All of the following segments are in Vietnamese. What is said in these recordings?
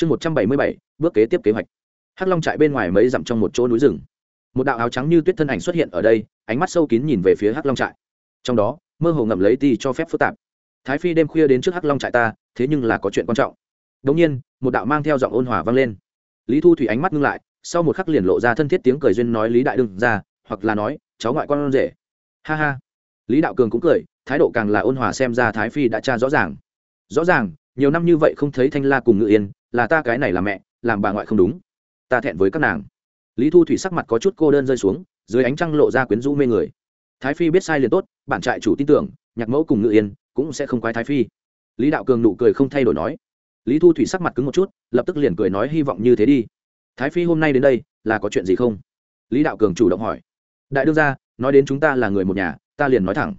chương một trăm bảy mươi bảy, bước kế tiếp kế hoạch. Hắc long trại bên ngoài mấy dặm trong một chỗ núi rừng. Một đạo áo trắng như tuyết thân ảnh xuất hiện ở đây, ánh mắt sâu kín nhìn về phía hắc long trại. Trong đó, mơ hồ ngậm lấy ti cho phép phức tạp. Thái phi đêm khuya đến trước hắc long trại ta, thế nhưng là có chuyện quan trọng. Đống nhiên, một đạo mang theo giọng ôn hòa vang lên. Lý thu thủy ánh mắt ngưng lại, sau một khắc liền lộ ra thân thiết tiếng cười duyên nói lý đại đương ra, hoặc là nói, cháu ngoại con rể. Ha ha. Lý đạo cường cũng cười, thái độ càng là ôn hòa xem ra thái phi đã tra rõ ràng. Rõ ràng, nhiều năm như vậy không thấy thanh la cùng ngự yên là ta cái này là mẹ, làm bà ngoại không đúng. Ta thẹn với các nàng. Lý thu thủy sắc mặt có chút cô đơn rơi xuống, dưới ánh trăng lộ ra quyến rũ mê người. Thái phi biết sai liền tốt bản trại chủ tin tưởng, nhạc mẫu cùng ngự yên cũng sẽ không quái thái phi. Lý đạo cường nụ cười không thay đổi nói. Lý thu thủy sắc mặt cứng một chút, lập tức liền cười nói hy vọng như thế đi. Thái phi hôm nay đến đây, là có chuyện gì không? Lý đạo cường chủ động hỏi. Đại đương gia, nói đến chúng ta là người một nhà, ta liền nói thẳng.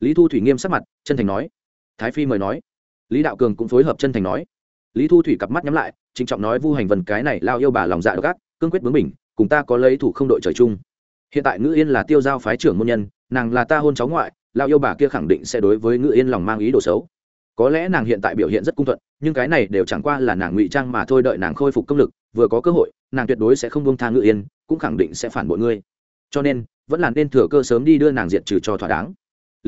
Lý thu thủy nghiêm sắc mặt, chân thành nói. Thái phi mời nói. Lý đạo cường cũng phối hợp chân thành nói lý thu thủy cặp mắt nhắm lại, trịnh trọng nói, vu hành vần cái này lao yêu bà lòng dạ độc ác, cương quyết bướng mình cùng ta có lấy thủ không đội trời chung. Hiện tại ngữ yên là tiêu giao phái trưởng môn nhân, nàng là ta hôn cháu ngoại, lao yêu bà kia khẳng định sẽ đối với ngữ yên lòng mang ý đồ xấu. Có lẽ nàng hiện tại biểu hiện rất cung thuận, nhưng cái này đều chẳng qua là nàng ngụy trang mà thôi, đợi nàng khôi phục công lực, vừa có cơ hội, nàng tuyệt đối sẽ không buông tha ngữ yên, cũng khẳng định sẽ phản bội ngươi. Cho nên, vẫn là nên thừa cơ sớm đi đưa nàng diệt trừ cho thỏa đáng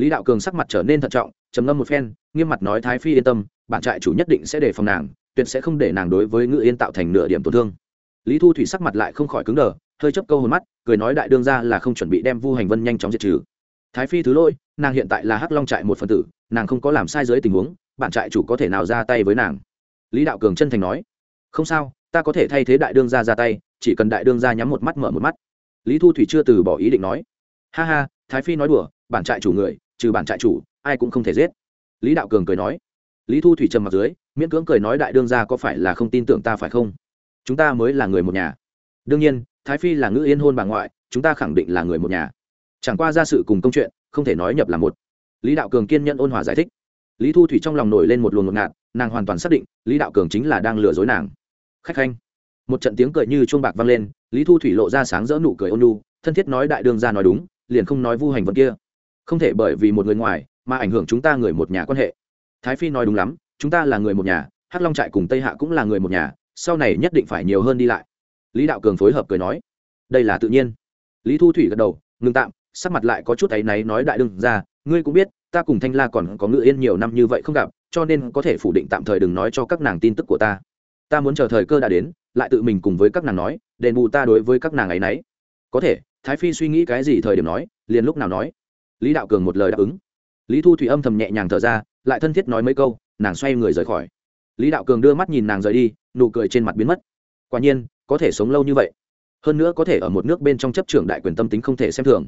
lý đạo cường sắc mặt trở nên thận trọng, trầm ngâm một phen, nghiêm mặt nói thái phi yên tâm bản trại chủ nhất định sẽ đề phòng nàng, tuyệt sẽ không để nàng đối với ngự yên tạo thành nửa điểm tổn thương. Lý thu thủy sắc mặt lại không khỏi cứng đờ, hơi chấp câu hồn mắt, cười nói đại đương ra là không chuẩn bị đem vu hành vân nhanh chóng diệt trừ. Thái phi thứ lỗi, nàng hiện tại là hắc long trại một phần tử, nàng không có làm sai dưới tình huống bản trại chủ có thể nào ra tay với nàng? Lý đạo cường chân thành nói. Không sao, ta có thể thay thế đại đương gia ra tay, chỉ cần đại đương gia nhắm một mắt mở một mắt. Lý thu thủy chưa từ bỏ ý định nói. Ha ha, thái phi nói đùa bản trại chủ người trừ bản trại chủ ai cũng không thể giết. Lý đạo cường cười nói. Lý thu thủy trầm mặt dưới miễn cưỡng cười nói đại đương gia có phải là không tin tưởng ta phải không? Chúng ta mới là người một nhà. Đương nhiên thái phi là ngữ yên hôn bà ngoại chúng ta khẳng định là người một nhà. Chẳng qua ra sự cùng công chuyện không thể nói nhập là một. Lý đạo cường kiên nhận ôn hòa giải thích. Lý thu thủy trong lòng nổi lên một luồng ngột ngạt nàng hoàn toàn xác định lý đạo cường chính là đang lừa dối nàng. Khách khanh. Một trận tiếng cười như chuông bạc vang lên lý thu thủy lộ ra sáng rỡ nụ cười ôn nhu, thân thiết nói đại đương ra nói đúng liền không nói vu hành vật kia không thể bởi vì một người ngoài mà ảnh hưởng chúng ta người một nhà quan hệ. Thái phi nói đúng lắm, chúng ta là người một nhà, hắc long trại cùng tây hạ cũng là người một nhà, sau này nhất định phải nhiều hơn đi lại. Lý đạo cường phối hợp cười nói, đây là tự nhiên. Lý thu thủy gật đầu, ngừng tạm, sắc mặt lại có chút áy náy nói đại đừng ra, ngươi cũng biết, ta cùng thanh la còn có ngự yên nhiều năm như vậy không gặp, cho nên có thể phủ định tạm thời đừng nói cho các nàng tin tức của ta. Ta muốn chờ thời cơ đã đến, lại tự mình cùng với các nàng nói, đền bù ta đối với các nàng ấy nấy có thể, thái phi suy nghĩ cái gì thời điểm nói, liền lúc nào nói lý đạo cường một lời đáp ứng. Lý thu thủy âm thầm nhẹ nhàng thở ra, lại thân thiết nói mấy câu, nàng xoay người rời khỏi. Lý đạo cường đưa mắt nhìn nàng rời đi, nụ cười trên mặt biến mất. Quả nhiên, có thể sống lâu như vậy. Hơn nữa có thể ở một nước bên trong chấp trưởng đại quyền tâm tính không thể xem thường.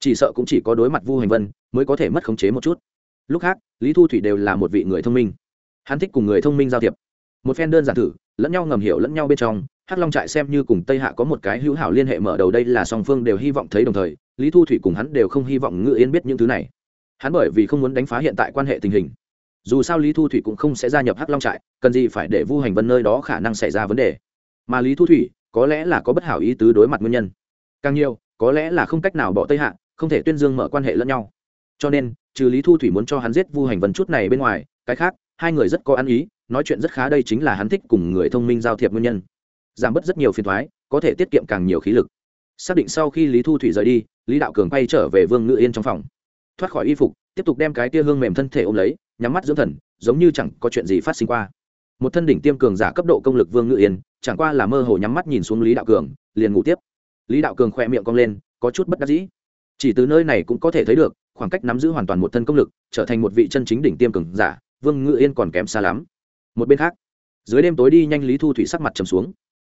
Chỉ sợ cũng chỉ có đối mặt vu hành vân, mới có thể mất khống chế một chút. Lúc khác, lý thu thủy đều là một vị người thông minh. Hắn thích cùng người thông minh giao thiệp. Một phen đơn giản thử, lẫn nhau ngầm hiểu lẫn nhau bên trong, hắc long trại xem như cùng tây hạ có một cái hữu hảo liên hệ mở đầu đây là song phương đều hy vọng thấy đồng thời lý thu thủy cùng hắn đều không hy vọng ngự yên biết những thứ này. Hắn bởi vì không muốn đánh phá hiện tại quan hệ tình hình. Dù sao lý thu thủy cũng không sẽ gia nhập hắc long trại, cần gì phải để vu hành vân nơi đó khả năng xảy ra vấn đề. Mà lý thu thủy, có lẽ là có bất hảo ý tứ đối mặt nguyên nhân. Càng nhiều, có lẽ là không cách nào bỏ tây hạ, không thể tuyên dương mở quan hệ lẫn nhau. Cho nên, trừ lý thu thủy muốn cho hắn giết vu hành vân chút này bên ngoài, cái khác, hai người rất có ăn ý, nói chuyện rất khá đây chính là hắn thích cùng người thông minh giao thiệp nguyên nhân. Giảm bớt rất nhiều phiền thoái có thể tiết kiệm càng nhiều khí lực. Xác định sau khi lý thu thủy rời đi lý đạo cường quay trở về vương ngự yên trong phòng. Thoát khỏi y phục, tiếp tục đem cái tia hương mềm thân thể ôm lấy, nhắm mắt dưỡng thần, giống như chẳng có chuyện gì phát sinh qua. Một thân đỉnh tiêm cường giả cấp độ công lực vương ngự yên, chẳng qua là mơ hồ nhắm mắt nhìn xuống lý đạo cường, liền ngủ tiếp. Lý đạo cường khỏe miệng cong lên, có chút bất đắc dĩ. Chỉ từ nơi này cũng có thể thấy được, khoảng cách nắm giữ hoàn toàn một thân công lực, trở thành một vị chân chính đỉnh tiêm cường giả, vương ngự yên còn kém xa lắm. Một bên khác, dưới đêm tối đi nhanh lý thu thủy sắc mặt trầm xuống.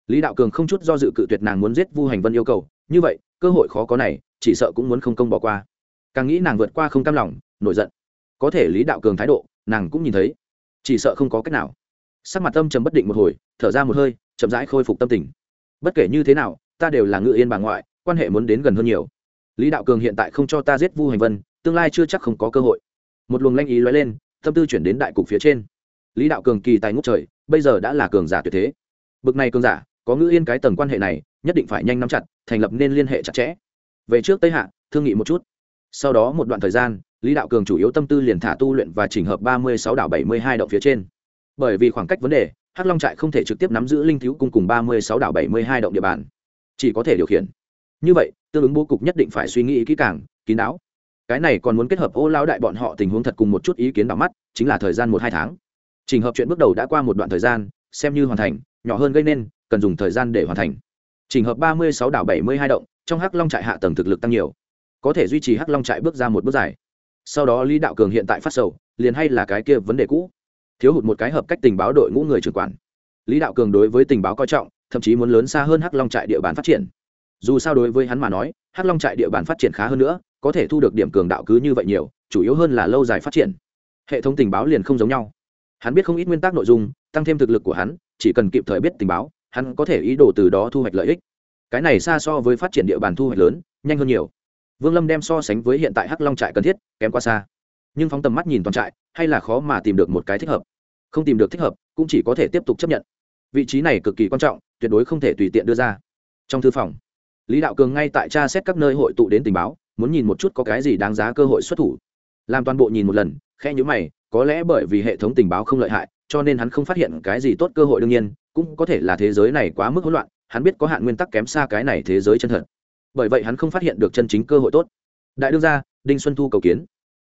Lý đạo cường không chút do dự cự tuyệt nàng muốn giết vu hành vân yêu cầu, như vậy cơ hội khó có này, chỉ sợ cũng muốn không công bỏ qua. Càng nghĩ nàng vượt qua không cam lòng, nổi giận. Có thể lý đạo cường thái độ, nàng cũng nhìn thấy. Chỉ sợ không có cách nào. Sắc mặt tâm trầm bất định một hồi, thở ra một hơi, chậm rãi khôi phục tâm tình. Bất kể như thế nào, ta đều là ngự yên bà ngoại, quan hệ muốn đến gần hơn nhiều. Lý đạo cường hiện tại không cho ta giết vu hành vân, tương lai chưa chắc không có cơ hội. Một luồng lanh ý lóe lên, tâm tư chuyển đến đại cục phía trên. Lý đạo cường kỳ tài ngốc trời, bây giờ đã là cường giả tuyệt thế. Bực này cường giả, có ngữ yên cái tầng quan hệ này, nhất định phải nhanh nắm chặt thành lập nên liên hệ chặt chẽ. Về trước tây hạ, thương nghị một chút. Sau đó một đoạn thời gian, lý đạo cường chủ yếu tâm tư liền thả tu luyện và chỉnh hợp ba mươi sáu đảo bảy mươi hai đậu phía trên. Bởi vì khoảng cách vấn đề, hắc long trại không thể trực tiếp nắm giữ linh thiếu cung cùng ba mươi sáu đảo bảy mươi hai động địa bàn. Chỉ có thể điều khiển. Như vậy, tương ứng bố cục nhất định phải suy nghĩ kỹ càng, kín đáo. Cái này còn muốn kết hợp ô lao đại bọn họ tình huống thật cùng một chút ý kiến đỏ mắt, chính là thời gian một hai tháng. Trình hợp chuyện bước đầu đã qua một đoạn thời gian, xem như hoàn thành, nhỏ hơn gây nên, cần dùng thời gian để hoàn thành trình hợp ba mươi sáu đảo bảy mươi hai động, trong hắc long trại hạ tầng thực lực tăng nhiều. Có thể duy trì hắc long trại bước ra một bước dài. Sau đó lý đạo cường hiện tại phát sầu, liền hay là cái kia vấn đề cũ. Thiếu hụt một cái hợp cách tình báo đội ngũ người trưởng quản. Lý đạo cường đối với tình báo coi trọng, thậm chí muốn lớn xa hơn hắc long trại địa bàn phát triển. Dù sao đối với hắn mà nói, hắc long trại địa bàn phát triển khá hơn nữa, có thể thu được điểm cường đạo cứ như vậy nhiều, chủ yếu hơn là lâu dài phát triển. Hệ thống tình báo liền không giống nhau. Hắn biết không ít nguyên tắc nội dung, tăng thêm thực lực của hắn, chỉ cần kịp thời biết tình báo hắn có thể ý đồ từ đó thu hoạch lợi ích. Cái này xa so với phát triển địa bàn thu hoạch lớn, nhanh hơn nhiều. Vương lâm đem so sánh với hiện tại hắc long trại cần thiết, kém quá xa. Nhưng phóng tầm mắt nhìn toàn trại, hay là khó mà tìm được một cái thích hợp. Không tìm được thích hợp, cũng chỉ có thể tiếp tục chấp nhận. Vị trí này cực kỳ quan trọng, tuyệt đối không thể tùy tiện đưa ra. Trong thư phòng, lý đạo cường ngay tại tra xét các nơi hội tụ đến tình báo, muốn nhìn một chút có cái gì đáng giá cơ hội xuất thủ. Làm toàn bộ nhìn một lần khe nhữ mày, có lẽ bởi vì hệ thống tình báo không lợi hại, cho nên hắn không phát hiện cái gì tốt cơ hội đương nhiên cũng có thể là thế giới này quá mức hỗn loạn, hắn biết có hạn nguyên tắc kém xa cái này thế giới chân thật. Bởi vậy hắn không phát hiện được chân chính cơ hội tốt. Đại đương gia, đinh xuân thu cầu kiến.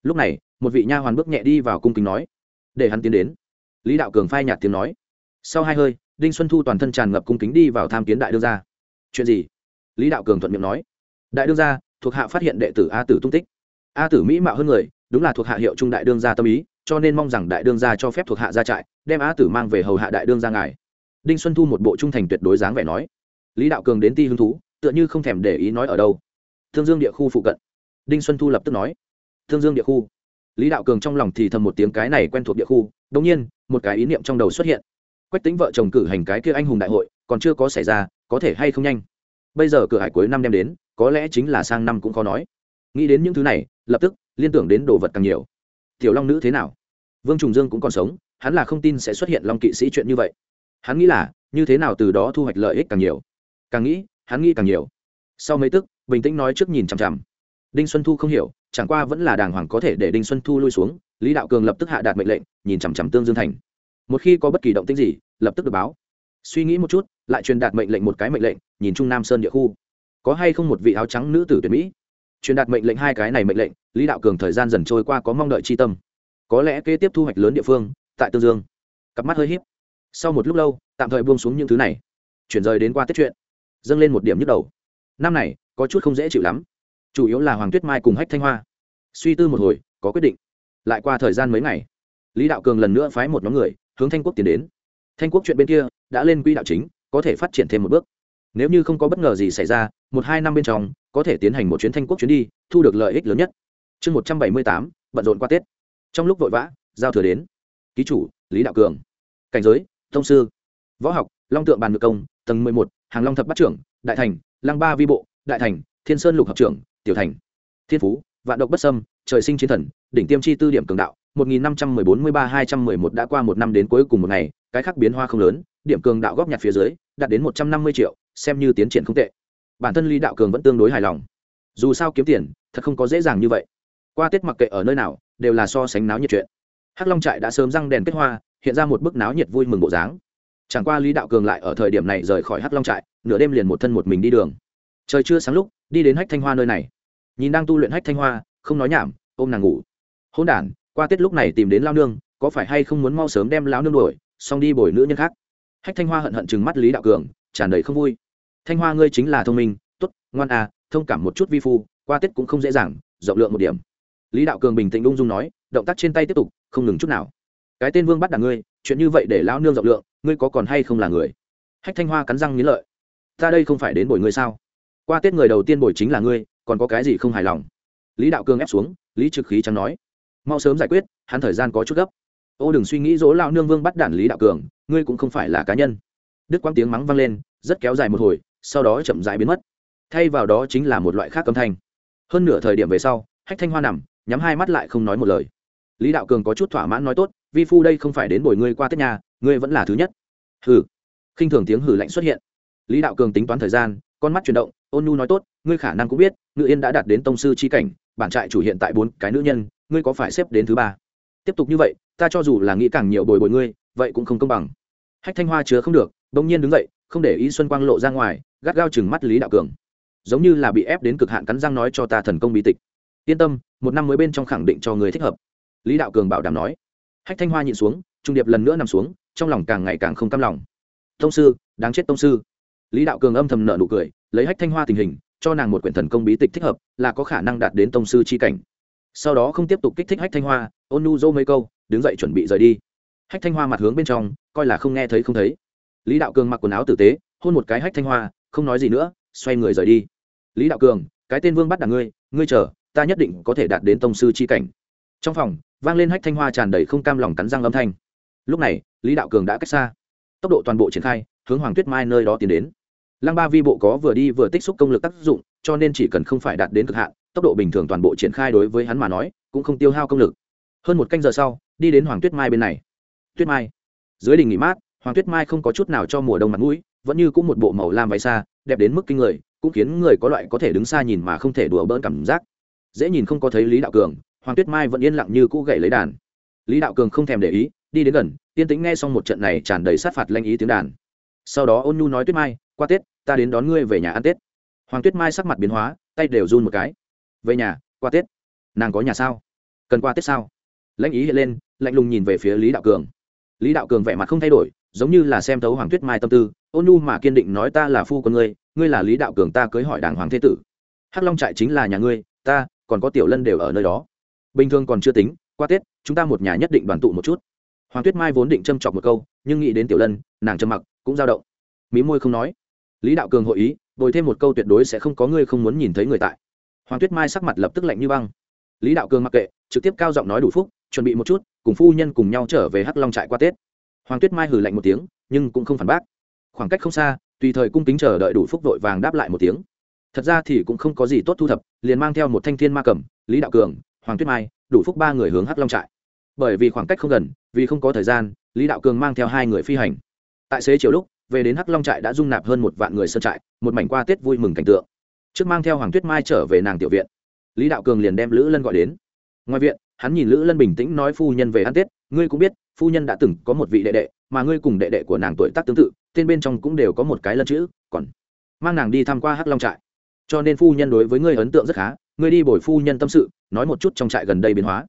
Lúc này, một vị nha hoàn bước nhẹ đi vào cung kính nói. Để hắn tiến đến. Lý đạo cường phai nhạt tiếng nói. Sau hai hơi, đinh xuân thu toàn thân tràn ngập cung kính đi vào tham kiến đại đương gia. Chuyện gì? Lý đạo cường thuận miệng nói. Đại đương gia, thuộc hạ phát hiện đệ tử a tử tung tích. A tử mỹ mạo hơn người, đúng là thuộc hạ hiệu trung đại đương gia tâm ý, cho nên mong rằng đại đương gia cho phép thuộc hạ ra trại, đem a tử mang về hầu hạ đại đương gia ngài đinh xuân thu một bộ trung thành tuyệt đối dáng vẻ nói. Lý đạo cường đến ti hứng thú, tựa như không thèm để ý nói ở đâu. Thương dương địa khu phụ cận. Đinh xuân thu lập tức nói. Thương dương địa khu. Lý đạo cường trong lòng thì thầm một tiếng cái này quen thuộc địa khu đông nhiên, một cái ý niệm trong đầu xuất hiện. Quách tính vợ chồng cử hành cái kia anh hùng đại hội, còn chưa có xảy ra, có thể hay không nhanh? Bây giờ cửa hải cuối năm đem đến, có lẽ chính là sang năm cũng khó nói. Nghĩ đến những thứ này, lập tức, liên tưởng đến đồ vật càng nhiều. Tiểu long nữ thế nào? Vương trùng dương cũng còn sống, hắn là không tin sẽ xuất hiện long kỵ sĩ chuyện như vậy hắn nghĩ là, như thế nào từ đó thu hoạch lợi ích càng nhiều? Càng nghĩ, hắn nghĩ càng nhiều. Sau mấy tức, bình tĩnh nói trước nhìn chằm chằm. Đinh xuân thu không hiểu, chẳng qua vẫn là đàng hoàng có thể để đinh xuân thu lui xuống, lý đạo cường lập tức hạ đạt mệnh lệnh, nhìn chằm chằm tương dương thành. Một khi có bất kỳ động tĩnh gì, lập tức được báo. Suy nghĩ một chút, lại truyền đạt mệnh lệnh một cái mệnh lệnh, nhìn trung nam sơn địa khu. Có hay không một vị áo trắng nữ tử tuyển mỹ? Truyền đạt mệnh lệnh hai cái này mệnh lệnh, lý đạo cường thời gian dần trôi qua có mong đợi chi tâm. Có lẽ kế tiếp thu hoạch lớn địa phương, tại tương dương. Cặp mắt hơi h sau một lúc lâu, tạm thời buông xuống những thứ này. Chuyển rời đến qua tiết chuyện. Dâng lên một điểm nhức đầu. Năm này, có chút không dễ chịu lắm. Chủ yếu là hoàng tuyết mai cùng hách thanh hoa. Suy tư một hồi, có quyết định. Lại qua thời gian mấy ngày, lý đạo cường lần nữa phái một nhóm người, hướng thanh quốc tiến đến. Thanh quốc chuyện bên kia, đã lên quỹ đạo chính, có thể phát triển thêm một bước. Nếu như không có bất ngờ gì xảy ra, một hai năm bên trong, có thể tiến hành một chuyến thanh quốc chuyến đi, thu được lợi ích lớn nhất. Chương một trăm bảy mươi tám, bận rộn qua tết. Trong lúc vội vã, giao thừa đến. Ký chủ, lý đạo cường. Cảnh giới thông sư. Võ học, long tượng bàn ngự công, tầng mười một, hàng long thập bát trưởng, đại thành, lăng ba vi bộ, đại thành, thiên sơn lục học trưởng, tiểu thành. Thiên phú, vạn độc bất sâm trời sinh chiến thần, đỉnh tiêm chi tư điểm cường đạo, một nghìn năm trăm mười bốn mươi ba hai trăm mười một đã qua một năm đến cuối cùng một ngày, cái khác biến hoa không lớn, điểm cường đạo góp nhặt phía dưới, đạt đến một trăm năm mươi triệu, xem như tiến triển không tệ. Bản thân lý đạo cường vẫn tương đối hài lòng. Dù sao kiếm tiền, thật không có dễ dàng như vậy. Qua tết mặc kệ ở nơi nào, đều là so sánh náo nhiệt chuyện. Hắc long trại đã sớm răng đèn kết hoa hiện ra một bức náo nhiệt vui mừng bộ dáng. Chẳng qua lý đạo cường lại ở thời điểm này rời khỏi hắc long trại, nửa đêm liền một thân một mình đi đường. Trời chưa sáng lúc, đi đến hách thanh hoa nơi này. Nhìn đang tu luyện hách thanh hoa, không nói nhảm, ôm nàng ngủ. Hôn đản, qua tết lúc này tìm đến lao nương, có phải hay không muốn mau sớm đem lao nương đuổi, xong đi bồi nữ nhân khác? Hách thanh hoa hận hận chừng mắt lý đạo cường, tràn đầy không vui. Thanh hoa ngươi chính là thông minh t ố t ngoan à thông cảm một chút vi phu, qua tết cũng không dễ dàng, rộng lượng một điểm. Lý đạo cường bình tĩnh ung dung nói, động tác trên tay tiếp tục, không ngừng chút nào cái tên vương bắt đ ngươi, chuyện như vậy để lão nương rộng lượng, ngươi có còn hay không là người? Hách thanh hoa cắn răng nghĩ lợi. Ta đây không phải đến bồi ngươi sao? Qua tết người đầu tiên bồi chính là ngươi, còn có cái gì không hài lòng? Lý đạo Cương ép xuống, lý trực khí chẳng nói. Mau sớm giải quyết, hắn thời gian có chút gấp. Ô đừng suy nghĩ dỗ lão nương vương bắt đản lý đạo cường, ngươi cũng không phải là cá nhân. Đức quang tiếng mắng vang lên, rất kéo dài một hồi, sau đó chậm dãi biến mất. Thay vào đó chính là một loại khác âm thanh. Hơn nửa thời điểm về sau, hách thanh hoa nằm, nhắm hai mắt lại không nói một lời. Lý đạo cường có chút thỏa mãn nói tốt vi phu đây không phải đến bồi ngươi qua tết nhà, ngươi vẫn là thứ nhất. Hừ. Khinh thường tiếng hử lạnh xuất hiện. Lý đạo cường tính toán thời gian, con mắt chuyển động, ôn nhu nói tốt, ngươi khả năng cũng biết, ngự yên đã đạt đến tông sư c h i cảnh, bản trại chủ hiện tại bốn cái nữ nhân, ngươi có phải xếp đến thứ ba? Tiếp tục như vậy, ta cho dù là nghĩ càng nhiều bồi bồi ngươi, vậy cũng không công bằng. Hách thanh hoa chứa không được, bỗng nhiên đứng dậy, không để ý xuân quang lộ ra ngoài, gắt gao chừng mắt lý đạo cường. Giống như là bị ép đến cực hạn cắn răng nói cho ta thần công bí tịch. Yên tâm, một năm mới bên trong khẳng định cho người thích hợp. Lý đạo cường bảo đảm nói hách thanh hoa nhịn xuống, trung điệp lần nữa nằm xuống, trong lòng càng ngày càng không cam lòng. Tông sư, đáng chết tông sư. Lý đạo cường âm thầm nợ nụ cười, lấy hách thanh hoa tình hình, cho nàng một quyển thần công bí tịch thích hợp, là có khả năng đạt đến tông sư c h i cảnh. Sau đó không tiếp tục kích thích hách thanh hoa, ôn nu dô mấy câu, đứng dậy chuẩn bị rời đi. Hách thanh hoa mặt hướng bên trong, coi là không nghe thấy không thấy. Lý đạo cường mặc quần áo tử tế, hôn một cái hách thanh hoa, không nói gì nữa, xoay người rời đi. Lý đạo cường, cái tên vương bắt đ ngươi ngươi chờ, ta nhất định có thể đạt đến tông sư c h i cảnh. Trong phòng vang lên hách thanh hoa tràn đầy không cam lòng cắn răng âm thanh. Lúc này, lý đạo cường đã cách xa. Tốc độ toàn bộ triển khai, hướng hoàng tuyết mai nơi đó tiến đến. Lăng ba vi bộ có vừa đi vừa tích xúc công lực tác dụng, cho nên chỉ cần không phải đạt đến cực hạn, tốc độ bình thường toàn bộ triển khai đối với hắn mà nói, cũng không tiêu hao công lực. Hơn một canh giờ sau, đi đến hoàng tuyết mai bên này. Tuyết mai. Dưới đỉnh nghỉ mát, hoàng tuyết mai không có chút nào cho mùa đông mặt mũi, vẫn như cũng một bộ màu lam váy xa đẹp đến mức kinh người, cũng khiến người có loại có thể đứng xa nhìn mà không thể đùa bỡn cảm giác. Dễ nhìn không có thấy lý đạo cường hoàng tuyết mai vẫn yên lặng như cũ gậy lấy đàn. Lý đạo cường không thèm để ý, đi đến gần yên tĩnh nghe xong một trận này tràn đầy sát phạt lanh ý tiếng đàn. Sau đó ôn nhu nói tuyết mai, qua tết, ta đến đón ngươi về nhà ăn tết. Hoàng tuyết mai sắc mặt biến hóa, tay đều run một cái. Về nhà, qua tết? Nàng có nhà sao? Cần qua tết sao? Lãnh ý hiện lên, lạnh lùng nhìn về phía lý đạo cường. Lý đạo cường vẻ mặt không thay đổi, giống như là xem thấu hoàng tuyết mai tâm tư, ôn nhu mà kiên định nói, ta là phu của ngươi ngươi là lý đạo cường ta cưới hỏi đảng hoàng thế tử. Hắc long trại chính là nhà ngươi, ta, còn có tiểu lân đều ở nơi đó bình thường còn chưa tính, qua tết, chúng ta một nhà nhất định đoàn tụ một chút. Hoàng tuyết mai vốn định châm chọc một câu, nhưng nghĩ đến tiểu lân, nàng trầm mặc, cũng dao động. Mí môi không nói. Lý đạo cường hội ý, bồi thêm một câu tuyệt đối sẽ không có người không muốn nhìn thấy người tại. Hoàng tuyết mai sắc mặt lập tức lạnh như băng. Lý đạo cường mặc kệ, trực tiếp cao giọng nói đủ phúc, chuẩn bị một chút, cùng phu nhân cùng nhau trở về hắc long trại qua tết. Hoàng tuyết mai hử lạnh một tiếng, nhưng cũng không phản bác. Khoảng cách không xa, tùy thời cung kính chờ đợi đủ phúc vội vàng đáp lại một tiếng. Thật ra thì cũng không có gì tốt thu thập, liền mang theo một thanh thiên ma cầm, lý đạo cường hoàng tuyết mai, đủ phúc ba người hướng hắc long trại. Bởi vì khoảng cách không gần, vì không có thời gian, lý đạo cường mang theo hai người phi hành. Tại xế chiều lúc, về đến hắc long trại đã dung nạp hơn một vạn người sơn trại, một mảnh qua tết vui mừng cảnh tượng. Trước mang theo hoàng tuyết mai trở về nàng tiểu viện, lý đạo cường liền đem lữ lân gọi đến. Ngoài viện, hắn nhìn lữ lân bình tĩnh nói phu nhân về ăn tết, ngươi cũng biết, phu nhân đã từng có một vị đệ đệ, mà ngươi cùng đệ đệ của nàng tuổi tác tương tự, tên bên trong cũng đều có một cái lân chữ, còn mang nàng đi tham q u a hắc long trại. Cho nên phu nhân đối với ngươi ấn tượng rất khá ngươi đi bồi phu nhân tâm sự, nói một chút trong trại gần đây biến hóa.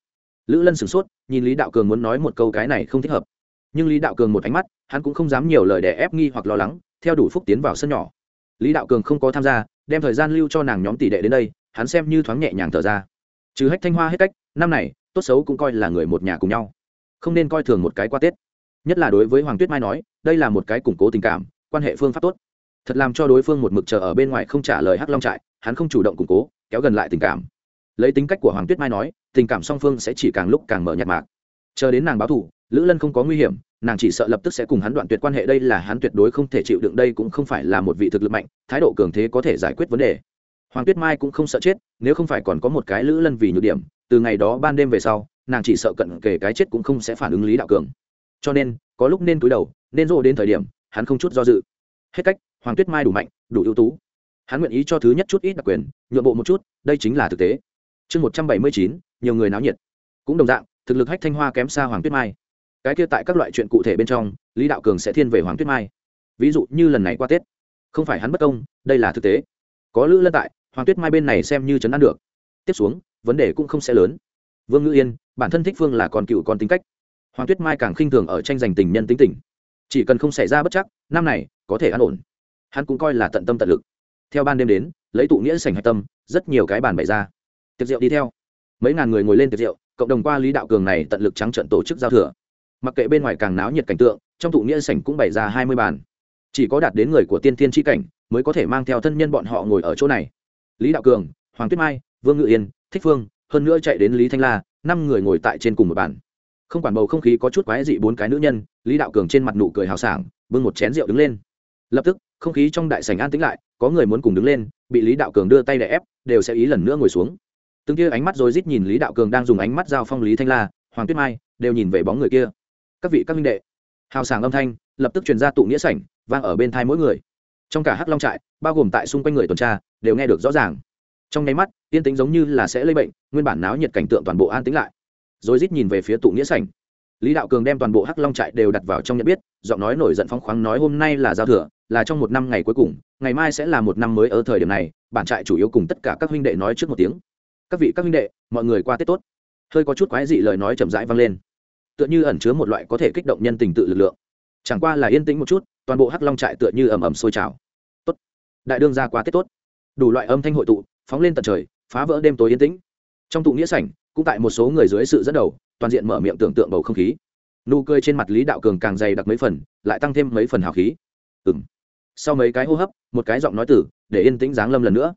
Lữ lân sửng sốt, nhìn lý đạo cường muốn nói một câu cái này không thích hợp. Nhưng lý đạo cường một ánh mắt, hắn cũng không dám nhiều lời để ép nghi hoặc lo lắng, theo đủ phúc tiến vào sân nhỏ. Lý đạo cường không có tham gia, đem thời gian lưu cho nàng nhóm tỷ đệ đến đây, hắn xem như thoáng nhẹ nhàng thở ra. Trừ hách thanh hoa hết cách, năm này, tốt xấu cũng coi là người một nhà cùng nhau. Không nên coi thường một cái qua tết. Nhất là đối với hoàng tuyết mai nói, đây là một cái củng cố tình cảm, quan hệ phương pháp tốt. Thật làm cho đối phương một mực chờ ở bên ngoài không trả lời hắc long trại, hắn không chủ động củng cố kéo gần lại tình cảm. Lấy tính cách của hoàng tuyết mai nói, tình cảm song phương sẽ chỉ càng lúc càng mở nhạt mạc. Chờ đến nàng báo thủ lữ lân không có nguy hiểm, nàng chỉ sợ lập tức sẽ cùng hắn đoạn tuyệt quan hệ đây là hắn tuyệt đối không thể chịu đựng, đây cũng không phải là một vị thực lực mạnh, thái độ cường thế có thể giải quyết vấn đề. Hoàng tuyết mai cũng không sợ chết, nếu không phải còn có một cái lữ lân vì nhược điểm, từ ngày đó ban đêm về sau, nàng chỉ sợ cận kể cái chết cũng không sẽ phản ứng lý đạo cường. Cho nên, có lúc nên túi đầu, nên rộ đến thời điểm, hắn không chút do dự. Hết cách, hoàng tuyết mai đủ mạnh, đủ ưu tú hắn nguyện ý cho thứ nhất chút ít đặc quyền, nhượng bộ một chút, đây chính là thực tế. Chương một trăm bảy mươi chín, nhiều người náo nhiệt. Cũng đồng dạng, thực lực hách thanh hoa kém xa hoàng tuyết mai. Cái kia tại các loại chuyện cụ thể bên trong, lý đạo cường sẽ thiên về hoàng tuyết mai. Ví dụ như lần này qua tết. Không phải hắn bất công, đây là thực tế. Có lữ lân tại, hoàng tuyết mai bên này xem như chấn an được. Tiếp xuống, vấn đề cũng không sẽ lớn. Vương ngữ yên, bản thân thích phương là còn cựu còn tính cách. Hoàng tuyết mai càng khinh thường ở tranh giành tình nhân tính tình. Chỉ cần không xảy ra bất chắc, năm này, có thể an ổn. Hắn cũng coi là tận tâm tận lực theo ban đêm đến, lấy tụ nghĩa sảnh hạch tâm, rất nhiều cái bàn bày ra. Tiệc rượu đi theo. Mấy ngàn người ngồi lên tiệc rượu, cộng đồng qua lý đạo cường này tận lực trắng trận tổ chức giao thừa. Mặc kệ bên ngoài càng náo nhiệt cảnh tượng, trong tụ nghĩa sảnh cũng bày ra hai mươi bàn. Chỉ có đạt đến người của tiên thiên tri cảnh, mới có thể mang theo thân nhân bọn họ ngồi ở chỗ này. Lý đạo cường, hoàng tuyết mai, vương ngự yên, thích phương, hơn nữa chạy đến lý thanh la, năm người ngồi tại trên cùng một bàn. Không quản bầu không khí có chút quái dị bốn cái nữ nhân, lý đạo cường trên mặt nụ cười hào sảng, bưng một chén rượu đứng lên. Lập tức, không khí trong đại sảnh an tĩnh lại có người muốn cùng đứng lên, bị lý đạo cường đưa tay đè ép, đều sẽ ý lần nữa ngồi xuống. Từng kia ánh mắt rồi rít nhìn lý đạo cường đang dùng ánh mắt giao phong lý thanh la, hoàng tuyết mai, đều nhìn về bóng người kia. Các vị, các minh đệ. Hào sảng âm thanh, lập tức truyền ra tụ nghĩa sảnh, vang ở bên thai mỗi người. Trong cả hắc long trại, bao gồm tại xung quanh người tuần tra, đều nghe được rõ ràng. Trong nháy mắt, yên tĩnh giống như là sẽ lây bệnh, nguyên bản náo nhiệt cảnh tượng toàn bộ an tĩnh lại. Rồi rít nhìn về phía tụ nghĩa sảnh lý đạo cường đem toàn bộ hắc long trại đều đặt vào trong nhận biết, giọng nói nổi giận phóng khoáng nói hôm nay là giao thừa, là trong một năm ngày cuối cùng, ngày mai sẽ là một năm mới ở thời điểm này, bản trại chủ yếu cùng tất cả các huynh đệ nói trước một tiếng. Các vị các huynh đệ, mọi người qua tết tốt. Hơi có chút quái dị lời nói chậm rãi vang lên. Tựa như ẩn chứa một loại có thể kích động nhân tình tự lực lượng. Chẳng qua là yên tĩnh một chút, toàn bộ hắc long trại tựa như ầm ầm sôi trào. Tốt. Đại đương ra qua tết tốt. Đủ loại âm thanh hội tụ, phóng lên tận trời, phá vỡ đêm tối yên tĩnh. Trong tụ nghĩa sảnh, cũng tại một số người dưới sự dẫn đầu toàn diện mở miệng tưởng tượng bầu không khí. Nụ cười trên mặt lý đạo cường càng dày đặc mấy phần, lại tăng thêm mấy phần hào khí. Ừng sau mấy cái hô hấp, một cái giọng nói tử, để yên tĩnh giáng lâm lần nữa.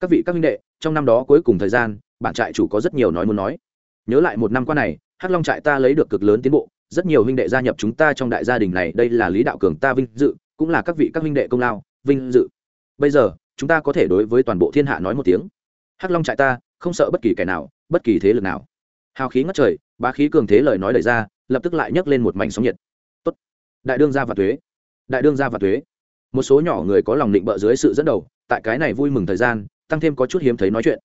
Các vị, các minh đệ, trong năm đó cuối cùng thời gian bản trại chủ có rất nhiều nói muốn nói. Nhớ lại một năm qua này, hắc long trại ta lấy được cực lớn tiến bộ, rất nhiều huynh đệ gia nhập chúng ta trong đại gia đình này, đây là lý đạo cường ta vinh dự, cũng là các vị, các huynh đệ công lao, vinh dự. Bây giờ, chúng ta có thể đối với toàn bộ thiên hạ nói một tiếng. Hắc long trại ta, không sợ bất kỳ kẻ nào, bất kỳ thế lực nào. Hào khí ngất trời bá khí cường thế lời nói lời ra, lập tức lại nhấc lên một mảnh sóng nhiệt. Tốt. Đại đương gia và thuế. Đại đương gia và thuế. Một số nhỏ người có lòng định bợ dưới sự dẫn đầu, tại cái này vui mừng thời gian, tăng thêm có chút hiếm thấy nói chuyện.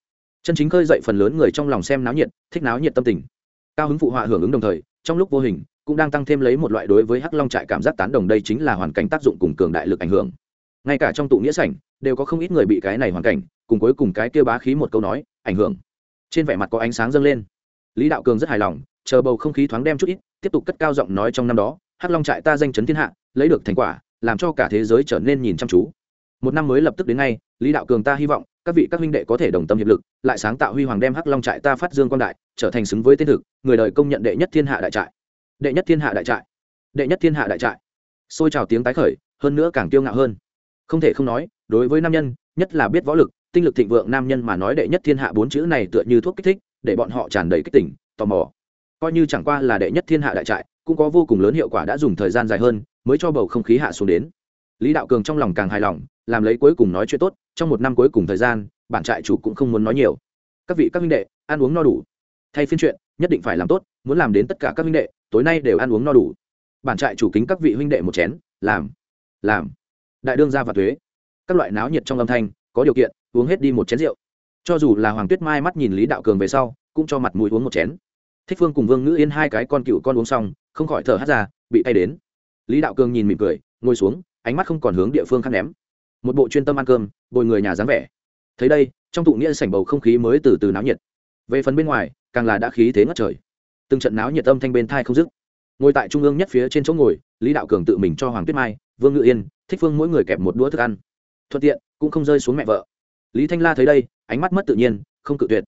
Chân chính khơi dậy phần lớn người trong lòng xem náo nhiệt, thích náo nhiệt tâm tình. Cao hứng phụ họa hưởng ứng đồng thời, trong lúc vô hình, cũng đang tăng thêm lấy một loại đối với hắc long trại cảm giác tán đồng đây chính là hoàn cảnh tác dụng cùng cường đại lực ảnh hưởng. Ngay cả trong tụ nghĩa sảnh, đều có không ít người bị cái này hoàn cảnh, cùng cuối cùng cái kia bá khí một câu nói, ảnh hưởng. Trên vẻ mặt có ánh sáng dâng lên lý đạo cường rất hài lòng, chờ bầu không khí thoáng đem chút ít, tiếp tục cất cao giọng nói trong năm đó, hắc long trại ta danh chấn thiên hạ, lấy được thành quả, làm cho cả thế giới trở nên nhìn chăm chú. Một năm mới lập tức đến ngay, lý đạo cường ta hy vọng, các vị, các huynh đệ có thể đồng tâm hiệp lực, lại sáng tạo huy hoàng đem hắc long trại ta phát dương quan đại, trở thành xứng với tên thực, người đời công nhận đệ nhất thiên hạ đại trại. Đệ nhất thiên hạ đại trại. Đệ nhất thiên hạ đại trại. Xôi trào tiếng tái khởi, hơn nữa càng kiêu ngạo hơn. Không thể không nói, đối với nam nhân, nhất là biết võ lực, tinh lực thịnh vượng nam nhân mà nói đệ nhất thiên hạ bốn chữ này tựa như thuốc kích thích để bọn họ tràn đầy kích tỉnh tò mò. Coi như chẳng qua là đệ nhất thiên hạ đại trại, cũng có vô cùng lớn hiệu quả đã dùng thời gian dài hơn, mới cho bầu không khí hạ xuống đến. Lý đạo cường trong lòng càng hài lòng, làm lấy cuối cùng nói chuyện tốt, trong một năm cuối cùng thời gian, bản trại chủ cũng không muốn nói nhiều. Các vị các huynh đệ, ăn uống no đủ. Thay phiên chuyện, nhất định phải làm tốt, muốn làm đến tất cả các huynh đệ, tối nay đều ăn uống no đủ. Bản trại chủ kính các vị huynh đệ một chén, làm làm. Đại đương gia và thuế. Các loại náo nhiệt trong âm thanh, có điều kiện, uống hết đi một chén rượu cho dù là hoàng tuyết mai mắt nhìn lý đạo cường về sau, cũng cho mặt mũi uống một chén. Thích phương cùng vương ngữ yên hai cái con cựu con uống xong, không khỏi thở hắt ra, bị tay đến. Lý đạo cường nhìn mỉm cười, ngồi xuống, ánh mắt không còn hướng địa phương khăn ném. Một bộ chuyên tâm ăn cơm, bồi người nhà dáng vẻ. Thấy đây, trong tụ nghĩa sảnh bầu không khí mới từ từ náo nhiệt. Về phần bên ngoài, càng là đã khí thế ngất trời. Từng trận náo nhiệt âm thanh bên thai không dứt. Ngồi tại trung ương nhất phía trên chỗ ngồi, lý đạo cường tự mình cho hoàng tuyết mai, vương ngự yên, thích phương mỗi người kẹp một đũa thức ăn. Thuận tiện, cũng không rơi xuống mẹ vợ lý thanh la thấy đây, ánh mắt mất tự nhiên, không cự tuyệt.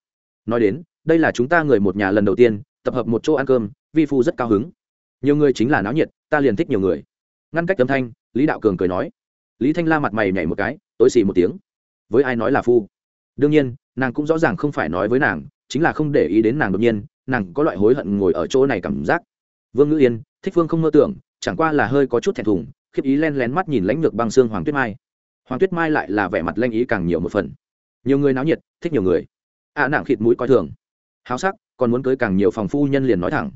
Nói đến, đây là chúng ta người một nhà lần đầu tiên, tập hợp một chỗ ăn cơm, vi phu rất cao hứng. Nhiều người chính là náo nhiệt, ta liền thích nhiều người. Ngăn cách âm thanh, lý đạo cường cười nói. Lý thanh la mặt mày nhảy một cái, tối xì một tiếng. Với ai nói là phu? Đương nhiên, nàng cũng rõ ràng không phải nói với nàng, chính là không để ý đến nàng đột nhiên, nàng có loại hối hận ngồi ở chỗ này cảm giác. Vương ngữ yên, thích phương không mơ tưởng, chẳng qua là hơi có chút thẹn thùng, khiếp ý len lén mắt nhìn lãnh lược băng xương hoàng tuyết mai hoàng tuyết mai lại là vẻ mặt lanh ý càng nhiều một phần. Nhiều người náo nhiệt thích nhiều người. Ạ à, nàng khịt mũi coi thường. Háo sắc còn muốn cưới càng nhiều phòng phu nhân liền nói thẳng.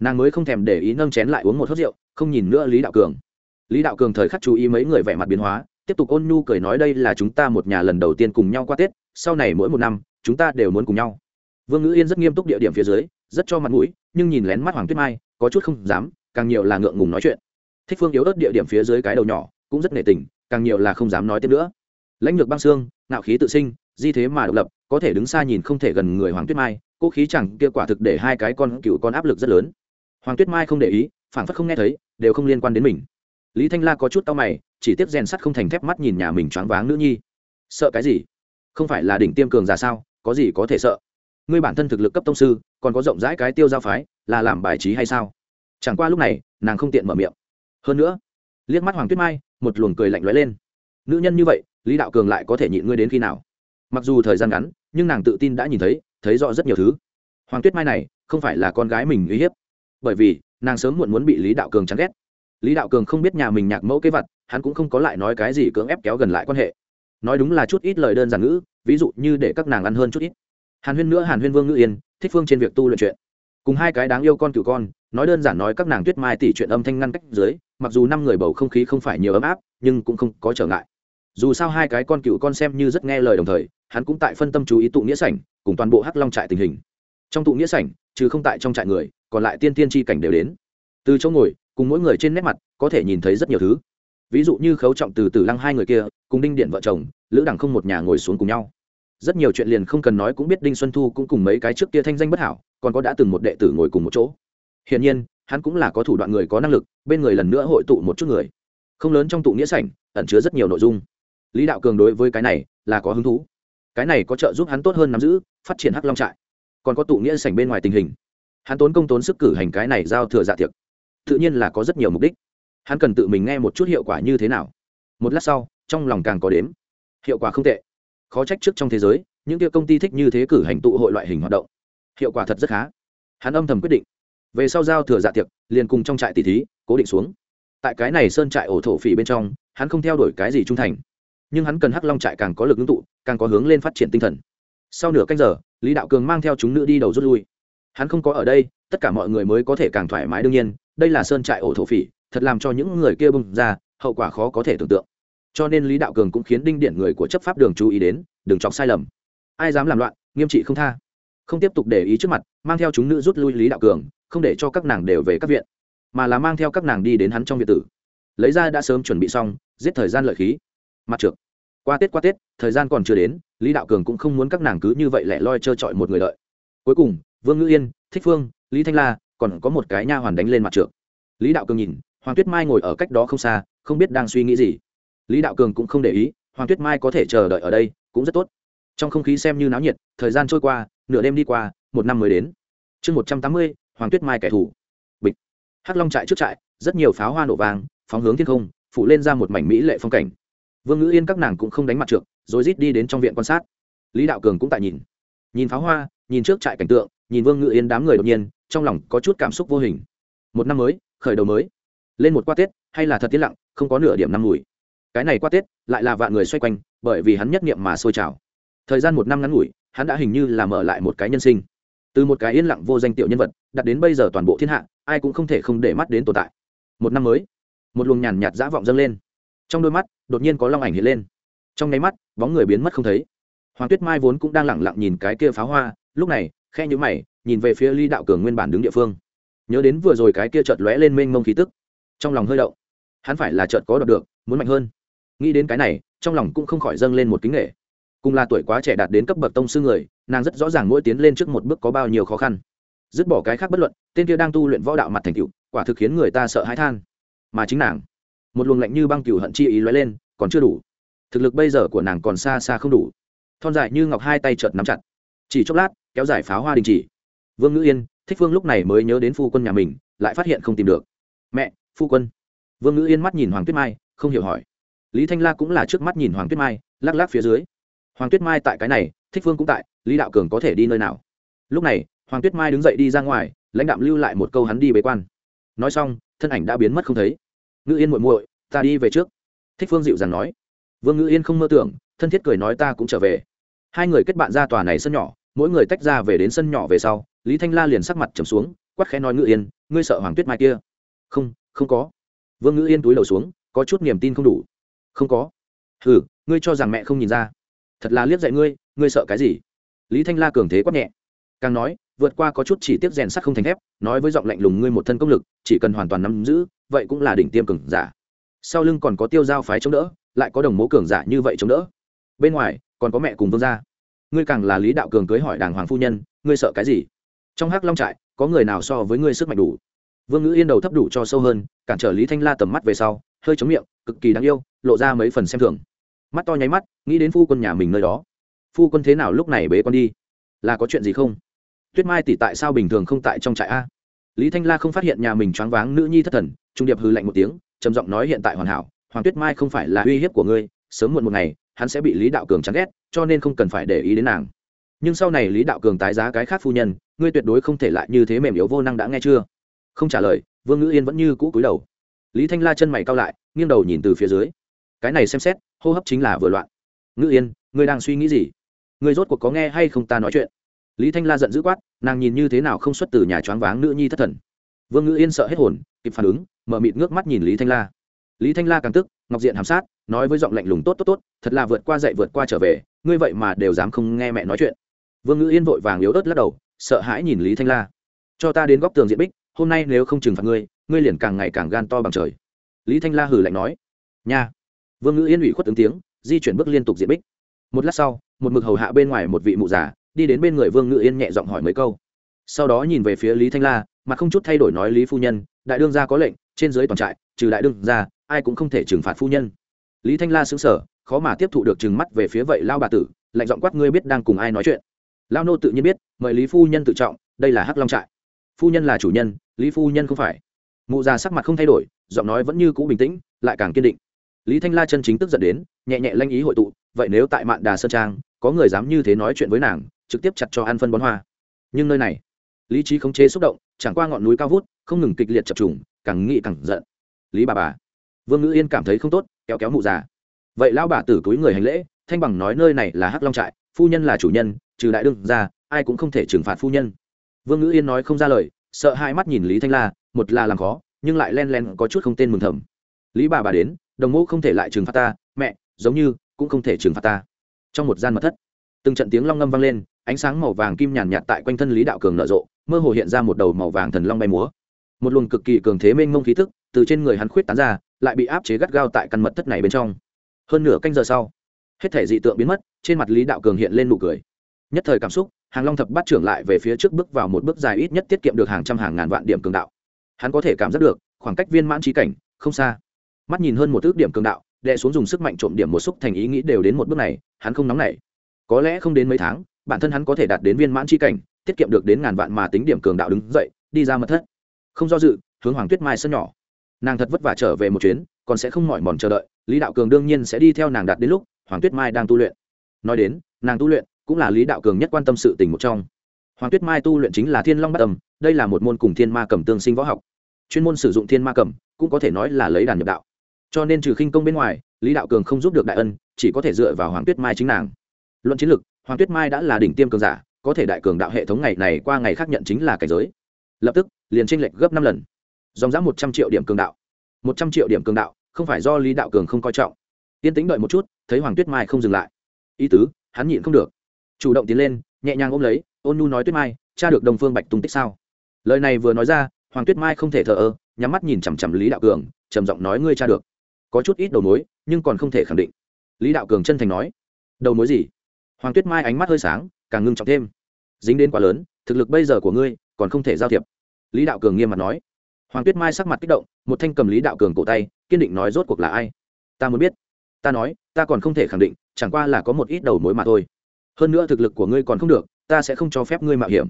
Nàng mới không thèm để ý nâng chén lại uống một hớt rượu không nhìn nữa lý đạo cường. Lý đạo cường thời khắc chú ý mấy người vẻ mặt biến hóa tiếp tục ôn nhu cười nói đây là chúng ta một nhà lần đầu tiên cùng nhau qua tết sau này mỗi một năm chúng ta đều muốn cùng nhau. Vương ngữ yên rất nghiêm túc địa điểm phía dưới rất cho mặt mũi nhưng nhìn lén mắt hoàng tuyết mai có chút không dám càng nhiều là ngượng ngùng nói chuyện. Thích phương yếu ớt địa điểm phía dưới cái đầu nhỏ cũng rất nể tình càng nhiều là không dám nói tiếp nữa. Lãnh lược băng xương, ngạo khí tự sinh, di thế mà độc lập, có thể đứng xa nhìn không thể gần người hoàng tuyết mai, cố khí chẳng kia quả thực để hai cái con cựu con áp lực rất lớn. Hoàng tuyết mai không để ý, phảng phất không nghe thấy, đều không liên quan đến mình. Lý thanh la có chút tao mày, chỉ tiếp rèn sắt không thành thép mắt nhìn nhà mình choáng váng nữ nhi. Sợ cái gì? Không phải là đỉnh tiêm cường giả sao? Có gì có thể sợ? Ngươi bản thân thực lực cấp tông sư, còn có rộng rãi cái tiêu giao phái, là làm bài trí hay sao? Chẳng qua lúc này, nàng không tiện mở miệng. Hơn nữa, liếc mắt hoàng tuyết mai một luồng cười lạnh lóe lên. Nữ nhân như vậy, lý đạo cường lại có thể nhịn ngươi đến khi nào? Mặc dù thời gian ngắn, nhưng nàng tự tin đã nhìn thấy thấy rõ rất nhiều thứ. Hoàng tuyết mai này, không phải là con gái mình uy hiếp. Bởi vì, nàng sớm muộn muốn bị lý đạo cường chán ghét. Lý đạo cường không biết nhà mình nhạc mẫu kế vật, hắn cũng không có lại nói cái gì cưỡng ép kéo gần lại quan hệ. Nói đúng là chút ít lời đơn giản ngữ, ví dụ như để các nàng ăn hơn chút ít. Hàn huyên nữa, hàn huyên vương ngữ yên, thích phương trên việc tu luyện chuyện. Cùng hai cái đáng yêu con cựu con, nói đơn giản nói các nàng tuyết mai tỷ chuyện âm thanh ngăn cách dưới mặc dù năm người bầu không khí không phải nhiều ấm áp, nhưng cũng không có trở ngại. Dù sao hai cái con cựu con xem như rất nghe lời đồng thời, hắn cũng tại phân tâm chú ý tụ nghĩa sảnh, cùng toàn bộ hắc long trại tình hình. Trong tụ nghĩa sảnh, trừ không tại trong trại người, còn lại tiên tiên tri cảnh đều đến. Từ chỗ ngồi, cùng mỗi người trên nét mặt, có thể nhìn thấy rất nhiều thứ. Ví dụ như khấu trọng từ từ lăng hai người kia, cùng đinh điện vợ chồng, lữ đẳng không một nhà ngồi xuống cùng nhau. Rất nhiều chuyện liền không cần nói cũng biết đinh xuân thu cũng cùng mấy cái trước kia thanh danh bất hảo, còn có đã từng một đệ tử ngồi cùng một chỗ. Hiển nhiên hắn cũng là có thủ đoạn người có năng lực, bên người lần nữa hội tụ một chút người. Không lớn trong tụ nghĩa sảnh, ẩn chứa rất nhiều nội dung. Lý đạo cường đối với cái này là có hứng thú. Cái này có trợ giúp hắn tốt hơn nắm giữ, phát triển hắc long trại. Còn có tụ nghĩa sảnh bên ngoài tình hình. Hắn tốn công tốn sức cử hành cái này giao thừa dạ tiệc. Tự nhiên là có rất nhiều mục đích. Hắn cần tự mình nghe một chút hiệu quả như thế nào. Một lát sau, trong lòng càng có đếm. Hiệu quả không tệ. Khó trách trước trong thế giới, những kia công ty thích như thế cử hành tụ hội loại hình hoạt động. Hiệu quả thật rất khá. Hắn âm thầm quyết định về sau giao thừa dạ tiệc, liền cùng trong trại tỷ thí, cố định xuống. Tại cái này sơn trại ổ thổ phỉ bên trong, hắn không theo đuổi cái gì trung thành. Nhưng hắn cần hắc long trại càng có lực ứng tụ, càng có hướng lên phát triển tinh thần. Sau nửa canh giờ, lý đạo cường mang theo chúng nữ đi đầu rút lui. Hắn không có ở đây, tất cả mọi người mới có thể càng thoải mái đương nhiên, đây là sơn trại ổ thổ phỉ, thật làm cho những người kia bung ra, hậu quả khó có thể tưởng tượng. Cho nên lý đạo cường cũng khiến đinh điện người của chấp pháp đường chú ý đến, đừng chọc sai lầm. Ai dám làm loạn, nghiêm trị không tha. Không tiếp tục để ý trước mặt, mang theo chúng nữ rút lui lý đạo cường không để cho các nàng đều về các viện, mà là mang theo các nàng đi đến hắn trong viện tử. Lấy ra đã sớm chuẩn bị xong, giết thời gian lợi khí. Mặt trượt qua tết qua tết, thời gian còn chưa đến, lý đạo cường cũng không muốn các nàng cứ như vậy lẻ loi trơ trọi một người đợi. Cuối cùng, vương ngữ yên, thích phương, lý thanh la, còn có một cái nha hoàn đánh lên mặt trượt lý đạo cường nhìn, hoàng tuyết mai ngồi ở cách đó không xa, không biết đang suy nghĩ gì. Lý đạo cường cũng không để ý, hoàng tuyết mai có thể chờ đợi ở đây, cũng rất tốt. Trong không khí xem như náo nhiệt, thời gian trôi qua, nửa đêm đi qua, một năm mới đến. Chương một trăm tám mươi hoàng tuyết mai kẻ thù. Bịch. Hắc long trại trước trại, rất nhiều pháo hoa nổ vàng phóng hướng thiên không phụ lên ra một mảnh mỹ lệ phong cảnh. Vương ngữ yên các nàng cũng không đánh mặt trượt rồi rít đi đến trong viện quan sát. Lý đạo cường cũng tại nhìn. Nhìn pháo hoa, nhìn trước trại cảnh tượng, nhìn vương ngữ yên đám người đột nhiên, trong lòng có chút cảm xúc vô hình. Một năm mới, khởi đầu mới. Lên một qua tết, hay là thật tiến lặng, không có nửa điểm năm mùi cái này qua tết, lại là vạn người xoay quanh, bởi vì hắn nhất nghiệm mà sôi trào. Thời gian một năm ngắn ngủi, hắn đã hình như là mở lại một cái nhân sinh từ một cái yên lặng vô danh tiểu nhân vật, đặt đến bây giờ toàn bộ thiên hạ, ai cũng không thể không để mắt đến tồn tại. Một năm mới, một luồng nhàn nhạt dã vọng dâng lên. Trong đôi mắt, đột nhiên có long ảnh hiện lên. Trong nháy mắt, bóng người biến mất không thấy. Hoàng tuyết mai vốn cũng đang lẳng lặng nhìn cái kia pháo hoa, lúc này khe nhữ mày, nhìn về phía ly đạo cường nguyên bản đứng địa phương. Nhớ đến vừa rồi cái kia chợt lóe lên mênh mông khí tức, trong lòng hơi đậu hắn phải là chợt có đọc được, muốn mạnh hơn. Nghĩ đến cái này, trong lòng cũng không khỏi dâng lên một kính nghệ cùng là tuổi quá trẻ đạt đến cấp bậc tông sư người, nàng rất rõ ràng mỗi tiến lên trước một bước có bao nhiêu khó khăn. Dứt bỏ cái khác bất luận, tên kia đang tu luyện võ đạo mặt thành cựu quả thực khiến người ta sợ hãi than. Mà chính nàng, một luồng lạnh như băng cựu hận chi ý lóe lên, còn chưa đủ. Thực lực bây giờ của nàng còn xa xa không đủ. Thon dài như ngọc hai tay chợt nắm chặt. Chỉ chốc lát, kéo dài pháo hoa đình chỉ. Vương ngữ yên, thích phương lúc này mới nhớ đến phu quân nhà mình, lại phát hiện không tìm được. Mẹ, phu quân. Vương ngữ yên mắt nhìn hoàng tuyết mai, không hiểu hỏi. Lý thanh la cũng là trước mắt nhìn hoàng tuyết mai, lắc lắc phía dưới hoàng tuyết mai tại cái này, thích phương cũng tại, lý đạo cường có thể đi nơi nào? Lúc này, hoàng tuyết mai đứng dậy đi ra ngoài, lãnh đạo lưu lại một câu hắn đi bế quan. Nói xong, thân ảnh đã biến mất không thấy. Ngữ yên muội muội, ta đi về trước. Thích phương dịu dàng nói. Vương ngữ yên không mơ tưởng, thân thiết cười nói ta cũng trở về. Hai người kết bạn ra tòa này sân nhỏ, mỗi người tách ra về đến sân nhỏ về sau, lý thanh la liền sắc mặt trầm xuống quắt khẽ nói ngữ yên, ngươi sợ hoàng tuyết mai kia? Không không có. Vương ngữ yên túi đầu xuống, có chút niềm tin không đủ. Không có. Hừ, ngươi cho rằng mẹ không nhìn ra thật là liếc dạy ngươi ngươi sợ cái gì? Lý thanh la cường thế quát nhẹ. Càng nói, vượt qua có chút chỉ tiếp rèn sắt không thành thép, nói với giọng lạnh lùng ngươi một thân công lực, chỉ cần hoàn toàn nắm giữ, vậy cũng là đỉnh tiêm cường giả. Sau lưng còn có tiêu giao phái chống đỡ, lại có đồng mố cường giả như vậy chống đỡ. Bên ngoài, còn có mẹ cùng vương gia. Ngươi càng là lý đạo cường cưới hỏi đàng hoàng phu nhân, ngươi sợ cái gì? Trong hắc long trại, có người nào so với ngươi sức mạnh đủ? Vương ngữ yên đầu thấp đủ cho sâu hơn, cản trở lý thanh la tầm mắt về sau, hơi chống miệng, cực kỳ đáng yêu, lộ ra mấy phần xem thường mắt to nháy mắt, nghĩ đến phu quân nhà mình nơi đó. Phu quân thế nào lúc này bế con đi? Là có chuyện gì không? Tuyết mai tỷ tại sao bình thường không tại trong trại a? Lý thanh la không phát hiện nhà mình choáng váng nữ nhi thất thần, trung điệp hư lạnh một tiếng, trầm giọng nói hiện tại hoàn hảo, hoàng tuyết mai không phải là uy hiếp của ngươi, sớm muộn một ngày, hắn sẽ bị lý đạo cường chán ghét, cho nên không cần phải để ý đến nàng. Nhưng sau này lý đạo cường tái giá cái khác phu nhân, ngươi tuyệt đối không thể lại như thế mềm yếu vô năng đã nghe chưa? Không trả lời, vương ngữ yên vẫn như cũ cúi đầu. Lý thanh la chân mày cao lại, nghiêng đầu nhìn từ phía dưới. Cái này xem xét hô hấp chính là vừa loạn. Ngự yên, ngươi đang suy nghĩ gì? Ngươi rốt cuộc có nghe hay không ta nói chuyện? Lý thanh la giận dữ quát, nàng nhìn như thế nào không xuất từ nhà choáng váng nữ nhi thất thần. Vương ngự yên sợ hết hồn, kịp phản ứng, mở mịt ngước mắt nhìn lý thanh la. Lý thanh la càng tức, ngọc diện hàm sát, nói với giọng lạnh lùng tốt tốt tốt, thật là vượt qua dậy vượt qua trở về, ngươi vậy mà đều dám không nghe mẹ nói chuyện. Vương ngự yên vội vàng yếu ớt lắc đầu, sợ hãi nhìn lý thanh la. Cho ta đến góc tường diện bích, hôm nay nếu không trừng phạt ngươi ngươi liền càng ngày càng gan to bằng trời. Lý thanh la hừ lạnh nói, nha vương ngữ yên ủy khuất ứng tiếng, di chuyển bước liên tục diện bích. Một lát sau, một mực hầu hạ bên ngoài một vị mụ già, đi đến bên người vương ngữ yên nhẹ giọng hỏi mấy câu. Sau đó nhìn về phía lý thanh la mà không chút thay đổi nói, lý phu nhân, đại đương gia có lệnh, trên dưới toàn trại, trừ đại đương gia, ai cũng không thể trừng phạt phu nhân. Lý thanh la xứng sở khó mà tiếp thụ được trừng mắt về phía vậy lao bà tử, lạnh giọng quát, ngươi biết đang cùng ai nói chuyện? Lao nô tự nhiên biết, mời lý phu nhân tự trọng, đây là hắc long trại. Phu nhân là chủ nhân, lý phu nhân không phải. Mụ già sắc mặt không thay đổi, giọng nói vẫn như cũ bình tĩnh, lại càng kiên định lý thanh la chân chính tức giận đến, nhẹ nhẹ lanh ý hội tụ, vậy nếu tại mạn đà sơn trang, có người dám như thế nói chuyện với nàng, trực tiếp chặt cho ăn phân bón hoa. Nhưng nơi này, lý trí khống chế xúc động, chẳng qua ngọn núi cao vút, không ngừng kịch liệt chập trùng, càng nghĩ càng giận. Lý bà bà, vương ngữ yên cảm thấy không tốt, kéo kéo mụ già. Vậy lão bà tử túi người hành lễ, thanh bằng nói nơi này là hắc long trại, phu nhân là chủ nhân, trừ đại đương ra, ai cũng không thể trừng phạt phu nhân. Vương ngữ yên nói không ra lời, sợ hai mắt nhìn lý thanh la, một là làm khó, nhưng lại len len có chút không tên mừng thầm. Lý bà bà đến đồng mẫu không thể lại trừng phạt ta, mẹ, giống như cũng không thể trừng phạt ta. Trong một gian mật thất, từng trận tiếng long ngâm vang lên, ánh sáng màu vàng kim nhàn nhạt tại quanh thân lý đạo cường nở rộ, mơ hồ hiện ra một đầu màu vàng thần long bay múa. Một luồng cực kỳ cường thế mênh mông khí thức từ trên người hắn khuyết tán ra, lại bị áp chế gắt gao tại căn mật thất này bên trong. Hơn nửa canh giờ sau, hết thể dị tượng biến mất, trên mặt lý đạo cường hiện lên nụ cười. Nhất thời cảm xúc, hàng long thập bắt trưởng lại về phía trước bước vào một bước dài ít nhất tiết kiệm được hàng trăm hàng ngàn vạn điểm cường đạo. Hắn có thể cảm giác được khoảng cách viên mãn trí cảnh không xa mắt nhìn hơn một ước điểm cường đạo đệ xuống dùng sức mạnh trộm điểm một xúc thành ý nghĩ đều đến một bước này, hắn không nóng nảy. Có lẽ không đến mấy tháng, bản thân hắn có thể đạt đến viên mãn chi cảnh, tiết kiệm được đến ngàn vạn mà tính điểm cường đạo đứng dậy, đi ra mật thất. Không do dự, hướng hoàng tuyết mai sân nhỏ. Nàng thật vất vả trở về một chuyến, còn sẽ không mỏi mòn chờ đợi, lý đạo cường đương nhiên sẽ đi theo nàng đạt đến lúc hoàng tuyết mai đang tu luyện. Nói đến, nàng tu luyện cũng là lý đạo cường nhất quan tâm sự tình một trong. Hoàng tuyết mai tu luyện chính là thiên long bát tầm đây là một môn cùng thiên ma cầm tương sinh võ học. Chuyên môn sử dụng thiên ma cầm cũng có thể nói là lấy đàn nhập đạo cho nên trừ khinh công bên ngoài, lý đạo cường không giúp được đại ân, chỉ có thể dựa vào hoàng tuyết mai chính nàng. Luận chiến lược hoàng tuyết mai đã là đỉnh tiêm cường giả, có thể đại cường đạo hệ thống ngày này qua ngày khác nhận chính là cảnh giới. Lập tức, liền tranh lệch gấp năm lần. Dòng giá một trăm triệu điểm cường đạo. Một trăm triệu điểm cường đạo, không phải do lý đạo cường không coi trọng. Yên tĩnh đợi một chút, thấy hoàng tuyết mai không dừng lại. Ý tứ, hắn nhịn không được. Chủ động tiến lên, nhẹ nhàng ôm lấy, ôn nu nói tuyết mai, cha được đồng phương bạch tung tích sao? Lời này vừa nói ra, hoàng tuyết mai không thể thờ ơ, nhắm mắt nhìn chằm chằm lý đạo cường, trầm giọng nói, ngươi cha được có chút ít đầu mối, nhưng còn không thể khẳng định. Lý đạo cường chân thành nói, đầu mối gì? Hoàng tuyết mai ánh mắt hơi sáng, càng ngưng trọng thêm, dính đến quá lớn, thực lực bây giờ của ngươi còn không thể giao thiệp. Lý đạo cường nghiêm mặt nói. Hoàng tuyết mai sắc mặt kích động, một thanh cầm lý đạo cường cổ tay, kiên định nói rốt cuộc là ai? Ta muốn biết. Ta nói, ta còn không thể khẳng định, chẳng qua là có một ít đầu mối mà thôi. Hơn nữa thực lực của ngươi còn không được, ta sẽ không cho phép ngươi mạo hiểm.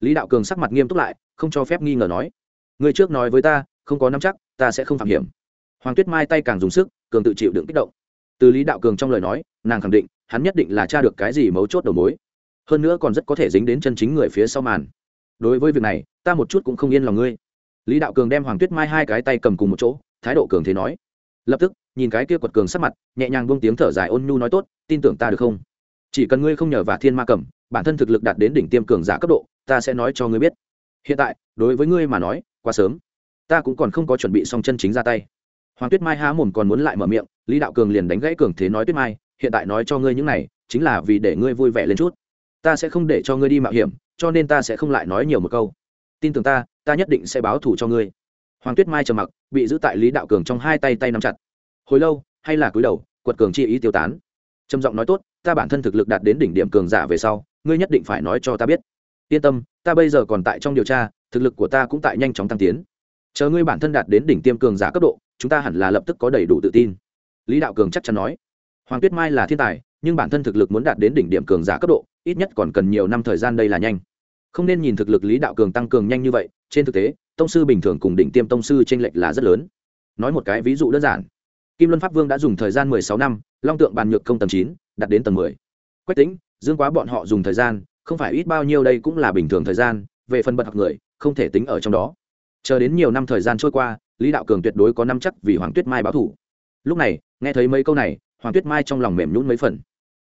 Lý đạo cường sắc mặt nghiêm túc lại, không cho phép nghi ngờ nói. Ngươi trước nói với ta, không có nắm chắc, ta sẽ không phạm hiểm hoàng tuyết mai tay càng dùng sức, cường tự chịu đựng kích động. Từ lý đạo cường trong lời nói, nàng khẳng định, hắn nhất định là tra được cái gì mấu chốt đầu mối. Hơn nữa còn rất có thể dính đến chân chính người phía sau màn. Đối với việc này, ta một chút cũng không yên lòng ngươi. Lý đạo cường đem hoàng tuyết mai hai cái tay cầm cùng một chỗ, thái độ cường thế nói. Lập tức, nhìn cái kia quật cường sắc mặt, nhẹ nhàng buông tiếng thở dài ôn nhu nói tốt, tin tưởng ta được không? Chỉ cần ngươi không nhờ và thiên ma cầm, bản thân thực lực đạt đến đỉnh tiêm cường giả cấp độ, ta sẽ nói cho ngươi biết. Hiện tại, đối với ngươi mà nói, quá sớm. Ta cũng còn không có chuẩn bị xong chân chính ra tay hoàng tuyết mai há mồm còn muốn lại mở miệng, lý đạo cường liền đánh gãy cường thế nói tuyết mai, hiện tại nói cho ngươi những này, chính là vì để ngươi vui vẻ lên chút. Ta sẽ không để cho ngươi đi mạo hiểm, cho nên ta sẽ không lại nói nhiều một câu. Tin tưởng ta ta nhất định sẽ báo thù cho ngươi. Hoàng tuyết mai trầm mặc, bị giữ tại lý đạo cường trong hai tay tay nắm chặt. Hồi lâu, hay là cúi đầu, quật cường chi ý tiêu tán. Trầm giọng nói tốt, ta bản thân thực lực đạt đến đỉnh điểm cường giả về sau, ngươi nhất định phải nói cho ta biết. Yên tâm, ta bây giờ còn tại trong điều tra, thực lực của ta cũng tại nhanh chóng tăng tiến. Chờ ngươi bản thân đạt đến đỉnh tiêm cường giả cấp độ chúng ta hẳn là lập tức có đầy đủ tự tin. Lý đạo cường chắc chắn nói. Hoàng tuyết mai là thiên tài, nhưng bản thân thực lực muốn đạt đến đỉnh điểm cường giả cấp độ, ít nhất còn cần nhiều năm thời gian đây là nhanh. Không nên nhìn thực lực lý đạo cường tăng cường nhanh như vậy, trên thực tế, tông sư bình thường cùng đỉnh tiêm tông sư t r ê n lệch là rất lớn. Nói một cái ví dụ đơn giản. Kim luân pháp vương đã dùng thời gian mười sáu năm, long tượng bàn nhược công tầng chín, đạt đến tầng mười. Quách tính dương quá bọn họ dùng thời gian, không phải ít bao nhiêu đây cũng là bình thường thời gian, về phần bật học người, không thể tính ở trong đó. Chờ đến nhiều năm thời gian trôi qua lý đạo cường tuyệt đối có năm chắc vì hoàng tuyết mai báo thủ. Lúc này nghe thấy mấy câu này hoàng tuyết mai trong lòng mềm nhún mấy phần.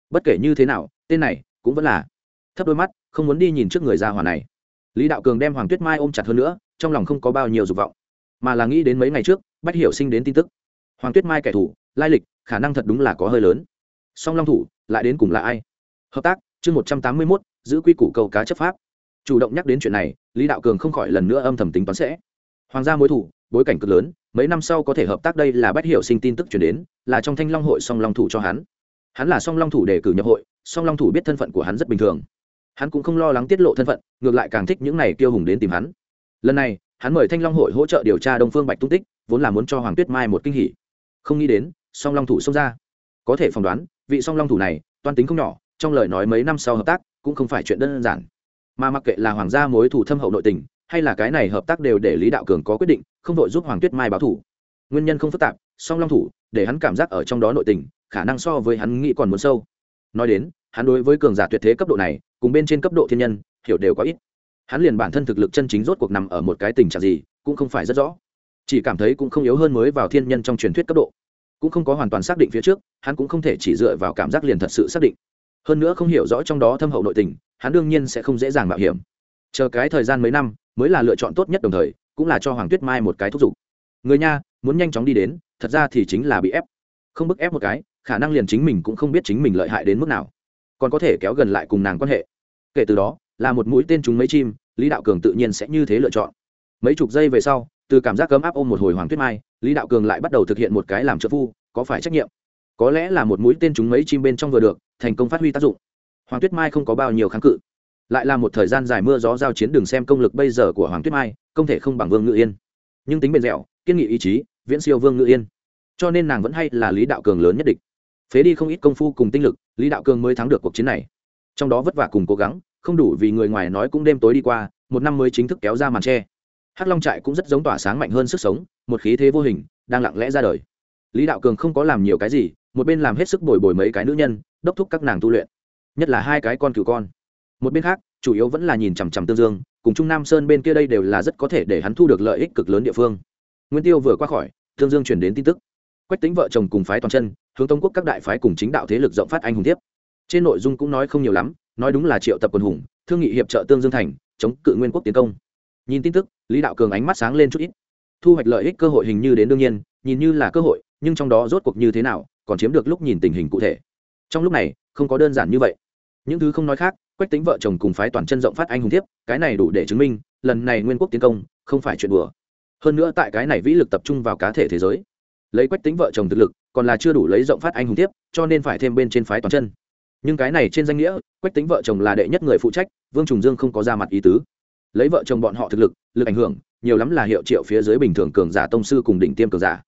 Bất kể như thế nào tên này cũng vẫn là thấp đôi mắt không muốn đi nhìn trước người ra hỏa này. Lý đạo cường đem hoàng tuyết mai ôm chặt hơn nữa trong lòng không có bao nhiêu dục vọng mà là nghĩ đến mấy ngày trước bách hiểu sinh đến tin tức. Hoàng tuyết mai kẻ thủ, lai lịch khả năng thật đúng là có hơi lớn. Song long thủ lại đến cùng là ai? Hợp tác chương một trăm tám mươi mốt giữ quy củ câu cá chấp pháp. Chủ động nhắc đến chuyện này lý đạo cường không khỏi lần nữa âm thầm tính toán sẽ hoàng gia mối thủ, bối cảnh cực lớn, mấy năm sau có thể hợp tác đây là bách hiệu sinh tin tức chuyển đến, là trong thanh long hội song long thủ cho hắn. Hắn là song long thủ đề cử nhập hội, song long thủ biết thân phận của hắn rất bình thường. Hắn cũng không lo lắng tiết lộ thân phận, ngược lại càng thích những này kiêu hùng đến tìm hắn. Lần này, hắn mời thanh long hội hỗ trợ điều tra đông phương bạch tung tích, vốn là muốn cho hoàng tuyết mai một kinh hỉ. Không nghĩ đến, song long thủ xông ra. Có thể phỏng đoán, vị song long thủ này, toan tính không nhỏ, trong lời nói mấy năm sau hợp tác, cũng không phải chuyện đơn giản. Mà mặc kệ là hoàng gia mối thủ thâm hậu nội tình hay là cái này hợp tác đều để lý đạo cường có quyết định, không đội giúp hoàng tuyết mai báo thủ. Nguyên nhân không phức tạp, song long thủ, để hắn cảm giác ở trong đó nội tình, khả năng so với hắn nghĩ còn muốn sâu. Nói đến, hắn đối với cường giả tuyệt thế cấp độ này, cùng bên trên cấp độ thiên nhân, hiểu đều có ít. Hắn liền bản thân thực lực chân chính rốt cuộc nằm ở một cái tình trạng gì, cũng không phải rất rõ. Chỉ cảm thấy cũng không yếu hơn mới vào thiên nhân trong truyền thuyết cấp độ. Cũng không có hoàn toàn xác định phía trước, hắn cũng không thể chỉ dựa vào cảm giác liền thật sự xác định. Hơn nữa không hiểu rõ trong đó thâm hậu nội tình, hắn đương nhiên sẽ không dễ dàng mạo hiểm. Chờ cái thời gian mấy năm mới là lựa chọn tốt nhất đồng thời, cũng là cho hoàng tuyết mai một cái thúc giục. Người nha, muốn nhanh chóng đi đến, thật ra thì chính là bị ép. Không bức ép một cái, khả năng liền chính mình cũng không biết chính mình lợi hại đến mức nào. Còn có thể kéo gần lại cùng nàng quan hệ. Kể từ đó, là một mũi tên trúng mấy chim, lý đạo cường tự nhiên sẽ như thế lựa chọn. Mấy chục giây về sau, từ cảm giác cấm áp ôm một hồi hoàng tuyết mai, lý đạo cường lại bắt đầu thực hiện một cái làm trợ phu, có phải trách nhiệm? Có lẽ là một mũi tên trúng mấy chim bên trong vừa được, thành công phát huy tác dụng. Hoàng tuyết mai không có bao nhiêu kháng cự lại là một thời gian dài mưa gió giao chiến đường xem công lực bây giờ của hoàng tuyết mai không thể không bằng vương ngự yên. Nhưng tính bền dẻo, kiên nghị ý chí, viễn siêu vương ngự yên. Cho nên nàng vẫn hay là lý đạo cường lớn nhất địch. Phế đi không ít công phu cùng tinh lực, lý đạo cường mới thắng được cuộc chiến này. Trong đó vất vả cùng cố gắng, không đủ vì người ngoài nói cũng đêm tối đi qua, một năm mới chính thức kéo ra màn tre. Hắc long trại cũng rất giống tỏa sáng mạnh hơn sức sống, một khí thế vô hình, đang lặng lẽ ra đời. Lý đạo cường không có làm nhiều cái gì, một bên làm hết sức bồi bồi mấy cái nữ nhân, đốc thúc các nàng tu luyện. Nhất là hai cái con cừu con một bên khác, chủ yếu vẫn là nhìn chằm chằm tương dương, cùng trung nam sơn bên kia đây đều là rất có thể để hắn thu được lợi ích cực lớn địa phương. Nguyên tiêu vừa qua khỏi, tương dương chuyển đến tin tức. Quách tính vợ chồng cùng phái toàn chân, hướng tống quốc các đại phái cùng chính đạo thế lực rộng phát anh hùng tiếp. Trên nội dung cũng nói không nhiều lắm, nói đúng là triệu tập quân hùng, thương nghị hiệp trợ tương dương thành, chống cự nguyên quốc tiến công. Nhìn tin tức, lý đạo cường ánh mắt sáng lên chút ít. Thu hoạch lợi ích cơ hội hình như đến đương nhiên, nhìn như là cơ hội, nhưng trong đó rốt cuộc như thế nào, còn chiếm được lúc nhìn tình hình cụ thể. Trong lúc này, không có đơn giản như vậy. Những thứ không nói khác quách tính vợ chồng cùng phái toàn chân rộng phát anh hùng tiếp cái này đủ để chứng minh, lần này nguyên quốc tiến công, không phải chuyện đùa. Hơn nữa tại cái này vĩ lực tập trung vào cá thể thế giới. Lấy quách tính vợ chồng thực lực, còn là chưa đủ lấy rộng phát anh hùng tiếp cho nên phải thêm bên trên phái toàn chân. Nhưng cái này trên danh nghĩa, quách tính vợ chồng là đệ nhất người phụ trách, vương trùng dương không có ra mặt ý tứ. Lấy vợ chồng bọn họ thực lực lực ảnh hưởng, nhiều lắm là hiệu triệu phía dưới bình thường cường giả tông sư cùng đỉnh tiêm cường giả.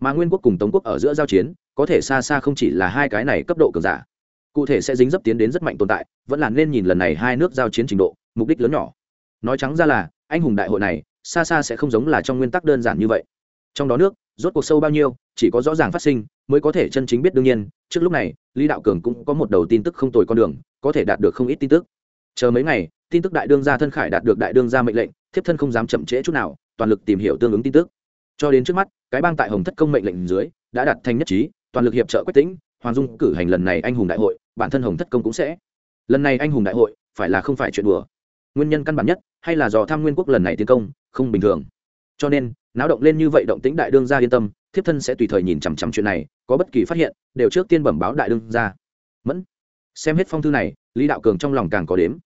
Mà nguyên quốc cùng tống quốc ở giữa giao chiến, có thể xa xa không chỉ là hai cái này cấp độ cường giả cụ thể sẽ dính dấp tiến đến rất mạnh tồn tại, vẫn là nên nhìn lần này hai nước giao chiến trình độ, mục đích lớn nhỏ. Nói trắng ra là, anh hùng đại hội này, xa xa sẽ không giống là trong nguyên tắc đơn giản như vậy. Trong đó nước, rốt cuộc sâu bao nhiêu, chỉ có rõ ràng phát sinh, mới có thể chân chính biết đương nhiên, trước lúc này, lý đạo cường cũng có một đầu tin tức không tồi con đường, có thể đạt được không ít tin tức. Chờ mấy ngày, tin tức đại đương gia thân khải đạt được đại đương gia mệnh lệnh, thiếp thân không dám chậm trễ chút nào, toàn lực tìm hiểu tương ứng tin tức. Cho đến trước mắt, cái bang tại hồng thất công mệnh lệnh dưới, đã đạt thành nhất trí, toàn lực hiệp trợ quách tĩnh hoàng dung cử hành lần này anh hùng đại hội, bản thân hồng thất công cũng sẽ. Lần này anh hùng đại hội, phải là không phải chuyện đùa. Nguyên nhân căn bản nhất, hay là do tham nguyên quốc lần này tiến công, không bình thường. Cho nên, náo động lên như vậy động tĩnh đại đương gia yên tâm, thiếp thân sẽ tùy thời nhìn chằm chằm chuyện này, có bất kỳ phát hiện, đều trước tiên bẩm báo đại đương gia. Mẫn. Xem hết phong thư này, lý đạo cường trong lòng càng có đếm.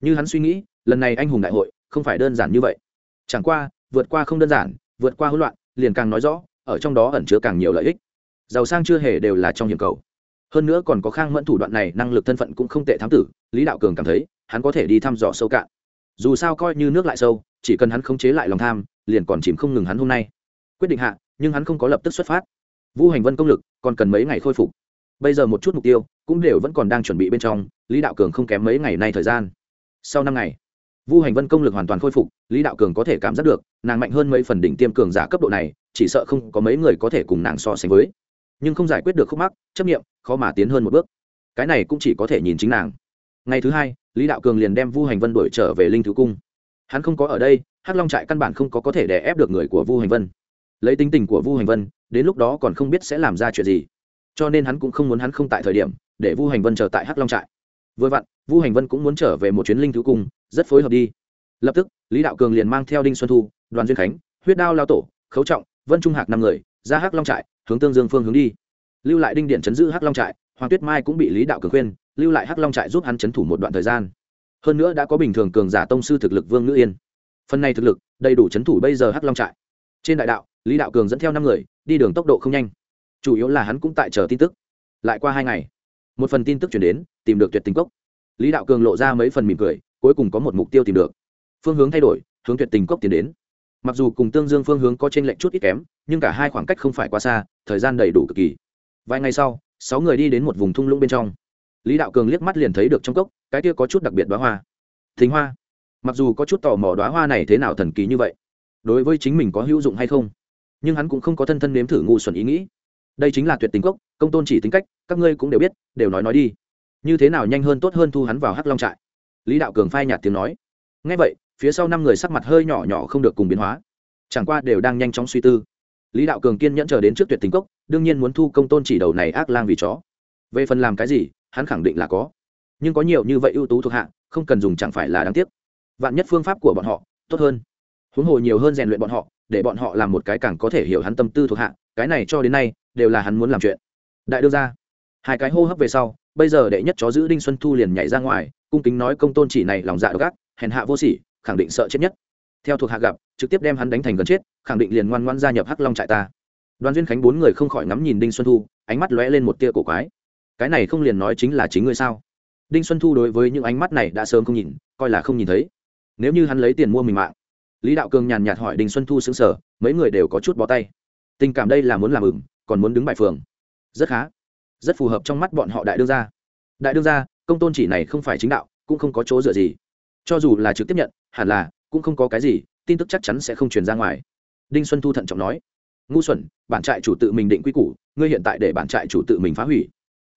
Như hắn suy nghĩ, lần này anh hùng đại hội, không phải đơn giản như vậy. Chẳng qua, vượt qua không đơn giản, vượt qua hỗn loạn, liền càng nói rõ, ở trong đó ẩn chứa càng nhiều lợi ích giàu sang chưa hề đều là trong hiểm cầu. Hơn nữa còn có khang mẫn thủ đoạn này, năng lực thân phận cũng không tệ thám tử, lý đạo cường cảm thấy, hắn có thể đi thăm dò sâu cạn. Dù sao coi như nước lại sâu, chỉ cần hắn khống chế lại lòng tham, liền còn chìm không ngừng hắn hôm nay. Quyết định hạ, nhưng hắn không có lập tức xuất phát. Vu hành vân công lực, còn cần mấy ngày khôi phục. Bây giờ một chút mục tiêu, cũng đều vẫn còn đang chuẩn bị bên trong, lý đạo cường không kém mấy ngày nay thời gian. Sau năm ngày, vu hành vân công lực hoàn toàn khôi phục, lý đạo cường có thể cảm giác được, nàng mạnh hơn mấy phần đỉnh tiêm cường giả cấp độ này, chỉ sợ không có mấy người có thể cùng nàng so sánh với nhưng không giải quyết được khúc mắc, chấp nghiệm khó mà tiến hơn một bước. Cái này cũng chỉ có thể nhìn chính nàng. Ngày thứ hai, lý đạo cường liền đem vu hành vân đuổi trở về linh thứ cung. Hắn không có ở đây, hắc long trại căn bản không có có thể đè ép được người của vu hành vân. Lấy tính tình của vu hành vân, đến lúc đó còn không biết sẽ làm ra chuyện gì. Cho nên hắn cũng không muốn hắn không tại thời điểm, để vu hành vân chờ tại hắc long trại. Vừa vặn, vu hành vân cũng muốn trở về một chuyến linh thứ cung, rất phối hợp đi. Lập tức, lý đạo cường liền mang theo đinh xuân thu, đoàn duyên khánh, huyết đao lao tổ, khấu trọng, vân trung hạc năm người ra hắc long trại, hướng tương dương phương hướng đi. Lưu lại đinh điện chấn giữ hắc long trại, hoàng tuyết mai cũng bị lý đạo cường khuyên, lưu lại hắc long trại giúp hắn chấn thủ một đoạn thời gian. Hơn nữa đã có bình thường cường giả tông sư thực lực vương ngữ yên. Phần này thực lực, đầy đủ chấn thủ bây giờ hắc long trại. Trên đại đạo, lý đạo cường dẫn theo năm người, đi đường tốc độ không nhanh. Chủ yếu là hắn cũng tại chờ tin tức. Lại qua hai ngày, một phần tin tức chuyển đến, tìm được tuyệt tình cốc. Lý đạo cường lộ ra mấy phần mỉm cười, cuối cùng có một mục tiêu tìm được. Phương hướng thay đổi, hướng tuyệt tình cốc tiến đến mặc dù cùng tương dương phương hướng có t r ê n lệch chút ít kém, nhưng cả hai khoảng cách không phải quá xa, thời gian đầy đủ cực kỳ. Vài ngày sau, sáu người đi đến một vùng thung lũng bên trong. Lý đạo cường liếc mắt liền thấy được trong cốc, cái kia có chút đặc biệt đoá hoa. Thính hoa. Mặc dù có chút tò mò đoá hoa này thế nào thần kỳ như vậy, đối với chính mình có hữu dụng hay không, nhưng hắn cũng không có thân thân nếm thử ngu xuẩn ý nghĩ. Đây chính là tuyệt tình cốc, công tôn chỉ tính cách, các ngươi cũng đều biết, đều nói nói đi. Như thế nào nhanh hơn tốt hơn thu hắn vào hắc long trại? Lý đạo cường phai nhạt tiếng nói. Ngay vậy phía sau năm người sắc mặt hơi nhỏ nhỏ không được cùng biến hóa. Chẳng qua đều đang nhanh chóng suy tư. Lý đạo cường kiên nhẫn chờ đến trước tuyệt tình cốc, đương nhiên muốn thu công tôn chỉ đầu này ác lang vì chó. Về phần làm cái gì, hắn khẳng định là có. Nhưng có nhiều như vậy ưu tú thuộc hạ, không cần dùng chẳng phải là đáng tiếc. Vạn nhất phương pháp của bọn họ tốt hơn. Huống hồ nhiều hơn rèn luyện bọn họ, để bọn họ làm một cái càng có thể hiểu hắn tâm tư thuộc hạ, cái này cho đến nay, đều là hắn muốn làm chuyện. Đại đương ra hai cái hô hấp về sau, bây giờ đệ nhất chó giữ đinh xuân thu liền nhảy ra ngoài, cung kính nói công tôn chỉ này lòng dạ gác hèn hạ vô sỉ khẳng định sợ chết nhất. Theo thuộc hạ gặp, trực tiếp đem hắn đánh thành gần chết, khẳng định liền ngoan ngoan gia nhập hắc long trại ta. Đoàn duyên khánh bốn người không khỏi ngắm nhìn đinh xuân thu, ánh mắt lóe lên một tia cổ quái. Cái này không liền nói chính là chính ngươi sao? Đinh xuân thu đối với những ánh mắt này đã sớm không nhìn, coi là không nhìn thấy. Nếu như hắn lấy tiền mua mình mạng, lý đạo cường nhàn nhạt hỏi đinh xuân thu xứng sở mấy người đều có chút bó tay. Tình cảm đây là muốn làm ừng còn muốn đứng bài phường. Rất khá, rất phù hợp trong mắt bọn họ đại đương gia. Đại đương gia, công tôn chỉ này không phải chính đạo, cũng không có chỗ dựa gì cho dù là trực tiếp nhận, hẳn là cũng không có cái gì, tin tức chắc chắn sẽ không truyền ra ngoài. Đinh xuân thu thận trọng nói, ngu xuẩn, bản trại chủ tự mình định quy củ, ngươi hiện tại để bản trại chủ tự mình phá hủy.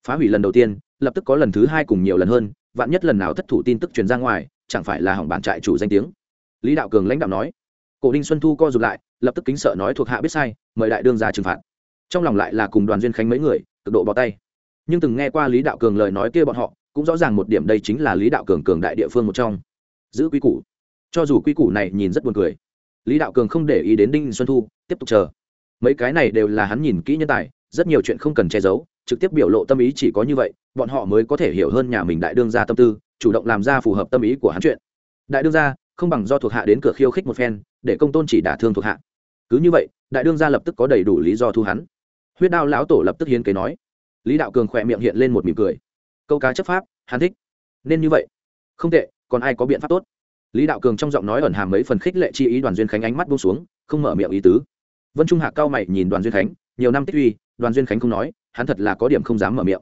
Phá hủy lần đầu tiên, lập tức có lần thứ hai cùng nhiều lần hơn, vạn nhất lần nào thất thủ tin tức truyền ra ngoài, chẳng phải là hỏng bản trại chủ danh tiếng. Lý đạo cường lãnh đạo nói. Cổ đinh xuân thu co rụt lại, lập tức kính sợ nói thuộc hạ biết sai, mời đại đương ra trừng phạt. Trong lòng lại là cùng đoàn duyên khánh mấy người, cực độ bỏ tay. Nhưng từng nghe qua lý đạo cường lời nói kia bọn họ, cũng rõ ràng một điểm đây chính là lý đạo cường cường đại địa phương một trong giữ quy củ. Cho dù quy củ này nhìn rất buồn cười, lý đạo cường không để ý đến đinh xuân thu, tiếp tục chờ. Mấy cái này đều là hắn nhìn kỹ nhân tài, rất nhiều chuyện không cần che giấu, trực tiếp biểu lộ tâm ý chỉ có như vậy, bọn họ mới có thể hiểu hơn nhà mình đại đương gia tâm tư, chủ động làm ra phù hợp tâm ý của hắn chuyện. Đại đương gia, không bằng do thuộc hạ đến cửa khiêu khích một phen, để công tôn chỉ đả thương thuộc hạ. Cứ như vậy, đại đương gia lập tức có đầy đủ lý do thu hắn. Huyết đao lão tổ lập tức hiến kế nói. Lý đạo cường khỏe miệng hiện lên một mỉm cười. Câu cá chấp pháp, hắn thích. Nên như vậy. Không tệ còn ai có biện pháp tốt? Lý đạo cường trong giọng nói ẩn hàm mấy phần khích lệ chi ý đoàn duyên khánh ánh mắt buông xuống, không mở miệng ý tứ. Vân trung hạ cao mày nhìn đoàn duyên khánh, nhiều năm tích uy, đoàn duyên khánh không nói, hắn thật là có điểm không dám mở miệng.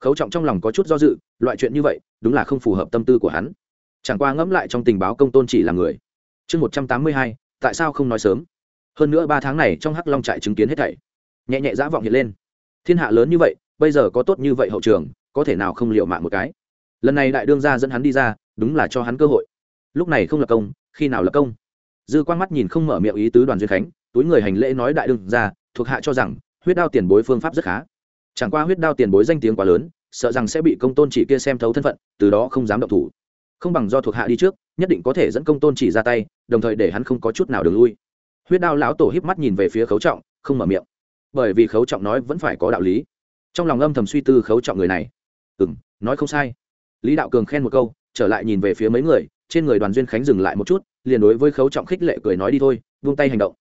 Khấu trọng trong lòng có chút do dự, loại chuyện như vậy, đúng là không phù hợp tâm tư của hắn. Chẳng qua ngẫm lại trong tình báo công tôn chỉ là người. Chương một trăm tám mươi hai, tại sao không nói sớm? Hơn nữa ba tháng này trong hắc long trại chứng kiến hết thảy. Nhẹ nhẹ dã vọng hiện lên. Thiên hạ lớn như vậy, bây giờ có tốt như vậy hậu trường, có thể nào không liệu mạng một cái? Lần này đại đương gia dẫn hắn đi ra, đúng là cho hắn cơ hội. Lúc này không lập công, khi nào lập công? Dư quan mắt nhìn không mở miệng ý tứ đoàn duyên khánh, túi người hành lễ nói đại đương gia, thuộc hạ cho rằng, huyết đao tiền bối phương pháp rất khá. Chẳng qua huyết đao tiền bối danh tiếng quá lớn, sợ rằng sẽ bị công tôn chỉ kia xem thấu thân phận, từ đó không dám động thủ. Không bằng do thuộc hạ đi trước, nhất định có thể dẫn công tôn chỉ ra tay, đồng thời để hắn không có chút nào đường lui. Huyết đao lão tổ híp mắt nhìn về phía khấu trọng, không mở miệng. Bởi vì khấu trọng nói vẫn phải có đạo lý. Trong lòng âm thầm suy tư khấu trọng người này. Ừ m nói không sai lý đạo cường khen một câu, trở lại nhìn về phía mấy người, trên người đoàn duyên khánh dừng lại một chút, liền đối với khấu trọng khích lệ cười nói đi thôi vung tay hành động.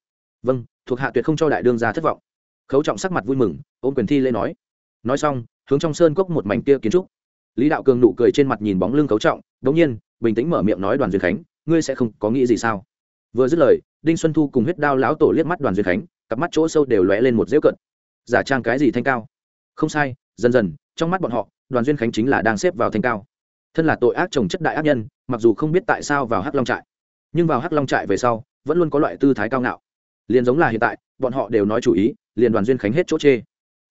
Vâng thuộc hạ tuyệt không cho đại đương ra thất vọng. Khấu trọng sắc mặt vui mừng, ôm quyền thi lễ nói. Nói xong, hướng trong sơn cốc một mảnh kia kiến trúc. Lý đạo cường nụ cười trên mặt nhìn bóng lưng khấu trọng, đống nhiên, bình tĩnh mở miệng nói đoàn duyên khánh, ngươi sẽ không có nghĩ gì sao? Vừa dứt lời, đinh xuân thu cùng huyết đao lão tổ liếc mắt đoàn duyên khánh, cặp mắt chỗ sâu đều lóe lên một dễu cận. Giả trang cái gì thanh cao? Không sai, dần dần, trong mắt bọn họ, đoàn duyên khánh chính là đang xếp vào thanh cao thân là tội ác trồng chất đại ác nhân, mặc dù không biết tại sao vào hắc long trại, nhưng vào hắc long trại về sau, vẫn luôn có loại tư thái cao ngạo. Liền giống là hiện tại, bọn họ đều nói chủ ý, liền đoàn duyên khánh hết chỗ chê.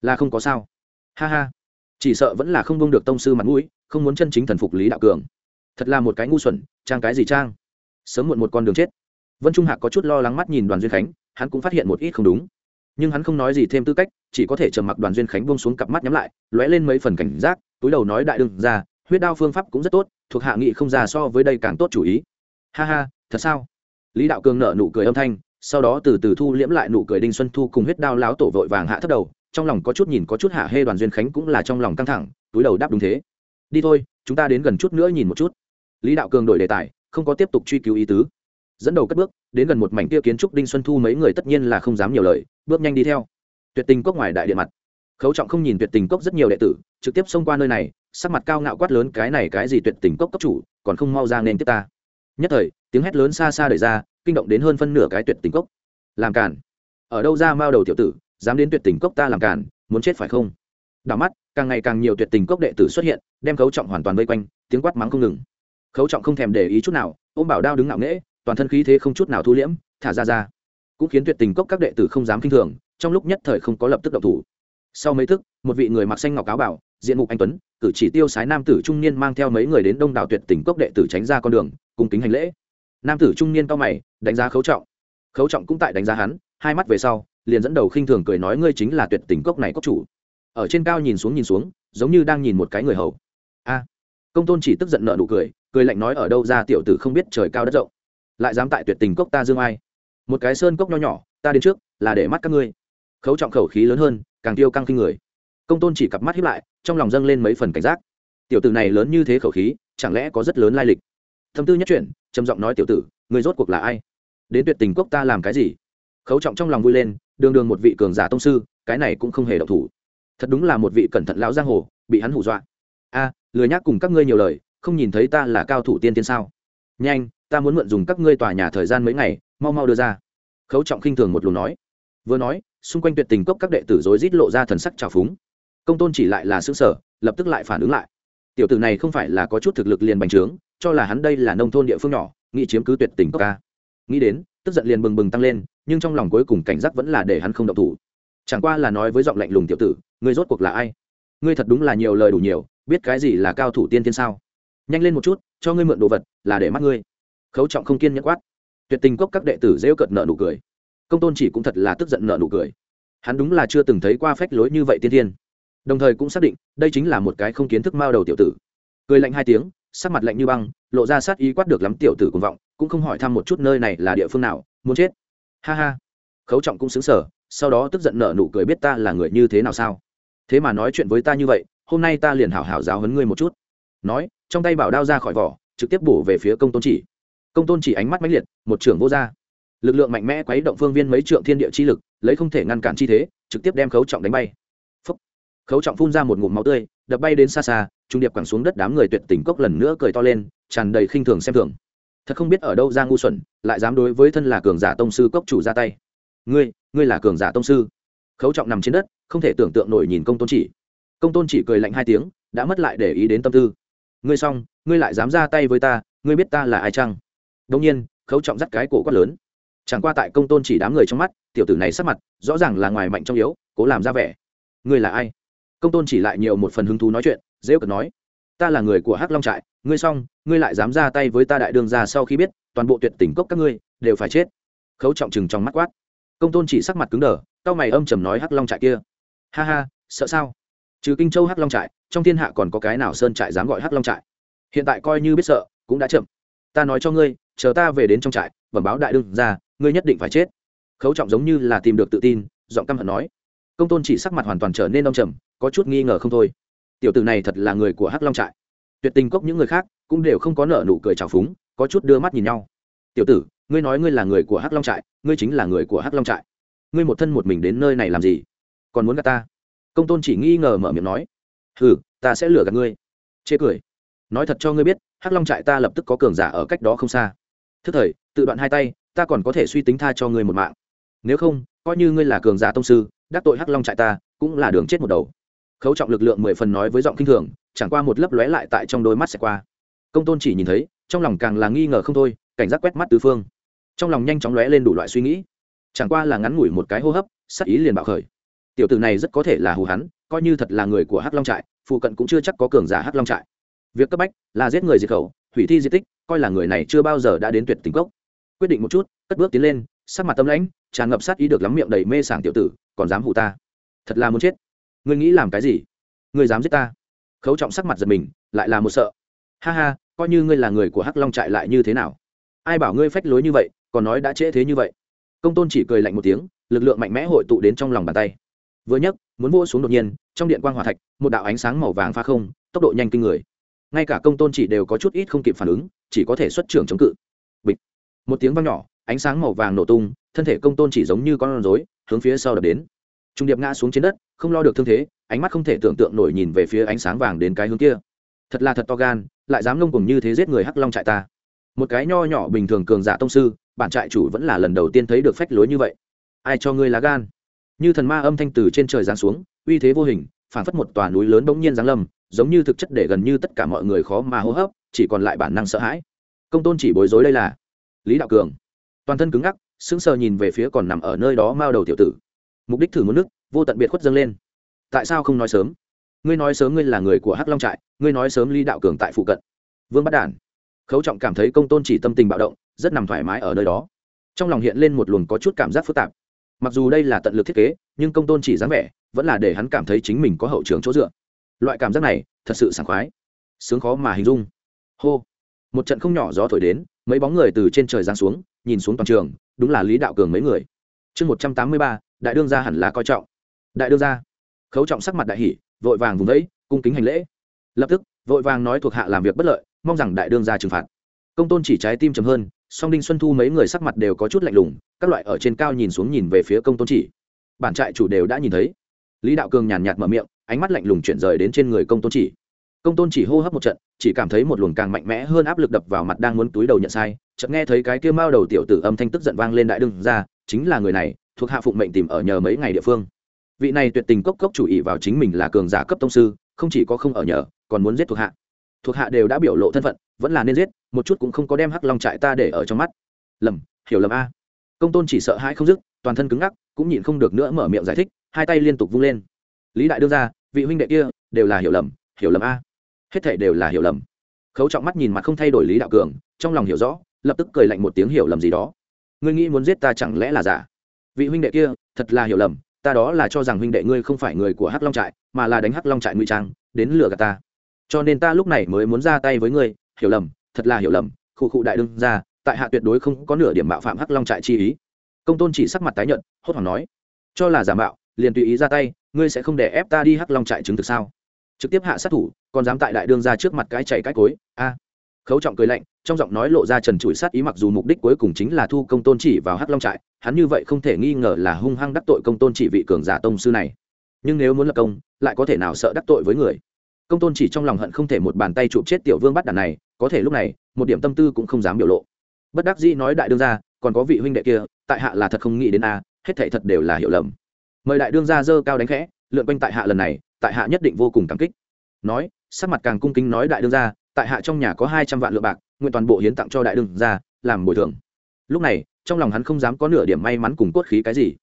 Là không có sao. Ha ha. Chỉ sợ vẫn là không bông được tông sư mặt mũi, không muốn chân chính thần phục lý đạo cường. Thật là một cái ngu xuẩn, trang cái gì trang? Sớm muộn một con đường chết. Vân trung hạc có chút lo lắng mắt nhìn đoàn duyên khánh, hắn cũng phát hiện một ít không đúng. Nhưng hắn không nói gì thêm tư cách, chỉ có thể trầm mặc đoàn duyên khánh bông xuống cặp mắt nhắm lại, lóe lên mấy phần cảnh giác, túi đầu nói đại đương ra huyết đao phương pháp cũng rất tốt, thuộc hạ nghị không già so với đây càng tốt chủ ý. Ha ha, thật sao? Lý đạo cường nở nụ cười âm thanh, sau đó từ từ thu liễm lại nụ cười đinh xuân thu cùng huyết đao láo tổ vội vàng hạ thấp đầu, trong lòng có chút nhìn có chút hạ hê đoàn duyên khánh cũng là trong lòng căng thẳng, túi đầu đáp đúng thế. Đi thôi, chúng ta đến gần chút nữa nhìn một chút. Lý đạo cường đổi đề tài, không có tiếp tục truy cứu ý tứ. Dẫn đầu cất bước, đến gần một mảnh kia kiến trúc đinh xuân thu mấy người tất nhiên là không dám nhiều lời, bước nhanh đi theo. Tuyệt tình cốc ngoài đại điện mặt. Khấu trọng không nhìn tuyệt tình cốc rất nhiều đệ tử, trực tiếp xông qua nơi này sắc mặt cao ngạo quát lớn, cái này cái gì tuyệt tình cốc cấp chủ, còn không mau ra nên tiếp ta. Nhất thời, tiếng hét lớn xa xa đẩy ra, kinh động đến hơn phân nửa cái tuyệt tình cốc. Làm cản ở đâu ra mao đầu tiểu tử, dám đến tuyệt tình cốc ta làm cản muốn chết phải không? Đảo mắt, càng ngày càng nhiều tuyệt tình cốc đệ tử xuất hiện, đem khấu trọng hoàn toàn vây quanh, tiếng quát mắng không ngừng. Khấu trọng không thèm để ý chút nào, ôm bảo đao đứng ngạo nghễ, toàn thân khí thế không chút nào thu liễm, thả ra ra. Cũng khiến tuyệt tình cốc các đệ tử không dám kinh thường, trong lúc nhất thời không có lập tức động thủ. Sau mấy thức, một vị người mặc xanh ngọc áo bảo diện mục anh tuấn, cử chỉ tiêu sái nam tử trung niên mang theo mấy người đến đông đảo tuyệt tình cốc đệ tử tránh ra con đường cùng kính hành lễ. Nam tử trung niên cao mày, đánh giá khấu trọng. Khấu trọng cũng tại đánh giá hắn, hai mắt về sau, liền dẫn đầu khinh thường cười nói ngươi chính là tuyệt tình cốc này cốc chủ. Ở trên cao nhìn xuống nhìn xuống, giống như đang nhìn một cái người hầu. A. Công tôn chỉ tức giận nợ nụ cười cười lạnh nói ở đâu ra tiểu tử không biết trời cao đất rộng. Lại dám tại tuyệt tình cốc ta dương ai? Một cái sơn cốc nho nhỏ, ta đến trước, là để mắt các ngươi. Khấu trọng khẩu khí lớn hơn, càng tiêu căng kinh người công tôn chỉ cặp mắt hiếp lại, trong lòng dâng lên mấy phần cảnh giác. Tiểu tử này lớn như thế khẩu khí, chẳng lẽ có rất lớn lai lịch? Thâm tư nhất chuyển, trầm giọng nói tiểu tử, người rốt cuộc là ai? Đến tuyệt tình cốc ta làm cái gì? Khấu trọng trong lòng vui lên, đường đường một vị cường giả tông sư, cái này cũng không hề độc thủ. Thật đúng là một vị cẩn thận lão giang hồ, bị hắn hù dọa. A, lười nhác cùng các ngươi nhiều lời, không nhìn thấy ta là cao thủ tiên tiên sao? Nhanh, ta muốn mượn dùng các ngươi tòa nhà thời gian mấy ngày, mau mau đưa ra. Khấu trọng khinh thường một luồng nói. Vừa nói, xung quanh tuyệt tình cốc các đệ tử rối rít lộ ra thần sắc trào phúng công tôn chỉ lại là xứ sở, lập tức lại phản ứng lại. Tiểu tử này không phải là có chút thực lực liền bành trướng, cho là hắn đây là nông thôn địa phương nhỏ, nghĩ chiếm cứ tuyệt tình cốc ca. Nghĩ đến, tức giận liền bừng bừng tăng lên, nhưng trong lòng cuối cùng cảnh giác vẫn là để hắn không động thủ. Chẳng qua là nói với giọng lạnh lùng tiểu tử, ngươi rốt cuộc là ai? Ngươi thật đúng là nhiều lời đủ nhiều, biết cái gì là cao thủ tiên tiên sao? Nhanh lên một chút, cho ngươi mượn đồ vật, là để mắt ngươi. Khấu trọng không kiên nhẫn quát. Tuyệt tình cốc các đệ tử rêu cợt nợ nụ cười. Công tôn chỉ cũng thật là tức giận nợ nụ cười. Hắn đúng là chưa từng thấy qua phách lối như vậy tiên tiên đồng thời cũng xác định đây chính là một cái không kiến thức mao đầu tiểu tử. Cười lạnh hai tiếng, sắc mặt lạnh như băng, lộ ra sát ý quát được lắm tiểu tử cùng vọng, cũng không hỏi thăm một chút nơi này là địa phương nào, muốn chết. Ha ha. Khấu trọng cũng xứng sở sau đó tức giận nở nụ cười biết ta là người như thế nào sao? Thế mà nói chuyện với ta như vậy, hôm nay ta liền hảo hảo giáo hấn ngươi một chút. Nói, trong tay bảo đao ra khỏi vỏ, trực tiếp bổ về phía công tôn chỉ. Công tôn chỉ ánh mắt mãnh liệt, một trưởng vô r lực lượng mạnh mẽ quấy động phương viên mấy trượng thiên địa chi lực, lấy không thể ngăn cản chi thế, trực tiếp đem khấu trọng đánh bay khấu trọng phun ra một ngụm máu tươi, đập bay đến xa xa, trung điệp quẳng xuống đất đám người tuyệt tình cốc lần nữa cười to lên, tràn đầy khinh thường xem thường. Thật không biết ở đâu ra ngu xuẩn, lại dám đối với thân là cường giả tông sư cốc chủ ra tay. Ngươi ngươi là cường giả tông sư. Khấu trọng nằm trên đất, không thể tưởng tượng nổi nhìn công tôn chỉ. Công tôn chỉ cười lạnh hai tiếng, đã mất lại để ý đến tâm tư. Ngươi xong, ngươi lại dám ra tay với ta, ngươi biết ta là ai chăng? Đông nhiên, khấu trọng dắt cái cổ quát lớn. Chẳng qua tại công tôn chỉ đám người trong mắt, tiểu tử này sắc mặt rõ ràng là ngoài mạnh trong yếu, cố làm ra vẻ. Ngươi là ai? Công tôn chỉ lại nhiều một phần hứng thú nói chuyện dễ cợt nói, ta là người của hắc long trại, ngươi xong, ngươi lại dám ra tay với ta đại đương ra sau khi biết, toàn bộ tuyệt tỉnh cốc các ngươi đều phải chết. Khấu trọng chừng trong mắt quát. Công tôn chỉ sắc mặt cứng đờ, cao mày âm trầm nói, hắc long trại kia, ha ha, sợ sao? Trừ kinh châu hắc long trại, trong thiên hạ còn có cái nào sơn trại dám gọi hắc long trại? Hiện tại coi như biết sợ, cũng đã chậm. Ta nói cho ngươi, chờ ta về đến trong trại, bẩm báo đại đương ra ngươi nhất định phải chết. Khấu trọng giống như là tìm được tự tin, giọng căm hận nói. Công tôn chỉ sắc mặt hoàn toàn trở nên đông trầm có chút nghi ngờ không thôi. Tiểu tử này thật là người của hắc long trại. Tuyệt tình cốc những người khác cũng đều không có nợ nụ cười trào phúng, có chút đưa mắt nhìn nhau. Tiểu tử, ngươi nói ngươi là người của hắc long trại, ngươi chính là người của hắc long trại. Ngươi một thân một mình đến nơi này làm gì? Còn muốn gạt ta? Công tôn chỉ nghi ngờ mở miệng nói. Ừ ta sẽ lừa gạt ngươi. Chê cười. Nói thật cho ngươi biết, hắc long trại ta lập tức có cường giả ở cách đó không xa. Thức thời, tự đoạn hai tay, ta còn có thể suy tính tha cho ngươi một mạng. Nếu không, coi như ngươi là cường giả tông sư, đắc tội hắc long trại ta, cũng là đường chết một đầu khấu trọng lực lượng mười phần nói với giọng kinh thường, chẳng qua một lấp lóe lại tại trong đôi mắt sẽ qua. Công tôn chỉ nhìn thấy, trong lòng càng là nghi ngờ không thôi, cảnh giác quét mắt tứ phương. Trong lòng nhanh chóng lóe lên đủ loại suy nghĩ. Chẳng qua là ngắn ngủi một cái hô hấp, sắc ý liền bạo khởi. Tiểu tử này rất có thể là hù hắn, coi như thật là người của hắc long trại, phụ cận cũng chưa chắc có cường giả hắc long trại. Việc cấp bách là giết người diệt khẩu, hủy thi di tích, coi là người này chưa bao giờ đã đến tuyệt tình cốc. Quyết định một chút, cất bước tiến lên, sắc mặt tâm lãnh, tràn ngập sát ý được lắm miệng đầy mê sảng tiểu tử, còn dám hù ta. Thật là muốn chết ngươi nghĩ làm cái gì? Ngươi dám giết ta? Khấu trọng sắc mặt giật mình, lại là một sợ. Ha ha, coi như ngươi là người của hắc long trại lại như thế nào? Ai bảo ngươi phách lối như vậy, còn nói đã trễ thế như vậy? Công tôn chỉ cười lạnh một tiếng, lực lượng mạnh mẽ hội tụ đến trong lòng bàn tay. Vừa nhấc, muốn vô xuống đột nhiên, trong điện quang hòa thạch, một đạo ánh sáng màu vàng pha không, tốc độ nhanh kinh người. Ngay cả công tôn chỉ đều có chút ít không kịp phản ứng, chỉ có thể xuất trưởng chống cự. Bịch. Một tiếng vang nhỏ, ánh sáng màu vàng nổ tung, thân thể công tôn chỉ giống như con rối, hướng phía sau đập đến trung điệp ngã xuống trên đất, không lo được thương thế, ánh mắt không thể tưởng tượng nổi nhìn về phía ánh sáng vàng đến cái hướng kia. Thật là thật to gan, lại dám ngông cùng như thế giết người hắc long trại ta. Một cái nho nhỏ bình thường cường giả tông sư, bản trại chủ vẫn là lần đầu tiên thấy được phách lối như vậy. Ai cho ngươi lá gan? Như thần ma âm thanh từ trên trời giáng xuống, uy thế vô hình phản phất một tòa núi lớn bỗng nhiên giáng lâm, giống như thực chất để gần như tất cả mọi người khó mà hô hấp, chỉ còn lại bản năng sợ hãi. Công tôn chỉ bối rối đây là. Lý đạo cường. Toàn thân cứng ngắc, sững sờ nhìn về phía còn nằm ở nơi đó mao đầu tiểu tử mục đích thử muốn nước, vô tận biệt khuất dâng lên. Tại sao không nói sớm? Ngươi nói sớm ngươi là người của hắc long trại, ngươi nói sớm lý đạo cường tại phụ cận. Vương bắt đản. Khấu trọng cảm thấy công tôn chỉ tâm tình bạo động, rất nằm thoải mái ở nơi đó. Trong lòng hiện lên một luồng có chút cảm giác phức tạp. Mặc dù đây là tận lực thiết kế, nhưng công tôn chỉ dáng vẻ vẫn là để hắn cảm thấy chính mình có hậu trường chỗ dựa. Loại cảm giác này thật sự sảng khoái. Sướng khó mà hình dung. Hô. Một trận không nhỏ gió thổi đến, mấy bóng người từ trên trời giáng xuống, nhìn xuống toàn trường, đúng là lý đạo cường mấy người. Chương một trăm tám mươi ba đại đương gia hẳn là coi trọng. Đại đương gia? Khấu trọng sắc mặt đại hỷ vội vàng vùng vẫy, cung kính hành lễ. Lập tức, vội vàng nói thuộc hạ làm việc bất lợi, mong rằng đại đương gia trừng phạt. Công tôn chỉ trái tim chầm hơn, song đinh xuân thu mấy người sắc mặt đều có chút lạnh lùng, các loại ở trên cao nhìn xuống nhìn về phía công tôn chỉ. Bản trại chủ đều đã nhìn thấy. Lý đạo cường nhàn nhạt mở miệng, ánh mắt lạnh lùng chuyển rời đến trên người công tôn chỉ. Công tôn chỉ hô hấp một trận, chỉ cảm thấy một luồng càng mạnh mẽ hơn áp lực đập vào mặt đang muốn túi đầu nhận sai, chợt nghe thấy cái kia mao đầu tiểu tử âm thanh tức giận vang lên đại đương ra chính là người này thuộc hạ phụng mệnh tìm ở nhờ mấy ngày địa phương. Vị này tuyệt tình cốc cốc chủ ý vào chính mình là cường giả cấp tông sư, không chỉ có không ở nhờ, còn muốn giết thuộc hạ. Thuộc hạ đều đã biểu lộ thân phận, vẫn là nên giết, một chút cũng không có đem hắc long trại ta để ở trong mắt. Lầm, hiểu lầm a. Công tôn chỉ sợ hãi không dứt, toàn thân cứng ngắc, cũng nhịn không được nữa mở miệng giải thích, hai tay liên tục vung lên. Lý đại đương ra vị huynh đệ kia, đều là hiểu lầm hiểu lầm a. Hết thể đều là hiểu lầm. Khấu trọng mắt nhìn mặt không thay đổi lý đạo cường, trong lòng hiểu rõ, lập tức cười lạnh một tiếng hiểu lầm gì đó. Ngươi nghĩ muốn giết ta chẳng lẽ là giả? Vị huynh đệ kia, thật là hiểu lầm, ta đó là cho rằng huynh đệ ngươi không phải người của hắc long trại, mà là đánh hắc long trại ngụy trang, đến lừa gạt ta. Cho nên ta lúc này mới muốn ra tay với ngươi, hiểu lầm, thật là hiểu lầm khu khu đại đương ra tại hạ tuyệt đối không có nửa điểm mạo phạm hắc long trại chi ý. Công tôn chỉ sắc mặt tái nhận hốt hoảng nói, cho là giả mạo, liền tùy ý ra tay, ngươi sẽ không để ép ta đi hắc long trại chứng thực sao? Trực tiếp hạ sát thủ, còn dám tại đại đương ra trước mặt cái chạy cái cối, a khấu trọng cười lạnh, trong giọng nói lộ ra trần trụi sát ý mặc dù mục đích cuối cùng chính là thu công tôn chỉ vào hắc long trại, hắn như vậy không thể nghi ngờ là hung hăng đắc tội công tôn chỉ vị cường giả tông sư này. Nhưng nếu muốn lập công, lại có thể nào sợ đắc tội với người? Công tôn chỉ trong lòng hận không thể một bàn tay chụp chết tiểu vương bắt đàn này, có thể lúc này, một điểm tâm tư cũng không dám biểu lộ. Bất đắc dĩ nói đại đương gia, còn có vị huynh đệ kia, tại hạ là thật không nghĩ đến a, hết thảy thật đều là hiểu lầm. Mời đại đương gia dơ cao đánh khẽ, lượn quanh tại hạ lần này, tại hạ nhất định vô cùng cảm kích. Nói, sắc mặt càng cung kính nói đại đương gia tại hạ trong nhà có hai trăm vạn lượng bạc, nguyện toàn bộ hiến tặng cho đại đương gia, làm bồi thường. Lúc này, trong lòng hắn không dám có nửa điểm may mắn cùng cốt khí cái gì.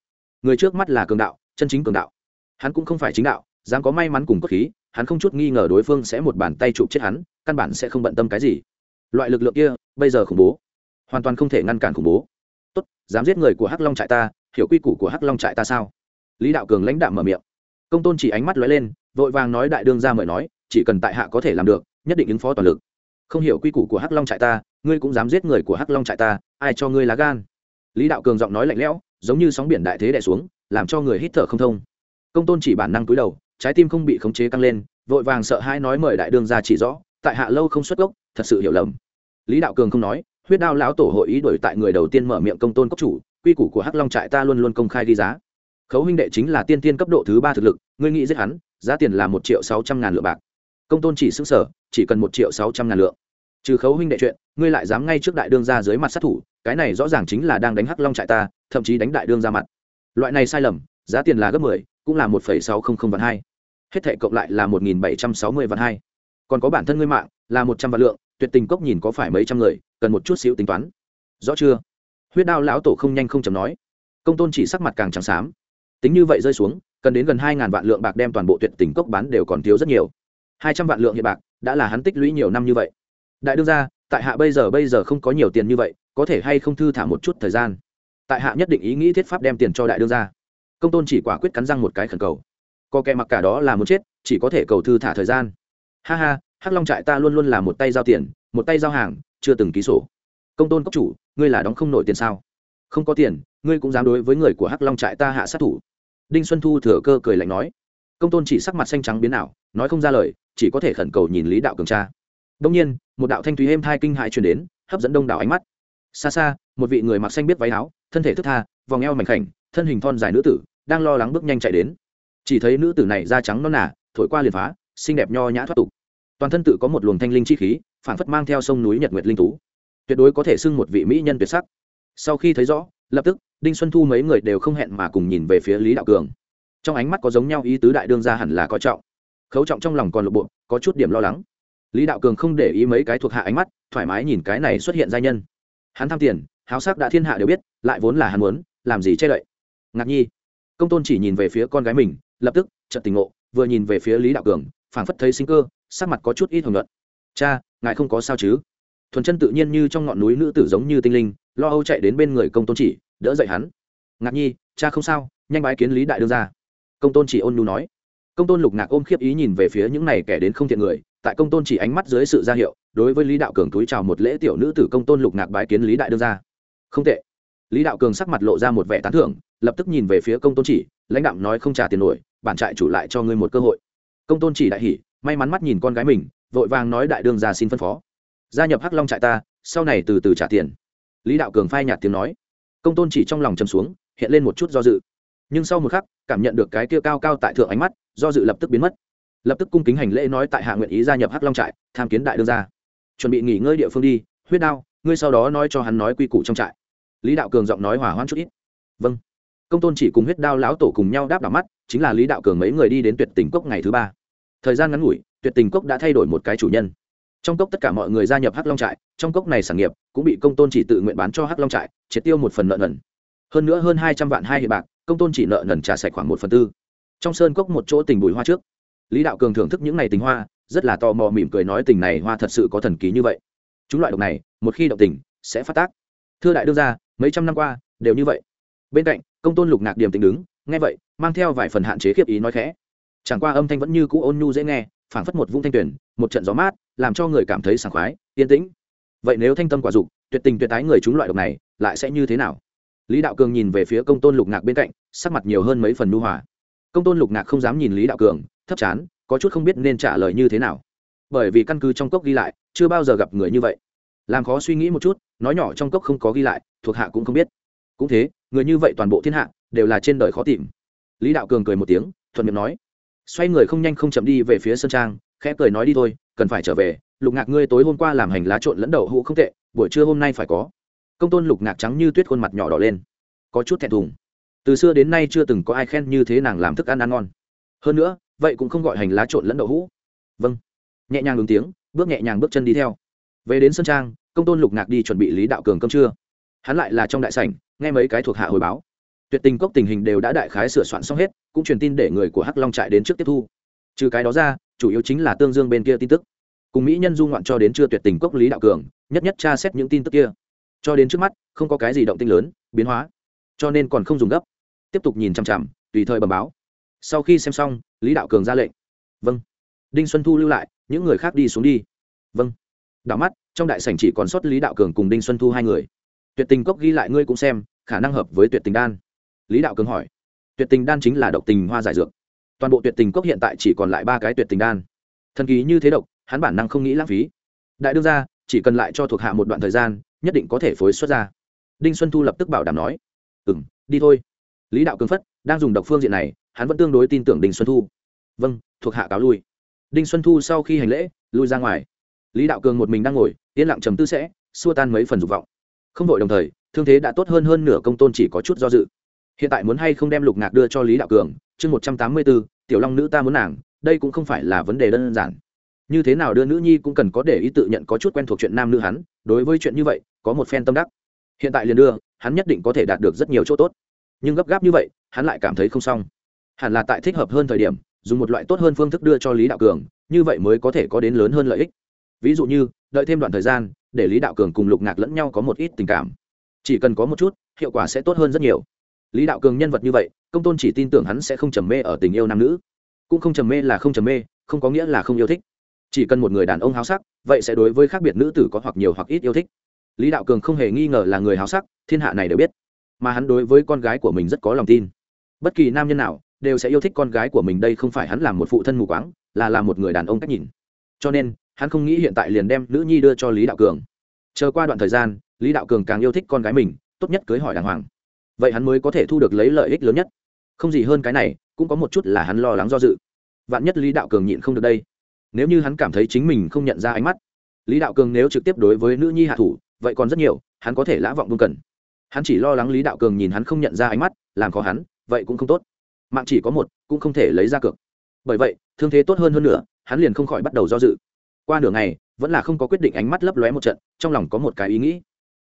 Người trước mắt là cường đạo, chân chính cường đạo. Hắn cũng không phải chính đạo, dám có may mắn cùng cốt khí, hắn không chút nghi ngờ đối phương sẽ một bàn tay chụp chết hắn, căn bản sẽ không bận tâm cái gì. Loại lực lượng kia, bây giờ khủng bố. Hoàn toàn không thể ngăn cản khủng bố. Tốt, dám giết người của hắc long trại ta, hiểu quy củ của hắc long trại ta sao? Lý đạo cường lãnh đạo mở miệng. Công tôn chỉ ánh mắt lóe lên, vội vàng nói đại đương ra mời nói, chỉ cần tại hạ có thể làm được nhất định ứng phó toàn lực. Không hiểu quy củ của hắc long trại ta, ngươi cũng dám giết người của hắc long trại ta, ai cho ngươi lá gan? Lý đạo cường giọng nói lạnh lẽo, giống như sóng biển đại thế đẻ xuống, làm cho người hít thở không thông. Công tôn chỉ bản năng túi đầu, trái tim không bị khống chế căng lên, vội vàng sợ hãi nói mời đại đương ra chỉ rõ, tại hạ lâu không xuất gốc, thật sự hiểu lầm. Lý đạo cường không nói, huyết đao lão tổ hội ý đổi tại người đầu tiên mở miệng công tôn cốc chủ, quy củ của hắc long trại ta luôn luôn công khai đi giá. Khấu huynh đệ chính là tiên tiên cấp độ thứ ba thực lực, ngươi nghĩ giết hắn, giá tiền là một triệu sáu trăm ngàn lựa bạc công tôn chỉ xứng sở, chỉ cần một triệu sáu trăm ngàn lượng. Trừ khấu huynh đệ chuyện, ngươi lại dám ngay trước đại đương ra dưới mặt sát thủ, cái này rõ ràng chính là đang đánh hắc long trại ta, thậm chí đánh đại đương ra mặt. Loại này sai lầm, giá tiền là gấp mười, cũng là một phẩy sáu không không vạn hai. Hết thệ cộng lại là một nghìn bảy trăm sáu mươi vạn hai. Còn có bản thân ngươi mạng, là một trăm vạn lượng, tuyệt tình cốc nhìn có phải mấy trăm người, cần một chút xíu tính toán. Rõ chưa? Huyết đao lão tổ không nhanh không chầm nói. Công tôn chỉ sắc mặt càng trắng xám. Tính như vậy rơi xuống, cần đến gần hai ngàn vạn lượng bạc đem toàn bộ tuyệt tình cốc bán đều còn thiếu rất nhiều hai trăm vạn lượng hiện bạc, đã là hắn tích lũy nhiều năm như vậy. Đại đương ra tại hạ bây giờ bây giờ không có nhiều tiền như vậy, có thể hay không thư thả một chút thời gian? Tại hạ nhất định ý nghĩ thiết pháp đem tiền cho đại đương ra công tôn chỉ quả quyết cắn răng một cái khẩn cầu. Có kẻ mặc cả đó là muốn chết, chỉ có thể cầu thư thả thời gian. Ha ha, hắc long trại ta luôn luôn là một tay giao tiền, một tay giao hàng, chưa từng ký sổ. Công tôn cốc chủ, ngươi là đóng không nổi tiền sao? Không có tiền, ngươi cũng dám đối với người của hắc long trại ta hạ sát thủ. Đinh xuân thu thừa cơ cười lạnh nói. Công tôn chỉ sắc mặt xanh trắng biến ảo, nói không ra lời chỉ có thể khẩn cầu nhìn lý đạo cường tra. đông nhiên, một đạo thanh thúy êm thai kinh hại truyền đến, hấp dẫn đông đảo ánh mắt. Xa xa, một vị người mặc xanh biết váy áo, thân thể thức tha, vòng eo mảnh khảnh, thân hình thon dài nữ tử, đang lo lắng bước nhanh chạy đến. Chỉ thấy nữ tử này da trắng non nả thổi qua liền phá, xinh đẹp nho nhã thoát tục. Toàn thân tự có một luồng thanh linh chi khí phản phất mang theo sông núi nhật nguyệt linh tú tuyệt đối có thể xưng một vị mỹ nhân tuyệt sắc. Sau khi thấy rõ, lập tức, đinh xuân thu mấy người đều không hẹn mà cùng nhìn về phía lý đạo cường. Trong ánh mắt có giống nhau ý tứ đại đương ra hẳn là có trọng khấu trọng trong lòng còn lộ bộ, có chút điểm lo lắng. Lý đạo cường không để ý mấy cái thuộc hạ ánh mắt, thoải mái nhìn cái này xuất hiện giai nhân. Hắn tham tiền, háo sắc đã thiên hạ đều biết, lại vốn là hắn muốn, làm gì che đậy. Ngạc nhi, công tôn chỉ nhìn về phía con gái mình, lập tức trận tình ngộ, vừa nhìn về phía lý đạo cường, phảng phất thấy sinh cơ, sắc mặt có chút ít hồng luận cha, ngài không có sao chứ? Thuần chân tự nhiên như trong ngọn núi nữ tử giống như tinh linh, lo âu chạy đến bên người công tôn chỉ, đỡ dậy hắn. Ngạc nhi, cha không sao, nhanh bái kiến lý đại đương ra công tôn chỉ ôn nhu nói công tôn lục ngạc ôm khiếp ý nhìn về phía những này kẻ đến không thiện người, tại công tôn chỉ ánh mắt dưới sự ra hiệu, đối với lý đạo cường túi chào một lễ tiểu nữ tử công tôn lục ngạc bái kiến lý đại đương ra. Không tệ. Lý đạo cường sắc mặt lộ ra một vẻ tán thưởng, lập tức nhìn về phía công tôn chỉ, lãnh đạo nói không trả tiền nổi, bản trại chủ lại cho ngươi một cơ hội. Công tôn chỉ đại hỉ, may mắn mắt nhìn con gái mình, vội vàng nói đại đương ra xin phân phó. Gia nhập hắc long trại ta, sau này từ từ trả tiền. Lý đạo cường phai nhạt tiếng nói. Công tôn chỉ trong lòng chầm xuống, hiện lên một chút do dự nhưng sau một khắc, cảm nhận được cái kia cao cao tại thượng ánh mắt, do dự lập tức biến mất. Lập tức cung kính hành lễ nói tại hạ nguyện ý gia nhập hắc long trại, tham kiến đại đương gia. Chuẩn bị nghỉ ngơi địa phương đi, huyết đao, ngươi sau đó nói cho hắn nói quy củ trong trại. Lý đạo cường giọng nói hỏa hoãn chút ít. Vâng. Công tôn chỉ cùng huyết đao lão tổ cùng nhau đáp đảo mắt, chính là lý đạo cường mấy người đi đến tuyệt tình cốc ngày thứ ba. Thời gian ngắn ngủi, tuyệt tình cốc đã thay đổi một cái chủ nhân. Trong cốc tất cả mọi người gia nhập hắc long trại, trong cốc này sản nghiệp cũng bị công tôn chỉ tự nguyện bán cho hắc long trại, triệt tiêu một phần nợ nần. Hơn nữa hơn hai trăm vạn hai hiệp bạc công tôn chỉ nợ nần trả sạch khoảng một phần tư. Trong sơn cốc một chỗ tình bùi hoa trước. Lý đạo cường thưởng thức những ngày tình hoa, rất là tò mò mỉm cười nói tình này hoa thật sự có thần ký như vậy. Chúng loại độc này, một khi động tình, sẽ phát tác. Thưa đại đương gia, mấy trăm năm qua, đều như vậy. Bên cạnh, công tôn lục ngạc điểm tình đứng, nghe vậy, mang theo vài phần hạn chế khiếp ý nói khẽ. Chẳng qua âm thanh vẫn như cũ ôn nhu dễ nghe, phảng phất một vung thanh tuyển một trận gió mát, làm cho người cảm thấy sảng khoái, yên tĩnh. Vậy nếu thanh tâm quả dục, tuyệt tình tuyệt tái người chúng loại độc này, lại sẽ như thế nào? Lý đạo cường nhìn về phía công tôn lục ngạc bên cạnh, sắc mặt nhiều hơn mấy phần nu hòa. Công tôn lục ngạc không dám nhìn lý đạo cường, thấp chán, có chút không biết nên trả lời như thế nào. Bởi vì căn cứ trong cốc ghi lại, chưa bao giờ gặp người như vậy. Làm khó suy nghĩ một chút, nói nhỏ trong cốc không có ghi lại, thuộc hạ cũng không biết. Cũng thế, người như vậy toàn bộ thiên hạ, đều là trên đời khó tìm. Lý đạo cường cười một tiếng, thuận miệng nói. Xoay người không nhanh không chậm đi về phía sân trang, khẽ cười nói đi thôi, cần phải trở về. Lục ngạc ngươi tối hôm qua làm hành lá trộn lẫn đậu hũ không tệ, buổi trưa hôm nay phải có công tôn lục ngạc trắng như tuyết khuôn mặt nhỏ đỏ lên. Có chút thẹn thùng. Từ xưa đến nay chưa từng có ai khen như thế nàng làm thức ăn ăn ngon. Hơn nữa, vậy cũng không gọi hành lá trộn lẫn đậu hũ. Vâng. Nhẹ nhàng ứng tiếng, bước nhẹ nhàng bước chân đi theo. Về đến sân trang, công tôn lục ngạc đi chuẩn bị lý đạo cường cơm trưa. Hắn lại là trong đại sảnh, nghe mấy cái thuộc hạ hồi báo. Tuyệt tình cốc tình hình đều đã đại khái sửa soạn xong hết, cũng truyền tin để người của hắc long trại đến trước tiếp thu. Trừ cái đó ra, chủ yếu chính là tương dương bên kia tin tức. Cùng mỹ nhân du ngoạn cho đến chưa tuyệt tình cốc lý đạo cường, nhất nhất tra xét những tin tức kia cho đến trước mắt, không có cái gì động tinh lớn, biến hóa. Cho nên còn không dùng gấp. Tiếp tục nhìn chằm chằm, tùy thời bẩm báo. Sau khi xem xong, lý đạo cường ra lệnh. Vâng. Đinh xuân thu lưu lại, những người khác đi xuống đi. Vâng. Đảo mắt, trong đại sảnh chỉ còn sót lý đạo cường cùng đinh xuân thu hai người. Tuyệt tình cốc ghi lại ngươi cũng xem, khả năng hợp với tuyệt tình đan. Lý đạo cường hỏi. Tuyệt tình đan chính là độc tình hoa giải dược. Toàn bộ tuyệt tình cốc hiện tại chỉ còn lại ba cái tuyệt tình đan. Thần kỳ như thế độc, hắn bản năng không nghĩ lãng phí. Đại đương ra chỉ cần lại cho thuộc hạ một đoạn thời gian nhất định có thể phối xuất ra. Đinh xuân thu lập tức bảo đảm nói ừ m đi thôi. Lý đạo cường phất đang dùng độc phương diện này, hắn vẫn tương đối tin tưởng đinh xuân thu. Vâng thuộc hạ cáo lui. Đinh xuân thu sau khi hành lễ, lui ra ngoài. Lý đạo cường một mình đang ngồi, yên lặng trầm tư sẽ, xua tan mấy phần dục vọng. Không đội đồng thời, thương thế đã tốt hơn hơn nửa công tôn chỉ có chút do dự. Hiện tại muốn hay không đem lục ngạc đưa cho lý đạo cường? Chương một trăm tám mươi bốn tiểu long nữ ta muốn nàng, đây cũng không phải là vấn đề đơn giản như thế nào đưa nữ nhi cũng cần có để ý tự nhận có chút quen thuộc chuyện nam nữ hắn, đối với chuyện như vậy, có một phen tâm đắc. Hiện tại liền đưa, hắn nhất định có thể đạt được rất nhiều chỗ tốt. Nhưng gấp gáp như vậy, hắn lại cảm thấy không xong. Hẳn là tại thích hợp hơn thời điểm, dùng một loại tốt hơn phương thức đưa cho lý đạo cường, như vậy mới có thể có đến lớn hơn lợi ích. Ví dụ như, đợi thêm đoạn thời gian, để lý đạo cường cùng lục ngạc lẫn nhau có một ít tình cảm. Chỉ cần có một chút, hiệu quả sẽ tốt hơn rất nhiều. Lý đạo cường nhân vật như vậy, công tôn chỉ tin tưởng hắn sẽ không trầm mê ở tình yêu nam nữ. Cũng không trầm mê là không trầm mê, không có nghĩa là không yêu thích chỉ cần một người đàn ông háo sắc, vậy sẽ đối với khác biệt nữ tử có hoặc nhiều hoặc ít yêu thích. Lý đạo cường không hề nghi ngờ là người háo sắc, thiên hạ này đều biết. Mà hắn đối với con gái của mình rất có lòng tin. Bất kỳ nam nhân nào đều sẽ yêu thích con gái của mình, đây không phải hắn làm một phụ thân mù quáng, là làm một người đàn ông cách nhìn. Cho nên, hắn không nghĩ hiện tại liền đem nữ nhi đưa cho lý đạo cường. Chờ qua đoạn thời gian, lý đạo cường càng yêu thích con gái mình, tốt nhất cưới hỏi đàng hoàng. Vậy hắn mới có thể thu được lấy lợi ích lớn nhất. Không gì hơn cái này, cũng có một chút là hắn lo lắng do dự. Vạn nhất lý đạo cường nhịn không được đây nếu như hắn cảm thấy chính mình không nhận ra ánh mắt, lý đạo cường nếu trực tiếp đối với nữ nhi hạ thủ, vậy còn rất nhiều, hắn có thể lã vọng vương cần. Hắn chỉ lo lắng lý đạo cường nhìn hắn không nhận ra ánh mắt, làm khó hắn, vậy cũng không tốt. Mạng chỉ có một, cũng không thể lấy ra cược. Bởi vậy, thương thế tốt hơn hơn nữa, hắn liền không khỏi bắt đầu do dự. Qua nửa ngày, vẫn là không có quyết định ánh mắt lấp lóe một trận, trong lòng có một cái ý nghĩ.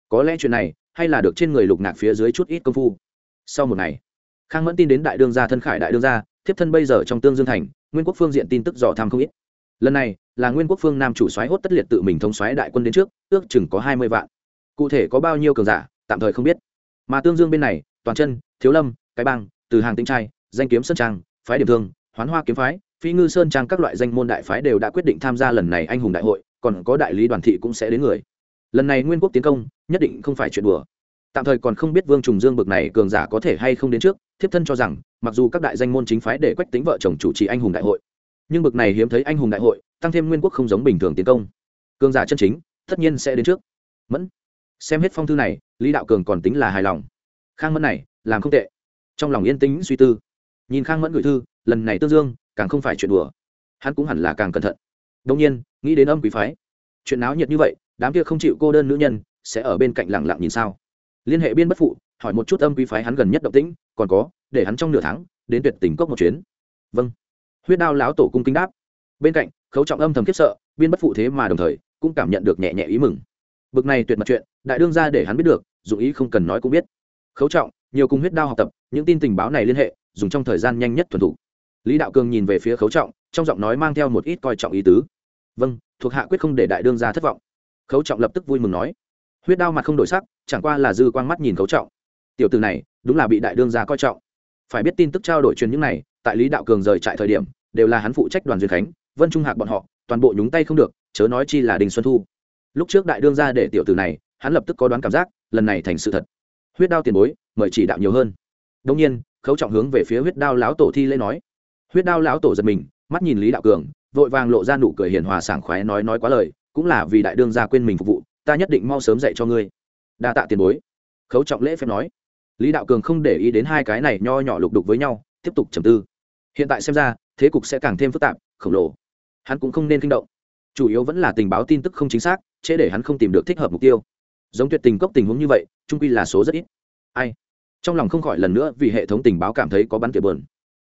Có lẽ chuyện này, hay là được trên người lục nạc phía dưới chút ít công phu. Sau một ngày, khang mẫn tin đến đại đương gia thân khải đại đương gia, thiếp thân bây giờ trong tương dương thành, nguyên quốc phương diện tin tức dò tham không ít lần này, là nguyên quốc phương nam chủ soái hốt tất liệt tự mình thống soái đại quân đến trước, ước chừng có hai mươi vạn. Cụ thể có bao nhiêu cường giả, tạm thời không biết. Mà tương dương bên này, toàn chân, thiếu lâm, cái bang, từ hàng tinh trai, danh kiếm sơn trang, phái điểm thương, hoán hoa kiếm phái, phi ngư sơn trang các loại danh môn đại phái đều đã quyết định tham gia lần này anh hùng đại hội, còn có đại lý đoàn thị cũng sẽ đến người. Lần này nguyên quốc tiến công, nhất định không phải chuyện đùa. Tạm thời còn không biết vương trùng dương bực này cường giả có thể hay không đến trước, thiếp thân cho rằng, mặc dù các đại danh môn chính phái để quách tính vợ chồng chủ trì anh hùng đại hội nhưng bực này hiếm thấy anh hùng đại hội, tăng thêm nguyên quốc không giống bình thường tiến công. Cường giả chân chính, tất nhiên sẽ đến trước. Mẫn, xem hết phong thư này, lý đạo cường còn tính là hài lòng. Khang mẫn này, làm không tệ. Trong lòng yên tĩnh suy tư. Nhìn khang mẫn gửi thư, lần này tương dương, càng không phải chuyện đùa. Hắn cũng hẳn là càng cẩn thận. Đông nhiên, nghĩ đến âm quý phái. Chuyện náo nhiệt như vậy, đám kia không chịu cô đơn nữ nhân, sẽ ở bên cạnh lặng lặng nhìn sao? Liên hệ biên bất phụ, hỏi một chút âm quý phái hắn gần nhất động tĩnh, còn có, để hắn trong nửa tháng, đến tuyệt tình cốc một chuyến. Vâng huyết đao lão tổ cung kính đáp. Bên cạnh, khấu trọng âm thầm khiếp sợ, biên bất phụ thế mà đồng thời, cũng cảm nhận được nhẹ nhẹ ý mừng. Bực này tuyệt mật chuyện, đại đương ra để hắn biết được dù ý không cần nói cũng biết. Khấu trọng, nhiều cùng huyết đao học tập, những tin tình báo này liên hệ, dùng trong thời gian nhanh nhất thuần thủ. Lý đạo cường nhìn về phía khấu trọng, trong giọng nói mang theo một ít coi trọng ý tứ. Vâng thuộc hạ quyết không để đại đương ra thất vọng. Khấu trọng lập tức vui mừng nói. Huyết đao mặt không đổi sắc, chẳng qua là dư quang mắt nhìn khấu trọng. Tiểu từ này, đúng là bị đại đương gia coi trọng. Phải biết tin tức trao đổi truyền những này tại lý đạo cường rời trại thời điểm, đều là hắn phụ trách đoàn duyên khánh, vân trung hạc bọn họ, toàn bộ nhúng tay không được, chớ nói chi là đình xuân thu. Lúc trước đại đương gia để tiểu tử này, hắn lập tức có đoán cảm giác, lần này thành sự thật. Huyết đao tiền bối, mời chỉ đạo nhiều hơn. Đông nhiên, khấu trọng hướng về phía huyết đao lão tổ thi lễ nói. Huyết đao lão tổ giật mình, mắt nhìn lý đạo cường, vội vàng lộ ra nụ cười hiền hòa sảng khoái nói nói quá lời, cũng là vì đại đương gia quên mình phục vụ, ta nhất định mau sớm dạy cho ngươi. Đa tạ tiền bối. Khấu trọng lễ phép nói. Lý đạo cường không để ý đến hai cái này nho nhỏ lục đục với nhau, tiếp tục trầm tư hiện tại xem ra, thế cục sẽ càng thêm phức tạp, khổng lồ. Hắn cũng không nên kinh động. Chủ yếu vẫn là tình báo tin tức không chính xác chế để hắn không tìm được thích hợp mục tiêu. Giống tuyệt tình cốc tình huống như vậy trung quy là số rất ít. Ai? Trong lòng không khỏi lần nữa vì hệ thống tình báo cảm thấy có bắn tỉa bờn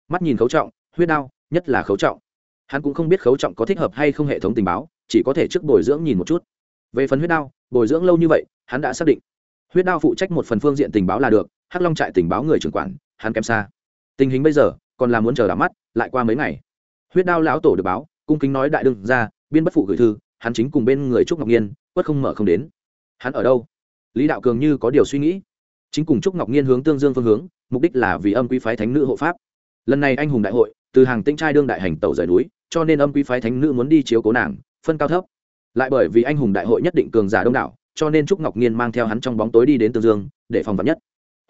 mắt nhìn khấu trọng, huyết đao nhất là khấu trọng. Hắn cũng không biết khấu trọng có thích hợp hay không hệ thống tình báo, chỉ có thể trước bồi dưỡng nhìn một chút. Về phần huyết đao bồi dưỡng lâu như vậy, hắn đã xác định. Huyết đao phụ trách một phần phương diện tình báo là được, hắc long trại tình báo người trưởng quản, hắn kém xa. Tình hình bây giờ còn là muốn chờ đảo mắt, lại qua mấy ngày. Huyết đao lão tổ được báo, cung kính nói đại đương ra biên bất phụ gửi thư, hắn chính cùng bên người trúc ngọc nhiên quất không mở không đến. Hắn ở đâu? Lý đạo cường như có điều suy nghĩ. Chính cùng trúc ngọc nhiên hướng tương dương phương hướng, mục đích là vì âm quý phái thánh nữ hộ pháp. Lần này anh hùng đại hội, từ hàng tinh trai đương đại hành tẩu rời núi, cho nên âm quý phái thánh nữ muốn đi chiếu cố nàng, phân cao thấp. Lại bởi vì anh hùng đại hội nhất định cường giả đông đảo, cho nên trúc ngọc nhiên mang theo hắn trong bóng tối đi đến tương dương, để phòng vật nhất.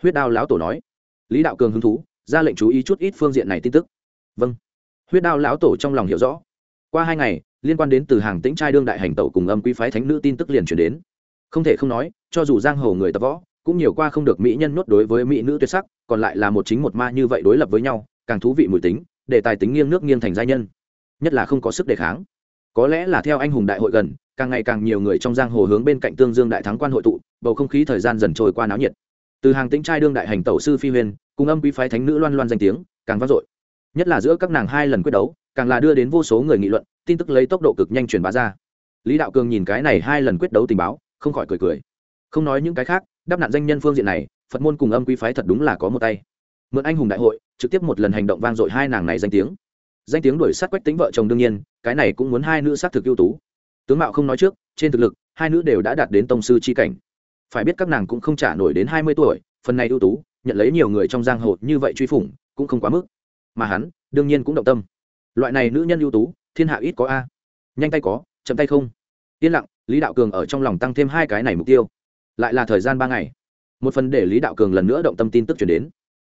Huyết đao lão tổ nói. Lý đạo cường hứng thú ra lệnh chú ý chút ít phương diện này tin tức. Vâng. Huyết đao lão tổ trong lòng hiểu rõ. Qua hai ngày, liên quan đến từ hàng tĩnh trai đương đại hành tẩu cùng âm quý phái thánh nữ tin tức liền chuyển đến. Không thể không nói, cho dù giang hồ người tập võ, cũng nhiều qua không được mỹ nhân nốt đối với mỹ nữ tuyệt sắc, còn lại là một chính một ma như vậy đối lập với nhau, càng thú vị mùi tính, để tài tính nghiêng nước nghiêng thành giai nhân. Nhất là không có sức đề kháng. Có lẽ là theo anh hùng đại hội gần, càng ngày càng nhiều người trong giang hồ hướng bên cạnh tương dương đại thắng quan hội tụ, bầu không khí thời gian dần trôi qua náo nhiệt từ hàng tĩnh trai đương đại hành tẩu sư phi huyền, cùng âm quý phái thánh nữ loan loan danh tiếng, càng vang dội. Nhất là giữa các nàng hai lần quyết đấu, càng là đưa đến vô số người nghị luận, tin tức lấy tốc độ cực nhanh truyền bá ra. Lý đạo cường nhìn cái này hai lần quyết đấu tình báo, không khỏi cười cười. Không nói những cái khác, đáp nạn danh nhân phương diện này, phật môn cùng âm quý phái thật đúng là có một tay. Mượn anh hùng đại hội, trực tiếp một lần hành động vang dội hai nàng này danh tiếng. Danh tiếng đuổi sát quách tính vợ chồng đương nhiên, cái này cũng muốn hai nữ sát thực ưu tú. Tướng mạo không nói trước, trên thực lực, hai nữ đều đã đạt đến tông sư c h i cảnh phải biết các nàng cũng không trả nổi đến hai mươi tuổi, phần này ưu tú, nhận lấy nhiều người trong giang hồ như vậy truy phủng, cũng không quá mức. Mà hắn, đương nhiên cũng động tâm. Loại này nữ nhân ưu tú, thiên hạ ít có a. Nhanh tay có, chậm tay không. Yên lặng, lý đạo cường ở trong lòng tăng thêm hai cái này mục tiêu. Lại là thời gian ba ngày. Một phần để lý đạo cường lần nữa động tâm tin tức chuyển đến.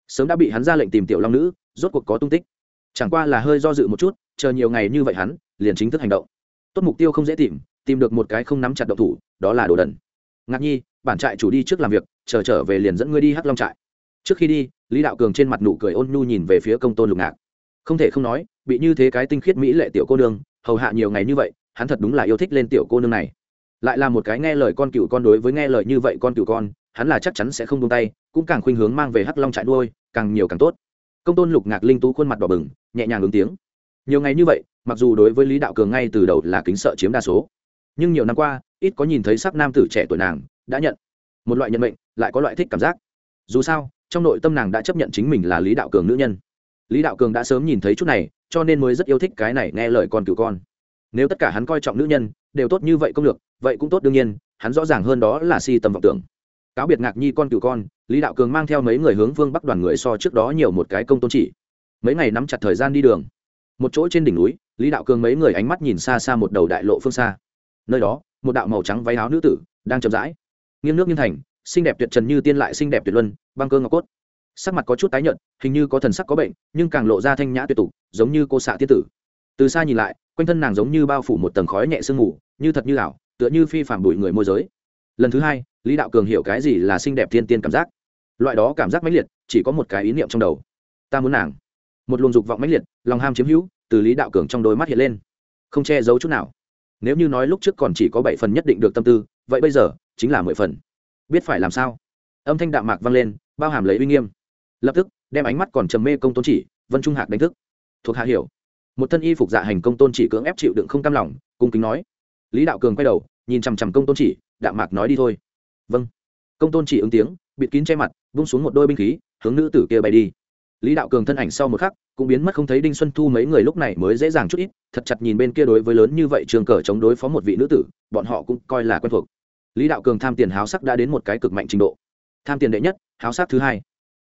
Sớm đã bị hắn ra lệnh tìm tiểu long nữ, rốt cuộc có tung tích. Chẳng qua là hơi do dự một chút, chờ nhiều ngày như vậy hắn, liền chính thức hành động. Tốt mục tiêu không dễ tìm tìm được một cái không nắm chặt động thủ, đó là đồ đần ngạc nhi, bản trại chủ đi trước làm việc, chờ trở về liền dẫn ngươi đi hắc long trại. Trước khi đi, lý đạo cường trên mặt nụ cười ôn nhu nhìn về phía công tôn lục ngạc. Không thể không nói, bị như thế cái tinh khiết mỹ lệ tiểu cô nương, hầu hạ nhiều ngày như vậy, hắn thật đúng là yêu thích lên tiểu cô nương này. Lại là một cái nghe lời con cựu con đối với nghe lời như vậy con cựu con, hắn là chắc chắn sẽ không tung tay, cũng càng khuynh hướng mang về hắc long trại nuôi, càng nhiều càng tốt. Công tôn lục ngạc linh tú khuôn mặt đỏ bừng, nhẹ nhàng ứng tiếng. Nhiều ngày như vậy, mặc dù đối với lý đạo cường ngay từ đầu là kính sợ chiếm đa số, nhưng nhiều năm qua ít có nhìn thấy sắc nam tử trẻ tuổi nàng, đã nhận. Một loại nhận mệnh, lại có loại thích cảm giác. Dù sao, trong nội tâm nàng đã chấp nhận chính mình là lý đạo cường nữ nhân. Lý đạo cường đã sớm nhìn thấy chút này, cho nên mới rất yêu thích cái này nghe lời con cựu con. Nếu tất cả hắn coi trọng nữ nhân, đều tốt như vậy công lược vậy cũng tốt đương nhiên, hắn rõ ràng hơn đó là si tâm vọng tưởng. Cáo biệt ngạc nhi con cựu con, lý đạo cường mang theo mấy người hướng vương bắc đoàn người so trước đó nhiều một cái công tôn chỉ. Mấy ngày nắm chặt thời gian đi đường. Một chỗ trên đỉnh núi, lý đạo cường mấy người ánh mắt nhìn xa xa một đầu đại lộ phương xa nơi đó, một đạo màu trắng váy áo nữ tử đang chậm rãi nghiêng nước nghiêng thành, xinh đẹp tuyệt trần như tiên lại xinh đẹp tuyệt luân, băng cơ ngọc cốt. Sắc mặt có chút tái nhợt, hình như có thần sắc có bệnh, nhưng càng lộ ra thanh nhã tuyệt tục, giống như cô xạ tiết tử. Từ xa nhìn lại, quanh thân nàng giống như bao phủ một tầng khói nhẹ sương mù, như thật như ảo, tựa như phi phạm đuổi người môi giới. Lần thứ hai, lý đạo cường hiểu cái gì là xinh đẹp thiên tiên cảm giác. Loại đó cảm giác mãnh liệt, chỉ có một cái ý niệm trong đầu. Ta muốn nàng. Một luồng dục vọng mãnh liệt, lòng ham chiếm hữu, từ lý đạo cường trong đôi mắt hiện lên. Không che giấu chút nào nếu như nói lúc trước còn chỉ có bảy phần nhất định được tâm tư, vậy bây giờ chính là mười phần. Biết phải làm sao? Âm thanh đạm mạc vang lên, bao hàm lấy uy nghiêm. Lập tức, đem ánh mắt còn trầm mê công tôn chỉ, vân trung hạc đánh thức. Thuộc hạ hiểu. Một thân y phục dạ hành công tôn chỉ cưỡng ép chịu đựng không cam lòng, cung kính nói. Lý đạo cường quay đầu, nhìn chằm chằm công tôn chỉ, đạm mạc nói đi thôi. Vâng. Công tôn chỉ ứng tiếng, bịt kín che mặt, vung xuống một đôi binh khí, hướng nữ tử kia bay đi lý đạo cường thân ảnh sau một khắc, cũng biến mất không thấy đinh xuân thu mấy người lúc này mới dễ dàng chút ít, thật chặt nhìn bên kia đối với lớn như vậy trường cờ chống đối phó một vị nữ tử, bọn họ cũng coi là quen thuộc. Lý đạo cường tham tiền háo sắc đã đến một cái cực mạnh trình độ. Tham tiền đệ nhất, háo sắc thứ hai.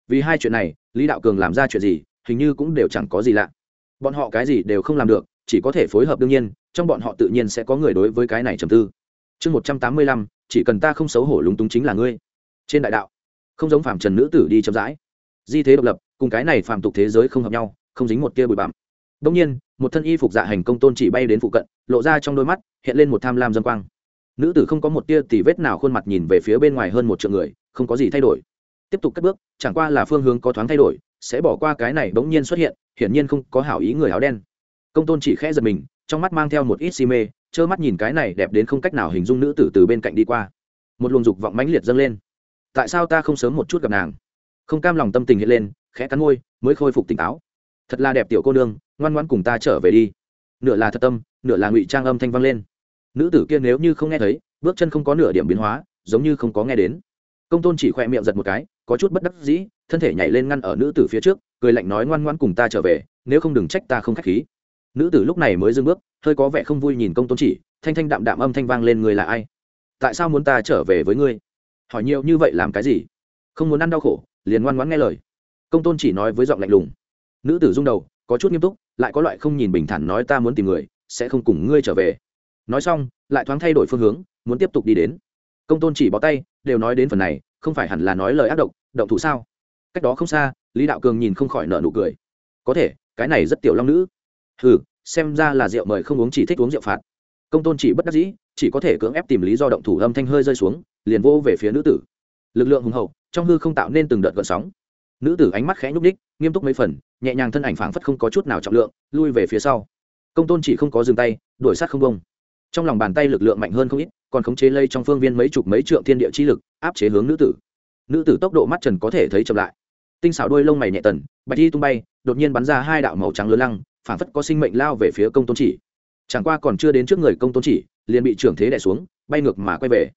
Vì hai chuyện này, lý đạo cường làm ra chuyện gì, hình như cũng đều chẳng có gì lạ. Bọn họ cái gì đều không làm được, chỉ có thể phối hợp đương nhiên, trong bọn họ tự nhiên sẽ có người đối với cái này trầm tư. Chương một trăm tám mươi lăm, chỉ cần ta không xấu hổ lúng túng chính là ngươi. Trên đại đạo, không giống phạm trần nữ tử đi chậm rãi. Di thế độc lập cùng cái này phạm tục thế giới không hợp nhau, không dính một tia bụi bặm. Đông nhiên, một thân y phục dạ hành công tôn chỉ bay đến phụ cận, lộ ra trong đôi mắt, hiện lên một tham lam dân quang. Nữ tử không có một tia tỉ vết nào khuôn mặt nhìn về phía bên ngoài hơn một triệu người, không có gì thay đổi. Tiếp tục cất bước, chẳng qua là phương hướng có thoáng thay đổi, sẽ bỏ qua cái này bỗng nhiên xuất hiện, hiển nhiên không có hảo ý người áo đen. Công tôn chỉ khẽ giật mình, trong mắt mang theo một ít si mê, trơ mắt nhìn cái này đẹp đến không cách nào hình dung nữ tử từ bên cạnh đi qua. Một luồng dục vọng mãnh liệt dâng lên. Tại sao ta không sớm một chút gặp nàng? Không cam lòng tâm tình hiện lên khẽ cắn môi, mới khôi phục tỉnh táo. Thật là đẹp tiểu cô nương, ngoan ngoan cùng ta trở về đi. Nửa là thật tâm, nửa là ngụy trang âm thanh vang lên. Nữ tử kia nếu như không nghe thấy, bước chân không có nửa điểm biến hóa, giống như không có nghe đến. Công tôn chỉ khoe miệng giật một cái, có chút bất đắc dĩ, thân thể nhảy lên ngăn ở nữ tử phía trước, cười lạnh nói ngoan ngoan cùng ta trở về, nếu không đừng trách ta không k h á c h khí. Nữ tử lúc này mới dưng bước, hơi có vẻ không vui nhìn công tôn chỉ, thanh thanh đạm đạm âm thanh vang lên người là ai? Tại sao muốn ta trở về với ngươi? Hỏi nhiều như vậy làm cái gì? Không muốn ăn đau khổ, liền ngoan ngoãn nghe lời công tôn chỉ nói với giọng lạnh lùng. Nữ tử rung đầu, có chút nghiêm túc, lại có loại không nhìn bình thản nói ta muốn tìm người, sẽ không cùng ngươi trở về. Nói xong, lại thoáng thay đổi phương hướng, muốn tiếp tục đi đến. Công tôn chỉ bó tay, đều nói đến phần này, không phải hẳn là nói lời ác độc, động thủ sao? Cách đó không xa, lý đạo cường nhìn không khỏi nợ nụ cười. Có thể, cái này rất tiểu long nữ. Ừ xem ra là rượu mời không uống chỉ thích uống rượu phạt. Công tôn chỉ bất đắc dĩ, chỉ có thể cưỡng ép tìm lý do động thủ âm thanh hơi rơi xuống, liền vô về phía nữ tử. Lực lượng hùng hậu, trong hư không tạo nên từng đợt gợn sóng nữ tử ánh mắt khẽ nhúc ních nghiêm túc mấy phần, nhẹ nhàng thân ảnh phảng phất không có chút nào trọng lượng, lui về phía sau. Công tôn chỉ không có dừng tay, đuổi sát không bông trong lòng bàn tay lực lượng mạnh hơn không ít, còn khống chế lây trong phương viên mấy chục mấy trượng thiên địa chi lực, áp chế hướng nữ tử. Nữ tử tốc độ mắt trần có thể thấy chậm lại. Tinh xảo đôi lông mày nhẹ tần, bạch thi tung bay, đột nhiên bắn ra hai đạo màu trắng lớn lăng, phảng phất có sinh mệnh lao về phía công tôn chỉ. Chẳng qua còn chưa đến trước người công tôn chỉ, liền bị trưởng thế đẻ xuống, bay ngược mà quay về.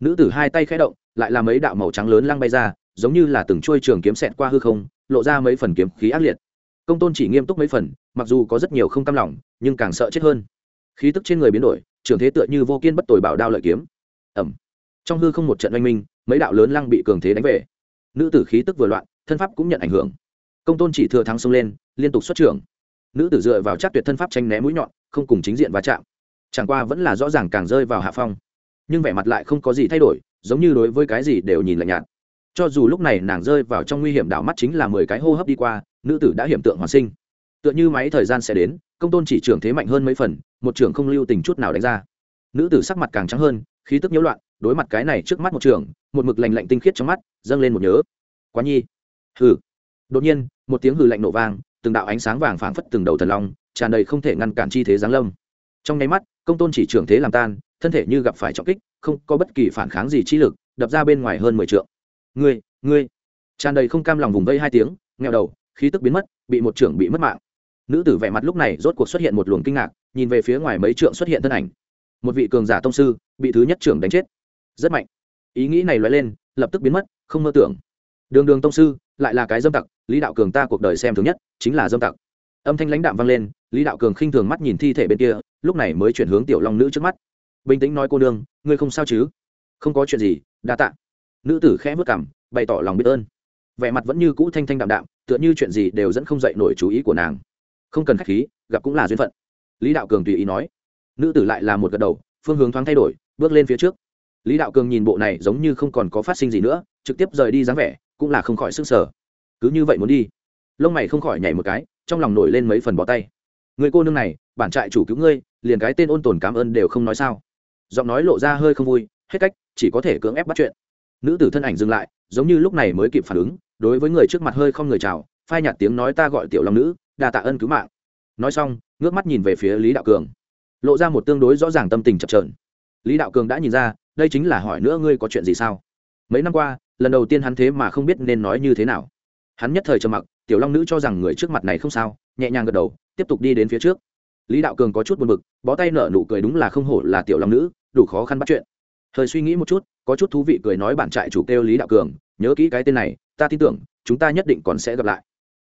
Nữ tử hai tay khẽ động, lại làm mấy đạo màu trắng lớn lăng bay ra giống như là từng trôi trường kiếm xẹt qua hư không, lộ ra mấy phần kiếm khí ác liệt. Công tôn chỉ nghiêm túc mấy phần, mặc dù có rất nhiều không cam lòng, nhưng càng sợ chết hơn. Khí tức trên người biến đổi trường thế tựa như vô kiên bất tồi bảo đao lợi kiếm. Ẩm trong hư không một trận oanh minh, mấy đạo lớn lăng bị cường thế đánh về. Nữ tử khí tức vừa loạn, thân pháp cũng nhận ảnh hưởng. Công tôn chỉ thừa thắng xông lên, liên tục xuất trưởng. Nữ tử dựa vào chắc tuyệt thân pháp tranh né mũi nhọn, không cùng chính diện va chạm. Chẳng qua vẫn là rõ ràng càng rơi vào hạ phong. Nhưng vẻ mặt lại không có gì thay đổi, giống như đối với cái gì đều nhìn lạnh nhạt cho dù lúc này nàng rơi vào trong nguy hiểm đảo mắt chính là mười cái hô hấp đi qua nữ tử đã hiểm tượng hoàn sinh. Tựa như máy thời gian sẽ đến công tôn chỉ trưởng thế mạnh hơn mấy phần một trưởng không lưu tình chút nào đánh ra. Nữ tử sắc mặt càng trắng hơn khí tức nhiễu loạn đối mặt cái này trước mắt một trưởng, một mực lành lạnh tinh khiết trong mắt dâng lên một nhớ. Quá nhi. Hừ. Đột nhiên một tiếng hừ lạnh nổ vang từng đạo ánh sáng vàng phảng phất từng đầu thần long tràn đầy không thể ngăn cản chi thế giáng lâm. Trong nháy mắt công tôn chỉ trưởng thế làm tan thân thể như gặp phải trọng kích không có bất kỳ phản kháng gì chi lực đập ra bên ngoài hơn mười trượng ngươi ngươi. Tràn đầy không cam lòng vùng vây hai tiếng nghèo đầu, khí tức biến mất, bị một trưởng bị mất mạng. Nữ tử vẻ mặt lúc này rốt cuộc xuất hiện một luồng kinh ngạc, nhìn về phía ngoài mấy trượng xuất hiện thân ảnh. Một vị cường giả tông sư, bị thứ nhất trưởng đánh chết. Rất mạnh. Ý nghĩ này lóe lên, lập tức biến mất, không mơ tưởng. Đường đường tông sư, lại là cái dâm tặc, lý đạo cường ta cuộc đời xem thứ nhất, chính là dâm tặc. Âm thanh lãnh đạm vang lên, lý đạo cường khinh thường mắt nhìn thi thể bên kia, lúc này mới chuyển hướng tiểu long nữ trước mắt. Bình tĩnh nói cô nương, ngươi không sao chứ? Không có chuyện gì, đa tạ nữ tử khẽ vất cảm, bày tỏ lòng biết ơn. Vẻ mặt vẫn như cũ thanh thanh đạm đạm, tựa như chuyện gì đều dẫn không dậy nổi chú ý của nàng. Không cần khách khí, gặp cũng là duyên phận. Lý đạo cường tùy ý nói. Nữ tử lại là một gật đầu, phương hướng thoáng thay đổi, bước lên phía trước. Lý đạo cường nhìn bộ này giống như không còn có phát sinh gì nữa, trực tiếp rời đi dáng vẻ, cũng là không khỏi sức sở cứ như vậy muốn đi. Lông mày không khỏi nhảy một cái, trong lòng nổi lên mấy phần bỏ tay. Người cô nương này, bản trại chủ cứu ngươi, liền cái tên ôn tồn cảm ơn đều không nói sao. Giọng nói lộ ra hơi không vui, hết cách, chỉ có thể cưỡng ép bắt chuyện nữ tử thân ảnh dừng lại, giống như lúc này mới kịp phản ứng, đối với người trước mặt hơi không người chào, phai nhạt tiếng nói ta gọi tiểu long nữ đà tạ ân cứu mạng. Nói xong, ngước mắt nhìn về phía lý đạo cường. Lộ ra một tương đối rõ ràng tâm tình chập trờn lý đạo cường đã nhìn ra, đây chính là hỏi nữa ngươi có chuyện gì sao? Mấy năm qua, lần đầu tiên hắn thế mà không biết nên nói như thế nào. Hắn nhất thời trầm mặc, tiểu long nữ cho rằng người trước mặt này không sao, nhẹ nhàng gật đầu, tiếp tục đi đến phía trước. Lý đạo cường có chút buồn bực, bó tay nở nụ cười đúng là không hổ là tiểu long nữ, đủ khó khăn bắt chuyện. Thời suy nghĩ một chút có chút thú vị cười nói bản trại chủ kêu lý đạo cường, nhớ kỹ cái tên này, ta tin tưởng, chúng ta nhất định còn sẽ gặp lại.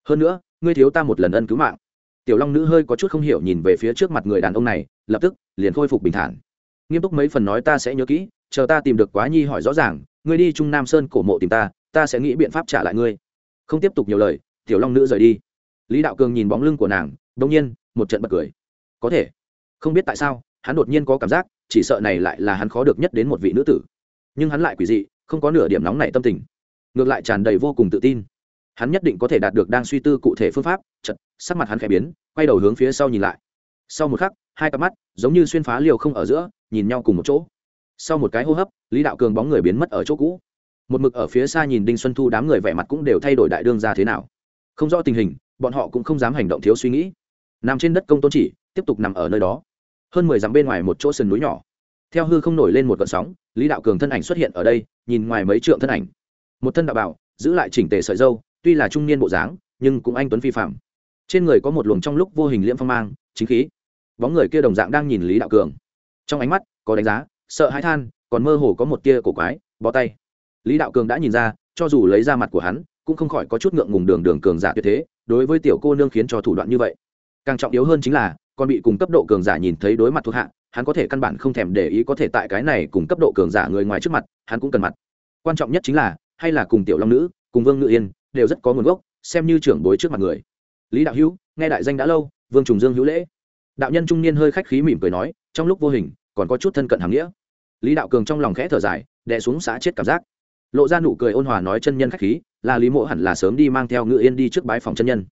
Hơn nữa, ngươi thiếu ta một lần ân cứu mạng. Tiểu long nữ hơi có chút không hiểu nhìn về phía trước mặt người đàn ông này, lập tức liền khôi phục bình thản. Nghiêm túc mấy phần nói ta sẽ nhớ kỹ, chờ ta tìm được quá nhi hỏi rõ ràng, ngươi đi trung nam sơn cổ mộ tìm ta ta sẽ nghĩ biện pháp trả lại ngươi. Không tiếp tục nhiều lời, tiểu long nữ rời đi. Lý đạo cường nhìn bóng lưng của nàng đông nhiên, một trận bật cười. Có thể. Không biết tại sao, hắn đột nhiên có cảm giác, chỉ sợ này lại là hắn khó được nhất đến một vị nữ tử nhưng hắn lại quỷ dị, không có nửa điểm nóng này tâm tình. Ngược lại tràn đầy vô cùng tự tin. Hắn nhất định có thể đạt được đang suy tư cụ thể phương pháp chật sắc mặt hắn khẽ biến, quay đầu hướng phía sau nhìn lại. Sau một khắc, hai cặp mắt, giống như xuyên phá liều không ở giữa, nhìn nhau cùng một chỗ. Sau một cái hô hấp, lý đạo cường bóng người biến mất ở chỗ cũ. Một mực ở phía xa nhìn đinh xuân thu, đám người vẻ mặt cũng đều thay đổi đại đương ra thế nào. Không rõ tình hình, bọn họ cũng không dám hành động thiếu suy nghĩ. Nằm trên đất công tôn chỉ, tiếp tục nằm ở nơi đó. Hơn mười dặm bên ngoài một chỗ sườn núi nhỏ theo hư không nổi lên một cơn sóng, lý đạo cường thân ảnh xuất hiện ở đây, nhìn ngoài mấy trượng thân ảnh. Một thân đạo bảo, giữ lại chỉnh tề sợi dâu, tuy là trung niên bộ dáng, nhưng cũng anh tuấn phi phạm trên người có một luồng trong lúc vô hình liễm phong mang, chính khí. Bóng người kia đồng dạng đang nhìn lý đạo cường. Trong ánh mắt, có đánh giá, sợ hãi than, còn mơ hồ có một tia cổ quái, bó tay. Lý đạo cường đã nhìn ra, cho dù lấy ra mặt của hắn, cũng không khỏi có chút ngượng ngùng đường đường cường giả tuyệt thế, đối với tiểu cô nương khiến cho thủ đoạn như vậy. Càng trọng yếu hơn chính là, còn bị cùng cấp độ cường giả nhìn thấy đối mặt thuộc hạ hắn có thể căn bản không thèm để ý có thể tại cái này cùng cấp độ cường giả người ngoài trước mặt, hắn cũng cần mặt. Quan trọng nhất chính là, hay là cùng tiểu long nữ, cùng vương ngự yên, đều rất có nguồn gốc, xem như trưởng bối trước mặt người. Lý đạo hữu, nghe đại danh đã lâu, vương trùng dương hữu lễ. Đạo nhân trung niên hơi khách khí mỉm cười nói, trong lúc vô hình, còn có chút thân cận hàng nghĩa. Lý đạo cường trong lòng khẽ thở dài, đè xuống xã chết cảm giác. Lộ ra nụ cười ôn hòa nói chân nhân khách khí, là lý mộ hẳn là sớm đi mang theo ngự yên đi trước bái phòng chân nhân.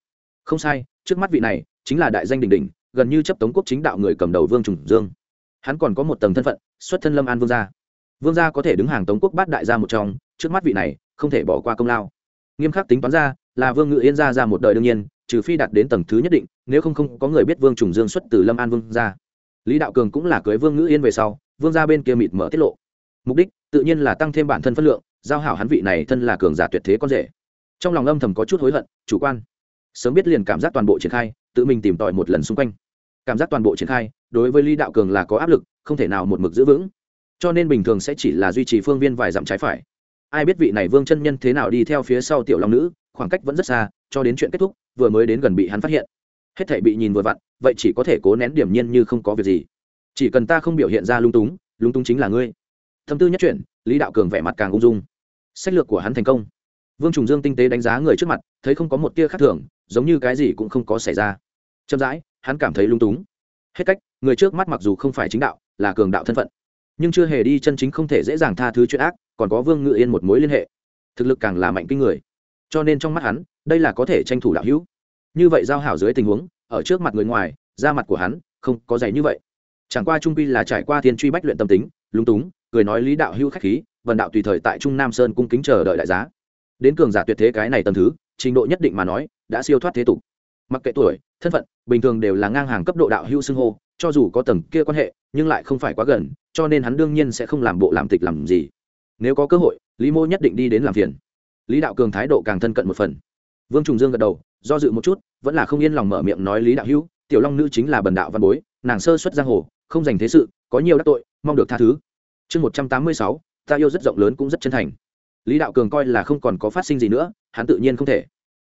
Không sai, trước mắt vị này, chính là đại danh đình đình gần như chấp tống quốc chính đạo người cầm đầu vương trùng dương hắn còn có một tầng thân phận, xuất thân lâm an vương gia. Vương gia có thể đứng hàng tống quốc bát đại gia một trong, trước mắt vị này, không thể bỏ qua công lao. Nghiêm khắc tính toán ra, là vương ngự yên gia ra một đời đương nhiên, trừ phi đạt đến tầng thứ nhất định, nếu không không có người biết vương trùng dương xuất từ lâm an vương gia. Lý đạo cường cũng là cưới vương ngự yên về sau, vương gia bên kia mịt mở tiết lộ. Mục đích, tự nhiên là tăng thêm bản thân phân lượng, giao hảo hắn vị này thân là cường giả tuyệt thế con rể. Trong lòng âm thầm có chút hối hận, chủ quan. Sớm biết liền cảm giác toàn bộ triển khai, tự mình tìm tòi một lần xung quanh cảm giác toàn bộ triển khai, đối với lý đạo cường là có áp lực, không thể nào một mực giữ vững. Cho nên bình thường sẽ chỉ là duy trì phương viên vài dặm trái phải. Ai biết vị này vương chân nhân thế nào đi theo phía sau tiểu long nữ, khoảng cách vẫn rất xa, cho đến chuyện kết thúc, vừa mới đến gần bị hắn phát hiện. Hết thể bị nhìn vừa vặn, vậy chỉ có thể cố nén điểm nhiên như không có việc gì. Chỉ cần ta không biểu hiện ra lung túng lung túng chính là ngươi. Thâm tư nhất chuyển lý đạo cường vẻ mặt càng ung dung. Sách lược của hắn thành công. Vương trùng dương tinh tế đánh giá người trước mặt, thấy không có một tia khác thường, giống như cái gì cũng không có xảy ra. Chậm rãi hắn cảm thấy lung túng. Hết cách, người trước mắt mặc dù không phải chính đạo, là cường đạo thân phận, nhưng chưa hề đi chân chính không thể dễ dàng tha thứ chuyện ác, còn có vương ngự yên một mối liên hệ. Thực lực càng là mạnh kinh người. Cho nên trong mắt hắn, đây là có thể tranh thủ đạo hữu. Như vậy giao hảo dưới tình huống, ở trước mặt người ngoài da mặt của hắn, không có giày như vậy. Chẳng qua trung pi là trải qua thiên truy bách luyện tâm tính, lúng túng, cười nói lý đạo hữu khách khí, vần đạo tùy thời tại trung nam sơn cung kính chờ đợi đại giá. Đến cường giả tuyệt thế cái này tầm thứ, trình độ nhất định mà nói, đã siêu thoát thế tục. Mặc kệ tuổi thân phận, bình thường đều là ngang hàng cấp độ đạo hữu xưng hô, cho dù có tầng kia quan hệ, nhưng lại không phải quá gần, cho nên hắn đương nhiên sẽ không làm bộ làm tịch làm gì. Nếu có cơ hội, lý mô nhất định đi đến làm phiền. Lý đạo cường thái độ càng thân cận một phần. Vương trùng dương gật đầu, do dự một chút, vẫn là không yên lòng mở miệng nói lý đạo hữu, tiểu long nữ chính là bần đạo văn bối, nàng sơ xuất giang hồ, không dành thế sự, có nhiều đắc tội, mong được tha thứ. Chương một trăm tám mươi sáu, ta yêu rất rộng lớn cũng rất chân thành. Lý đạo cường coi là không còn có phát sinh gì nữa, hắn tự nhiên không thể.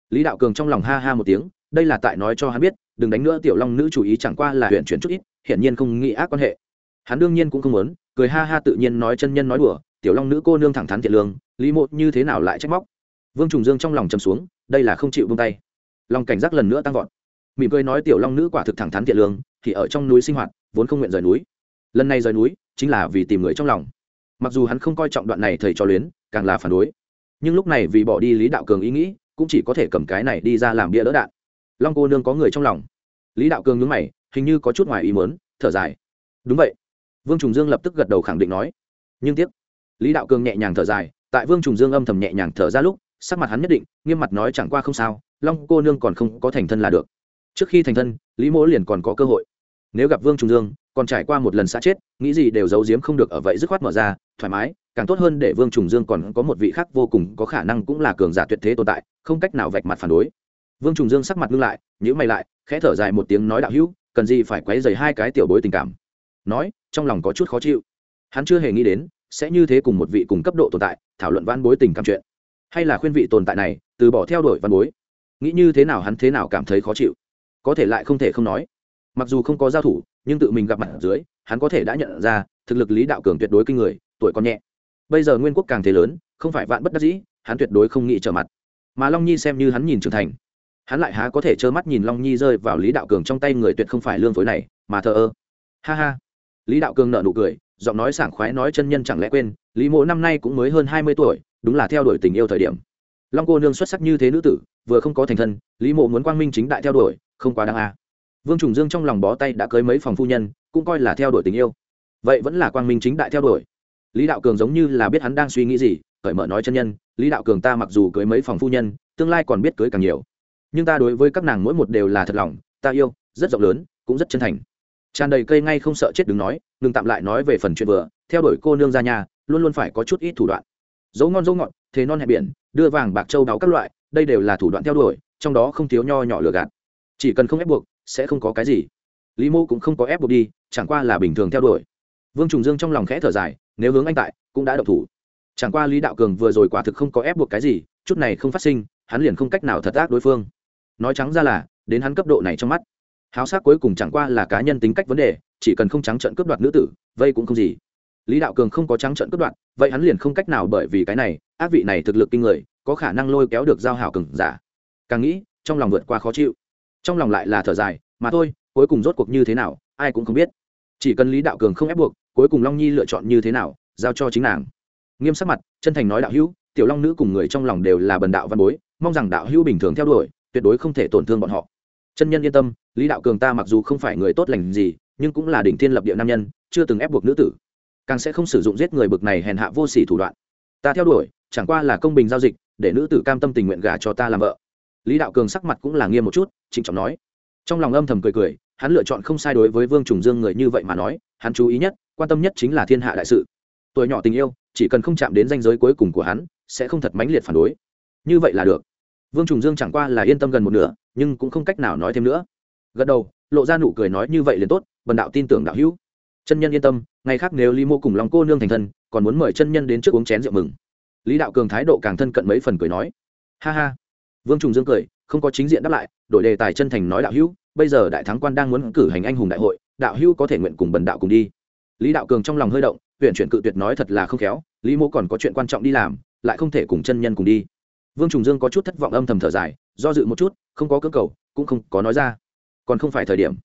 Lý đạo cường trong lòng ha ha một tiếng đây là tại nói cho hắn biết, đừng đánh nữa, tiểu long nữ chủ ý chẳng qua là huyện chuyển chút ít, hiển nhiên không nghĩ ác quan hệ. Hắn đương nhiên cũng không muốn, cười ha ha tự nhiên nói chân nhân nói đùa, tiểu long nữ cô nương thẳng thắn thiện lương, lý mộ như thế nào lại trách móc? Vương trùng dương trong lòng chầm xuống, đây là không chịu buông tay. Lòng cảnh giác lần nữa tăng vọt. Mỉm cười nói tiểu long nữ quả thực thẳng thắn thiện lương, thì ở trong núi sinh hoạt, vốn không nguyện rời núi. Lần này rời núi, chính là vì tìm người trong lòng. Mặc dù hắn không coi trọng đoạn này thầy cho luyến, càng là phản đối. Nhưng lúc này vì bỏ đi lý đạo cường ý nghĩ, cũng chỉ có thể cầm cái này đi ra làm bia đỡ đạn long cô nương có người trong lòng. Lý đạo cường nhướng mày, hình như có chút ngoài ý mớn thở dài. Đúng vậy. Vương trùng dương lập tức gật đầu khẳng định nói. Nhưng tiếc. Lý đạo cường nhẹ nhàng thở dài, tại vương trùng dương âm thầm nhẹ nhàng thở ra lúc, sắc mặt hắn nhất định, nghiêm mặt nói chẳng qua không sao, long cô nương còn không có thành thân là được. Trước khi thành thân, lý mỗ liền còn có cơ hội. Nếu gặp vương trùng dương, còn trải qua một lần xã chết, nghĩ gì đều giấu giếm không được ở vậy dứt khoát mở ra, thoải mái, càng tốt hơn để vương trùng dương còn có một vị khác vô cùng có khả năng cũng là cường giả tuyệt thế tồn tại, không cách nào vạch mặt phản đối vương trùng dương sắc mặt ngưng lại nhữ mày lại, khẽ thở dài một tiếng nói đạo hữu, cần gì phải quấy dày hai cái tiểu bối tình cảm. Nói, trong lòng có chút khó chịu. Hắn chưa hề nghĩ đến, sẽ như thế cùng một vị cùng cấp độ tồn tại, thảo luận văn bối tình cảm chuyện. Hay là khuyên vị tồn tại này, từ bỏ theo đuổi văn bối. Nghĩ như thế nào hắn thế nào cảm thấy khó chịu. Có thể lại không thể không nói. Mặc dù không có giao thủ, nhưng tự mình gặp mặt ở dưới, hắn có thể đã nhận ra, thực lực lý đạo cường tuyệt đối kinh người, tuổi còn nhẹ. Bây giờ nguyên quốc càng thế lớn, không phải vạn bất đắc dĩ, hắn tuyệt đối không nghĩ trở mặt. Mà long nhi xem như hắn nhìn trưởng thành hắn lại há có thể trơ mắt nhìn long nhi rơi vào lý đạo cường trong tay người tuyệt không phải lương phối này, mà thờ ơ. Ha ha. Lý đạo cường nợ nụ cười, giọng nói sảng khoái nói chân nhân chẳng lẽ quên, lý mộ năm nay cũng mới hơn hai mươi tuổi, đúng là theo đuổi tình yêu thời điểm. Long cô nương xuất sắc như thế nữ tử, vừa không có thành thân, lý mộ muốn quang minh chính đại theo đuổi, không quá đáng a. Vương trùng dương trong lòng bó tay đã cưới mấy phòng phu nhân, cũng coi là theo đuổi tình yêu. Vậy vẫn là quang minh chính đại theo đuổi. Lý đạo cường giống như là biết hắn đang suy nghĩ gì, cởi mở nói chân nhân, lý đạo cường ta mặc dù cưới mấy phòng phu nhân, tương lai còn biết cưới càng nhiều nhưng ta đối với các nàng mỗi một đều là thật lòng, ta yêu, rất rộng lớn, cũng rất chân thành. Tràn đầy cây ngay không sợ chết đừng nói đừng tạm lại nói về phần chuyện vừa, theo đuổi cô nương ra nhà, luôn luôn phải có chút ít thủ đoạn. Dấu ngon dấu ngọt, thế non hẹp biển, đưa vàng bạc châu đáo các loại, đây đều là thủ đoạn theo đuổi, trong đó không thiếu nho nhỏ lừa gạt. Chỉ cần không ép buộc, sẽ không có cái gì. Lý mô cũng không có ép buộc đi, chẳng qua là bình thường theo đuổi. Vương trùng dương trong lòng khẽ thở dài, nếu hướng anh tại, cũng đã độc thủ. Chẳng qua lý đạo cường vừa rồi quả thực không có ép buộc cái gì, chút này không phát sinh, hắn liền không cách nào thật ác đối phương nói trắng ra là, đến hắn cấp độ này trong mắt, háo sắc cuối cùng chẳng qua là cá nhân tính cách vấn đề, chỉ cần không trắng trận cướp đoạt nữ tử, vây cũng không gì. Lý đạo cường không có trắng trận cướp đoạt, vậy hắn liền không cách nào bởi vì cái này, ác vị này thực lực kinh người, có khả năng lôi kéo được giao hảo cường giả. Càng nghĩ, trong lòng vượt qua khó chịu. Trong lòng lại là thở dài, mà thôi, cuối cùng rốt cuộc như thế nào, ai cũng không biết. Chỉ cần lý đạo cường không ép buộc, cuối cùng long nhi lựa chọn như thế nào, giao cho chính nàng. Nghiêm sắc mặt, chân thành nói đạo hữu, tiểu long nữ cùng người trong lòng đều là bần đạo văn bối, mong rằng đạo hữu bình thường theo đuổi tuyệt đối không thể tổn thương bọn họ. Chân nhân yên tâm, lý đạo cường ta mặc dù không phải người tốt lành gì, nhưng cũng là đỉnh thiên lập địa nam nhân, chưa từng ép buộc nữ tử. Càng sẽ không sử dụng giết người bực này hèn hạ vô sỉ thủ đoạn. Ta theo đuổi, chẳng qua là công bình giao dịch, để nữ tử cam tâm tình nguyện gả cho ta làm vợ. Lý đạo cường sắc mặt cũng là nghiêm một chút, trịnh trọng nói. Trong lòng âm thầm cười cười, hắn lựa chọn không sai đối với vương trùng dương người như vậy mà nói, hắn chú ý nhất, quan tâm nhất chính là thiên hạ đại sự. Tuổi nhỏ tình yêu, chỉ cần không chạm đến danh giới cuối cùng của hắn, sẽ không thật mãnh liệt phản đối. Như vậy là được vương trùng dương chẳng qua là yên tâm gần một nửa, nhưng cũng không cách nào nói thêm nữa. Gật đầu, lộ ra nụ cười nói như vậy liền tốt vần đạo tin tưởng đạo hữu. Chân nhân yên tâm, ngày khác nếu lý mô cùng lòng cô nương thành thân, còn muốn mời chân nhân đến trước uống chén rượu mừng. Lý đạo cường thái độ càng thân cận mấy phần cười nói. Ha ha. Vương trùng dương cười, không có chính diện đáp lại, đổi đề tài chân thành nói đạo hữu, bây giờ đại thắng quan đang muốn cử hành anh hùng đại hội, đạo hữu có thể nguyện cùng bần đạo cùng đi. Lý đạo cường trong lòng hơi động huyện chuyển cự tuyệt nói thật là không khéo, lý mô còn có chuyện quan trọng đi làm, lại không thể cùng chân nhân cùng đi vương trùng dương có chút thất vọng âm thầm thở dài, do dự một chút, không có cơ cầu, cũng không có nói ra. Còn không phải thời điểm.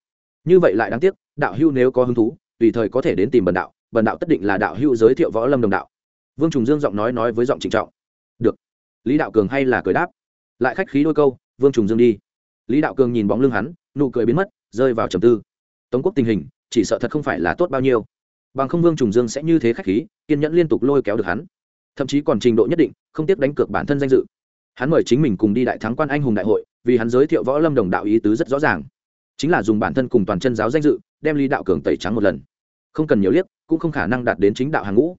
Như vậy lại đáng tiếc, đạo hưu nếu có hứng thú, tùy thời có thể đến tìm bần đạo bần đạo tất định là đạo hưu giới thiệu võ lâm đồng đạo. Vương trùng dương giọng nói nói với giọng trịnh trọng. Được. Lý đạo cường hay là cười đáp. Lại khách khí đôi câu, vương trùng dương đi. Lý đạo cường nhìn bóng lưng hắn, nụ cười biến mất, rơi vào trầm tư. Tống quốc tình hình, chỉ sợ thật không phải là tốt bao nhiêu. Bằng không vương trùng dương sẽ như thế khách khí, kiên nhẫn liên tục lôi kéo được hắn. Thậm chí còn trình độ nhất định, không tiếp đánh cược bản thân danh dự hắn mời chính mình cùng đi đại thắng quan anh hùng đại hội, vì hắn giới thiệu võ lâm đồng đạo ý tứ rất rõ ràng. Chính là dùng bản thân cùng toàn chân giáo danh dự, đem lý đạo cường tẩy trắng một lần. Không cần nhiều liếc, cũng không khả năng đạt đến chính đạo hàng ngũ.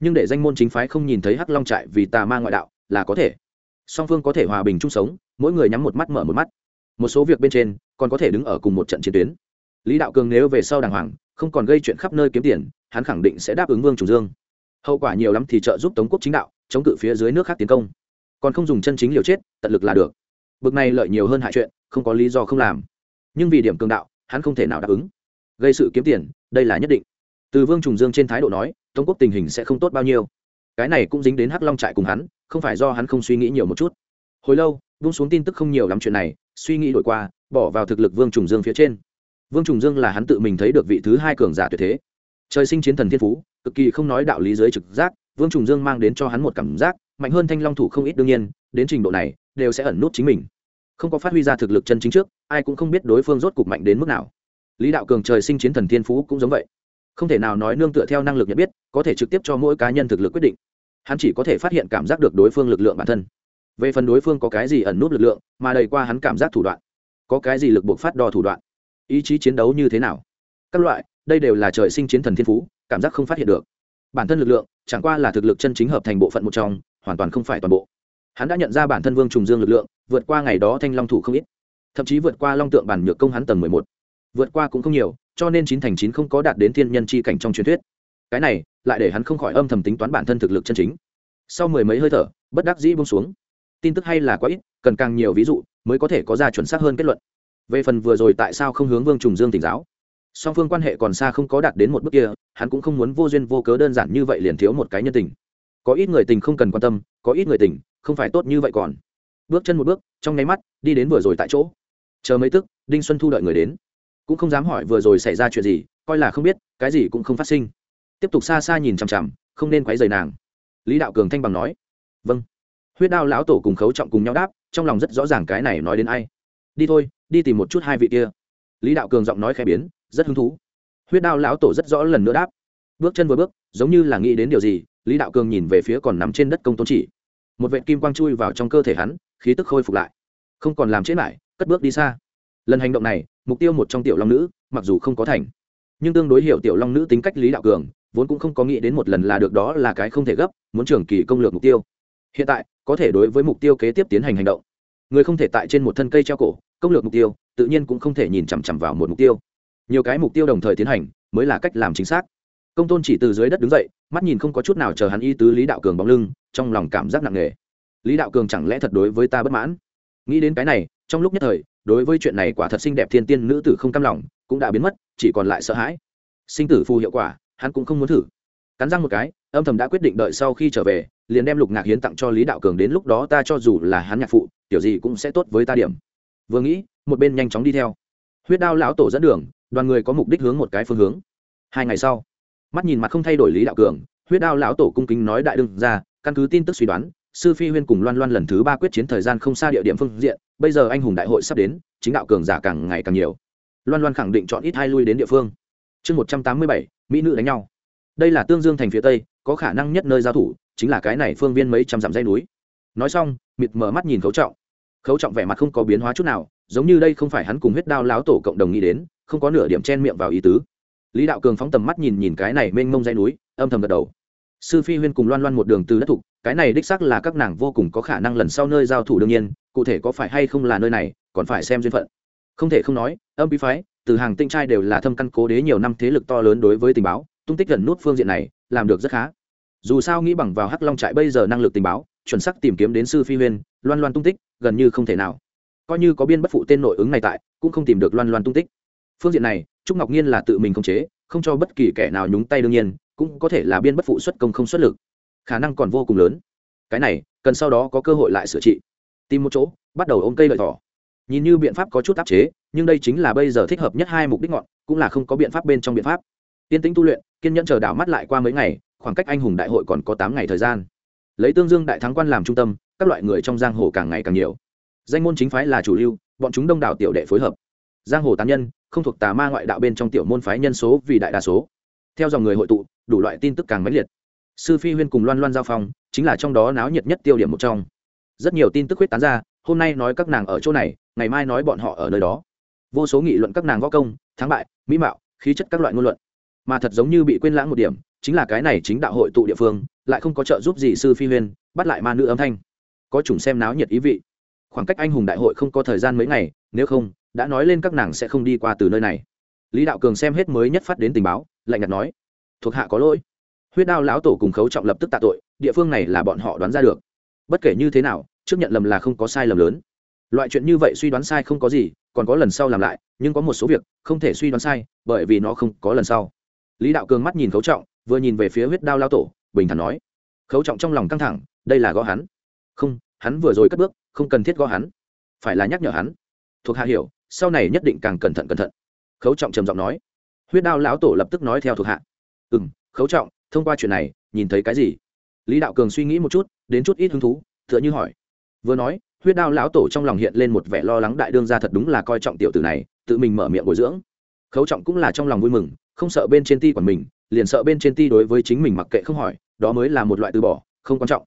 Nhưng để danh môn chính phái không nhìn thấy hắc long trại vì tà ma ngoại đạo, là có thể. Song phương có thể hòa bình chung sống, mỗi người nhắm một mắt mở một mắt. Một số việc bên trên, còn có thể đứng ở cùng một trận chiến tuyến. Lý đạo cường nếu về sau đàng hoàng, không còn gây chuyện khắp nơi kiếm tiền, hắn khẳng định sẽ đáp ứng vương trùng dương. Hậu quả nhiều lắm thì trợ giúp tống quốc chính đạo, chống cự phía dưới nước khác tiến công còn không dùng chân chính liều chết, tận lực là được. Bực này lợi nhiều hơn hại chuyện, không có lý do không làm. Nhưng vì điểm cường đạo, hắn không thể nào đáp ứng. Gây sự kiếm tiền, đây là nhất định. Từ vương trùng dương trên thái độ nói, tống quốc tình hình sẽ không tốt bao nhiêu. Cái này cũng dính đến hắc long trại cùng hắn, không phải do hắn không suy nghĩ nhiều một chút. Hồi lâu vung xuống tin tức không nhiều lắm chuyện này, suy nghĩ đổi qua, bỏ vào thực lực vương trùng dương phía trên. Vương trùng dương là hắn tự mình thấy được vị thứ hai cường giả tuyệt thế. Trời sinh chiến thần thiên phú, cực kỳ không nói đạo lý dưới trực giác vương trùng dương mang đến cho hắn một cảm giác, mạnh hơn thanh long thủ không ít đương nhiên, đến trình độ này, đều sẽ ẩn nút chính mình. Không có phát huy ra thực lực chân chính trước, ai cũng không biết đối phương rốt cục mạnh đến mức nào. Lý đạo cường trời sinh chiến thần thiên phú cũng giống vậy. Không thể nào nói nương tựa theo năng lực nhận biết, có thể trực tiếp cho mỗi cá nhân thực lực quyết định. Hắn chỉ có thể phát hiện cảm giác được đối phương lực lượng bản thân. Về phần đối phương có cái gì ẩn nút lực lượng, mà đầy qua hắn cảm giác thủ đoạn, có cái gì lực buộc phát đo thủ đoạn, ý chí chiến đấu như thế nào, các loại, đây đều là trời sinh chiến thần thiên phú, cảm giác không phát hiện được bản thân lực lượng, chẳng qua là thực lực chân chính hợp thành bộ phận một trong, hoàn toàn không phải toàn bộ. Hắn đã nhận ra bản thân vương trùng dương lực lượng, vượt qua ngày đó thanh long thủ không ít. Thậm chí vượt qua long tượng bản nhược công hắn tầng mười một. Vượt qua cũng không nhiều, cho nên chín thành chín không có đạt đến thiên nhân c h i cảnh trong truyền thuyết. Cái này, lại để hắn không khỏi âm thầm tính toán bản thân thực lực chân chính. Sau mười mấy hơi thở, bất đắc dĩ bông xuống. Tin tức hay là quá ít, cần càng nhiều ví dụ, mới có thể có ra chuẩn xác hơn kết luận. Về phần vừa rồi tại sao không hướng vương trùng dương tỉnh giáo song phương quan hệ còn xa không có đạt đến một bước kia, hắn cũng không muốn vô duyên vô cớ đơn giản như vậy liền thiếu một cái nhân tình. Có ít người tình không cần quan tâm, có ít người tình không phải tốt như vậy còn. Bước chân một bước, trong nháy mắt, đi đến vừa rồi tại chỗ. Chờ mấy tức, đinh xuân thu đợi người đến. Cũng không dám hỏi vừa rồi xảy ra chuyện gì, coi là không biết, cái gì cũng không phát sinh. Tiếp tục xa xa nhìn chằm chằm, không nên quấy rầy nàng. Lý đạo cường thanh bằng nói vâng. Huyết đao lão tổ cùng khấu trọng cùng nhau đáp, trong lòng rất rõ ràng cái này nói đến ai. Đi thôi, đi tìm một chút hai vị kia. Lý đạo cường giọng nói khẽ biến rất hứng thú. Huyết đao lão tổ rất rõ lần nữa đáp. Bước chân vừa bước, giống như là nghĩ đến điều gì, lý đạo cường nhìn về phía còn nằm trên đất công tôn chỉ. Một vệ kim quang chui vào trong cơ thể hắn, khí tức khôi phục lại. Không còn làm chết lại, cất bước đi xa. Lần hành động này, mục tiêu một trong tiểu long nữ, mặc dù không có thành, nhưng tương đối hiểu tiểu long nữ tính cách lý đạo cường, vốn cũng không có nghĩ đến một lần là được đó là cái không thể gấp, muốn trường kỳ công lược mục tiêu. Hiện tại, có thể đối với mục tiêu kế tiếp tiến hành hành động. Người không thể tại trên một thân cây treo cổ, công lược mục tiêu, tự nhiên cũng không thể nhìn chằm chằm vào một mục tiêu nhiều cái mục tiêu đồng thời tiến hành, mới là cách làm chính xác. Công tôn chỉ từ dưới đất đứng dậy, mắt nhìn không có chút nào chờ hắn y tứ lý đạo cường bóng lưng, trong lòng cảm giác nặng nề. Lý đạo cường chẳng lẽ thật đối với ta bất mãn? Nghĩ đến cái này, trong lúc nhất thời, đối với chuyện này quả thật xinh đẹp thiên tiên nữ tử không cam lòng, cũng đã biến mất, chỉ còn lại sợ hãi. Sinh tử phù hiệu quả, hắn cũng không muốn thử. Cắn răng một cái, âm thầm đã quyết định đợi sau khi trở về, liền đem lục ngạc hiến tặng cho lý đạo cường đến lúc đó ta cho dù là hắn nhạc phụ, kiểu gì cũng sẽ tốt với ta điểm. Vừa nghĩ, một bên nhanh chóng đi theo. Huyết đao lão tổ dẫn đường đoàn người có mục đích hướng một cái phương hướng. Hai ngày sau, mắt nhìn mặt không thay đổi lý đạo cường, huyết đao lão tổ cung kính nói đại đương ra, căn cứ tin tức suy đoán, sư phi huyên cùng loan loan lần thứ ba quyết chiến thời gian không xa địa điểm phương diện, bây giờ anh hùng đại hội sắp đến, chính đạo cường giả càng ngày càng nhiều. Loan loan khẳng định chọn ít hai lui đến địa phương. Chương một trăm tám mươi bảy, mỹ nữ đánh nhau. Đây là tương dương thành phía tây, có khả năng nhất nơi giao thủ, chính là cái này phương viên mấy trăm dặm dây núi. Nói xong, mịt mở mắt nhìn khấu trọng. Khấu trọng vẻ mặt không có biến hóa chút nào, giống như đây không phải hắn cùng huyết đao láo tổ cộng đồng nghĩ đến không có nửa điểm chen miệng vào ý tứ. Lý đạo cường phóng tầm mắt nhìn nhìn cái này mênh mông dây núi, âm thầm gật đầu. Sư phi huyên cùng loan loan một đường từ đất thục cái này đích xác là các nàng vô cùng có khả năng lần sau nơi giao thủ đương nhiên, cụ thể có phải hay không là nơi này, còn phải xem duyên phận. Không thể không nói, âm bí phái, từ hàng tinh trai đều là thâm căn cố đế nhiều năm thế lực to lớn đối với tình báo, tung tích gần nút phương diện này, làm được rất khá. Dù sao nghĩ bằng vào hắc long trại bây giờ năng lực tình báo, chuẩn xác tìm kiếm đến sư phi huyên, loan loan tung tích, gần như không thể nào. Coi như có biên bất phụ tên nội ứng này tại, cũng không tìm được loan loan tung tích phương diện này, trúc ngọc nhiên là tự mình khống chế, không cho bất kỳ kẻ nào nhúng tay đương nhiên, cũng có thể là biên bất phụ xuất công không xuất lực. Khả năng còn vô cùng lớn. Cái này, cần sau đó có cơ hội lại sửa trị. Tìm một chỗ, bắt đầu ôm cây lợi thỏ. Nhìn như biện pháp có chút áp chế, nhưng đây chính là bây giờ thích hợp nhất hai mục đích ngọn, cũng là không có biện pháp bên trong biện pháp. Tiên tĩnh tu luyện, kiên nhẫn chờ đảo mắt lại qua mấy ngày, khoảng cách anh hùng đại hội còn có tám ngày thời gian. Lấy tương dương đại thắng quan làm trung tâm, các loại người trong giang hồ càng ngày càng nhiều. Danh môn chính phái là chủ lưu, bọn chúng đông đảo tiểu đệ phối hợp giang hồ tán nhân, không thuộc tà ma ngoại đạo bên trong tiểu môn phái nhân số vì đại đa số. Theo dòng người hội tụ, đủ loại tin tức càng mãnh liệt. Sư phi huyên cùng loan loan giao phong, chính là trong đó náo nhiệt nhất tiêu điểm một trong. Rất nhiều tin tức huyết tán ra, hôm nay nói các nàng ở chỗ này, ngày mai nói bọn họ ở nơi đó. Vô số nghị luận các nàng võ công, thắng bại, mỹ mạo, khí chất các loại ngôn luận. Mà thật giống như bị quên lãng một điểm, chính là cái này chính đạo hội tụ địa phương, lại không có trợ giúp gì sư phi huyên, bắt lại ma nữ âm thanh. Có chủng xem náo nhiệt ý vị. Khoảng cách anh hùng đại hội không có thời gian mấy ngày, nếu không đã nói lên các nàng sẽ không đi qua từ nơi này. Lý đạo cường xem hết mới nhất phát đến tình báo, lạnh nhạt nói, thuộc hạ có lỗi. Huyết đao lão tổ cùng khấu trọng lập tức tạ tội, địa phương này là bọn họ đoán ra được. Bất kể như thế nào, trước nhận lầm là không có sai lầm lớn. Loại chuyện như vậy suy đoán sai không có gì, còn có lần sau làm lại, nhưng có một số việc, không thể suy đoán sai, bởi vì nó không có lần sau. Lý đạo cường mắt nhìn khấu trọng, vừa nhìn về phía huyết đao lao tổ, bình thản nói, khấu trọng trong lòng căng thẳng, đây là gõ hắn. Không, hắn vừa rồi cất bước, không cần thiết gõ hắn. Phải là nhắc nhở hắn. Thuộc hạ hiểu sau này nhất định càng cẩn thận cẩn thận. Khấu trọng trầm giọng nói. Huyết đao lão tổ lập tức nói theo thuộc hạ. Ừ m khấu trọng, thông qua chuyện này, nhìn thấy cái gì? Lý đạo cường suy nghĩ một chút, đến chút ít hứng thú t h ư ợ n h ư hỏi. Vừa nói, huyết đao lão tổ trong lòng hiện lên một vẻ lo lắng đại đương ra thật đúng là coi trọng tiểu tử này, tự mình mở miệng bồi dưỡng. Khấu trọng cũng là trong lòng vui mừng, không sợ bên trên ti quản mình, liền sợ bên trên ti đối với chính mình mặc kệ không hỏi, đó mới là một loại từ bỏ, không quan trọng.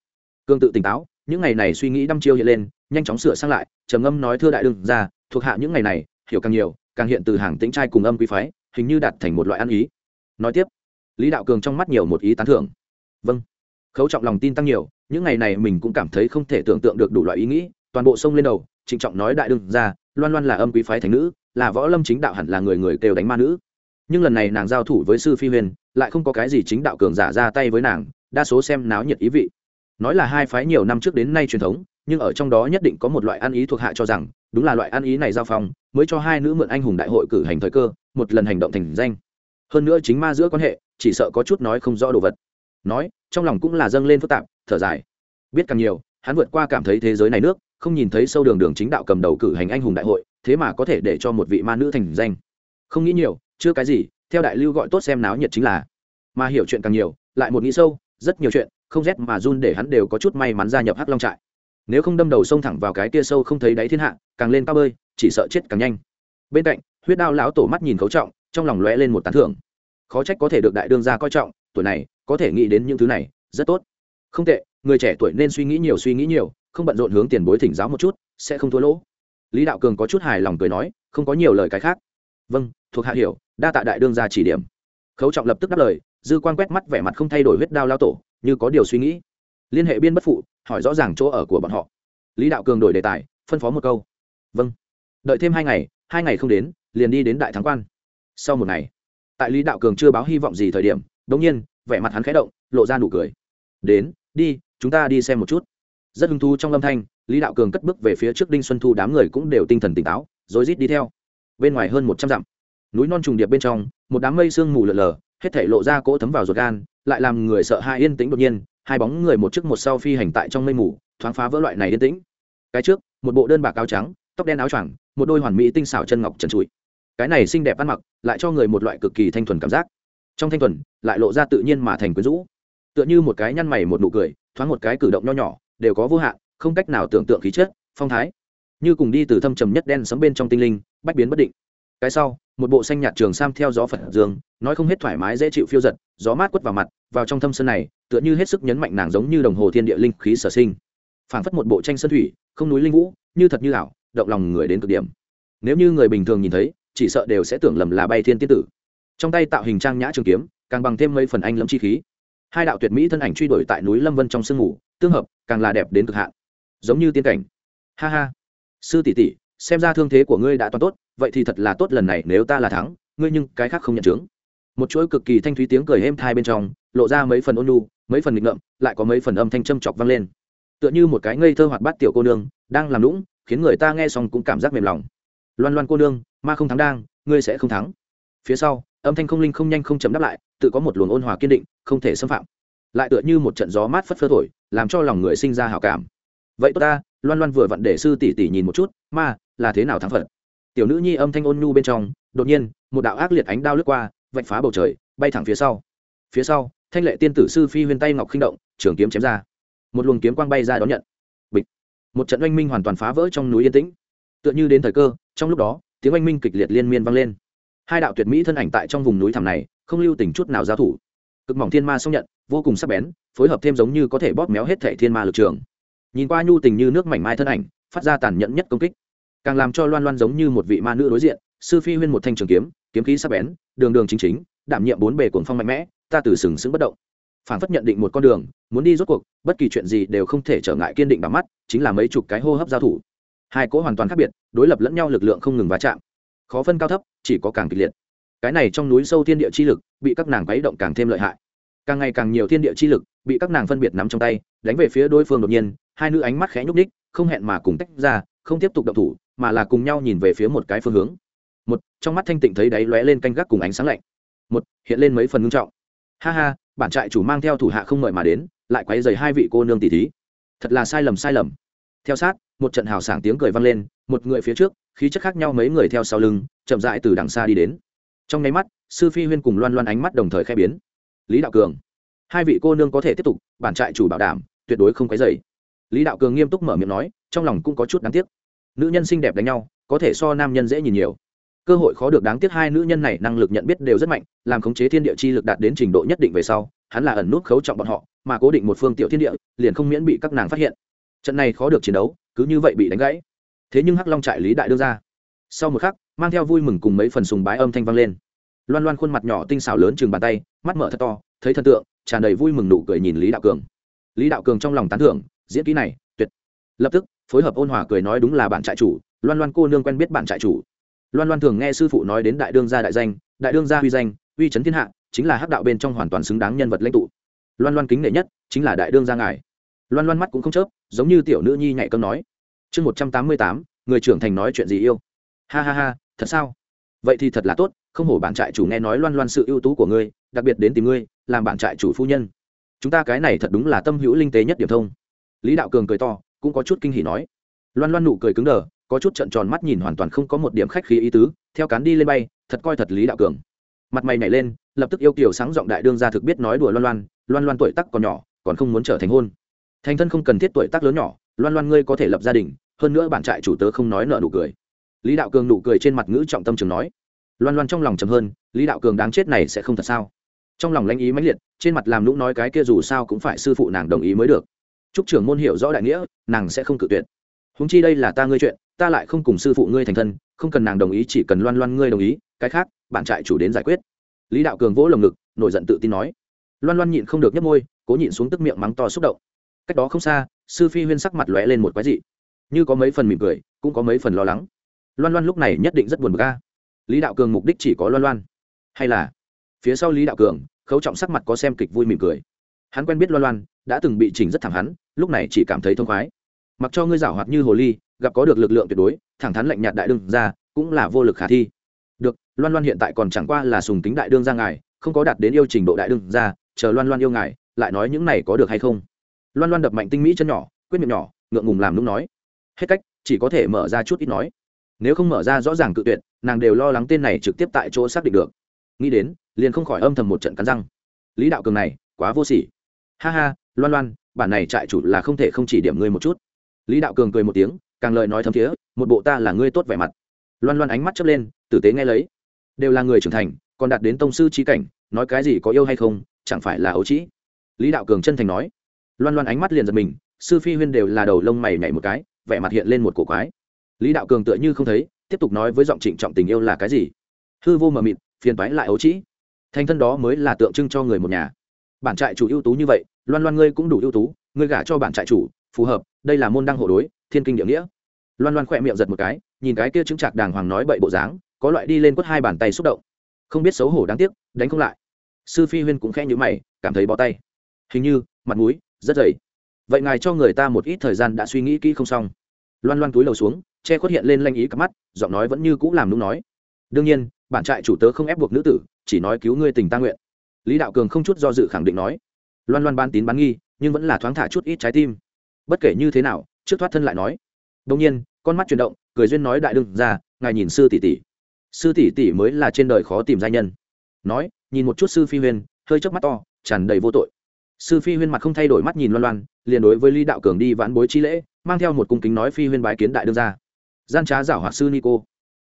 Cương tự tỉnh táo những ngày này suy nghĩ đăm chiêu hiện lên, nhanh chóng sửa sang lại, trầm ngâm nói thưa đại đương ra thuộc hạ những ngày này, hiểu càng nhiều, càng hiện từ hàng tĩnh trai cùng âm quý phái, hình như đạt thành một loại ăn ý. Nói tiếp, lý đạo cường trong mắt nhiều một ý tán thưởng. Vâng. Khấu trọng lòng tin tăng nhiều, những ngày này mình cũng cảm thấy không thể tưởng tượng được đủ loại ý nghĩ, toàn bộ sông lên đầu, trịnh trọng nói đại đương ra loan loan là âm quý phái thành nữ, là võ lâm chính đạo hẳn là người người kêu đánh ma nữ. Nhưng lần này nàng giao thủ với sư phi huyền, lại không có cái gì chính đạo cường giả ra tay với nàng, đa số xem náo nhiệt ý vị nói là hai phái nhiều năm trước đến nay truyền thống, nhưng ở trong đó nhất định có một loại ăn ý thuộc hạ cho rằng, đúng là loại ăn ý này giao phong, mới cho hai nữ mượn anh hùng đại hội cử hành thời cơ, một lần hành động thành danh. Hơn nữa chính ma giữa quan hệ, chỉ sợ có chút nói không rõ đồ vật. Nói, trong lòng cũng là dâng lên phức tạp, thở dài. Biết càng nhiều, hắn vượt qua cảm thấy thế giới này nước, không nhìn thấy sâu đường đường chính đạo cầm đầu cử hành anh hùng đại hội, thế mà có thể để cho một vị ma nữ thành danh. Không nghĩ nhiều, chưa cái gì, theo đại lưu gọi tốt xem náo nhiệt chính là. Mà hiểu chuyện càng nhiều, lại một nghĩ sâu, rất nhiều chuyện không rét mà run để hắn đều có chút may mắn gia nhập hắc long trại. Nếu không đâm đầu sông thẳng vào cái kia sâu không thấy đáy thiên hạ, càng lên cao bơi, chỉ sợ chết càng nhanh. Bên cạnh, huyết đao lão tổ mắt nhìn khấu trọng, trong lòng lóe lên một tán thưởng. Khó trách có thể được đại đương gia coi trọng, tuổi này, có thể nghĩ đến những thứ này, rất tốt. Không tệ, người trẻ tuổi nên suy nghĩ nhiều suy nghĩ nhiều, không bận rộn hướng tiền bối thỉnh giáo một chút, sẽ không thua lỗ. Lý đạo cường có chút hài lòng cười nói, không có nhiều lời cái khác. Vâng thuộc hạ hiểu, đa tạ đại đương gia chỉ điểm. Khấu trọng lập tức đáp lời, dư quan quét mắt vẻ mặt không thay đổi huyết đao lao tổ như có điều suy nghĩ. Liên hệ biên bất phụ, hỏi rõ ràng chỗ ở của bọn họ. Lý đạo cường đổi đề tài, phân phó một câu. Vâng. Đợi thêm hai ngày hai ngày không đến, liền đi đến đại thắng quan. Sau một ngày, tại lý đạo cường chưa báo hy vọng gì thời điểm đ ỗ n g nhiên, vẻ mặt hắn khẽ động, lộ ra nụ cười. Đến, đi, chúng ta đi xem một chút. Rất hứng thú trong âm thanh, lý đạo cường cất bước về phía trước đinh xuân thu đám người cũng đều tinh thần tỉnh táo, rối rít đi theo. Bên ngoài hơn một trăm dặm, núi non trùng điệp bên trong, một đám mây sương mù lợn lờ hết thể lộ ra cỗ thấm vào ruột gan, lại làm người sợ hai yên tĩnh đột nhiên, hai bóng người một trước một sau phi hành tại trong mây mù, thoáng phá vỡ loại này yên tĩnh. Cái trước, một bộ đơn bạc áo trắng, tóc đen áo choàng, một đôi hoàn mỹ tinh xảo chân ngọc trần trụi. Cái này xinh đẹp ăn mặc, lại cho người một loại cực kỳ thanh thuần cảm giác. Trong thanh thuần, lại lộ ra tự nhiên mà thành quyến rũ. Tựa như một cái nhăn mày một nụ cười, thoáng một cái cử động nho nhỏ, đều có vô hạn, không cách nào tưởng tượng khí chất, phong thái. Như cùng đi từ thâm trầm nhất đen sấm bên trong tinh linh, bách biến bất định. Cái sau một bộ xanh nhạt trường sam theo gió phật dương, nói không hết thoải mái dễ chịu phiêu giật, gió mát quất vào mặt, vào trong thâm sơn này, tựa như hết sức nhấn mạnh nàng giống như đồng hồ thiên địa linh khí sở sinh. Phảng phất một bộ tranh sơn thủy, không núi linh vũ, như thật như ảo, động lòng người đến cực điểm. Nếu như người bình thường nhìn thấy, chỉ sợ đều sẽ tưởng lầm là bay thiên tiên tử. Trong tay tạo hình trang nhã trường kiếm, càng bằng thêm mấy phần anh lâm chi khí. Hai đạo tuyệt mỹ thân ảnh truy đuổi tại núi lâm vân trong sương ngủ, tương hợp, càng là đẹp đến cực hạn. Giống như tiên cảnh. Ha ha. Sư tỷ tỷ xem ra thương thế của ngươi đã toàn tốt, vậy thì thật là tốt lần này nếu ta là thắng, ngươi nhưng cái khác không nhận chứng một chuỗi cực kỳ thanh thúy tiếng cười êm thai bên trong, lộ ra mấy phần ôn nhu, mấy phần nghịch ngợm, lại có mấy phần âm thanh châm chọc vang lên. Tựa như một cái ngây thơ hoạt bát tiểu cô nương, đang làm lũng, khiến người ta nghe xong cũng cảm giác mềm lòng. Loan loan cô nương, ma không thắng đang, ngươi sẽ không thắng. Phía sau, âm thanh không linh không nhanh không chấm đáp lại, tự có một luồng ôn hòa kiên định, không thể xâm phạm. Lại tựa như một trận gió mát phất phơ thổi, làm cho lòng người sinh ra hảo cảm. Vậy tốt ta loan loan vừa vặn để sư tỷ tỷ nhìn một chút, ma, là thế nào thắng phật? Tiểu nữ nhi âm thanh ôn nhu bên trong, đột nhiên, một đạo ác liệt ánh đao lướt qua, vạch phá bầu trời, bay thẳng phía sau. Phía sau, thanh lệ tiên tử sư phi huyên tay ngọc khinh động, trường kiếm chém ra. Một luồng kiếm quang bay ra đón nhận. Bịch. Một trận oanh minh hoàn toàn phá vỡ trong núi yên tĩnh. Tựa như đến thời cơ, trong lúc đó, tiếng oanh minh kịch liệt liên miên vang lên. Hai đạo tuyệt mỹ thân ảnh tại trong vùng núi thẳm này, không lưu tình chút nào giao thủ. Cực mỏng thiên ma song nhận, vô cùng sắc bén, phối hợp thêm giống như có thể bóp méo hết thẻ thiên ma lực trường nhìn qua nhu tình như nước mảnh mai thân ảnh, phát ra tàn nhẫn nhất công kích. Càng làm cho loan loan giống như một vị ma nữ đối diện, sư phi huyên một thanh trường kiếm kiếm khí sắc bén, đường đường chính chính, đảm nhiệm bốn bề cuồng phong mạnh mẽ, ta từ sừng sững bất động. Phản phất nhận định một con đường, muốn đi rốt cuộc, bất kỳ chuyện gì đều không thể trở ngại kiên định bằng mắt, chính là mấy chục cái hô hấp giao thủ. Hai cỗ hoàn toàn khác biệt, đối lập lẫn nhau lực lượng không ngừng va chạm. Khó phân cao thấp, chỉ có càng kịch liệt. Cái này trong núi sâu thiên địa chi lực, bị các nàng quấy động càng thêm lợi hại. Càng ngày càng nhiều thiên địa chi lực, bị các nàng phân biệt nắm trong tay, đánh về phía đối phương đột nhiên hai nữ ánh mắt khẽ nhúc ních không hẹn mà cùng tách ra, không tiếp tục động thủ, mà là cùng nhau nhìn về phía một cái phương hướng. Một, trong mắt thanh tịnh thấy đáy lóe lên canh gác cùng ánh sáng lạnh. Một, hiện lên mấy phần ngưng trọng. Ha ha, bản trại chủ mang theo thủ hạ không mời mà đến, lại quấy dày hai vị cô nương tỷ thí. Thật là sai lầm sai lầm. Theo sát, một trận hào sảng tiếng cười vang lên, một người phía trước, khí chất khác nhau mấy người theo sau lưng, chậm rãi từ đằng xa đi đến. Trong nháy mắt, sư phi huyên cùng loan loan ánh mắt đồng thời khai biến. Lý đạo cường, hai vị cô nương có thể tiếp tục, bản trại chủ bảo đảm, tuyệt đối không quấy dày lý đạo cường nghiêm túc mở miệng nói, trong lòng cũng có chút đáng tiếc. Nữ nhân xinh đẹp đánh nhau, có thể so nam nhân dễ nhìn nhiều. Cơ hội khó được đáng tiếc hai nữ nhân này năng lực nhận biết đều rất mạnh, làm khống chế thiên địa chi lực đạt đến trình độ nhất định về sau, hắn là ẩn nút khấu trọng bọn họ, mà cố định một phương tiểu thiên địa, liền không miễn bị các nàng phát hiện. Trận này khó được chiến đấu, cứ như vậy bị đánh gãy. Thế nhưng hắc long trại lý đại đưa ra. Sau một khắc, mang theo vui mừng cùng mấy phần sùng bái âm thanh vang lên. Loan loan khuôn mặt nhỏ tinh xảo lớn chừng bàn tay, mắt mở thật to, thấy thần tượng, tràn đầy vui mừng nụ cười nhìn lý đạo cường. Lý đạo cường trong lòng tán thưởng diễn kỹ này, tuyệt. Lập tức, phối hợp ôn hòa cười nói đúng là bạn trại chủ, loan loan cô nương quen biết bạn trại chủ. Loan loan thường nghe sư phụ nói đến đại đương gia đại danh, đại đương gia huy danh, uy chấn thiên hạ, chính là hắc đạo bên trong hoàn toàn xứng đáng nhân vật lãnh tụ. Loan loan kính nể nhất chính là đại đương gia ngài. Loan loan mắt cũng không chớp, giống như tiểu nữ nhi nhạy cơm nói. Chương một trăm tám mươi tám, người trưởng thành nói chuyện gì yêu? Ha ha ha, thật sao? Vậy thì thật là tốt, không hổ bạn trại chủ nghe nói loan loan sự ưu tú của ngươi, đặc biệt đến tìm ngươi, làm bạn trại chủ phu nhân. Chúng ta cái này thật đúng là tâm hữu linh tế nhất điểm thông lý đạo cường cười to, cũng có chút kinh hỉ nói. Loan loan nụ cười cứng đờ, có chút trận tròn mắt nhìn hoàn toàn không có một điểm khách khí ý tứ, theo cán đi lên bay, thật coi thật lý đạo cường. Mặt mày nhảy lên, lập tức yêu kiều sáng giọng đại đương ra thực biết nói đùa loan loan loan loan tuổi tắc còn nhỏ, còn không muốn trở thành hôn. Thành thân không cần thiết tuổi tác lớn nhỏ, loan loan ngươi có thể lập gia đình, hơn nữa bản trại chủ tớ không nói nợ nụ cười. Lý đạo cường nụ cười trên mặt ngữ trọng tâm trường nói. Loan loan trong lòng chầm hơn, lý đạo cường đáng chết này sẽ không thật sao? Trong lòng lãnh ý mãnh liệt, trên mặt làm lũng nói cái kia dù sao cũng phải sư phụ nàng đồng ý mới được chúc trưởng môn hiểu rõ đại nghĩa, nàng sẽ không cự tuyệt. Húng chi đây là ta ngươi chuyện, ta lại không cùng sư phụ ngươi thành thân, không cần nàng đồng ý, chỉ cần loan loan ngươi đồng ý, cái khác, bạn trại chủ đến giải quyết. Lý đạo cường vỗ lồng ngực, nổi giận tự tin nói. Loan loan nhịn không được nhấp môi, cố nhịn xuống tức miệng mắng to xúc động. Cách đó không xa, sư phi huyên sắc mặt lóe lên một quái dị. Như có mấy phần mỉm cười, cũng có mấy phần lo lắng. Loan loan lúc này nhất định rất buồn bực ca lý đạo cường mục đích chỉ có loan loan. Hay là, phía sau lý đạo cường, khấu trọng sắc mặt có xem kịch vui mỉm cười. Hắn quen biết loan loan đã từng bị chỉnh rất thẳng hắn, lúc này chỉ cảm thấy thông khoái. Mặc cho ngươi giảo hoạt như hồ ly, gặp có được lực lượng tuyệt đối, thẳng thắn lạnh nhạt đại đương ra cũng là vô lực khả thi. Được, loan loan hiện tại còn chẳng qua là sùng tính đại đương ra ngài, không có đạt đến yêu trình độ đại đương ra chờ loan loan yêu ngài, lại nói những này có được hay không? Loan loan đập mạnh tinh mỹ chân nhỏ, quyết miệng nhỏ, ngượng ngùng làm lúc nói. Hết cách, chỉ có thể mở ra chút ít nói. Nếu không mở ra rõ ràng cự tuyệt, nàng đều lo lắng tên này trực tiếp tại chỗ xác định được. Nghĩ đến, liền không khỏi âm thầm một trận cắn răng. Lý đạo cường này, quá vô sỉ ha ha, loan loan, bản này trại chủ là không thể không chỉ điểm ngươi một chút. Lý đạo cường cười một tiếng, càng lời nói thấm thiế, một bộ ta là ngươi tốt vẻ mặt. Loan loan ánh mắt chớp lên, tử tế nghe lấy. Đều là người trưởng thành, còn đạt đến tông sư trí cảnh, nói cái gì có yêu hay không, chẳng phải là ấu trĩ. Lý đạo cường chân thành nói. Loan loan ánh mắt liền giật mình, sư phi huyên đều là đầu lông mày nhảy một cái, vẻ mặt hiện lên một cổ quái. Lý đạo cường tựa như không thấy, tiếp tục nói với giọng trịnh trọng tình yêu là cái gì. Hư vô mờ mịt, phiền toái lại ấu trĩ. Thành thân đó mới là tượng trưng cho người một nhà bản trại chủ ưu tú như vậy, loan loan ngươi cũng đủ ưu tú, ngươi gả cho bản trại chủ, phù hợp, đây là môn đăng hộ đối, thiên kinh địa nghĩa. Loan loan khỏe miệng giật một cái, nhìn cái kia chứng trạc đàng hoàng nói bậy bộ dáng, có loại đi lên quất hai bàn tay xúc động. Không biết xấu hổ đáng tiếc, đánh không lại. Sư phi huyên cũng khẽ nhữ mày, cảm thấy bó tay. Hình như, mặt mũi, rất dày. Vậy ngài cho người ta một ít thời gian đã suy nghĩ kỹ không xong. Loan loan túi lầu xuống, che khuất hiện lên lanh ý cắp mắt, giọng nói vẫn như cũ làm đúng nói. Đương nhiên, bản trại chủ tớ không ép buộc nữ tử, chỉ nói cứu ngươi tình ta nguyện lý đạo cường không chút do dự khẳng định nói, loan loan ban tín bán nghi, nhưng vẫn là thoáng thả chút ít trái tim. Bất kể như thế nào, trước thoát thân lại nói. Đông nhiên, con mắt chuyển động, cười duyên nói đại đương ra, ngài nhìn sư tỷ tỷ. Sư tỷ tỷ mới là trên đời khó tìm gia nhân. Nói, nhìn một chút sư phi huyên, hơi chớp mắt to, tràn đầy vô tội. Sư phi huyên mặt không thay đổi mắt nhìn loan loan, liền đối với lý đạo cường đi vãn bối chi lễ, mang theo một cung kính nói phi huyên bái kiến đại đương ra. Gian trá giảo hỏa sư nico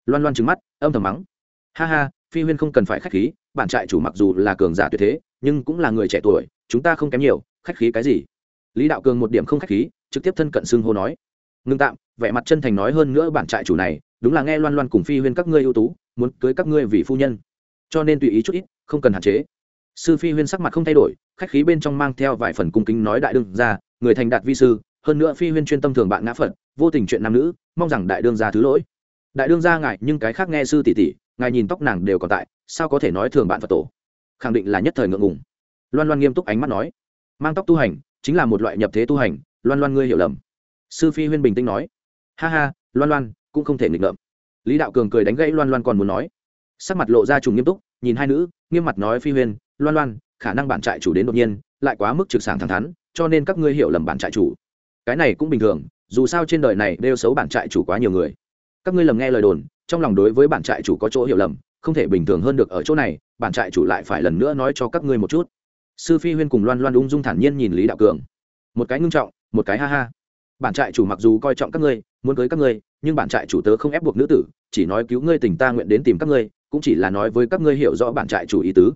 loan loan trừng mắt, âm thầm mắng. Ha ha, phi huyên không cần phải k h á c h khí bản trại chủ mặc dù là cường giả tuyệt thế, nhưng cũng là người trẻ tuổi, chúng ta không kém nhiều, khách khí cái gì? Lý đạo cường một điểm không khách khí, trực tiếp thân cận xưng hô nói. Ngưng tạm, vẻ mặt chân thành nói hơn nữa bản trại chủ này, đúng là nghe loan loan cùng phi huyên các ngươi ưu tú, muốn cưới các ngươi vì phu nhân. Cho nên tùy ý chút ít, không cần hạn chế. Sư phi huyên sắc mặt không thay đổi, khách khí bên trong mang theo vài phần cung kính nói đại đương ra người thành đạt vi sư, hơn nữa phi huyên chuyên tâm thường bạn ngã phật, vô tình chuyện nam nữ, mong rằng đại đương ra thứ lỗi. Đại đương ra ngại, nhưng cái khác nghe sư tỷ tỷ ngài nhìn tóc nàng đều còn tại, sao có thể nói thường bạn phật tổ? Khẳng định là nhất thời ngượng ngùng. Loan loan nghiêm túc ánh mắt nói, mang tóc tu hành, chính là một loại nhập thế tu hành. Loan loan ngươi hiểu lầm. Sư phi huyên bình tĩnh nói, ha ha, loan loan, cũng không thể nghịch ngợm. Lý đạo cường cười đánh gãy loan loan còn muốn nói, sắc mặt lộ ra trùng nghiêm túc, nhìn hai nữ, nghiêm mặt nói phi huyên, loan loan, khả năng bản trại chủ đến đột nhiên, lại quá mức trực sàng thẳng thắn, cho nên các ngươi hiểu lầm bản trại chủ. Cái này cũng bình thường, dù sao trên đời này đều xấu bản trại chủ quá nhiều người. Các ngươi lầm nghe lời đồn trong lòng đối với bản trại chủ có chỗ hiểu lầm, không thể bình thường hơn được ở chỗ này, bản trại chủ lại phải lần nữa nói cho các ngươi một chút. Sư phi huyên cùng loan loan ung dung thản nhiên nhìn lý đạo cường. Một cái ngưng trọng, một cái ha ha. Bản trại chủ mặc dù coi trọng các ngươi, muốn cưới các ngươi, nhưng bản trại chủ tớ không ép buộc nữ tử, chỉ nói cứu ngươi tình ta nguyện đến tìm các ngươi, cũng chỉ là nói với các ngươi hiểu rõ bản trại chủ ý tứ.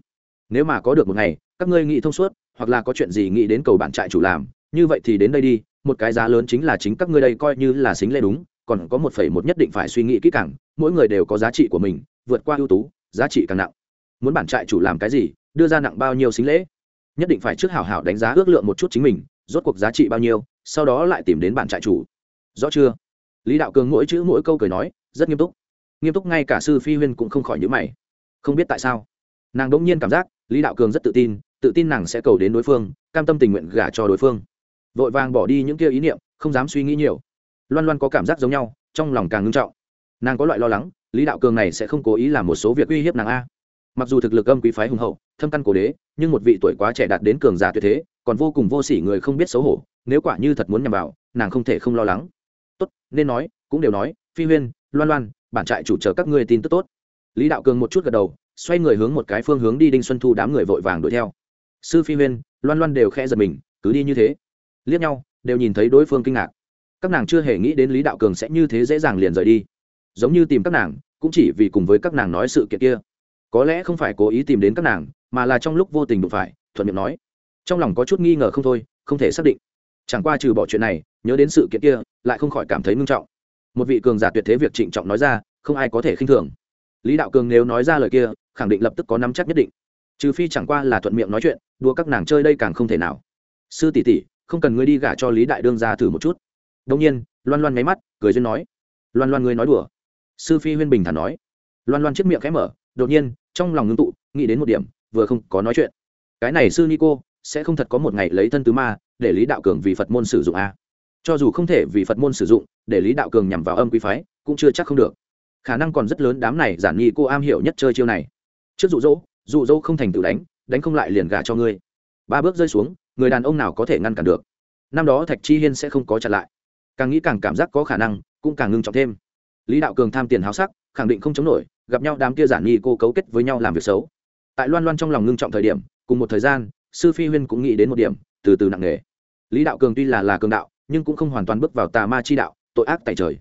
Nếu mà có được một ngày, các ngươi nghĩ thông suốt, hoặc là có chuyện gì nghĩ đến cầu bản trại chủ làm, như vậy thì đến đây đi, một cái giá lớn chính là chính các ngươi đây coi như là xính lệ đúng còn có một phẩy một nhất định phải suy nghĩ kỹ càng, mỗi người đều có giá trị của mình, vượt qua ưu tú, giá trị càng nặng. Muốn bản trại chủ làm cái gì, đưa ra nặng bao nhiêu xính lễ? Nhất định phải trước hảo hảo đánh giá ước lượng một chút chính mình, rốt cuộc giá trị bao nhiêu, sau đó lại tìm đến bản trại chủ. Rõ chưa? Lý đạo cường mỗi chữ mỗi câu cười nói, rất nghiêm túc. Nghiêm túc ngay cả sư phi huyên cũng không khỏi nhữ mày. Không biết tại sao. Nàng đ nhiên cảm giác, lý đạo cường rất tự tin tự tin nàng sẽ cầu đến đối phương, cam tâm tình nguyện gả cho đối phương. Vội vàng bỏ đi những kia ý niệm, không dám suy nghĩ nhiều loan loan có cảm giác giống nhau, trong lòng càng ngưng trọng. Nàng có loại lo lắng, lý đạo cường này sẽ không cố ý làm một số việc uy hiếp nàng a. Mặc dù thực lực âm quý phái hùng hậu, thâm căn cổ đế, nhưng một vị tuổi quá trẻ đạt đến cường giả tuyệt thế, còn vô cùng vô s ỉ người không biết xấu hổ, nếu quả như thật muốn nhằm vào, nàng không thể không lo lắng. Tốt, nên nói, cũng đều nói, phi huyên, loan loan, bản trại chủ chờ các ngươi tin tức tốt. Lý đạo cường một chút gật đầu, xoay người hướng một cái phương hướng đi đinh xuân thu đám người vội vàng đuổi theo. Sư phi huyên, loan loan đều khẽ giật mình, cứ đi như thế. Liếc nhau, đều nhìn thấy đối phương kinh ngạc các nàng chưa hề nghĩ đến lý đạo cường sẽ như thế dễ dàng liền rời đi. Giống như tìm các nàng, cũng chỉ vì cùng với các nàng nói sự kiện kia. Có lẽ không phải cố ý tìm đến các nàng, mà là trong lúc vô tình đụng phải, thuận miệng nói. Trong lòng có chút nghi ngờ không thôi, không thể xác định. Chẳng qua trừ bỏ chuyện này, nhớ đến sự kiện kia, lại không khỏi cảm thấy ngưng trọng. Một vị cường giả tuyệt thế việc trịnh trọng nói ra, không ai có thể khinh thường. Lý đạo cường nếu nói ra lời kia, khẳng định lập tức có nắm chắc nhất định. Trừ phi chẳng qua là thuận miệng nói chuyện đua các nàng chơi đây càng không thể nào. Sư tỷ tỷ, không cần ngươi đi gả cho lý đại đương ra thử một chút đông nhiên, loan loan nháy mắt, cười duyên nói. Loan loan ngươi nói đùa. Sư phi huyên bình thản nói. Loan loan chiếc miệng khẽ mở, đột nhiên, trong lòng ngưng tụ, nghĩ đến một điểm, vừa không có nói chuyện. Cái này sư ni cô, sẽ không thật có một ngày lấy thân tứ ma, để lý đạo cường vì phật môn sử dụng a. Cho dù không thể vì phật môn sử dụng, để lý đạo cường nhằm vào âm quý phái, cũng chưa chắc không được. Khả năng còn rất lớn đám này giản nghi cô am hiểu nhất chơi chiêu này. Trước dụ dỗ dụ dỗ không thành tự đánh đánh không lại liền gả cho ngươi. Ba bước rơi xuống, người đàn ông nào có thể ngăn cản được? Năm đó thạch chi hiên sẽ không có chặn lại càng nghĩ càng cảm giác có khả năng, cũng càng ngưng trọng thêm. Lý đạo cường tham tiền háo sắc, khẳng định không chống nổi, gặp nhau đám kia giản nhi cô cấu kết với nhau làm việc xấu. Tại loan loan trong lòng ngưng trọng thời điểm, cùng một thời gian, sư phi huyên cũng nghĩ đến một điểm, từ từ nặng nề. Lý đạo cường tuy là là cường đạo, nhưng cũng không hoàn toàn bước vào tà ma chi đạo, tội ác tại trời.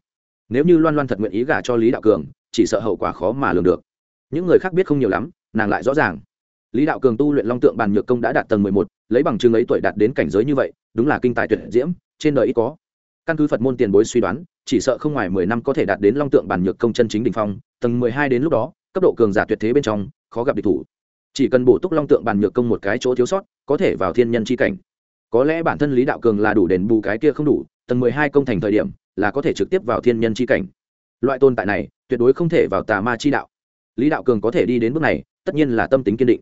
Nếu như loan loan thật nguyện ý gả cho lý đạo cường, chỉ sợ hậu quả khó mà lường được. Những người khác biết không nhiều lắm, nàng lại rõ ràng. Lý đạo cường tu luyện long tượng bàn nhược công đã đạt tầng mười một, lấy bằng chứng ấy tuổi đạt đến cảnh giới như vậy, đúng là kinh tài tuyệt diễm, trên đời ít có căn cứ phật môn tiền bối suy đoán, chỉ sợ không ngoài mười năm có thể đạt đến long tượng bản nhược công chân chính đ ỉ n h phong, tầng mười hai đến lúc đó, cấp độ cường giả tuyệt thế bên trong, khó gặp địch thủ. Chỉ cần bổ túc long tượng bản nhược công một cái chỗ thiếu sót, có thể vào thiên nhân c h i cảnh. Có lẽ bản thân lý đạo cường là đủ đền bù cái kia không đủ, tầng mười hai công thành thời điểm, là có thể trực tiếp vào thiên nhân c h i cảnh. Loại tồn tại này, tuyệt đối không thể vào tà ma chi đạo. Lý đạo cường có thể đi đến bước này, tất nhiên là tâm tính kiên định.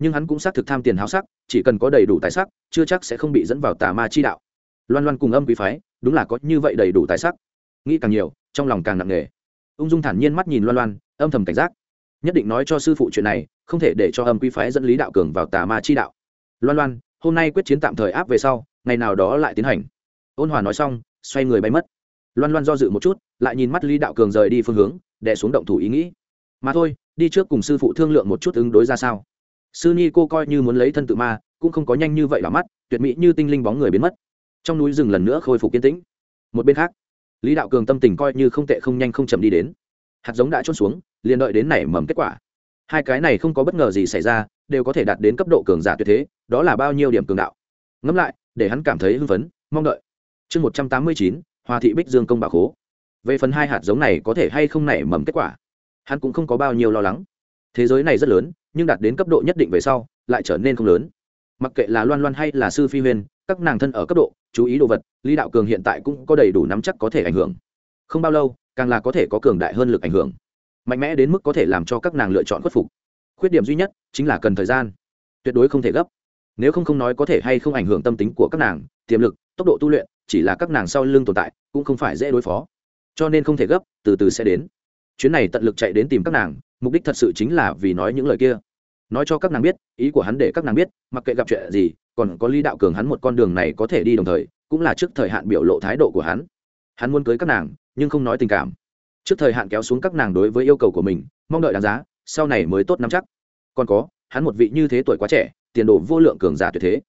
Nhưng hắn cũng xác thực tham tiền háo sắc, chỉ cần có đầy đủ tài sắc, chưa chắc sẽ không bị dẫn vào tà ma chi đạo. Loan loan cùng âm quý phái đúng là có như vậy đầy đủ tài sắc. Nghĩ càng nhiều, trong lòng càng nặng nề. Ung dung thản nhiên mắt nhìn loan loan, âm thầm cảnh giác. Nhất định nói cho sư phụ chuyện này, không thể để cho âm quy phái dẫn lý đạo cường vào tà ma chi đạo. Loan loan, hôm nay quyết chiến tạm thời áp về sau, ngày nào đó lại tiến hành. Ôn hòa nói xong, xoay người bay mất. Loan loan do dự một chút, lại nhìn mắt lý đạo cường rời đi phương hướng, đè xuống động thủ ý nghĩ. Mà thôi, đi trước cùng sư phụ thương lượng một chút ứng đối ra sao. Sư ni cô coi như muốn lấy thân tự ma, cũng không có nhanh như vậy là mắt, tuyệt mỹ như tinh linh bóng người biến mất trong núi rừng lần nữa khôi phục kiên tĩnh. Một bên khác, lý đạo cường tâm tình coi như không tệ không nhanh không chậm đi đến. Hạt giống đã trôn xuống, liền đợi đến nảy mầm kết quả. Hai cái này không có bất ngờ gì xảy ra, đều có thể đạt đến cấp độ cường giả tuyệt thế, đó là bao nhiêu điểm cường đạo. Ngẫm lại, để hắn cảm thấy hưng phấn, mong đợi. Chương một trăm tám mươi chín hòa thị bích dương công bà khố. Về phần hai hạt giống này có thể hay không nảy mầm kết quả, hắn cũng không có bao nhiêu lo lắng. Thế giới này rất lớn, nhưng đạt đến cấp độ nhất định về sau, lại trở nên không lớn mặc kệ là loan loan hay là sư phi huyên, các nàng thân ở cấp độ, chú ý đồ vật, lý đạo cường hiện tại cũng có đầy đủ nắm chắc có thể ảnh hưởng. Không bao lâu, càng là có thể có cường đại hơn lực ảnh hưởng. Mạnh mẽ đến mức có thể làm cho các nàng lựa chọn khuất phục. Khuyết điểm duy nhất chính là cần thời gian. Tuyệt đối không thể gấp. Nếu không không nói có thể hay không ảnh hưởng tâm tính của các nàng, tiềm lực, tốc độ tu luyện, chỉ là các nàng sau lưng tồn tại, cũng không phải dễ đối phó. Cho nên không thể gấp, từ từ sẽ đến. Chuyến này tận lực chạy đến tìm các nàng, mục đích thật sự chính là vì nói những lời kia nói cho các nàng biết, ý của hắn để các nàng biết, mặc kệ gặp chuyện gì, còn có lý đạo cường hắn một con đường này có thể đi đồng thời, cũng là trước thời hạn biểu lộ thái độ của hắn. Hắn muốn cưới các nàng, nhưng không nói tình cảm. Trước thời hạn kéo xuống các nàng đối với yêu cầu của mình, mong đợi đáng giá, sau này mới tốt nắm chắc. Còn có, hắn một vị như thế tuổi quá trẻ, tiền đồ vô lượng cường giả tuyệt thế.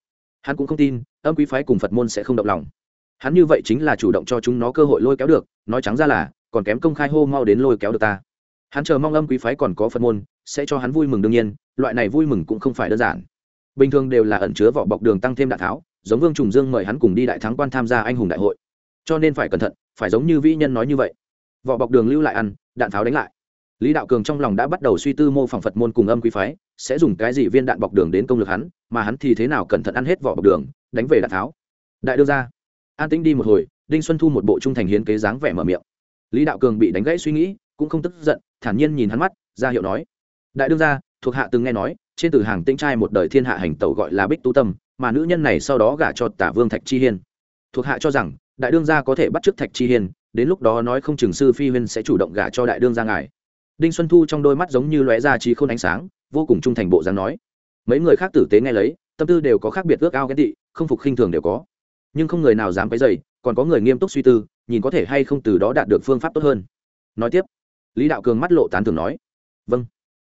Hắn cũng không tin, âm quý phái cùng phật môn sẽ không động lòng. Hắn như vậy chính là chủ động cho chúng nó cơ hội lôi kéo được, nói trắng ra là, còn kém công khai hô mau đến lôi kéo được ta. Hắn chờ mong âm quý phái còn có phật môn sẽ cho hắn vui mừng đương nhiên, loại này vui mừng cũng không phải đơn giản. Bình thường đều là ẩn chứa vỏ bọc đường tăng thêm đạn tháo, giống vương trùng dương mời hắn cùng đi đại thắng quan tham gia anh hùng đại hội. Cho nên phải cẩn thận, phải giống như vĩ nhân nói như vậy. Vỏ bọc đường lưu lại ăn, đạn tháo đánh lại. Lý đạo cường trong lòng đã bắt đầu suy tư mô phỏng phật môn cùng âm quý phái, sẽ dùng cái gì viên đạn bọc đường đến công lực hắn, mà hắn thì thế nào cẩn thận ăn hết vỏ bọc đường, đánh về đạn tháo. Đại đưa ra an tĩnh đi một hồi, đinh xuân thu một bộ trung thành hiến kế dáng vẻ mở miệng. Lý đạo cường bị đánh gãy suy nghĩ, cũng không tức giận, thản nhiên nhìn hắn mắt, ra hiệu nói đại đương gia, thuộc hạ từng nghe nói, trên từ hàng tĩnh trai một đời thiên hạ hành tẩu gọi là bích tu tâm, mà nữ nhân này sau đó gả cho tả vương thạch chi hiên. Thuộc hạ cho rằng, đại đương gia có thể bắt chước thạch chi hiên, đến lúc đó nói không chừng sư phi huyên sẽ chủ động gả cho đại đương gia ngài. Đinh xuân thu trong đôi mắt giống như lóe ra trí không ánh sáng, vô cùng trung thành bộ dáng nói. Mấy người khác tử tế nghe lấy, tâm tư đều có khác biệt ước ao ghét tị, không phục khinh thường đều có. Nhưng không người nào dám cái dày còn có người nghiêm túc suy tư, nhìn có thể hay không từ đó đạt được phương pháp tốt hơn. Nói tiếp, lý đạo cường mắt lộ tán thường nói. Vâng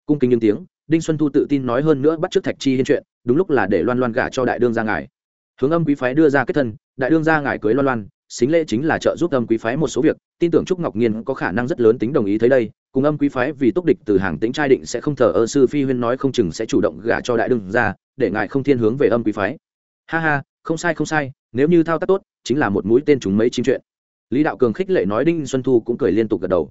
cung kính những tiếng, đinh xuân thu tự tin nói hơn nữa bắt t r ư ớ c thạch chi hiên chuyện, đúng lúc là để loan loan gả cho đại đương gia ngài hướng âm quý phái đưa ra kết thân, đại đương gia ngài cưới loan loan, xính lễ chính là trợ giúp âm quý phái một số việc, tin tưởng trúc ngọc nhiên có khả năng rất lớn tính đồng ý thấy đây, cùng âm quý phái vì túc địch từ hàng tính trai định sẽ không thờ ơ sư phi huyên nói không chừng sẽ chủ động gả cho đại đương gia, để ngài không thiên hướng về âm quý phái. Ha ha, không sai không sai, nếu như thao tác tốt, chính là một mũi tên chúng mấy chim chuyện. Lý đạo cường khích lệ nói đinh xuân thu cũng cười liên tục gật đầu.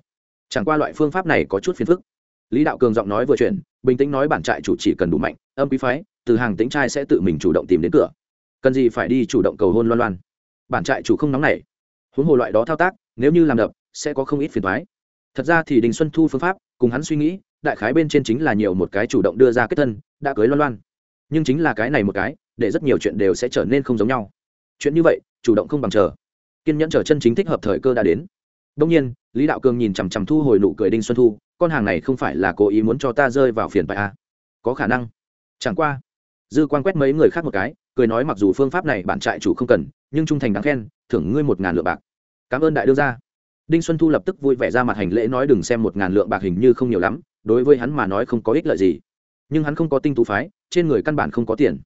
Chẳng qua loại phương pháp này có chút phiền phức lý đạo cường giọng nói vừa chuyện bình tĩnh nói bản trại chủ chỉ cần đủ mạnh, âm quý phái, từ hàng tính trai sẽ tự mình chủ động tìm đến cửa. Cần gì phải đi chủ động cầu hôn loan loan. Bản trại chủ không nóng nảy. Huống hồ loại đó thao tác, nếu như làm đập, sẽ có không ít phiền thoái thật ra thì đình xuân thu phương pháp, cùng hắn suy nghĩ, đại khái bên trên chính là nhiều một cái chủ động đưa ra kết thân, đã cưới loan loan. Nhưng chính là cái này một cái, để rất nhiều chuyện đều sẽ trở nên không giống nhau. Chuyện như vậy, chủ động không bằng chờ. Kiên nhẫn chờ chân chính thích hợp thời cơ đã đến. Đông nhiên lý đạo cường nhìn chằm chằm thu hồi nụ cười đinh xuân thu, con hàng này không phải là cố ý muốn cho ta rơi vào phiền bài à. có khả năng. Chẳng qua, dư quan quét mấy người khác một cái, cười nói mặc dù phương pháp này bản trại chủ không cần, nhưng trung thành đáng khen, thưởng ngươi một ngàn lượng bạc. Cảm ơn đại đương gia. Đinh xuân thu lập tức vui vẻ ra mặt hành lễ nói đừng xem một ngàn lượng bạc hình như không nhiều lắm, đối với hắn mà nói không có ích lợi gì. Nhưng hắn không có tinh tú phái, trên người căn bản không có tiền.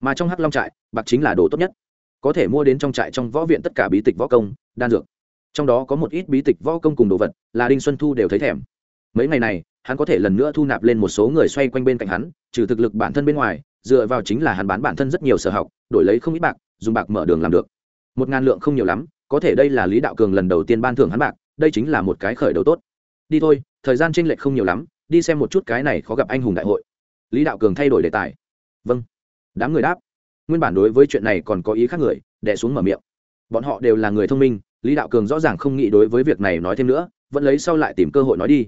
Mà trong hắc long trại, bạc chính là đồ tốt nhất. Có thể mua đến trong trại trong võ viện tất cả bí tịch võ công, đan dược trong đó có một ít bí tịch võ công cùng đồ vật, là đinh xuân thu đều thấy thèm. Mấy ngày này, hắn có thể lần nữa thu nạp lên một số người xoay quanh bên cạnh hắn, trừ thực lực bản thân bên ngoài, dựa vào chính là hắn bán bản thân rất nhiều sở học, đổi lấy không ít bạc, dùng bạc mở đường làm được. Một ngàn lượng không nhiều lắm, có thể đây là lý đạo cường lần đầu tiên ban thưởng hắn bạc, đây chính là một cái khởi đầu tốt. Đi thôi, thời gian tranh lệch không nhiều lắm, đi xem một chút cái này khó gặp anh hùng đại hội. Lý đạo cường thay đổi đề tài. Vâng. Đám người đáp. Nguyên bản đối với chuyện này còn có ý khác người đẻ xuống mở miệng. Bọn họ đều là người thông minh lý đạo cường rõ ràng không nghĩ đối với việc này nói thêm nữa, vẫn lấy sau lại tìm cơ hội nói đi.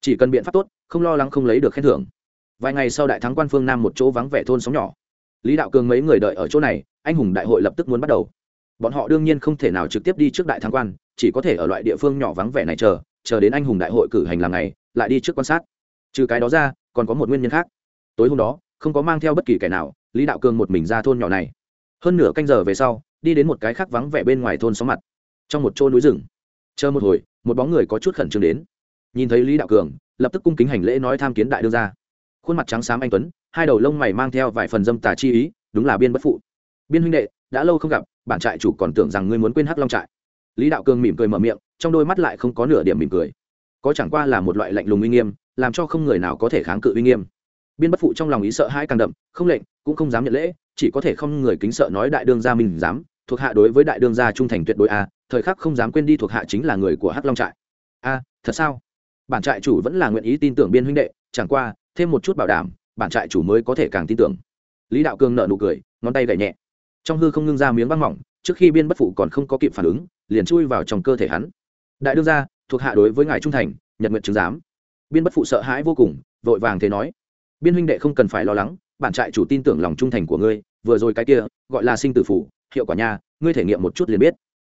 Chỉ cần biện pháp tốt, không lo lắng không lấy được khen thưởng. Vài ngày sau đại thắng quan phương nam một chỗ vắng vẻ thôn sóng nhỏ. Lý đạo cường mấy người đợi ở chỗ này, anh hùng đại hội lập tức muốn bắt đầu. Bọn họ đương nhiên không thể nào trực tiếp đi trước đại thắng quan, chỉ có thể ở loại địa phương nhỏ vắng vẻ này chờ chờ đến anh hùng đại hội cử hành làm ngày, lại đi trước quan sát. Trừ cái đó ra, còn có một nguyên nhân khác. Tối hôm đó, không có mang theo bất kỳ kẻ nào, lý đạo cường một mình ra thôn nhỏ này. Hơn nửa canh giờ về sau, đi đến một cái khác vắng vẻ bên ngoài thôn xóm mặt trong một chỗ núi rừng. Chờ một hồi, một bóng người có chút khẩn trương đến. Nhìn thấy lý đạo cường, lập tức cung kính hành lễ nói tham kiến đại đương ra khuôn mặt trắng xám anh tuấn, hai đầu lông mày mang theo vài phần dâm tà chi ý, đúng là biên bất phụ. Biên huynh đệ, đã lâu không gặp, bản trại chủ còn tưởng rằng ngươi muốn quên hắc long trại. Lý đạo cường mỉm cười mở miệng, trong đôi mắt lại không có nửa điểm mỉm cười. Có chẳng qua là một loại lạnh lùng uy nghiêm, làm cho không người nào có thể kháng cự uy nghiêm. Biên bất phụ trong lòng ý sợ hai càng đậm, không lệnh, cũng không dám nhận lễ, chỉ có thể không người kính sợ nói đại đương gia mình dám thuộc hạ đối với đại đương gia trung thành tuyệt đối a, thời khắc không dám quên đi thuộc hạ chính là người của hắc long trại. A, thật sao? Bản trại chủ vẫn là nguyện ý tin tưởng biên huynh đệ, chẳng qua, thêm một chút bảo đảm, bản trại chủ mới có thể càng tin tưởng. Lý đạo cường nợ nụ cười, ngón tay gậy nhẹ. Trong hư không ngưng ra miếng băng mỏng, trước khi biên bất phụ còn không có kịp phản ứng, liền chui vào trong cơ thể hắn. Đại đương gia, thuộc hạ đối với ngài trung thành, nhật nguyện chứng giám. Biên bất phụ sợ hãi vô cùng, vội vàng thế nói. Biên huynh đệ không cần phải lo lắng, bản trại chủ tin tưởng lòng trung thành của ngươi, vừa rồi cái kia, gọi là sinh tử phủ hiệu quả nha, ngươi thể nghiệm một chút liền biết.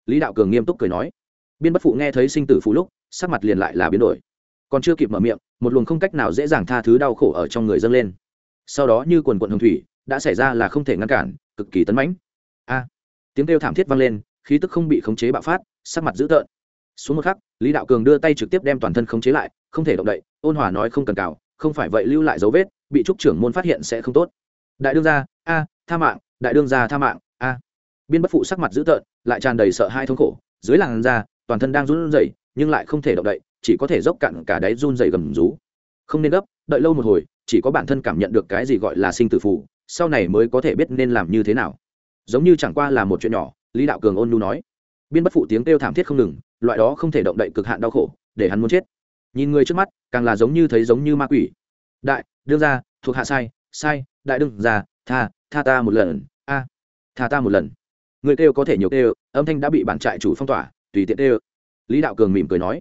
Lý đạo cường nghiêm túc cười nói. Biên bất phụ nghe thấy sinh tử phủ lúc, sắc mặt liền lại là biến đổi. Còn chưa kịp mở miệng, một luồng không cách nào dễ dàng tha thứ đau khổ ở trong người dâng lên. Sau đó như quần quận hồng thủy, đã xảy ra là không thể ngăn cản, cực kỳ tấn mãnh. A! Tiếng kêu thảm thiết vang lên, khí tức không bị khống chế bạo phát, sắc mặt dữ tợn. Xuống một khắc, lý đạo cường đưa tay trực tiếp đem toàn thân khống chế lại, không thể động đậy, ôn hòa nói không cần cào, không phải vậy lưu lại dấu vết, bị trúc trưởng môn phát hiện sẽ không tốt. Đại đương gia, a, tha mạng, đại đương gia tha mạng, a biên bất phụ sắc mặt dữ tợn, lại tràn đầy sợ hai thống khổ, dưới làn da, toàn thân đang run rẩy, nhưng lại không thể động đậy, chỉ có thể dốc cặn cả đáy run rẩy gầm rú. Không nên gấp, đợi lâu một hồi, chỉ có bản thân cảm nhận được cái gì gọi là sinh tử phụ sau này mới có thể biết nên làm như thế nào. Giống như chẳng qua là một chuyện nhỏ, lý đạo cường ôn nu nói. Biên bất phụ tiếng kêu thảm thiết không ngừng, loại đó không thể động đậy cực hạn đau khổ, để hắn muốn chết. Nhìn người trước mắt, càng là giống như thấy giống như ma quỷ. Đại, đương ra thuộc hạ sai sai, đại đương ra tha tha ta một lần, a, tha ta một lần người kêu có thể nhiều kêu, âm thanh đã bị bản trại chủ phong tỏa, tùy tiện kêu. Lý đạo cường mỉm cười nói,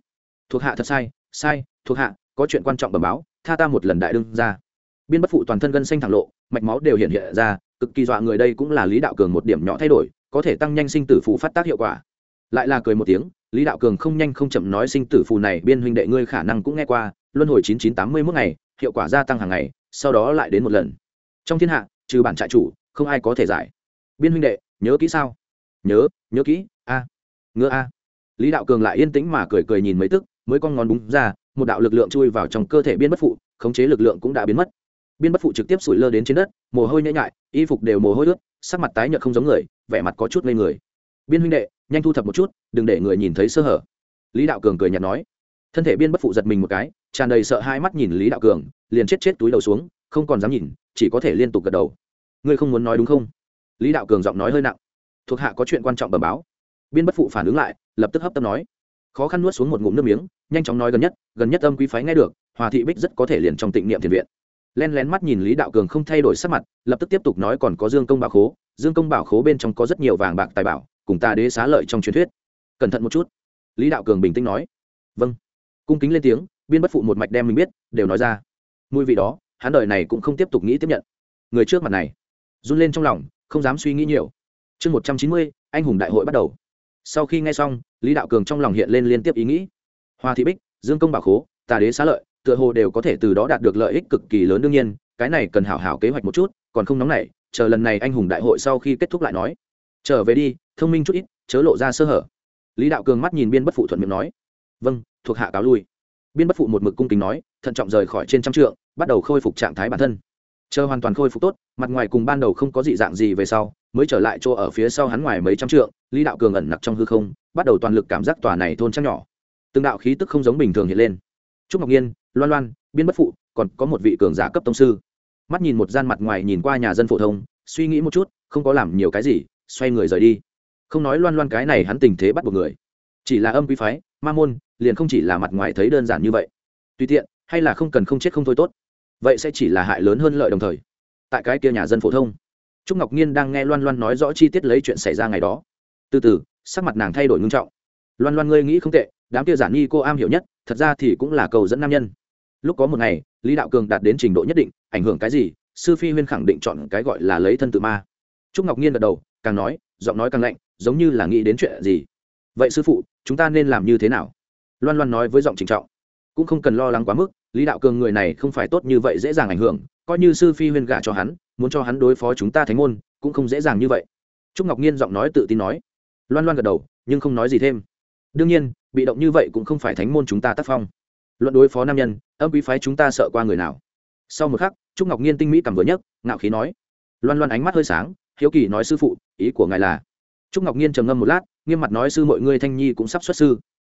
thuộc hạ thật sai sai, thuộc hạ, có chuyện quan trọng bẩm báo, tha ta một lần đại đương ra. Biên bất phụ toàn thân gân xanh thẳng lộ, mạch máu đều hiện hiện ra, cực kỳ dọa người đây cũng là lý đạo cường một điểm nhỏ thay đổi, có thể tăng nhanh sinh tử phù phát tác hiệu quả. Lại là cười một tiếng, lý đạo cường không nhanh không chậm nói sinh tử phù này biên huynh đệ ngươi khả năng cũng nghe qua, luân hồi chín chín tám mươi mốt ngày, hiệu quả gia tăng hàng ngày, sau đó lại đến một lần. Trong thiên hạ, trừ bản trại chủ, không ai có thể giải. Biên huynh đệ nhớ kỹ sao? Nhớ nhớ kỹ, a à. ngựa a. Lý đạo cường lại yên tĩnh mà cười cười nhìn mấy tức, mới con ngón búng ra, một đạo lực lượng chui vào trong cơ thể biên bất phụ, khống chế lực lượng cũng đã biến mất. Biên bất phụ trực tiếp sủi lơ đến trên đất, mồ hôi nhễ nhại, y phục đều mồ hôi ướt, sắc mặt tái nhợt không giống người, vẻ mặt có chút lên người. Biên huynh đệ, nhanh thu thập một chút, đừng để người nhìn thấy sơ hở. Lý đạo cường cười nhạt nói. Thân thể biên bất phụ giật mình một cái, tràn đầy sợ hai mắt nhìn lý đạo cường, liền chết chết túi đầu xuống, không còn dám nhìn, chỉ có thể liên tục gật đầu. Ngươi không muốn nói đúng không? Lý đạo cường giọng nói hơi nặng. Thuộc hạ có chuyện quan trọng bẩm báo. Biên bất phụ phản ứng lại, lập tức hấp tấp nói. Khó khăn nuốt xuống một ngụm nước miếng, nhanh chóng nói gần nhất gần nhất âm quý phái nghe được, hòa thị bích rất có thể liền trong tịnh niệm thiền viện. Len lén mắt nhìn lý đạo cường không thay đổi sắc mặt, lập tức tiếp tục nói còn có dương công bảo khố, dương công bảo khố bên trong có rất nhiều vàng bạc tài bảo, cùng ta đế xá lợi trong truyền thuyết. Cẩn thận một chút. Lý đạo cường bình tĩnh nói. Vâng. Cung kính lên tiếng, biên bất phụ một mạch đem mình biết, đều nói ra. Mùi vị đó, hắn đời này cũng không tiếp tục nghĩ tiếp nhận. Người trước mặt này, run lên trong lòng không dám suy nghĩ nhiều. Chương một trăm chín mươi, anh hùng đại hội bắt đầu. Sau khi nghe xong, lý đạo cường trong lòng hiện lên liên tiếp ý nghĩ. Hoa thị bích, dương công bảo khố, tà đế xá lợi, tựa hồ đều có thể từ đó đạt được lợi ích cực kỳ lớn đương nhiên, cái này cần hảo hảo kế hoạch một chút, còn không nóng nảy, chờ lần này anh hùng đại hội sau khi kết thúc lại nói. Trở về đi, thông minh chút ít, chớ lộ ra sơ hở. Lý đạo cường mắt nhìn biên bất phụ thuận miệng nói. Vâng thuộc hạ cáo lui. Biên bất phụ một mực cung kính nói, thận trọng rời khỏi trên trăm trượng, bắt đầu khôi phục trạng thái bản thân chờ hoàn toàn khôi phục tốt, mặt ngoài cùng ban đầu không có dị dạng gì về sau, mới trở lại chỗ ở phía sau hắn ngoài mấy trăm trượng, lý đạo cường ẩn nặc trong hư không, bắt đầu toàn lực cảm giác tòa này thôn trăng nhỏ. Từng đạo khí tức không giống bình thường hiện lên. Trúc ngọc nhiên, loan loan, biên bất phụ, còn có một vị cường giả cấp tông sư. Mắt nhìn một gian mặt ngoài nhìn qua nhà dân phổ thông, suy nghĩ một chút, không có làm nhiều cái gì, xoay người rời đi. Không nói loan loan cái này hắn tình thế bắt buộc người. Chỉ là âm quý phái, ma môn, liền không chỉ là mặt ngoài thấy đơn giản như vậy. Tùy tiện, hay là không cần không chết không thôi tốt vậy sẽ chỉ là hại lớn hơn lợi đồng thời. Tại cái kia nhà dân phổ thông, trúc ngọc nhiên đang nghe loan loan nói rõ chi tiết lấy chuyện xảy ra ngày đó. Từ từ, sắc mặt nàng thay đổi ngưng trọng. Loan loan ngươi nghĩ không tệ, đám kia giản nhi cô am hiểu nhất, thật ra thì cũng là cầu dẫn nam nhân. Lúc có một ngày, lý đạo cường đạt đến trình độ nhất định, ảnh hưởng cái gì, sư phi huyên khẳng định chọn cái gọi là lấy thân tự ma. Trúc ngọc nhiên gật đầu, càng nói, giọng nói càng lạnh, giống như là nghĩ đến chuyện gì. Vậy sư phụ, chúng ta nên làm như thế nào? Loan loan nói với giọng trịnh trọng, cũng không cần lo lắng quá mức lý đạo cường người này không phải tốt như vậy dễ dàng ảnh hưởng, coi như sư phi huyên gả cho hắn, muốn cho hắn đối phó chúng ta thánh môn, cũng không dễ dàng như vậy. Trúc ngọc nhiên giọng nói tự tin nói. Loan loan gật đầu, nhưng không nói gì thêm. Đương nhiên, bị động như vậy cũng không phải thánh môn chúng ta tác phong. Luận đối phó nam nhân, âm quý phái chúng ta sợ qua người nào. Sau một khắc, trúc ngọc nhiên tinh mỹ cầm vừa nhất ngạo khí nói. Loan loan ánh mắt hơi sáng, hiếu kỳ nói sư phụ, ý của ngài là. Trúc ngọc nhiên trầm ngâm một lát, nghiêm mặt nói sư mọi ngươi thanh nhi cũng sắp xuất sư.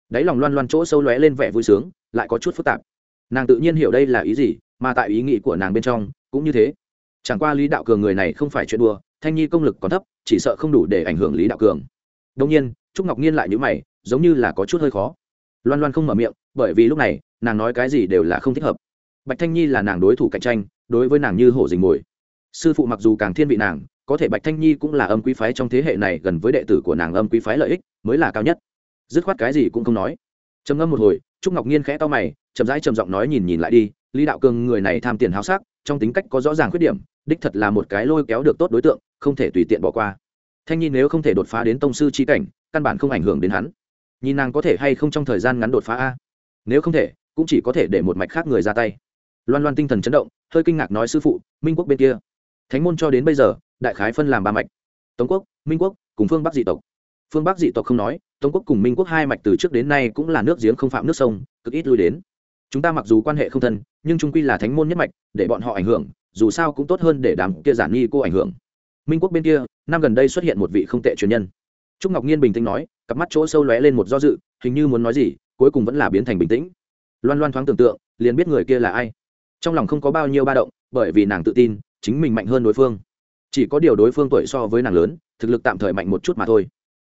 Đáy lòng loan loan chỗ sâu lóe lên vẻ vui sướng, lại có chút phức tạp nàng tự nhiên hiểu đây là ý gì, mà tại ý nghĩ của nàng bên trong, cũng như thế. Chẳng qua lý đạo cường người này không phải chuyện đùa, thanh nhi công lực còn thấp, chỉ sợ không đủ để ảnh hưởng lý đạo cường. Đông nhiên, trúc ngọc nhiên lại nhữ mày, giống như là có chút hơi khó. Loan loan không mở miệng, bởi vì lúc này, nàng nói cái gì đều là không thích hợp. Bạch thanh nhi là nàng đối thủ cạnh tranh, đối với nàng như hổ dình mồi. Sư phụ mặc dù càng thiên vị nàng, có thể bạch thanh nhi cũng là âm quý phái trong thế hệ này gần với đệ tử của nàng âm quý phái lợi ích, mới là cao nhất. Dứt khoát cái gì cũng không nói. Trầm ngâm một hồi trúc ngọc nhiên khẽ to mày, chậm rãi trầm giọng nói nhìn nhìn lại đi, lý đạo cường người này tham tiền háo sắc, trong tính cách có rõ ràng khuyết điểm, đích thật là một cái lôi kéo được tốt đối tượng, không thể tùy tiện bỏ qua. Thanh nhi nếu không thể đột phá đến tông sư trí cảnh, căn bản không ảnh hưởng đến hắn. Nhìn nàng có thể hay không trong thời gian ngắn đột phá a? Nếu không thể, cũng chỉ có thể để một mạch khác người ra tay. Loan loan tinh thần chấn động, hơi kinh ngạc nói sư phụ, minh quốc bên kia. Thánh môn cho đến bây giờ, đại khái phân làm ba mạch. Tống quốc, minh quốc, cùng phương bắc dị tộc phương bắc dị tộc không nói, tống quốc cùng minh quốc hai mạch từ trước đến nay cũng là nước giếng không phạm nước sông, cực ít lui đến. Chúng ta mặc dù quan hệ không thân, nhưng trung quy là thánh môn nhất mạch, để bọn họ ảnh hưởng, dù sao cũng tốt hơn để đám kia giản nghi cô ảnh hưởng. Minh quốc bên kia, năm gần đây xuất hiện một vị không tệ truyền nhân. Trúc ngọc nhiên bình tĩnh nói, cặp mắt chỗ sâu lóe lên một do dự, hình như muốn nói gì, cuối cùng vẫn là biến thành bình tĩnh. Loan loan thoáng tưởng tượng, liền biết người kia là ai. Trong lòng không có bao nhiêu ba động, bởi vì nàng tự tin, chính mình mạnh hơn đối phương. Chỉ có điều đối phương tuổi so với nàng lớn, thực lực tạm thời mạnh một chút mà thôi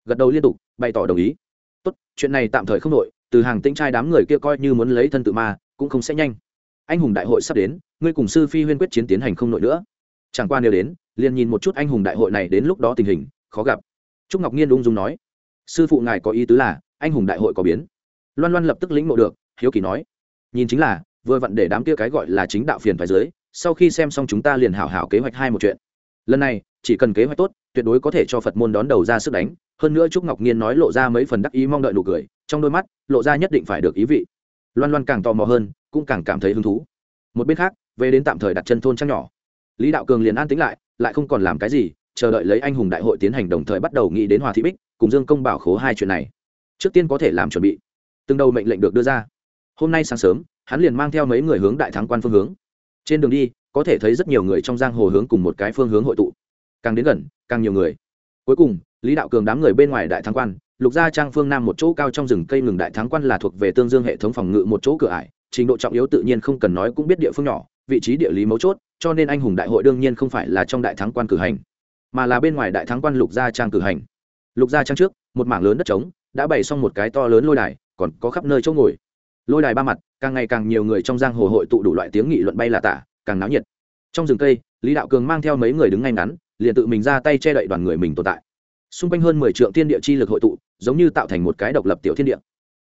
gật đầu liên tục, bày tỏ đồng ý. Tốt, chuyện này tạm thời không đội từ hàng tinh trai đám người kia coi như muốn lấy thân tự ma, cũng không sẽ nhanh. Anh hùng đại hội sắp đến, ngươi cùng sư phi huyên quyết chiến tiến hành không nội nữa. Chẳng qua nếu đến, liền nhìn một chút anh hùng đại hội này đến lúc đó tình hình, khó gặp. Trúc ngọc nhiên ung dung nói, sư phụ ngài có ý tứ là, anh hùng đại hội có biến. Loan loan lập tức lĩnh ngộ được, hiếu kỳ nói, nhìn chính là, vừa vặn để đám kia cái gọi là chính đạo phiền phải dưới, sau khi xem xong chúng ta liền hảo hảo kế hoạch hai một chuyện. Lần này chỉ cần kế hoạch tốt, tuyệt đối có thể cho phật môn đón đầu ra sức đánh. Hơn nữa trúc ngọc nhiên nói lộ ra mấy phần đắc ý mong đợi nụ cười, trong đôi mắt lộ ra nhất định phải được ý vị. Loan loan càng tò mò hơn, cũng càng cảm thấy hứng thú. Một bên khác, về đến tạm thời đặt chân thôn trang nhỏ. Lý đạo cường liền an tính lại lại không còn làm cái gì, chờ đợi lấy anh hùng đại hội tiến hành đồng thời bắt đầu nghĩ đến hòa thị bích, cùng dương công bảo khố hai chuyện này. Trước tiên có thể làm chuẩn bị. Từng đầu mệnh lệnh được đưa ra. Hôm nay sáng sớm, hắn liền mang theo mấy người hướng đại thắng quan phương hướng. Trên đường đi, có thể thấy rất nhiều người trong giang hồ hướng cùng một cái phương hướng hội tụ càng đến gần, càng nhiều người. Cuối cùng, lý đạo cường đám người bên ngoài đại thắng quan, lục gia trang phương nam một chỗ cao trong rừng cây ngừng đại thắng quan là thuộc về tương dương hệ thống phòng ngự một chỗ cửa ải, trình độ trọng yếu tự nhiên không cần nói cũng biết địa phương nhỏ, vị trí địa lý mấu chốt, cho nên anh hùng đại hội đương nhiên không phải là trong đại thắng quan cử hành, mà là bên ngoài đại thắng quan lục gia trang cử hành. Lục gia trang trước, một mảng lớn đất trống, đã bày xong một cái to lớn lôi đài, còn có khắp nơi chỗ ngồi. Lôi đài ba mặt, càng ngày càng nhiều người trong giang hồ hội tụ đủ loại tiếng nghị luận bay là tả, càng náo nhiệt. Trong rừng cây, lý đạo cường mang theo mấy người đứng ngay ngắn liền tự mình ra tay che đậy đoàn người mình tồn tại. Xung quanh hơn mười triệu thiên địa chi lực hội tụ, giống như tạo thành một cái độc lập tiểu thiên địa.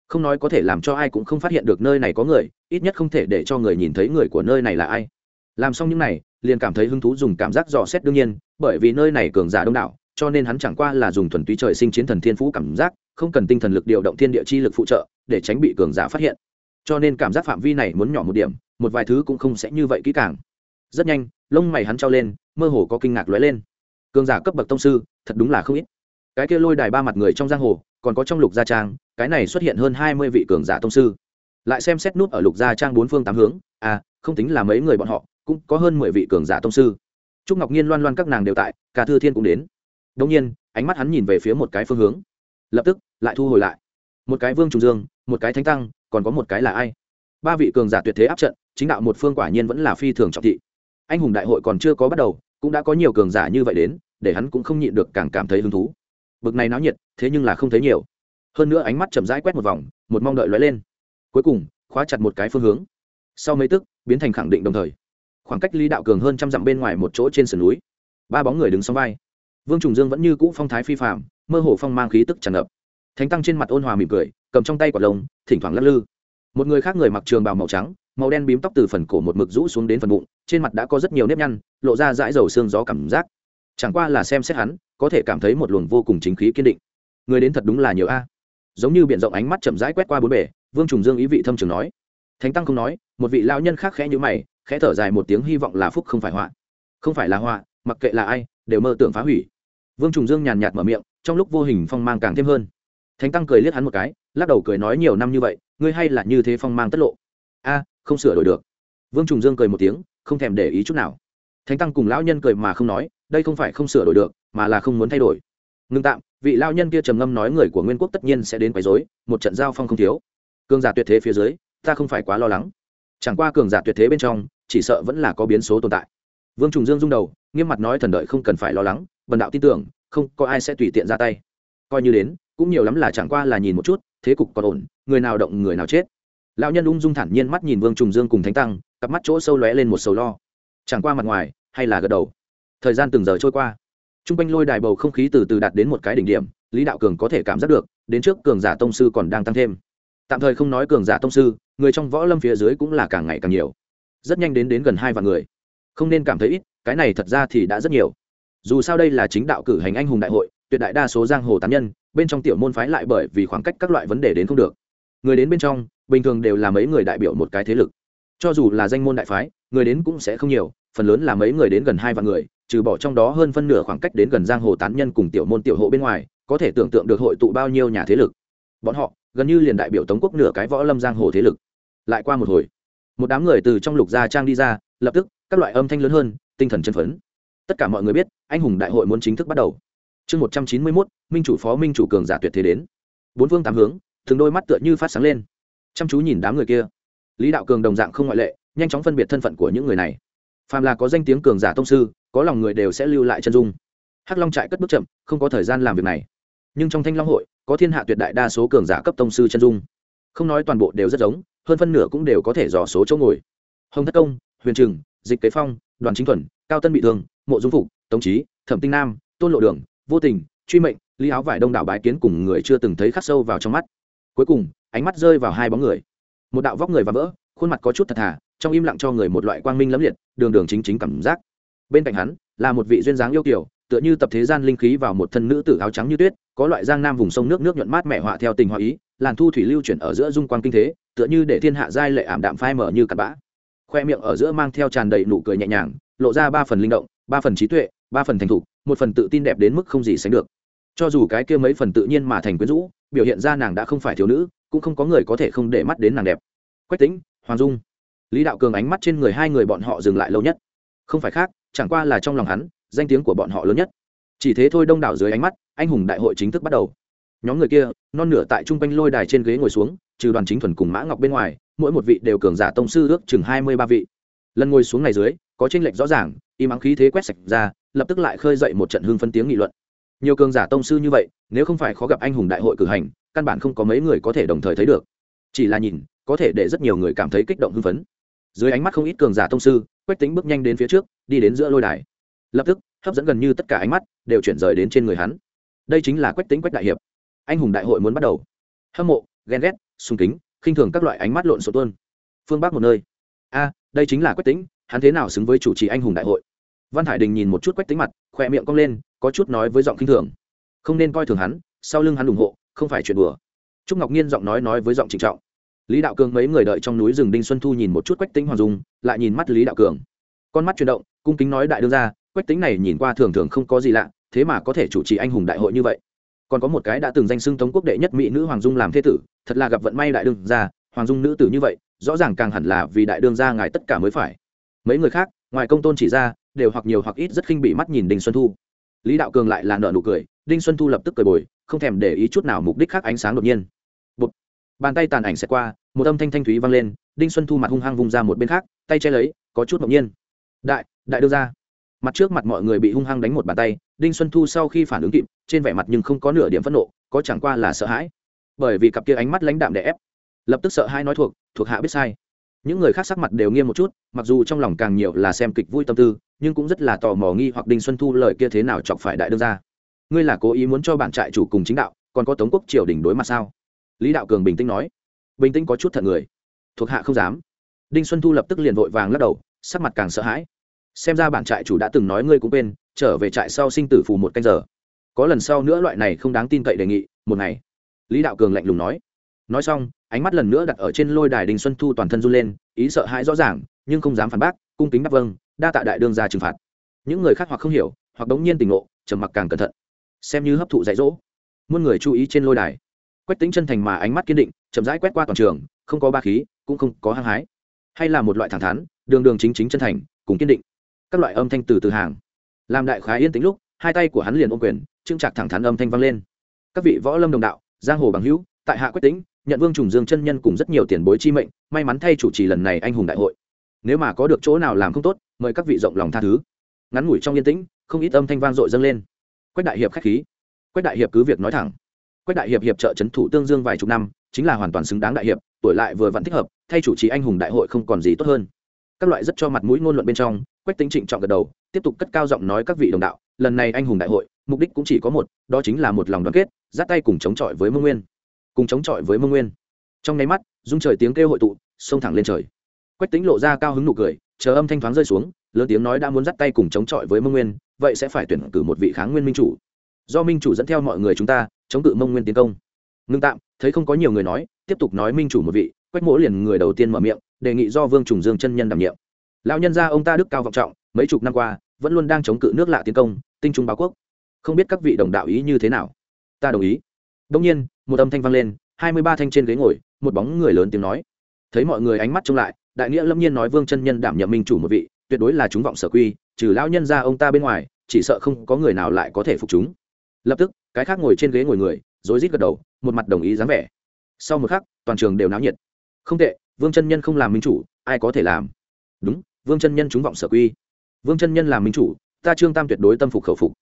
Không nói có thể làm cho ai cũng không phát hiện được nơi này có người, ít nhất không thể để cho người nhìn thấy người của nơi này là ai. Làm xong những này, liền cảm thấy hứng thú dùng cảm giác dò xét đương nhiên, bởi vì nơi này cường giả đông đảo, cho nên hắn chẳng qua là dùng thuần túy trời sinh chiến thần thiên phú cảm giác, không cần tinh thần lực điều động thiên địa chi lực phụ trợ, để tránh bị cường giả phát hiện. Cho nên cảm giác phạm vi này muốn nhỏ một điểm, một vài thứ cũng không sẽ như vậy kỹ càng rất nhanh, lông mày hắn trao lên, mơ hồ có kinh ngạc lóe lên. Cường giả cấp bậc tông sư, thật đúng là không ít. Cái kia lôi đài ba mặt người trong giang hồ, còn có trong lục gia trang, cái này xuất hiện hơn hai mươi vị cường giả tông sư. Lại xem xét nút ở lục gia trang bốn phương tám hướng à không tính là mấy người bọn họ, cũng có hơn mười vị cường giả tông sư. Trúc ngọc nhiên loan loan các nàng đều tại cả thư thiên cũng đến. Đông nhiên, ánh mắt hắn nhìn về phía một cái phương hướng. Lập tức, lại thu hồi lại. Một cái vương trùng dương, một cái thánh tăng, còn có một cái là ai? Ba vị cường giả tuyệt thế áp trận, chính đạo một phương quả nhiên vẫn là phi thường trọng thị anh hùng đại hội còn chưa có bắt đầu, cũng đã có nhiều cường giả như vậy đến, để hắn cũng không nhịn được càng cảm thấy hứng thú. Bực này náo nhiệt, thế nhưng là không thấy nhiều. Hơn nữa ánh mắt chậm rãi quét một vòng, một mong đợi lóe lên. Cuối cùng, khóa chặt một cái phương hướng. Sau mấy tức, biến thành khẳng định đồng thời. Khoảng cách lý đạo cường hơn trăm dặm bên ngoài một chỗ trên sườn núi. Ba bóng người đứng song vai. Vương trùng dương vẫn như cũ phong thái phi phạm mơ hồ phong mang khí tức tràn ngập. Thánh tăng trên mặt ôn hòa mỉm cười, cầm trong tay quả lồng thỉnh thoảng lắc lư. Một người khác người mặc trường bào màu trắng màu đen bím tóc từ phần cổ một mực rũ xuống đến phần bụng, trên mặt đã có rất nhiều nếp nhăn, lộ ra dãi dầu xương gió cảm giác. Chẳng qua là xem xét hắn, có thể cảm thấy một luồng vô cùng chính khí kiên định. Người đến thật đúng là nhiều a. Giống như b i ể n rộng ánh mắt chậm rãi quét qua bốn bể vương trùng dương ý vị thâm trường nói. Thánh tăng không nói, một vị lao nhân khác khẽ nhữ mày, khẽ thở dài một tiếng hy vọng là phúc không phải họa. Không phải là họa, mặc kệ là ai, đều mơ tưởng phá hủy. Vương trùng dương nhàn nhạt mở miệng, trong lúc vô hình phong mang càng thêm hơn. Thánh tăng cười liếc hắn một cái, lắc đầu cười nói nhiều năm như vậy, ngươi hay là như thế phong mang tất lộ. A không sửa đổi được. Vương trùng dương cười một tiếng, không thèm để ý chút nào. Thánh tăng cùng lão nhân cười mà không nói, đây không phải không sửa đổi được, mà là không muốn thay đổi. Ngưng tạm, vị lao nhân kia trầm ngâm nói người của nguyên quốc tất nhiên sẽ đến quấy rối, một trận giao phong không thiếu. Cường giả tuyệt thế phía dưới, ta không phải quá lo lắng. Chẳng qua cường giả tuyệt thế bên trong, chỉ sợ vẫn là có biến số tồn tại. Vương trùng dương rung đầu, nghiêm mặt nói thần đợi không cần phải lo lắng, bần đạo tin tưởng, không có ai sẽ tùy tiện ra tay. Coi như đến, cũng nhiều lắm là chẳng qua là nhìn một chút, thế cục còn ổn, người nào động người nào chết lão nhân ung dung thản nhiên mắt nhìn vương trùng dương cùng thánh tăng, cặp mắt chỗ sâu lóe lên một sầu lo. Chẳng qua mặt ngoài, hay là gật đầu. Thời gian từng giờ trôi qua. T r u n g quanh lôi đài bầu không khí từ từ đạt đến một cái đỉnh điểm, lý đạo cường có thể cảm giác được, đến trước cường giả tông sư còn đang tăng thêm. Tạm thời không nói cường giả tông sư, người trong võ lâm phía dưới cũng là càng ngày càng nhiều. Rất nhanh đến đến gần hai vạn người. Không nên cảm thấy ít, cái này thật ra thì đã rất nhiều. Dù sao đây là chính đạo cử hành anh hùng đại hội, tuyệt đại đa số giang hồ tán nhân, bên trong tiểu môn phái lại bởi vì khoảng cách các loại vấn đề đến không được người đến bên trong, bình thường đều là mấy người đại biểu một cái thế lực. Cho dù là danh môn đại phái, người đến cũng sẽ không nhiều, phần lớn là mấy người đến gần hai vạn người, trừ bỏ trong đó hơn phân nửa khoảng cách đến gần giang hồ tán nhân cùng tiểu môn tiểu hộ bên ngoài, có thể tưởng tượng được hội tụ bao nhiêu nhà thế lực. Bọn họ, gần như liền đại biểu tống quốc nửa cái võ lâm giang hồ thế lực. Lại qua một hồi, một đám người từ trong lục gia trang đi ra, lập tức, các loại âm thanh lớn hơn, tinh thần chân phấn. Tất cả mọi người biết, anh hùng đại hội muốn chính thức bắt đầu. Chương một trăm chín mươi mốt, minh chủ phó, minh chủ cường giả tuyệt thế đến. Bốn phương tám hướng từng đôi mắt tựa như phát sáng lên. Chăm chú nhìn đám người kia. Lý đạo cường đồng dạng không ngoại lệ, nhanh chóng phân biệt thân phận của những người này. Phàm là có danh tiếng cường giả tông sư, có lòng người đều sẽ lưu lại chân dung. Hắc long trại cất bước chậm, không có thời gian làm việc này. Nhưng trong thanh long hội, có thiên hạ tuyệt đại đa số cường giả cấp tông sư chân dung. Không nói toàn bộ đều rất giống, hơn phân nửa cũng đều có thể dò số chỗ ngồi. Hồng thất công, huyền trừng, dịch kế phong, đoàn chính thuần, cao tân bị thương, mộ dung phục, tống trí thẩm tinh nam, tôn lộ đường, vô tình, truy mệnh, lý áo vải đông đảo bái kiến cùng người chưa từng thấy khắc sâu vào trong mắt cuối cùng, ánh mắt rơi vào hai bóng người. Một đạo vóc người và vỡ, khuôn mặt có chút thật thà, trong im lặng cho người một loại quang minh lẫm liệt, đường đường chính chính cảm giác. Bên cạnh hắn, là một vị duyên dáng yêu kiều, tựa như tập thế gian linh khí vào một thân nữ tử áo trắng như tuyết, có loại giang nam vùng sông nước nước nhuận mát mẻ họa theo tình họa ý, làn thu thủy lưu chuyển ở giữa dung quang kinh thế, tựa như để thiên hạ giai lệ ảm đạm phai mở như cặp bã. Khoe miệng ở giữa mang theo tràn đầy nụ cười nhẹ nhàng, lộ ra ba phần linh động, ba phần trí tuệ, ba phần thành thục, một phần tự tin đẹp đến mức không gì sánh được. Cho dù cái kia mấy phần tự nhiên mà thành quyến rũ biểu hiện ra nàng đã không phải thiếu nữ, cũng không có người có thể không để mắt đến nàng đẹp. Quách tính hoàng dung. Lý đạo cường ánh mắt trên người hai người bọn họ dừng lại lâu nhất. Không phải khác, chẳng qua là trong lòng hắn, danh tiếng của bọn họ lớn nhất. Chỉ thế thôi đông đảo dưới ánh mắt, anh hùng đại hội chính thức bắt đầu. Nhóm người kia, non nửa tại trung quanh lôi đài trên ghế ngồi xuống, trừ đoàn chính thuần cùng mã ngọc bên ngoài, mỗi một vị đều cường giả tông sư ước chừng hai mươi ba vị. Lần ngồi xuống này dưới, có tranh lệch rõ ràng, im ắng khí thế quét sạch ra, lập tức lại khơi dậy một trận hương phân tiếng nghị luận nhiều cường giả tông sư như vậy, nếu không phải khó gặp anh hùng đại hội cử hành, căn bản không có mấy người có thể đồng thời thấy được. Chỉ là nhìn, có thể để rất nhiều người cảm thấy kích động hưng phấn. Dưới ánh mắt không ít cường giả tông sư, quách tính bước nhanh đến phía trước, đi đến giữa lôi đài. Lập tức, hấp dẫn gần như tất cả ánh mắt, đều chuyển rời đến trên người hắn. Đây chính là quách tính quách đại hiệp. Anh hùng đại hội muốn bắt đầu. Hâm mộ, ghen ghét sung kính, khinh thường các loại ánh mắt lộn xộn tuôn. Phương bắc một nơi. A, đây chính là quách tính hắn thế nào xứng với chủ trì anh hùng đại hội? Văn hải đình nhìn một chút quách tính mặt khỏe miệng cong lên có chút nói với giọng khinh thường. Không nên coi thường hắn sau lưng hắn ủng hộ không phải chuyện đùa. Trúc ngọc nhiên giọng nói nói với giọng trịnh trọng. Lý đạo cường mấy người đợi trong núi rừng đinh xuân thu nhìn một chút quách tính hoàng dung lại nhìn mắt lý đạo cường. Con mắt chuyển động cung kính nói đại đương ra quách tính này nhìn qua thường thường không có gì lạ thế mà có thể chủ trì anh hùng đại hội như vậy. Còn có một cái đã từng danh xưng tống quốc đệ nhất mỹ nữ hoàng dung làm thế tử thật là gặp vận may đại đương gia, hoàng dung nữ tử như vậy rõ ràng càng hẳn là vì đại đương gia ngài tất cả mới phải. Mấy người khác ngoài công tôn chỉ ra đều hoặc nhiều hoặc ít rất khinh bị mắt nhìn đinh xuân thu. Lý đạo cường lại là nợ nụ cười, đinh xuân thu lập tức cười bồi, không thèm để ý chút nào mục đích khác ánh sáng đột nhiên. Bụt. bàn tay tàn ảnh xẹt qua, một âm thanh thanh thúy vang lên, đinh xuân thu mặt hung hăng vùng ra một bên khác, tay che lấy, có chút ngẫu nhiên. Đại đại đưa ra. Mặt trước mặt mọi người bị hung hăng đánh một bàn tay, đinh xuân thu sau khi phản ứng kịp, trên vẻ mặt nhưng không có nửa điểm phẫn nộ, có chẳng qua là sợ hãi. Bởi vì cặp kia ánh mắt lãnh đạm đè ép, lập tức sợ hai nói thuộc thuộc hạ biết sai những người khác sắc mặt đều nghiêm một chút, mặc dù trong lòng càng nhiều là xem kịch vui tâm tư, nhưng cũng rất là tò mò nghi hoặc đinh xuân thu lời kia thế nào chọc phải đại đương ra ngươi là cố ý muốn cho bạn trại chủ cùng chính đạo, còn có tống quốc triều đình đối mặt sao? Lý đạo cường bình tĩnh nói. Bình tĩnh có chút thật người. Thuộc hạ không dám. Đinh xuân thu lập tức liền vội vàng lắc đầu, sắc mặt càng sợ hãi. Xem ra bản trại chủ đã từng nói ngươi cũng quên, trở về trại sau sinh tử phù một canh giờ. Có lần sau nữa loại này không đáng tin cậy đề nghị, một ngày. Lý đạo cường lạnh lùng nói nói xong, ánh mắt lần nữa đặt ở trên lôi đài đình xuân thu toàn thân run lên, ý sợ hãi rõ ràng, nhưng không dám phản bác, cung kính đáp vâng đa tạ đại đương ra trừng phạt. Những người khác hoặc không hiểu, hoặc đống nhiên tình ngộ, trầm mặc càng cẩn thận. Xem như hấp thụ dạy dỗ, muôn người chú ý trên lôi đài. Quách tính chân thành mà ánh mắt kiên định, chậm rãi quét qua toàn trường, không có ba khí, cũng không có hăng hái. Hay là một loại thẳng thắn, đường đường chính chính chân thành, cùng kiên định. Các loại âm thanh từ từ hàng. Làm đại khá yên tĩnh lúc, hai tay của hắn liền ôm quyền trưng trạc thẳng thắn âm thanh vang lên. Các vị võ lâm đồng đạo, giang hồ bằng hữu, tại hạ quyết tĩnh nhận vương trùng dương chân nhân cùng rất nhiều tiền bối chi mệnh, may mắn thay chủ trì lần này anh hùng đại hội. Nếu mà có được chỗ nào làm không tốt, mời các vị rộng lòng tha thứ. Ngắn ngủi trong yên tĩnh, không ít âm thanh vang dội dâng lên. Quách đại hiệp khách khí. Quách đại hiệp cứ việc nói thẳng. Quách đại hiệp hiệp trợ trấn thủ tương dương vài chục năm, chính là hoàn toàn xứng đáng đại hiệp, tuổi lại vừa vặn thích hợp, thay chủ trì anh hùng đại hội không còn gì tốt hơn. Các loại rất cho mặt mũi ngôn luận bên trong, quách tính trịnh trọng gật đầu, tiếp tục cất cao giọng nói các vị đồng đạo, lần này anh hùng đại hội, mục đích cũng chỉ có một, đó chính là một lòng đoàn kết giáp tay cùng chống chọi với mông nguyên cùng chống chọi với mông nguyên. Trong nháy mắt dung trời tiếng kêu hội tụ, xông thẳng lên trời. Quách tính lộ ra cao hứng nụ cười, chờ âm thanh thoáng rơi xuống, lớn tiếng nói đã muốn dắt tay cùng chống chọi với mông nguyên, vậy sẽ phải tuyển cử một vị kháng nguyên minh chủ. Do minh chủ dẫn theo mọi người chúng ta, chống cự mông nguyên tiến công. Ngưng tạm, thấy không có nhiều người nói, tiếp tục nói minh chủ một vị, quách mỗ liền người đầu tiên mở miệng, đề nghị do vương trùng dương chân nhân đảm nhiệm. Lão nhân gia ông ta đức cao vọng trọng, mấy chục năm qua, vẫn luôn đang chống cự nước lạ tiến công, tinh trung báo quốc. Không biết các vị đồng đạo ý như thế nào? Ta đồng ý. Đông nhiên một âm thanh vang lên, hai mươi ba thanh trên ghế ngồi, một bóng người lớn tiếng nói. Thấy mọi người ánh mắt trông lại, đại nghĩa lâm nhiên nói vương chân nhân đảm nhiệm minh chủ một vị, tuyệt đối là chúng vọng sở quy, trừ lão nhân gia ông ta bên ngoài, chỉ sợ không có người nào lại có thể phục chúng. Lập tức, cái khác ngồi trên ghế ngồi người, rối rít gật đầu, một mặt đồng ý dáng vẻ. Sau một khắc, toàn trường đều náo nhiệt. Không tệ, vương chân nhân không làm minh chủ, ai có thể làm? Đúng, vương chân nhân chúng vọng sở quy. Vương chân nhân làm minh chủ, ta trương tam tuyệt đối tâm phục khẩu phục.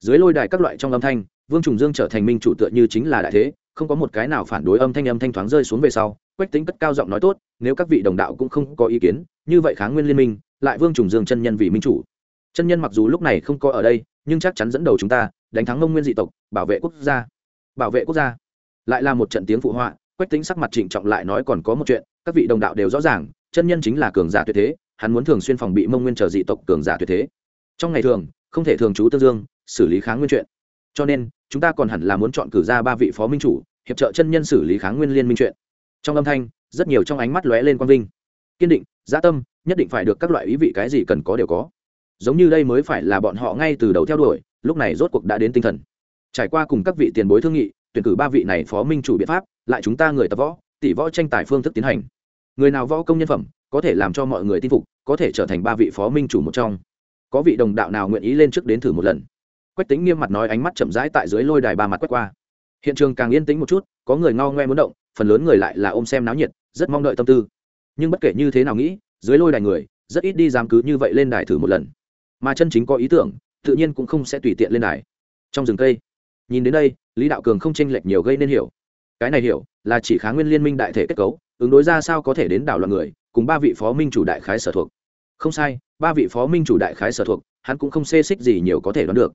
Dưới lôi đài các loại trong âm thanh, vương trùng dương trở thành minh chủ tựa như chính là đại thế không có một cái nào phản đối âm thanh âm thanh thoáng rơi xuống về sau, quách tính cất cao giọng nói tốt, nếu các vị đồng đạo cũng không có ý kiến, như vậy kháng nguyên liên minh, lại vương trùng dương chân nhân vì minh chủ. Chân nhân mặc dù lúc này không có ở đây, nhưng chắc chắn dẫn đầu chúng ta, đánh thắng mông nguyên dị tộc, bảo vệ quốc gia. Bảo vệ quốc gia. Lại là một trận tiếng phụ họa, quách tính sắc mặt trịnh trọng lại nói còn có một chuyện, các vị đồng đạo đều rõ ràng, chân nhân chính là cường giả tuyệt thế, hắn muốn thường xuyên phòng bị mông nguyên chờ dị tộc cường giả tuyệt thế. Trong ngày thường, không thể thường trú tương dương, xử lý kháng nguyên chuyện. Cho nên, chúng ta còn hẳn là muốn chọn cử ra ba vị phó minh chủ hiệp trợ chân nhân xử lý kháng nguyên liên minh chuyện. Trong âm thanh, rất nhiều trong ánh mắt lóe lên quang vinh. Kiên định, dã tâm, nhất định phải được các loại ý vị cái gì cần có đều có. Giống như đây mới phải là bọn họ ngay từ đầu theo đuổi, lúc này rốt cuộc đã đến tinh thần. Trải qua cùng các vị tiền bối thương nghị, tuyển cử ba vị này phó minh chủ biện pháp, lại chúng ta người tập võ, tỷ võ tranh tài phương thức tiến hành. Người nào võ công nhân phẩm, có thể làm cho mọi người tin phục, có thể trở thành ba vị phó minh chủ một trong. Có vị đồng đạo nào nguyện ý lên trước đến thử một lần? Quách tính nghiêm mặt nói ánh mắt chậm rãi tại dưới lôi đài ba mặt quét qua hiện trường càng yên tĩnh một chút, có người ngao ngoe muốn động, phần lớn người lại là ôm xem náo nhiệt, rất mong đợi tâm tư. Nhưng bất kể như thế nào nghĩ, dưới lôi đài người, rất ít đi dám cứ như vậy lên đài thử một lần. Mà chân chính có ý tưởng, tự nhiên cũng không sẽ tùy tiện lên đài. Trong rừng cây, nhìn đến đây, lý đạo cường không tranh lệch nhiều gây nên hiểu. Cái này hiểu, là chỉ khá nguyên liên minh đại thể kết cấu, ứng đối ra sao có thể đến đảo loạn người, cùng ba vị phó minh chủ đại khái sở thuộc. Không sai, ba vị phó minh chủ đại khái sở thuộc, hắn cũng không xê xích gì nhiều có thể đoán được.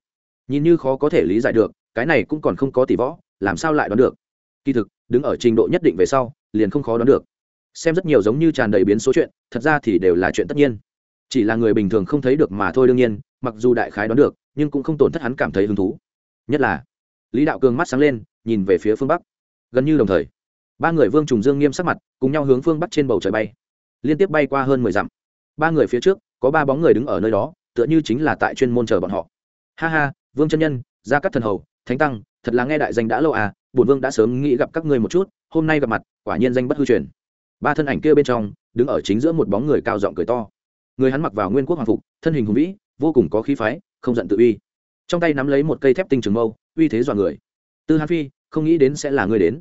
Nhìn như khó có thể lý giải được, cái này cũng còn không có tỷ võ làm sao lại đoán được? Kỳ thực, đứng ở trình độ nhất định về sau, liền không khó đoán được. Xem rất nhiều giống như tràn đầy biến số chuyện, thật ra thì đều là chuyện tất nhiên. Chỉ là người bình thường không thấy được mà thôi đương nhiên, mặc dù đại khái đoán được, nhưng cũng không tổn thất hắn cảm thấy hứng thú. Nhất là, lý đạo cường mắt sáng lên, nhìn về phía phương bắc. Gần như đồng thời, ba người vương trùng dương nghiêm sắc mặt, cùng nhau hướng phương bắc trên bầu trời bay. Liên tiếp bay qua hơn mười dặm. Ba người phía trước, có ba bóng người đứng ở nơi đó, tựa như chính là tại chuyên môn chờ bọn họ. Ha ha, vương chân nhân, gia cắt thần hầu, thánh tăng thật là nghe đại danh đã lâu à bổn vương đã sớm nghĩ gặp các ngươi một chút, hôm nay gặp mặt, quả nhiên danh bất hư truyền. Ba thân ảnh kia bên trong, đứng ở chính giữa một bóng người cao giọng cười to. Người hắn mặc vào nguyên quốc hoàng phục, thân hình hùng vĩ, vô cùng có khí phái, không giận tự uy. Trong tay nắm lấy một cây thép tinh trường mâu, uy thế dọa người. Tư hán phi, không nghĩ đến sẽ là ngươi đến.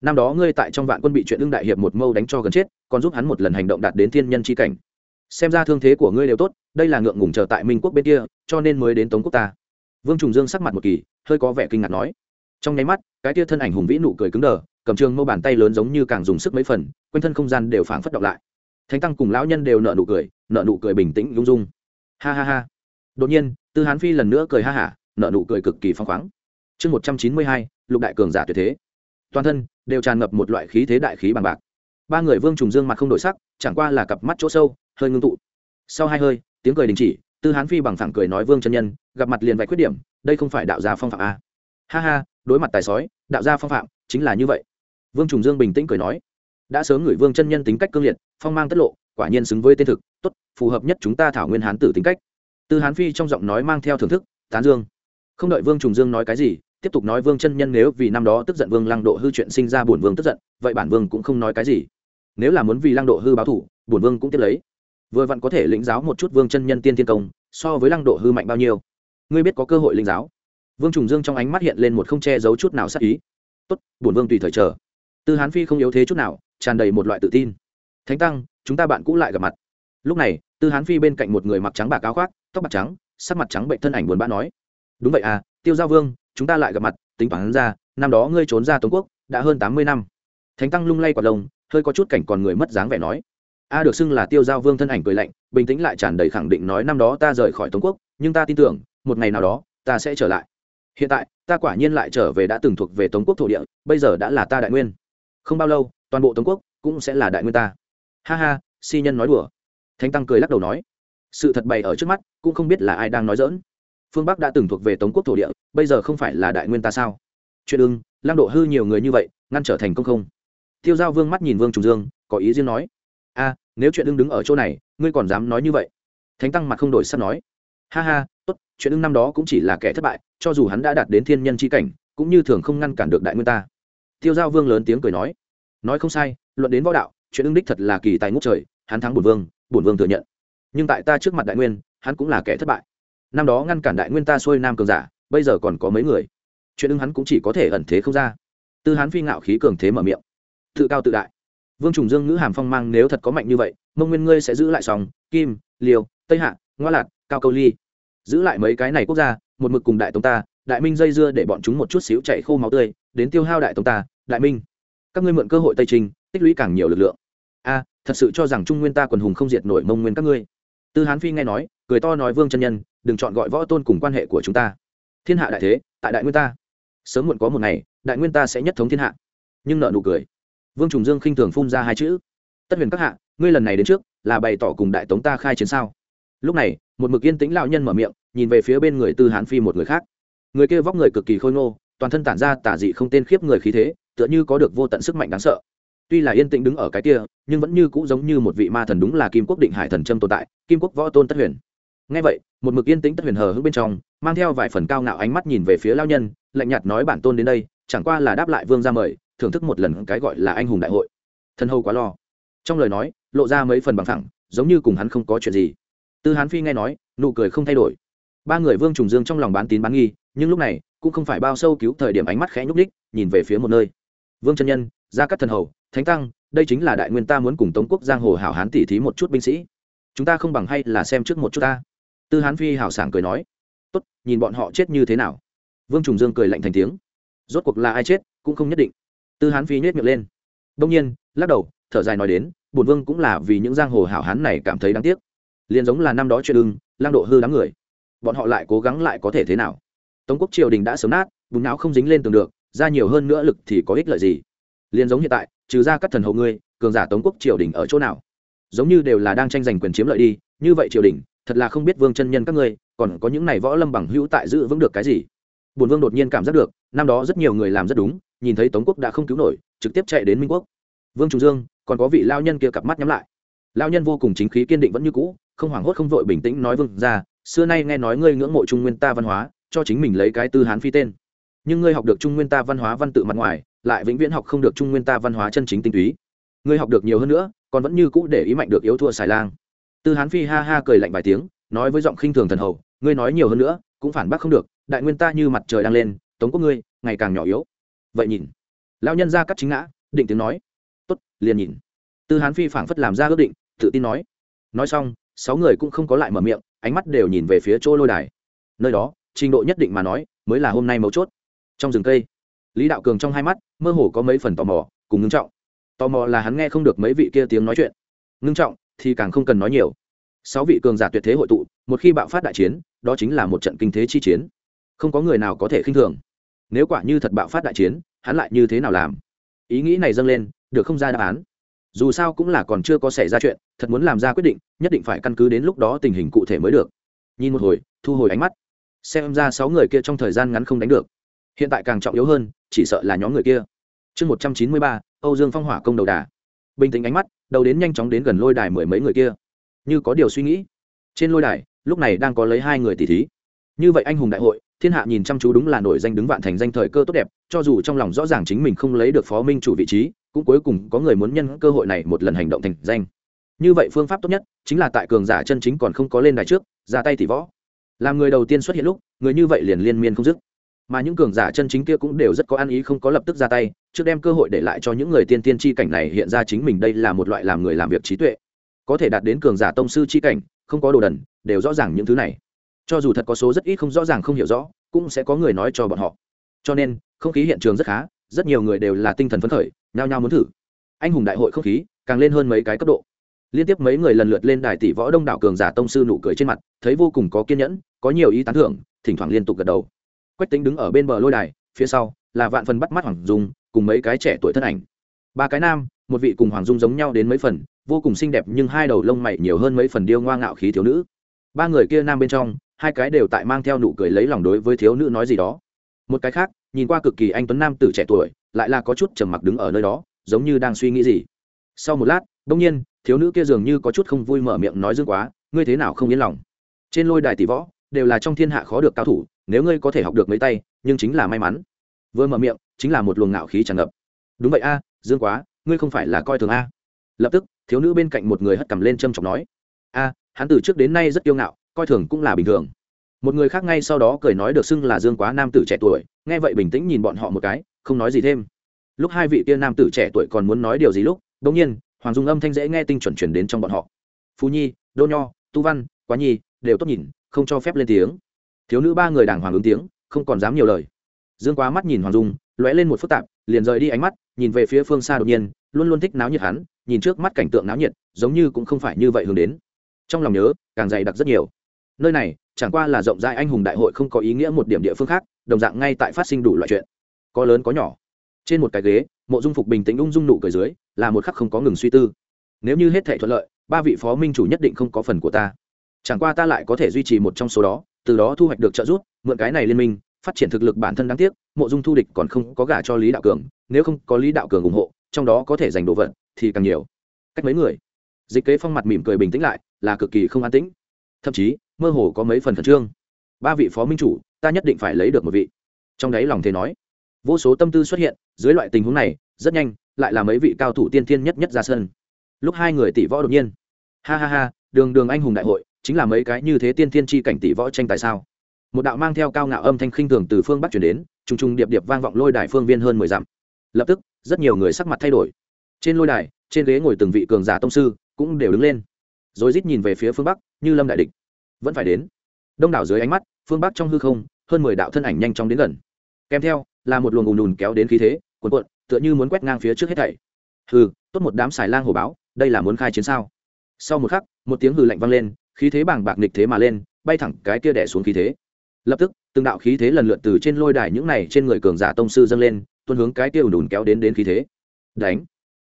Năm đó ngươi tại trong vạn quân bị chuyện ưng đại hiệp một mâu đánh cho gần chết, còn giúp hắn một lần hành động đạt đến thiên nhân c h i cảnh. Xem ra thương thế của ngươi đều tốt, đây là ngượng ngùng chờ tại minh quốc bên kia, cho nên mới đến tống quốc ta. Vương trùng dương sắc mặt một kỳ, hơi có vẻ kinh ngạc nói trong nháy mắt, cái tia thân ảnh hùng vĩ nụ cười cứng đờ, cầm trường mâu bàn tay lớn giống như càng dùng sức mấy phần, quanh thân không gian đều phảng phất động lại. Thánh tăng cùng lão nhân đều nợ nụ cười nợ nụ cười bình tĩnh, lung dung. Ha ha ha. Đột nhiên, tư hán phi lần nữa cười ha hả nợ nụ cười cực kỳ phăng khoáng. Chương một trăm chín mươi hai, lục đại cường giả tuyệt thế. Toàn thân đều tràn ngập một loại khí thế đại khí bằng bạc. Ba người vương trùng dương mặt không đổi sắc, chẳng qua là cặp mắt chỗ sâu, hơi ngưng tụ. Sau hai hơi, tiếng cười đình chỉ, tư hán phi bằng phẳng cười nói vương chân nhân, gặp mặt liền vạch khuyết điểm, đây không phải đạo gia phong phạm a ha ha, đối mặt tài sói, đạo gia phong phạm, chính là như vậy. Vương trùng dương bình tĩnh cười nói. Đã sớm gửi vương chân nhân tính cách cương liệt, phong mang tất lộ, quả nhiên xứng với tên thực, tốt, phù hợp nhất chúng ta thảo nguyên hán tử tính cách. Tư hán phi trong giọng nói mang theo thưởng thức, tán dương. Không đợi vương trùng dương nói cái gì, tiếp tục nói vương chân nhân nếu vì năm đó tức giận vương lăng độ hư chuyện sinh ra bổn vương tức giận, vậy bản vương cũng không nói cái gì. Nếu là muốn vì lăng độ hư báo thủ bổn vương cũng tiếp lấy. Vừa vặn có thể lĩnh giáo một chút vương chân nhân tiên thiên công, so với lăng độ hư mạnh bao nhiêu? Ngươi biết có cơ hội lĩnh giáo? Vương trùng dương trong ánh mắt hiện lên một không che giấu chút nào sắc ý. Tốt, bổn vương tùy thời chờ. Tư hán phi không yếu thế chút nào, tràn đầy một loại tự tin. Thánh tăng, chúng ta bạn cũ lại gặp mặt. Lúc này, tư hán phi bên cạnh một người mặc trắng bạc áo khoác, tóc bạc trắng, sắc mặt trắng bệnh thân ảnh buồn bã nói, đúng vậy à tiêu giao vương, chúng ta lại gặp mặt, tính toán ra, năm đó ngươi trốn ra tống quốc, đã hơn tám mươi năm. Thánh tăng lung lay quả lông, hơi có chút cảnh còn người mất dáng vẻ nói, a được xưng là tiêu giao vương thân ảnh cười lạnh, bình tĩnh lại tràn đầy khẳng định nói, năm đó ta rời khỏi tống quốc, nhưng ta tin tưởng, một ngày nào đó, ta sẽ trở lại hiện tại, ta quả nhiên lại trở về đã từng thuộc về tống quốc thổ địa, bây giờ đã là ta đại nguyên. Không bao lâu, toàn bộ tống quốc cũng sẽ là đại nguyên ta. Ha ha, si nhân nói đùa. Thánh tăng cười lắc đầu nói. Sự thật bày ở trước mắt, cũng không biết là ai đang nói dỡn phương bắc đã từng thuộc về tống quốc thổ địa, bây giờ không phải là đại nguyên ta sao? Chuyện ưng, lăng độ hư nhiều người như vậy, ngăn trở thành công không? Tiêu giao vương mắt nhìn vương trùng dương, có ý riêng nói. A, nếu chuyện ưng đứng ở chỗ này, ngươi còn dám nói như vậy? Thánh tăng mặt không đổi sắp nói. Ha ha, tốt, chuyện ưng năm đó cũng chỉ là kẻ thất bại cho dù hắn đã đạt đến thiên nhân c h i cảnh, cũng như thường không ngăn cản được đại nguyên ta. Tiêu giao vương lớn tiếng cười nói nói không sai, luận đến võ đạo, chuyện ưng đích thật là kỳ tài ngốc trời, hắn thắng bổn vương bổn vương thừa nhận. Nhưng tại ta trước mặt đại nguyên, hắn cũng là kẻ thất bại. Năm đó ngăn cản đại nguyên ta xuôi nam cường giả, bây giờ còn có mấy người. Chuyện ưng hắn cũng chỉ có thể ẩn thế không ra. Tư hán phi ngạo khí cường thế mở miệng. Tự cao tự đại. Vương trùng dương ngữ hàm phong mang nếu thật có mạnh như vậy, mông nguyên ngươi sẽ giữ lại sòng, kim, liều, tây hạ, ngoa lạt, cao câu ly. Giữ lại mấy cái này quốc gia một mực cùng đại tống ta, đại minh dây dưa để bọn chúng một chút xíu chạy khô máu tươi, đến tiêu hao đại tống ta, đại minh. Các ngươi mượn cơ hội tây trình, tích lũy càng nhiều lực lượng. A, thật sự cho rằng trung nguyên ta quần hùng không diệt nổi mông nguyên các ngươi. Tư hán phi nghe nói, cười to nói vương chân nhân, đừng chọn gọi võ tôn cùng quan hệ của chúng ta. Thiên hạ đại thế, tại đại nguyên ta. Sớm muộn có một ngày, đại nguyên ta sẽ nhất thống thiên hạ. Nhưng nợ nụ cười. Vương trùng dương khinh thường phun ra hai chữ. Tất huyền các hạ, ngươi lần này đến trước, là bày tỏ cùng đại tống ta khai chiến sao? Lúc này một mực yên tĩnh lão nhân mở miệng, nhìn về phía bên người tư hán phi một người khác. Người kia vóc người cực kỳ khôi ngô, toàn thân tản ra tả dị không tên khiếp người khí thế, tựa như có được vô tận sức mạnh đáng sợ. Tuy là yên tĩnh đứng ở cái kia, nhưng vẫn như cũ giống như một vị ma thần đúng là kim quốc định hải thần trâm tồn tại, kim quốc võ tôn tất huyền. Ngay vậy, một mực yên tĩnh tất huyền hờ hững bên trong, mang theo vài phần cao ngạo ánh mắt nhìn về phía lao nhân, lạnh nhạt nói bản tôn đến đây, chẳng qua là đáp lại vương ra mời, thưởng thức một lần cái gọi là anh hùng đại hội. Thân hầu quá lo. Trong lời nói, lộ ra mấy phần bằng thẳng, giống như cùng hắn không có chuyện gì tư hán phi nghe nói, nụ cười không thay đổi. Ba người vương trùng dương trong lòng bán tín bán nghi, nhưng lúc này, cũng không phải bao sâu cứu thời điểm ánh mắt khẽ nhúc ních nhìn về phía một nơi. Vương chân nhân, gia cắt thần hầu, thánh tăng, đây chính là đại nguyên ta muốn cùng tống quốc giang hồ hảo hán tỉ thí một chút binh sĩ. Chúng ta không bằng hay là xem trước một chút ta. Tư hán phi hảo sảng cười nói. Tốt, nhìn bọn họ chết như thế nào. Vương trùng dương cười lạnh thành tiếng. Rốt cuộc là ai chết, cũng không nhất định. Tư hán phi nhét miệng lên. Đông nhiên, lắc đầu, thở dài nói đến, bổn vương cũng là vì những giang hồ hảo hán này cảm thấy đáng tiếc liền giống là năm đó chuyện ưng lang độ hư đám người. Bọn họ lại cố gắng lại có thể thế nào? Tống quốc triều đình đã sớm nát, bùn não không dính lên tường được, ra nhiều hơn nữa lực thì có ích lợi gì? Liền giống hiện tại, trừ ra các thần hầu ngươi, cường giả tống quốc triều đình ở chỗ nào? Giống như đều là đang tranh giành quyền chiếm lợi đi, như vậy triều đình, thật là không biết vương chân nhân các ngươi, còn có những này võ lâm bằng hữu tại giữ vững được cái gì? Bùn vương đột nhiên cảm giác được, năm đó rất nhiều người làm rất đúng, nhìn thấy tống quốc đã không cứu nổi, trực tiếp chạy đến minh quốc. Vương trung dương, còn có vị lao nhân kia cặp mắt nhắm lại lao nhân vô cùng chính khí kiên định vẫn như cũ, không hoảng hốt không vội bình tĩnh nói vương ra xưa nay nghe nói ngươi ngưỡng mộ trung nguyên ta văn hóa, cho chính mình lấy cái tư hán phi tên. Nhưng ngươi học được trung nguyên ta văn hóa văn tự mặt ngoài, lại vĩnh viễn học không được trung nguyên ta văn hóa chân chính tinh túy. Ngươi học được nhiều hơn nữa, còn vẫn như cũ để ý mạnh được yếu thua xài lang. Tư hán phi ha ha cười lạnh vài tiếng, nói với giọng khinh thường thần hầu, ngươi nói nhiều hơn nữa, cũng phản bác không được, đại nguyên ta như mặt trời đang lên, tống quốc ngươi, ngày càng nhỏ yếu. Vậy nhìn. Lao nhân ra cắt chính ngã, định tiếng nói. Tốt, liền nhìn. Tư hán phi phảng phất làm ra ước định tự tin nói. Nói xong, sáu người cũng không có lại mở miệng, ánh mắt đều nhìn về phía chỗ lôi đài. Nơi đó, trình độ nhất định mà nói, mới là hôm nay mấu chốt. Trong rừng cây, lý đạo cường trong hai mắt, mơ hồ có mấy phần tò mò, cùng ngưng trọng. Tò mò là hắn nghe không được mấy vị kia tiếng nói chuyện. Ngưng trọng thì càng không cần nói nhiều. Sáu vị cường giả tuyệt thế hội tụ, một khi bạo phát đại chiến, đó chính là một trận kinh thế chi chiến. Không có người nào có thể khinh thường. Nếu quả như thật bạo phát đại chiến, hắn lại như thế nào làm? Ý nghĩ này dâng lên, được không ra đáp án dù sao cũng là còn chưa có xảy ra chuyện, thật muốn làm ra quyết định, nhất định phải căn cứ đến lúc đó tình hình cụ thể mới được. Nhìn một hồi, thu hồi ánh mắt. Xem ra sáu người kia trong thời gian ngắn không đánh được. Hiện tại càng trọng yếu hơn, chỉ sợ là nhóm người kia. Chương một trăm chín mươi ba, âu dương phong hỏa công đầu đà. Bình tĩnh ánh mắt, đầu đến nhanh chóng đến gần lôi đài mười mấy người kia. Như có điều suy nghĩ. Trên lôi đài, lúc này đang có lấy hai người tỷ thí. Như vậy anh hùng đại hội, thiên hạ nhìn chăm chú đúng là nổi danh đứng vạn thành danh thời cơ tốt đẹp, cho dù trong lòng rõ ràng chính mình không lấy được phó minh chủ vị trí cũng cuối cùng có người muốn nhân cơ hội này một lần hành động thành danh. Như vậy phương pháp tốt nhất chính là tại cường giả chân chính còn không có lên đài trước, ra tay thì võ. Làm người đầu tiên xuất hiện lúc, người như vậy liền liên miên không dứt. Mà những cường giả chân chính kia cũng đều rất có ăn ý không có lập tức ra tay, trước đem cơ hội để lại cho những người tiên tiên tri cảnh này hiện ra chính mình đây là một loại làm người làm việc trí tuệ. Có thể đạt đến cường giả tông sư tri cảnh, không có đồ đần, đều rõ ràng những thứ này. Cho dù thật có số rất ít không rõ ràng không hiểu rõ, cũng sẽ có người nói cho bọn họ. Cho nên, không khí hiện trường rất khá, rất nhiều người đều là tinh thần phấn khởi nhao nhao muốn thử. Anh hùng đại hội không khí càng lên hơn mấy cái cấp độ. Liên tiếp mấy người lần lượt lên đài tỷ võ đông đảo cường giả tông sư nụ cười trên mặt, thấy vô cùng có kiên nhẫn, có nhiều ý tán thưởng, thỉnh thoảng liên tục gật đầu. Quách tính đứng ở bên bờ lôi đài, phía sau là vạn phần bắt mắt hoàng dung, cùng mấy cái trẻ tuổi thân ảnh. Ba cái nam, một vị cùng hoàng dung giống nhau đến mấy phần, vô cùng xinh đẹp nhưng hai đầu lông mày nhiều hơn mấy phần điêu ngoa ngạo khí thiếu nữ. Ba người kia nam bên trong, hai cái đều tại mang theo nụ cười lấy lòng đối với thiếu nữ nói gì đó. Một cái khác, nhìn qua cực kỳ anh tuấn nam tử trẻ tuổi lại là có chút trầm mặc đứng ở nơi đó, giống như đang suy nghĩ gì. Sau một lát đông nhiên, thiếu nữ kia dường như có chút không vui mở miệng nói dương quá, ngươi thế nào không yên lòng? Trên lôi đài tỷ võ, đều là trong thiên hạ khó được cao thủ, nếu ngươi có thể học được mấy tay, nhưng chính là may mắn. Vừa mở miệng, chính là một luồng ngạo khí tràn ngập. Đúng vậy a dương quá, ngươi không phải là coi thường a. Lập tức, thiếu nữ bên cạnh một người hất cầm lên châm chọc nói, a, hắn từ trước đến nay rất yêu ngạo, coi thường cũng là bình thường. Một người khác ngay sau đó cười nói được xưng là dương quá nam tử trẻ tuổi, nghe vậy bình tĩnh nhìn bọn họ một cái không nói gì thêm. Lúc hai vị kia nam tử trẻ tuổi còn muốn nói điều gì lúc đ ỗ n g nhiên, hoàng dung âm thanh dễ nghe tinh chuẩn chuyển đến trong bọn họ. Phú nhi, đô nho, tu văn, quá nhi, đều tốt nhìn, không cho phép lên tiếng. Thiếu nữ ba người đàng hoàng ứng tiếng, không còn dám nhiều lời. Dương quá mắt nhìn hoàng dung, lóe lên một phức tạp, liền rời đi ánh mắt, nhìn về phía phương xa đột nhiên, luôn luôn thích náo nhiệt hắn, nhìn trước mắt cảnh tượng náo nhiệt, giống như cũng không phải như vậy hướng đến. Trong lòng nhớ, càng dày đặc rất nhiều. Nơi này, chẳng qua là rộng rãi anh hùng đại hội không có ý nghĩa một điểm địa phương khác, đồng dạng ngay tại phát sinh đủ loại chuyện có lớn có nhỏ. Trên một cái ghế, mộ dung phục bình tĩnh ung dung nụ cười dưới, là một khắc không có ngừng suy tư. Nếu như hết thể thuận lợi, ba vị phó minh chủ nhất định không có phần của ta. Chẳng qua ta lại có thể duy trì một trong số đó, từ đó thu hoạch được trợ giúp, mượn cái này liên minh, phát triển thực lực bản thân đáng tiếc, mộ dung thu địch còn không có gả cho lý đạo cường, nếu không có lý đạo cường ủng hộ, trong đó có thể giành đồ vật thì càng nhiều. Cách mấy người? Dịch kế phong mặt mỉm cười bình tĩnh lại, là cực kỳ không an tĩnh. Thậm chí, mơ hồ có mấy phần khẩn trương. Ba vị phó minh chủ, ta nhất định phải lấy được một vị. Trong đấy lòng thế nói vô số tâm tư xuất hiện, dưới loại tình huống này, rất nhanh, lại là mấy vị cao thủ tiên thiên nhất nhất ra sân. Lúc hai người tỷ võ đột nhiên. Ha ha ha, đường đường anh hùng đại hội, chính là mấy cái như thế tiên thiên chi cảnh tỷ võ tranh tại sao? Một đạo mang theo cao ngạo âm thanh khinh thường từ phương bắc chuyển đến, trùng trùng điệp điệp vang vọng lôi đài phương viên hơn mười dặm. Lập tức, rất nhiều người sắc mặt thay đổi. Trên lôi đài, trên ghế ngồi từng vị cường giả tông sư, cũng đều đứng lên. Rồi rít nhìn về phía phương bắc, như lâm đại địch. Vẫn phải đến. Đông đảo dưới ánh mắt, phương bắc trong hư không, hơn mười đạo thân ảnh nhanh chóng đến gần. Kèm theo là một luồng ùn ùn kéo đến khí thế cuồn cuộn, tựa như muốn quét ngang phía trước hết thảy. Hừ, tốt một đám xài lang hồ báo, đây là muốn khai chiến sao? Sau một khắc, một tiếng hừ lạnh vang lên, khí thế bàng bạc nghịch thế mà lên, bay thẳng cái kia đẻ xuống khí thế. Lập tức, từng đạo khí thế lần lượt từ trên lôi đài những này trên người cường giả tông sư dâng lên, tuôn hướng cái kia ùn ùn kéo đến đến khí thế. Đánh.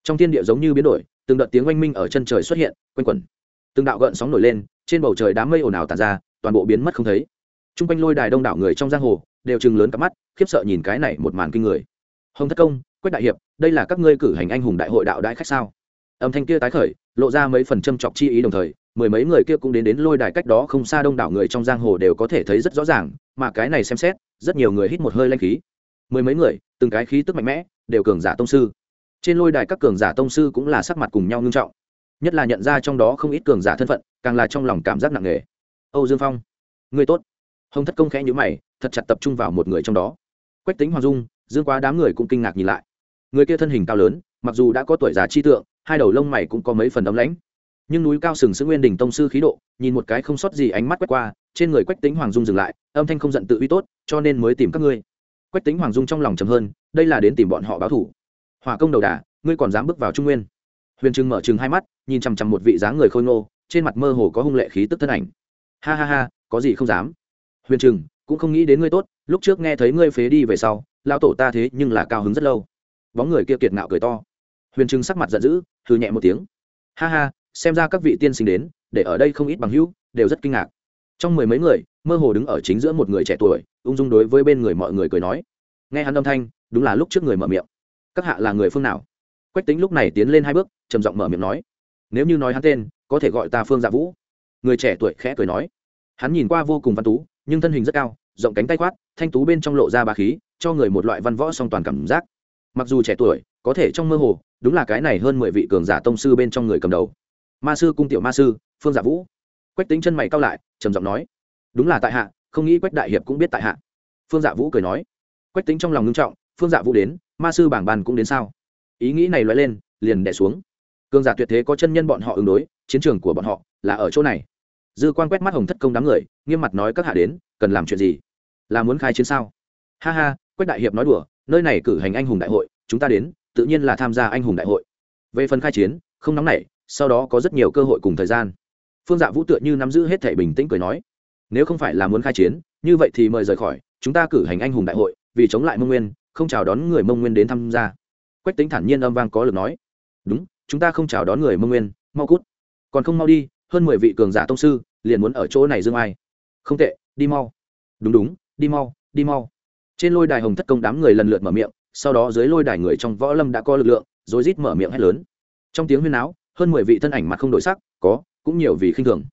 Trong thiên địa giống như biến đổi, từng đợt tiếng oanh minh ở chân trời xuất hiện, quanh quẩn. Từng đạo gợn sóng nổi lên, trên bầu trời đám mây ồn ào tàn ra, toàn bộ biến mất không thấy. T r u n g quanh lôi đài đông đảo người trong giang hồ đều chừng lớn cặp mắt, khiếp sợ nhìn cái này một màn kinh người. Hồng thất công, quách đại hiệp, đây là các ngươi cử hành anh hùng đại hội đạo đãi khách sao? Âm thanh kia tái khởi, lộ ra mấy phần châm chọc chi ý đồng thời, mười mấy người kia cũng đến đến lôi đài cách đó không xa đông đảo người trong giang hồ đều có thể thấy rất rõ ràng, mà cái này xem xét, rất nhiều người hít một hơi lanh khí. Mười mấy người, từng cái khí tức mạnh mẽ, đều cường giả tông sư. Trên lôi đài các cường giả tông sư cũng là sắc mặt cùng nhau ngưng trọng. Nhất là nhận ra trong đó không ít cường giả thân phận, càng là trong lòng cảm giác nặng nề. Âu dương phong, người tốt hồng thất công khẽ nhữ mày, thật chặt tập trung vào một người trong đó. Quách tính hoàng dung, dương quá đám người cũng kinh ngạc nhìn lại. Người kia thân hình cao lớn, mặc dù đã có tuổi già chi tượng, hai đầu lông mày cũng có mấy phần ấm lãnh. Nhưng núi cao sừng sững nguyên đình tông sư khí độ, nhìn một cái không sót gì ánh mắt quét qua, trên người quách tính hoàng dung dừng lại, âm thanh không giận tự uy tốt, cho nên mới tìm các ngươi. Quách tính hoàng dung trong lòng chầm hơn, đây là đến tìm bọn họ báo thủ. Hỏa công đầu đà, ngươi còn dám bước vào trung nguyên. Huyền trừng mở chừng hai mắt, nhìn chằm chằm một vị dáng người khôi ngô, trên mặt mơ hồ có hung lệ khí tức thân ảnh. Ha ha ha, có gì không dám? Huyền trừng, cũng không nghĩ đến ngươi tốt, lúc trước nghe thấy ngươi phế đi về sau lao tổ ta thế nhưng là cao hứng rất lâu. Bóng người kia kiệt ngạo cười to. Huyền trừng sắc mặt giận dữ, hừ nhẹ một tiếng. Ha ha, xem ra các vị tiên sinh đến, để ở đây không ít bằng hữu, đều rất kinh ngạc. Trong mười mấy người, mơ hồ đứng ở chính giữa một người trẻ tuổi, ung dung đối với bên người mọi người cười nói. Nghe hắn âm thanh, đúng là lúc trước người mở miệng. Các hạ là người phương nào? Quách tính lúc này tiến lên hai bước, trầm giọng mở miệng nói. Nếu như nói hắn tên, có thể gọi ta phương dạ vũ. Người trẻ tuổi khẽ cười nói. Hắn nhìn qua vô cùng văn tú nhưng thân hình rất cao, rộng cánh tay quát, thanh tú bên trong lộ ra bà khí, cho người một loại văn võ song toàn cảm giác. Mặc dù trẻ tuổi, có thể trong mơ hồ, đúng là cái này hơn mười vị cường giả tông sư bên trong người cầm đầu. Ma sư cung tiểu ma sư, phương dạ vũ. Quách tính chân mày cao lại, trầm giọng nói, đúng là tại hạ, không nghĩ quách đại hiệp cũng biết tại hạ. Phương dạ vũ cười nói, quách tính trong lòng ngưng trọng, phương dạ vũ đến, ma sư bảng bàn cũng đến sao? Ý nghĩ này loại lên, liền đẻ xuống. Cường giả tuyệt thế có chân nhân bọn họ ứng đối, chiến trường của bọn họ là ở chỗ này dư quan quét mắt hồng thất công đám người, nghiêm mặt nói các hạ đến, cần làm chuyện gì? Là muốn khai chiến sao? Ha ha, quách đại hiệp nói đùa, nơi này cử hành anh hùng đại hội, chúng ta đến, tự nhiên là tham gia anh hùng đại hội. Về phần khai chiến, không nóng nảy, sau đó có rất nhiều cơ hội cùng thời gian. Phương dạ vũ tựa như nắm giữ hết thể bình tĩnh cười nói, nếu không phải là muốn khai chiến, như vậy thì mời rời khỏi, chúng ta cử hành anh hùng đại hội, vì chống lại mông nguyên, không chào đón người mông nguyên đến tham gia. Quách tính thản nhiên âm vang có lực nói, đúng, chúng ta không chào đón người mông nguyên, mau cút. Còn không mau đi hơn mười vị cường giả tông sư liền muốn ở chỗ này dương ai. Không tệ, đi mau. Đúng đúng, đi mau đi mau. Trên lôi đài hồng thất công đám người lần lượt mở miệng, sau đó dưới lôi đài người trong võ lâm đã có lực lượng, rồi rít mở miệng hét lớn. Trong tiếng huyên áo hơn mười vị thân ảnh mặt không đổi sắc, có, cũng nhiều vì khinh thường.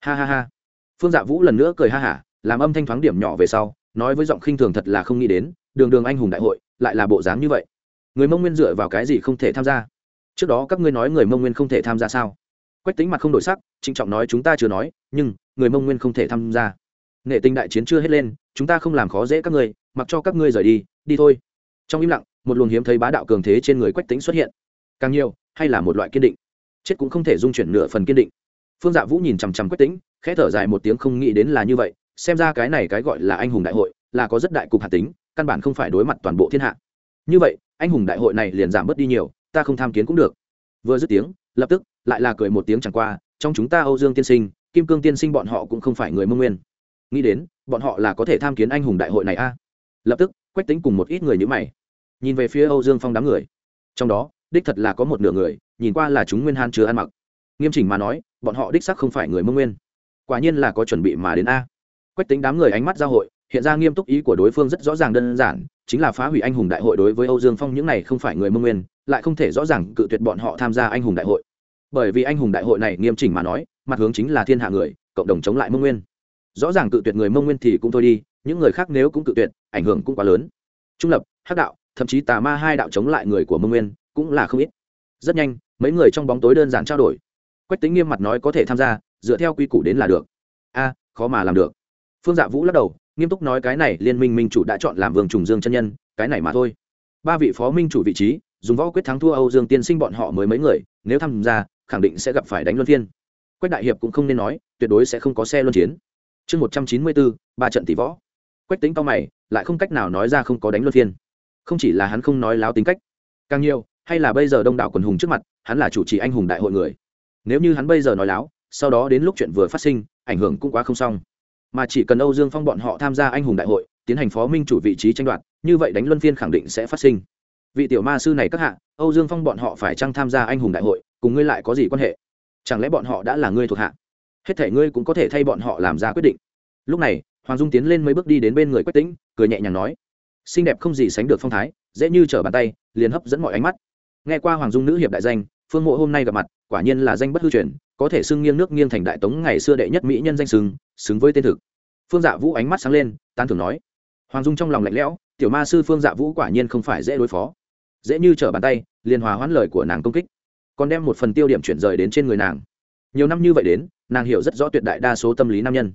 Ha ha ha. Phương dạ vũ lần nữa cười ha hả, làm âm thanh thoáng điểm nhỏ về sau, nói với giọng khinh thường thật là không nghĩ đến, đường đường anh hùng đại hội, lại là bộ dáng như vậy. Người mông nguyên dựa vào cái gì không thể tham gia? Trước đó các ngươi nói người mông nguyên không thể tham gia sao? Quách tính mặt không đổi sắc, trịnh trọng nói chúng ta chưa nói, nhưng, người mông nguyên không thể tham gia. Nghệ tinh đại chiến chưa hết lên, chúng ta không làm khó dễ các ngươi, mặc cho các ngươi rời đi đi thôi. Trong im lặng, một luồng hiếm thấy bá đạo cường thế trên người quách tính xuất hiện. Càng nhiều, hay là một loại kiên định. Chết cũng không thể dung chuyển nửa phần kiên định. Phương dạ vũ nhìn chằm chằm quách tính, khẽ thở dài một tiếng không nghĩ đến là như vậy, xem ra cái này cái gọi là anh hùng đại hội, là có rất đại cục hạt tính, căn bản không phải đối mặt toàn bộ thiên hạ. Như vậy, anh hùng đại hội này liền giảm bớt đi nhiều, ta không tham kiến cũng được. Vừa dứt tiếng lập tức, lại là cười một tiếng chẳng qua, trong chúng ta âu dương tiên sinh, kim cương tiên sinh bọn họ cũng không phải người mông nguyên. Nghĩ đến, bọn họ là có thể tham kiến anh hùng đại hội này a. Lập tức, quách tính cùng một ít người như mày, nhìn về phía âu dương phong đám người. Trong đó, đích thật là có một nửa người, nhìn qua là chúng nguyên han chưa ăn mặc. Nghiêm chỉnh mà nói, bọn họ đích sắc không phải người mông nguyên. Quả nhiên là có chuẩn bị mà đến a. Quách tính đám người ánh mắt giao hội, hiện ra nghiêm túc ý của đối phương rất rõ ràng đơn giản, chính là phá hủy anh hùng đại hội đối với âu dương phong những này không phải người mông nguyên, lại không thể rõ ràng cự tuyệt bọn họ tham gia anh hùng đại hội bởi vì anh hùng đại hội này nghiêm chỉnh mà nói, mặt hướng chính là thiên hạ người, cộng đồng chống lại mông nguyên. Rõ ràng cự tuyệt người mông nguyên thì cũng thôi đi, những người khác nếu cũng cự tuyệt, ảnh hưởng cũng quá lớn. Trung lập, hắc đạo, thậm chí tà ma hai đạo chống lại người của mông nguyên cũng là không ít. Rất nhanh, mấy người trong bóng tối đơn giản trao đổi. Quách tính nghiêm mặt nói có thể tham gia, dựa theo quy củ đến là được. A, khó mà làm được. Phương dạ vũ lắc đầu, nghiêm túc nói cái này liên minh minh chủ đã chọn làm vương trùng dương chân nhân, cái này mà thôi. Ba vị phó minh chủ vị trí, dùng võ quyết thắng thua âu dương tiên sinh bọn họ mới mấy người, nếu tham gia khẳng định sẽ gặp phải đánh luân phiên. Quách đại hiệp cũng không nên nói, tuyệt đối sẽ không có xe luân chiến. Chương một trăm chín mươi bốn ba trận tỷ võ. Quách tính cao mày, lại không cách nào nói ra không có đánh luân phiên. Không chỉ là hắn không nói láo tính cách, càng nhiều, hay là bây giờ đông đảo quần hùng trước mặt, hắn là chủ trì anh hùng đại hội người. Nếu như hắn bây giờ nói láo, sau đó đến lúc chuyện vừa phát sinh, ảnh hưởng cũng quá không xong. Mà chỉ cần âu dương phong bọn họ tham gia anh hùng đại hội, tiến hành phó minh chủ vị trí tranh đoạt, như vậy đánh luân phiên khẳng định sẽ phát sinh. Vị tiểu ma sư này các hạ, âu dương phong bọn họ phải chăng tham gia anh hùng đại hội cùng ngươi lại có gì quan hệ? Chẳng lẽ bọn họ đã là ngươi thuộc hạ? Hết thể ngươi cũng có thể thay bọn họ làm ra quyết định. Lúc này, hoàng dung tiến lên mấy bước đi đến bên người quách tĩnh, cười nhẹ nhàng nói, xinh đẹp không gì sánh được phong thái, dễ như trở bàn tay, liền hấp dẫn mọi ánh mắt. Nghe qua hoàng dung nữ hiệp đại danh, phương mộ hôm nay gặp mặt, quả nhiên là danh bất hư truyền, có thể xưng nghiêng nước nghiêng thành đại tống ngày xưa đệ nhất mỹ nhân danh sừng xứng với tên thực. Phương dạ vũ ánh mắt sáng lên tan thường nói, hoàng dung trong lòng lạnh lẽo, tiểu ma sư phương dạ vũ quả nhiên không phải dễ đối phó. Dễ như trở bàn tay, liền hòa hoãn lời của nàng công kích còn đem một phần tiêu điểm chuyển rời đến trên người nàng. Nhiều năm như vậy đến, nàng hiểu rất rõ tuyệt đại đa số tâm lý nam nhân.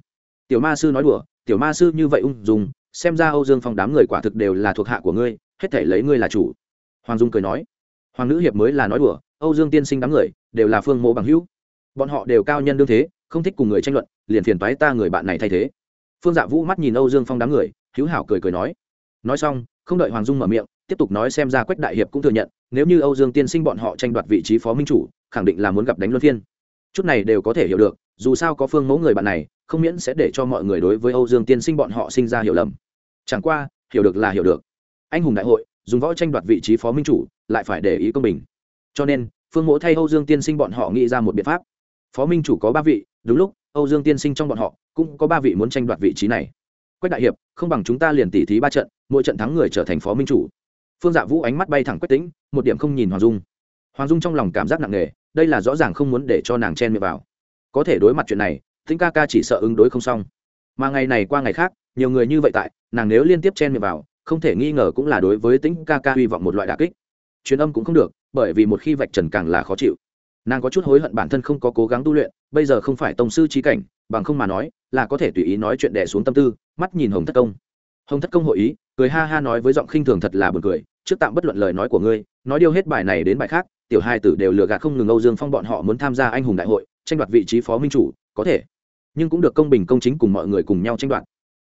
Tiểu ma sư nói đùa, tiểu ma sư như vậy ung dung, xem ra âu dương phong đám người quả thực đều là thuộc hạ của ngươi, hết thể lấy ngươi là chủ. Hoàng dung cười nói, hoàng nữ hiệp mới là nói đùa, âu dương tiên sinh đám người đều là phương mộ bằng hữu. Bọn họ đều cao nhân đương thế, không thích cùng người tranh luận, liền phiền toái ta người bạn này thay thế. Phương dạ vũ mắt nhìn âu dương phong đám người, hữu hảo cười cười nói nói xong, không đợi hoàng dung mở miệng tiếp tục nói xem ra quách đại hiệp cũng thừa nhận, nếu như âu dương tiên sinh bọn họ tranh đoạt vị trí phó minh chủ, khẳng định là muốn gặp đánh luân phiên. Chút này đều có thể hiểu được, dù sao có phương mẫu người bạn này, không miễn sẽ để cho mọi người đối với âu dương tiên sinh bọn họ sinh ra hiểu lầm. Chẳng qua, hiểu được là hiểu được. Anh hùng đại hội, dùng võ tranh đoạt vị trí phó minh chủ, lại phải để ý công bình. Cho nên, phương mỗ thay âu dương tiên sinh bọn họ nghĩ ra một biện pháp. Phó minh chủ có ba vị, đúng lúc, âu dương tiên sinh trong bọn họ, cũng có ba vị muốn tranh đoạt vị trí này. Quách đại hiệp, không bằng chúng ta liền tỉ thí ba trận, mỗi trận thắng người trở thành phó minh chủ phương dạ vũ ánh mắt bay thẳng quách tĩnh, một điểm không nhìn hoàng dung. Hoàng dung trong lòng cảm giác nặng nề, đây là rõ ràng không muốn để cho nàng chen miệng vào. Có thể đối mặt chuyện này, tĩnh ca ca chỉ sợ ứng đối không xong. Mà ngày này qua ngày khác, nhiều người như vậy tại, nàng nếu liên tiếp chen miệng vào, không thể nghi ngờ cũng là đối với tĩnh ca ca hy vọng một loại đà kích. Truyền âm cũng không được, bởi vì một khi vạch trần càng là khó chịu. Nàng có chút hối hận bản thân không có cố gắng tu luyện, bây giờ không phải tông sư trí cảnh, bằng không mà nói, là có thể tùy ý nói chuyện đẻ xuống tâm tư, mắt nhìn hồng thất công. Hồng thất công hội ý, cười ha ha nói với giọng khinh thường thật là buồn cười trước tạm bất luận lời nói của ngươi, nói điêu hết bài này đến bài khác, tiểu hai tử đều lừa gạt không ngừng âu dương phong bọn họ muốn tham gia anh hùng đại hội, tranh đoạt vị trí phó minh chủ, có thể. Nhưng cũng được công bình công chính cùng mọi người cùng nhau tranh đoạt.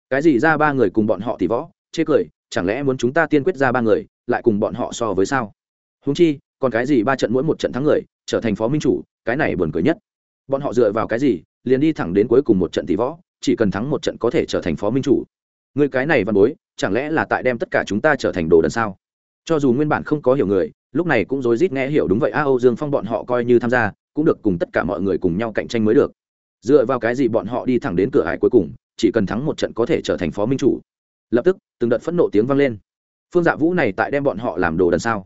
Cái gì ra ba người cùng bọn họ thì võ, chê cười, chẳng lẽ muốn chúng ta tiên quyết ra ba người, lại cùng bọn họ so với sao? Húng chi, còn cái gì ba trận mỗi một trận thắng người, trở thành phó minh chủ, cái này buồn cười nhất. Bọn họ dựa vào cái gì, liền đi thẳng đến cuối cùng một trận tỷ võ, chỉ cần thắng một trận có thể trở thành phó minh chủ. Người cái này văn bối, chẳng lẽ là tại đem tất cả chúng ta trở thành đồ đần sao? Cho dù nguyên bản không có hiểu người, lúc này cũng rối rít nghe hiểu đúng vậy. A, âu dương phong bọn họ coi như tham gia, cũng được cùng tất cả mọi người cùng nhau cạnh tranh mới được. Dựa vào cái gì bọn họ đi thẳng đến cửa hải cuối cùng, chỉ cần thắng một trận có thể trở thành phó minh chủ. Lập tức, từng đợt phẫn nộ tiếng vang lên. Phương dạ vũ này tại đem bọn họ làm đồ đần sao?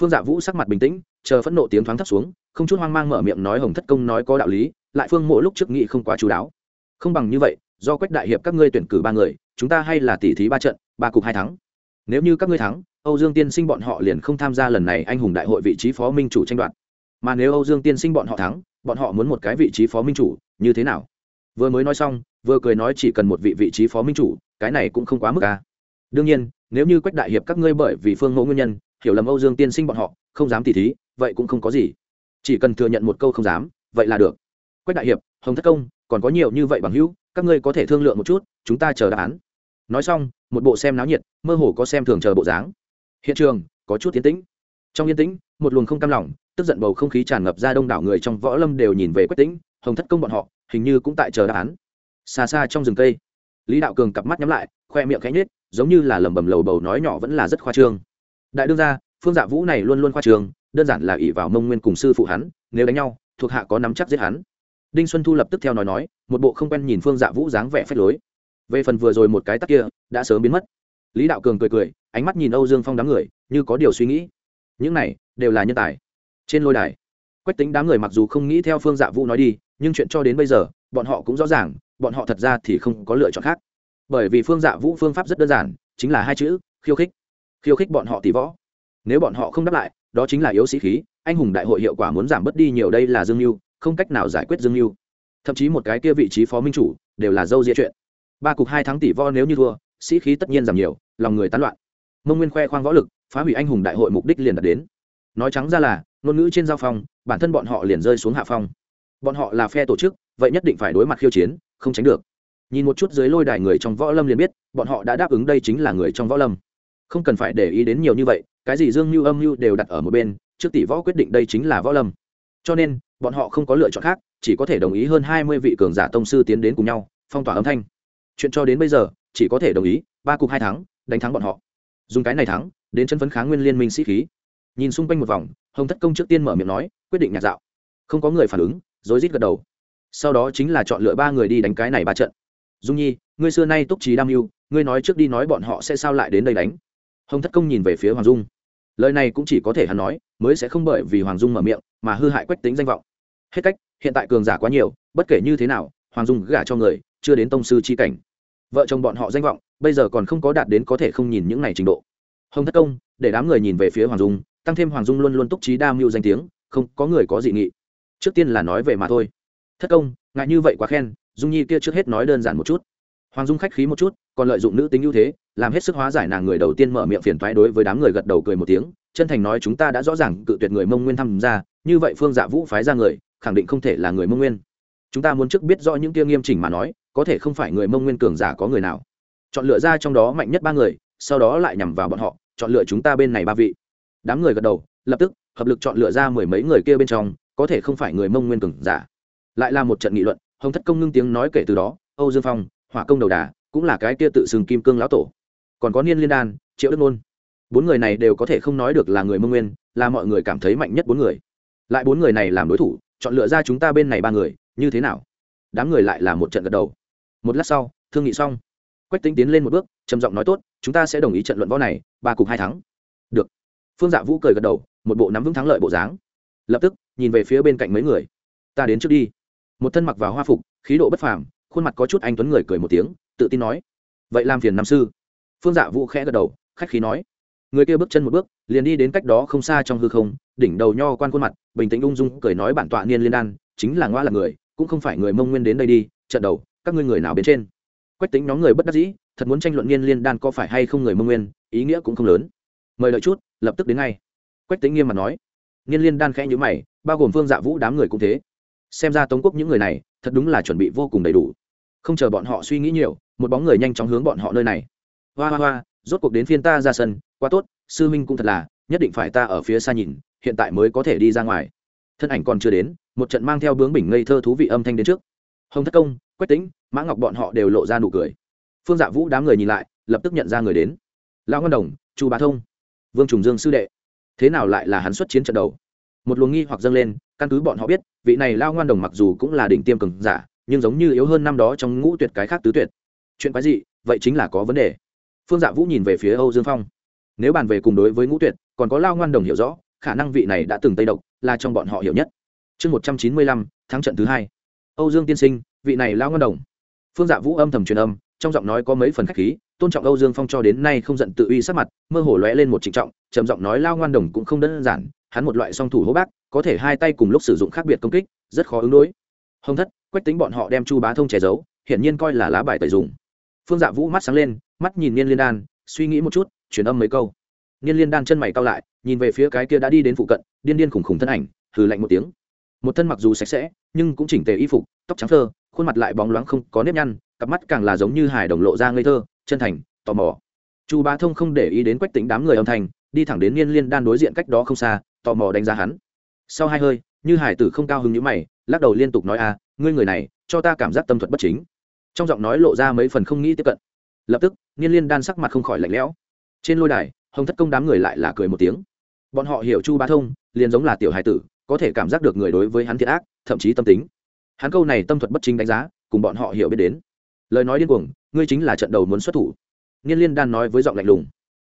Phương dạ vũ sắc mặt bình tĩnh, chờ phẫn nộ tiếng thoáng thấp xuống, không chút hoang mang mở miệng nói hồng thất công nói có đạo lý, lại phương mộ lúc trước nghị không quá chú đáo. Không bằng như vậy, do quách đại hiệp các ngươi tuyển cử ba người, chúng ta hay là tỷ thí ba trận, ba cục hai thắng. Nếu như các ngươi thắng âu dương tiên sinh bọn họ liền không tham gia lần này anh hùng đại hội vị trí phó minh chủ tranh đoạt. Mà nếu âu dương tiên sinh bọn họ thắng, bọn họ muốn một cái vị trí phó minh chủ, như thế nào? Vừa mới nói xong, vừa cười nói chỉ cần một vị vị trí phó minh chủ, cái này cũng không quá mức à. đương nhiên, nếu như quách đại hiệp các ngươi bởi vì phương mẫu nguyên nhân, hiểu lầm âu dương tiên sinh bọn họ, không dám tỉ thí, vậy cũng không có gì. Chỉ cần thừa nhận một câu không dám, vậy là được. Quách đại hiệp, hồng thất công, còn có nhiều như vậy bằng hữu, các ngươi có thể thương lượng một chút, chúng ta chờ đáp án. Nói xong, một bộ xem náo nhiệt, mơ hồ có xem thường chờ bộ dáng hiện trường, có chút tiến tĩnh. Trong yên tĩnh, một luồng không cam lòng, tức giận bầu không khí tràn ngập ra đông đảo người trong võ lâm đều nhìn về quách tĩnh, hồng thất công bọn họ, hình như cũng tại chờ đáp án. Xa xa trong rừng cây, lý đạo cường cặp mắt nhắm lại, khoe miệng khẽ nhết giống như là lẩm bẩm lầu bầu nói nhỏ vẫn là rất khoa trương. Đại đương gia, phương dạ vũ này luôn luôn khoa trương, đơn giản là ỷ vào mông nguyên cùng sư phụ hắn, nếu đánh nhau, thuộc hạ có nắm chắc giết hắn. Đinh xuân thu lập tức theo nói nói, một bộ không quen nhìn phương dạ vũ dáng vẻ phách lối. Về phần vừa rồi một cái tắc kia, đã sớm biến mất lý đạo cường cười cười, ánh mắt nhìn âu dương phong đám người, như có điều suy nghĩ. Những này đều là nhân tài. Trên lôi đài, quách tính đám người mặc dù không nghĩ theo phương dạ vũ nói đi, nhưng chuyện cho đến bây giờ, bọn họ cũng rõ ràng, bọn họ thật ra thì không có lựa chọn khác. Bởi vì phương dạ vũ phương pháp rất đơn giản, chính là hai chữ, khiêu khích. Khiêu khích bọn họ tỷ võ. Nếu bọn họ không đáp lại, đó chính là yếu sĩ khí, anh hùng đại hội hiệu quả muốn giảm bớt đi nhiều đây là dương mưu không cách nào giải quyết dương mưu thậm chí một cái kia vị trí phó minh chủ, đều là dâu dĩa chuyện. Ba cục hai tháng tỷ võ nếu như thua sĩ khí tất nhiên giảm nhiều, lòng người tán loạn. Mông nguyên khoe khoang võ lực, phá hủy anh hùng đại hội mục đích liền đạt đến. Nói trắng ra là, ngôn ngữ trên giao phong, bản thân bọn họ liền rơi xuống hạ phong. Bọn họ là phe tổ chức, vậy nhất định phải đối mặt khiêu chiến, không tránh được. Nhìn một chút dưới lôi đài người trong võ lâm liền biết, bọn họ đã đáp ứng đây chính là người trong võ lâm. Không cần phải để ý đến nhiều như vậy, cái gì dương mưu âm mưu đều đặt ở một bên, trước tỷ võ quyết định đây chính là võ lâm. Cho nên, bọn họ không có lựa chọn khác, chỉ có thể đồng ý hơn hai mươi vị cường giả tông sư tiến đến cùng nhau, phong tỏa âm thanh. Chuyện cho đến bây giờ chỉ có thể đồng ý, ba cục hai thắng, đánh thắng bọn họ. Dùng cái này thắng, đến chân phấn kháng nguyên liên minh sĩ khí. Nhìn xung quanh một vòng, hồng thất công trước tiên mở miệng nói, quyết định nhạt dạo. Không có người phản ứng, rối rít gật đầu. Sau đó chính là chọn lựa ba người đi đánh cái này ba trận. Dung nhi, ngươi xưa nay túc trí đam mưu, ngươi nói trước đi nói bọn họ sẽ sao lại đến đây đánh. Hồng thất công nhìn về phía hoàng dung. Lời này cũng chỉ có thể hắn nói, mới sẽ không bởi vì hoàng dung mở miệng mà hư hại quách tính danh vọng. Hết cách, hiện tại cường giả quá nhiều, bất kể như thế nào, hoàng dung gả cho người, chưa đến tông sư c h i cảnh vợ chồng bọn họ danh vọng, bây giờ còn không có đạt đến có thể không nhìn những này trình độ. Hồng thất công, để đám người nhìn về phía hoàng dung, tăng thêm hoàng dung luôn luôn túc trí đa mưu danh tiếng, không có người có dị nghị. Trước tiên là nói về mà thôi. Thất công, ngại như vậy quá khen, dung nhi kia trước hết nói đơn giản một chút. Hoàng dung khách khí một chút, còn lợi dụng nữ tính ưu thế, làm hết sức hóa giải nàng người đầu tiên mở miệng phiền thoái đối với đám người gật đầu cười một tiếng, chân thành nói chúng ta đã rõ ràng cự tuyệt người mông nguyên tham gia, như vậy phương dạ vũ phái ra người, khẳng định không thể là người mông nguyên. Chúng ta muốn trước biết rõ những kia nghiêm chỉnh mà nói có thể không phải người mông nguyên cường giả có người nào. Chọn lựa ra trong đó mạnh nhất ba người, sau đó lại nhằm vào bọn họ, chọn lựa chúng ta bên này ba vị. Đám người gật đầu, lập tức, hợp lực chọn lựa ra mười mấy người kia bên trong, có thể không phải người mông nguyên cường giả. Lại là một trận nghị luận, hồng thất công ngưng tiếng nói kể từ đó, âu dương phong, hỏa công đầu đà, cũng là cái kia tự xưng kim cương lão tổ. Còn có niên liên đan, triệu đức nôn. Bốn người này đều có thể không nói được là người mông nguyên, là mọi người cảm thấy mạnh nhất bốn người. Lại bốn người này làm đối thủ, chọn lựa ra chúng ta bên này ba người, như thế nào? Đám người lại là một trận gật đầu một lát sau, thương nghị xong. Quách tính tiến lên một bước, trầm giọng nói tốt, chúng ta sẽ đồng ý trận luận võ này, ba cục hai thắng. Được. Phương dạ vũ cười gật đầu, một bộ nắm vững thắng lợi bộ dáng. Lập tức, nhìn về phía bên cạnh mấy người. Ta đến trước đi. Một thân mặc vào hoa phục, khí độ bất phàm, khuôn mặt có chút anh tuấn người cười một tiếng, tự tin nói. Vậy làm phiền nam sư. Phương dạ vũ khẽ gật đầu, khách khí nói. Người kia bước chân một bước, liền đi đến cách đó không xa trong hư không, đỉnh đầu nho quan khuôn mặt, bình tĩnh ung dung, cười nói bản tọa niên liên đan, chính là ngoa là người, cũng không phải người mông nguyên đến đây đi, trận đầu các ngươi người nào bên trên? Quách tính nhóm người bất đắc dĩ, thật muốn tranh luận niên liên đan có phải hay không người mông nguyên, ý nghĩa cũng không lớn. Mời đợi chút, lập tức đến ngay. Quách tính nghiêm mặt nói. Niên liên đan khẽ nhữ mày, bao gồm phương dạ vũ đám người cũng thế. Xem ra tống quốc những người này, thật đúng là chuẩn bị vô cùng đầy đủ. Không chờ bọn họ suy nghĩ nhiều, một bóng người nhanh chóng hướng bọn họ nơi này. Hoa hoa hoa, rốt cuộc đến phiên ta ra sân, quá tốt, sư minh cũng thật là, nhất định phải ta ở phía xa nhìn, hiện tại mới có thể đi ra ngoài. Thân ảnh còn chưa đến, một trận mang theo bướng bình ngây thơ thú vị âm thanh đến trước hồng thất công quách tính mã ngọc bọn họ đều lộ ra nụ cười phương dạ vũ đám người nhìn lại lập tức nhận ra người đến lão ngân đồng chu bá thông vương trùng dương sư đệ thế nào lại là hắn xuất chiến trận đầu một luồng nghi hoặc dâng lên căn cứ bọn họ biết vị này lao ngoan đồng mặc dù cũng là đỉnh tiêm cường giả nhưng giống như yếu hơn năm đó trong ngũ tuyệt cái khác tứ tuyệt chuyện quái gì vậy chính là có vấn đề phương dạ vũ nhìn về phía âu dương phong nếu bàn về cùng đối với ngũ tuyệt còn có lao ngoan đồng hiểu rõ khả năng vị này đã từng tây độc là trong bọn họ hiểu nhất chương một trăm chín mươi lăm tháng trận thứ hai âu dương tiên sinh, vị này lao ngoan đồng. Phương dạ vũ âm thầm truyền âm, trong giọng nói có mấy phần khách khí, tôn trọng âu dương phong cho đến nay không giận tự uy sát mặt, mơ hồ lóe lên một trịnh trọng, trầm giọng nói lao ngoan đồng cũng không đơn giản, hắn một loại song thủ hô bác, có thể hai tay cùng lúc sử dụng khác biệt công kích, rất khó ứng đối. Hồng thất, quách tính bọn họ đem chu bá thông che giấu, hiển nhiên coi là lá bài tẩy dùng. Phương dạ vũ mắt sáng lên, mắt nhìn niên liên đan, suy nghĩ một chút, truyền âm mấy câu. Niên liên đan chân mày cao lại, nhìn về phía cái kia đã đi đến phụ cận, điên điên khủng khủng thân ảnh, hừ lạnh một tiếng một thân mặc dù sạch sẽ, nhưng cũng chỉnh tề y phục, tóc trắng thơ, khuôn mặt lại bóng loáng không có nếp nhăn, cặp mắt càng là giống như hải đồng lộ ra ngây thơ, chân thành, tò mò. Chu bá thông không để ý đến quách tính đám người âm thanh, đi thẳng đến niên liên đan đối diện cách đó không xa, tò mò đánh giá hắn. Sau hai hơi, như hải tử không cao hứng như mày, lắc đầu liên tục nói a ngươi người này, cho ta cảm giác tâm thuật bất chính. Trong giọng nói lộ ra mấy phần không nghĩ tiếp cận. Lập tức, niên liên đan sắc mặt không khỏi lạnh lẽo. Trên lôi đài, hồng thất công đám người lại là cười một tiếng. Bọn họ hiểu chu bá thông, liền giống là tiểu hải tử có thể cảm giác được người đối với hắn thiệt ác, thậm chí tâm tính. Hắn câu này tâm thuật bất chính đánh giá, cùng bọn họ hiểu biết đến. Lời nói điên cuồng, ngươi chính là trận đầu muốn xuất thủ. Niên liên đan nói với giọng lạnh lùng.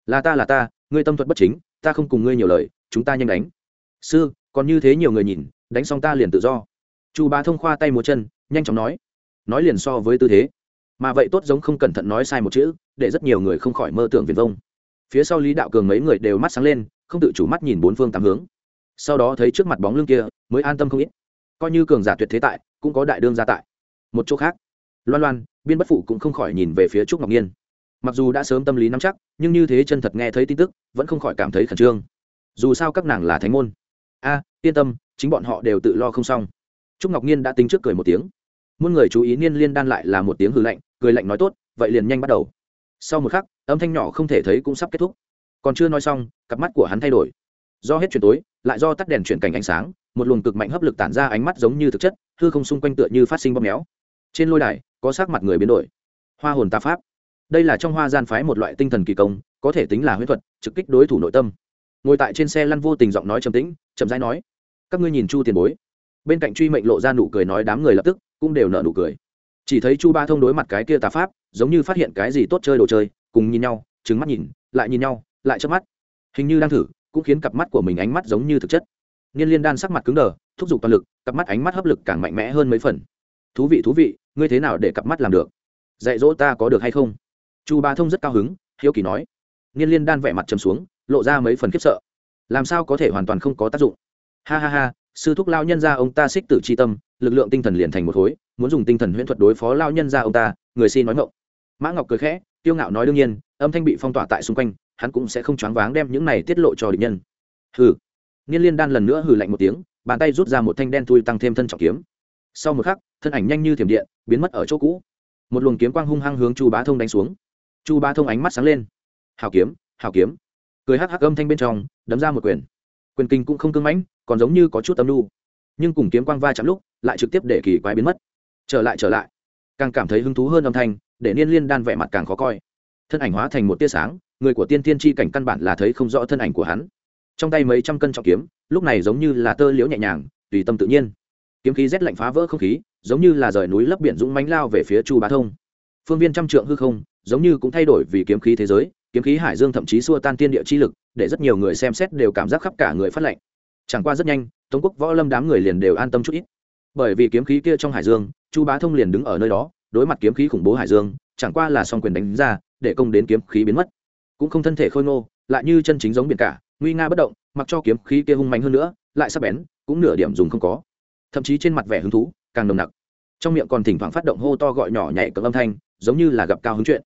Là ta là ta, ngươi tâm thuật bất chính, ta không cùng ngươi nhiều lời, chúng ta nhanh đánh. Sư, còn như thế nhiều người nhìn, đánh xong ta liền tự do. Chu bá thông khoa tay một chân, nhanh chóng nói. Nói liền so với tư thế. Mà vậy tốt giống không cẩn thận nói sai một chữ, để rất nhiều người không khỏi mơ tưởng viền vông. Phía sau lý đạo cường mấy người đều mắt sáng lên, không tự chủ mắt nhìn bốn phương tám hướng sau đó thấy trước mặt bóng lưng kia, mới an tâm không ít. Coi như cường giả tuyệt thế tại, cũng có đại đương gia tại. Một chỗ khác, loan loan, biên bất phụ cũng không khỏi nhìn về phía trúc ngọc nhiên. Mặc dù đã sớm tâm lý nắm chắc, nhưng như thế chân thật nghe thấy tin tức, vẫn không khỏi cảm thấy khẩn trương. Dù sao các nàng là thánh môn. A, yên tâm, chính bọn họ đều tự lo không xong. Trúc ngọc nhiên đã tính trước cười một tiếng. Muôn người chú ý niên liên đan lại là một tiếng hư lạnh, cười lạnh nói tốt, vậy liền nhanh bắt đầu. Sau một khắc, âm thanh nhỏ không thể thấy cũng sắp kết thúc. Còn chưa nói xong, cặp mắt của hắn thay đổi do hết chuyển tối, lại do tắt đèn chuyển cảnh ánh sáng, một luồng cực mạnh hấp lực tản ra ánh mắt giống như thực chất, hư không xung quanh tựa như phát sinh bóp méo. Trên lôi đài, có sắc mặt người biến đổi. Hoa hồn ta pháp. Đây là trong hoa gian phái một loại tinh thần kỳ công, có thể tính là huyết thuật, trực kích đối thủ nội tâm. Ngồi tại trên xe lăn vô tình giọng nói trầm tĩnh, chậm rãi nói, các ngươi nhìn chu tiền bối. Bên cạnh truy mệnh lộ ra nụ cười nói đám người lập tức cũng đều nở nụ cười. Chỉ thấy chu ba thông đối mặt cái kia tà pháp, giống như phát hiện cái gì tốt chơi đồ chơi, cùng nhìn nhau trứng mắt nhìn, lại nhìn nhau, lại chớp mắt. Hình như đang thử cũng khiến cặp mắt của mình ánh mắt giống như thực chất. Niên liên đan sắc mặt cứng đờ, thúc giục toàn lực, cặp mắt ánh mắt hấp lực càng mạnh mẽ hơn mấy phần. Thú vị thú vị, ngươi thế nào để cặp mắt làm được? Dạy dỗ ta có được hay không? Chu ba thông rất cao hứng, hiếu kỳ nói. Niên liên đan vẻ mặt trầm xuống, lộ ra mấy phần khiếp sợ. Làm sao có thể hoàn toàn không có tác dụng? Ha ha ha, sư thúc lao nhân ra ông ta xích tử c h i tâm, lực lượng tinh thần liền thành một khối, muốn dùng tinh thần huyễn thuật đối phó lao nhân ra ông ta, người xin nói ngộng mã ngọc cười khẽ tiêu ngạo nói đương nhiên, âm thanh bị phong tỏa tại xung quanh hắn cũng sẽ không choáng váng đem những này tiết lộ cho địch nhân. Hừ. Niên liên đan lần nữa hừ lạnh một tiếng, bàn tay rút ra một thanh đen thui tăng thêm thân trọng kiếm. Sau một khắc, thân ảnh nhanh như thiểm điện, biến mất ở chỗ cũ. Một luồng kiếm quang hung hăng hướng chu bá thông đánh xuống. Chu bá thông ánh mắt sáng lên. Hào kiếm hào kiếm. Cười hắc hắc âm thanh bên trong, đấm ra một quyền. Quyền kinh cũng không cưng mãnh, còn giống như có chút tâm lu nhưng cùng kiếm quang va chạm lúc, lại trực tiếp để kỳ quái biến mất. Trở lại trở lại. Càng cảm thấy hứng thú hơn âm thanh, để niên liên đan vẻ mặt càng khó coi. Thân ảnh hóa thành một tia sáng người của tiên tiên tri cảnh căn bản là thấy không rõ thân ảnh của hắn. Trong tay mấy trăm cân trọng kiếm, lúc này giống như là tơ liễu nhẹ nhàng, tùy tâm tự nhiên. Kiếm khí rét lạnh phá vỡ không khí, giống như là rời núi lấp biển dũng mánh lao về phía chu bá thông. Phương viên trăm trượng hư không, giống như cũng thay đổi vì kiếm khí thế giới, kiếm khí hải dương thậm chí xua tan tiên địa chi lực, để rất nhiều người xem xét đều cảm giác khắp cả người phát lạnh. Chẳng qua rất nhanh, tống quốc võ lâm đám người liền đều an tâm chút ít. Bởi vì kiếm khí kia trong hải dương, chu bá thông liền đứng ở nơi đó, đối mặt kiếm khí khủng bố hải dương, chẳng qua là song quyền đánh ra, để công đến kiếm khí biến mất cũng không thân thể khôi ngô, lại như chân chính giống biển cả, nguy nga bất động, mặc cho kiếm khí kia hung mạnh hơn nữa, lại sắc bén, cũng nửa điểm dùng không có. Thậm chí trên mặt vẻ hứng thú, càng nồng nặc. Trong miệng còn thỉnh thoảng phát động hô to gọi nhỏ nhảy cấm âm thanh, giống như là gặp cao hứng chuyện.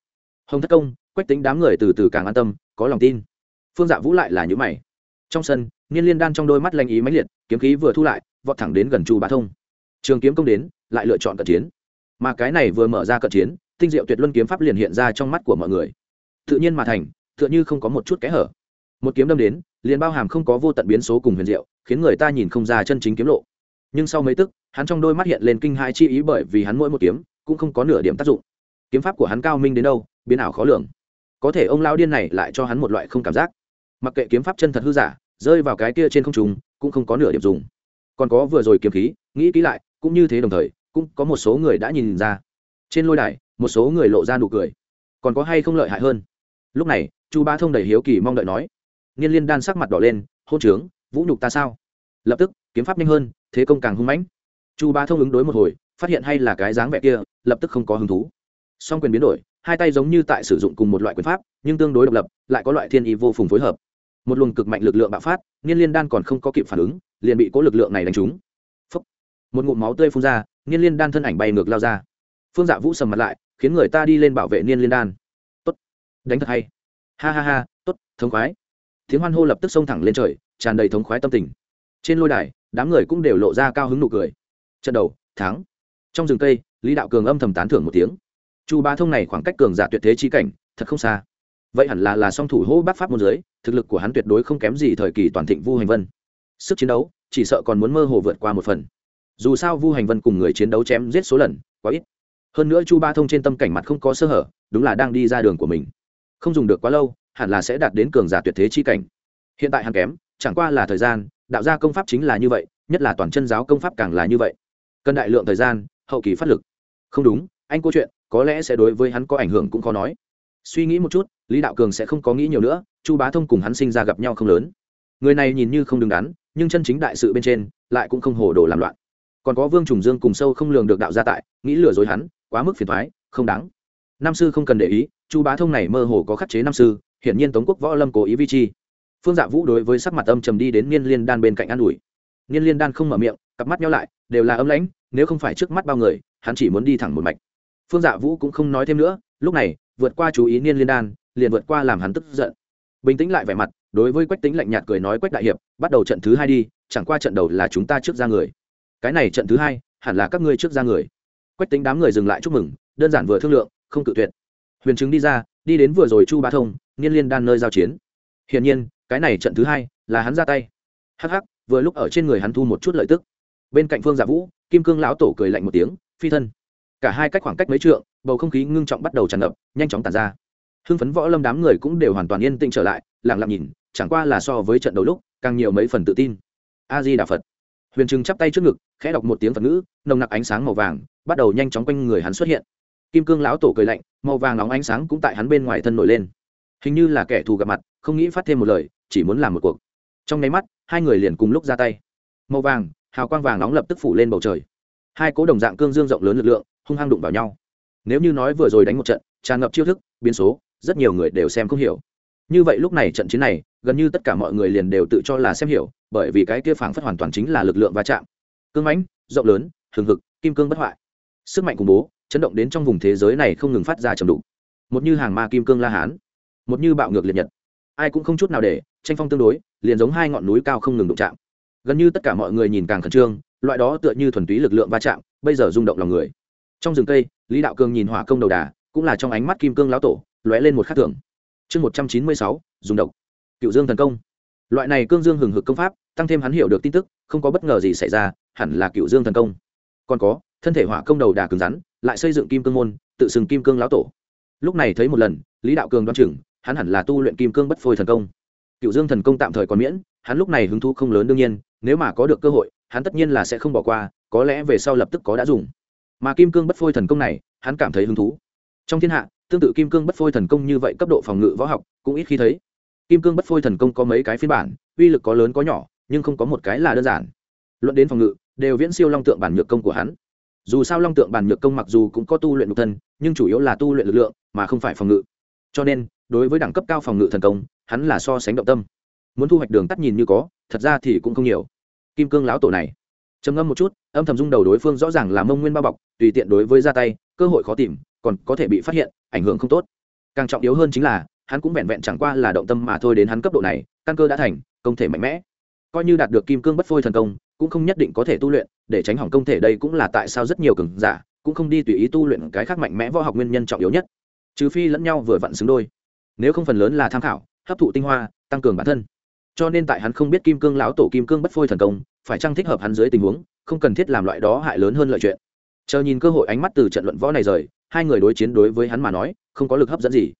Hồng thất công, quách tính đám người từ từ càng an tâm, có lòng tin. Phương dạ vũ lại là những mày. Trong sân, niên liên đan trong đôi mắt lanh ý mãnh liệt, kiếm khí vừa thu lại, vọt thẳng đến gần chu bá thông. Trường kiếm công đến, lại lựa chọn cận chiến. Mà cái này vừa mở ra cận chiến, tinh diệu tuyệt luân kiếm pháp liền hiện ra trong mắt của mọi người. Tự nhiên mà thành tựa như không có một chút kẽ hở. Một kiếm đâm đến, liền bao hàm không có vô tận biến số cùng huyền diệu, khiến người ta nhìn không ra chân chính kiếm lộ. Nhưng sau mấy tức, hắn trong đôi mắt hiện lên kinh hai chi ý bởi vì hắn mỗi một kiếm, cũng không có nửa điểm tác dụng. Kiếm pháp của hắn cao minh đến đâu, biến ảo khó lường. Có thể ông lao điên này lại cho hắn một loại không cảm giác. Mặc kệ kiếm pháp chân thật hư giả, rơi vào cái kia trên không trùng cũng không có nửa điểm dùng. Còn có vừa rồi kiếm khí, nghĩ kỹ lại, cũng như thế đồng thời, cũng có một số người đã nhìn ra. Trên lôi đài, một số người lộ ra nụ cười. Còn có hay không lợi hại hơn? Lúc này chu ba thông đầy hiếu kỳ mong đợi nói. Nghiên liên đan sắc mặt đỏ lên, hôn trướng, vũ nhục ta sao? Lập tức, kiếm pháp nhanh hơn, thế công càng hung mãnh. Chu ba thông ứng đối một hồi, phát hiện hay là cái dáng vẻ kia, lập tức không có hứng thú. Song quyền biến đổi, hai tay giống như tại sử dụng cùng một loại quyền pháp, nhưng tương đối độc lập, lại có loại thiên ý vô phùng phối hợp. Một luồng cực mạnh lực lượng bạo phát, niên liên đan còn không có kịp phản ứng, liền bị cố lực lượng này đánh trúng. Phúc. một ngụm máu tươi phun ra, niên liên đan thân ảnh bay ngược lao ra. Phương dạ vũ sầm mặt lại, khiến người ta đi lên bảo vệ niên liên đan. Tốt! Đánh thật hay ha ha ha, tốt, thống khoái. Tiếng hoan hô lập tức xông thẳng lên trời, tràn đầy thống khoái tâm tình. Trên lôi đài, đám người cũng đều lộ ra cao hứng nụ cười. Trận đầu, thắng. Trong rừng cây, lý đạo cường âm thầm tán thưởng một tiếng. Chu ba thông này khoảng cách cường giả tuyệt thế chi cảnh, thật không xa. Vậy hẳn là là song thủ hô bác pháp môn giới, thực lực của hắn tuyệt đối không kém gì thời kỳ toàn thịnh vu hành vân. Sức chiến đấu, chỉ sợ còn muốn mơ hồ vượt qua một phần. Dù sao vu hành vân cùng người chiến đấu chém giết số lần, quá ít. Hơn nữa chu ba thông trên tâm cảnh mặt không có sơ hở, đúng là đang đi ra đường của mình không dùng được quá lâu, hẳn là sẽ đạt đến cường giả tuyệt thế chi cảnh. Hiện tại hắn kém, chẳng qua là thời gian, đạo gia công pháp chính là như vậy, nhất là toàn chân giáo công pháp càng là như vậy. Cần đại lượng thời gian, hậu kỳ phát lực. Không đúng, anh câu chuyện, có lẽ sẽ đối với hắn có ảnh hưởng cũng khó nói. Suy nghĩ một chút, lý đạo cường sẽ không có nghĩ nhiều nữa, chu bá thông cùng hắn sinh ra gặp nhau không lớn. Người này nhìn như không đứng đắn, nhưng chân chính đại sự bên trên, lại cũng không hồ đồ làm loạn. Còn có vương trùng dương cùng sâu không lường được đạo gia tại, nghĩ lừa dối hắn, quá mức phiền thoái không đáng nam sư không cần để ý, chu bá thông này mơ hồ có khắc chế nam sư, hiển nhiên tống quốc võ lâm cố ý vi chi. Phương dạ vũ đối với sắc mặt âm trầm đi đến niên liên đan bên cạnh an ủi. Niên liên đan không mở miệng, cặp mắt nhau lại, đều là âm lãnh, nếu không phải trước mắt bao người, hắn chỉ muốn đi thẳng một mạch. Phương dạ vũ cũng không nói thêm nữa, lúc này, vượt qua chú ý niên liên đan, liền vượt qua làm hắn tức giận. Bình tĩnh lại vẻ mặt, đối với quách tính lạnh nhạt cười nói quách đại hiệp, bắt đầu trận thứ hai đi, chẳng qua trận đầu là chúng ta trước ra người. Cái này trận thứ hai, hẳn là các ngươi trước ra người. Quách tính đám người dừng lại chúc mừng, đơn giản vừa thương lượng không cự tuyệt. Huyền chứng đi ra, đi đến vừa rồi chu ba thông niên liên đan nơi giao chiến. Hiển nhiên, cái này trận thứ hai là hắn ra tay. Hắc hắc, vừa lúc ở trên người hắn thu một chút lợi tức. Bên cạnh phương giả vũ, kim cương lão tổ cười lạnh một tiếng, phi thân. Cả hai cách khoảng cách mấy trượng, bầu không khí ngưng trọng bắt đầu tràn ngập, nhanh chóng tàn ra. Hưng phấn võ lâm đám người cũng đều hoàn toàn yên tĩnh trở lại lẳng lặng nhìn, chẳng qua là so với trận đầu lúc, càng nhiều mấy phần tự tin. A di đà phật. Huyền trừng chắp tay trước ngực, khẽ đọc một tiếng phật ngữ, nồng nặc ánh sáng màu vàng, bắt đầu nhanh chóng quanh người hắn xuất hiện kim cương lão tổ cười lạnh, màu vàng nóng ánh sáng cũng tại hắn bên ngoài thân nổi lên. Hình như là kẻ thù gặp mặt, không nghĩ phát thêm một lời, chỉ muốn làm một cuộc. Trong nháy mắt, hai người liền cùng lúc ra tay. Màu vàng, hào quang vàng nóng lập tức phủ lên bầu trời. Hai cố đồng dạng cương dương rộng lớn lực lượng, hung hăng đụng vào nhau. Nếu như nói vừa rồi đánh một trận, tràn ngập chiêu thức, biến số, rất nhiều người đều xem không hiểu. Như vậy lúc này trận chiến này, gần như tất cả mọi người liền đều tự cho là xem hiểu, bởi vì cái kia phảng phất hoàn toàn chính là lực lượng va chạm. Cương mãnh, rộng lớn, hừng hực, kim cương bất hoại. Sức mạnh khủng bố chấn động đến trong vùng thế giới này không ngừng phát ra trầm đục. Một như hàng ma kim cương la hán, một như bạo ngược liệt nhật. Ai cũng không chút nào để, tranh phong tương đối, liền giống hai ngọn núi cao không ngừng đụng chạm. Gần như tất cả mọi người nhìn càng khẩn trương, loại đó tựa như thuần túy lực lượng va chạm, bây giờ rung động lòng người. Trong rừng cây, lý đạo cường nhìn hỏa công đầu đà, cũng là trong ánh mắt kim cương lão tổ, lóe lên một khắc thưởng. Chương một trăm chín mươi sáu, dùng độc. Cựu dương thần công. Loại này cương dương hừng hực công pháp, tăng thêm hắn hiểu được tin tức, không có bất ngờ gì xảy ra, hẳn là cựu dương thần công. Còn có thân thể hỏa công đầu đà cứng rắn, lại xây dựng kim cương môn, tự xưng kim cương lão tổ. Lúc này thấy một lần, lý đạo cường đoan chừng, hắn hẳn là tu luyện kim cương bất phôi thần công. Cựu dương thần công tạm thời còn miễn, hắn lúc này hứng thú không lớn đương nhiên, nếu mà có được cơ hội, hắn tất nhiên là sẽ không bỏ qua, có lẽ về sau lập tức có đã dùng. Mà kim cương bất phôi thần công này, hắn cảm thấy hứng thú. Trong thiên hạ, tương tự kim cương bất phôi thần công như vậy cấp độ phòng ngự võ học, cũng ít khi thấy. Kim cương bất phôi thần công có mấy cái phiên bản, uy lực có lớn có nhỏ, nhưng không có một cái là đơn giản. Luận đến phòng ngự, đều viễn siêu long tượng bản nhược công của hắn dù sao long tượng Bàn nhược công mặc dù cũng có tu luyện nhục thân, nhưng chủ yếu là tu luyện lực lượng, mà không phải phòng ngự. Cho nên, đối với đẳng cấp cao phòng ngự thần công, hắn là so sánh động tâm. Muốn thu hoạch đường tắt nhìn như có, thật ra thì cũng không nhiều. Kim cương lão tổ này, trầm ngâm một chút, âm thầm dung đầu đối phương rõ ràng là mông nguyên bao bọc, tùy tiện đối với ra tay, cơ hội khó tìm, còn có thể bị phát hiện, ảnh hưởng không tốt. Càng trọng yếu hơn chính là, hắn cũng vẹn vẹn chẳng qua là động tâm mà thôi đến hắn cấp độ này, căn cơ đã thành, công thể mạnh mẽ. Coi như đạt được kim cương bất phôi thần công, cũng không nhất định có thể tu luyện để tránh hỏng công thể đây cũng là tại sao rất nhiều cường giả cũng không đi tùy ý tu luyện cái khác mạnh mẽ võ học nguyên nhân trọng yếu nhất. Trừ phi lẫn nhau vừa vặn xứng đôi. Nếu không phần lớn là tham khảo, hấp thụ tinh hoa, tăng cường bản thân. Cho nên tại hắn không biết kim cương lão tổ kim cương bất phôi thần công, phải chăng thích hợp hắn dưới tình huống, không cần thiết làm loại đó hại lớn hơn lợi chuyện. Chờ nhìn cơ hội ánh mắt từ trận luận võ này rời, hai người đối chiến đối với hắn mà nói, không có lực hấp dẫn gì.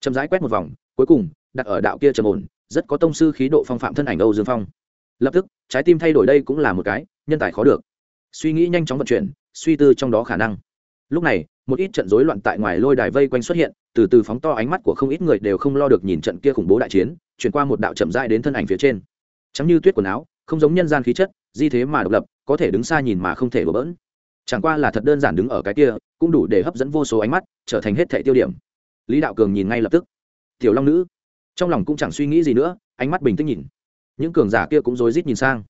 Chậm rãi quét một vòng, cuối cùng, đặt ở đạo kia trầm ổn, rất có tông sư khí độ phong phạm thân ảnh âu dương phong. Lập tức, trái tim thay đổi đây cũng là một cái, nhân tài khó được suy nghĩ nhanh chóng vận chuyển, suy tư trong đó khả năng. Lúc này, một ít trận rối loạn tại ngoài lôi đài vây quanh xuất hiện, từ từ phóng to ánh mắt của không ít người đều không lo được nhìn trận kia khủng bố đại chiến, chuyển qua một đạo chậm dại đến thân ảnh phía trên. Chẳng như tuyết quần áo, không giống nhân gian khí chất, di thế mà độc lập, có thể đứng xa nhìn mà không thể bỡ bỡn. Chẳng qua là thật đơn giản đứng ở cái kia, cũng đủ để hấp dẫn vô số ánh mắt, trở thành hết thệ tiêu điểm. Lý đạo cường nhìn ngay lập tức. Tiểu long nữ. Trong lòng cũng chẳng suy nghĩ gì nữa, ánh mắt bình tĩnh nhìn. Những cường giả kia cũng rối rít nhìn sang.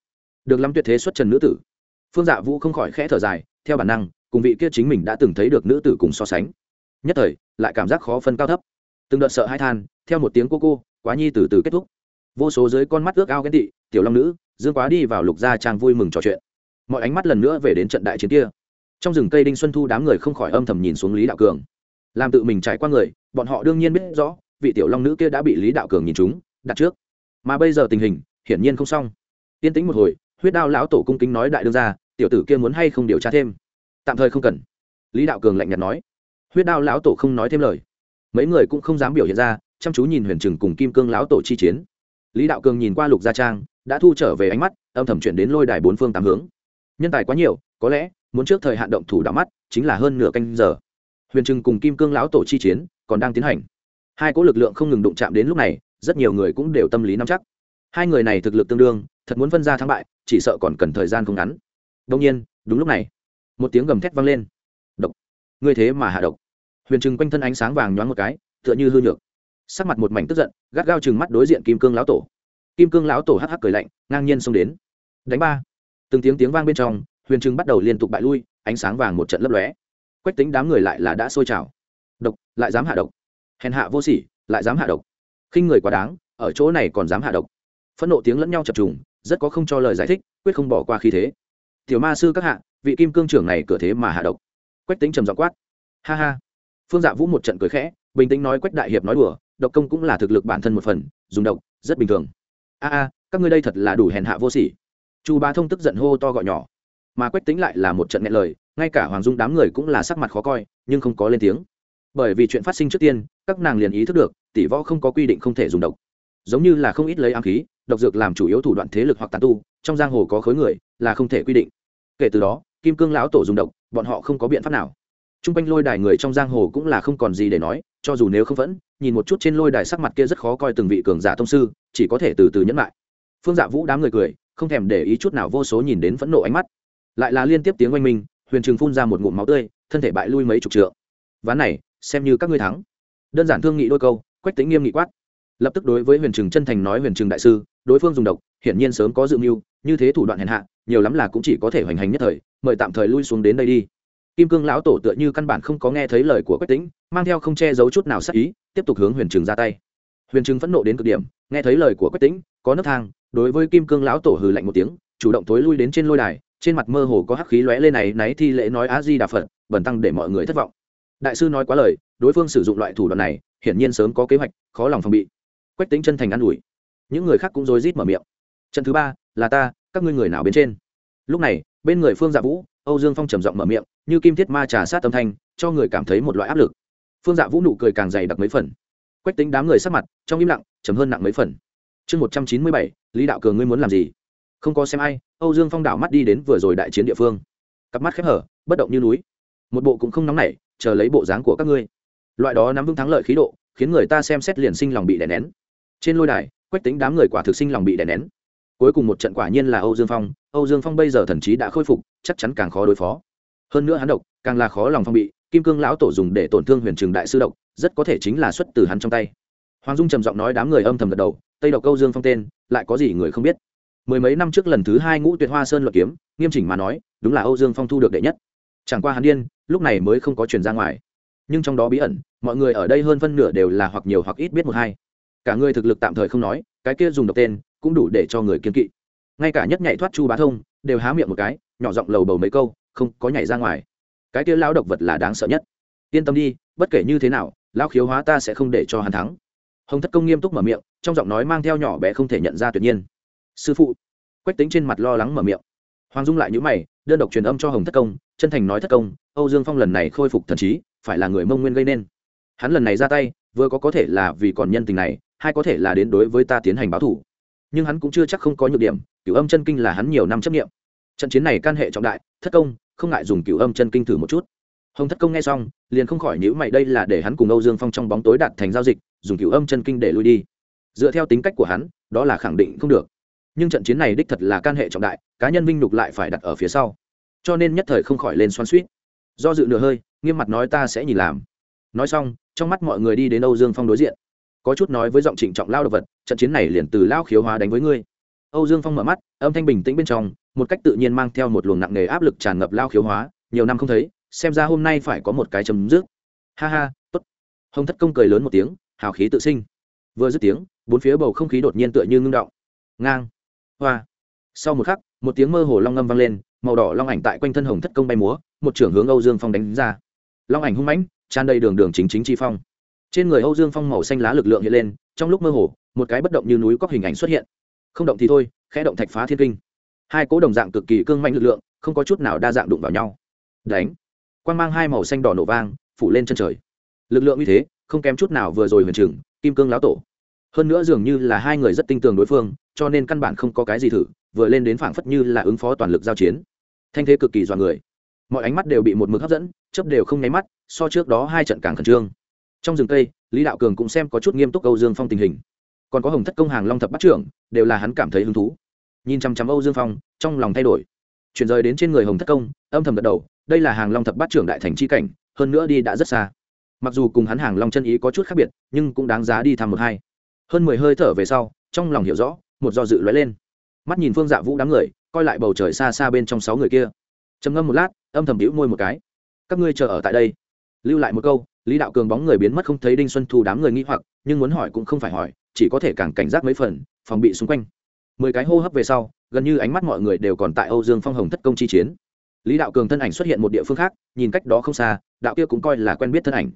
Được lắm tuyệt thế xuất trần nữ tử phương dạ vũ không khỏi khẽ thở dài, theo bản năng, cùng vị kia chính mình đã từng thấy được nữ tử cùng so sánh. Nhất thời, lại cảm giác khó phân cao thấp. Từng đợt sợ hai than, theo một tiếng cô cô, quá nhi từ từ kết thúc. Vô số dưới con mắt ước ao ghen tị, tiểu long nữ, dương quá đi vào lục gia trang vui mừng trò chuyện. Mọi ánh mắt lần nữa về đến trận đại chiến kia. Trong rừng cây đinh xuân thu đám người không khỏi âm thầm nhìn xuống lý đạo cường. Làm tự mình trải qua người, bọn họ đương nhiên biết rõ, vị tiểu long nữ kia đã bị lý đạo cường nhìn chúng đặt trước. Mà bây giờ tình hình, hiển nhiên không xong. Tiên tĩnh một hồi huyết đao lão tổ cung kính nói đại đương ra tiểu tử kia muốn hay không điều tra thêm? Tạm thời không cần. Lý đạo cường lạnh nhạt nói. Huyết đao lão tổ không nói thêm lời. Mấy người cũng không dám biểu hiện ra, chăm chú nhìn huyền trừng cùng kim cương lão tổ chi chiến. Lý đạo cường nhìn qua lục gia trang, đã thu trở về ánh mắt, âm thầm chuyển đến lôi đài bốn phương tám hướng. Nhân tài quá nhiều, có lẽ, muốn trước thời hạn động thủ đạo mắt, chính là hơn nửa canh giờ. Huyền trừng cùng kim cương lão tổ chi chiến, còn đang tiến hành. Hai cỗ lực lượng không ngừng đụng chạm đến lúc này, rất nhiều người cũng đều tâm lý nắm chắc hai người này thực lực tương đương, thật muốn phân ra thắng bại, chỉ sợ còn cần thời gian không ngắn. Đông nhiên, đúng lúc này, một tiếng gầm thét vang lên. Độc. Ngươi thế mà hạ độc. Huyền trừng quanh thân ánh sáng vàng nhoáng một cái, tựa như hư nhược. Sắc mặt một mảnh tức giận, gắt gao chừng mắt đối diện kim cương lão tổ. Kim cương lão tổ hắc hắc cười lạnh, ngang nhiên xông đến. Đánh ba. Từng tiếng tiếng vang bên trong, huyền trừng bắt đầu liên tục bại lui, ánh sáng vàng một trận lấp lóe. Quách tính đám người lại là đã sôi trào. Độc, lại dám hạ độc. Hèn hạ vô sỉ, lại dám hạ độc. Khinh người quá đáng, ở chỗ này còn dám hạ độc phẫn nộ tiếng lẫn nhau chập trùng, rất có không cho lời giải thích, quyết không bỏ qua khí thế. Tiểu ma sư các hạ, vị kim cương trưởng này cửa thế mà hạ độc. Quách tính trầm dọ quát. Ha ha. Phương dạ vũ một trận cười khẽ, bình tĩnh nói quách đại hiệp nói đùa, độc công cũng là thực lực bản thân một phần, dùng độc, rất bình thường. A a, các ngươi đây thật là đủ hèn hạ vô sỉ. Chu bá thông tức giận hô to gọi nhỏ. Mà quách tính lại là một trận nghe lời, ngay cả hoàng dung đám người cũng là sắc mặt khó coi, nhưng không có lên tiếng. Bởi vì chuyện phát sinh trước tiên, các nàng liền ý thức được, tỷ võ không có quy định không thể dùng độc. Giống như là không ít lấy ám khí độc dược làm chủ yếu thủ đoạn thế lực hoặc tán tu, trong giang hồ có khối người là không thể quy định. Kể từ đó, kim cương lão tổ dùng độc, bọn họ không có biện pháp nào. T r u n g quanh lôi đài người trong giang hồ cũng là không còn gì để nói, cho dù nếu không vẫn, nhìn một chút trên lôi đài sắc mặt kia rất khó coi từng vị cường giả thông sư, chỉ có thể từ từ nhẫn lại. Phương dạ vũ đám người cười, không thèm để ý chút nào vô số nhìn đến phẫn nộ ánh mắt. Lại là liên tiếp tiếng oanh minh, huyền trường phun ra một ngụm máu tươi, thân thể bại lui mấy chục trượng. Ván này, xem như các ngươi thắng. Đơn giản thương nghị đôi câu, quách tính nghiêm nghị quát lập tức đối với huyền trừng chân thành nói huyền trừng đại sư, đối phương dùng độc, hiển nhiên sớm có dự mưu, như thế thủ đoạn hèn hạ, nhiều lắm là cũng chỉ có thể hoành hành nhất thời, mời tạm thời lui xuống đến đây đi. Kim cương lão tổ tựa như căn bản không có nghe thấy lời của quách tính mang theo không che giấu chút nào sắc ý, tiếp tục hướng huyền trừng ra tay. Huyền trừng phẫn nộ đến cực điểm, nghe thấy lời của quách tính có nấc thang, đối với kim cương lão tổ hừ lạnh một tiếng, chủ động tối lui đến trên lôi đài, trên mặt mơ hồ có hắc khí lóe lên này, náy thi lễ nói á di đà phật bẩn tăng để mọi người thất vọng. Đại sư nói quá lời, đối phương sử dụng loại thủ đoạn này, hiển nhiên sớm có kế hoạch, khó lòng phòng bị quách tính chân thành an ủi. Những người khác cũng rối rít mở miệng. Trận thứ ba, là ta, các ngươi người nào bên trên? Lúc này, bên người phương dạ vũ, âu dương phong trầm giọng mở miệng, như kim thiết ma trà sát âm thanh, cho người cảm thấy một loại áp lực. Phương dạ vũ nụ cười càng dày đặc mấy phần. Quách tính đám người sắc mặt, trong im lặng chấm hơn nặng mấy phần. Chương một trăm chín mươi bảy, lý đạo cường ngươi muốn làm gì? Không có xem ai, âu dương phong đảo mắt đi đến vừa rồi đại chiến địa phương. Cặp mắt khép hở, bất động như núi. Một bộ cũng không nóng nảy, chờ lấy bộ dáng của các ngươi. Loại đó nắm vững thắng lợi khí độ, khiến người ta xem xét liền sinh lòng bị đè nén trên lôi đài, quách tính đám người quả thực sinh lòng bị đè nén. Cuối cùng một trận quả nhiên là âu dương phong, âu dương phong bây giờ thần trí đã khôi phục, chắc chắn càng khó đối phó. Hơn nữa hắn độc, càng là khó lòng phong bị, kim cương lão tổ dùng để tổn thương huyền trường đại sư độc, rất có thể chính là xuất từ hắn trong tay. Hoàng dung trầm giọng nói đám người âm thầm gật đầu, tây độc âu dương phong tên, lại có gì người không biết. Mười mấy năm trước lần thứ hai ngũ tuyệt hoa sơn luật kiếm, nghiêm chỉnh mà nói, đúng là âu dương phong thu được đệ nhất. Chẳng qua hắn điên, lúc này mới không có truyền ra ngoài. Nhưng trong đó bí ẩn, mọi người ở đây hơn phân nửa đều là hoặc nhiều hoặc ít biết một hai cả người thực lực tạm thời không nói, cái kia dùng độc tên cũng đủ để cho người kiên kỵ. Ngay cả nhất nhảy thoát chu bá thông đều há miệng một cái, nhỏ giọng lầu bầu mấy câu, không có nhảy ra ngoài. Cái kia lão độc vật là đáng sợ nhất. Yên tâm đi, bất kể như thế nào, lão khiếu hóa ta sẽ không để cho hắn thắng. Hồng thất công nghiêm túc mở miệng, trong giọng nói mang theo nhỏ bé không thể nhận ra tuyệt nhiên. Sư phụ, quách tính trên mặt lo lắng mở miệng. Hoàng dung lại nhữ mày, đơn độc truyền âm cho hồng thất công, chân thành nói thất công, âu dương phong lần này khôi phục thần trí, phải là người mông nguyên gây nên. Hắn lần này ra tay, vừa có có thể là vì còn nhân tình này hai có thể là đến đối với ta tiến hành báo thủ. Nhưng hắn cũng chưa chắc không có nhược điểm, cửu âm chân kinh là hắn nhiều năm chấp nghiệm trận chiến này can hệ trọng đại, thất công, không ngại dùng cửu âm chân kinh thử một chút. Hồng thất công nghe xong, liền không khỏi nhữ mày, đây là để hắn cùng âu dương phong trong bóng tối đạt thành giao dịch, dùng cửu âm chân kinh để lui đi. Dựa theo tính cách của hắn, đó là khẳng định không được. Nhưng trận chiến này đích thật là can hệ trọng đại, cá nhân vinh nhục lại phải đặt ở phía sau. Cho nên nhất thời không khỏi lên xoan suýt do dự nửa hơi, nghiêm mặt nói ta sẽ nhìn làm. Nói xong, trong mắt mọi người đi đến âu dương phong đối diện có chút nói với giọng trịnh trọng lao đ ộ vật, trận chiến này liền từ lao khiếu hóa đánh với ngươi. Âu dương phong mở mắt, âm thanh bình tĩnh bên trong, một cách tự nhiên mang theo một luồng nặng nề áp lực tràn ngập lao khiếu hóa, nhiều năm không thấy, xem ra hôm nay phải có một cái chấm dứt. Ha ha, tốt. Hồng thất công cười lớn một tiếng, hào khí tự sinh. Vừa dứt tiếng, bốn phía bầu không khí đột nhiên tựa như ngưng động. Ngang. Hoa. Sau một khắc, một tiếng mơ hồ long ngâm vang lên, màu đỏ long ảnh tại quanh thân hồng thất công bay múa, một trưởng hướng âu dương phong đánh ra. Long ảnh hung mãnh, tràn đầy đường đường chính chính chi phong trên người âu dương phong màu xanh lá lực lượng hiện lên, trong lúc mơ hồ, một cái bất động như núi có hình ảnh xuất hiện. Không động thì thôi, khẽ động thạch phá thiên kinh. Hai cố đồng dạng cực kỳ cương mạnh lực lượng, không có chút nào đa dạng đụng vào nhau. Đánh! Quan mang hai màu xanh đỏ nổ vang, phủ lên chân trời. Lực lượng như thế, không kém chút nào vừa rồi huyền trừng kim cương lão tổ. Hơn nữa dường như là hai người rất tinh tường đối phương, cho nên căn bản không có cái gì thử, vừa lên đến phảng phất như là ứng phó toàn lực giao chiến. Thanh thế cực kỳ dọa người. Mọi ánh mắt đều bị một mực hấp dẫn chấp đều không nháy mắt, so trước đó hai trận càng khẩn trương trong rừng cây, lý đạo cường cũng xem có chút nghiêm túc âu dương phong tình hình. Còn có hồng thất công hàng long thập bắt trưởng, đều là hắn cảm thấy hứng thú. Nhìn chăm chăm âu dương phong, trong lòng thay đổi. Chuyển rời đến trên người hồng thất công, âm thầm gật đầu, đây là hàng long thập bát trưởng đại thành c h i cảnh, hơn nữa đi đã rất xa. Mặc dù cùng hắn hàng long chân ý có chút khác biệt, nhưng cũng đáng giá đi thăm một hai. Hơn mười hơi thở về sau, trong lòng hiểu rõ, một do dự lóe lên. Mắt nhìn phương dạ vũ đám người, coi lại bầu trời xa xa bên trong sáu người kia. Trầm ngâm một lát, âm thầm đĩu môi một cái. Các ngươi chờ ở tại đây. Lưu lại một câu lý đạo cường bóng người biến mất không thấy đinh xuân thu đám người nghĩ hoặc, nhưng muốn hỏi cũng không phải hỏi, chỉ có thể càng cảnh giác mấy phần, phòng bị xung quanh. Mười cái hô hấp về sau, gần như ánh mắt mọi người đều còn tại âu dương phong hồng thất công chi chiến. Lý đạo cường thân ảnh xuất hiện một địa phương khác, nhìn cách đó không xa, đạo kia cũng coi là quen biết thân ảnh.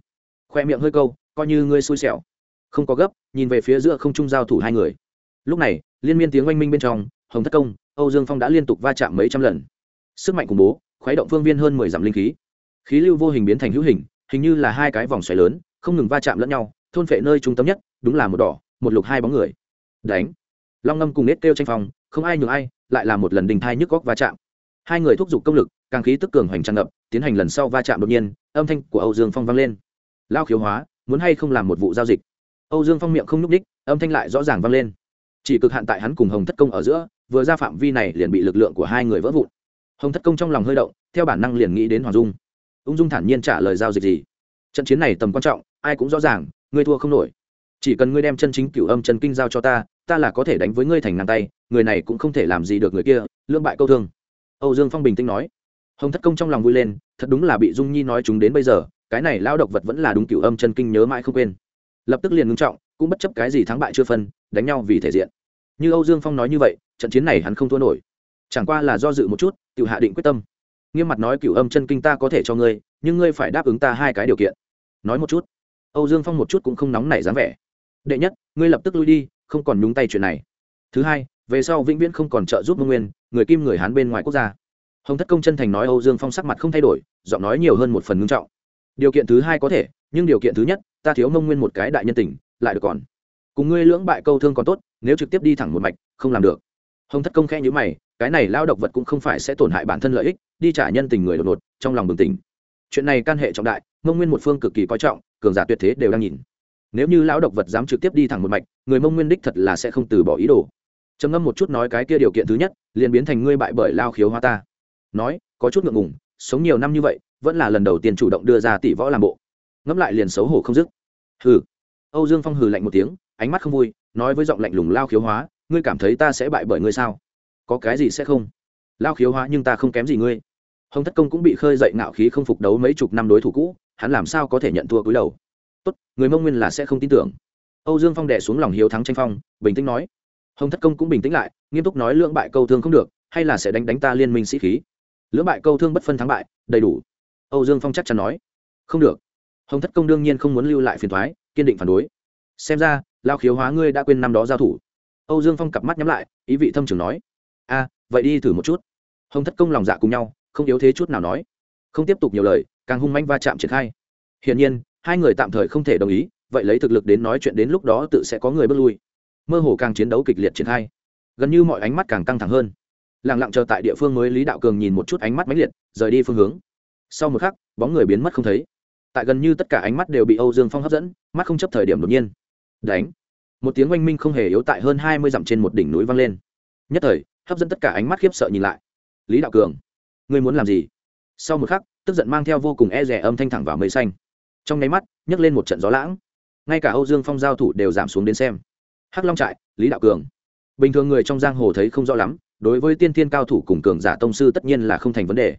Khoe miệng hơi câu, coi như ngươi xui xẻo. Không có gấp, nhìn về phía giữa không trung giao thủ hai người. Lúc này, liên miên tiếng oanh minh bên trong, hồng thất công, âu dương phong đã liên tục va chạm mấy trăm lần. Sức mạnh khủng bố, khuấy động phương viên hơn mười dặm linh khí. Khí lưu vô hình biến thành hữu hình hình như là hai cái vòng xoáy lớn, không ngừng va chạm lẫn nhau, thôn phệ nơi trung tâm nhất, đúng là một đỏ, một lục hai bóng người. Đánh. Long ngâm cùng nết kêu tranh phòng không ai nhường ai, lại là một lần đình thai nhức góc va chạm. Hai người thúc giục công lực, càng khí tức cường hoành tràn ngập, tiến hành lần sau va chạm đột nhiên, âm thanh của âu dương phong vang lên. Lao khiếu hóa, muốn hay không làm một vụ giao dịch? Âu dương phong miệng không n ú c ních âm thanh lại rõ ràng vang lên. Chỉ cực hạn tại hắn cùng hồng thất công ở giữa, vừa ra phạm vi này liền bị lực lượng của hai người vỡ vụn. Hồng thất công trong lòng hơi động, theo bản năng liền nghĩ đến hoàng dung ung dung thản nhiên trả lời giao dịch gì? Trận chiến này tầm quan trọng, ai cũng rõ ràng, ngươi thua không nổi. Chỉ cần ngươi đem chân chính cửu âm chân kinh giao cho ta ta là có thể đánh với ngươi thành nàng tay, người này cũng không thể làm gì được người kia lương bại câu thương. Âu dương phong bình tĩnh nói. Hồng thất công trong lòng vui lên, thật đúng là bị dung nhi nói chúng đến bây giờ, cái này lao độc vật vẫn là đúng cửu âm chân kinh nhớ mãi không quên. Lập tức liền ngưng trọng, cũng bất chấp cái gì thắng bại chưa phân, đánh nhau vì thể diện. Như âu dương phong nói như vậy, trận chiến này hắn không thua nổi. Chẳng qua là do dự một chút tự hạ định quyết tâm nghiêm mặt nói, cửu âm chân kinh ta có thể cho ngươi, nhưng ngươi phải đáp ứng ta hai cái điều kiện. Nói một chút. Âu dương phong một chút cũng không nóng nảy dáng vẻ. Đệ nhất, ngươi lập tức lui đi, không còn nhúng tay chuyện này. Thứ hai, về sau vĩnh viễn không còn trợ giúp mông nguyên, người kim người hán bên ngoài quốc gia. Hồng thất công chân thành nói, âu dương phong sắc mặt không thay đổi, giọng nói nhiều hơn một phần ngưng trọng. Điều kiện thứ hai có thể, nhưng điều kiện thứ nhất, ta thiếu mông nguyên một cái đại nhân tình, lại được còn. Cùng ngươi lưỡng bại câu thương còn tốt, nếu trực tiếp đi thẳng một mạch, không làm được. Hồng thất công khẽ nhữ mày cái này lao độc vật cũng không phải sẽ tổn hại bản thân lợi ích, đi trả nhân tình người đột ngột, trong lòng bừng tỉnh. Chuyện này can hệ trọng đại, mông nguyên một phương cực kỳ coi trọng, cường giả tuyệt thế đều đang nhìn. Nếu như lão độc vật dám trực tiếp đi thẳng một mạch, người mông nguyên đích thật là sẽ không từ bỏ ý đồ. Trầm ngâm một chút nói cái kia điều kiện thứ nhất, liền biến thành ngươi bại bởi lao khiếu hoa ta. Nói, có chút ngượng ngùng, sống nhiều năm như vậy, vẫn là lần đầu tiên chủ động đưa ra tỷ võ làm bộ. Ngẫm lại liền xấu hổ không dứt. Hừ. Âu dương phong hừ lạnh một tiếng, ánh mắt không vui, nói với giọng lạnh lùng lao khiếu hóa, ngươi cảm thấy ta sẽ bại bởi ngươi sao? Có cái gì sẽ không? Lao khiếu hóa nhưng ta không kém gì ngươi. Hồng thất công cũng bị khơi dậy ngạo khí không phục đấu mấy chục năm đối thủ cũ, hắn làm sao có thể nhận thua cúi đầu? Tốt, người mông nguyên là sẽ không tin tưởng. Âu dương phong đẻ xuống lòng hiếu thắng tranh phong, bình tĩnh nói. Hồng thất công cũng bình tĩnh lại, nghiêm túc nói lưỡng bại câu thương không được, hay là sẽ đánh đánh ta liên minh sĩ khí. Lưỡng bại câu thương bất phân thắng bại, đầy đủ. Âu dương phong chắc chắn nói. Không được. Hồng thất công đương nhiên không muốn lưu lại phiền thoái kiên định phản đối. Xem ra, lao khiếu hóa ngươi đã quên năm đó giao thủ. Âu dương phong cặp mắt nhắm lại, ý vị thâm trường nói a, vậy đi thử một chút. Hồng thất công lòng dạ cùng nhau, không yếu thế chút nào nói. Không tiếp tục nhiều lời, càng hung manh va chạm triển khai. Hiển nhiên, hai người tạm thời không thể đồng ý, vậy lấy thực lực đến nói chuyện đến lúc đó tự sẽ có người bước lui. Mơ hồ càng chiến đấu kịch liệt triển khai, gần như mọi ánh mắt càng căng thẳng hơn. Lẳng lặng chờ tại địa phương mới lý đạo cường nhìn một chút ánh mắt mãnh liệt, rời đi phương hướng. Sau một khắc, bóng người biến mất không thấy. Tại gần như tất cả ánh mắt đều bị âu dương phong hấp dẫn, mắt không chấp thời điểm đột nhiên đánh. Một tiếng oanh minh không hề yếu tại hơn hai mươi dặm trên một đỉnh núi vang lên. Nhất thời hấp dẫn tất cả ánh mắt khiếp sợ nhìn lại. Lý đạo cường, ngươi muốn làm gì? Sau một khắc, tức giận mang theo vô cùng e rẻ âm thanh thẳng vào mây xanh. Trong nháy mắt, nhấc lên một trận gió lãng. Ngay cả âu dương phong giao thủ đều giảm xuống đến xem. Hắc long trại, lý đạo cường. Bình thường người trong giang hồ thấy không rõ lắm, đối với tiên thiên cao thủ cùng cường giả tông sư tất nhiên là không thành vấn đề.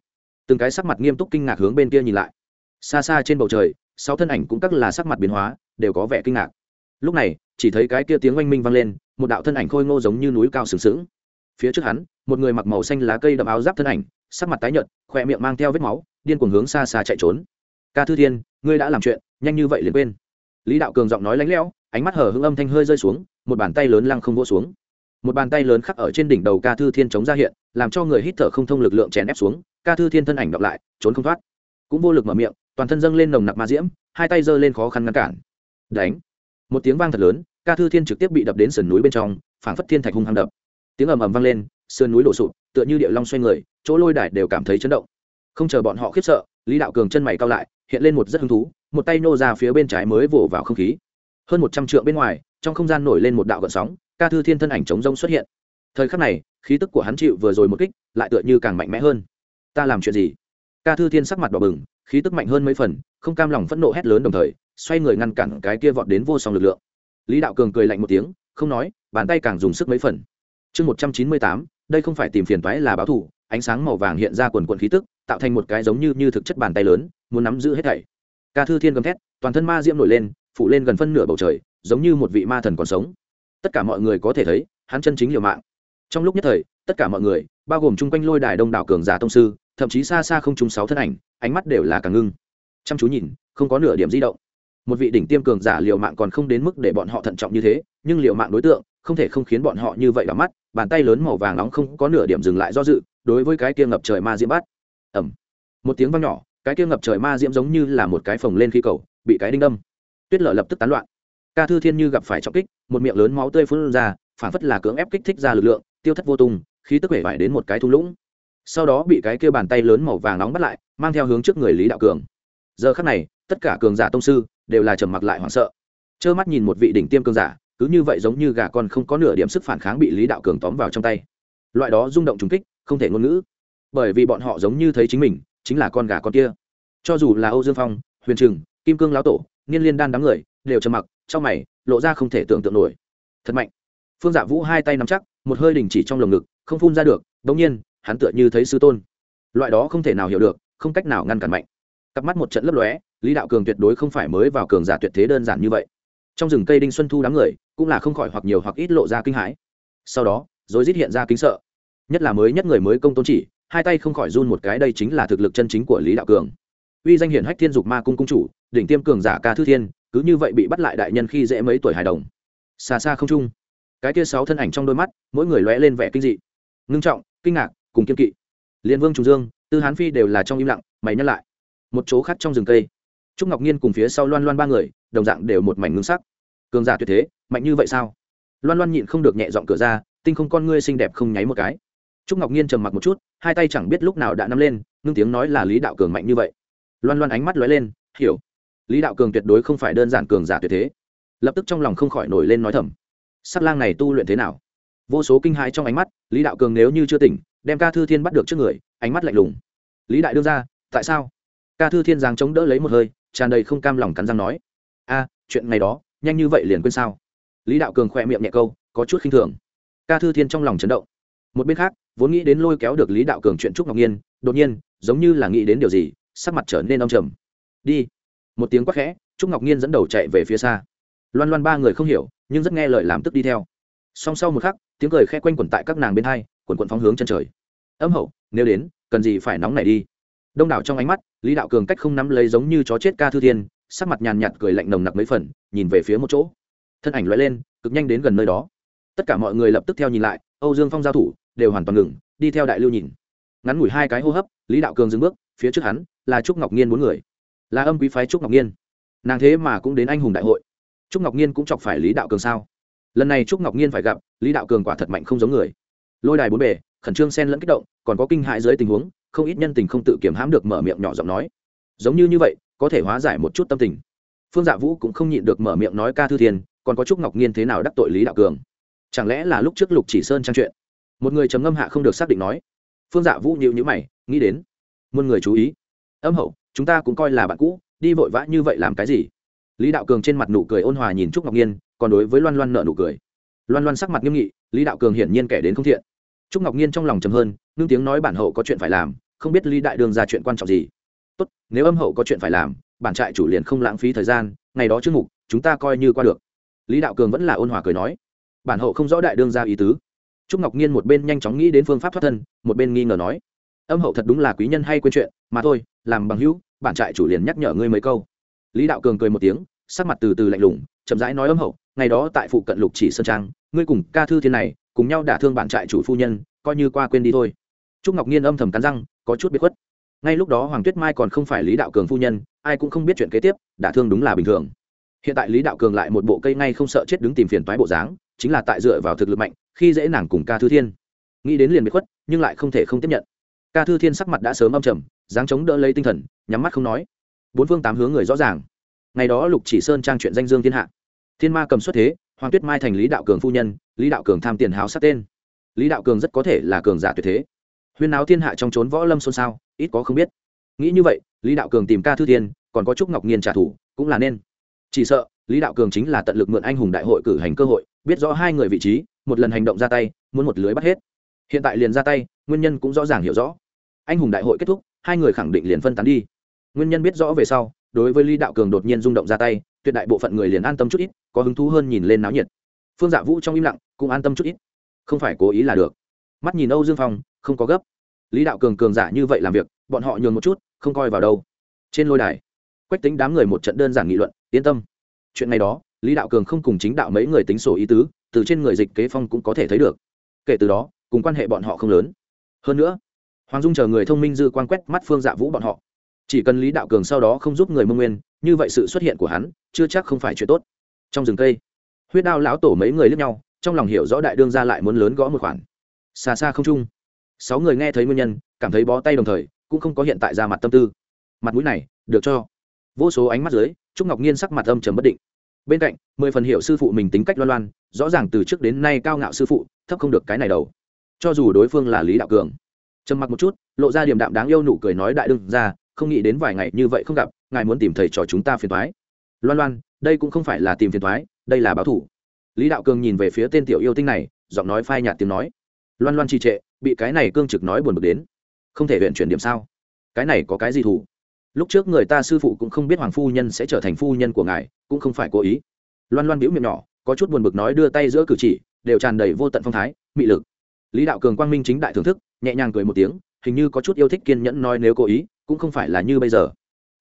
Từng cái sắc mặt nghiêm túc kinh ngạc hướng bên kia nhìn lại. Xa xa trên bầu trời, sáu thân ảnh cũng các là sắc mặt biến hóa, đều có vẻ kinh ngạc. Lúc này, chỉ thấy cái kia tiếng oanh minh vang lên, một đạo thân ảnh khôi ngô giống như núi cao sừng sững phía trước hắn, một người mặc màu xanh lá cây đậm áo giáp thân ảnh, sắc mặt tái nhợt khoe miệng mang theo vết máu, điên cuồng hướng xa xa chạy trốn. Ca thư thiên, ngươi đã làm chuyện, nhanh như vậy liền quên. Lý đạo cường giọng nói lánh lẽo, ánh mắt hở hững âm thanh hơi rơi xuống, một bàn tay lớn lăng không vỗ xuống. Một bàn tay lớn khắc ở trên đỉnh đầu ca thư thiên chống ra hiện, làm cho người hít thở không thông lực lượng chèn ép xuống. Ca thư thiên thân ảnh đọc lại, trốn không thoát. Cũng vô lực mở miệng, toàn thân dâng lên nồng nặc ma diễm, hai tay giơ lên khó khăn ngăn cản. Đánh. Một tiếng vang thật lớn, ca thư thiên trực tiếp bị đập đến sườn núi bên trong, phảng phất thiên thạch hung hăng đập tiếng ầm ầm vang lên, sườn núi đổ sụp, tựa như địa long xoay người, chỗ lôi đài đều cảm thấy chấn động. Không chờ bọn họ khiếp sợ, lý đạo cường chân mày cao lại, hiện lên một rất hứng thú, một tay nô ra phía bên trái mới vỗ vào không khí. Hơn một trăm trượng bên ngoài, trong không gian nổi lên một đạo gợn sóng, ca thư thiên thân ảnh chống rông xuất hiện. Thời khắc này, khí tức của hắn chịu vừa rồi một kích, lại tựa như càng mạnh mẽ hơn. Ta làm chuyện gì? Ca thư thiên sắc mặt đỏ bừng, khí tức mạnh hơn mấy phần, không cam lòng phẫn nộ hét lớn đồng thời, xoay người ngăn cản cái kia vọt đến vô song lực lượng. Lý đạo cường cười lạnh một tiếng, không nói, bàn tay càng dùng sức mấy phần chương một trăm chín mươi tám, đây không phải tìm phiền toái là báo thù, ánh sáng màu vàng hiện ra quần quần khí tức, tạo thành một cái giống như như thực chất bàn tay lớn, muốn nắm giữ hết thảy. Ca thư thiên gầm thét, toàn thân ma diễm nổi lên, phủ lên gần phân nửa bầu trời, giống như một vị ma thần còn sống. Tất cả mọi người có thể thấy, hắn chân chính liều mạng. Trong lúc nhất thời, tất cả mọi người, bao gồm chung quanh lôi đài đông đảo cường giả tông sư, thậm chí xa xa không chung sáu thân ảnh, ánh mắt đều là càng ngưng. Chăm chú nhìn, không có nửa điểm di động một vị đỉnh tiêm cường giả liều mạng còn không đến mức để bọn họ thận trọng như thế, nhưng liều mạng đối tượng không thể không khiến bọn họ như vậy vào mắt, bàn tay lớn màu vàng nóng không có nửa điểm dừng lại do dự, đối với cái kia ngập trời ma diễm bắt. Ẩm một tiếng vang nhỏ, cái kia ngập trời ma diễm giống như là một cái phồng lên khí cầu, bị cái đinh đâm. Tuyết lở lập tức tán loạn. Ca thư thiên như gặp phải trọng kích, một miệng lớn máu tươi phun ra, phản phất là cưỡng ép kích thích ra lực lượng, tiêu thất vô tung, khí tức vẻ vải đến một cái thung lũng. Sau đó bị cái kia bàn tay lớn màu vàng nóng bắt lại, mang theo hướng trước người lý đạo cường giờ khắc này, tất cả cường giả tông sư đều là trầm mặc lại hoảng sợ. Trơ mắt nhìn một vị đỉnh tiêm cường giả, cứ như vậy giống như gà con không có nửa điểm sức phản kháng bị lý đạo cường tóm vào trong tay. Loại đó rung động trùng kích, không thể ngôn ngữ. Bởi vì bọn họ giống như thấy chính mình, chính là con gà con kia. Cho dù là âu dương phong, huyền trừng, kim cương lão tổ niên liên đan đám người, đều trầm mặc, trong mày, lộ ra không thể tưởng tượng nổi. Thật mạnh. Phương dạ vũ hai tay nắm chắc, một hơi đình chỉ trong lồng ngực, không phun ra được, bỗng nhiên, hắn tựa như thấy sư tôn. Loại đó không thể nào hiểu được, không cách nào ngăn cản mạnh cặp mắt một trận lấp lóe, lý đạo cường tuyệt đối không phải mới vào cường giả tuyệt thế đơn giản như vậy. Trong rừng cây đinh xuân thu đám người, cũng là không khỏi hoặc nhiều hoặc ít lộ ra kinh hãi. Sau đó, rồi rít hiện ra kính sợ. Nhất là mới nhất người mới công tôn chỉ, hai tay không khỏi run một cái đây chính là thực lực chân chính của lý đạo cường. Uy danh hiển hách thiên dục ma cung cung chủ, đỉnh tiêm cường giả ca thư thiên, cứ như vậy bị bắt lại đại nhân khi dễ mấy tuổi hài đồng. Xa xa không trung, cái kia sáu thân ảnh trong đôi mắt, mỗi người lóe lên vẻ kinh dị. Ngưng trọng, kinh ngạc, cùng kiên kỵ. Liên vương trùng dương, tư hán phi đều là trong im lặng, mày nhắc lại một chỗ khác trong rừng cây. Trúc ngọc nhiên cùng phía sau loan loan ba người, đồng dạng đều một mảnh ngưng sắc. Cường giả tuyệt thế, mạnh như vậy sao? Loan loan nhịn không được nhẹ dọn cửa ra, tinh không con ngươi xinh đẹp không nháy một cái. Trúc ngọc nhiên trầm mặc một chút, hai tay chẳng biết lúc nào đã nắm lên, ngưng tiếng nói là lý đạo cường mạnh như vậy. Loan loan ánh mắt lóe lên, hiểu. Lý đạo cường tuyệt đối không phải đơn giản cường giả tuyệt thế. Lập tức trong lòng không khỏi nổi lên nói thầm sắc lang này tu luyện thế nào? Vô số kinh hãi trong ánh mắt, lý đạo cường nếu như chưa tỉnh, đem ca thư thiên bắt được trước người, ánh mắt lạnh lùng. Lý đại đương ra tại sao? Ca thư thiên giang chống đỡ lấy một hơi, tràn đầy không cam lòng cắn răng nói, a, chuyện này đó, nhanh như vậy liền quên sao? Lý đạo cường khỏe miệng nhẹ câu, có chút khinh thường. Ca thư thiên trong lòng chấn động. Một bên khác, vốn nghĩ đến lôi kéo được lý đạo cường chuyện trúc ngọc nhiên, đột nhiên, giống như là nghĩ đến điều gì, sắc mặt trở nên âm trầm. Đi. Một tiếng quắc khẽ, trúc ngọc nhiên dẫn đầu chạy về phía xa. Loan loan ba người không hiểu, nhưng rất nghe lời làm tức đi theo. Song sau một khắc, tiếng cười khe quanh quẩn tại các nàng bên hai, quần quần phóng hướng chân trời. Âm hậu, nếu đến, cần gì phải nóng này đi? Đông đảo trong ánh mắt lý đạo cường cách không nắm lấy giống như chó chết ca thư thiên, sắc mặt nhàn nhạt cười lạnh nồng nặc mấy phần, nhìn về phía một chỗ. Thân ảnh loại lên, cực nhanh đến gần nơi đó. Tất cả mọi người lập tức theo nhìn lại, âu dương phong giao thủ, đều hoàn toàn ngừng, đi theo đại lưu nhìn. Ngắn ngủi hai cái hô hấp, lý đạo cường dừng bước, phía trước hắn, là trúc ngọc nhiên bốn người. Là âm quý phái trúc ngọc nhiên nàng thế mà cũng đến anh hùng đại hội. Trúc ngọc nhiên cũng chọc phải lý đạo cường sao? Lần này trúc ngọc nhiên phải gặp, lý đạo cường quả thật mạnh không giống người. Lôi đài bốn bề, khẩn trương xen lẫn kích động, còn có kinh hại dưới tình huống không ít nhân tình không tự kiểm hãm được mở miệng nhỏ giọng nói. Giống như như vậy, có thể hóa giải một chút tâm tình. Phương dạ vũ cũng không nhịn được mở miệng nói ca thư thiên, còn có trúc ngọc nhiên thế nào đắc tội lý đạo cường? Chẳng lẽ là lúc trước lục chỉ sơn trang chuyện? Một người chấm ngâm hạ không được xác định nói. Phương dạ vũ nhịu nhữ mày, nghĩ đến. Muôn người chú ý. Âm hậu, chúng ta cũng coi là bạn cũ, đi vội vã như vậy làm cái gì? Lý đạo cường trên mặt nụ cười ôn hòa nhìn trúc ngọc nhiên còn đối với loan loan nợ nụ cười. Loan loan sắc mặt nghiêm nghị, lý đạo cường hiển nhiên kẻ đến không thiện. Trúc ngọc nhiên trong lòng trầm hơn, nương tiếng nói bản hậu có chuyện phải làm không biết lý đại đường ra chuyện quan trọng gì. Tốt, nếu âm hậu có chuyện phải làm, bản trại chủ liền không lãng phí thời gian, ngày đó trước mục, chúng ta coi như qua được. Lý đạo cường vẫn là ôn hòa cười nói. Bản hậu không rõ đại đương ra ý tứ. Trúc ngọc nhiên một bên nhanh chóng nghĩ đến phương pháp thoát thân, một bên nghi ngờ nói. Âm hậu thật đúng là quý nhân hay quên chuyện, mà thôi, làm bằng hữu, bản trại chủ liền nhắc nhở ngươi mấy câu. Lý đạo cường cười một tiếng, sắc mặt từ từ lạnh lùng, chậm rãi nói âm hậu, ngày đó tại phụ cận lục chỉ sơn trang, ngươi cùng ca thư thiên này, cùng nhau đả thương bản trại chủ phu nhân, coi như qua quên đi thôi. Trúc ngọc nhiên âm thầm cắn răng có chút biết khuất. Ngay lúc đó hoàng tuyết mai còn không phải lý đạo cường phu nhân, ai cũng không biết chuyện kế tiếp đả thương đúng là bình thường. Hiện tại lý đạo cường lại một bộ cây ngay không sợ chết đứng tìm phiền toái bộ dáng, chính là tại dựa vào thực lực mạnh, khi dễ nàng cùng ca thư thiên. Nghĩ đến liền bị khuất, nhưng lại không thể không tiếp nhận. Ca thư thiên sắc mặt đã sớm âm trầm, dáng chống đỡ lấy tinh thần, nhắm mắt không nói. Bốn phương tám hướng người rõ ràng. Ngày đó lục chỉ sơn trang chuyện danh dương thiên hạ. Thiên ma cầm xuất thế, hoàng tuyết mai thành lý đạo cường phu nhân, lý đạo cường tham tiền háo sát tên. Lý đạo cường rất có thể là cường giả tuyệt thế huyên náo thiên hạ trong trốn võ lâm xôn xao, ít có không biết. Nghĩ như vậy, lý đạo cường tìm ca thư thiên, còn có trúc ngọc nhiên trả thù, cũng là nên. Chỉ sợ, lý đạo cường chính là tận lực mượn anh hùng đại hội cử hành cơ hội, biết rõ hai người vị trí, một lần hành động ra tay, muốn một lưới bắt hết. Hiện tại liền ra tay, nguyên nhân cũng rõ ràng hiểu rõ. Anh hùng đại hội kết thúc, hai người khẳng định liền phân tán đi. Nguyên nhân biết rõ về sau, đối với lý đạo cường đột nhiên rung động ra tay, tuyệt đại bộ phận người liền an tâm chút ít, có hứng thú hơn nhìn lên náo nhiệt. Phương dạ vũ trong im lặng, cũng an tâm chút ít. Không phải cố ý là được. Mắt nhìn âu dương phong không có gấp. Lý đạo cường cường giả như vậy làm việc, bọn họ nhường một chút, không coi vào đâu. Trên lôi đài, quách tính đám người một trận đơn giản nghị luận, yên tâm. Chuyện này đó, lý đạo cường không cùng chính đạo mấy người tính sổ ý tứ, từ trên người dịch kế phong cũng có thể thấy được. Kể từ đó, cùng quan hệ bọn họ không lớn. Hơn nữa, hoàng dung chờ người thông minh dư quan quét mắt phương dạ vũ bọn họ. Chỉ cần lý đạo cường sau đó không giúp người mông nguyên, như vậy sự xuất hiện của hắn, chưa chắc không phải chuyện tốt. Trong rừng cây, huyết đao lão tổ mấy người lướt nhau, trong lòng hiểu rõ đại đương ra lại muốn lớn gõ một khoản. Xa xa không chung sáu người nghe thấy nguyên nhân, cảm thấy bó tay đồng thời, cũng không có hiện tại ra mặt tâm tư. Mặt mũi này, được cho. Vô số ánh mắt dưới, trúc ngọc nhiên sắc mặt âm trầm bất định. Bên cạnh, mười phần hiệu sư phụ mình tính cách loan loan, rõ ràng từ trước đến nay cao ngạo sư phụ, thấp không được cái này đầu. Cho dù đối phương là lý đạo cường. Trầm mặc một chút, lộ ra điểm đạm đáng yêu nụ cười nói đại đương ra, không nghĩ đến vài ngày như vậy không gặp, ngài muốn tìm thầy trò chúng ta phiền thoái loan loan, đây cũng không phải là tìm phiền thoái đây là báo thủ. Lý đạo cường nhìn về phía tên tiểu yêu tinh này, giọng nói phai nhạt tiếng nói. Loan loan trì trệ bị cái này cương trực nói buồn bực đến. Không thể huyện chuyển điểm sao? Cái này có cái gì thủ lúc trước người ta sư phụ cũng không biết hoàng phu nhân sẽ trở thành phu nhân của ngài, cũng không phải cố ý. Loan loan biểu miệng nhỏ, có chút buồn bực nói đưa tay giữa cử chỉ, đều tràn đầy vô tận phong thái, mị lực. Lý đạo cường quang minh chính đại thưởng thức, nhẹ nhàng cười một tiếng, hình như có chút yêu thích kiên nhẫn nói nếu cố ý, cũng không phải là như bây giờ.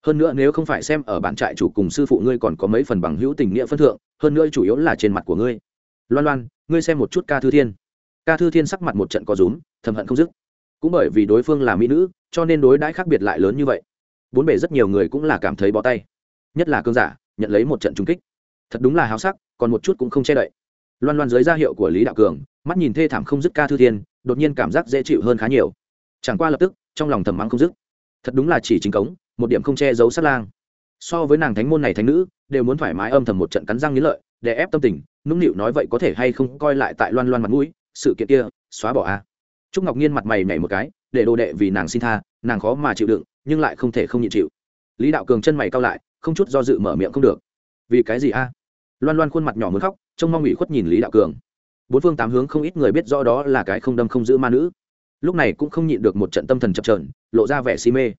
Hơn nữa nếu không phải xem ở bản trại chủ cùng sư phụ ngươi còn có mấy phần bằng hữu tình nghĩa phân thượng, hơn nữa chủ yếu là trên mặt của ngươi. Loan loan, ngươi xem một chút ca thư thiên ca thư thiên sắc mặt một trận có rúm, thầm hận không dứt. Cũng bởi vì đối phương là mỹ nữ, cho nên đối đãi khác biệt lại lớn như vậy. Bốn bể rất nhiều người cũng là cảm thấy bó tay. Nhất là cơn giả, nhận lấy một trận trung kích. Thật đúng là háo sắc, còn một chút cũng không che đậy. Loan loan dưới ra hiệu của lý đạo cường, mắt nhìn thê thảm không dứt ca thư thiên, đột nhiên cảm giác dễ chịu hơn khá nhiều. Chẳng qua lập tức, trong lòng thầm mắng không dứt. Thật đúng là chỉ chính cống, một điểm không che giấu sát lang. So với nàng thánh môn này thánh nữ, đều muốn thoải mái âm thầm một trận cắn răng nghĩ lợi để ép tâm tình, nũng nịu nói vậy có thể hay không coi lại tại loan loan mặt mũi sự kiện kia xóa bỏ a. À. trúc ngọc nhiên mặt mày nhảy một cái để đồ đệ vì nàng xin tha nàng khó mà chịu đựng nhưng lại không thể không nhịn chịu. Lý đạo cường chân mày cao lại không chút do dự mở miệng không được. Vì cái gì a? Loan loan khuôn mặt nhỏ muốn khóc trông mong ủy khuất nhìn lý đạo cường. Bốn phương tám hướng không ít người biết rõ đó là cái không đâm không giữ ma nữ. Lúc này cũng không nhịn được một trận tâm thần chập trờn lộ ra vẻ si mê.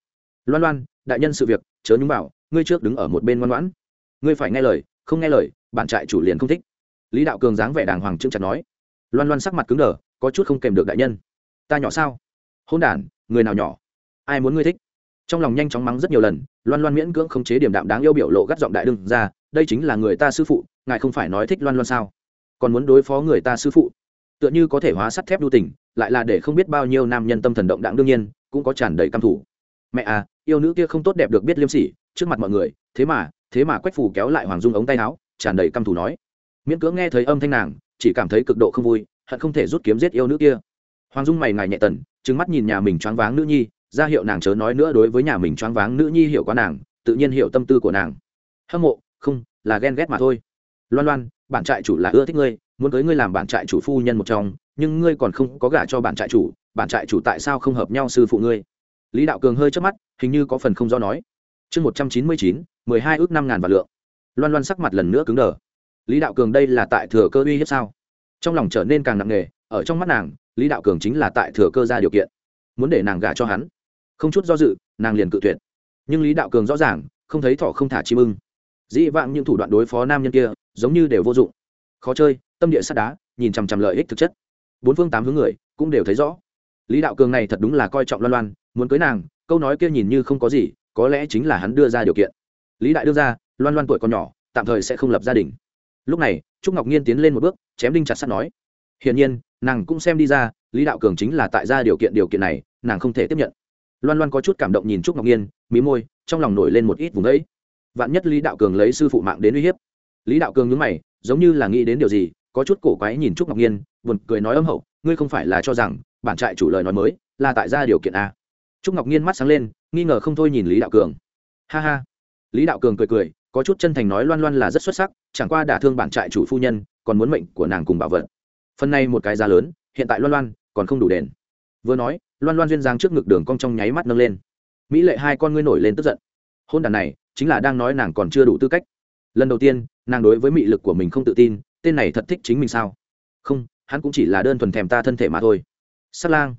Loan loan đại nhân sự việc chớ nhúng bảo, ngươi trước đứng ở một bên ngoan ngoãn. Ngươi phải nghe lời không nghe lời bạn trại chủ liền không thích. Lý đạo cường dáng vẻ đàng hoàng trưng chặt nói loan loan sắc mặt cứng đờ, có chút không kèm được đại nhân. Ta nhỏ sao? Hôn đản, người nào nhỏ? Ai muốn ngươi thích? Trong lòng nhanh chóng mắng rất nhiều lần, loan loan miễn cưỡng không chế điểm đạm đáng yêu biểu lộ gắt giọng đại đương ra, đây chính là người ta sư phụ, ngài không phải nói thích loan loan sao? Còn muốn đối phó người ta sư phụ? Tựa như có thể hóa sắt thép đu tình, lại là để không biết bao nhiêu nam nhân tâm thần động đặng đương nhiên, cũng có tràn đầy căm thủ mẹ à yêu nữ kia không tốt đẹp được biết liêm sỉ, trước mặt mọi người, thế mà thế mà quách phủ kéo lại hoàng dung ống tay áo, tràn đầy căm thủ nói. Miễn cưỡng nghe thấy âm thanh nàng chỉ cảm thấy cực độ không vui, hận không thể rút kiếm giết yêu nữ kia. Hoàng dung mày ngài nhẹ tần, trừng mắt nhìn nhà mình choáng váng nữ nhi, ra hiệu nàng chớ nói nữa đối với nhà mình choáng váng nữ nhi hiểu quá nàng, tự nhiên hiểu tâm tư của nàng. Hâm mộ, không, là ghen ghét mà thôi. Loan loan bản trại chủ là ưa thích ngươi, muốn cưới ngươi làm bản trại chủ phu nhân một trong, nhưng ngươi còn không có gả cho bản trại chủ bản trại chủ tại sao không hợp nhau sư phụ ngươi? Lý đạo cường hơi chớp mắt, hình như có phần không do nói. Chương một trăm chín mươi chín, mười hai ước năm ngàn vạn lượng. Loan loan sắc mặt lần nữa cứng đờ lý đạo cường đây là tại thừa cơ uy hiếp sao? Trong lòng trở nên càng nặng nề, ở trong mắt nàng, lý đạo cường chính là tại thừa cơ ra điều kiện. Muốn để nàng gả cho hắn, không chút do dự, nàng liền cự tuyệt. Nhưng lý đạo cường rõ ràng, không thấy thỏ không thả chim ưng. Dĩ vãng những thủ đoạn đối phó nam nhân kia, giống như đều vô dụng. Khó chơi, tâm địa sắt đá, nhìn chằm chằm lợi ích thực chất. Bốn phương tám hướng người, cũng đều thấy rõ. Lý đạo cường này thật đúng là coi trọng loan loan, muốn cưới nàng, câu nói kia nhìn như không có gì, có lẽ chính là hắn đưa ra điều kiện. Lý đại đưa ra, loan loan tuổi còn nhỏ, tạm thời sẽ không lập gia đình lúc này, trúc ngọc nhiên tiến lên một bước, chém đinh chặt sắt nói, hiển nhiên, nàng cũng xem đi ra, lý đạo cường chính là tại ra điều kiện điều kiện này, nàng không thể tiếp nhận. Loan loan có chút cảm động nhìn trúc ngọc nhiên mí môi, trong lòng nổi lên một ít vùng đấy vạn nhất lý đạo cường lấy sư phụ mạng đến uy hiếp. Lý đạo cường nhớ mày, giống như là nghĩ đến điều gì, có chút cổ quái nhìn trúc ngọc nhiên buồn cười nói âm hậu, ngươi không phải là cho rằng, bản trại chủ lời nói mới, là tại ra điều kiện a? Trúc ngọc nhiên mắt sáng lên, nghi ngờ không thôi nhìn lý đạo cường. Ha ha. Lý đạo cường cười cười có chút chân thành nói loan loan là rất xuất sắc, chẳng qua đả thương bản trại chủ phu nhân, còn muốn mệnh của nàng cùng bảo vật. Phần này một cái giá lớn, hiện tại loan loan còn không đủ đền. Vừa nói, loan loan duyên dáng trước ngực đường cong trong nháy mắt nâng lên. Mỹ lệ hai con ngươi nổi lên tức giận. Hôn đàn này, chính là đang nói nàng còn chưa đủ tư cách. Lần đầu tiên, nàng đối với mị lực của mình không tự tin, tên này thật thích chính mình sao? Không, hắn cũng chỉ là đơn thuần thèm ta thân thể mà thôi. Sát lang.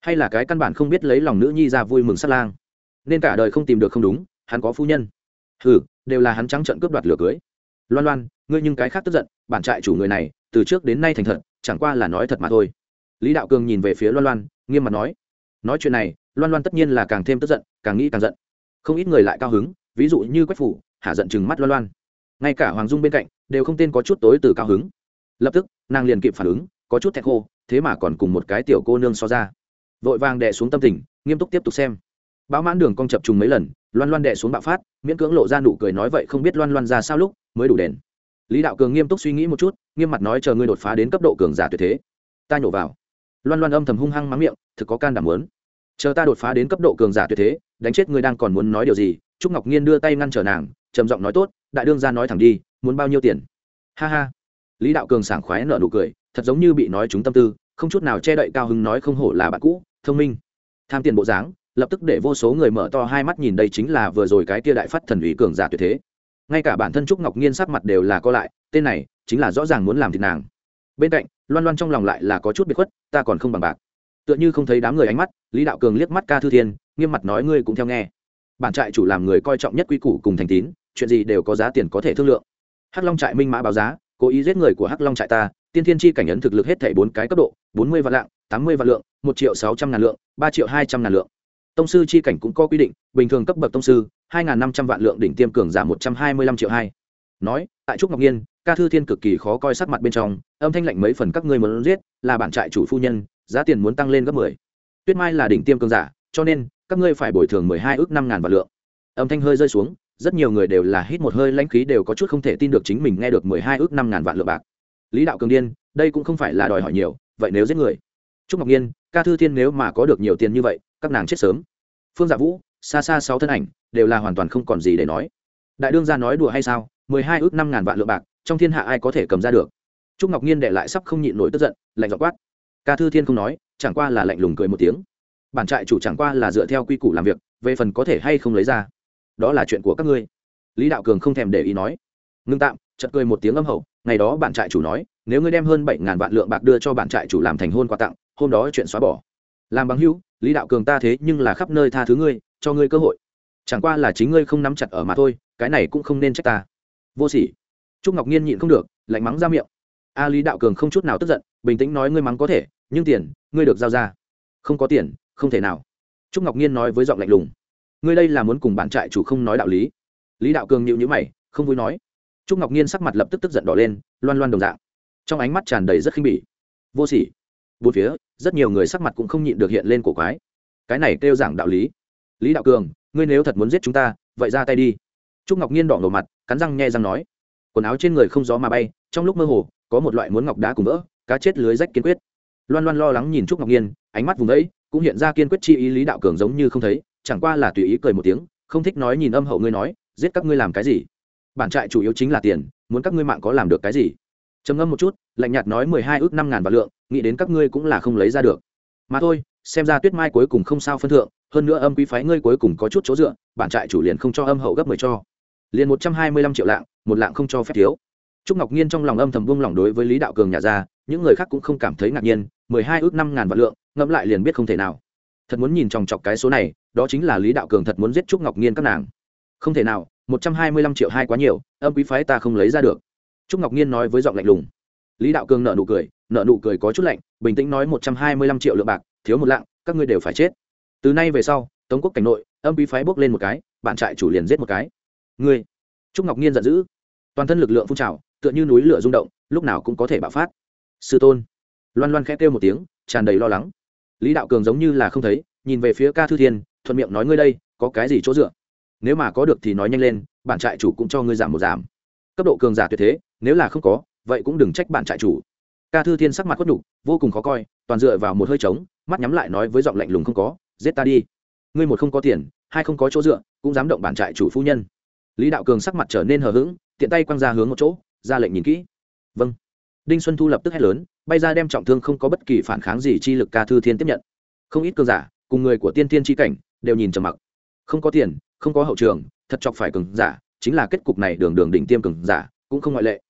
Hay là cái căn bản không biết lấy lòng nữ nhi ra vui mừng sát lang. Nên cả đời không tìm được không đúng, hắn có phu nhân. Hừ đều là hắn trắng trận cướp đoạt lửa cưới. Loan loan, ngươi nhưng cái khác tức giận, bản trại chủ người này, từ trước đến nay thành thật, chẳng qua là nói thật mà thôi. Lý đạo cường nhìn về phía loan loan, nghiêm mặt nói. Nói chuyện này, loan loan tất nhiên là càng thêm tức giận, càng nghĩ càng giận. Không ít người lại cao hứng, ví dụ như quách phủ, hạ giận chừng mắt loan loan. Ngay cả hoàng dung bên cạnh, đều không tên có chút tối từ cao hứng. Lập tức, nàng liền kịp phản ứng, có chút thẹn khô thế mà còn cùng một cái tiểu cô nương so ra. Vội vàng đè xuống tâm tình, nghiêm túc tiếp tục xem bão mãn đường cong chập trùng mấy lần, loan loan đè xuống bạo phát, miễn cưỡng lộ ra nụ cười nói vậy không biết loan loan ra sao lúc mới đủ đèn lý đạo cường nghiêm túc suy nghĩ một chút, nghiêm mặt nói chờ ngươi đột phá đến cấp độ cường giả tuyệt thế. Ta nhổ vào. Loan loan âm thầm hung hăng mắng miệng, thực có can đảm muốn. Chờ ta đột phá đến cấp độ cường giả tuyệt thế, đánh chết ngươi đang còn muốn nói điều gì, trúc ngọc nhiên đưa tay ngăn trở nàng, trầm giọng nói tốt, đại đương ra nói thẳng đi, muốn bao nhiêu tiền? Ha ha. Lý đạo cường sảng khoái nở nụ cười, thật giống như bị nói trúng tâm tư, không chút nào che đậy cao hứng nói không hổ là bạn cũ, thông minh, tham tiền bộ dáng lập tức để vô số người mở to hai mắt nhìn đây chính là vừa rồi cái tia đại phát thần ủy cường giả tuyệt thế. Ngay cả bản thân trúc ngọc nhiên sắc mặt đều là co lại, tên này chính là rõ ràng muốn làm thịt nàng. Bên cạnh, loan loan trong lòng lại là có chút biệt khuất, ta còn không bằng bạc. Tựa như không thấy đám người ánh mắt, lý đạo cường liếc mắt ca thư thiên, nghiêm mặt nói ngươi cũng theo nghe. Bản trại chủ làm người coi trọng nhất quy củ cùng thành tín, chuyện gì đều có giá tiền có thể thương lượng. Hắc long trại minh mã báo giá, cố ý giết người của hắc long trại ta, tiên thiên chi cảnh ấn thực lực hết thảy bốn cái cấp độ, bốn mươi vạn lạng, tám mươi vạn lượng, một triệu sáu trăm ngàn lượng, ba triệu hai trăm ngàn lượng tông sư chi cảnh cũng có quy định, bình thường cấp bậc tông sư, hai năm trăm vạn lượng đỉnh tiêm cường giảm một trăm hai mươi lăm triệu hai. Nói, tại trúc ngọc nhiên, ca thư thiên cực kỳ khó coi sắc mặt bên trong, âm thanh lạnh mấy phần các ngươi muốn giết, là bản trại chủ phu nhân, giá tiền muốn tăng lên gấp mười. Tuyết mai là đỉnh tiêm cường giả, cho nên, các ngươi phải bồi thường mười hai ước năm ngàn vạn lượng. Âm thanh hơi rơi xuống, rất nhiều người đều là hít một hơi lãnh khí đều có chút không thể tin được chính mình nghe được mười hai ước năm ngàn vạn lượng bạc. Lý đạo cường điên, đây cũng không phải là đòi hỏi nhiều, vậy nếu giết người? Trúc ngọc nhiên, ca thư thiên nếu mà có được nhiều tiền như vậy, các nàng chết sớm phương dạ vũ, xa xa sáu thân ảnh, đều là hoàn toàn không còn gì để nói. Đại đương gia nói đùa hay sao? mười hai ước năm ngàn vạn lượng bạc, trong thiên hạ ai có thể cầm ra được? Trúc ngọc nhiên đệ lại sắp không nhịn nổi tức giận, lạnh dọ quát. Ca thư thiên không nói, chẳng qua là lạnh lùng cười một tiếng. Bản trại chủ chẳng qua là dựa theo quy củ làm việc, về phần có thể hay không lấy ra. Đó là chuyện của các ngươi. Lý đạo cường không thèm để ý nói. Ngưng tạm chật cười một tiếng âm hậu, ngày đó bản trại chủ nói, nếu ngươi đem hơn bảy ngàn vạn lượng bạc đưa cho bản trại chủ làm thành hôn quà tặng, hôm đó chuyện xóa bỏ làm bằng hữu, lý đạo cường ta thế nhưng là khắp nơi tha thứ ngươi, cho ngươi cơ hội. Chẳng qua là chính ngươi không nắm chặt ở mà thôi, cái này cũng không nên trách ta. Vô sỉ. Trúc ngọc nhiên nhịn không được, lạnh mắng ra miệng. A lý đạo cường không chút nào tức giận, bình tĩnh nói ngươi mắng có thể, nhưng tiền, ngươi được giao ra. Không có tiền, không thể nào. Trúc ngọc nhiên nói với giọng lạnh lùng. Ngươi đây là muốn cùng bạn trại chủ không nói đạo lý. Lý đạo cường nhịu nhữ mày, không vui nói. Trúc ngọc nhiên sắc mặt lập tức tức giận đỏ lên, loan loan đồng dạng. Trong ánh mắt tràn đầy rất khinh bỉ. Vô sỉ bốn phía, rất nhiều người sắc mặt cũng không nhịn được hiện lên cổ quái. Cái này kêu giảng đạo lý. Lý đạo cường, ngươi nếu thật muốn giết chúng ta, vậy ra tay đi. Trúc ngọc nhiên đỏ ngầu mặt, cắn răng nhẹ răng nói. Quần áo trên người không gió mà bay, trong lúc mơ hồ, có một loại muốn ngọc đá cùng vỡ, cá chết lưới rách kiên quyết. Loan loan lo lắng nhìn trúc ngọc nhiên, ánh mắt vùng ấy cũng hiện ra kiên quyết chi ý lý đạo cường giống như không thấy, chẳng qua là tùy ý cười một tiếng, không thích nói nhìn âm hậu ngươi nói, giết các ngươi làm cái gì? Bản trại chủ yếu chính là tiền, muốn các ngươi mạng có làm được cái gì? Trầm ngâm một chút, lạnh nhạt nói mười hai ước năm ngàn vạn lượng, nghĩ đến các ngươi cũng là không lấy ra được. Mà thôi, xem ra tuyết mai cuối cùng không sao phân thượng, hơn nữa âm quý phái ngươi cuối cùng có chút chỗ dựa, bản trại chủ liền không cho âm hậu gấp mười cho. Liền một trăm hai mươi lăm triệu lạng, một lạng không cho phép thiếu. Trúc ngọc nhiên trong lòng âm thầm vung lòng đối với lý đạo cường nhà ra, những người khác cũng không cảm thấy ngạc nhiên, mười hai ước năm ngàn vạn lượng, ngẫm lại liền biết không thể nào. Thật muốn nhìn chòng chọc cái số này, đó chính là lý đạo cường thật muốn giết trúc ngọc nhiên các nàng. Không thể nào, một trăm hai mươi lăm triệu hai quá nhiều, âm quý phái ta không lấy ra được trúc ngọc nhiên nói với giọng lạnh lùng. Lý đạo cường nợ nụ cười nợ nụ cười có chút lạnh, bình tĩnh nói một trăm hai mươi lăm triệu lượng bạc, thiếu một lạng, các ngươi đều phải chết. Từ nay về sau, tống quốc cảnh nội, âm bí phái bốc lên một cái, bạn trại chủ liền giết một cái. Ngươi, trúc ngọc nhiên giận dữ. Toàn thân lực lượng phun trào, tựa như núi lửa rung động, lúc nào cũng có thể bạo phát. Sư tôn, loan loan khẽ kêu một tiếng, tràn đầy lo lắng. Lý đạo cường giống như là không thấy, nhìn về phía ca thư thiên, thuận miệng nói ngươi đây, có cái gì chỗ dựa? Nếu mà có được thì nói nhanh lên bản trại chủ cũng cho ngươi giảm một giảm. Cấp độ cường giả tuyệt thế nếu là không có, vậy cũng đừng trách bạn trại chủ. Ca thư thiên sắc mặt khuất đục vô cùng khó coi, toàn dựa vào một hơi trống, mắt nhắm lại nói với giọng lạnh lùng không có, giết ta đi. Ngươi một không có tiền, hai không có chỗ dựa, cũng dám động bản trại chủ phu nhân. Lý đạo cường sắc mặt trở nên hờ hững, tiện tay quăng ra hướng một chỗ, ra lệnh nhìn kỹ. Vâng. Đinh xuân thu lập tức hét lớn, bay ra đem trọng thương không có bất kỳ phản kháng gì chi lực ca thư thiên tiếp nhận. Không ít cường giả, cùng người của tiên tiên tri cảnh, đều nhìn trầm mặc. Không có tiền, không có hậu trường, thật chọc phải cường giả, chính là kết cục này đường đường đỉnh tiêm cường giả, cũng không ngoại lệ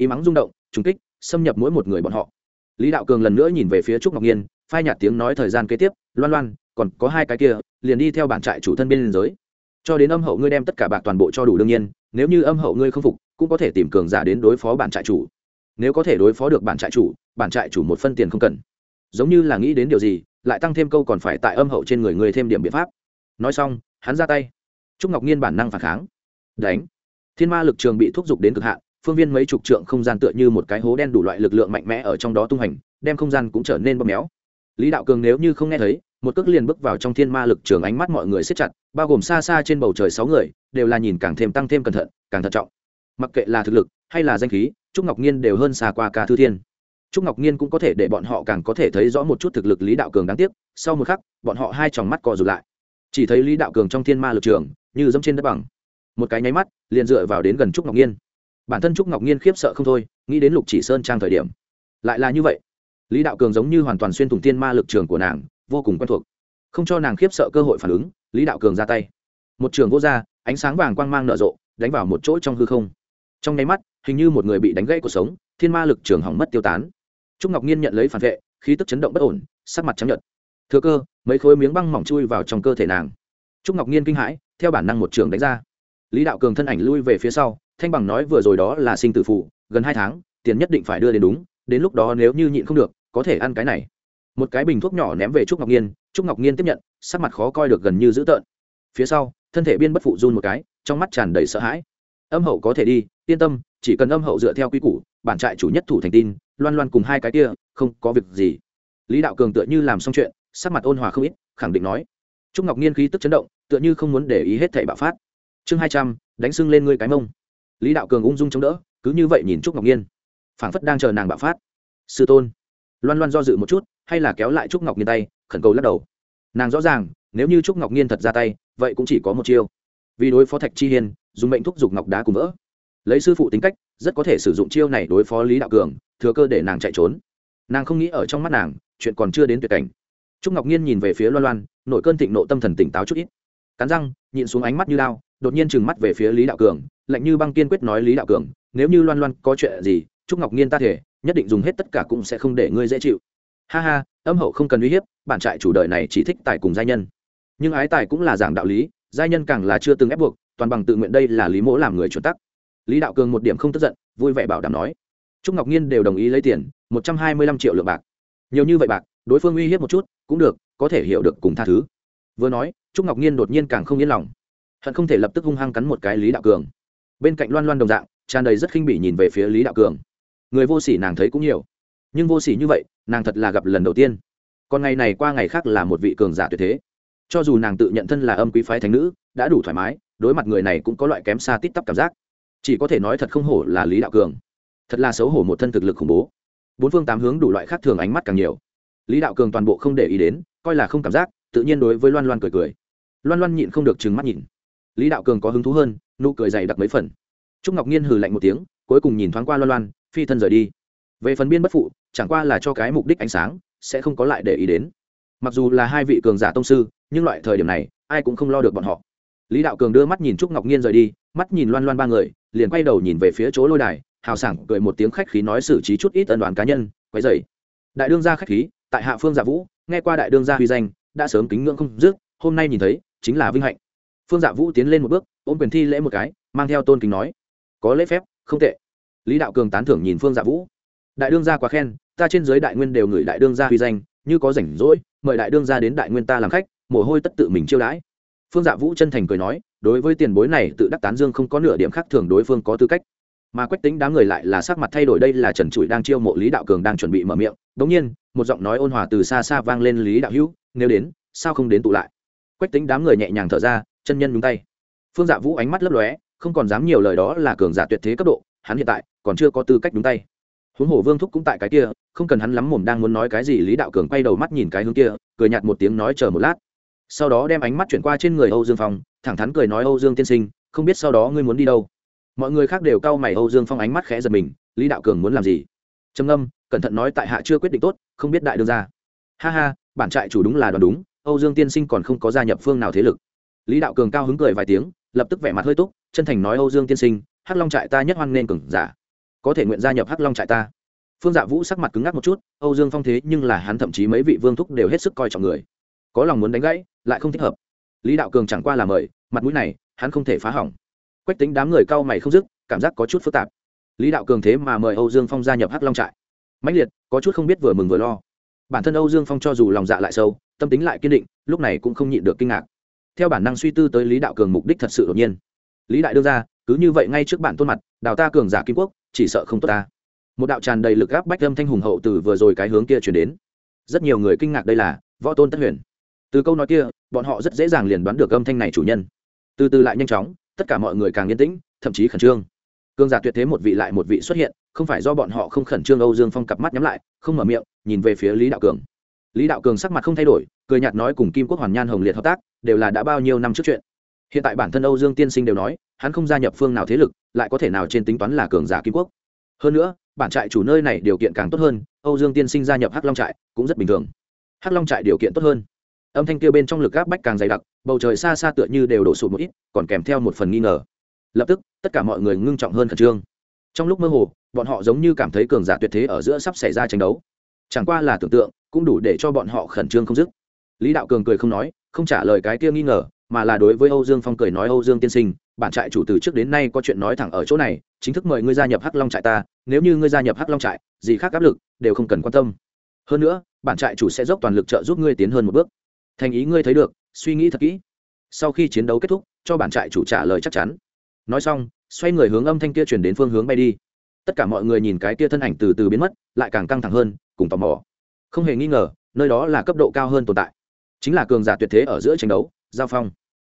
ý mắng rung động, trùng kích, xâm nhập mỗi một người bọn họ. Lý đạo cường lần nữa nhìn về phía trúc ngọc nhiên, phai nhạt tiếng nói thời gian kế tiếp, loan loan, còn có hai cái kia, liền đi theo bản trại chủ thân bên liên giới. Cho đến âm hậu ngươi đem tất cả bạc toàn bộ cho đủ đương nhiên, nếu như âm hậu ngươi không phục, cũng có thể tìm cường giả đến đối phó bản trại chủ. Nếu có thể đối phó được bản trại chủ, bản trại chủ một phân tiền không cần. Giống như là nghĩ đến điều gì, lại tăng thêm câu còn phải tại âm hậu trên người ngươi thêm điểm biện pháp. Nói xong, hắn ra tay. Trúc ngọc nhiên bản năng phản kháng. Đánh. Thiên ma lực trường bị thúc giục đến cực hạn phương viên mấy chục trượng không gian tựa như một cái hố đen đủ loại lực lượng mạnh mẽ ở trong đó tung hành, đem không gian cũng trở nên bóp méo. Lý đạo cường nếu như không nghe thấy, một cước liền bước vào trong thiên ma lực trường ánh mắt mọi người siết chặt, bao gồm xa xa trên bầu trời sáu người, đều là nhìn càng thêm tăng thêm cẩn thận, càng thận trọng. Mặc kệ là thực lực, hay là danh khí, trúc ngọc nhiên đều hơn xa qua ca thư thiên. Trúc ngọc nhiên cũng có thể để bọn họ càng có thể thấy rõ một chút thực lực lý đạo cường đáng tiếc, sau một khắc, bọn họ hai tròng mắt cò rụt lại. Chỉ thấy lý đạo cường trong thiên ma lực trường, như dẫm trên đất bằng. Một cái nháy mắt, liền dựa vào đến gần trúc ngọc nhiên bản thân trúc ngọc nhiên khiếp sợ không thôi, nghĩ đến lục chỉ sơn trang thời điểm. Lại là như vậy. Lý đạo cường giống như hoàn toàn xuyên thủng thiên ma lực trường của nàng, vô cùng quen thuộc. Không cho nàng khiếp sợ cơ hội phản ứng, lý đạo cường ra tay. Một trường vô r ánh sáng vàng quang mang nở rộ, đánh vào một chỗ trong hư không. Trong nháy mắt, hình như một người bị đánh gãy cuộc sống, thiên ma lực trường hỏng mất tiêu tán. Trúc ngọc nhiên nhận lấy phản vệ, khí tức chấn động bất ổn, sắc mặt trắng nhợt. Thừa cơ, mấy khối miếng băng mỏng chui vào trong cơ thể nàng. Trúc ngọc nhiên kinh hãi, theo bản năng một trường đánh ra. Lý đạo cường thân ảnh lui về phía sau thanh bằng nói vừa rồi đó là sinh tử phụ gần hai tháng, tiền nhất định phải đưa đến đúng, đến lúc đó nếu như nhịn không được, có thể ăn cái này. Một cái bình thuốc nhỏ ném về trúc ngọc nhiên trúc ngọc nhiên tiếp nhận, sắc mặt khó coi được gần như dữ tợn. Phía sau, thân thể biên bất phụ run một cái, trong mắt tràn đầy sợ hãi. Âm hậu có thể đi, yên tâm, chỉ cần âm hậu dựa theo quy củ, bản trại chủ nhất thủ thành tin, loan loan cùng hai cái kia, không có việc gì. Lý đạo cường tựa như làm xong chuyện, sắc mặt ôn hòa không ít, khẳng định nói. Trúc ngọc nhiên khí tức chấn động, tựa như không muốn để ý hết thảy bạo phát. Chương hai trăm, đánh sưng lên ngươi cái mông lý đạo cường ung dung chống đỡ, cứ như vậy nhìn trúc ngọc nhiên phảng phất đang chờ nàng bạo phát. Sư tôn. Loan loan do dự một chút, hay là kéo lại trúc ngọc nhiên tay, khẩn cầu lắc đầu. Nàng rõ ràng, nếu như trúc ngọc nhiên thật ra tay, vậy cũng chỉ có một chiêu. Vì đối phó thạch chi hiên, dùng mệnh thúc giục ngọc đá cùng vỡ. Lấy sư phụ tính cách, rất có thể sử dụng chiêu này đối phó lý đạo cường, thừa cơ để nàng chạy trốn. Nàng không nghĩ ở trong mắt nàng, chuyện còn chưa đến tuyệt cảnh. Trúc ngọc nhiên nhìn về phía loan loan nội cơn thịnh nộ tâm thần tỉnh táo chút ít cắn răng, nhịn xuống ánh mắt như lao đột nhiên trừng mắt về phía lý đạo cường, lạnh như băng kiên quyết nói, lý đạo cường, nếu như loan loan có chuyện gì trúc ngọc nhiên ta thể, nhất định dùng hết tất cả cũng sẽ không để ngươi dễ chịu. Ha ha, âm hậu không cần uy hiếp, bản trại chủ đời này chỉ thích tài cùng giai nhân. Nhưng ái tài cũng là giảng đạo lý, giai nhân càng là chưa từng ép buộc, toàn bằng tự nguyện đây là lý mỗ làm người chuẩn tắc. Lý đạo cường một điểm không tức giận, vui vẻ bảo đảm nói trúc ngọc nhiên đều đồng ý lấy tiền, một trăm hai mươi lăm triệu lượng bạc. Nhiều như vậy bạc, đối phương uy hiếp một chút, cũng được, có thể hiểu được cùng tha thứ. Vừa nói trúc ngọc nhiên đột nhiên càng không yên lòng. Hận không thể lập tức hung hăng cắn một cái lý đạo cường. Bên cạnh loan loan đồng dạng, tràn đầy rất khinh bỉ nhìn về phía lý đạo cường. Người vô sỉ nàng thấy cũng nhiều. Nhưng vô sỉ như vậy, nàng thật là gặp lần đầu tiên. Còn ngày này qua ngày khác là một vị cường giả tuyệt thế. Cho dù nàng tự nhận thân là âm quý phái thánh nữ, đã đủ thoải mái, đối mặt người này cũng có loại kém xa tít tắp cảm giác. Chỉ có thể nói thật không hổ là lý đạo cường. Thật là xấu hổ một thân thực lực khủng bố. Bốn phương tám hướng đủ loại khác thường ánh mắt càng nhiều. Lý đạo cường toàn bộ không để ý đến, coi là không cảm giác tự nhiên đối với loan loan cười cười. Loan loan nhịn không được trừng mắt nhìn. Lý đạo cường có hứng thú hơn, nụ cười dày đặc mấy phần. Trúc ngọc nhiên hừ lạnh một tiếng, cuối cùng nhìn thoáng qua loan loan, phi thân rời đi. Về phần biên bất phụ, chẳng qua là cho cái mục đích ánh sáng, sẽ không có lại để ý đến. Mặc dù là hai vị cường giả tông sư, nhưng loại thời điểm này, ai cũng không lo được bọn họ. Lý đạo cường đưa mắt nhìn trúc ngọc nhiên rời đi, mắt nhìn loan loan ba người, liền quay đầu nhìn về phía chỗ lôi đài, hào sảng cười một tiếng khách khí nói xử trí chút ít ân đoàn cá nhân, quấy dày đại đương gia khách khí, tại hạ phương giả vũ, nghe qua đại đương gia huy danh đã sớm kính ngưỡng không dứt, hôm nay nhìn thấy, chính là vinh hạnh. Phương dạ vũ tiến lên một bước, ôm quyền thi lễ một cái, mang theo tôn kính nói, có lễ phép, không tệ. Lý đạo cường tán thưởng nhìn phương dạ vũ. Đại đương gia quá khen, ta trên giới đại nguyên đều gửi đại đương gia huy danh, như có rảnh rỗi, mời đại đương gia đến đại nguyên ta làm khách, mồ hôi tất tự mình chiêu đãi. Phương dạ vũ chân thành cười nói, đối với tiền bối này, tự đắc tán dương không có nửa điểm khác thường đối phương có tư cách. Mà quách tính đám người lại là sắc mặt thay đổi, đây là trần trụi đang chiêu mộ lý đạo cường đang chuẩn bị mở miệng. Đ ỗ n g nhiên một giọng nói ôn hòa từ xa xa vang lên lý đạo hữu, nếu đến, sao không đến tụ lại? Quách tính đám người nhẹ nhàng thở ra, chân nhân nhúng tay. Phương dạ vũ ánh mắt lấp lóe, không còn dám nhiều lời đó là cường giả tuyệt thế cấp độ, hắn hiện tại còn chưa có tư cách nhúng tay. Huống hồ vương thúc cũng tại cái kia, không cần hắn lắm mồm đang muốn nói cái gì, lý đạo cường quay đầu mắt nhìn cái hướng kia, cười nhạt một tiếng nói chờ một lát. Sau đó đem ánh mắt chuyển qua trên người âu dương phong, thẳng thắn cười nói, âu dương tiên sinh, không biết sau đó ngươi muốn đi đâu? Mọi người khác đều cau mày, âu dương phong ánh mắt khẽ giật mình, lý đạo cường muốn làm gì? Trầm ngâm cẩn thận nói tại hạ chưa quyết định tốt, không biết đại đương ra ha ha, bản trại chủ đúng là đoán đúng, âu dương tiên sinh còn không có gia nhập phương nào thế lực. Lý đạo cường cao hứng cười vài tiếng, lập tức vẻ mặt hơi túc, chân thành nói âu dương tiên sinh, hắc long trại ta nhất hoan nên cường giả. Có thể nguyện gia nhập hắc long trại ta. Phương dạ vũ sắc mặt cứng ngắc một chút, âu dương phong thế nhưng là hắn thậm chí mấy vị vương thúc đều hết sức coi trọng người. Có lòng muốn đánh gãy, lại không thích hợp. Lý đạo cường chẳng qua là mời, mặt mũi này, hắn không thể phá hỏng. Quách tính đám người cau mày không dứt, cảm giác có chút phức tạp. Lý đạo cường thế mà mời âu dương phong gia nhập hắc long trại mãnh liệt, có chút không biết vừa mừng vừa lo. Bản thân âu dương phong cho dù lòng dạ lại sâu, tâm tính lại kiên định, lúc này cũng không nhịn được kinh ngạc. Theo bản năng suy tư tới lý đạo cường mục đích thật sự đột nhiên. Lý đại đưa ra, cứ như vậy ngay trước bản tôn mặt, đào ta cường giả kim quốc, chỉ sợ không tốt ta. Một đạo tràn đầy lực gáp bách âm thanh hùng hậu từ vừa rồi cái hướng kia chuyển đến. Rất nhiều người kinh ngạc đây là, võ tôn tất huyền. Từ câu nói kia, bọn họ rất dễ dàng liền đoán được âm thanh này chủ nhân. Từ từ lại nhanh chóng, tất cả mọi người càng yên tĩnh, thậm chí khẩn trương. Cường giả tuyệt thế một vị lại một vị xuất hiện không phải do bọn họ không khẩn trương âu dương phong cặp mắt nhắm lại, không mở miệng, nhìn về phía lý đạo cường. Lý đạo cường sắc mặt không thay đổi, cười nhạt nói cùng kim quốc hoàn nhan hồng liệt hợp tác, đều là đã bao nhiêu năm trước chuyện. Hiện tại bản thân âu dương tiên sinh đều nói, hắn không gia nhập phương nào thế lực, lại có thể nào trên tính toán là cường giả kim quốc. Hơn nữa, bản trại chủ nơi này điều kiện càng tốt hơn, âu dương tiên sinh gia nhập hắc long trại cũng rất bình thường. Hắc long trại điều kiện tốt hơn. Âm thanh kia bên trong lực gáp bách càng dày đặc, bầu trời xa xa tựa như đều đổ sụt một ít, còn kèm theo một phần nghi ngờ. Lập tức, tất cả mọi người ngưng trọng hơn khẩn trương trong lúc mơ hồ, bọn họ giống như cảm thấy cường giả tuyệt thế ở giữa sắp xảy ra tranh đấu. Chẳng qua là tưởng tượng, cũng đủ để cho bọn họ khẩn trương không dứt. Lý đạo cường cười không nói, không trả lời cái kia nghi ngờ, mà là đối với âu dương phong cười nói, âu dương tiên sinh, bản trại chủ từ trước đến nay có chuyện nói thẳng ở chỗ này, chính thức mời ngươi gia nhập hắc long trại ta, nếu như ngươi gia nhập hắc long trại, gì khác áp lực, đều không cần quan tâm. Hơn nữa, bản trại chủ sẽ dốc toàn lực trợ giúp ngươi tiến hơn một bước. Thành ý ngươi thấy được, suy nghĩ thật kỹ. Sau khi chiến đấu kết thúc, cho bản trại chủ trả lời chắc chắn. Nói xong xoay người hướng âm thanh kia chuyển đến phương hướng bay đi. Tất cả mọi người nhìn cái kia thân ảnh từ từ biến mất, lại càng căng thẳng hơn, cùng tò mò. Không hề nghi ngờ, nơi đó là cấp độ cao hơn tồn tại. Chính là cường giả tuyệt thế ở giữa tranh đấu, giao phong.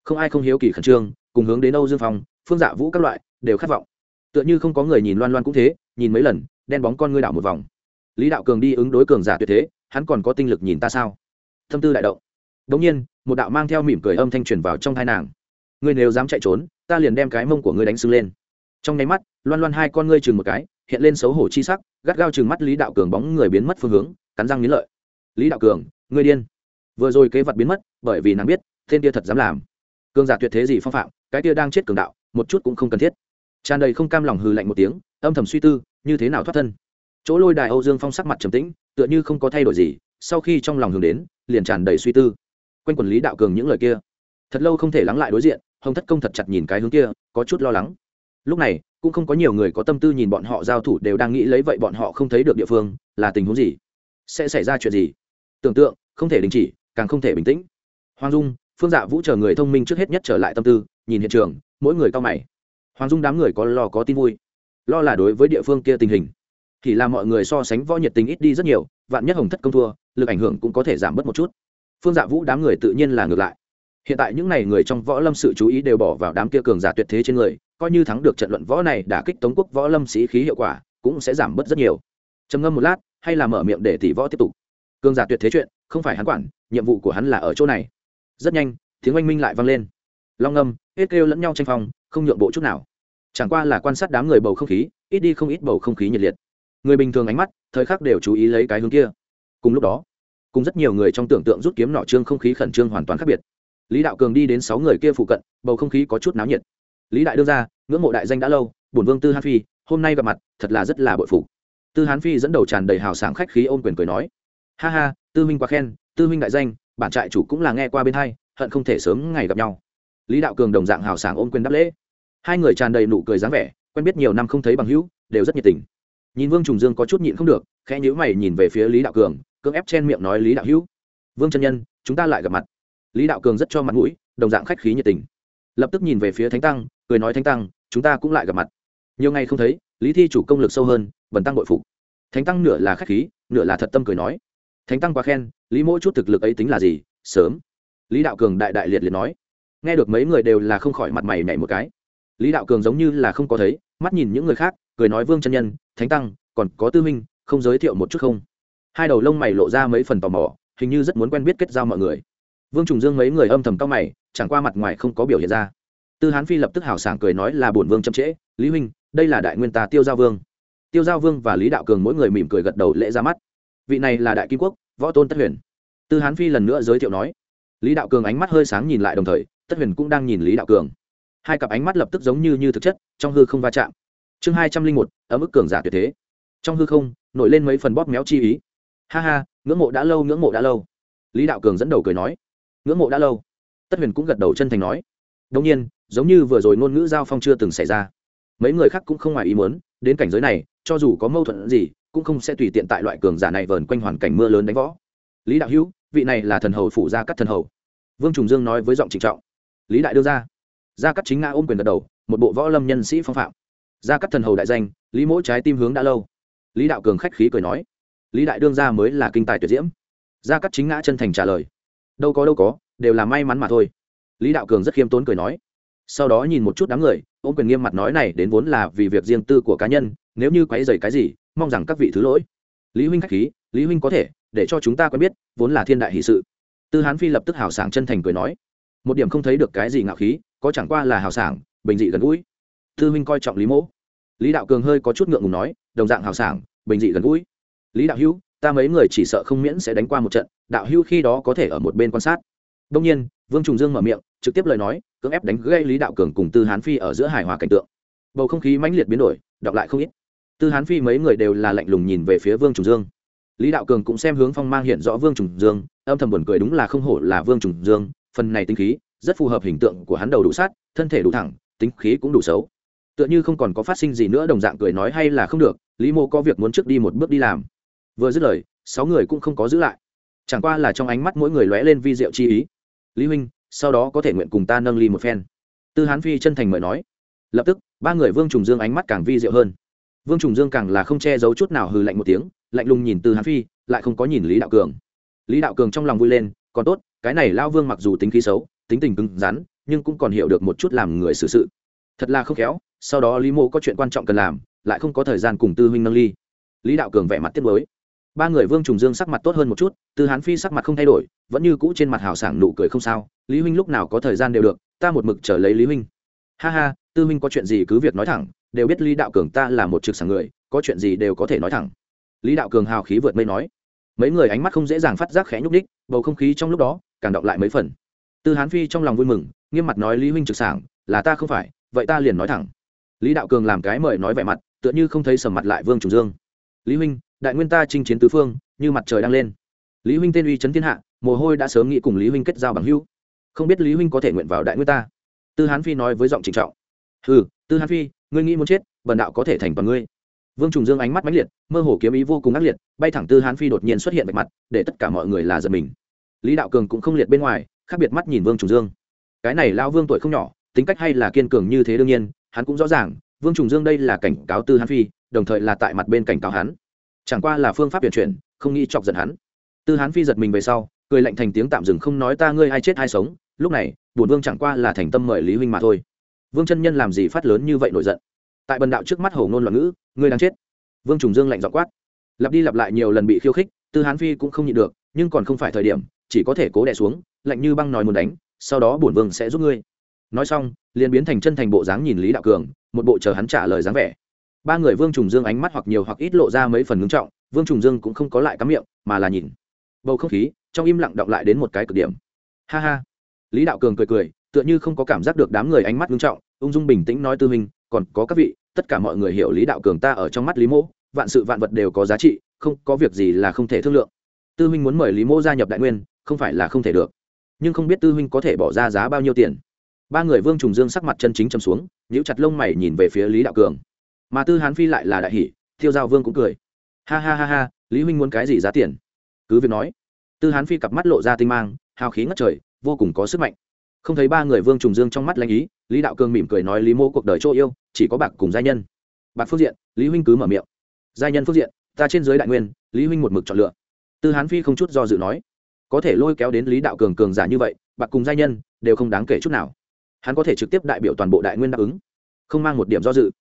Không ai không hiếu kỳ khẩn trương, cùng hướng đến âu dương phong, phương dạ vũ các loại, đều khát vọng. Tựa như không có người nhìn loan loan cũng thế, nhìn mấy lần, đen bóng con ngươi đảo một vòng. Lý đạo cường đi ứng đối cường giả tuyệt thế, hắn còn có tinh lực nhìn ta sao? Thâm tư đại động. Đ ỗ n g nhiên, một đạo mang theo mỉm cười âm thanh truyền vào trong thai nàng ngươi nếu dám chạy trốn, ta liền đem cái mông của ngươi đánh sưng lên. Trong nháy mắt, loan loan hai con ngươi chừng một cái, hiện lên xấu hổ chi sắc, gắt gao chừng mắt lý đạo cường bóng người biến mất phương hướng, cắn răng nghiến lợi. Lý đạo cường, ngươi điên. Vừa rồi kế vật biến mất, bởi vì nàng biết, tên kia thật dám làm. Cường giả tuyệt thế gì phong phạm, cái kia đang chết cường đạo, một chút cũng không cần thiết. Tràn đầy không cam lòng hừ lạnh một tiếng, âm thầm suy tư, như thế nào thoát thân. Chỗ lôi đài âu dương phong sắc mặt trầm tĩnh, tựa như không có thay đổi gì, sau khi trong lòng hướng đến, liền tràn đầy suy tư. Quanh quần lý đạo cường những lời kia, thật lâu không thể lắng lại đối diện hồng thất công thật chặt nhìn cái hướng kia, có chút lo lắng. Lúc này, cũng không có nhiều người có tâm tư nhìn bọn họ giao thủ đều đang nghĩ lấy vậy bọn họ không thấy được địa phương, là tình huống gì? Sẽ xảy ra chuyện gì? Tưởng tượng, không thể đình chỉ, càng không thể bình tĩnh. Hoàng dung, phương dạ vũ chờ người thông minh trước hết nhất trở lại tâm tư, nhìn hiện trường, mỗi người cao mày. Hoàng dung đám người có lo có tin vui. Lo là đối với địa phương kia tình hình. Thì là mọi người so sánh võ nhiệt tình ít đi rất nhiều, vạn nhất hồng thất công thua, lực ảnh hưởng cũng có thể giảm bớt một chút. Phương dạ vũ đám người tự nhiên là ngược lại hiện tại những n à y người trong võ lâm sự chú ý đều bỏ vào đám kia cường giả tuyệt thế trên người, coi như thắng được trận luận võ này đã kích tống quốc võ lâm sĩ khí hiệu quả, cũng sẽ giảm bớt rất nhiều. Trầm ngâm một lát, hay là mở miệng để tỷ võ tiếp tục. Cường giả tuyệt thế chuyện, không phải hắn quản, nhiệm vụ của hắn là ở chỗ này. Rất nhanh, tiếng oanh minh lại vang lên. Long ngâm hết kêu lẫn nhau tranh phong, không nhượng bộ chút nào. Chẳng qua là quan sát đám người bầu không khí, ít đi không ít bầu không khí nhiệt liệt. Người bình thường ánh mắt, thời khắc đều chú ý lấy cái hướng kia. Cùng lúc đó, cùng rất nhiều người trong tưởng tượng rút kiếm nọ trương không khí khẩn trương hoàn toàn khác biệt lý đạo cường đi đến sáu người kia phụ cận, bầu không khí có chút náo nhiệt. Lý đại đương ra, ngưỡng mộ đại danh đã lâu, bổn vương tư hán phi, hôm nay gặp mặt, thật là rất là bội phục. Tư hán phi dẫn đầu tràn đầy hào sảng khách khí ôn quyền cười nói, ha ha, tư minh quá khen, tư minh đại danh, bản trại chủ cũng là nghe qua bên hai, hận không thể sớm ngày gặp nhau. Lý đạo cường đồng dạng hào sảng ôn quyền đáp lễ. Hai người tràn đầy nụ cười dáng vẻ, quen biết nhiều năm không thấy bằng hữu, đều rất nhiệt tình. Nhìn vương trùng dương có chút nhịn không được, khẽ nhữ mày nhìn về phía lý đạo cường, cưỡng ép chen miệng nói, lý đạo hữu, vương chân nhân, chúng ta lại gặp mặt lý đạo cường rất cho mặt mũi, đồng dạng khách khí nhiệt tình. Lập tức nhìn về phía thánh tăng, cười nói, thánh tăng, chúng ta cũng lại gặp mặt. Nhiều ngày không thấy, lý thi chủ công lực sâu hơn, bần tăng bội phục. Thánh tăng nửa là khách khí, nửa là thật tâm cười nói, thánh tăng quá khen, lý mỗi chút thực lực ấy tính là gì? Sớm. Lý đạo cường đại đại liệt liệt nói. Nghe được mấy người đều là không khỏi mặt mày nhảy một cái. Lý đạo cường giống như là không có thấy, mắt nhìn những người khác, cười nói, vương chân nhân, thánh tăng, còn có tư minh, không giới thiệu một chút không? Hai đầu lông mày lộ ra mấy phần tò mò, hình như rất muốn quen biết kết giao mọi người vương trùng dương mấy người âm thầm cao mày, chẳng qua mặt ngoài không có biểu hiện ra. Tư hán phi lập tức hào sảng cười nói là bổn vương chậm trễ, lý huynh, đây là đại nguyên ta tiêu giao vương. Tiêu giao vương và lý đạo cường mỗi người mỉm cười gật đầu lễ ra mắt. Vị này là đại kim quốc, võ tôn tất huyền. Tư hán phi lần nữa giới thiệu nói. Lý đạo cường ánh mắt hơi sáng nhìn lại đồng thời, tất huyền cũng đang nhìn lý đạo cường. Hai cặp ánh mắt lập tức giống như như thực chất, trong hư không va chạm. Chương hai trăm linh một ở mức cường giả tuyệt thế. Trong hư không, nổi lên mấy phần bóp méo chi ý. Ha ha, ngưỡng mộ đã lâu, ngưỡng mộ đã lâu. Lý đạo cường dẫn đầu cười nói ngưỡng mộ đã lâu. Tất huyền cũng gật đầu chân thành nói đông nhiên, giống như vừa rồi ngôn ngữ giao phong chưa từng xảy ra. Mấy người khác cũng không ngoài ý muốn, đến cảnh giới này, cho dù có mâu thuẫn gì, cũng không sẽ tùy tiện tại loại cường giả này vờn quanh hoàn cảnh mưa lớn đánh võ. Lý đạo hữu, vị này là thần hầu phủ gia cắt thần hầu. Vương trùng dương nói với giọng trịnh trọng. Lý đại đưa ra. Gia cắt chính ngã ôm quyền gật đầu, một bộ võ lâm nhân sĩ phong phạm. Gia cắt thần hầu đại danh, lý mỗi trái tim hướng đã lâu. Lý đạo cường khách khí cười nói, lý đại đương gia mới là kinh tài tuyệt diễm. Gia cắt chính ngã chân thành trả lời đâu có đâu có, đều là may mắn mà thôi. Lý đạo cường rất khiêm tốn cười nói. Sau đó nhìn một chút đám người, ôm quyền nghiêm mặt nói này đến vốn là vì việc riêng tư của cá nhân, nếu như quấy dày cái gì, mong rằng các vị thứ lỗi. Lý huynh k h á c h khí, lý huynh có thể, để cho chúng ta quen biết, vốn là thiên đại hỷ sự. Tư hán phi lập tức hào sảng chân thành cười nói. Một điểm không thấy được cái gì ngạo khí, có chẳng qua là hào sảng, bình dị gần gũi. Tư huynh coi trọng lý mỗ. Lý đạo cường hơi có chút ngượng ngùng nói, đồng dạng hào sảng, bình dị gần gũi. Lý đạo hữu, ta mấy người chỉ sợ không miễn sẽ đánh qua một trận đạo hưu khi đó có thể ở một bên quan sát. Đông nhiên, vương trùng dương mở miệng, trực tiếp lời nói, cưỡng ép đánh gây lý đạo cường cùng tư hán phi ở giữa hài hòa cảnh tượng. Bầu không khí mãnh liệt biến đổi, đọc lại không ít. Tư hán phi mấy người đều là lạnh lùng nhìn về phía vương trùng dương. Lý đạo cường cũng xem hướng phong mang hiện rõ vương trùng dương, âm thầm buồn cười đúng là không hổ là vương trùng dương, phần này tính khí, rất phù hợp hình tượng của hắn đầu đủ sát, thân thể đủ thẳng, tính khí cũng đủ xấu. Tựa như không còn có phát sinh gì nữa đồng dạng cười nói hay là không được, lý mô có việc muốn trước đi một bước đi làm. Vừa dứt lời, sáu người cũng không có giữ lại chẳng qua là trong ánh mắt mỗi người lóe lên vi diệu chi ý. Lý huynh, sau đó có thể nguyện cùng ta nâng ly một phen. Tư hán phi chân thành mời nói. Lập tức, ba người vương trùng dương ánh mắt càng vi diệu hơn. Vương trùng dương càng là không che giấu chút nào hừ lạnh một tiếng, lạnh lùng nhìn tư hán phi, lại không có nhìn lý đạo cường. Lý đạo cường trong lòng vui lên, còn tốt, cái này lao vương mặc dù tính khí xấu, tính tình cứng rắn, nhưng cũng còn hiểu được một chút làm người xử sự. Thật là không khéo, sau đó lý mô có chuyện quan trọng cần làm, lại không có thời gian cùng tư huynh nâng ly. Lý đạo cường vẻ mặt tiếc mới ba người vương trùng dương sắc mặt tốt hơn một chút, tư hán phi sắc mặt không thay đổi, vẫn như cũ trên mặt hào sảng nụ cười không sao. Lý huynh lúc nào có thời gian đều được, ta một mực trở lấy lý huynh. Ha ha, tư huynh có chuyện gì cứ việc nói thẳng, đều biết lý đạo cường ta là một trực sảng người, có chuyện gì đều có thể nói thẳng. Lý đạo cường hào khí vượt mây nói. Mấy người ánh mắt không dễ dàng phát giác khẽ nhúc đích bầu không khí trong lúc đó càng đọng lại mấy phần. Tư hán phi trong lòng vui mừng, nghiêm mặt nói lý huynh trực sảng, là ta không phải, vậy ta liền nói thẳng. Lý đạo cường làm cái mời nói vẻ mặt, tựa như không thấy sầm mặt lại vương trùng dương. Lý huynh đại nguyên ta chinh chiến tứ phương, như mặt trời đang lên. Lý huynh tên uy trấn thiên hạ, mồ hôi đã sớm nghĩ cùng lý huynh kết giao bằng hữu. Không biết lý huynh có thể nguyện vào đại nguyên ta. Tư hán phi nói với giọng trịnh trọng. Ừ tư hán phi, ngươi nghĩ muốn chết, bần đạo có thể thành bằng ngươi. Vương trùng dương ánh mắt mãnh liệt, mơ hồ kiếm ý vô cùng ác liệt, bay thẳng tư hán phi đột nhiên xuất hiện vạch mặt, để tất cả mọi người là giật mình. Lý đạo cường cũng không liệt bên ngoài, khác biệt mắt nhìn vương trùng dương. Cái này lao vương tuổi không nhỏ, tính cách hay là kiên cường như thế đương nhiên, hắn cũng rõ ràng, vương trùng dương đây là cảnh cáo tư hán phi, đồng thời là tại mặt bên cảnh cáo hắn chẳng qua là phương pháp tuyển chuyển, không nghĩ chọc giận hắn. Tư hán phi giật mình về sau, cười lạnh thành tiếng tạm dừng không nói ta ngươi ai chết ai sống, lúc này, bổn vương chẳng qua là thành tâm mời lý huynh mà thôi. Vương chân nhân làm gì phát lớn như vậy nổi giận? Tại bần đạo trước mắt hầu ngôn loạn ngữ, ngươi đang chết. Vương trùng dương lạnh dọ quát. Lặp đi lặp lại nhiều lần bị khiêu khích, tư hán phi cũng không nhịn được, nhưng còn không phải thời điểm, chỉ có thể cố đẻ xuống, lạnh như băng nói muốn đánh, sau đó bổn vương sẽ giúp ngươi. Nói xong, liền biến thành chân thành bộ dáng nhìn lý đạo cường, một bộ chờ hắn trả lời dáng vẻ ba người vương trùng dương ánh mắt hoặc nhiều hoặc ít lộ ra mấy phần ngưng trọng, vương trùng dương cũng không có lại cắm miệng, mà là nhìn. Bầu không khí trong im lặng động lại đến một cái cực điểm. Ha ha. Lý đạo cường cười cười, tựa như không có cảm giác được đám người ánh mắt ngưng trọng, ung dung bình tĩnh nói tư minh còn có các vị, tất cả mọi người hiểu lý đạo cường ta ở trong mắt lý mỗ, vạn sự vạn vật đều có giá trị, không có việc gì là không thể thương lượng. Tư minh muốn mời lý mỗ gia nhập đại nguyên, không phải là không thể được. Nhưng không biết tư huynh có thể bỏ ra giá bao nhiêu tiền. Ba người vương trùng dương sắc mặt chân chính châm xuống, nhíu chặt lông mày nhìn về phía lý đạo cường mà tư hán phi lại là đại hỷ tiêu giao vương cũng cười. Ha ha ha ha, lý huynh muốn cái gì giá tiền? Cứ việc nói. Tư hán phi cặp mắt lộ ra tinh mang, hào khí ngất trời, vô cùng có sức mạnh. Không thấy ba người vương trùng dương trong mắt lanh ý, lý đạo cường mỉm cười nói lý mô cuộc đời chỗ yêu, chỉ có bạc cùng giai nhân. Bạc phương diện, lý huynh cứ mở miệng. Giai nhân phương diện, ta trên giới đại nguyên, lý huynh một mực chọn lựa. Tư hán phi không chút do dự nói. Có thể lôi kéo đến lý đạo cường cường giả như vậy, bạc cùng giai nhân, đều không đáng kể chút nào. Hắn có thể trực tiếp đại biểu toàn bộ đại nguyên đáp ứng. Không mang một điểm do dự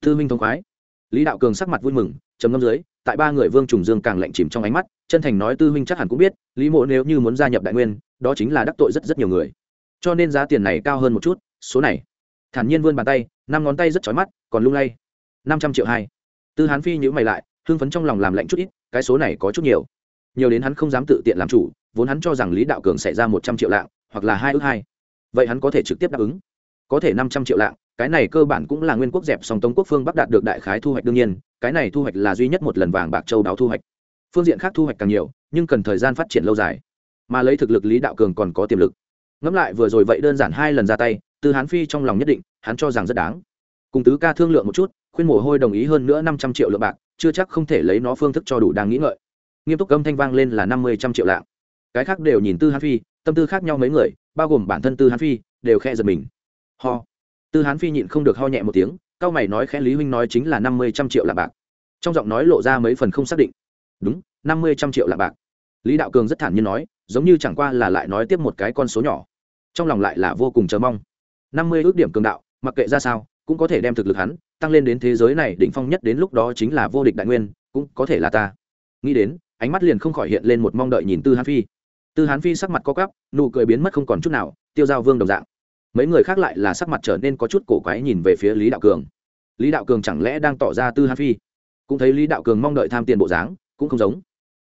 tư Minh thông khoái. Lý đạo cường sắc mặt vui mừng, trầm ngâm dưới, tại ba người vương trùng dương càng lạnh chìm trong ánh mắt, chân thành nói tư huynh chắc hẳn cũng biết, lý mộ nếu như muốn gia nhập đại nguyên, đó chính là đắc tội rất rất nhiều người. Cho nên giá tiền này cao hơn một chút, số này. Thản nhiên vươn bàn tay, năm ngón tay rất chói mắt, còn lung lay. Năm trăm triệu hai. Tư hán phi nhữ mày lại, hưng phấn trong lòng làm lạnh chút ít, cái số này có chút nhiều. Nhiều đến hắn không dám tự tiện làm chủ, vốn hắn cho rằng lý đạo cường sẽ ra một trăm triệu lạng, hoặc là hai ước hai. Vậy hắn có thể trực tiếp đáp ứng. Có thể năm trăm triệu lạng cái này cơ bản cũng là nguyên quốc dẹp song tống quốc phương bắc đạt được đại khái thu hoạch đương nhiên, cái này thu hoạch là duy nhất một lần vàng bạc châu đáo thu hoạch. Phương diện khác thu hoạch càng nhiều, nhưng cần thời gian phát triển lâu dài. Mà lấy thực lực lý đạo cường còn có tiềm lực. Ngẫm lại vừa rồi vậy đơn giản hai lần ra tay từ hán phi trong lòng nhất định, hắn cho rằng rất đáng. Cùng tứ ca thương lượng một chút, khuyên mồ hôi đồng ý hơn nữa năm trăm triệu lượng bạc, chưa chắc không thể lấy nó phương thức cho đủ đang nghĩ ngợi. Nghiêm túc âm thanh vang lên là năm mươi trăm triệu lạng. Cái khác đều nhìn tư hán phi, tâm tư khác nhau mấy người, bao gồm bản thân tư hán phi, đều khe giật mình. Ho tư hán phi nhịn không được ho nhẹ một tiếng, cao mày nói khẽ lý huynh nói chính là năm mươi trăm triệu lạng bạc. Trong giọng nói lộ ra mấy phần không xác định. Đúng, năm mươi trăm triệu lạng bạc. Lý đạo cường rất thản nhiên nói, giống như chẳng qua là lại nói tiếp một cái con số nhỏ. Trong lòng lại là vô cùng chờ mong. Năm mươi ước điểm cường đạo, mặc kệ ra sao, cũng có thể đem thực lực hắn tăng lên đến thế giới này đỉnh phong nhất đến lúc đó chính là vô địch đại nguyên, cũng có thể là ta. Nghĩ đến, ánh mắt liền không khỏi hiện lên một mong đợi nhìn tư hán phi. Tư hán phi sắc mặt co cắp nụ cười biến mất không còn chút nào, tiêu giao vương đồng dạng mấy người khác lại là sắc mặt trở nên có chút cổ quái nhìn về phía lý đạo cường. Lý đạo cường chẳng lẽ đang tỏ ra tư hán phi? Cũng thấy lý đạo cường mong đợi tham tiền bộ dáng, cũng không giống.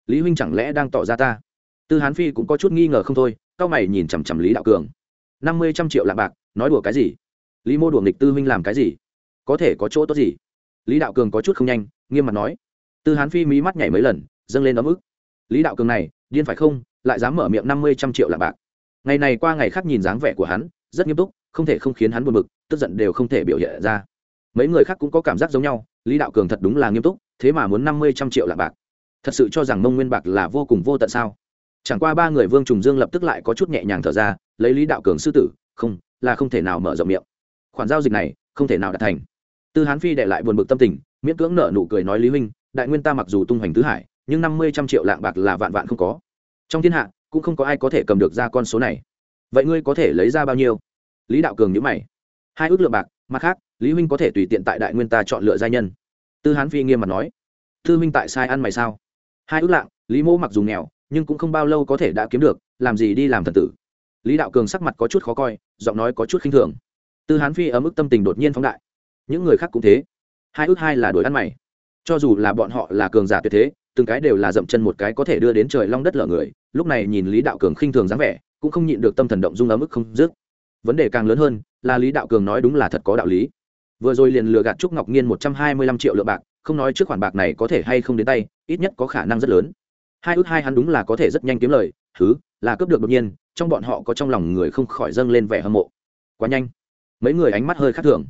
Lý huynh chẳng lẽ đang tỏ ra ta? Tư hán phi cũng có chút nghi ngờ không thôi, cao mày nhìn chằm chằm lý đạo cường. Năm mươi trăm triệu lạng bạc, nói đùa cái gì? Lý mô đùa nghịch tư huynh làm cái gì? Có thể có chỗ tốt gì? Lý đạo cường có chút không nhanh, nghiêm mặt nói. Tư hán phi mí mắt nhảy mấy lần, dâng lên ấm ức. Lý đạo cường này, điên phải không? Lại dám mở miệng năm mươi trăm triệu lạng bạc. Ngày này qua ngày khác nhìn dáng vẻ của hắn rất nghiêm túc, không thể không khiến hắn buồn bực, tức giận đều không thể biểu hiện ra. Mấy người khác cũng có cảm giác giống nhau, lý đạo cường thật đúng là nghiêm túc, thế mà muốn năm mươi trăm triệu lạng bạc. Thật sự cho rằng mông nguyên bạc là vô cùng vô tận sao? Chẳng qua ba người vương trùng dương lập tức lại có chút nhẹ nhàng thở ra, lấy lý đạo cường sư tử, không, là không thể nào mở rộng miệng. Khoản giao dịch này, không thể nào đạt thành. Tư hán phi để lại buồn bực tâm tình, miễn cưỡng nợ nụ cười nói lý huynh, đại nguyên ta mặc dù tung hoành tứ hải, nhưng năm mươi trăm triệu lạng bạc là vạn vạn không có. Trong thiên hạ, cũng không có ai có thể cầm được ra con số này vậy ngươi có thể lấy ra bao nhiêu? Lý đạo cường nhữ mày. Hai ước lượng bạc, mặt khác, lý huynh có thể tùy tiện tại đại nguyên ta chọn lựa gia nhân. Tư hán phi nghiêm mặt nói. Tư huynh tại sai ăn mày sao? Hai ước lạng, lý mô mặc dù nghèo, nhưng cũng không bao lâu có thể đã kiếm được, làm gì đi làm thần tử. Lý đạo cường sắc mặt có chút khó coi, giọng nói có chút khinh thường. Tư hán phi ở mức tâm tình đột nhiên phóng đại. Những người khác cũng thế. Hai ước hai là đổi ăn mày. Cho dù là bọn họ là cường giả tuyệt thế, từng cái đều là dậm chân một cái có thể đưa đến trời long đất lở người. Lúc này nhìn lý đạo cường khinh thường dáng vẻ cũng không nhịn được tâm thần động dung ở mức không dứt. Vấn đề càng lớn hơn là lý đạo cường nói đúng là thật có đạo lý. Vừa rồi liền lừa gạt trúc ngọc nhiên một trăm hai mươi lăm triệu lượng bạc, không nói trước khoản bạc này có thể hay không đến tay, ít nhất có khả năng rất lớn. Hai ước hai hắn đúng là có thể rất nhanh kiếm lời, thứ, là cướp được đột nhiên, trong bọn họ có trong lòng người không khỏi dâng lên vẻ hâm mộ. Quá nhanh. Mấy người ánh mắt hơi khác thường.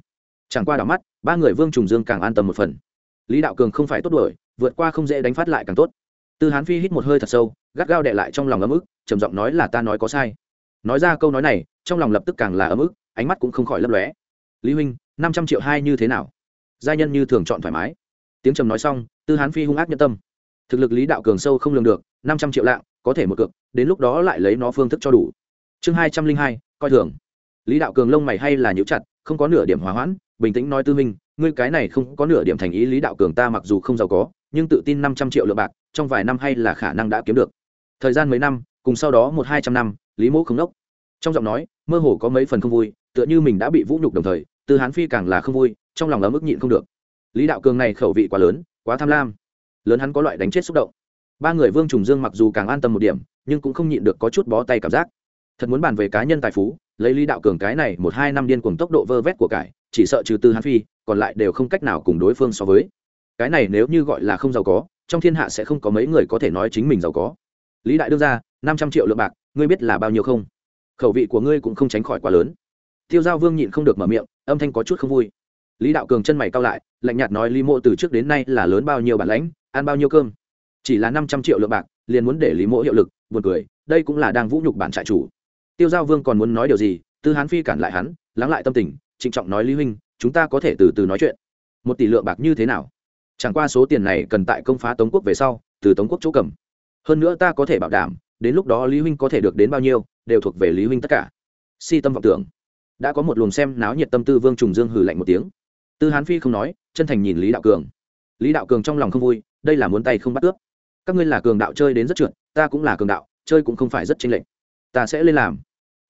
Chẳng qua đảo mắt, ba người vương trùng dương càng an tâm một phần. Lý đạo cường không phải tốt đuổi, vượt qua không dễ đánh phát lại càng tốt tư hán phi hít một hơi thật sâu, gắt gao đệ lại trong lòng ấm ức, trầm giọng nói là ta nói có sai. Nói ra câu nói này, trong lòng lập tức càng là ấm ức, ánh mắt cũng không khỏi lấp lóe. Lý huynh, năm trăm triệu hai như thế nào? Gia nhân như thường chọn thoải mái. Tiếng trầm nói xong, tư hán phi hung ác nhân tâm. Thực lực lý đạo cường sâu không lường được, năm trăm triệu lạng, có thể một cược, đến lúc đó lại lấy nó phương thức cho đủ. Chương hai trăm linh hai, coi thường. Lý đạo cường lông mày hay là nhũ chặt, không có nửa điểm hòa hoãn, bình tĩnh nói tư minh ngươi cái này không có nửa điểm thành ý lý đạo cường ta mặc dù không giàu có, nhưng tự tin năm trăm triệu lượng bạc trong vài năm hay là khả năng đã kiếm được. Thời gian mấy năm, cùng sau đó một hai trăm năm, lý mẫu không đốc trong giọng nói, mơ hồ có mấy phần không vui, tựa như mình đã bị vũ nhục đồng thời từ hán phi càng là không vui, trong lòng ấm ức nhịn không được. Lý đạo cường này khẩu vị quá lớn, quá tham lam. Lớn hắn có loại đánh chết xúc động. Ba người vương trùng dương mặc dù càng an tâm một điểm, nhưng cũng không nhịn được có chút bó tay cảm giác. Thật muốn bàn về cá nhân tài phú, lấy lý đạo cường cái này một hai năm điên cùng tốc độ vơ vét của cải, chỉ sợ trừ tư hán phi, còn lại đều không cách nào cùng đối phương so với. Cái này nếu như gọi là không giàu có trong thiên hạ sẽ không có mấy người có thể nói chính mình giàu có. Lý đại đương ra năm trăm triệu lượng bạc, ngươi biết là bao nhiêu không? Khẩu vị của ngươi cũng không tránh khỏi quá lớn. Tiêu giao vương nhịn không được mở miệng, âm thanh có chút không vui. Lý đạo cường chân mày cao lại, lạnh nhạt nói lý mộ từ trước đến nay là lớn bao nhiêu bản lãnh, ăn bao nhiêu cơm? Chỉ là năm trăm triệu lượng bạc, liền muốn để lý mộ hiệu lực, buồn cười, đây cũng là đang vũ nhục bản trại chủ. Tiêu giao vương còn muốn nói điều gì, tư hán phi cản lại hắn, lắng lại tâm tình, trịnh trọng nói lý huynh, chúng ta có thể từ từ nói chuyện. Một tỷ lượng bạc như thế nào? Chẳng qua số tiền này cần tại công phá tống quốc về sau, từ tống quốc chỗ cầm. Hơn nữa ta có thể bảo đảm, đến lúc đó lý huynh có thể được đến bao nhiêu, đều thuộc về lý huynh tất cả. Si tâm vọng tưởng. Đã có một luồng xem náo nhiệt tâm tư vương trùng dương hừ lạnh một tiếng. Tư hán phi không nói, chân thành nhìn lý đạo cường. Lý đạo cường trong lòng không vui, đây là muốn tay không bắt cướp các ngươi là cường đạo chơi đến rất trượt, ta cũng là cường đạo, chơi cũng không phải rất chênh lệch. Ta sẽ lên làm.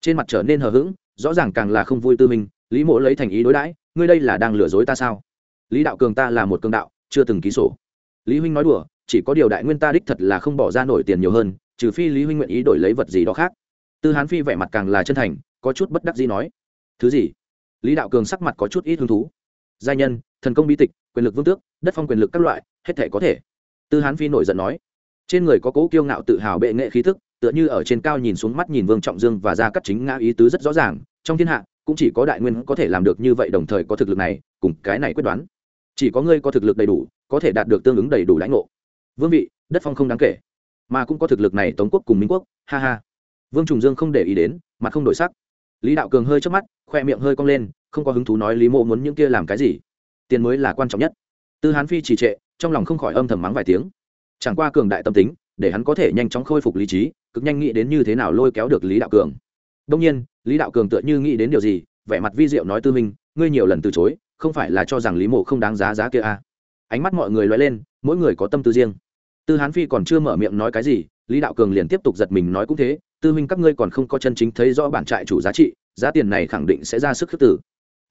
Trên mặt trở nên hờ hững, rõ ràng càng là không vui tư mình, lý mộ lấy thành ý đối đãi, ngươi đây là đang lừa dối ta sao? Lý đạo cường ta là một cường đạo chưa từng ký sổ. Lý huynh nói đùa, chỉ có điều đại nguyên ta đích thật là không bỏ ra nổi tiền nhiều hơn, trừ phi lý huynh nguyện ý đổi lấy vật gì đó khác. Tư hán phi vẻ mặt càng là chân thành, có chút bất đắc gì nói. Thứ gì? Lý đạo cường sắc mặt có chút ít hứng thú. Giai nhân, thần công bí tịch, quyền lực vương tước, đất phong quyền lực các loại, hết thể có thể. Tư hán phi nổi giận nói. Trên người có cố kiêu ngạo tự hào bệ nghệ khí thức, tựa như ở trên cao nhìn xuống mắt nhìn vương trọng dương và ra cắt chính ngã ý tứ rất rõ ràng, trong thiên hạ, cũng chỉ có đại nguyên có thể làm được như vậy, đồng thời có thực lực này, cùng cái này quyết đoán chỉ có ngươi có thực lực đầy đủ, có thể đạt được tương ứng đầy đủ lãnh ngộ. Vương vị, đất phong không đáng kể, mà cũng có thực lực này tống quốc cùng minh quốc, ha ha. Vương trùng dương không để ý đến mặt không đổi sắc. Lý đạo cường hơi trước mắt, khoe miệng hơi cong lên, không có hứng thú nói lý mộ muốn những kia làm cái gì. Tiền mới là quan trọng nhất. Tư hán phi trì trệ, trong lòng không khỏi âm thầm mắng vài tiếng. Chẳng qua cường đại tâm tính, để hắn có thể nhanh chóng khôi phục lý trí, cực nhanh nghĩ đến như thế nào lôi kéo được lý đạo cường. Đông nhiên, lý đạo cường tựa như nghĩ đến điều gì, vẻ mặt vi diệu nói tư minh, ngươi nhiều lần từ chối không phải là cho rằng lý mộ không đáng giá giá kia à. ánh mắt mọi người loay lên, mỗi người có tâm tư riêng. Tư hán phi còn chưa mở miệng nói cái gì, lý đạo cường liền tiếp tục giật mình nói cũng thế, tư minh các ngươi còn không có chân chính thấy rõ bản trại chủ giá trị, giá tiền này khẳng định sẽ ra sức khước tử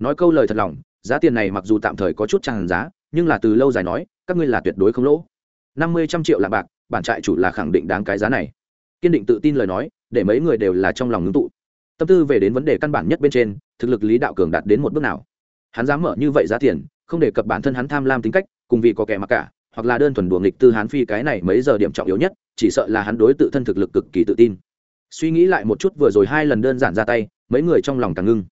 nói câu lời thật lòng, giá tiền này mặc dù tạm thời có chút tràn giá, nhưng là từ lâu dài nói, các ngươi là tuyệt đối không lỗ. Năm mươi trăm triệu là bạc, bản trại chủ là khẳng định đáng cái giá này. Kiên định tự tin lời nói, để mấy người đều là trong lòng ngưng tụ. Tâm tư về đến vấn đề căn bản nhất bên trên, thực lực lý đạo cường đạt đến một bước nào hắn dám mở như vậy giá tiền, không đề cập bản thân hắn tham lam tính cách, cùng vì có kẻ mặc cả, hoặc là đơn thuần đùa nghịch tư hán phi cái này mấy giờ điểm trọng yếu nhất, chỉ sợ là hắn đối tự thân thực lực cực kỳ tự tin. Suy nghĩ lại một chút vừa rồi hai lần đơn giản ra tay, mấy người trong lòng càng ngưng.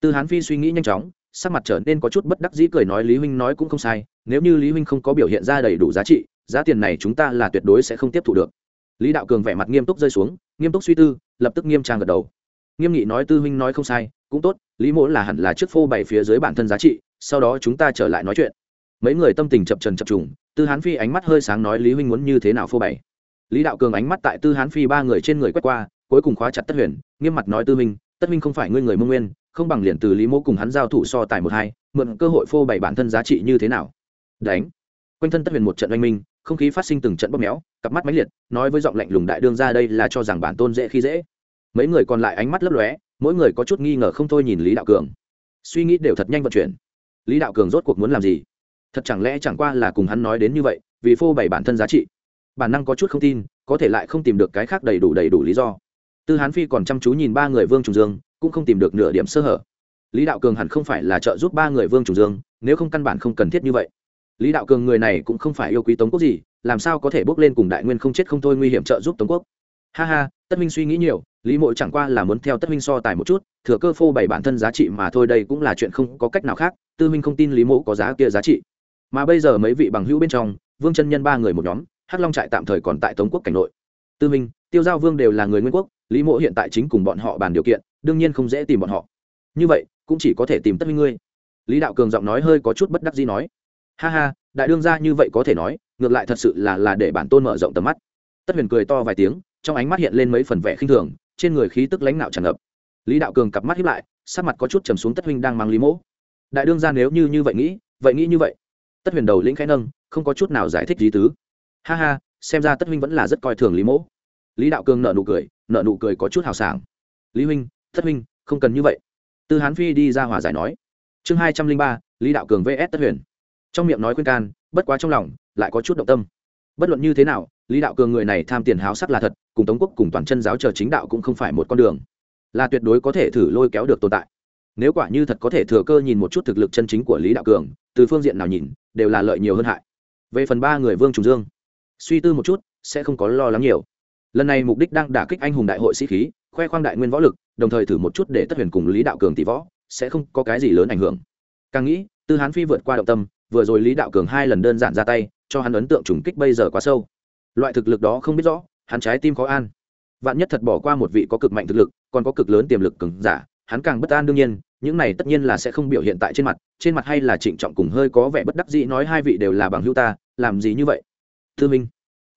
Tư hán phi suy nghĩ nhanh chóng, sắc mặt trở nên có chút bất đắc dĩ cười nói lý huynh nói cũng không sai, nếu như lý huynh không có biểu hiện ra đầy đủ giá trị, giá tiền này chúng ta là tuyệt đối sẽ không tiếp thu được. Lý đạo cường vẻ mặt nghiêm túc rơi xuống, nghiêm túc suy tư, lập tức nghiêm trang gật đầu. Nghiêm nghị nói tư huynh nói không sai cũng tốt, lý mỗ là hẳn là trước phô bày phía dưới bản thân giá trị, sau đó chúng ta trở lại nói chuyện. Mấy người tâm tình chập trần chập trùng, tư hán phi ánh mắt hơi sáng nói lý huynh muốn như thế nào phô bày. Lý đạo cường ánh mắt tại tư hán phi ba người trên người quét qua, cuối cùng khóa chặt tất huyền, nghiêm mặt nói tư huynh, tất huynh không phải ngươi người mông nguyên, không bằng liền từ lý mỗ cùng hắn giao thủ so tài một hai, mượn cơ hội phô bày bản thân giá trị như thế nào. Đánh. Quanh thân tất huyền một trận oanh minh, không khí phát sinh từng trận bóp méo, cặp mắt máy liệt, nói với giọng lạnh lùng đại đương ra đây là cho rằng bản tôn dễ khi dễ. Mấy người còn lại ánh mắt lấp lóe mỗi người có chút nghi ngờ không thôi nhìn lý đạo cường suy nghĩ đều thật nhanh vận chuyển lý đạo cường rốt cuộc muốn làm gì thật chẳng lẽ chẳng qua là cùng hắn nói đến như vậy vì phô bày bản thân giá trị bản năng có chút không tin có thể lại không tìm được cái khác đầy đủ đầy đủ lý do tư hán phi còn chăm chú nhìn ba người vương trùng dương cũng không tìm được nửa điểm sơ hở lý đạo cường hẳn không phải là trợ giúp ba người vương trùng dương nếu không căn bản không cần thiết như vậy lý đạo cường người này cũng không phải yêu quý tống quốc gì làm sao có thể bước lên cùng đại nguyên không chết không thôi nguy hiểm trợ giúp tống quốc ha ha, tất minh suy nghĩ nhiều, lý mộ chẳng qua là muốn theo tất minh so tài một chút, thừa cơ phô bày bản thân giá trị mà thôi, đây cũng là chuyện không có cách nào khác, tư minh không tin lý mộ có giá kia giá trị. Mà bây giờ mấy vị bằng hữu bên trong, vương chân nhân ba người một nhóm, hắc long trại tạm thời còn tại tống quốc cảnh nội. Tư minh, tiêu giao vương đều là người nguyên quốc, lý mộ hiện tại chính cùng bọn họ bàn điều kiện, đương nhiên không dễ tìm bọn họ. Như vậy, cũng chỉ có thể tìm tất minh ngươi. Lý đạo cường giọng nói hơi có chút bất đắc gì nói. Ha ha, đại đương ra như vậy có thể nói, ngược lại thật sự là là để bản tôn mở rộng tầm mắt. Tất huyền cười to vài tiếng trong ánh mắt hiện lên mấy phần vẻ khinh thường, trên người khí tức lãnh nạo tràn ngập. Lý đạo cường cặp mắt hiếp lại, sắc mặt có chút trầm xuống tất huynh đang mang lý mỗ. Đại đương ra nếu như như vậy nghĩ vậy nghĩ như vậy. Tất huyền đầu lĩnh khẽ nâng, không có chút nào giải thích lý tứ. Ha ha, xem ra tất huynh vẫn là rất coi thường lý mỗ. Lý đạo cường nợ nụ cười nợ nụ cười có chút hào sảng. Lý huynh, tất huynh, không cần như vậy. Tư hán phi đi ra hòa giải nói. Chương hai trăm linh ba, lý đạo cường vs tất huyền. Trong miệng nói khuyên can, bất quá trong lòng, lại có chút động tâm. Bất luận như thế nào lý đạo cường người này tham tiền háo sắc là thật, cùng tống quốc cùng toàn chân giáo chờ chính đạo cũng không phải một con đường. Là tuyệt đối có thể thử lôi kéo được tồn tại. Nếu quả như thật có thể thừa cơ nhìn một chút thực lực chân chính của lý đạo cường, từ phương diện nào nhìn, đều là lợi nhiều hơn hại. Về phần ba người vương trùng dương, suy tư một chút, sẽ không có lo lắng nhiều. Lần này mục đích đang đả kích anh hùng đại hội sĩ khí, khoe khoang đại nguyên võ lực, đồng thời thử một chút để tất huyền cùng lý đạo cường tỷ võ, sẽ không có cái gì lớn ảnh hưởng. Càng nghĩ, tư hán phi vượt qua động tâm, vừa rồi lý đạo cường hai lần đơn giản ra tay, cho hắn ấn tượng trùng kích bây giờ quá sâu loại thực lực đó không biết rõ, hắn trái tim khó an. Vạn nhất thật bỏ qua một vị có cực mạnh thực lực, còn có cực lớn tiềm lực cứng giả, hắn càng bất an đương nhiên, những này tất nhiên là sẽ không biểu hiện tại trên mặt trên mặt hay là trịnh trọng cùng hơi có vẻ bất đắc dĩ nói hai vị đều là bằng hữu ta, làm gì như vậy? Thư minh.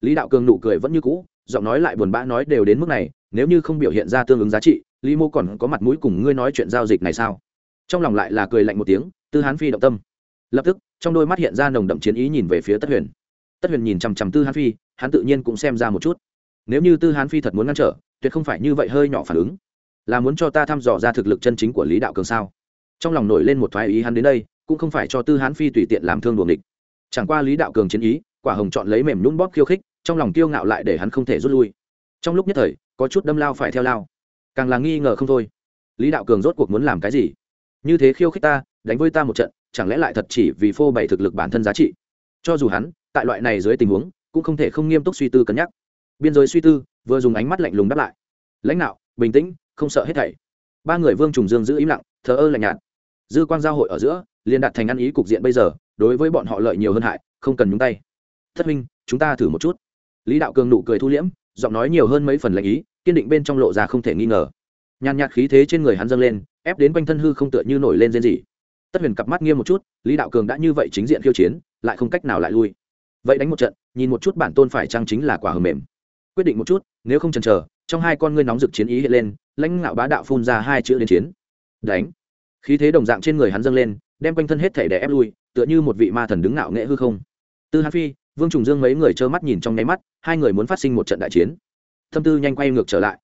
Lý đạo cường nụ cười vẫn như cũ, giọng nói lại buồn bã nói đều đến mức này, nếu như không biểu hiện ra tương ứng giá trị, lý mô còn có mặt mũi cùng ngươi nói chuyện giao dịch này sao? Trong lòng lại là cười lạnh một tiếng, tư hán phi động tâm. Lập tức, trong đôi mắt hiện ra nồng đậm chiến ý nhìn về phía tất huyền. Tất huyền nhìn chằm chằm tư hán phi hắn tự nhiên cũng xem ra một chút. Nếu như tư hán phi thật muốn ngăn trở, tuyệt không phải như vậy hơi nhỏ phản ứng. Là muốn cho ta thăm dò ra thực lực chân chính của lý đạo cường sao? Trong lòng nổi lên một thoái ý hắn đến đây, cũng không phải cho tư hán phi tùy tiện làm thương đuồng địch chẳng qua lý đạo cường chiến ý, quả hồng chọn lấy mềm nhún bóp khiêu khích, trong lòng kiêu ngạo lại để hắn không thể rút lui. Trong lúc nhất thời, có chút đâm lao phải theo lao. Càng là nghi ngờ không thôi. Lý đạo cường rốt cuộc muốn làm cái gì? Như thế khiêu khích ta, đánh với ta một trận, chẳng lẽ lại thật chỉ vì phô bày thực lực bản thân giá trị? Cho dù hắn, tại loại này dưới tình huống cũng không thể không nghiêm túc suy tư cân nhắc. Biên giới suy tư, vừa dùng ánh mắt lạnh lùng đáp lại. Lãnh đạo, bình tĩnh, không sợ hết thảy. Ba người vương trùng dương giữ im lặng, thờ ơ lạnh nhạt. Dư quan giao hội ở giữa, liền đạt thành ăn ý cục diện bây giờ, đối với bọn họ lợi nhiều hơn hại, không cần nhúng tay. Thất minh chúng ta thử một chút. Lý đạo cường nụ cười thu liễm, giọng nói nhiều hơn mấy phần lạnh ý, kiên định bên trong lộ ra không thể nghi ngờ. Nhàn nhạt khí thế trên người hắn dâng lên, ép đến quanh thân hư không tựa như nổi lên rên gì tất huyền cặp mắt nghiêm một chút, lý đạo cường đã như vậy chính diện khiêu chiến, lại không cách nào lại lui vậy đánh một trận, nhìn một chút bản tôn phải chăng chính là quả hầm mềm. Quyết định một chút, nếu không chần chờ, trong hai con ngươi nóng rực chiến ý hiện lên, lãnh ngạo bá đạo phun ra hai chữ đến chiến. Đánh. Khí thế đồng dạng trên người hắn dâng lên, đem quanh thân hết thể để ép lui, tựa như một vị ma thần đứng ngạo nghệ hư không. Tư hán phi, vương trùng dương mấy người trơ mắt nhìn trong nháy mắt, hai người muốn phát sinh một trận đại chiến. Thâm tư nhanh quay ngược trở lại.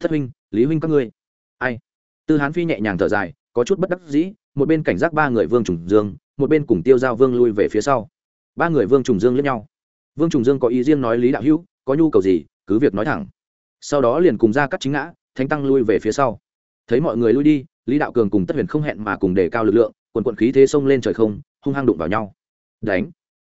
Thất huynh, lý huynh các ngươi. Ai? Tư hán phi nhẹ nhàng thở dài, có chút bất đắc dĩ, một bên cảnh giác ba người vương trùng dương, một bên cùng tiêu giao vương lui về phía sau ba người vương trùng dương lẫn nhau vương trùng dương có ý riêng nói lý đạo hữu có nhu cầu gì cứ việc nói thẳng sau đó liền cùng ra cắt chính ngã thánh tăng lui về phía sau thấy mọi người lui đi lý đạo cường cùng tất huyền không hẹn mà cùng đề cao lực lượng quần quận khí thế xông lên trời không hung hăng đụng vào nhau đánh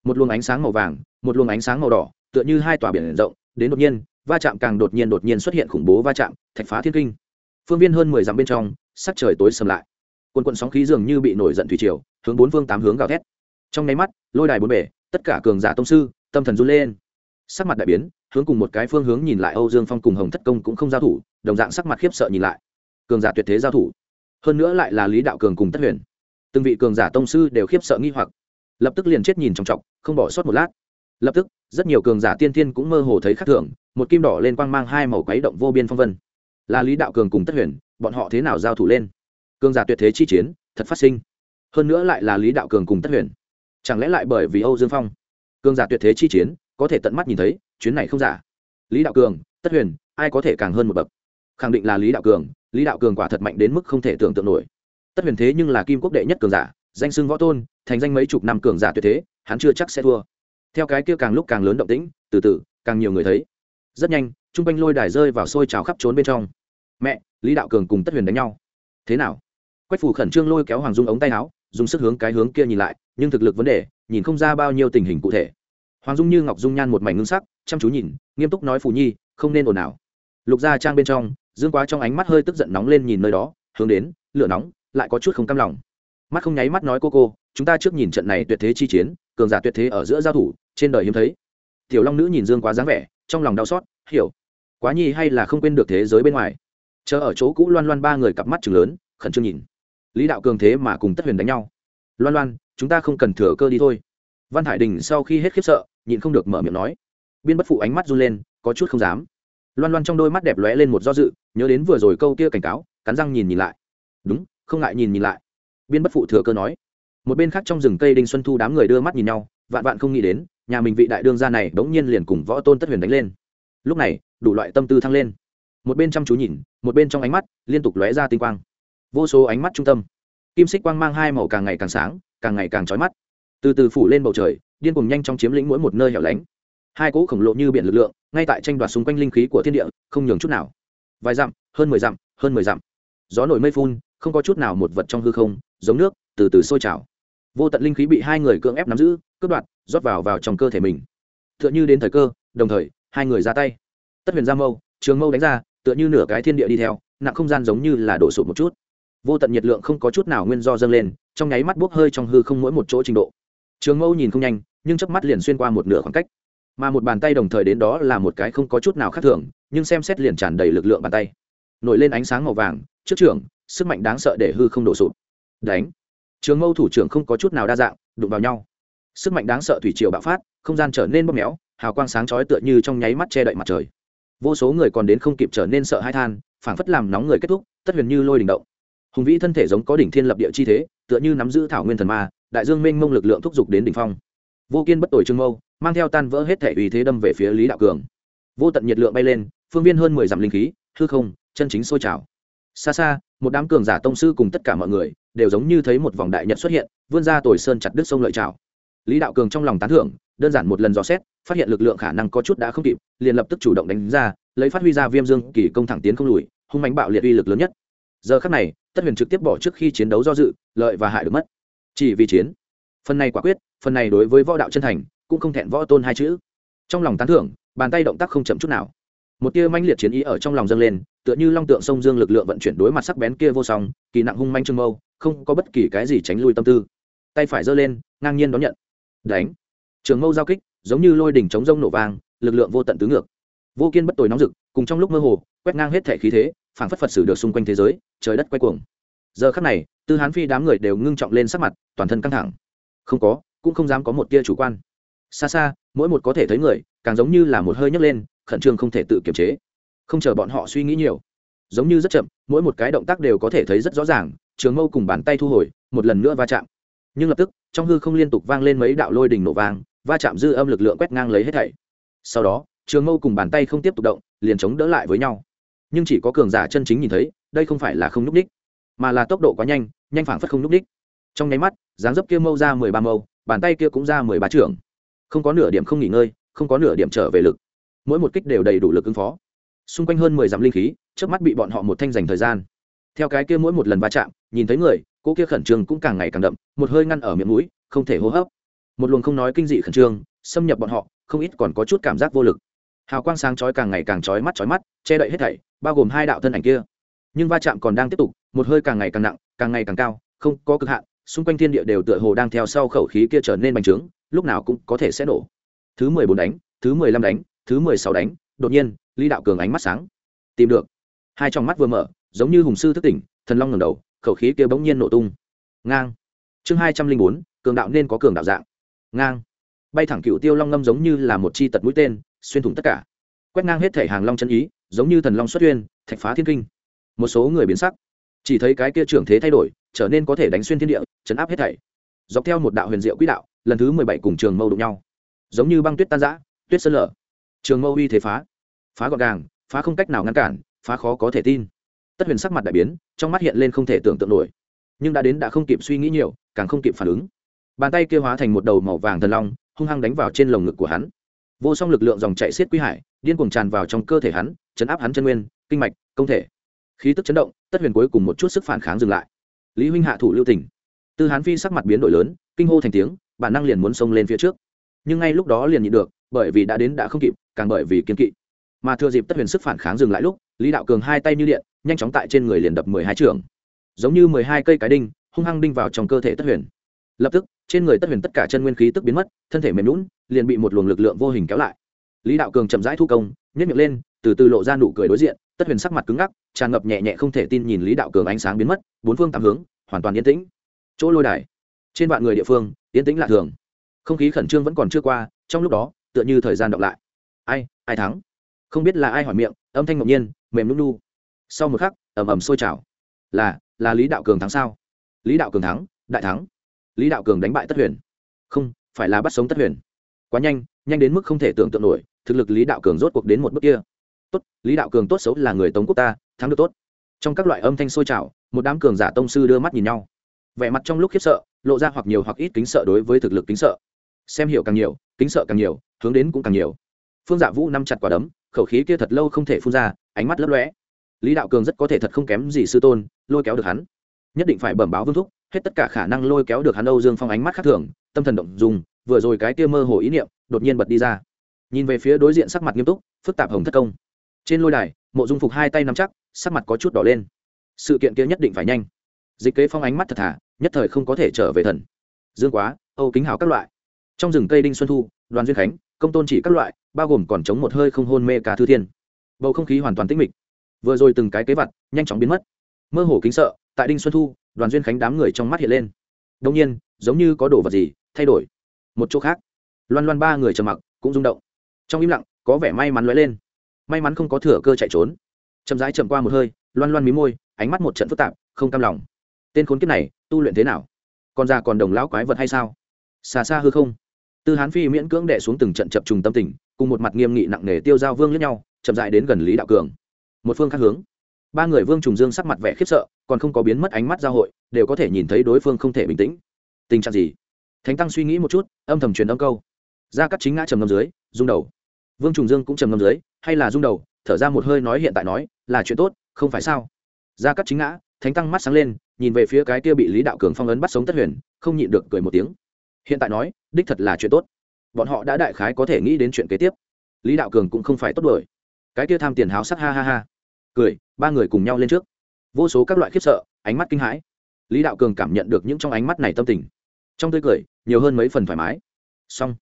một luồng ánh sáng màu vàng một luồng ánh sáng màu đỏ tựa như hai tòa biển rộng đến đột nhiên va chạm càng đột nhiên đột nhiên xuất hiện khủng bố va chạm thạch phá thiên kinh phương viên hơn mười dặm bên trong sắc trời tối sầm lại quần quận sóng khí dường như bị nổi giận thủy triều hướng bốn phương tám hướng gào thét trong nháy mắt, lôi đài bốn bể tất cả cường giả tông sư, tâm thần run lên. Sắc mặt đại biến, hướng cùng một cái phương hướng nhìn lại âu dương phong cùng hồng thất công cũng không giao thủ, đồng dạng sắc mặt khiếp sợ nhìn lại. Cường giả tuyệt thế giao thủ. Hơn nữa lại là lý đạo cường cùng tất huyền. Từng vị cường giả tông sư đều khiếp sợ nghi hoặc. Lập tức liền chết nhìn trong trọc không bỏ sót một lát. Lập tức, rất nhiều cường giả tiên thiên cũng mơ hồ thấy khắc thường, một kim đỏ lên quang mang hai màu quấy động vô biên phong vân. Là lý đạo cường cùng tất huyền, bọn họ thế nào giao thủ lên? Cường giả tuyệt thế chi chiến, thật phát sinh. Hơn nữa lại là lý đạo cường cùng tất huyền chẳng lẽ lại bởi vì âu dương phong? Cường giả tuyệt thế chi chiến, có thể tận mắt nhìn thấy, chuyến này không giả. Lý đạo cường, tất huyền, ai có thể càng hơn một bậc? Khẳng định là lý đạo cường, lý đạo cường quả thật mạnh đến mức không thể tưởng tượng nổi. Tất huyền thế nhưng là kim quốc đệ nhất cường giả, danh xưng võ tôn, thành danh mấy chục năm cường giả tuyệt thế, hắn chưa chắc sẽ thua. Theo cái kia càng lúc càng lớn động tĩnh, từ từ, càng nhiều người thấy. Rất nhanh chung quanh lôi đài rơi vào sôi trào khắp trốn bên trong. Mẹ, lý đạo cường cùng tất huyền đánh nhau. Thế nào? Quách phủ khẩn trương lôi kéo hoàng dung ống tay áo, dùng sức hướng cái hướng kia nhìn lại nhưng thực lực vấn đề, nhìn không ra bao nhiêu tình hình cụ thể. Hoàng dung như, ngọc dung nhan một mảnh ngưng sắc, chăm chú nhìn, nghiêm túc nói phù nhi, không nên ồn ào. Lục gia trang bên trong, dương quá trong ánh mắt hơi tức giận nóng lên nhìn nơi đó, hướng đến, lửa nóng, lại có chút không cam lòng. Mắt không nháy mắt nói cô cô, chúng ta trước nhìn trận này tuyệt thế chi chiến, cường giả tuyệt thế ở giữa giao thủ, trên đời hiếm thấy. Tiểu long nữ nhìn dương quá dáng vẻ, trong lòng đau xót, hiểu. Quá nhi hay là không quên được thế giới bên ngoài. Chờ ở chỗ cũ loan loan ba người cặp mắt chừng lớn, khẩn trương nhìn. Lý đạo cường thế mà cùng tất huyền đánh nhau. Loan loan chúng ta không cần thừa cơ đi thôi. Văn hải đình sau khi hết khiếp sợ, nhịn không được mở miệng nói. Biên bất phụ ánh mắt run lên, có chút không dám. Loan loan trong đôi mắt đẹp lóe lên một do dự, nhớ đến vừa rồi câu kia cảnh cáo, cắn răng nhìn nhìn lại. Đúng, không ngại nhìn nhìn lại. Biên bất phụ thừa cơ nói. Một bên khác trong rừng cây đinh xuân thu đám người đưa mắt nhìn nhau, vạn vạn không nghĩ đến, nhà mình vị đại đương gia này bỗng nhiên liền cùng võ tôn tất huyền đánh lên. Lúc này, đủ loại tâm tư thăng lên. Một bên chăm chú nhìn, một bên trong ánh mắt liên tục lóe ra tinh quang. Vô số ánh mắt trung tâm. Kim xích quang mang hai màu càng ngày càng sáng càng ngày càng trói mắt. Từ từ phủ lên bầu trời, điên cùng nhanh trong chiếm lĩnh mỗi một nơi hẻo lánh. Hai cỗ khổng lồ như biển lực lượng, ngay tại tranh đoạt xung quanh linh khí của thiên địa, không nhường chút nào. Vài dặm, hơn mười dặm, hơn mười dặm. Gió nổi mây phun, không có chút nào một vật trong hư không, giống nước, từ từ sôi trào. Vô tận linh khí bị hai người cưỡng ép nắm giữ, cướp đoạt, rót vào vào trong cơ thể mình. T h ư ợ n h ư đến thời cơ, đồng thời, hai người ra tay. Tất huyền ra mâu, trường mâu đánh ra, tựa như nửa cái thiên địa đi theo, nặng không gian giống như là đổ sụt một chút. Vô tận nhiệt lượng không có chút nào nguyên do dâng lên trong nháy mắt bốc hơi trong hư không mỗi một chỗ trình độ. Trường mâu nhìn không nhanh, nhưng chớp mắt liền xuyên qua một nửa khoảng cách. Mà một bàn tay đồng thời đến đó là một cái không có chút nào khác thường, nhưng xem xét liền tràn đầy lực lượng bàn tay. Nổi lên ánh sáng màu vàng, trước trường sức mạnh đáng sợ để hư không đổ sụp. Đánh. Trường mâu thủ trưởng không có chút nào đa dạng, đụng vào nhau. Sức mạnh đáng sợ thủy triều bạo phát, không gian trở nên bóp méo, hào quang sáng chói tựa như trong nháy mắt che đậy mặt trời. Vô số người còn đến không kịp trở nên sợ hãi than, phảng phất làm nóng người kết thúc, tất huyền như lôi đình động hùng vĩ thân thể giống có đỉnh thiên lập địa chi thế, tựa như nắm giữ thảo nguyên thần ma, đại dương mênh mông lực lượng thúc giục đến đỉnh phong. Vô kiên bất tội trương mâu, mang theo tan vỡ hết thể uy thế đâm về phía lý đạo cường. Vô tận nhiệt lượng bay lên, phương viên hơn mười dặm linh khí, hư không, chân chính sôi trào. Xa xa, một đám cường giả tông sư cùng tất cả mọi người, đều giống như thấy một vòng đại nhật xuất hiện, vươn ra tồi sơn chặt đứt sông lợi trào. Lý đạo cường trong lòng tán thưởng, đơn giản một lần dò xét, phát hiện lực lượng khả năng có chút đã không kịp, liền lập tức chủ động đánh ra, lấy phát huy ra viêm dương kỳ công thẳng tiến không lùi, hung mánh bạo liệt uy lực lớn nhất giờ khắc này, tất huyền trực tiếp bỏ trước khi chiến đấu do dự, lợi và hại được mất. Chỉ vì chiến. Phần này quả quyết, phần này đối với võ đạo chân thành, cũng không thẹn võ tôn hai chữ. Trong lòng tán thưởng, bàn tay động tác không chậm chút nào. Một tia manh liệt chiến ý ở trong lòng dâng lên, tựa như long tượng sông dương lực lượng vận chuyển đối mặt sắc bén kia vô song, kỳ nặng hung manh trương mâu, không có bất kỳ cái gì tránh lui tâm tư. Tay phải giơ lên, ngang nhiên đón nhận. Đánh. Trường mâu giao kích, giống như lôi đỉnh chống rông nổ vang, lực lượng vô tận tứ ngược. Vô kiên bất tồi nóng rực, cùng trong lúc mơ hồ, quét ngang hết thể khí thế phảng phất phật xử được xung quanh thế giới, trời đất quay cuồng. Giờ khắc này, tư hán phi đám người đều ngưng trọng lên sắc mặt, toàn thân căng thẳng. Không có, cũng không dám có một tia chủ quan. Xa xa, mỗi một có thể thấy người, càng giống như là một hơi nhấc lên, khẩn trương không thể tự kiềm chế. Không chờ bọn họ suy nghĩ nhiều. Giống như rất chậm, mỗi một cái động tác đều có thể thấy rất rõ ràng, trường mâu cùng bàn tay thu hồi, một lần nữa va chạm. Nhưng lập tức, trong hư không liên tục vang lên mấy đạo lôi đình nổ vang, va chạm dư âm lực lượng quét ngang lấy hết thảy. Sau đó, trường mâu cùng bàn tay không tiếp tục động, liền chống đỡ lại với nhau nhưng chỉ có cường giả chân chính nhìn thấy, đây không phải là không núp đích, mà là tốc độ quá nhanh nhanh phảng phất không núp đích. Trong nháy mắt, dáng dấp kia mâu ra mười ba mâu, bàn tay kia cũng ra mười ba trưởng. Không có nửa điểm không nghỉ ngơi, không có nửa điểm trở về lực. Mỗi một kích đều đầy đủ lực ứng phó. Xung quanh hơn mười dặm linh khí trước mắt bị bọn họ một thanh dành thời gian. Theo cái kia mỗi một lần va chạm, nhìn thấy người cô kia khẩn trương cũng càng ngày càng đậm, một hơi ngăn ở miệng mũi, không thể hô hấp. Một luồng không nói kinh dị khẩn trương, xâm nhập bọn họ, không ít còn có chút cảm giác vô lực. Hào quang sáng chói càng ngày càng chói mắt chói mắt, che đậy hết thảy bao gồm hai đạo thân ảnh kia. Nhưng va chạm còn đang tiếp tục, một hơi càng ngày càng nặng, càng ngày càng cao, không có cực hạn, xung quanh thiên địa đều tựa hồ đang theo sau khẩu khí kia trở nên bành trướng, lúc nào cũng có thể sẽ nổ. Thứ mười bốn đánh, thứ mười lăm đánh, thứ mười sáu đánh, đột nhiên, lý đạo cường ánh mắt sáng. Tìm được. Hai trong mắt vừa mở, giống như hùng sư thức tỉnh, thần long ngẩng đầu, khẩu khí kia bỗng nhiên nổ tung. Ngang. Chương hai trăm linh bốn, cường đạo nên có cường đạo dạng. Ngang. Bay thẳng cựu tiêu long ngâm giống như là một chi tật mũi tên, xuyên thủng tất cả. Quét ngang hết thể hàng long chân ý giống như thần long xuất uyên thạch phá thiên kinh. Một số người biến sắc. Chỉ thấy cái kia trưởng thế thay đổi, trở nên có thể đánh xuyên thiên địa, chấn áp hết thảy. Dọc theo một đạo huyền diệu quỹ đạo, lần thứ mười bảy cùng trường mâu đụng nhau. Giống như băng tuyết tan giã tuyết sơn lở. Trường mâu uy thế phá. Phá gọn gàng, phá không cách nào ngăn cản, phá khó có thể tin. Tất huyền sắc mặt đại biến, trong mắt hiện lên không thể tưởng tượng nổi. Nhưng đã đến đã không kịp suy nghĩ nhiều, càng không kịp phản ứng. Bàn tay kia hóa thành một đầu màu vàng thần long, hung hăng đánh vào trên lồng ngực của hắn. Vô song lực lượng dòng chạy xiết quy hải, điên cuồng tràn vào trong cơ thể hắn chấn áp hắn chân nguyên, kinh mạch, công thể. Khí tức chấn động, tất huyền cuối cùng một chút sức phản kháng dừng lại. Lý huynh hạ thủ lưu tỉnh tư hán phi sắc mặt biến đổi lớn, kinh hô thành tiếng, bản năng liền muốn xông lên phía trước. Nhưng ngay lúc đó liền nhịn được, bởi vì đã đến đã không kịp, càng bởi vì kiên kỵ. Mà thừa dịp tất huyền sức phản kháng dừng lại lúc, lý đạo cường hai tay như điện, nhanh chóng tại trên người liền đập mười hai trường. Giống như mười hai cây cái đinh, hung hăng đinh vào trong cơ thể tất huyền. Lập tức, trên người tất huyền tất cả chân nguyên khí tức biến mất, thân thể mềm lún liền bị một luồng lực lượng vô hình kéo lại. Lý đạo cường chậm rãi thu công nhét miệng lên từ từ lộ ra nụ cười đối diện, tất huyền sắc mặt cứng ngắc, tràn ngập nhẹ nhẹ không thể tin nhìn lý đạo cường ánh sáng biến mất, bốn phương tám hướng, hoàn toàn yên tĩnh. Chỗ lôi đài, trên vạn người địa phương, yên tĩnh lạ thường. Không khí khẩn trương vẫn còn chưa qua, trong lúc đó, tựa như thời gian đọc lại. Ai ai thắng? Không biết là ai hỏi miệng, âm thanh ngẫu nhiên, mềm nút nu. Sau một khắc, ầm ầm sôi trào. Là là lý đạo cường thắng sao? Lý đạo cường thắng, đại thắng. Lý đạo cường đánh bại tất huyền. Không, phải là bắt sống tất huyền. Quá nhanh nhanh đến mức không thể tưởng tượng nổi, thực lực lý đạo cường rốt cuộc đến một bước kia tốt, lý đạo cường tốt xấu là người tống quốc ta, thắng được tốt. Trong các loại âm thanh sôi trào, một đám cường giả tông sư đưa mắt nhìn nhau. Vẻ mặt trong lúc khiếp sợ, lộ ra hoặc nhiều hoặc ít kính sợ đối với thực lực kính sợ. Xem hiểu càng nhiều, kính sợ càng nhiều, hướng đến cũng càng nhiều. Phương dạ vũ nắm chặt quả đấm, khẩu khí kia thật lâu không thể phun ra, ánh mắt lấp lóe. Lý đạo cường rất có thể thật không kém gì sư tôn, lôi kéo được hắn. Nhất định phải bẩm báo vương thúc, hết tất cả khả năng lôi kéo được hắn âu dương phong ánh mắt khác thường, tâm thần động dùng vừa rồi cái kia mơ hồ ý niệm, đột nhiên bật đi ra. Nhìn về phía đối diện sắc mặt nghiêm túc, phức tạp hồng thất công trên lôi đài, mộ dung phục hai tay nắm chắc, sắc mặt có chút đỏ lên. Sự kiện kia nhất định phải nhanh. Dịch kế phong ánh mắt thật thà, nhất thời không có thể trở về thần. Dương quá, âu kính hào các loại. Trong rừng cây đinh xuân thu, đoàn duyên khánh, công tôn chỉ các loại, bao gồm còn chống một hơi không hôn mê cả thư thiên. Bầu không khí hoàn toàn tĩnh mịch. Vừa rồi từng cái kế vặt nhanh chóng biến mất. Mơ hồ kính sợ, tại đinh xuân thu, đoàn duyên khánh đám người trong mắt hiện lên. Đông nhiên, giống như có đồ vật gì, thay đổi. Một chỗ khác. Loan loan ba người trầm mặc, cũng rung động. Trong im lặng, có vẻ may mắn lóe lên may mắn không có thừa cơ chạy trốn. Chậm rãi chậm qua một hơi, loan loan mí môi, ánh mắt một trận phức tạp, không cam lòng. Tên khốn kiếp này, tu luyện thế nào? Còn già còn đồng lão quái vật hay sao? Xa xa hư không. Tư hán phi miễn cưỡng đệ xuống từng trận chập trùng tâm tình, cùng một mặt nghiêm nghị nặng nề tiêu giao vương lẫn nhau, chậm dại đến gần lý đạo cường. Một phương khác hướng. Ba người vương trùng dương sắc mặt vẻ khiếp sợ, còn không có biến mất ánh mắt giao hội, đều có thể nhìn thấy đối phương không thể bình tĩnh. Tình trạng gì? Thánh tăng suy nghĩ một chút, âm thầm truyền âm câu. Ra cắt chính ngã trầm ngâm dưới, rung đầu. Vương trùng dương cũng trầm ngâm dưới hay là rung đầu, thở ra một hơi nói hiện tại nói, là chuyện tốt, không phải sao? Ra cắt chính ngã, thánh tăng mắt sáng lên, nhìn về phía cái kia bị lý đạo cường phong ấn bắt sống tất huyền, không nhịn được cười một tiếng. Hiện tại nói, đích thật là chuyện tốt. Bọn họ đã đại khái có thể nghĩ đến chuyện kế tiếp. Lý đạo cường cũng không phải tốt đổi cái kia tham tiền háo sắc ha ha ha. Cười, ba người cùng nhau lên trước. Vô số các loại khiếp sợ, ánh mắt kinh hãi. Lý đạo cường cảm nhận được những trong ánh mắt này tâm tình. Trong tươi cười, nhiều hơn mấy phần thoải mái. Xong.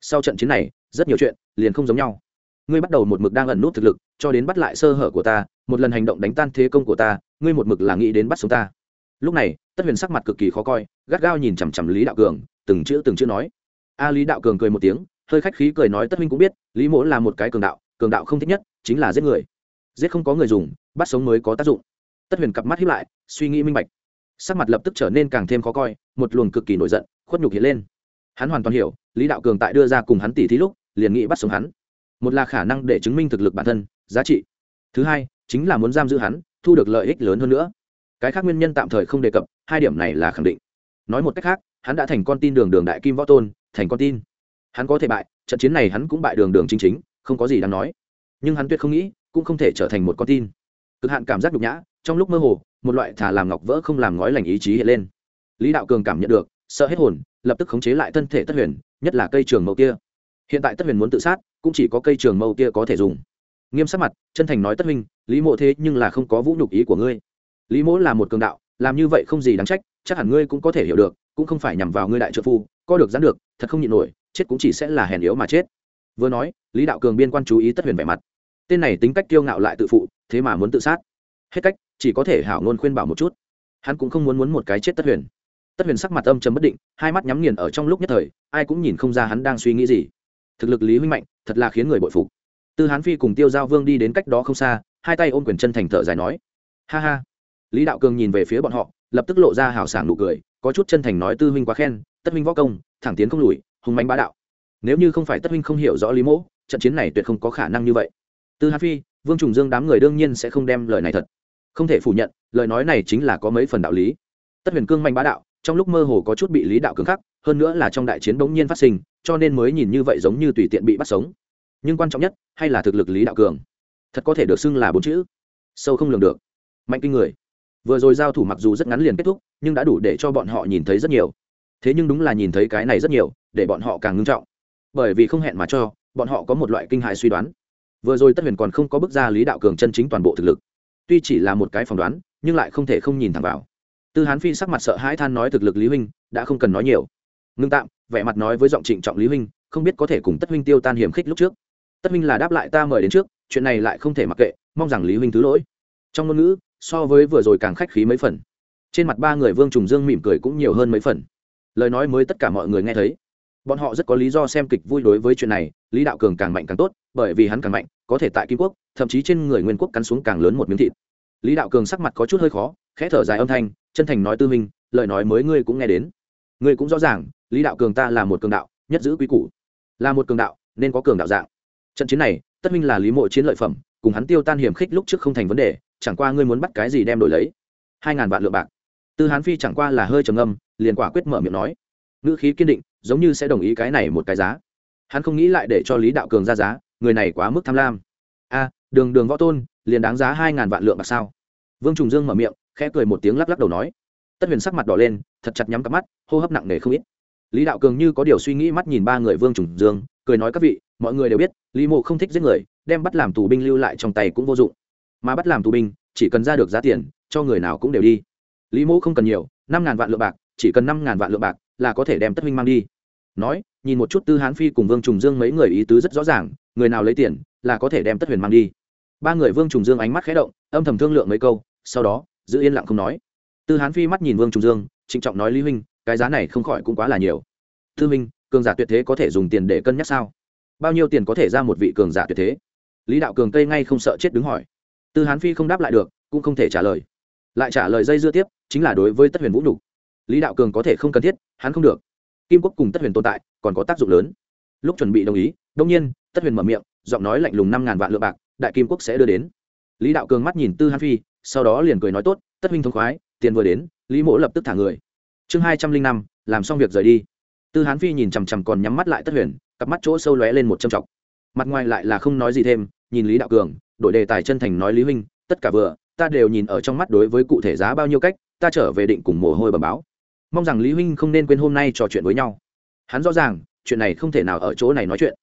Sau trận chiến này, rất nhiều chuyện liền không giống nhau ngươi bắt đầu một mực đang ẩn nút thực lực, cho đến bắt lại sơ hở của ta, một lần hành động đánh tan thế công của ta, ngươi một mực là nghĩ đến bắt sống ta. Lúc này, tất huyền sắc mặt cực kỳ khó coi, gắt gao nhìn chằm chằm lý đạo cường, từng chữ từng chữ nói. A lý đạo cường cười một tiếng, hơi khách khí cười nói tất huynh cũng biết, lý mỗ là một cái cường đạo cường đạo không thích nhất, chính là giết người. Giết không có người dùng, bắt sống mới có tác dụng. Tất huyền cặp mắt hiếp lại, suy nghĩ minh bạch. Sắc mặt lập tức trở nên càng thêm khó coi, một luồng cực kỳ nổi giận, khuất nhục hiện lên. Hắn hoàn toàn hiểu, lý đạo cường tại đưa ra cùng hắn tỉ thí lúc, liền nghĩ bắt sống hắn một là khả năng để chứng minh thực lực bản thân, giá trị. Thứ hai, chính là muốn giam giữ hắn, thu được lợi ích lớn hơn nữa. Cái khác nguyên nhân tạm thời không đề cập, hai điểm này là khẳng định. Nói một cách khác, hắn đã thành con tin đường đường đại kim võ tôn, thành con tin. Hắn có thể bại, trận chiến này hắn cũng bại đường đường chính chính, không có gì đáng nói. Nhưng hắn tuyệt không nghĩ, cũng không thể trở thành một con tin. Cực hạn cảm giác nhục nhã, trong lúc mơ hồ, một loại thả làm ngọc vỡ không làm ngói lành ý chí hiện lên. Lý đạo cường cảm nhận được, sợ hết hồn, lập tức khống chế lại thân thể tất huyền, nhất là cây trường mẫu kia. Hiện tại tất huyền muốn tự sát cũng chỉ có cây trường mâu kia có thể dùng. Nghiêm sắc mặt, chân thành nói tất huynh, lý mộ thế nhưng là không có vũ nhục ý của ngươi. Lý mỗ là một cường đạo, làm như vậy không gì đáng trách, chắc hẳn ngươi cũng có thể hiểu được, cũng không phải nhằm vào ngươi đại trợ phu co được dán được, thật không nhịn nổi, chết cũng chỉ sẽ là hèn yếu mà chết. Vừa nói, lý đạo cường biên quan chú ý tất huyền vẻ mặt. Tên này tính cách kiêu ngạo lại tự phụ, thế mà muốn tự sát. Hết cách, chỉ có thể hảo ngôn khuyên bảo một chút. Hắn cũng không muốn muốn một cái chết tất huyền. Tất huyền sắc mặt âm chấm bất định, hai mắt nhắm nghiền ở trong lúc nhất thời, ai cũng nhìn không ra hắn đang suy nghĩ gì thực lực lý huynh mạnh, thật là khiến người bội phục. Tư hán phi cùng tiêu giao vương đi đến cách đó không xa, hai tay ôm quyền chân thành thở dài nói, ha ha. Lý đạo cường nhìn về phía bọn họ, lập tức lộ ra hào sảng nụ cười, có chút chân thành nói, tư huynh quá khen, tất huynh võ công, thẳng tiến không lùi, hùng mạnh bá đạo. Nếu như không phải tất huynh không hiểu rõ lý mỗ, trận chiến này tuyệt không có khả năng như vậy. Tư hán phi, vương trùng dương đám người đương nhiên sẽ không đem lời này thật. Không thể phủ nhận, lời nói này chính là có mấy phần đạo lý. Tất huyền cương manh bá đạo trong lúc mơ hồ có chút bị lý đạo cường khắc, hơn nữa là trong đại chiến bỗng nhiên phát sinh, cho nên mới nhìn như vậy giống như tùy tiện bị bắt sống. Nhưng quan trọng nhất, hay là thực lực lý đạo cường. Thật có thể được xưng là bốn chữ. Sâu không lường được. Mạnh kinh người. Vừa rồi giao thủ mặc dù rất ngắn liền kết thúc, nhưng đã đủ để cho bọn họ nhìn thấy rất nhiều. Thế nhưng đúng là nhìn thấy cái này rất nhiều, để bọn họ càng ngưng trọng. Bởi vì không hẹn mà cho, bọn họ có một loại kinh hại suy đoán. Vừa rồi tất huyền còn không có bước ra lý đạo cường chân chính toàn bộ thực lực. Tuy chỉ là một cái phỏng đoán, nhưng lại không thể không nhìn thẳng vào tư hán phi sắc mặt sợ hãi than nói thực lực lý huynh, đã không cần nói nhiều. Ngưng tạm, vẻ mặt nói với giọng trịnh trọng lý huynh, không biết có thể cùng tất huynh tiêu tan hiểm khích lúc trước. Tất huynh là đáp lại ta mời đến trước, chuyện này lại không thể mặc kệ, mong rằng lý huynh thứ lỗi. Trong ngôn ngữ, so với vừa rồi càng khách khí mấy phần. Trên mặt ba người vương trùng dương mỉm cười cũng nhiều hơn mấy phần. Lời nói mới tất cả mọi người nghe thấy. Bọn họ rất có lý do xem kịch vui đối với chuyện này, lý đạo cường càng mạnh càng tốt, bởi vì hắn càng mạnh, có thể tại kim quốc, thậm chí trên người nguyên quốc cắn xuống càng lớn một miếng thịt. Lý đạo cường sắc mặt có chút hơi khó, khẽ thở dài âm thanh chân thành nói tư minh, lời nói mới ngươi cũng nghe đến. Ngươi cũng rõ ràng, lý đạo cường ta là một cường đạo, nhất giữ quý củ. Là một cường đạo, nên có cường đạo dạng. Trận chiến này, tất minh là lý mộ chiến lợi phẩm, cùng hắn tiêu tan hiểm khích lúc trước không thành vấn đề, chẳng qua ngươi muốn bắt cái gì đem đổi lấy. Hai ngàn vạn lượng bạc. Tư hán phi chẳng qua là hơi trầm âm liền quả quyết mở miệng nói. Ngữ khí kiên định, giống như sẽ đồng ý cái này một cái giá. Hắn không nghĩ lại để cho lý đạo cường ra giá, người này quá mức tham lam. A, đường đường võ tôn, liền đáng giá hai ngàn vạn lượng bạc sao? Vương trùng dương mở miệng khẽ cười một tiếng lắc lắc đầu nói. Tất huyền sắc mặt đỏ lên, thật chặt nhắm cặp mắt, hô hấp nặng nề không ít. Lý đạo cường như có điều suy nghĩ mắt nhìn ba người vương trùng dương, cười nói các vị, mọi người đều biết, lý mộ không thích giết người, đem bắt làm tù binh lưu lại trong tay cũng vô dụng. Mà bắt làm tù binh, chỉ cần ra được giá tiền, cho người nào cũng đều đi. Lý mộ không cần nhiều, năm ngàn vạn lượng bạc, chỉ cần năm ngàn vạn lượng bạc là có thể đem tất minh mang đi. Nói, nhìn một chút tư hán phi cùng vương trùng dương mấy người ý tứ rất rõ ràng, người nào lấy tiền là có thể đem tất huyền mang đi. Ba người vương trùng dương ánh mắt khé động, âm thầm thương lượng mấy câu, sau đó giữ yên lặng không nói. Tư hán phi mắt nhìn vương trùng dương, trịnh trọng nói, lý huynh, cái giá này không khỏi cũng quá là nhiều. Thư minh cường giả tuyệt thế có thể dùng tiền để cân nhắc sao? Bao nhiêu tiền có thể ra một vị cường giả tuyệt thế? Lý đạo cường cây ngay không sợ chết đứng hỏi. Tư hán phi không đáp lại được, cũng không thể trả lời. Lại trả lời dây dưa tiếp, chính là đối với tất huyền vũ nhục. Lý đạo cường có thể không cần thiết, hắn không được. Kim quốc cùng tất huyền tồn tại, còn có tác dụng lớn. Lúc chuẩn bị đồng ý đông nhiên, tất huyền mở miệng, giọng nói lạnh lùng năm ngàn vạn lượng bạc, đại kim quốc sẽ đưa đến. Lý đạo cường mắt nhìn tư hán phi sau đó liền cười nói tốt, tất huynh thông khoái, tiền vừa đến, lý mỗ lập tức thả người. Chương hai trăm linh năm, làm xong việc rời đi. Tư hán phi nhìn chằm chằm còn nhắm mắt lại tất huyền, cặp mắt chỗ sâu lóe lên một châm trọc. Mặt ngoài lại là không nói gì thêm, nhìn lý đạo cường, đổi đề tài chân thành nói, lý huynh, tất cả vừa, ta đều nhìn ở trong mắt đối với cụ thể giá bao nhiêu cách, ta trở về định cùng mồ hôi bẩm báo. Mong rằng lý huynh không nên quên hôm nay trò chuyện với nhau. Hắn rõ ràng, chuyện này không thể nào ở chỗ này nói chuyện.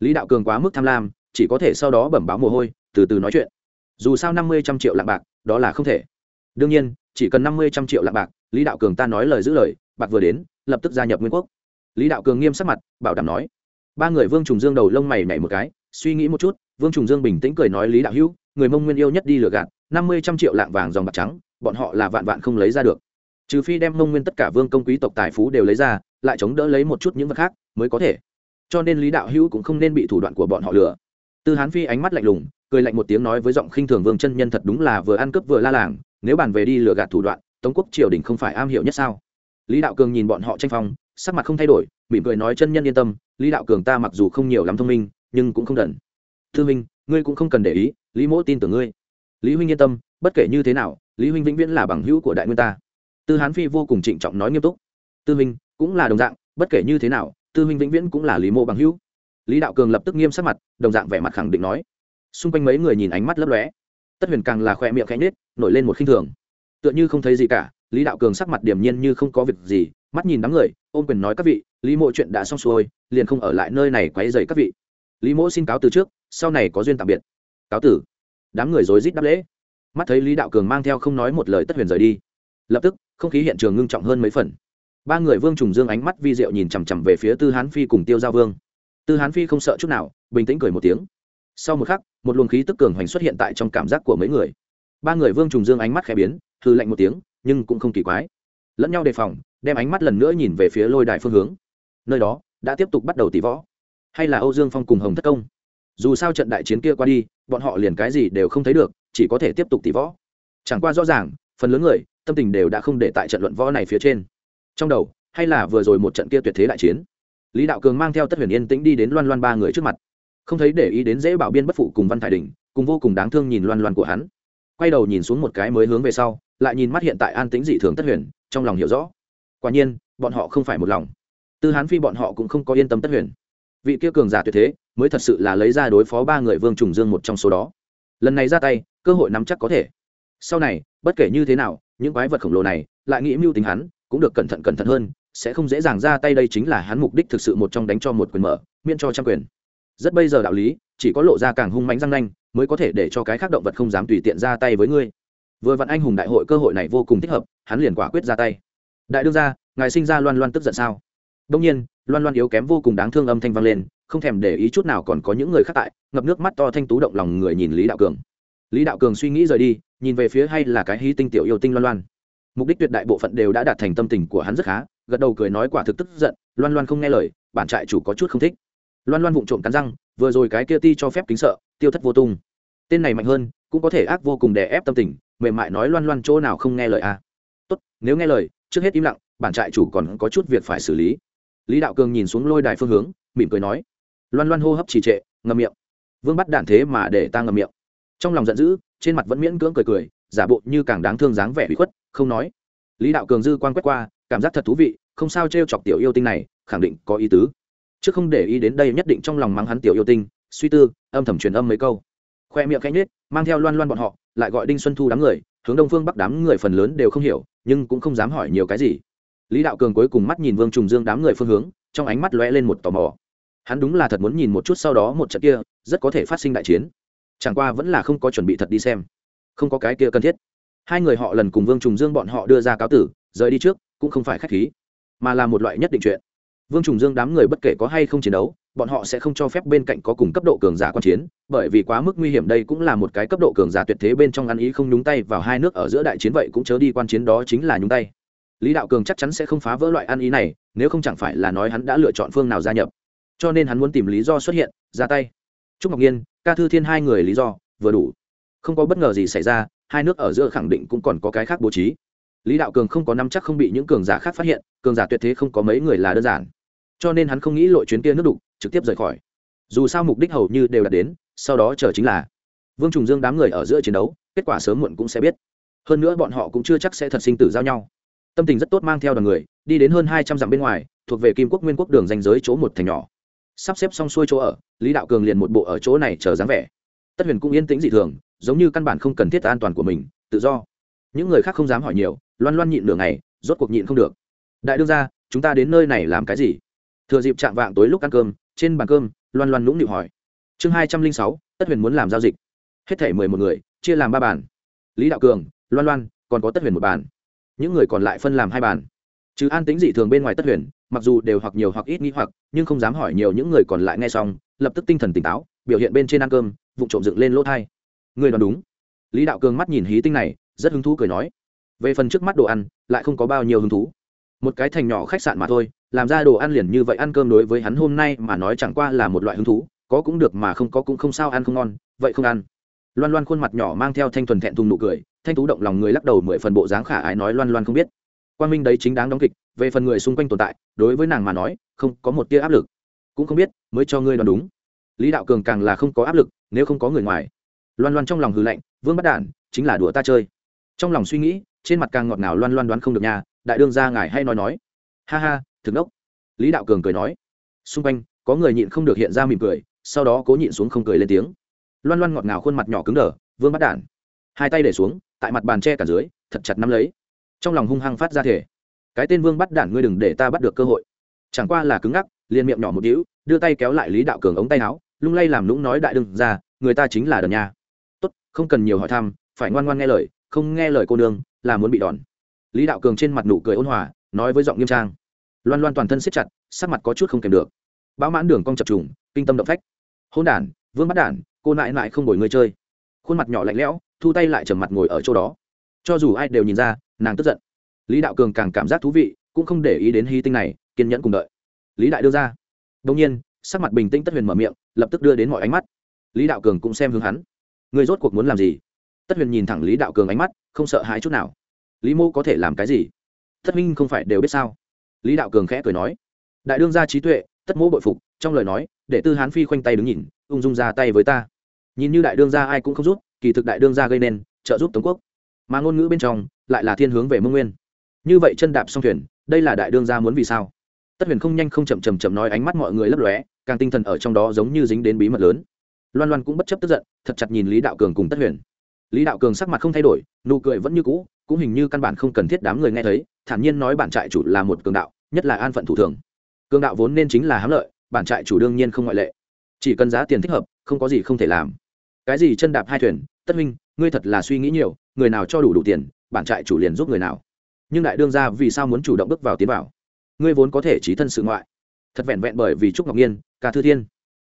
Lý đạo cường quá mức tham lam, chỉ có thể sau đó bẩm báo mồ hôi, từ từ nói chuyện. Dù sao năm mươi trăm triệu lạng bạc đó là không thể. Đương nhiên, chỉ cần năm mươi trăm triệu lạng bạc, lý đạo cường ta nói lời giữ lời, bạc vừa đến, lập tức gia nhập nguyên quốc. Lý đạo cường nghiêm sắc mặt, bảo đảm nói. Ba người vương trùng dương đầu lông mày nhảy một cái, suy nghĩ một chút, vương trùng dương bình tĩnh cười nói lý đạo hữu, người mông nguyên yêu nhất đi lừa gạt, năm mươi trăm triệu lạng vàng dòng bạc trắng, bọn họ là vạn vạn không lấy ra được. Trừ phi đem mông nguyên tất cả vương công quý tộc tài phú đều lấy ra, lại chống đỡ lấy một chút những vật khác, mới có thể. Cho nên lý đạo hữu cũng không nên bị thủ đoạn của bọn họ lừa. Tư hán phi ánh mắt lạnh lùng cười lạnh một tiếng nói với giọng khinh thường vương chân nhân thật đúng là vừa ăn cướp vừa la làng, nếu bàn về đi lừa gạt thủ đoạn, tống quốc triều đình không phải am hiểu nhất sao? Lý đạo cường nhìn bọn họ tranh phong, sắc mặt không thay đổi, mỉm cười nói chân nhân yên tâm, lý đạo cường ta mặc dù không nhiều lắm thông minh, nhưng cũng không đần. Thư minh, ngươi cũng không cần để ý, lý mỗ tin tưởng ngươi. Lý huynh yên tâm, bất kể như thế nào, lý huynh vĩnh viễn là bằng hữu của đại nguyên ta. Tư hán phi vô cùng trịnh trọng nói nghiêm túc. Tư minh, cũng là đồng dạng, bất kể như thế nào, tư minh vĩnh viễn cũng là lý mô bằng hữu. Lý đạo cường lập tức nghiêm sắc mặt, đồng dạng vẻ mặt khẳng định nói xung quanh mấy người nhìn ánh mắt lấp lóe. Tất huyền càng là khoe miệng khẽ nết nổi lên một khinh thường. Tựa như không thấy gì cả, lý đạo cường sắc mặt điềm nhiên như không có việc gì, mắt nhìn đám người, ôm quyền nói các vị, lý mộ chuyện đã xong xuôi, liền không ở lại nơi này quấy dày các vị. Lý Mỗ xin cáo từ trước, sau này có duyên tạm biệt. Cáo tử. Đám người rối rít đáp lễ. Mắt thấy lý đạo cường mang theo không nói một lời tất huyền rời đi. Lập tức, không khí hiện trường ngưng trọng hơn mấy phần. Ba người vương trùng dương ánh mắt vi diệu nhìn chằm chằm về phía tư hán phi cùng tiêu giao vương. Tư hán phi không sợ chút nào, bình tĩnh cười một tiếng sau một khắc, một luồng khí tức cường hoành xuất hiện tại trong cảm giác của mấy người. Ba người vương trùng dương ánh mắt khẽ biến thư lạnh một tiếng, nhưng cũng không kỳ quái. Lẫn nhau đề phòng, đem ánh mắt lần nữa nhìn về phía lôi đài phương hướng. Nơi đó, đã tiếp tục bắt đầu tỷ võ. Hay là âu dương phong cùng hồng thất công? Dù sao trận đại chiến kia qua đi, bọn họ liền cái gì đều không thấy được, chỉ có thể tiếp tục tỷ võ. Chẳng qua rõ ràng, phần lớn người, tâm tình đều đã không để tại trận luận võ này phía trên. Trong đầu, hay là vừa rồi một trận kia tuyệt thế đại chiến. Lý đạo cường mang theo tất huyền yên tĩnh đi đến loan loan ba người trước mặt không thấy để ý đến dễ bảo biên bất phụ cùng văn thải đình cùng vô cùng đáng thương nhìn loan loan của hắn. Quay đầu nhìn xuống một cái mới hướng về sau, lại nhìn mắt hiện tại an tĩnh dị thường tất huyền, trong lòng hiểu rõ. Quả nhiên, bọn họ không phải một lòng. Tư hán phi bọn họ cũng không có yên tâm tất huyền. Vị kia cường giả tuyệt thế, mới thật sự là lấy ra đối phó ba người vương trùng dương một trong số đó. Lần này ra tay, cơ hội nắm chắc có thể. Sau này, bất kể như thế nào, những quái vật khổng lồ này, lại nghĩ mưu tính hắn, cũng được cẩn thận cẩn thận hơn, sẽ không dễ dàng ra tay đây chính là hắn mục đích thực sự một trong đánh cho một quyền mở, miễn cho trăm quyền rất bây giờ đạo lý, chỉ có lộ ra càng hung mãnh răng nanh, mới có thể để cho cái khác động vật không dám tùy tiện ra tay với ngươi. Vừa vặn anh hùng đại hội cơ hội này vô cùng thích hợp, hắn liền quả quyết ra tay. Đại đương gia, ngài sinh ra loan loan tức giận sao? Đông nhiên, loan loan yếu kém vô cùng đáng thương âm thanh vang lên, không thèm để ý chút nào còn có những người khác tại, ngập nước mắt to thanh tú động lòng người nhìn lý đạo cường. Lý đạo cường suy nghĩ rời đi, nhìn về phía hay là cái hí tinh tiểu yêu tinh loan loan. Mục đích tuyệt đại bộ phận đều đã đạt thành tâm tình của hắn rất khá, gật đầu cười nói quả thực tức giận, loan loan không nghe lời, bản trại chủ có chút không thích loan loan vụng trộm cắn răng, vừa rồi cái kia ti cho phép kính sợ, tiêu thất vô tung. Tên này mạnh hơn, cũng có thể ác vô cùng đè ép tâm tình, mềm mại nói loan loan chỗ nào không nghe lời à. Tốt, nếu nghe lời, trước hết im lặng, bản trại chủ còn có chút việc phải xử lý. Lý đạo cường nhìn xuống lôi đài phương hướng, mỉm cười nói. Loan loan hô hấp trì trệ ngầm miệng. Vương bắt đạn thế mà để ta ngầm miệng. Trong lòng giận dữ, trên mặt vẫn miễn cưỡng cười cười, giả bộ như càng đáng thương dáng vẻ bị khuất, không nói. Lý đạo cường dư quan quét qua, cảm giác thật thú vị, không sao t r e o chọc tiểu yêu tinh này, khẳng định có ý tứ chứ không để ý đến đây nhất định trong lòng mắng hắn tiểu yêu tinh, suy tư, âm thầm truyền âm mấy câu. Khoe miệng cánh nết mang theo loan loan bọn họ, lại gọi đinh xuân thu đám người, hướng đông phương bắc đám người phần lớn đều không hiểu, nhưng cũng không dám hỏi nhiều cái gì. Lý đạo cường cuối cùng mắt nhìn vương trùng dương đám người phương hướng, trong ánh mắt lóe lên một tò mò. Hắn đúng là thật muốn nhìn một chút sau đó một trận kia, rất có thể phát sinh đại chiến. Chẳng qua vẫn là không có chuẩn bị thật đi xem. Không có cái kia cần thiết. Hai người họ lần cùng vương trùng dương bọn họ đưa ra cáo tử, rời đi trước, cũng không phải k h á c h khí, mà là một loại nhất định chuyện vương trùng dương đám người bất kể có hay không chiến đấu, bọn họ sẽ không cho phép bên cạnh có cùng cấp độ cường giả quan chiến, bởi vì quá mức nguy hiểm đây cũng là một cái cấp độ cường giả tuyệt thế bên trong ăn ý không nhúng tay vào hai nước ở giữa đại chiến vậy cũng chớ đi quan chiến đó chính là nhúng tay. Lý đạo cường chắc chắn sẽ không phá vỡ loại ăn ý này, nếu không chẳng phải là nói hắn đã lựa chọn phương nào gia nhập. Cho nên hắn muốn tìm lý do xuất hiện, ra tay. Trúc ngọc nhiên, ca thư thiên hai người lý do, vừa đủ. Không có bất ngờ gì xảy ra, hai nước ở giữa khẳng định cũng còn có cái khác bố trí. Lý đạo cường không có năm chắc không bị những cường giả khác phát hiện, cường giả tuyệt thế không có mấy người là đơn giản cho nên hắn không nghĩ lội chuyến kia nước đục, trực tiếp rời khỏi. Dù sao mục đích hầu như đều đạt đến, sau đó chờ chính là vương trùng dương đám người ở giữa chiến đấu, kết quả sớm muộn cũng sẽ biết. Hơn nữa bọn họ cũng chưa chắc sẽ thật sinh tử giao nhau. Tâm tình rất tốt mang theo đoàn người, đi đến hơn hai trăm dặm bên ngoài, thuộc về kim quốc nguyên quốc đường danh giới chỗ một thành nhỏ. Sắp xếp xong xuôi chỗ ở, lý đạo cường liền một bộ ở chỗ này chờ dáng vẻ. Tất huyền cũng yên tĩnh dị thường, giống như căn bản không cần thiết an toàn của mình, tự do. Những người khác không dám hỏi nhiều, loan loan nhịn nửa ngày, rốt cuộc nhịn không được. Đại đương ra chúng ta đến nơi này làm cái gì? Thừa dịp chạm vạng tối lúc ăn cơm, trên bàn cơm, loan loan nũng nịu hỏi. Chương hai trăm linh sáu, tất huyền muốn làm giao dịch. Hết thể mười một người, chia làm ba bàn. Lý đạo cường, loan loan, còn có tất huyền một bàn. Những người còn lại phân làm hai bàn. Trừ an tính dị thường bên ngoài tất huyền, mặc dù đều hoặc nhiều hoặc ít nghĩ hoặc, nhưng không dám hỏi nhiều những người còn lại nghe xong, lập tức tinh thần tỉnh táo, biểu hiện bên trên ăn cơm vụ trộm dựng lên lỗ thai. Người đoán đúng. Lý đạo cường mắt nhìn hí tinh này, rất hứng thú cười nói. Về phần trước mắt đồ ăn, lại không có bao nhiêu hứng thú. Một cái thành nhỏ khách sạn mà thôi làm ra đồ ăn liền như vậy ăn cơm đối với hắn hôm nay mà nói chẳng qua là một loại hứng thú, có cũng được mà không có cũng không sao, ăn không ngon, vậy không ăn. Loan loan khuôn mặt nhỏ mang theo thanh thuần thẹn thùng nụ cười, thanh tú động lòng người lắc đầu mười phần bộ dáng khả ái nói loan loan không biết. Quan minh đấy chính đáng đóng kịch, về phần người xung quanh tồn tại, đối với nàng mà nói, không có một tia áp lực. Cũng không biết, mới cho ngươi đoán đúng. Lý đạo cường càng là không có áp lực, nếu không có người ngoài. Loan loan trong lòng hư lạnh, vương bắt đản, chính là đùa ta chơi. Trong lòng suy nghĩ, trên mặt càng ngọt ngào, loan loan đoán không được nhà đại đương ra ngài hay nói nói. Ha ha thực đốc lý đạo cường cười nói, xung quanh, có người nhịn không được hiện ra mỉm cười, sau đó cố nhịn xuống không cười lên tiếng. Loan loan ngọt ngào khuôn mặt nhỏ cứng đờ, vương bắt đản hai tay để xuống, tại mặt bàn tre cả dưới, thật chặt nắm lấy. Trong lòng hung hăng phát ra thể. Cái tên vương bắt đản ngươi đừng để ta bắt được cơ hội. Chẳng qua là cứng ngắc, liền miệng nhỏ một đĩu đưa tay kéo lại lý đạo cường ống tay áo, lung lay làm lũng nói đại đừng ra, người ta chính là đần nha. Tốt, không cần nhiều hỏi thăm, phải ngoan ngoan nghe lời, không nghe lời cô nương, là muốn bị đòn. Lý đạo cường trên mặt nụ cười ôn hòa, nói với giọng nghiêm trang loan loan toàn thân siết chặt, sắc mặt có chút không kèm được. Bão mãn đường cong chập trùng, kinh tâm động phách. Hôn đản, vương bắt đản, cô nại nại không đổi người chơi. Khuôn mặt nhỏ lạnh lẽo, thu tay lại trầm mặt ngồi ở chỗ đó. Cho dù ai đều nhìn ra, nàng tức giận. Lý đạo cường càng cảm giác thú vị, cũng không để ý đến hy tinh này, kiên nhẫn cùng đợi. Lý đại đưa ra. Đông nhiên, sắc mặt bình tĩnh tất huyền mở miệng, lập tức đưa đến mọi ánh mắt. Lý đạo cường cũng xem hướng hắn. Người rốt cuộc muốn làm gì? Tất huyền nhìn thẳng lý đạo cường ánh mắt, không sợ hãi chút nào. Lý mô có thể làm cái gì? Tất minh không phải đều biết sao? Lý đạo cường khẽ cười nói, đại đương gia trí tuệ, tất mỗ bội phục, trong lời nói, để tư hán phi khoanh tay đứng nhìn, ung dung ra tay với ta. Nhìn như đại đương gia ai cũng không rút kỳ thực đại đương gia gây nên, trợ giúp tống quốc. Mà ngôn ngữ bên trong, lại là thiên hướng về mông nguyên. Như vậy chân đạp song thuyền, đây là đại đương gia muốn vì sao? Tất huyền không nhanh không chậm chậm chậm nói ánh mắt mọi người lấp lóe, càng tinh thần ở trong đó giống như dính đến bí mật lớn. Loan loan cũng bất chấp tức giận, thật chặt nhìn lý đạo cường cùng tất huyền. Lý đạo cường sắc mặt không thay đổi, nụ cười vẫn như cũ cũng hình như căn bản không cần thiết đám người nghe thấy, thản nhiên nói bản trại chủ là một cường đạo, nhất là an phận thủ thường. Cường đạo vốn nên chính là hám lợi, bản trại chủ đương nhiên không ngoại lệ. Chỉ cần giá tiền thích hợp, không có gì không thể làm. Cái gì chân đạp hai thuyền, tất minh ngươi thật là suy nghĩ nhiều, người nào cho đủ đủ tiền, bản trại chủ liền giúp người nào. Nhưng đại đương ra vì sao muốn chủ động bước vào tiến vào? Ngươi vốn có thể trí thân sự ngoại. Thật vẹn vẹn bởi vì trúc ngọc nhiên, ca thư thiên.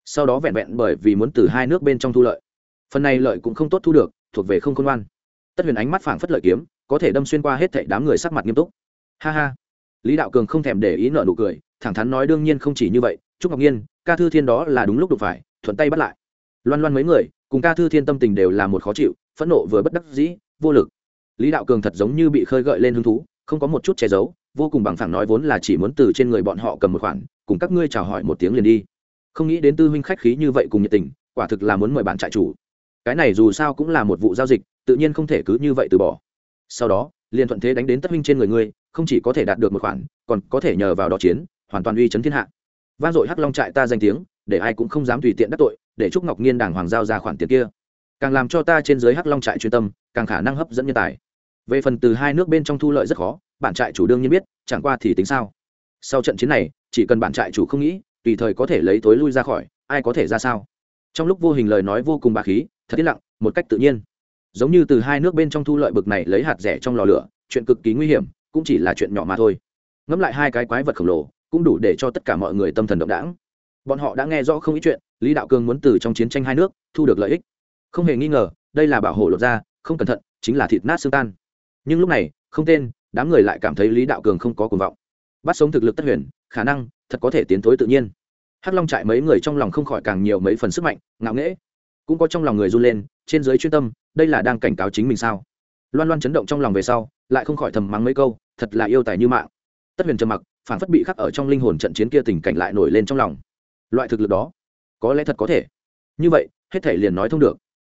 Sau đó vẹn vẹn bởi vì muốn từ hai nước bên trong thu lợi. Phần này lợi cũng không tốt thu được, thuộc về không khôn ngoan. Tất huyền ánh mắt phảng phất lợi kiếm có thể đâm xuyên qua hết thảy đám người sắc mặt nghiêm túc. Ha ha. Lý đạo cường không thèm để ý nợ nụ cười, thẳng thắn nói đương nhiên không chỉ như vậy, trúc ngọc nhiên, ca thư thiên đó là đúng lúc đụng phải, thuận tay bắt lại. Loan loan mấy người, cùng ca thư thiên tâm tình đều là một khó chịu, phẫn nộ vừa bất đắc dĩ, vô lực. Lý đạo cường thật giống như bị khơi gợi lên hứng thú, không có một chút che giấu, vô cùng bằng phẳng nói vốn là chỉ muốn từ trên người bọn họ cầm một khoản, cùng các ngươi chào hỏi một tiếng liền đi. Không nghĩ đến tư huynh khách khí như vậy cùng nhiệt tình, quả thực là muốn mời bạn trại chủ. Cái này dù sao cũng là một vụ giao dịch, tự nhiên không thể cứ như vậy từ bỏ sau đó, liền thuận thế đánh đến tất huynh trên người ngươi, không chỉ có thể đạt được một khoản, còn có thể nhờ vào đó chiến, hoàn toàn uy chấn thiên hạ. Vang dội hắc long trại ta danh tiếng, để ai cũng không dám tùy tiện đắc tội, để trúc ngọc nhiên đảng hoàng giao ra khoản tiền kia. Càng làm cho ta trên dưới hắc long trại chuyên tâm, càng khả năng hấp dẫn nhân tài. Về phần từ hai nước bên trong thu lợi rất khó, bản trại chủ đương nhiên biết, chẳng qua thì tính sao. Sau trận chiến này, chỉ cần bản trại chủ không nghĩ, tùy thời có thể lấy tối lui ra khỏi, ai có thể ra sao? Trong lúc vô hình lời nói vô cùng bà khí, thật yên lặng, một cách tự nhiên giống như từ hai nước bên trong thu lợi bực này lấy hạt rẻ trong lò lửa, chuyện cực kỳ nguy hiểm, cũng chỉ là chuyện nhỏ mà thôi. Ngẫm lại hai cái quái vật khổng lồ, cũng đủ để cho tất cả mọi người tâm thần động đảng bọn họ đã nghe rõ không ít chuyện, lý đạo cường muốn từ trong chiến tranh hai nước thu được lợi ích. Không hề nghi ngờ, đây là bảo hộ lột ra không cẩn thận, chính là thịt nát xương tan. Nhưng lúc này, không tên, đám người lại cảm thấy lý đạo cường không có cuồng vọng. Bắt sống thực lực tất huyền, khả năng, thật có thể tiến thối tự nhiên. Hắc long trại mấy người trong lòng không khỏi càng nhiều mấy phần sức mạnh, ngạo nghễ. Cũng có trong lòng người run lên, trên dưới chuyên tâm đây là đang cảnh cáo chính mình sao? Loan loan chấn động trong lòng về sau, lại không khỏi thầm mắng mấy câu, thật là yêu tài như mạng. Tất huyền trầm mặc, phản phất bị khắc ở trong linh hồn trận chiến kia tình cảnh lại nổi lên trong lòng. Loại thực lực đó, có lẽ thật có thể. Như vậy, hết thể liền nói thông được.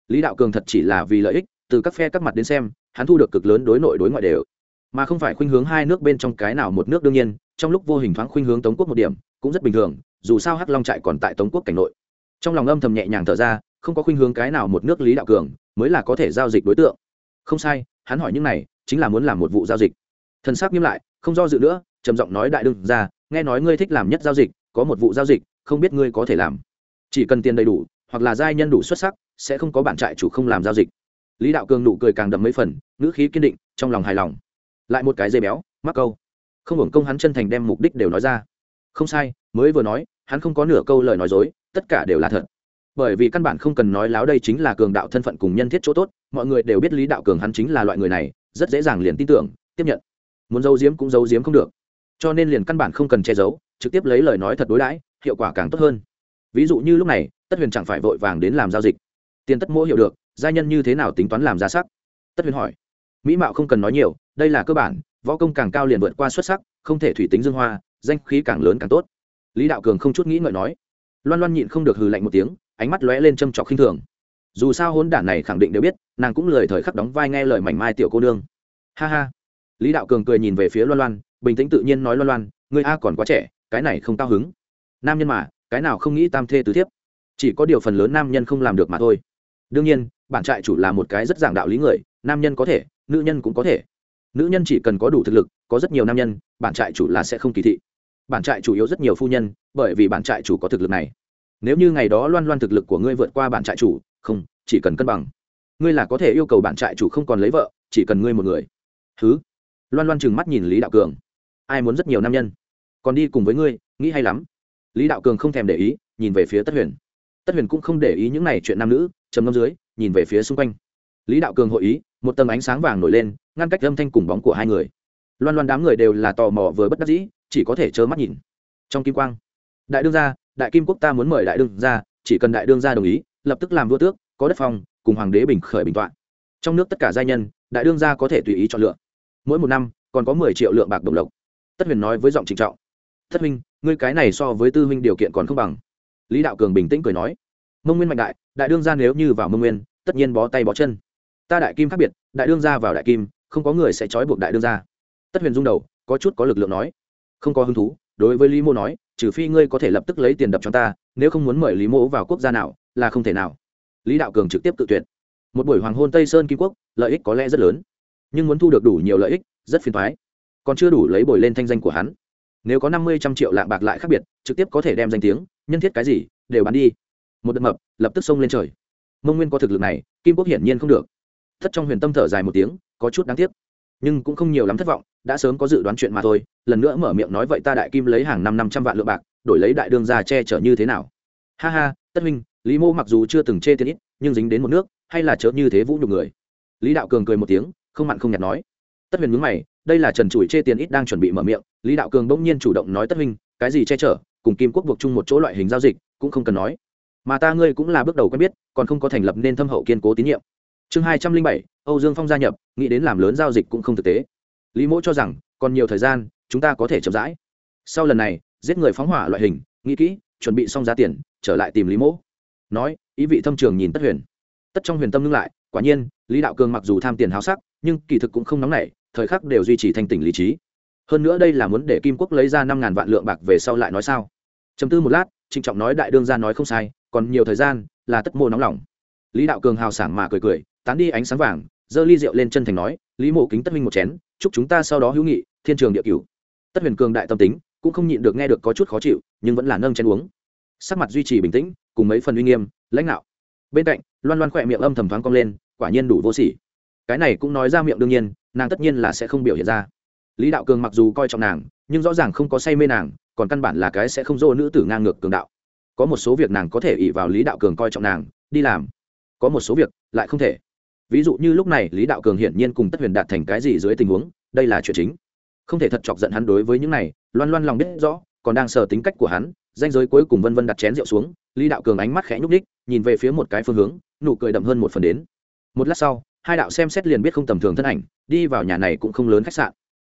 Lý đạo cường thật chỉ là vì lợi ích, từ các phe các mặt đến xem, hắn thu được cực lớn đối nội đối ngoại đều. Mà không phải khuynh hướng hai nước bên trong cái nào một nước đương nhiên, trong lúc vô hình thoáng khuynh hướng tống quốc một điểm, cũng rất bình thường, dù sao hắc long trại còn tại tống quốc cảnh nội. Trong lòng âm thầm nhẹ nhàng thở ra không có khuynh hướng cái nào một nước lý đạo cường, mới là có thể giao dịch đối tượng. Không sai, hắn hỏi những này, chính là muốn làm một vụ giao dịch. Thần sắc nghiêm lại, không do dự nữa, trầm giọng nói đại đương ra, nghe nói ngươi thích làm nhất giao dịch, có một vụ giao dịch, không biết ngươi có thể làm. Chỉ cần tiền đầy đủ, hoặc là giai nhân đủ xuất sắc, sẽ không có bản trại chủ không làm giao dịch. Lý đạo cường nụ cười càng đậm mấy phần, ngữ khí kiên định, trong lòng hài lòng. Lại một cái dây béo, mắc câu. Không hưởng công hắn chân thành đem mục đích đều nói ra. Không sai, mới vừa nói, hắn không có nửa câu lời nói dối, tất cả đều là thật bởi vì căn bản không cần nói láo đây chính là cường đạo thân phận cùng nhân thiết chỗ tốt, mọi người đều biết lý đạo cường hắn chính là loại người này, rất dễ dàng liền tin tưởng, tiếp nhận. Muốn giấu giếm cũng giấu giếm không được. Cho nên liền căn bản không cần che giấu, trực tiếp lấy lời nói thật đối đãi, hiệu quả càng tốt hơn. Ví dụ như lúc này, tất huyền chẳng phải vội vàng đến làm giao dịch. Tiền tất mỗ hiểu được, gia nhân như thế nào tính toán làm ra sắc? Tất huyền hỏi. Mỹ mạo không cần nói nhiều, đây là cơ bản, võ công càng cao liền vượt qua xuất sắc, không thể thủy tính dương hoa, danh khí càng lớn càng tốt. Lý đạo cường không chút nghĩ ngợi nói. Loan loan nhịn không được hừ lạnh một tiếng ánh mắt lóe lên châm trọc khinh thường. Dù sao hôn đản này khẳng định đều biết, nàng cũng lời thời khắc đóng vai nghe lời mảnh mai tiểu cô nương. Ha ha. Lý đạo cường cười nhìn về phía loan loan, bình tĩnh tự nhiên nói loan loan người a còn quá trẻ, cái này không cao hứng. Nam nhân mà, cái nào không nghĩ tam thê tứ thiếp. Chỉ có điều phần lớn nam nhân không làm được mà thôi. Đương nhiên, bản trại chủ là một cái rất giảng đạo lý người, nam nhân có thể, nữ nhân cũng có thể. Nữ nhân chỉ cần có đủ thực lực, có rất nhiều nam nhân, bản trại chủ là sẽ không kỳ thị. Bản trại chủ yếu rất nhiều phu nhân, bởi vì bản trại chủ có thực lực này nếu như ngày đó loan loan thực lực của ngươi vượt qua bản trại chủ, không, chỉ cần cân bằng. Ngươi là có thể yêu cầu bản trại chủ không còn lấy vợ, chỉ cần ngươi một người. Thứ loan loan trừng mắt nhìn lý đạo cường. Ai muốn rất nhiều nam nhân. Còn đi cùng với ngươi, nghĩ hay lắm. Lý đạo cường không thèm để ý, nhìn về phía tất huyền. Tất huyền cũng không để ý những này chuyện nam nữ, trầm ngâm dưới, nhìn về phía xung quanh. Lý đạo cường hội ý, một tầng ánh sáng vàng nổi lên, ngăn cách âm thanh cùng bóng của hai người. Loan loan đám người đều là tò mò vừa bất đắc dĩ, chỉ có thể trơ mắt nhìn. Trong kim quang, đại đương gia đại kim quốc ta muốn mời đại đương gia, chỉ cần đại đương gia đồng ý, lập tức làm vua tước, có đất phong, cùng hoàng đế bình khởi bình tọa trong nước tất cả giai nhân, đại đương gia có thể tùy ý chọn lựa. Mỗi một năm, còn có mười triệu lượng bạc đồng lộc. Tất huyền nói với giọng trịnh trọng. Thất huynh, ngươi cái này so với tư huynh điều kiện còn không bằng. Lý đạo cường bình tĩnh cười nói. Mông nguyên mạnh đại đại đương gia nếu như vào mông nguyên, tất nhiên bó tay bó chân. Ta đại kim khác biệt, đại đương gia vào đại kim, không có người sẽ trói buộc đại đương gia. Tất huyền rung đầu, có chút có lực lượng nói. Không có hứng thú đối với lý mô nói, trừ phi ngươi có thể lập tức lấy tiền đập cho ta, nếu không muốn mời lý mô vào quốc gia nào, là không thể nào. Lý đạo cường trực tiếp tự tuyệt. Một buổi hoàng hôn tây sơn kim quốc, lợi ích có lẽ rất lớn, nhưng muốn thu được đủ nhiều lợi ích, rất phiền thoái còn chưa đủ lấy bồi lên thanh danh của hắn. Nếu có năm mươi trăm triệu lạng bạc lại khác biệt, trực tiếp có thể đem danh tiếng, nhân thiết cái gì, đều bán đi. Một đợt mập, lập tức xông lên trời. Mông nguyên có thực lực này, kim quốc hiển nhiên không được. Thất trong huyền tâm thở dài một tiếng, có chút đáng tiếc, nhưng cũng không nhiều lắm thất vọng đã sớm có dự đoán chuyện mà thôi, lần nữa mở miệng nói vậy ta đại kim lấy hàng năm năm trăm vạn lượng bạc, đổi lấy đại đương gia che chở như thế nào? Ha ha, tất minh lý mô mặc dù chưa từng chê tiền ít, nhưng dính đến một nước, hay là chớ như thế vũ nhục người. Lý đạo cường cười một tiếng, không mặn không nhạt nói. Tất huyền mướn mày, đây là trần chủi chê tiền ít đang chuẩn bị mở miệng, lý đạo cường bỗng nhiên chủ động nói tất minh cái gì che chở, cùng kim quốc buộc chung một chỗ loại hình giao dịch, cũng không cần nói. Mà ta ngươi cũng là bước đầu quen biết, còn không có thành lập nên thâm hậu kiên cố tín nhiệm. Chương hai trăm linh bảy, âu dương phong gia nhập, nghĩ đến làm lớn giao dịch cũng không thực tế lý mỗ cho rằng, còn nhiều thời gian, chúng ta có thể chậm rãi. Sau lần này, giết người phóng hỏa loại hình, nghĩ kỹ, chuẩn bị xong giá tiền, trở lại tìm lý mỗ. Nói, ý vị thâm trường nhìn tất huyền. Tất trong huyền tâm ngưng lại, quả nhiên, lý đạo cường mặc dù tham tiền háo sắc, nhưng kỳ thực cũng không nóng nảy, thời khắc đều duy trì thanh tỉnh lý trí. Hơn nữa đây là muốn để kim quốc lấy ra năm ngàn vạn lượng bạc về sau lại nói sao? Chấm tư một lát, trịnh trọng nói đại đương ra nói không sai, còn nhiều thời gian, là tất mô nóng lòng. Lý đạo cường hào sảng mà cười cười, tán đi ánh sáng vàng, giơ ly rượu lên chân thành nói, lý mộ kính tất minh một chén chúc chúng ta sau đó hữu nghị, thiên trường địa cửu. Tất huyền cường đại tâm tính, cũng không nhịn được nghe được có chút khó chịu, nhưng vẫn là nâng chén uống. Sắc mặt duy trì bình tĩnh, cùng mấy phần uy nghiêm, lãnh đạo bên cạnh, loan loan khỏe miệng âm thầm thoáng cong lên, quả nhiên đủ vô sỉ. Cái này cũng nói ra miệng đương nhiên, nàng tất nhiên là sẽ không biểu hiện ra. Lý đạo cường mặc dù coi trọng nàng, nhưng rõ ràng không có say mê nàng, còn căn bản là cái sẽ không dô nữ tử ngang ngược cường đạo. Có một số việc nàng có thể ỉ vào lý đạo cường coi trọng nàng, đi làm. Có một số việc lại không thể ví dụ như lúc này, lý đạo cường hiển nhiên cùng tất huyền đạt thành cái gì dưới tình huống, đây là chuyện chính. Không thể thật chọc giận hắn đối với những này, loan loan lòng biết rõ, còn đang sờ tính cách của hắn, danh giới cuối cùng vân vân đặt chén rượu xuống, lý đạo cường ánh mắt khẽ nhúc đích nhìn về phía một cái phương hướng, nụ cười đậm hơn một phần đến. Một lát sau, hai đạo xem xét liền biết không tầm thường thân ảnh, đi vào nhà này cũng không lớn khách sạn.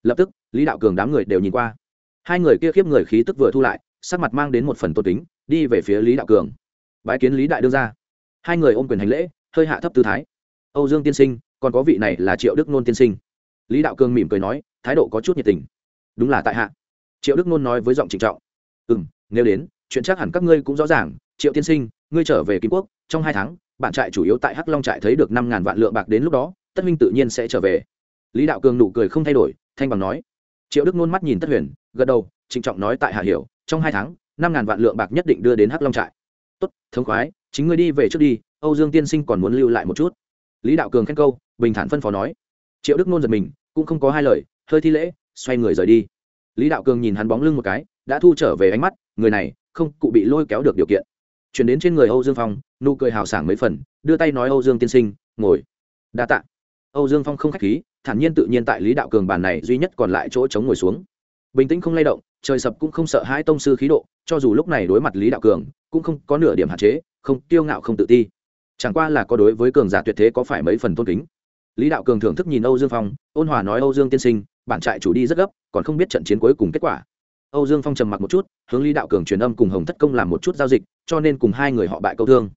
Lập tức, lý đạo cường đám người đều nhìn qua. Hai người kia khiếp người khí tức vừa thu lại, sắc mặt mang đến một phần tôn tính đi về phía lý đạo cường. Bái kiến lý đại đương ra hai người ôm quyền hành lễ, hơi hạ thấp tư thái âu dương tiên sinh, còn có vị này là triệu đức nôn tiên sinh. Lý đạo cường mỉm cười nói, thái độ có chút nhiệt tình. Đúng là tại hạ. Triệu đức nôn nói với giọng trịnh trọng. Ừ m nếu đến, chuyện chắc hẳn các ngươi cũng rõ ràng. Triệu tiên sinh, ngươi trở về kim quốc, trong hai tháng, bạn trại chủ yếu tại hắc long trại thấy được năm ngàn vạn lượng bạc đến lúc đó, tất minh tự nhiên sẽ trở về. Lý đạo cường nụ cười không thay đổi, thanh bằng nói. Triệu đức nôn mắt nhìn tất huyền, gật đầu, trịnh trọng nói tại hạ hiểu, trong hai tháng, năm ngàn vạn lượng bạc nhất định đưa đến hắc long trại. Tốt, thống khoái, chính ngươi đi về trước đi, âu dương tiên sinh còn muốn lưu lại một chút lý đạo cường khen câu, bình thản phân phó nói. Triệu đức nôn giật mình, cũng không có hai lời, hơi thi lễ, xoay người rời đi. Lý đạo cường nhìn hắn bóng lưng một cái, đã thu trở về ánh mắt, người này, không, cụ bị lôi kéo được điều kiện. Chuyển đến trên người âu dương phong, nụ cười hào sảng mấy phần, đưa tay nói âu dương tiên sinh, ngồi. Đa t ạ âu dương phong không k h á c h khí, thản nhiên tự nhiên tại lý đạo cường bàn này duy nhất còn lại chỗ chống ngồi xuống. Bình tĩnh không lay động, trời sập cũng không sợ hai tông sư khí độ, cho dù lúc này đối mặt lý đạo cường, cũng không có nửa điểm hạn chế, không tiêu ngạo không tự ti chẳng qua là có đối với cường giả tuyệt thế có phải mấy phần tôn kính. Lý đạo cường thưởng thức nhìn âu dương phong, ôn hòa nói âu dương tiên sinh, bản trại chủ đi rất gấp, còn không biết trận chiến cuối cùng kết quả. Âu dương phong trầm mặc một chút, hướng lý đạo cường truyền âm cùng hồng thất công làm một chút giao dịch, cho nên cùng hai người họ bại câu thương.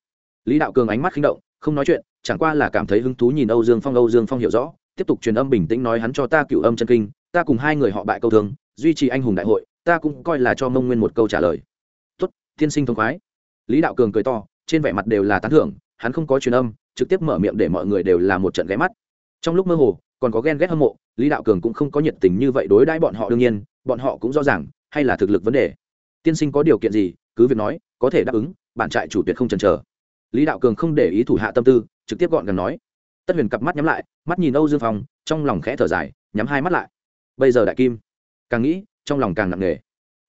Lý đạo cường ánh mắt khinh động, không nói chuyện, chẳng qua là cảm thấy hứng thú nhìn âu dương phong, âu dương phong hiểu rõ, tiếp tục truyền âm bình tĩnh nói hắn cho ta cựu âm chân kinh, ta cùng hai người họ bại câu thương, duy trì anh hùng đại hội, ta cũng coi là cho mông nguyên một câu trả lời. Tốt, tiên sinh thông khoái. Lý đạo cường cười to, trên vẻ mặt đều là tán thưởng hắn không có truyền âm, trực tiếp mở miệng để mọi người đều là một trận ghé mắt. Trong lúc mơ hồ, còn có ghen ghét hâm mộ, lý đạo cường cũng không có nhiệt tình như vậy đối đãi bọn họ đương nhiên, bọn họ cũng rõ ràng, hay là thực lực vấn đề. Tiên sinh có điều kiện gì, cứ việc nói, có thể đáp ứng, bạn trại chủ tuyệt không chần chờ. Lý đạo cường không để ý thủ hạ tâm tư, trực tiếp gọn gần nói. Tất huyền cặp mắt nhắm lại, mắt nhìn âu dương phong, trong lòng khẽ thở dài, nhắm hai mắt lại. Bây giờ đại kim, càng nghĩ, trong lòng càng nặng nề.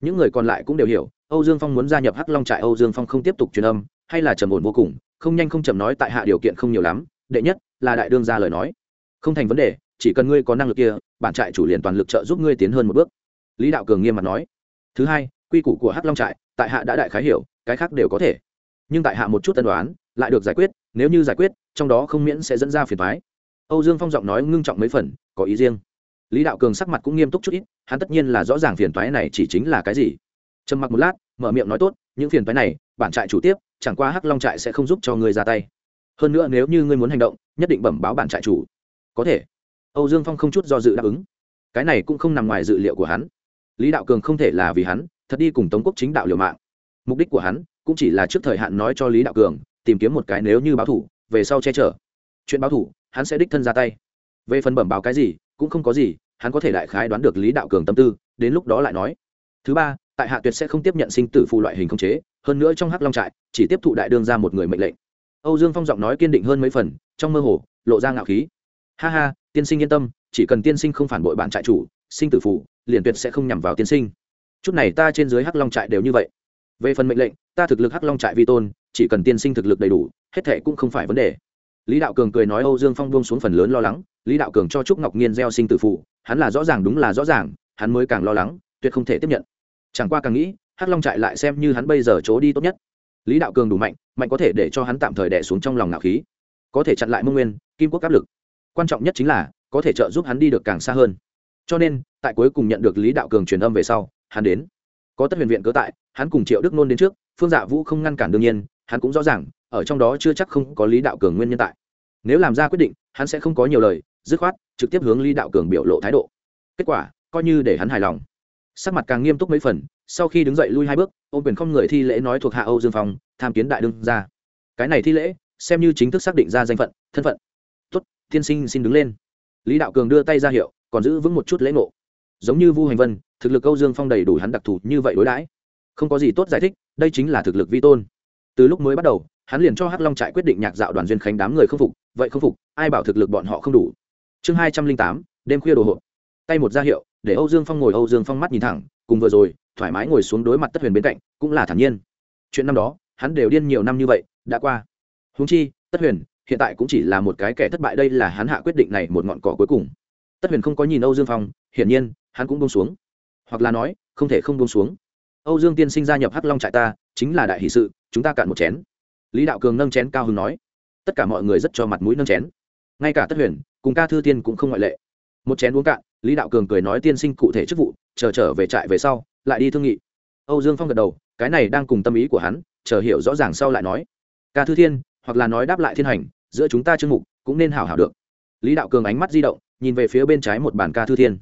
Những người còn lại cũng đều hiểu, âu dương phong muốn gia nhập hắc long trại, âu dương phong không tiếp tục truyền âm, hay là trầm ổn vô cùng không nhanh không chậm nói tại hạ điều kiện không nhiều lắm, đệ nhất là đại đương ra lời nói. Không thành vấn đề, chỉ cần ngươi có năng lực kia, bản trại chủ liền toàn lực trợ giúp ngươi tiến hơn một bước. Lý đạo cường nghiêm mặt nói. Thứ hai, quy củ của hắc long trại, tại hạ đã đại khái hiểu, cái khác đều có thể. Nhưng tại hạ một chút tân đoán, lại được giải quyết, nếu như giải quyết, trong đó không miễn sẽ dẫn ra phiền thoái âu dương phong giọng nói ngưng trọng mấy phần, có ý riêng. Lý đạo cường sắc mặt cũng nghiêm túc chút ít, hắn tất nhiên là rõ ràng phiền thoái này chỉ chính là cái gì. Trầm mặc một lát, mở miệng nói tốt, những phiền thoái này, bản trại chủ tiếp chẳng qua hắc long trại sẽ không giúp cho ngươi ra tay. Hơn nữa nếu như ngươi muốn hành động, nhất định bẩm báo bản trại chủ. Có thể. Âu dương phong không chút do dự đáp ứng. Cái này cũng không nằm ngoài dự liệu của hắn. Lý đạo cường không thể là vì hắn, thật đi cùng tống quốc chính đạo liều mạng. Mục đích của hắn cũng chỉ là trước thời hạn nói cho lý đạo cường, tìm kiếm một cái nếu như báo thủ, về sau che chở. Chuyện báo thủ, hắn sẽ đích thân ra tay. Về phần bẩm báo cái gì, cũng không có gì, hắn có thể đại khái đoán được lý đạo cường tâm tư, đến lúc đó lại nói. Thứ ba, tại hạ tuyệt sẽ không tiếp nhận sinh tử phụ loại hình không chế hơn nữa trong hắc long trại, chỉ tiếp thụ đại đương ra một người mệnh lệnh. Âu dương phong giọng nói kiên định hơn mấy phần, trong mơ hồ, lộ ra ngạo khí. Ha ha, tiên sinh yên tâm, chỉ cần tiên sinh không phản bội bạn trại chủ, sinh tử phủ, liền tuyệt sẽ không nhằm vào tiên sinh. Chút này ta trên dưới hắc long trại đều như vậy. Về phần mệnh lệnh, ta thực lực hắc long trại vi tôn, chỉ cần tiên sinh thực lực đầy đủ, hết thệ cũng không phải vấn đề. Lý đạo cường cười nói âu dương phong buông xuống phần lớn lo lắng, lý đạo cường cho trúc ngọc nhiên gieo sinh tử phụ hắn là rõ ràng đúng là rõ ràng, hắn mới càng lo lắng, tuyệt không thể tiếp nhận. Chẳng qua càng nghĩ hắc long trại lại xem như hắn bây giờ chỗ đi tốt nhất. Lý đạo cường đủ mạnh mạnh có thể để cho hắn tạm thời đẻ xuống trong lòng ngạo khí. Có thể chặn lại mông nguyên, kim quốc áp lực. Quan trọng nhất chính là, có thể trợ giúp hắn đi được càng xa hơn. Cho nên, tại cuối cùng nhận được lý đạo cường truyền âm về sau, hắn đến. Có tất huyền viện cớ tại, hắn cùng triệu đức nôn đến trước, phương dạ vũ không ngăn cản đương nhiên, hắn cũng rõ ràng, ở trong đó chưa chắc không có lý đạo cường nguyên nhân tại. Nếu làm ra quyết định, hắn sẽ không có nhiều lời, dứt khoát, trực tiếp hướng lý đạo cường biểu lộ thái độ. Kết quả, coi như để hắn hài lòng. Sắc mặt càng nghiêm túc mấy phần sau khi đứng dậy lui hai bước ô quyền không người thi lễ nói thuộc hạ âu dương phong, tham kiến đại đương ra cái này thi lễ, xem như chính thức xác định ra danh phận, thân phận. Tuất tiên sinh xin đứng lên. Lý đạo cường đưa tay ra hiệu, còn giữ vững một chút lễ ngộ. Giống như vu hành vân, thực lực âu dương phong đầy đủ hắn đặc thù như vậy đối đãi. Không có gì tốt giải thích, đây chính là thực lực vi tôn. Từ lúc mới bắt đầu, hắn liền cho hắc long trại quyết định nhạc dạo đoàn duyên khánh đám người không phục, vậy không phục, ai bảo thực lực bọn họ không đủ. Chương hai trăm linh tám, đêm khuya đồ hộp. Tay một ra hiệu, để âu dương phong ngồi âu dương phong mắt nhìn thẳng, cùng vừa rồi thoải mái ngồi xuống đối mặt tất huyền bên cạnh, cũng là thản nhiên. Chuyện năm đó, hắn đều điên nhiều năm như vậy, đã qua. Húng chi, tất huyền, hiện tại cũng chỉ là một cái kẻ thất bại, đây là hắn hạ quyết định này một ngọn cỏ cuối cùng. Tất huyền không có nhìn âu dương phong, hiển nhiên, hắn cũng bông xuống. Hoặc là nói, không thể không bông xuống. Âu dương tiên sinh gia nhập hắc long trại ta, chính là đại hỷ sự, chúng ta cạn một chén. Lý đạo cường nâng chén cao hứng nói. Tất cả mọi người rất cho mặt mũi nâng chén. Ngay cả tất huyền, cùng ca thư tiên cũng không ngoại lệ. Một chén uống cạn, lý đạo cường cười nói tiên sinh cụ thể chức vụ, chờ trở về trại về sau lại đi thương nghị. Âu dương phong gật đầu, cái này đang cùng tâm ý của hắn, chờ hiểu rõ ràng sau lại nói. Ca thư thiên, hoặc là nói đáp lại thiên hành, giữa chúng ta chương mục cũng nên hảo hảo được. Lý đạo cường ánh mắt di động, nhìn về phía bên trái một bàn ca thư thiên.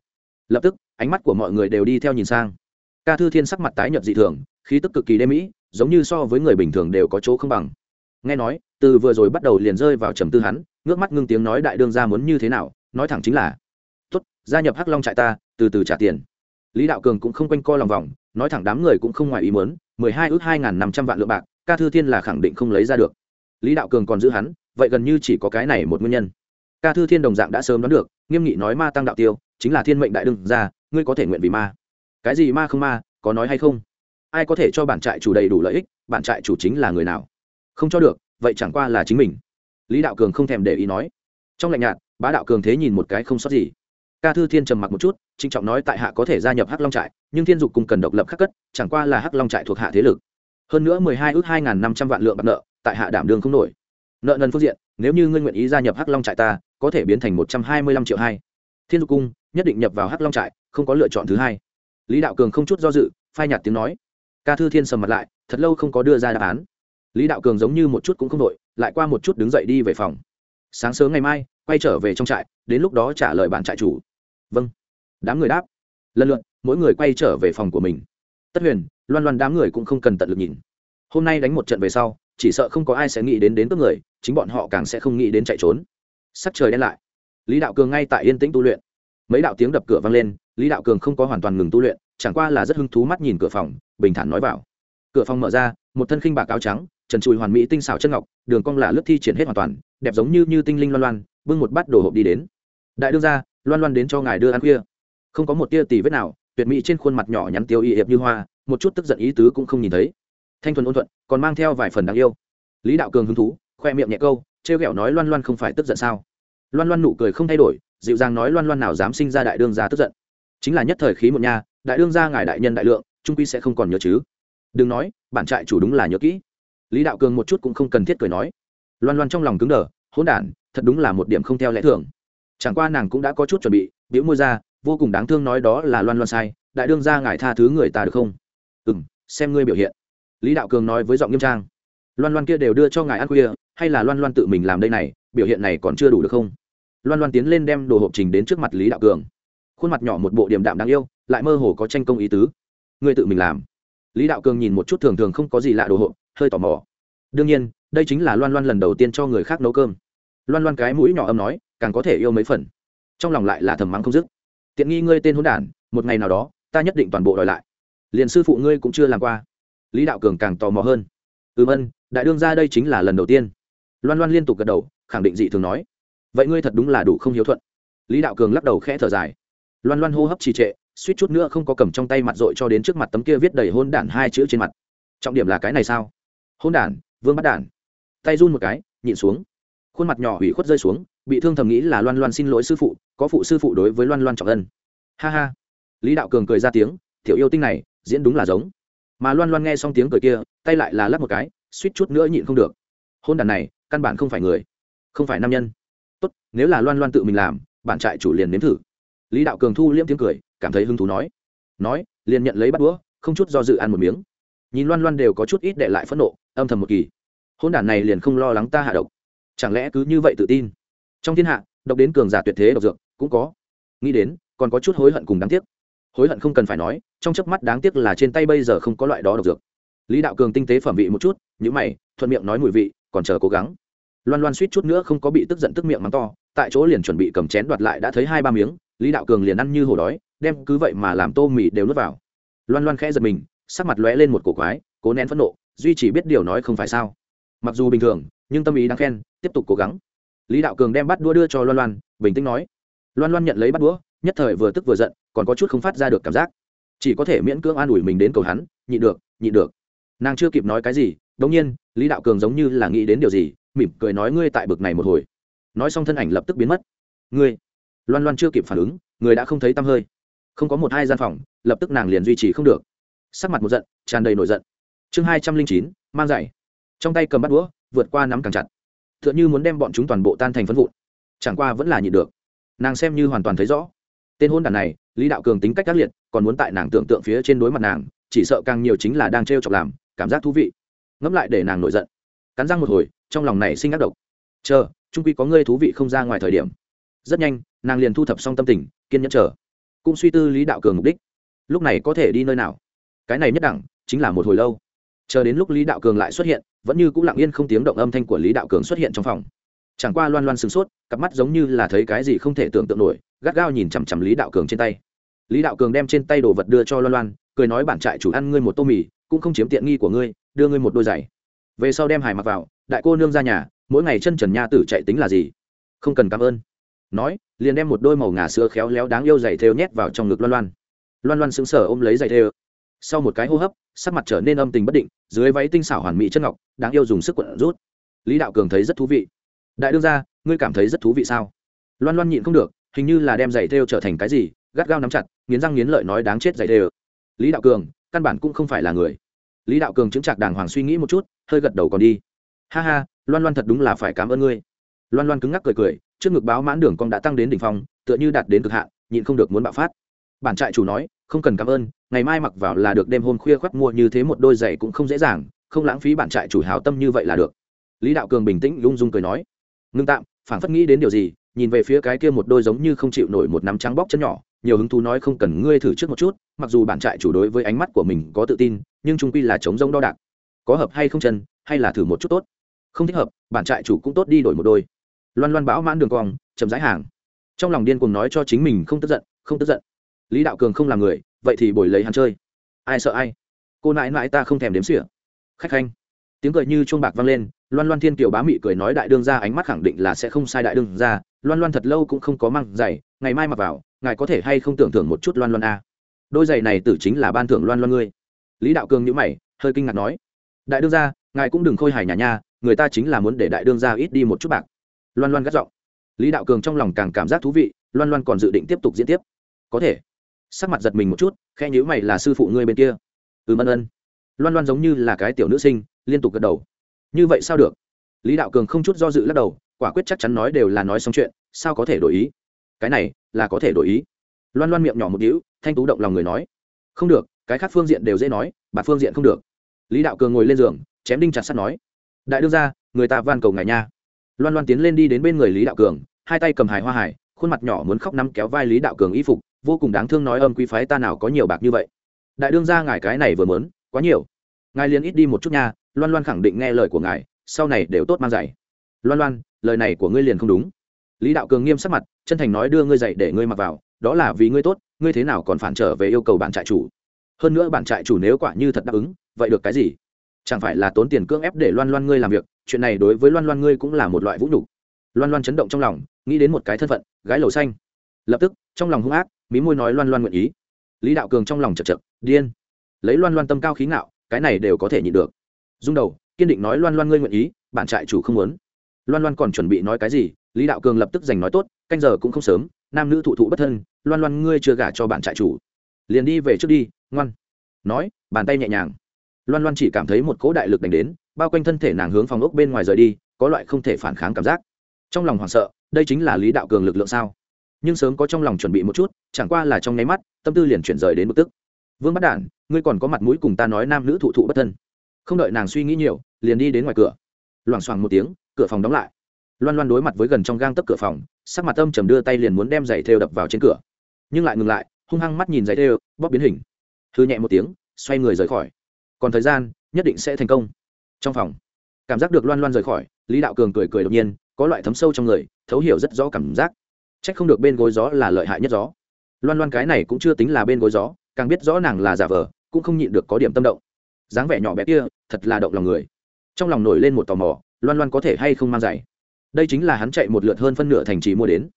Lập tức, ánh mắt của mọi người đều đi theo nhìn sang. Ca thư thiên sắc mặt tái nhợt dị thường, khí tức cực kỳ đê mỹ, giống như so với người bình thường đều có chỗ không bằng. Nghe nói, từ vừa rồi bắt đầu liền rơi vào trầm tư hắn, ngước mắt ngưng tiếng nói đại đương ra muốn như thế nào, nói thẳng chính là, tốt, gia nhập hắc long trại ta, từ từ trả tiền lý đạo cường cũng không quanh co lòng vòng, nói thẳng đám người cũng không ngoài ý muốn, mười hai ước hai n g h n năm trăm vạn lượng bạc, ca thư thiên là khẳng định không lấy ra được. Lý đạo cường còn giữ hắn, vậy gần như chỉ có cái này một nguyên nhân. Ca thư thiên đồng dạng đã sớm đoán được, nghiêm nghị nói ma tăng đạo tiêu, chính là thiên mệnh đại đương ra ngươi có thể nguyện vì ma. Cái gì ma không ma, có nói hay không? Ai có thể cho bản trại chủ đầy đủ lợi ích, bản trại chủ chính là người nào? Không cho được, vậy chẳng qua là chính mình. Lý đạo cường không thèm để ý nói. Trong lạnh nhạt, bá đạo cường thế nhìn một cái không sót gì ca thư thiên trầm mặc một chút trinh trọng nói tại hạ có thể gia nhập hắc long trại, nhưng thiên dục cùng cần độc lập khắc cất, chẳng qua là hắc long trại thuộc hạ thế lực. Hơn nữa mười hai ước hai n g h n năm trăm vạn lượng bạc nợ, tại hạ đảm đường không nổi. Nợ nần phương diện, nếu như ngươi nguyện ý gia nhập hắc long trại ta, có thể biến thành một trăm hai mươi lăm triệu hai. Thiên dục cung, nhất định nhập vào hắc long trại, không có lựa chọn thứ hai. Lý đạo cường không chút do dự, phai nhạt tiếng nói. Ca thư thiên sầm mặt lại, thật lâu không có đưa ra đáp án. Lý đạo cường giống như một chút cũng không đội lại qua một chút đứng dậy đi về phòng. Sáng sớm ngày mai, quay trở về trong trại, đến lúc đó trả lời bạn trại chủ vâng. Đám người đáp. Lần lượt, mỗi người quay trở về phòng của mình. Tất huyền, loan loan đám người cũng không cần tận lực nhìn. Hôm nay đánh một trận về sau, chỉ sợ không có ai sẽ nghĩ đến đến cướp người, chính bọn họ càng sẽ không nghĩ đến chạy trốn. Sắc trời đen lại. Lý đạo cường ngay tại yên tĩnh tu luyện. Mấy đạo tiếng đập cửa vang lên, lý đạo cường không có hoàn toàn ngừng tu luyện, chẳng qua là rất hứng thú mắt nhìn cửa phòng, bình thản nói vào. Cửa phòng mở ra, một thân khinh bạc áo trắng, trần trùi hoàn mỹ tinh xảo chân ngọc, đường cong là lướt thi triển hết hoàn toàn, đẹp giống như như tinh linh loan loan, bưng một bát đồ hộp đi đến. Đại đương gia loan loan đến cho ngài đưa ăn khuya. Không có một tia tì vết nào, tuyệt mỹ trên khuôn mặt nhỏ nhắn tiêu y hiệp như hoa, một chút tức giận ý tứ cũng không nhìn thấy. Thanh thuần ôn thuận, còn mang theo vài phần đáng yêu. Lý đạo cường hứng thú, khoe miệng nhẹ câu, trêu ghẹo nói loan loan không phải tức giận sao? Loan loan nụ cười không thay đổi, dịu dàng nói loan loan nào dám sinh ra đại đương gia tức giận. Chính là nhất thời khí một nha, đại đương gia ngài đại nhân đại lượng, trung quy sẽ không còn nhớ chứ. Đừng nói, bản trại chủ đúng là nhớ kỹ. Lý đạo cường một chút cũng không cần thiết cười nói. Loan loan trong lòng cứng đờ, hỗn đản, thật đúng là một điểm không theo lẽ thường chẳng qua nàng cũng đã có chút chuẩn bị biểu môi ra, vô cùng đáng thương nói đó là loan loan sai, đại đương gia ngài tha thứ người ta được không? Ừ m xem ngươi biểu hiện. Lý đạo cường nói với giọng nghiêm trang. Loan loan kia đều đưa cho ngài ăn khuya, hay là loan loan tự mình làm đây này, biểu hiện này còn chưa đủ được không? Loan loan tiến lên đem đồ hộp trình đến trước mặt lý đạo cường. Khuôn mặt nhỏ một bộ điểm đạm đáng yêu, lại mơ hồ có tranh công ý tứ. Ngươi tự mình làm. Lý đạo cường nhìn một chút thường thường không có gì lạ đồ hộp, hơi tò mò. Đương nhiên, đây chính là loan loan lần đầu tiên cho người khác nấu cơm. Loan loan cái mũi nhỏ âm nói càng có thể yêu mấy phần. Trong lòng lại là thầm mắng không dứt. Tiện nghi ngươi tên hôn đản, một ngày nào đó, ta nhất định toàn bộ đòi lại. Liền sư phụ ngươi cũng chưa làm qua. Lý đạo cường càng tò mò hơn. Ừm ân, đại đương ra đây chính là lần đầu tiên. Loan loan liên tục gật đầu, khẳng định dị thường nói. Vậy ngươi thật đúng là đủ không hiếu thuận. Lý đạo cường lắc đầu khẽ thở dài. Loan loan hô hấp trì trệ, suýt chút nữa không có cầm trong tay mặt dội cho đến trước mặt tấm kia viết đầy hôn đản hai chữ trên mặt. Trọng điểm là cái này sao? Hôn đản, vương bắt đản. Tay run một cái, nhịn xuống. Khuôn mặt nhỏ hủy khuất rơi xuống bị thương thầm nghĩ là loan loan xin lỗi sư phụ, có phụ sư phụ đối với loan loan trọng ân. Ha ha. Lý đạo cường cười ra tiếng, tiểu yêu tinh này, diễn đúng là giống. Mà loan loan nghe xong tiếng cười kia, tay lại là lắp một cái, suýt chút nữa nhịn không được. Hôn đàn này, căn bản không phải người, không phải nam nhân. Tốt, nếu là loan loan tự mình làm, bản trại chủ liền nếm thử. Lý đạo cường thu liễm tiếng cười, cảm thấy hứng thú nói. Nói, liền nhận lấy bắt đũa, không chút do dự ăn một miếng. Nhìn loan loan đều có chút ít để lại phẫn nộ, âm thầm một kỳ. Hôn đản này liền không lo lắng ta hạ độc. Chẳng lẽ cứ như vậy tự tin? Trong thiên hạ, độc đến cường giả tuyệt thế độc dược cũng có. Nghĩ đến, còn có chút hối hận cùng đáng tiếc. Hối hận không cần phải nói, trong chớp mắt đáng tiếc là trên tay bây giờ không có loại đó độc dược. Lý đạo cường tinh tế phẩm vị một chút những mày, thuận miệng nói mùi vị, còn chờ cố gắng. Loan loan suýt chút nữa không có bị tức giận tức miệng mắng to, tại chỗ liền chuẩn bị cầm chén đoạt lại đã thấy hai ba miếng, lý đạo cường liền ăn như hổ đói, đem cứ vậy mà làm tô mì đều nuốt vào. Loan loan khẽ giật mình, sắc mặt lóe lên một cổ quái, cố nén phẫn nộ, duy chỉ biết điều nói không phải sao. Mặc dù bình thường, nhưng tâm ý đáng khen, tiếp tục cố gắng lý đạo cường đem bắt đũa đưa cho loan loan, bình tĩnh nói. Loan loan nhận lấy bắt đũa, nhất thời vừa tức vừa giận, còn có chút không phát ra được cảm giác. Chỉ có thể miễn cưỡng an ủi mình đến cầu hắn, nhị được nhị được. Nàng chưa kịp nói cái gì, đống nhiên, lý đạo cường giống như là nghĩ đến điều gì, mỉm cười nói, ngươi tại bực này một hồi. Nói xong thân ảnh lập tức biến mất. Ngươi? Loan loan chưa kịp phản ứng, người đã không thấy tăm hơi. Không có một hai gian phòng, lập tức nàng liền duy trì không được. Sắc mặt một giận, tràn đầy nổi giận. Chương hai trăm linh chín, mang giày. Trong tay cầm bắt đũa, vượt qua nắm càng chặt t h ư ợ n h ư muốn đem bọn chúng toàn bộ tan thành phân vụn. Chẳng qua vẫn là nhịn được. Nàng xem như hoàn toàn thấy rõ. Tên hôn đàn này, lý đạo cường tính cách ác liệt, còn muốn tại nàng tưởng tượng phía trên đối mặt nàng, chỉ sợ càng nhiều chính là đang t r e o chọc làm, cảm giác thú vị. Ngẫm lại để nàng nổi giận. Cắn răng một hồi, trong lòng này sinh ác độc. Chờ trung quy có ngươi thú vị không ra ngoài thời điểm. Rất nhanh, nàng liền thu thập xong tâm tình, kiên nhẫn chờ. Cũng suy tư lý đạo cường mục đích. Lúc này có thể đi nơi nào? Cái này nhất đẳng, chính là một hồi lâu. Chờ đến lúc lý đạo cường lại xuất hiện vẫn như cũng lặng yên không tiếng động âm thanh của lý đạo cường xuất hiện trong phòng chẳng qua loan loan sửng sốt cặp mắt giống như là thấy cái gì không thể tưởng tượng nổi gắt gao nhìn chằm chằm lý đạo cường trên tay lý đạo cường đem trên tay đồ vật đưa cho loan loan cười nói bản trại chủ ăn ngươi một tô mì cũng không chiếm tiện nghi của ngươi đưa ngươi một đôi giày về sau đem hải mặc vào đại cô nương ra nhà mỗi ngày chân trần nha tử chạy tính là gì không cần cảm ơn nói liền đem một đôi màu ngà sữa khéo léo đáng yêu giày thêu nhét vào trong ngực loan loan loan loan sững sờ ôm lấy giày thêu sau một cái hô hấp, sắc mặt trở nên âm tình bất định, dưới váy tinh xảo hoàn mỹ chân ngọc, đáng yêu dùng sức quận rút. Lý đạo cường thấy rất thú vị. Đại đương ra ngươi cảm thấy rất thú vị sao? Loan loan nhịn không được, hình như là đem giày thêu trở thành cái gì, gắt gao nắm chặt, nghiến răng nghiến lợi nói đáng chết giày thêu. Lý đạo cường, căn bản cũng không phải là người. Lý đạo cường chứng chặt đàng hoàng suy nghĩ một chút, hơi gật đầu còn đi. Ha ha, loan loan thật đúng là phải cảm ơn ngươi. Loan loan cứng ngắc cười cười, trước ngực báo mãn đường con đã tăng đến đỉnh phong, tựa như đạt đến cực hạn, nhịn không được muốn bạo phát. Bản trại chủ nói, không cần cảm ơn ngày mai mặc vào là được, đêm hôm khuya khoác mua như thế một đôi giày cũng không dễ dàng, không lãng phí bản trại chủ hào tâm như vậy là được. Lý đạo cường bình tĩnh lung dung cười nói, ngưng tạm, phản phất nghĩ đến điều gì, nhìn về phía cái kia một đôi giống như không chịu nổi một nắm trắng bóc chân nhỏ, nhiều hứng thú nói không cần ngươi thử trước một chút, mặc dù bản trại chủ đối với ánh mắt của mình có tự tin, nhưng trung quy là chống rông đo đạc. Có hợp hay không chân, hay là thử một chút tốt. Không thích hợp, bản trại chủ cũng tốt đi đổi một đôi. Loan loan bão mãn đường cong, chậm rãi hàng. Trong lòng điên cuồng nói cho chính mình không tức giận, không tức giận. Lý đạo cường không là người vậy thì bồi lấy hắn chơi. Ai sợ ai? Cô nãi nãi ta không thèm đếm xỉa. Khách khanh. Tiếng cười như chuông bạc vang lên, loan loan thiên kiều bá mị cười nói đại đương ra ánh mắt khẳng định là sẽ không sai đại đương ra loan loan thật lâu cũng không có măng giày, ngày mai mặc vào, ngài có thể hay không tưởng thưởng một chút loan loan a? Đôi giày này tử chính là ban thưởng loan loan ngươi. Lý đạo cường nhữ mày, hơi kinh ngạc nói, đại đương ra ngài cũng đừng khôi hài nhà nha, người ta chính là muốn để đại đương ra ít đi một chút bạc. Loan loan gắt giọng. Lý đạo cường trong lòng càng cảm giác thú vị, loan loan còn dự định tiếp tục diễn tiếp. Có thể sắc mặt giật mình một chút khe nhữ mày là sư phụ ngươi bên kia. Ừ mân ân. Loan loan giống như là cái tiểu nữ sinh, liên tục gật đầu. Như vậy sao được? Lý đạo cường không chút do dự lắc đầu, quả quyết chắc chắn nói đều là nói xong chuyện, sao có thể đổi ý? Cái này, là có thể đổi ý. Loan loan miệng nhỏ một đĩu thanh tú động lòng người nói. Không được, cái khác phương diện đều dễ nói, bà phương diện không được. Lý đạo cường ngồi lên giường, chém đinh chặt sắt nói. Đại đương ra người ta van cầu ngài nha. Loan loan tiến lên đi đến bên người lý đạo cường, hai tay cầm hài hoa hải, khuôn mặt nhỏ muốn khóc nắm kéo vai lý đạo cường y phục vô cùng đáng thương nói âm quý phái ta nào có nhiều bạc như vậy. Đại đương ra ngài cái này vừa mớn quá nhiều. Ngài liền ít đi một chút nha, loan loan khẳng định nghe lời của ngài, sau này đều tốt mang giày. Loan loan, lời này của ngươi liền không đúng. Lý đạo cường nghiêm sắc mặt, chân thành nói đưa ngươi dạy để ngươi mặc vào, đó là vì ngươi tốt, ngươi thế nào còn phản trở về yêu cầu bạn trại chủ? Hơn nữa bản trại chủ nếu quả như thật đáp ứng, vậy được cái gì? Chẳng phải là tốn tiền cưỡng ép để loan loan ngươi làm việc, chuyện này đối với loan loan ngươi cũng là một loại vũ nhục. Loan loan chấn động trong lòng, nghĩ đến một cái thân phận, gái lầu xanh. Lập tức, trong lòng hung ác mí môi nói loan loan nguyện ý. Lý đạo cường trong lòng chật chật, điên. Lấy loan loan tâm cao khí ngạo, cái này đều có thể nhịn được. Dung đầu, kiên định nói loan loan ngươi nguyện ý, bạn trại chủ không muốn. Loan loan còn chuẩn bị nói cái gì? Lý đạo cường lập tức giành nói tốt, canh giờ cũng không sớm, nam nữ thụ thụ bất thân, loan loan ngươi chưa gả cho bạn trại chủ. Liền đi về trước đi, ngoan. Nói, bàn tay nhẹ nhàng. Loan loan chỉ cảm thấy một cỗ đại lực đánh đến, bao quanh thân thể nàng hướng phòng ốc bên ngoài rời đi, có loại không thể phản kháng cảm giác. Trong lòng hoảng sợ, đây chính là lý đạo cường lực lượng sao? Nhưng sớm có trong lòng chuẩn bị một chút, chẳng qua là trong nháy mắt, tâm tư liền chuyển rời đến bực tức. Vương bắt đản, ngươi còn có mặt mũi cùng ta nói nam nữ thụ thụ bất thân. Không đợi nàng suy nghĩ nhiều, liền đi đến ngoài cửa. Loảng xoảng một tiếng, cửa phòng đóng lại. Loan loan đối mặt với gần trong gang tấp cửa phòng, sắc mặt âm trầm đưa tay liền muốn đem giày thêu đập vào trên cửa. Nhưng lại ngừng lại, hung hăng mắt nhìn giày thêu, bóp biến hình. Thư nhẹ một tiếng, xoay người rời khỏi. Còn thời gian, nhất định sẽ thành công. Trong phòng, cảm giác được loan loan rời khỏi, lý đạo cường cười cười đột nhiên, có loại thấm sâu trong người, thấu hiểu rất rõ cảm giác chắc không được bên gối gió là lợi hại nhất gió. Loan loan cái này cũng chưa tính là bên gối gió, càng biết rõ nàng là giả vờ, cũng không nhịn được có điểm tâm động. Dáng vẻ nhỏ bé kia, thật là động lòng người. Trong lòng nổi lên một tò mò, loan loan có thể hay không mang giày? Đây chính là hắn chạy một lượt hơn phân nửa thành trì mua đến.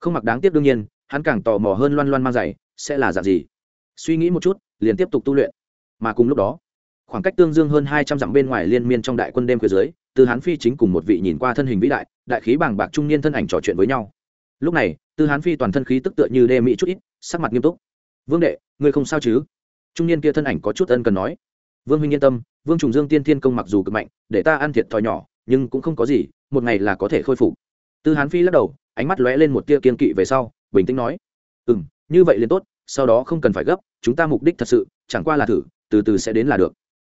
Không mặc đáng tiếc đương nhiên, hắn càng tò mò hơn loan loan mang giày, sẽ là dạng gì? Suy nghĩ một chút, liền tiếp tục tu luyện. Mà cùng lúc đó, khoảng cách tương dương hơn hai trăm dặm bên ngoài liên miên trong đại quân đêm phía dưới, từ hán phi chính cùng một vị nhìn qua thân hình vĩ đại đại khí bàng bạc trung niên thân ảnh trò chuyện với nhau lúc này, tư hán phi toàn thân khí tức tựa như đê mỹ chút ít, sắc mặt nghiêm túc. Vương đệ, ngươi không sao chứ? Trung niên kia thân ảnh có chút ân cần nói. Vương huynh yên tâm, vương trùng dương tiên thiên công mặc dù cực mạnh, để ta ăn thiệt thòi nhỏ, nhưng cũng không có gì, một ngày là có thể khôi phục. Tư hán phi lắc đầu, ánh mắt lóe lên một tia kiên kỵ về sau, bình tĩnh nói. Ừ m như vậy liền tốt, sau đó không cần phải gấp, chúng ta mục đích thật sự, chẳng qua là thử, từ từ sẽ đến là được.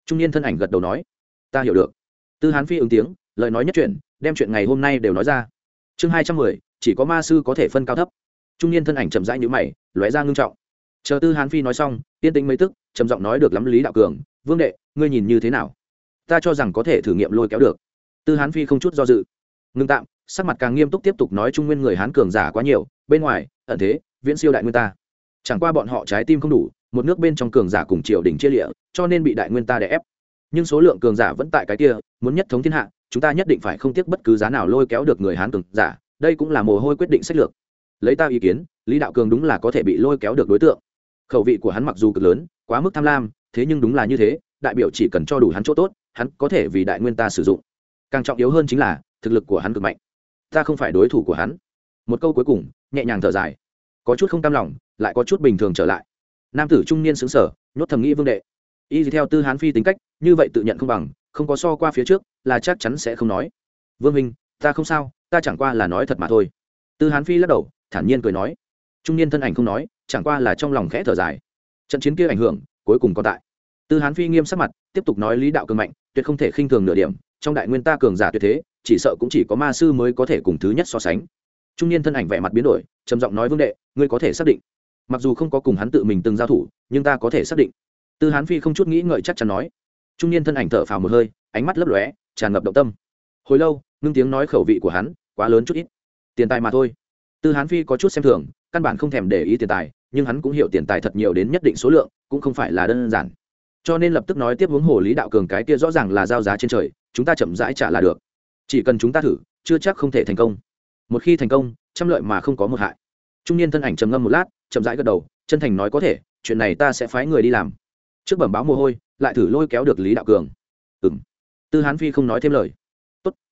Trung niên thân ảnh gật đầu nói. Ta hiểu được. Tư hán phi ứng tiếng, lời nói nhất chuyện đem chuyện ngày hôm nay đều nói ra. Chương hai trăm mười chỉ có ma sư có thể phân cao thấp. Trung niên thân ảnh chậm rãi nhữ mày, lóe ra ngưng trọng. Chờ tư hán phi nói xong, yên tĩnh mấy tức, trầm giọng nói được lắm lý đạo cường, vương đệ, ngươi nhìn như thế nào? Ta cho rằng có thể thử nghiệm lôi kéo được. Tư hán phi không chút do dự. Ngưng tạm, sắc mặt càng nghiêm túc tiếp tục nói trung nguyên người hán cường giả quá nhiều, bên ngoài, ẩn thế, viễn siêu đại nguyên ta. Chẳng qua bọn họ trái tim không đủ, một nước bên trong cường giả cùng triều đình chia lịa, cho nên bị đại nguyên ta đè ép. Nhưng số lượng cường giả vẫn tại cái kia, muốn nhất thống thiên hạ, chúng ta nhất định phải không tiếc bất cứ giá nào lôi kéo được người hán cường giả đây cũng là mồ hôi quyết định sách lược. Lấy ta ý kiến, lý đạo cường đúng là có thể bị lôi kéo được đối tượng. Khẩu vị của hắn mặc dù cực lớn, quá mức tham lam, thế nhưng đúng là như thế, đại biểu chỉ cần cho đủ hắn chỗ tốt, hắn có thể vì đại nguyên ta sử dụng. Càng trọng yếu hơn chính là, thực lực của hắn cực mạnh. Ta không phải đối thủ của hắn. Một câu cuối cùng, nhẹ nhàng thở dài. Có chút không cam lòng, lại có chút bình thường trở lại. Nam tử trung niên xứng sở nhốt thầm nghĩ vương đệ. Y theo tư hán phi tính cách, như vậy tự nhận không bằng, không có so qua phía trước, là chắc chắn sẽ không nói. Vương minh ta không sao ta chẳng qua là nói thật mà thôi. Tư hán phi lắc đầu, thản nhiên cười nói. Trung niên thân ảnh không nói, chẳng qua là trong lòng khẽ thở dài. Trận chiến kia ảnh hưởng, cuối cùng còn tại. Tư hán phi nghiêm sắc mặt, tiếp tục nói lý đạo cường mạnh, tuyệt không thể khinh thường nửa điểm. Trong đại nguyên ta cường giả tuyệt thế, chỉ sợ cũng chỉ có ma sư mới có thể cùng thứ nhất so sánh. Trung niên thân ảnh vẻ mặt biến đổi, trầm giọng nói vương đệ, ngươi có thể xác định. Mặc dù không có cùng hắn tự mình từng giao thủ, nhưng ta có thể xác định. Tư hán phi không chút nghĩ ngợi chắc chắn nói. Trung niên thân ảnh thở phào một hơi, ánh mắt lấp lóe, tràn ngập động tâm. Hồi lâu ngưng tiếng nói khẩu vị của hắn, quá lớn chút ít. Tiền tài mà thôi. Tư hán phi có chút xem thường, căn bản không thèm để ý tiền tài, nhưng hắn cũng hiểu tiền tài thật nhiều đến nhất định số lượng, cũng không phải là đơn giản. Cho nên lập tức nói tiếp hướng hồ lý đạo cường cái kia rõ ràng là giao giá trên trời, chúng ta chậm rãi trả là được. Chỉ cần chúng ta thử, chưa chắc không thể thành công. Một khi thành công, trăm lợi mà không có một hại. Trung niên thân ảnh trầm ngâm một lát, chậm rãi gật đầu, chân thành nói có thể, chuyện này ta sẽ phái người đi làm. Trước bẩm báo mồ hôi, lại thử lôi kéo được lý đạo cường. Ừ m tư hán phi không nói thêm lời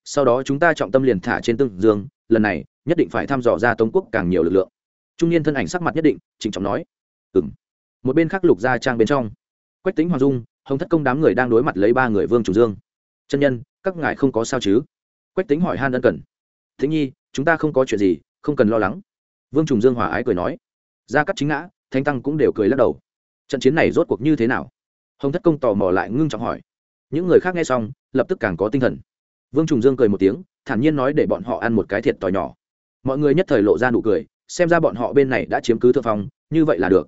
sau đó chúng ta trọng tâm liền thả trên tương dương, lần này, nhất định phải thăm dò ra tống quốc càng nhiều lực lượng. Trung niên thân ảnh sắc mặt nhất định, trịnh trọng nói. Ừ m một bên khác lục ra trang bên trong. Quách tính hoàng dung, hồng thất công đám người đang đối mặt lấy ba người vương chủ dương. Chân nhân, các ngài không có sao chứ? Quách tính hỏi han ân cần. Thính nhi, chúng ta không có chuyện gì, không cần lo lắng. Vương trùng dương hòa ái cười nói. Gia cắt chính ngã thanh tăng cũng đều cười lắc đầu. Trận chiến này rốt cuộc như thế nào? Hồng thất công tò mò lại ngưng trọng hỏi. Những người khác nghe xong, lập tức càng có tinh thần vương trùng dương cười một tiếng, thản nhiên nói để bọn họ ăn một cái thiệt t nhỏ. Mọi người nhất thời lộ ra nụ cười, xem ra bọn họ bên này đã chiếm cứ thượng phong, như vậy là được.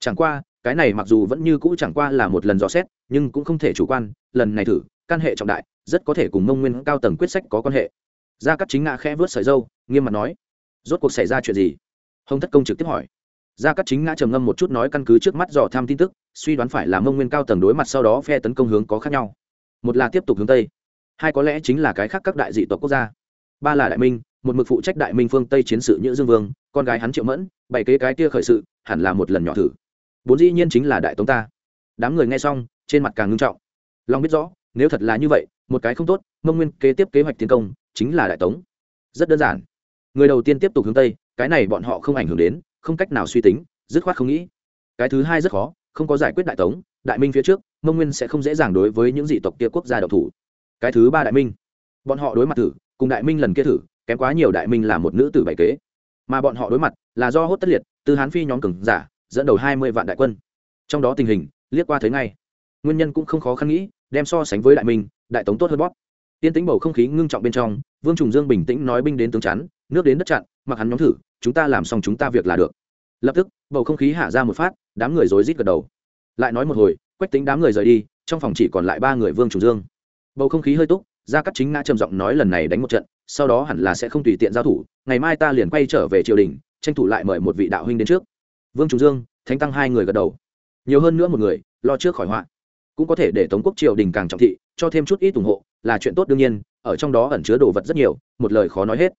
Chẳng qua, cái này mặc dù vẫn như cũ chẳng qua là một lần dò xét, nhưng cũng không thể chủ quan, lần này thử, căn hệ trọng đại, rất có thể cùng mông nguyên cao tầng quyết sách có quan hệ. Gia cắt chính ngã khẽ vớt sợi dâu, nghiêm mặt nói, rốt cuộc xảy ra chuyện gì? Hồng thất công trực tiếp hỏi. Gia cắt chính ngã trầm ngâm một chút nói căn cứ trước mắt dò tham tin tức, suy đoán phải là mông nguyên cao tầng đối mặt sau đó phe tấn công hướng có khác nhau. Một là tiếp tục hướng tây hai có lẽ chính là cái khác các đại dị tộc quốc gia. Ba là đại minh, một mực phụ trách đại minh phương tây chiến sự nhữ dương vương, con gái hắn triệu mẫn bảy kế cái kia khởi sự, hẳn là một lần nhỏ thử. Bốn dĩ nhiên chính là đại tống ta. Đám người nghe xong, trên mặt càng ngưng trọng. Long biết rõ, nếu thật là như vậy, một cái không tốt, mông nguyên kế tiếp kế hoạch tiến công, chính là đại tống. Rất đơn giản. Người đầu tiên tiếp tục hướng tây, cái này bọn họ không ảnh hưởng đến, không cách nào suy tính, dứt khoát không nghĩ. Cái thứ hai rất khó, không có giải quyết đại tống, đại minh phía trước, mông nguyên sẽ không dễ dàng đối với những dị tộc kia quốc gia độc thủ cái thứ ba đại minh. Bọn họ đối mặt thử, cùng đại minh lần kia thử, kém quá nhiều đại minh là một nữ tử bảy kế. Mà bọn họ đối mặt là do hốt tất liệt từ hán phi nhóm cường giả, dẫn đầu hai mươi vạn đại quân. Trong đó tình hình, liếc qua thấy ngay. Nguyên nhân cũng không khó khăn nghĩ, đem so sánh với đại minh, đại tống tốt hơn bóp. Tiên tính bầu không khí ngưng trọng bên trong, vương trùng dương bình tĩnh nói binh đến tướng chắn, nước đến đất chặn, mặc hắn nhóm thử, chúng ta làm xong chúng ta việc là được. Lập tức, bầu không khí hạ ra một phát, đám người rối rít gật đầu. Lại nói một hồi, quách tính đám người rời đi, trong phòng chỉ còn lại ba người vương trùng dương bầu không khí hơi túc, gia cắt chính ngã trầm giọng nói lần này đánh một trận, sau đó hẳn là sẽ không tùy tiện giao thủ, ngày mai ta liền quay trở về triều đình, tranh thủ lại mời một vị đạo huynh đến trước. Vương trùng dương, thánh tăng hai người gật đầu. Nhiều hơn nữa một người, lo trước khỏi họa. Cũng có thể để tống quốc triều đình càng trọng thị, cho thêm chút ít ủng hộ, là chuyện tốt đương nhiên, ở trong đó ẩn chứa đồ vật rất nhiều, một lời khó nói hết.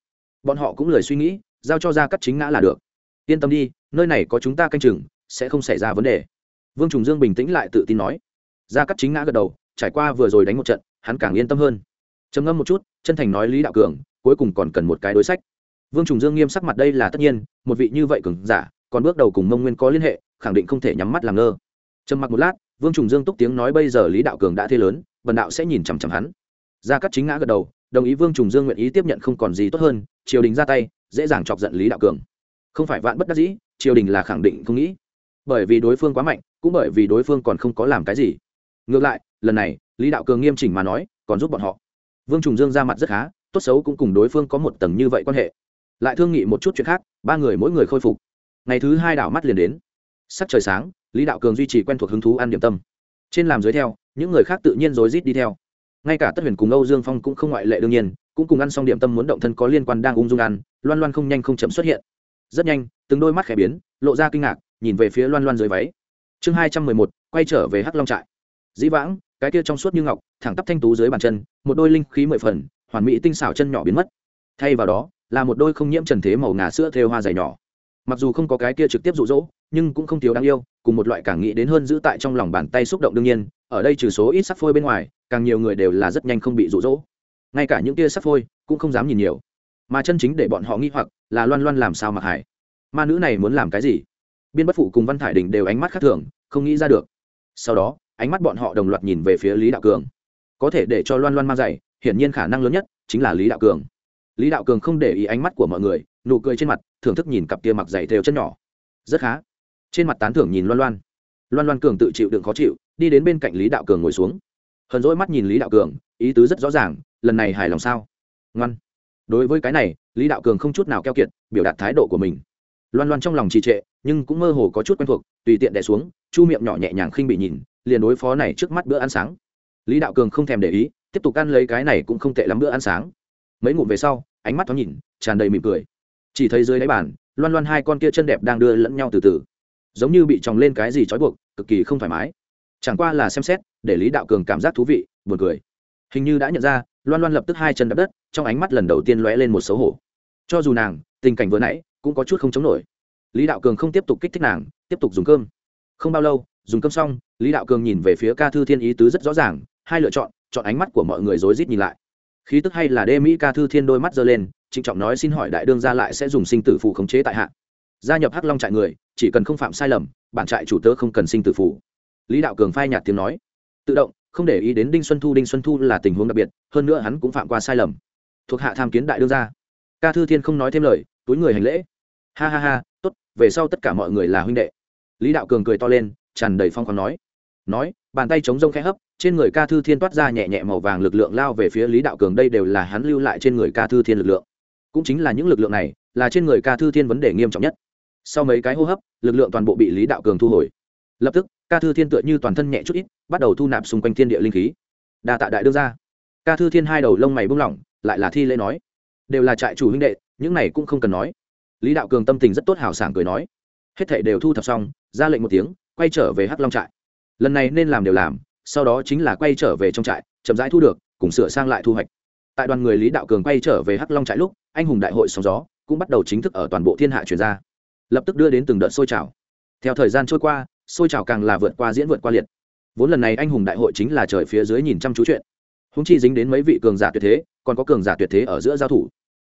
Bọn họ cũng lời suy nghĩ, giao cho gia cắt chính ngã là được. Yên tâm đi, nơi này có chúng ta canh chừng, sẽ không xảy ra vấn đề. Vương trùng dương bình tĩnh lại tự tin nói. Gia cắt chính ngã gật đầu, trải qua vừa rồi đánh một trận hắn càng yên tâm hơn. Trầm ngâm một chút, chân thành nói lý đạo cường, cuối cùng còn cần một cái đối sách. Vương trùng dương nghiêm sắc mặt đây là tất nhiên, một vị như vậy cường giả, còn bước đầu cùng mông nguyên có liên hệ, khẳng định không thể nhắm mắt làm ngơ. Trầm mặc một lát, vương trùng dương túc tiếng nói bây giờ lý đạo cường đã thế lớn, bần đạo sẽ nhìn chằm chằm hắn. Gia cắt chính ngã gật đầu, đồng ý vương trùng dương nguyện ý tiếp nhận không còn gì tốt hơn, triều đình ra tay, dễ dàng chọc giận lý đạo cường. Không phải vạn bất đắc dĩ, triều đình là khẳng định không nghĩ. Bởi vì đối phương quá mạnh, cũng bởi vì đối phương còn không có làm cái gì. Ngược lại, lần này lý đạo cường nghiêm chỉnh mà nói, còn giúp bọn họ. Vương trùng dương ra mặt rất khá, tốt xấu cũng cùng đối phương có một tầng như vậy quan hệ. Lại thương nghị một chút chuyện khác, ba người mỗi người khôi phục. Ngày thứ hai đảo mắt liền đến. Sắc trời sáng, lý đạo cường duy trì quen thuộc hứng thú ăn điểm tâm. Trên làm dưới theo, những người khác tự nhiên rối rít đi theo. Ngay cả tất huyền cùng âu dương phong cũng không ngoại lệ đương nhiên, cũng cùng ăn xong điểm tâm muốn động thân có liên quan đang ung dung ăn, loan loan không nhanh không chậm xuất hiện. Rất nhanh, từng đôi mắt khẽ biến, lộ ra kinh ngạc, nhìn về phía loan loan dưới váy. Chương hai trăm mười một, quay trở về hắc long trại dĩ vãng, cái kia trong suốt như ngọc, thẳng tắp thanh tú dưới bàn chân, một đôi linh khí mười phần, hoàn mỹ tinh xảo chân nhỏ biến mất. Thay vào đó, là một đôi không nhiễm trần thế màu ngà sữa thêu hoa dày nhỏ. Mặc dù không có cái kia trực tiếp rụ rỗ nhưng cũng không thiếu đáng yêu, cùng một loại càng nghĩ đến hơn giữ tại trong lòng bàn tay xúc động đương nhiên, ở đây trừ số ít sắc phôi bên ngoài, càng nhiều người đều là rất nhanh không bị rụ rỗ ngay cả những kia sắc phôi, cũng không dám nhìn nhiều. Mà chân chính để bọn họ nghi hoặc, là loan loan làm sao mặc hải ma nữ này muốn làm cái gì? Biên bất phụ cùng văn thải đình đều ánh mắt khác thường, không nghĩ ra được. Sau đó ánh mắt bọn họ đồng loạt nhìn về phía lý đạo cường. Có thể để cho loan loan mang giày, hiển nhiên khả năng lớn nhất chính là lý đạo cường. Lý đạo cường không để ý ánh mắt của mọi người, nụ cười trên mặt, thưởng thức nhìn cặp kia mặc giày thêu chân nhỏ. Rất khá. Trên mặt tán thưởng nhìn loan loan. Loan loan cường tự chịu đựng khó chịu, đi đến bên cạnh lý đạo cường ngồi xuống. Hờn dỗi mắt nhìn lý đạo cường, ý tứ rất rõ ràng, lần này hài lòng sao? Ngoan. Đối với cái này, lý đạo cường không chút nào keo kiệt, biểu đạt thái độ của mình. Loan loan trong lòng trì trệ, nhưng cũng mơ hồ có chút quen thuộc, tùy tiện đẻ xuống, chu miệng nhỏ nhẹ nhàng khinh bị nhìn liền đối phó này trước mắt bữa ăn sáng. Lý đạo cường không thèm để ý, tiếp tục ăn lấy cái này cũng không tệ lắm bữa ăn sáng. Mấy ngụm về sau, ánh mắt thoáng nhìn, tràn đầy mỉm cười. Chỉ thấy dưới đáy bàn, loan loan hai con kia chân đẹp đang đưa lẫn nhau từ từ. Giống như bị tròng lên cái gì trói buộc, cực kỳ không thoải mái. Chẳng qua là xem xét, để lý đạo cường cảm giác thú vị, buồn cười. Hình như đã nhận ra, loan loan lập tức hai chân đập đất, trong ánh mắt lần đầu tiên lóe lên một xấu hổ. Cho dù nàng, tình cảnh vừa nãy, cũng có chút không chống nổi. Lý đạo cường không tiếp tục kích thích nàng, tiếp tục dùng cơm. Không bao lâu dùng cơm xong, lý đạo cường nhìn về phía ca thư thiên ý tứ rất rõ ràng, hai lựa chọn chọn ánh mắt của mọi người rối rít nhìn lại. Khí tức hay là đê mỹ ca thư thiên đôi mắt giơ lên, trịnh trọng nói xin hỏi đại đương gia lại sẽ dùng sinh tử phù khống chế tại hạ. Gia nhập hắc long trại người, chỉ cần không phạm sai lầm, bản trại chủ tớ không cần sinh tử phù. Lý đạo cường phai nhạt tiếng nói. Tự động, không để ý đến đinh xuân thu, đinh xuân thu là tình huống đặc biệt, hơn nữa hắn cũng phạm qua sai lầm. Thuộc hạ tham kiến đại đương gia. Ca thư thiên không nói thêm lời, túi người hành lễ. Ha ha ha, tốt, về sau tất cả mọi người là huynh đệ. Lý đạo cường cười to lên tràn đầy phong khoáng nói. Nói, bàn tay chống rông khẽ hấp, trên người ca thư thiên toát ra nhẹ nhẹ màu vàng lực lượng lao về phía lý đạo cường, đây đều là hắn lưu lại trên người ca thư thiên lực lượng. Cũng chính là những lực lượng này, là trên người ca thư thiên vấn đề nghiêm trọng nhất. Sau mấy cái hô hấp, lực lượng toàn bộ bị lý đạo cường thu hồi. Lập tức, ca thư thiên tựa như toàn thân nhẹ chút ít, bắt đầu thu nạp xung quanh thiên địa linh khí. Đa tạ đại đương ra ca thư thiên hai đầu lông mày bung lỏng, lại là thi lễ nói. Đều là trại chủ huynh đệ, những này cũng không cần nói. Lý đạo cường tâm tình rất tốt hào sảng cười nói. Hết thảy đều thu thập xong, ra lệnh một tiếng quay trở về hắc long trại. Lần này nên làm đều làm, sau đó chính là quay trở về trong trại, chậm rãi thu được, cùng sửa sang lại thu hoạch. Tại đoàn người lý đạo cường quay trở về hắc long trại lúc, anh hùng đại hội sóng gió cũng bắt đầu chính thức ở toàn bộ thiên hạ chuyển ra. Lập tức đưa đến từng đợt sôi trào. Theo thời gian trôi qua, sôi trào càng là vượt qua diễn vượt qua liệt. Vốn lần này anh hùng đại hội chính là trời phía dưới nhìn chăm chú chuyện. Húng chi dính đến mấy vị cường giả tuyệt thế, còn có cường giả tuyệt thế ở giữa giao thủ.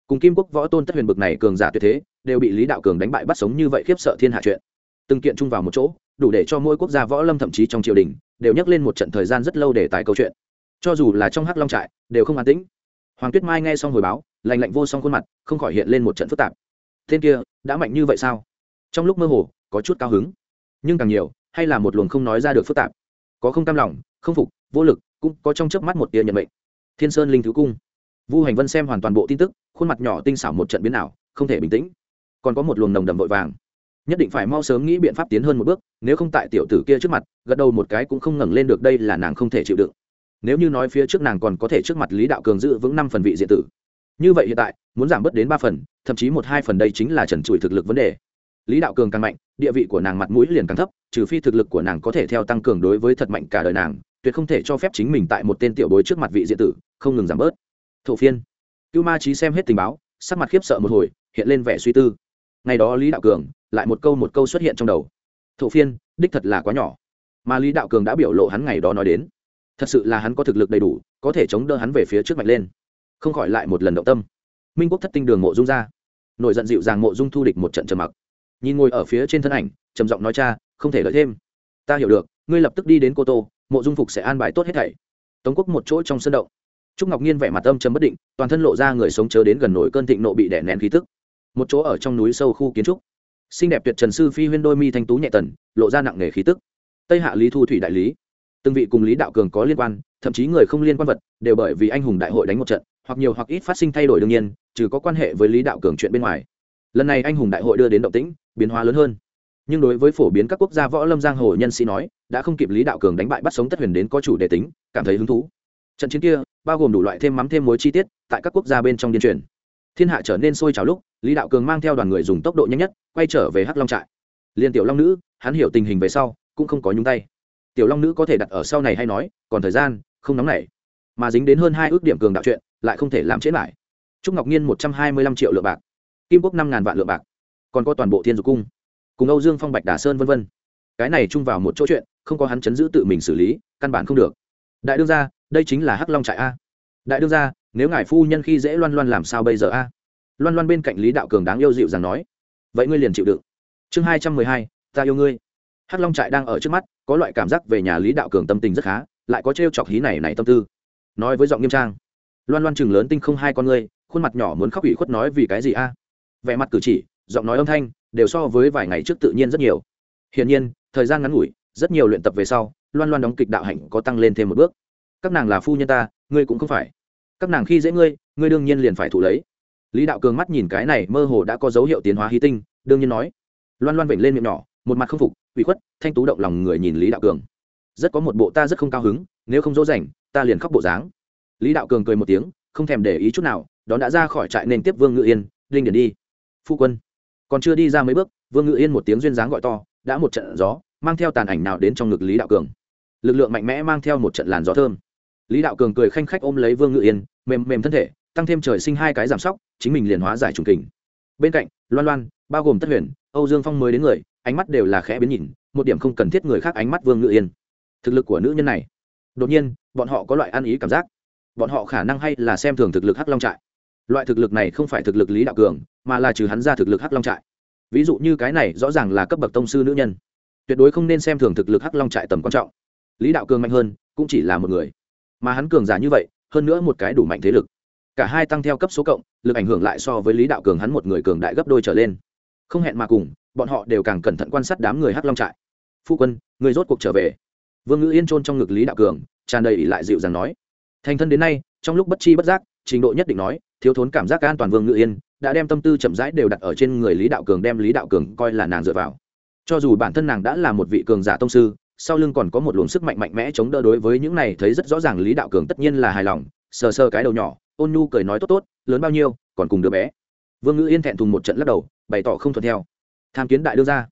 Cùng kim quốc võ tôn tất huyền bực này cường giả tuyệt thế, đều bị lý đạo cường đánh bại bắt sống như vậy khiếp sợ thiên hạ chuyện. Từng kiện chung vào một chỗ đủ để cho mỗi quốc gia võ lâm thậm chí trong triều đình đều nhắc lên một trận thời gian rất lâu để tài câu chuyện. Cho dù là trong hắc long trại, đều không an tĩnh. Hoàng tuyết mai nghe xong hồi báo lành lạnh vô song khuôn mặt, không khỏi hiện lên một trận phức tạp. Tên kia, đã mạnh như vậy sao? Trong lúc mơ hồ, có chút cao hứng. Nhưng càng nhiều, hay là một luồng không nói ra được phức tạp. Có không cam lòng, không phục, vô lực, cũng có trong chớp mắt một tia nhận mệnh. Thiên sơn linh thứ cung. Vu hành vân xem hoàn toàn bộ tin tức, khuôn mặt nhỏ tinh xảo một trận biến ảo, không thể bình tĩnh. Còn có một luồng nồng đầm vội vàng nhất định phải mau sớm nghĩ biện pháp tiến hơn một bước, nếu không tại tiểu tử kia trước mặt, gật đầu một cái cũng không ngẩng lên được đây là nàng không thể chịu đựng. Nếu như nói phía trước nàng còn có thể trước mặt lý đạo cường giữ vững năm phần vị diện tử. Như vậy hiện tại, muốn giảm bớt đến ba phần, thậm chí một hai phần đây chính là trần trụi thực lực vấn đề. Lý đạo cường càng mạnh, địa vị của nàng mặt mũi liền càng thấp, trừ phi thực lực của nàng có thể theo tăng cường đối với thật mạnh cả đời nàng, tuyệt không thể cho phép chính mình tại một tên tiểu bối trước mặt vị diện tử, không ngừng giảm bớt. Thổ phiên. Cưu ma trí xem hết tình báo, sắc mặt khiếp sợ một hồi, hiện lên vẻ suy tư. Ngày đó lý đạo cường lại một câu một câu xuất hiện trong đầu. Thổ phiên, đích thật là quá nhỏ. Mà lý đạo cường đã biểu lộ hắn ngày đó nói đến. Thật sự là hắn có thực lực đầy đủ, có thể chống đỡ hắn về phía trước mạnh lên. Không khỏi lại một lần động tâm. Minh quốc thất tinh đường mộ dung ra. Nổi giận dịu dàng mộ dung thu địch một trận trầm mặc. Nhìn ngồi ở phía trên thân ảnh, trầm giọng nói cha, không thể lợi thêm. Ta hiểu được, ngươi lập tức đi đến cô tô, mộ dung phục sẽ an bài tốt hết thảy. Tống quốc một chỗ trong sân động. Trúc ngọc nhiên vẻ mặt âm trầm bất định, toàn thân lộ ra người sống chớ đến gần nổi cơn thịnh nộ bị đè nén khí tức. Một chỗ ở trong núi sâu khu kiến trúc xinh đẹp tuyệt trần sư phi huyên đôi mi thanh tú nhẹ tần, lộ ra nặng nề khí tức. Tây hạ lý thu thủy đại lý, từng vị cùng lý đạo cường có liên quan, thậm chí người không liên quan vật, đều bởi vì anh hùng đại hội đánh một trận, hoặc nhiều hoặc ít phát sinh thay đổi đương nhiên, trừ có quan hệ với lý đạo cường chuyện bên ngoài. Lần này anh hùng đại hội đưa đến động tĩnh, biến hóa lớn hơn. Nhưng đối với phổ biến các quốc gia võ lâm giang hồ nhân sĩ nói, đã không kịp lý đạo cường đánh bại bắt sống tất huyền đến có chủ đề tính, cảm thấy hứng thú. Trận chiến kia, bao gồm đủ loại thêm mắm thêm mối chi tiết, tại các quốc gia bên trong điên truyền. Thiên hạ trở nên sôi trào lúc lý đạo cường mang theo đoàn người dùng tốc độ nhanh nhất, quay trở về hắc long trại. Liên tiểu long nữ, hắn hiểu tình hình về sau, cũng không có nhúng tay. Tiểu long nữ có thể đặt ở sau này hay nói, còn thời gian, không nóng nảy. Mà dính đến hơn hai ước điểm cường đạo chuyện, lại không thể làm chết lại. Trúc ngọc nhiên một trăm hai mươi lăm triệu lượng bạc, kim quốc năm ngàn vạn lượng bạc, còn có toàn bộ thiên dục cung, cùng âu dương phong bạch đà sơn v v cái này chung vào một chỗ chuyện, không có hắn chấn giữ tự mình xử lý, căn bản không được. Đại đương gia, đây chính là hắc long trại a. Đại đương gia, nếu ngài phu nhân khi dễ loan loan làm sao bây giờ a? Loan loan bên cạnh lý đạo cường đáng yêu dịu rằng nói, vậy ngươi liền chịu đựng. Chương hai trăm mười hai, ta yêu ngươi. Hắc long trại đang ở trước mắt, có loại cảm giác về nhà lý đạo cường tâm tình rất khá, lại có t chọc hí này này tâm tư. Nói với giọng nghiêm trang, loan loan chừng lớn tinh không hai con ngươi, khuôn mặt nhỏ muốn khóc ủy khuất nói vì cái gì a? Vẻ mặt cử chỉ, giọng nói âm thanh, đều so với vài ngày trước tự nhiên rất nhiều. Hiển nhiên, thời gian ngắn ngủi, rất nhiều luyện tập về sau, loan loan đóng kịch đạo hạnh có tăng lên thêm một bước. Các nàng là phu nhân ta, ngươi cũng không phải. Các nàng khi dễ ngươi ngươi đương nhiên liền phải thụ lấy lý đạo cường mắt nhìn cái này mơ hồ đã có dấu hiệu tiến hóa hí tinh, đương nhiên nói. Loan loan vểnh lên miệng nhỏ, một mặt không phục, ủy khuất, thanh tú động lòng người nhìn lý đạo cường. Rất có một bộ ta rất không cao hứng, nếu không dỗ dành, ta liền khóc bộ dáng. Lý đạo cường cười một tiếng, không thèm để ý chút nào, đón đã ra khỏi trại nên tiếp vương ngự yên linh điển đi. Phu quân. Còn chưa đi ra mấy bước, vương ngự yên một tiếng duyên dáng gọi to, đã một trận gió, mang theo tàn ảnh nào đến trong ngực lý đạo cường. Lực lượng mạnh mẽ mang theo một trận làn gió thơm. Lý đạo cường cười khanh khách ôm lấy vương ngự yên, mềm mềm thân thể tăng thêm trời sinh hai cái giảm sóc, chính mình liền hóa giải trùng kình. Bên cạnh, loan loan, bao gồm tất huyền, âu dương phong mới đến người, ánh mắt đều là khẽ biến nhìn, một điểm không cần thiết người khác ánh mắt vương ngự yên. Thực lực của nữ nhân này. Đột nhiên, bọn họ có loại ăn ý cảm giác. Bọn họ khả năng hay là xem thường thực lực hắc long trại. Loại thực lực này không phải thực lực lý đạo cường, mà là trừ hắn ra thực lực hắc long trại. Ví dụ như cái này rõ ràng là cấp bậc tông sư nữ nhân. Tuyệt đối không nên xem thường thực lực hắc long trại tầm quan trọng. Lý đạo cường mạnh hơn, cũng chỉ là một người. Mà hắn cường giả như vậy, hơn nữa một cái đủ mạnh thế lực cả hai tăng theo cấp số cộng, lực ảnh hưởng lại so với lý đạo cường hắn một người cường đại gấp đôi trở lên. Không hẹn mà cùng, bọn họ đều càng cẩn thận quan sát đám người hắc long trại. Phu quân, người rốt cuộc trở về. Vương ngữ yên trôn trong ngực lý đạo cường, tràn đầy ỉ lại dịu dàng nói. Thành thân đến nay, trong lúc bất chi bất giác, trình độ nhất định nói, thiếu thốn cảm giác an toàn vương ngữ yên đã đem tâm tư chậm rãi đều đặt ở trên người lý đạo cường đem lý đạo cường coi là nàng dựa vào. Cho dù bản thân nàng đã là một vị cường giả tông sư, sau lưng còn có một luồng sức mạnh mạnh mẽ chống đỡ đối với những này thấy rất rõ ràng lý đạo cường tất nhiên là hài lòng, sờ sờ cái đầu nhỏ ôn nhu cười nói tốt tốt, lớn bao nhiêu, còn cùng đứa bé. Vương ngữ yên thẹn thùng một trận lắc đầu, bày tỏ không thuận theo. Tham kiến đại đưa ra.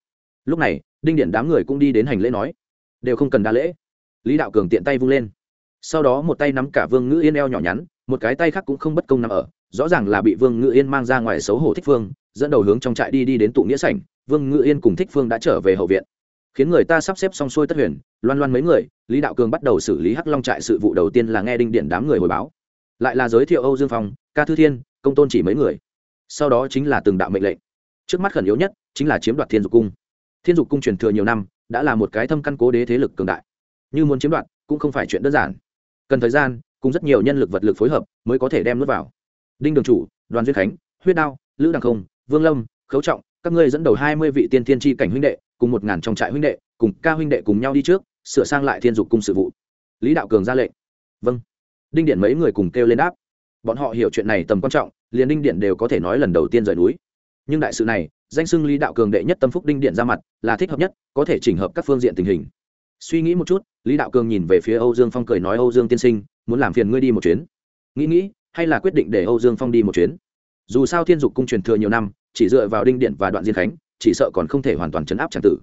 lúc này, đinh điện đám người cũng đi đến hành lễ nói. Đều không cần đa lễ. Lý đạo cường tiện tay vung lên. Sau đó một tay nắm cả vương ngữ yên eo nhỏ nhắn, một cái tay khác cũng không bất công nằm ở. Rõ ràng là bị vương ngữ yên mang ra ngoài xấu hổ thích phương dẫn đầu hướng trong trại đi đi đến tụ nghĩa sảnh. Vương ngữ yên cùng thích phương đã trở về hậu viện. Khiến người ta sắp xếp xong xuôi tất huyền, loan loan mấy người, lý đạo cường bắt đầu xử lý hắc long trại sự vụ đầu tiên là nghe đinh điện đám người hồi báo lại là giới thiệu âu dương phong, ca thư thiên, công tôn chỉ mấy người. Sau đó chính là từng đạo mệnh lệnh. Trước mắt khẩn yếu nhất chính là chiếm đoạt thiên dục cung. Thiên dục cung truyền thừa nhiều năm, đã là một cái thâm căn cố đế thế lực cường đại. Như muốn chiếm đoạt, cũng không phải chuyện đơn giản. Cần thời gian, cùng rất nhiều nhân lực vật lực phối hợp mới có thể đem nuốt vào. Đinh đường chủ, đoàn duyên khánh, huyết đao, lữ đằng không, vương lâm, khấu trọng, các ngươi dẫn đầu hai mươi vị tiên thiên tri cảnh huynh đệ, cùng một ngàn trong trại huynh đệ, cùng ca huynh đệ cùng nhau đi trước, sửa sang lại thiên dục cung sự vụ. Lý đạo cường ra lệnh. Vâng đinh điện mấy người cùng kêu lên đáp. Bọn họ hiểu chuyện này tầm quan trọng, liền đinh điện đều có thể nói lần đầu tiên rời núi. Nhưng đại sự này, danh xưng lý đạo cường đệ nhất tâm phúc đinh điện ra mặt, là thích hợp nhất, có thể chỉnh hợp các phương diện tình hình. Suy nghĩ một chút, lý đạo cường nhìn về phía âu dương phong cười nói, âu dương tiên sinh, muốn làm phiền ngươi đi một chuyến. Nghĩ nghĩ, hay là quyết định để âu dương phong đi một chuyến? Dù sao thiên dục cung truyền thừa nhiều năm, chỉ dựa vào đinh điện và đoạn diên khánh, chỉ sợ còn không thể hoàn toàn chấn áp tràng tử.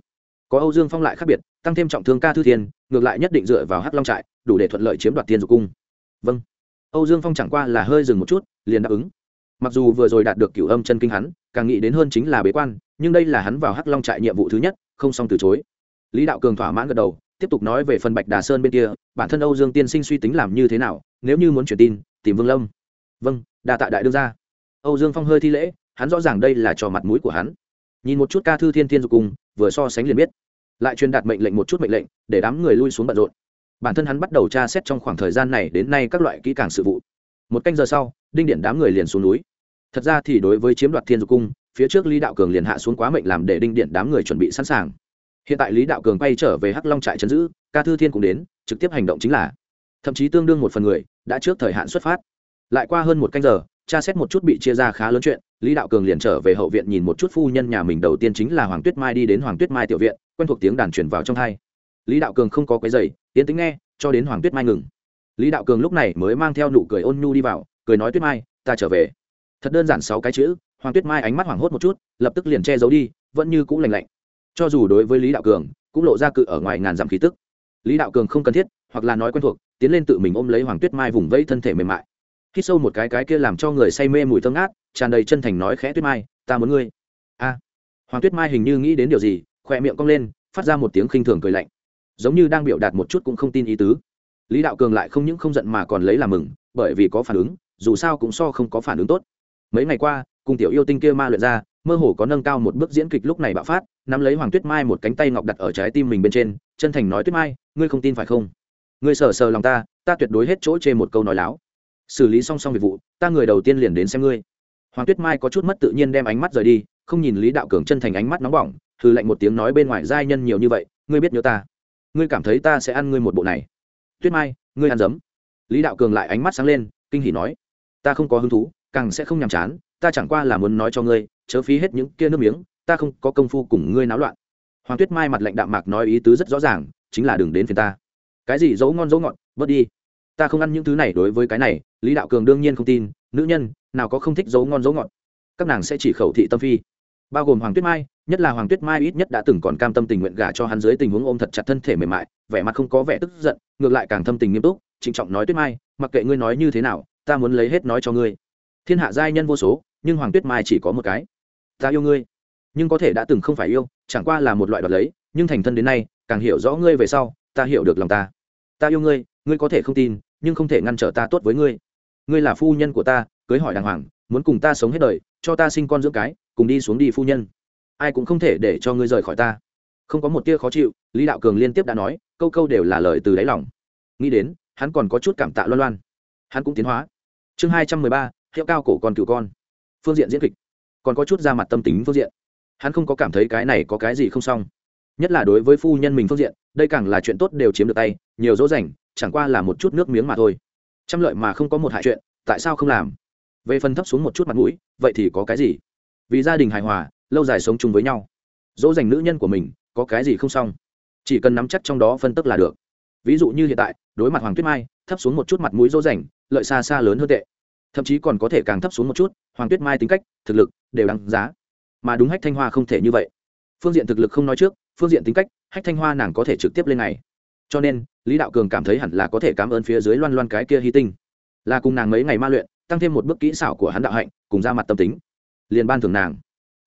Có âu dương phong lại khác biệt, tăng thêm trọng thương ca thư thiên, ngược lại nhất định dựa vào hắc long trại, đủ để thuận lợi chiếm đoạt thiên dục cung vâng. Âu dương phong chẳng qua là hơi dừng một chút, liền đáp ứng. Mặc dù vừa rồi đạt được cửu âm chân kinh hắn, càng nghĩ đến hơn chính là bế quan, nhưng đây là hắn vào hắc long trại nhiệm vụ thứ nhất, không xong từ chối. Lý đạo cường thỏa mãn gật đầu, tiếp tục nói về phần bạch đà sơn bên kia, bản thân âu dương tiên sinh suy tính làm như thế nào, nếu như muốn truyền tin, tìm vương lâm. Vâng đà tạ đại đương ra âu dương phong hơi thi lễ, hắn rõ ràng đây là trò mặt mũi của hắn. Nhìn một chút ca thư thiên thiên dục cùng, vừa so sánh liền biết. Lại truyền đạt mệnh lệnh một chút mệnh lệnh, để đám người lui xuống bận rộn bản thân hắn bắt đầu tra xét trong khoảng thời gian này đến nay các loại kỹ càng sự vụ. Một canh giờ sau, đinh điện đám người liền xuống núi. Thật ra thì đối với chiếm đoạt thiên dục cung, phía trước lý đạo cường liền hạ xuống quá mệnh làm để đinh điện đám người chuẩn bị sẵn sàng. Hiện tại lý đạo cường quay trở về hắc long trại trấn giữ, ca thư thiên cũng đến, trực tiếp hành động chính là, thậm chí tương đương một phần người, đã trước thời hạn xuất phát. Lại qua hơn một canh giờ, tra xét một chút bị chia ra khá lớn chuyện, lý đạo cường liền trở về hậu viện nhìn một chút phu nhân nhà mình đầu tiên chính là hoàng tuyết mai đi đến hoàng tuyết mai tiểu viện, quen thuộc tiếng đàn truyền vào trong hai lý đạo cường không có cái giày tiến tính nghe, cho đến hoàng tuyết mai ngừng. Lý đạo cường lúc này mới mang theo nụ cười ôn nhu đi vào, cười nói, tuyết mai, ta trở về. Thật đơn giản sáu cái chữ, hoàng tuyết mai ánh mắt hoảng hốt một chút, lập tức liền che giấu đi, vẫn như cũ lành lạnh. Cho dù đối với lý đạo cường, cũng lộ ra cự ở ngoài ngàn dặm khí tức. Lý đạo cường không cần thiết, hoặc là nói quen thuộc, tiến lên tự mình ôm lấy hoàng tuyết mai vùng vẫy thân thể mềm mại. Hít sâu một cái cái kia làm cho người say mê mùi thơm ngát, tràn đầy chân thành nói khẽ, tuyết mai, ta muốn ngươi. A. Hoàng tuyết mai hình như nghĩ đến điều gì khỏe miệng cong lên, phát ra một tiếng khinh thường cười lạnh giống như đang biểu đạt một chút cũng không tin ý tứ. Lý đạo cường lại không những không giận mà còn lấy làm mừng, bởi vì có phản ứng, dù sao cũng so không có phản ứng tốt. Mấy ngày qua, cùng tiểu yêu tinh kia ma luyện ra, mơ hồ có nâng cao một bước diễn kịch lúc này bạo phát, nắm lấy hoàng tuyết mai một cánh tay ngọc đặt ở trái tim mình bên trên, chân thành nói, tuyết mai, ngươi không tin phải không? Ngươi sờ sờ lòng ta ta tuyệt đối hết chỗ chê một câu nói láo. Xử lý song song việc vụ, ta người đầu tiên liền đến xem ngươi. Hoàng tuyết mai có chút mất tự nhiên đem ánh mắt rời đi, không nhìn lý đạo cường chân thành ánh mắt nóng bỏng thư lạnh một tiếng nói bên ngoài giai nhân nhiều như vậy, ngươi biết nhớ ta ngươi cảm thấy ta sẽ ăn ngươi một bộ này. Tuyết mai, ngươi ăn dấm lý đạo cường lại ánh mắt sáng lên, kinh hỉ nói, ta không có hứng thú, càng sẽ không nhàm chán, ta chẳng qua là muốn nói cho ngươi, chớ phí hết những kia nước miếng, ta không có công phu cùng ngươi náo loạn. Hoàng tuyết mai mặt lạnh đạm mạc nói ý tứ rất rõ ràng, chính là đừng đến phiền ta. Cái gì dấu ngon dấu ngọt, bớt đi. Ta không ăn những thứ này đối với cái này, lý đạo cường đương nhiên không tin, nữ nhân, nào có không thích dấu ngon dấu ngọt. Các nàng sẽ chỉ khẩu thị tâm phi bao gồm hoàng tuyết mai, nhất là hoàng tuyết mai ít nhất đã từng còn cam tâm tình nguyện gả cho hắn dưới tình huống ôm thật chặt thân thể mềm mại, vẻ mặt không có vẻ tức giận, ngược lại càng thâm tình nghiêm túc, trịnh trọng nói tuyết mai, mặc kệ ngươi nói như thế nào, ta muốn lấy hết nói cho ngươi. Thiên hạ giai nhân vô số, nhưng hoàng tuyết mai chỉ có một cái. Ta yêu ngươi. Nhưng có thể đã từng không phải yêu, chẳng qua là một loại đoạt lấy, nhưng thành thân đến nay, càng hiểu rõ ngươi về sau, ta hiểu được lòng ta. Ta yêu ngươi ngươi có thể không tin, nhưng không thể ngăn trở ta tốt với ngươi. Ngươi là phu nhân của ta, cưới hỏi đàng hoàng, muốn cùng ta sống hết đời, cho ta sinh con dưỡng cái cùng đi xuống đi phu nhân. Ai cũng không thể để cho ngươi rời khỏi ta. Không có một tia khó chịu, lý đạo cường liên tiếp đã nói, câu câu đều là lời từ đáy lòng. Nghĩ đến, hắn còn có chút cảm tạ loan loan. Hắn cũng tiến hóa. Chương hai trăm mười ba, hiệu cao cổ con cựu con. Phương diện diễn kịch. Còn có chút ra mặt tâm tính phương diện. Hắn không có cảm thấy cái này có cái gì không xong. Nhất là đối với phu nhân mình phương diện, đây càng là chuyện tốt đều chiếm được tay, nhiều dỗ dành, chẳng qua là một chút nước miếng mà thôi. Trăm lợi mà không có một hại chuyện, tại sao không làm? Về phần thấp xuống một chút mặt mũi, vậy thì có cái gì? Vì gia đình hài hòa, lâu dài sống chung với nhau. Dỗ dành nữ nhân của mình, có cái gì không xong? Chỉ cần nắm chắc trong đó phân tức là được. Ví dụ như hiện tại, đối mặt hoàng tuyết mai, thấp xuống một chút mặt mũi dỗ dành, lợi xa xa lớn hơn tệ. Thậm chí còn có thể càng thấp xuống một chút, hoàng tuyết mai tính cách, thực lực đều đáng giá. Mà đúng hách thanh hoa không thể như vậy. Phương diện thực lực không nói trước, phương diện tính cách, hách thanh hoa nàng có thể trực tiếp lên này. Cho nên, lý đạo cường cảm thấy hẳn là có thể cảm ơn phía dưới loan loan cái kia hy tinh. Là cùng nàng mấy ngày ma luyện, tăng thêm một bước kỹ xảo của hắn đạo hạnh, cùng ra mặt tâm tính liền ban thường nàng.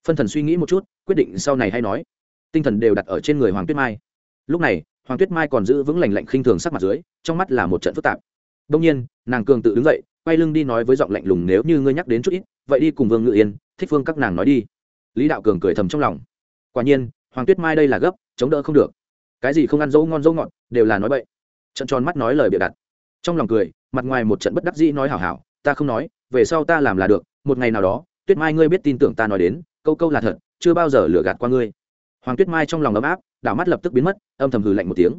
Phân thần suy nghĩ một chút, quyết định sau này hay nói. Tinh thần đều đặt ở trên người hoàng tuyết mai. Lúc này, hoàng tuyết mai còn giữ vững lành lạnh khinh thường sắc mặt dưới, trong mắt là một trận phức tạp. Đông nhiên, nàng cường tự đứng dậy, quay lưng đi nói với giọng lạnh lùng, nếu như ngươi nhắc đến chút ít, vậy đi cùng vương ngự yên, thích phương các nàng nói đi. Lý đạo cường cười thầm trong lòng. Quả nhiên, hoàng tuyết mai đây là gấp, chống đỡ không được. Cái gì không ăn dấu ngon dấu ngọt, đều là nói bậy. Trận tròn mắt nói lời bịa đặt. Trong lòng cười, mặt ngoài một trận bất đắc dĩ nói hảo hảo, ta không nói, về sau ta làm là được, một ngày nào đó tuyết mai ngươi biết tin tưởng ta nói đến, câu câu là thật, chưa bao giờ lừa gạt qua ngươi. Hoàng tuyết mai trong lòng ấm áp, đảo mắt lập tức biến mất, âm thầm hừ lạnh một tiếng.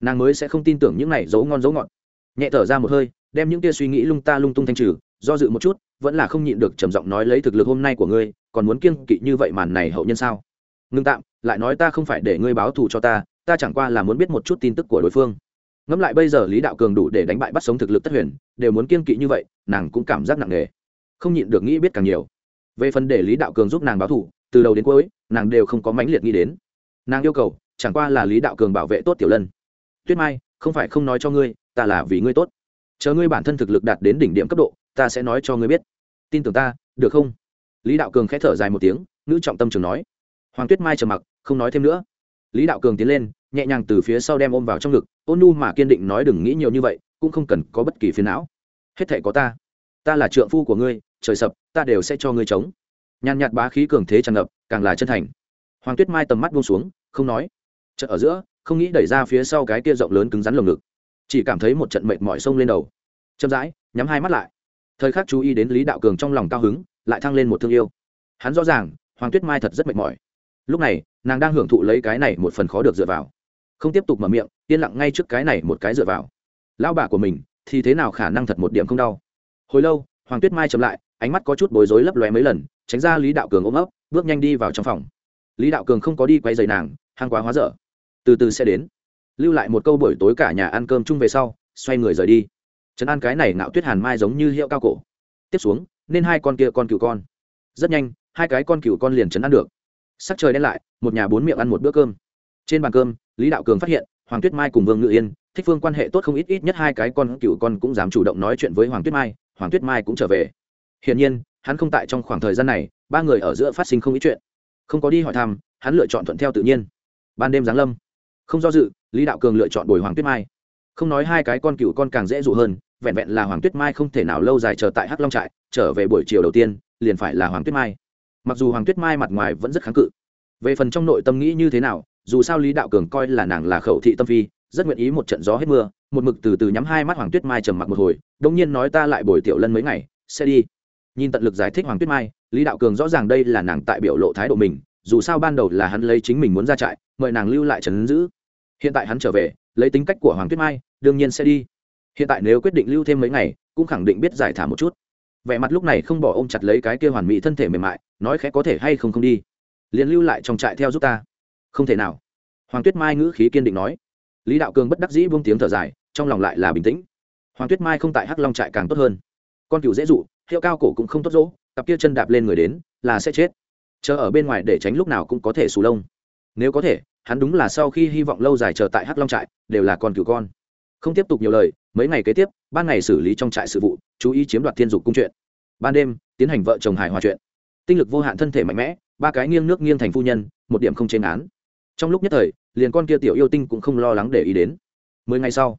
Nàng mới sẽ không tin tưởng những này dấu ngon dấu ngọt. Nhẹ thở ra một hơi, đem những tia suy nghĩ lung ta lung tung thanh trừ, do dự một chút, vẫn là không nhịn được trầm giọng nói lấy thực lực hôm nay của ngươi, còn muốn kiêng kỵ như vậy màn này hậu nhân sao? Ngưng tạm, lại nói ta không phải để ngươi báo thù cho ta ta chẳng qua là muốn biết một chút tin tức của đối phương. Ngẫm lại bây giờ lý đạo cường đủ để đánh bại bắt sống thực lực tất huyền, đều muốn kiêng kỵ như vậy, nàng cũng cảm giác nặng nề. Không nhịn được nghĩ biết càng nhiều về phần để lý đạo cường giúp nàng báo thù, từ đầu đến cuối, nàng đều không có mãnh liệt nghĩ đến. Nàng yêu cầu, chẳng qua là lý đạo cường bảo vệ tốt tiểu lân. Tuyết mai, không phải không nói cho ngươi, ta là vì ngươi tốt. Chờ ngươi bản thân thực lực đạt đến đỉnh điểm cấp độ, ta sẽ nói cho ngươi biết. Tin tưởng ta, được không? Lý đạo cường k h ẽ thở dài một tiếng nữ trọng tâm trường nói. Hoàng tuyết mai trầm mặc, không nói thêm nữa. Lý đạo cường tiến lên, nhẹ nhàng từ phía sau đem ôm vào trong ngực, ôn nu mà kiên định nói đừng nghĩ nhiều như vậy, cũng không cần có bất kỳ phiền não. Hết thể có ta. Ta là trượng phu của ngươi, trời sập ta đều sẽ cho ngươi chống. Nhàn nhạt bá khí cường thế tràn ngập, càng là chân thành. Hoàng tuyết mai tầm mắt buông xuống, không nói. Chợ ở giữa, không nghĩ đẩy ra phía sau cái kia rộng lớn cứng rắn lồng ngực. Chỉ cảm thấy một trận mệt mỏi sông lên đầu. Chậm rãi, nhắm hai mắt lại. Thời khắc chú ý đến lý đạo cường trong lòng cao hứng, lại thăng lên một thương yêu. Hắn rõ ràng, hoàng tuyết mai thật rất mệt mỏi. Lúc này, nàng đang hưởng thụ lấy cái này một phần khó được dựa vào. Không tiếp tục mở miệng, yên lặng ngay trước cái này một cái dựa vào. Lão bà của mình, thì thế nào khả năng thật một điểm không đau. Hồi lâu, hoàng tuyết mai chậm lại ánh mắt có chút bối rối lấp lóe mấy lần, tránh ra lý đạo cường ôm ấp, bước nhanh đi vào trong phòng. Lý đạo cường không có đi quay dày nàng hàng quá hóa dở. Từ từ sẽ đến. Lưu lại một câu buổi tối cả nhà ăn cơm chung về sau, xoay người rời đi. Trấn an cái này ngạo tuyết hàn mai giống như hiệu cao cổ. Tiếp xuống, nên hai con kia con cựu con. Rất nhanh, hai cái con cựu con liền trấn an được. Sắc trời đen lại, một nhà bốn miệng ăn một bữa cơm. Trên bàn cơm, lý đạo cường phát hiện, hoàng tuyết mai cùng vương ngự yên, thích phương quan hệ tốt không ít ít nhất hai cái con cựu con cũng dám chủ động nói chuyện với hoàng tuyết mai, hoàng tuyết mai cũng trở về hiển nhiên, hắn không tại trong khoảng thời gian này, ba người ở giữa phát sinh không ít chuyện. Không có đi hỏi thăm, hắn lựa chọn thuận theo tự nhiên. Ban đêm giáng lâm. Không do dự, lý đạo cường lựa chọn bồi hoàng tuyết mai. Không nói hai cái con cựu con càng dễ dụ hơn, vẹn vẹn là hoàng tuyết mai không thể nào lâu dài chờ tại hắc long trại, trở về buổi chiều đầu tiên, liền phải là hoàng tuyết mai. Mặc dù hoàng tuyết mai mặt ngoài vẫn rất kháng cự, về phần trong nội tâm nghĩ như thế nào, dù sao lý đạo cường coi là nàng là khẩu thị tâm phi, rất nguyện ý một trận gió hết mưa, một mực từ từ nhắm hai mắt hoàng tuyết mai trầm mặc một hồi đông nhiên nói ta lại bồi tiểu lân mấy ngày, sẽ đi nhìn tận lực giải thích hoàng tuyết mai, lý đạo cường rõ ràng đây là nàng tại biểu lộ thái độ mình, dù sao ban đầu là hắn lấy chính mình muốn ra trại, mời nàng lưu lại trấn giữ. Hiện tại hắn trở về, lấy tính cách của hoàng tuyết mai, đương nhiên sẽ đi. Hiện tại nếu quyết định lưu thêm mấy ngày, cũng khẳng định biết giải thả một chút. Vẻ mặt lúc này không bỏ ôm chặt lấy cái kia hoàn mỹ thân thể mềm mại, nói khẽ có thể hay không không đi. Liền lưu lại trong trại theo giúp ta. Không thể nào. Hoàng tuyết mai ngữ khí kiên định nói. Lý đạo cường bất đắc dĩ buông tiếng thở dài, trong lòng lại là bình tĩnh. Hoàng tuyết mai không tại hắc long trại càng tốt hơn. Con cựu dễ dụ hiệu cao cổ cũng không tốt dỗ, cặp kia chân đạp lên người đến, là sẽ chết. Chờ ở bên ngoài để tránh lúc nào cũng có thể xù lông. Nếu có thể, hắn đúng là sau khi hy vọng lâu dài chờ tại hắc long trại, đều là con cừu con. Không tiếp tục nhiều lời, mấy ngày kế tiếp, ban ngày xử lý trong trại sự vụ, chú ý chiếm đoạt thiên dục cung chuyện. Ban đêm, tiến hành vợ chồng hài hòa chuyện. Tinh lực vô hạn thân thể mạnh mẽ, ba cái nghiêng nước nghiêng thành phu nhân, một điểm không trên án. Trong lúc nhất thời, liền con kia tiểu yêu tinh cũng không lo lắng để ý đến. Mười ngày sau,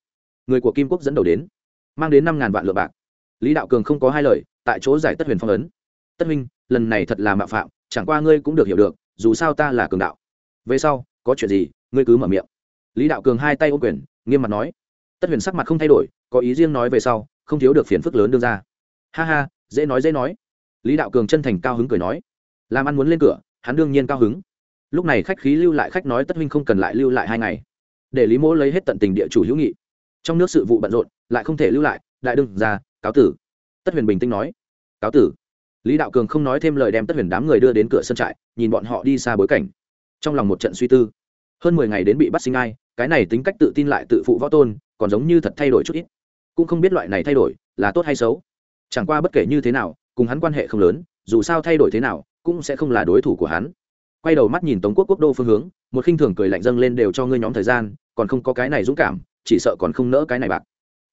người của kim quốc dẫn đầu đến, mang đến năm ngàn vạn lượng bạc lý đạo cường không có hai lời, tại chỗ giải tất huyền phong ấn. Tất minh lần này thật là mạo phạm, chẳng qua ngươi cũng được hiểu được, dù sao ta là cường đạo. Về sau, có chuyện gì, ngươi cứ mở miệng. Lý đạo cường hai tay ô quyền, nghiêm mặt nói. Tất huyền sắc mặt không thay đổi, có ý riêng nói về sau, không thiếu được phiền phức lớn đương ra. Ha ha, dễ nói dễ nói. Lý đạo cường chân thành cao hứng cười nói. Làm ăn muốn lên cửa, hắn đương nhiên cao hứng. Lúc này khách khí lưu lại khách nói tất huynh không cần lại lưu lại hai ngày. Để lý mỗ lấy hết tận tình địa chủ hữu nghị. Trong nước sự vụ bận rộn, lại không thể lưu lại, đại đương ra cáo tử. Tất huyền bình tĩnh nói, cáo tử. Lý đạo cường không nói thêm lời đem tất huyền đám người đưa đến cửa sân trại, nhìn bọn họ đi xa bối cảnh. Trong lòng một trận suy tư. Hơn mười ngày đến bị bắt sinh ai, cái này tính cách tự tin lại tự phụ võ tôn, còn giống như thật thay đổi chút ít. Cũng không biết loại này thay đổi là tốt hay xấu. Chẳng qua bất kể như thế nào, cùng hắn quan hệ không lớn, dù sao thay đổi thế nào, cũng sẽ không là đối thủ của hắn. Quay đầu mắt nhìn tống quốc quốc đô phương hướng, một khinh thường cười lạnh dâng lên đều cho ngươi nhóm thời gian, còn không có cái này dũng cảm, chỉ sợ còn không nỡ cái này bạc.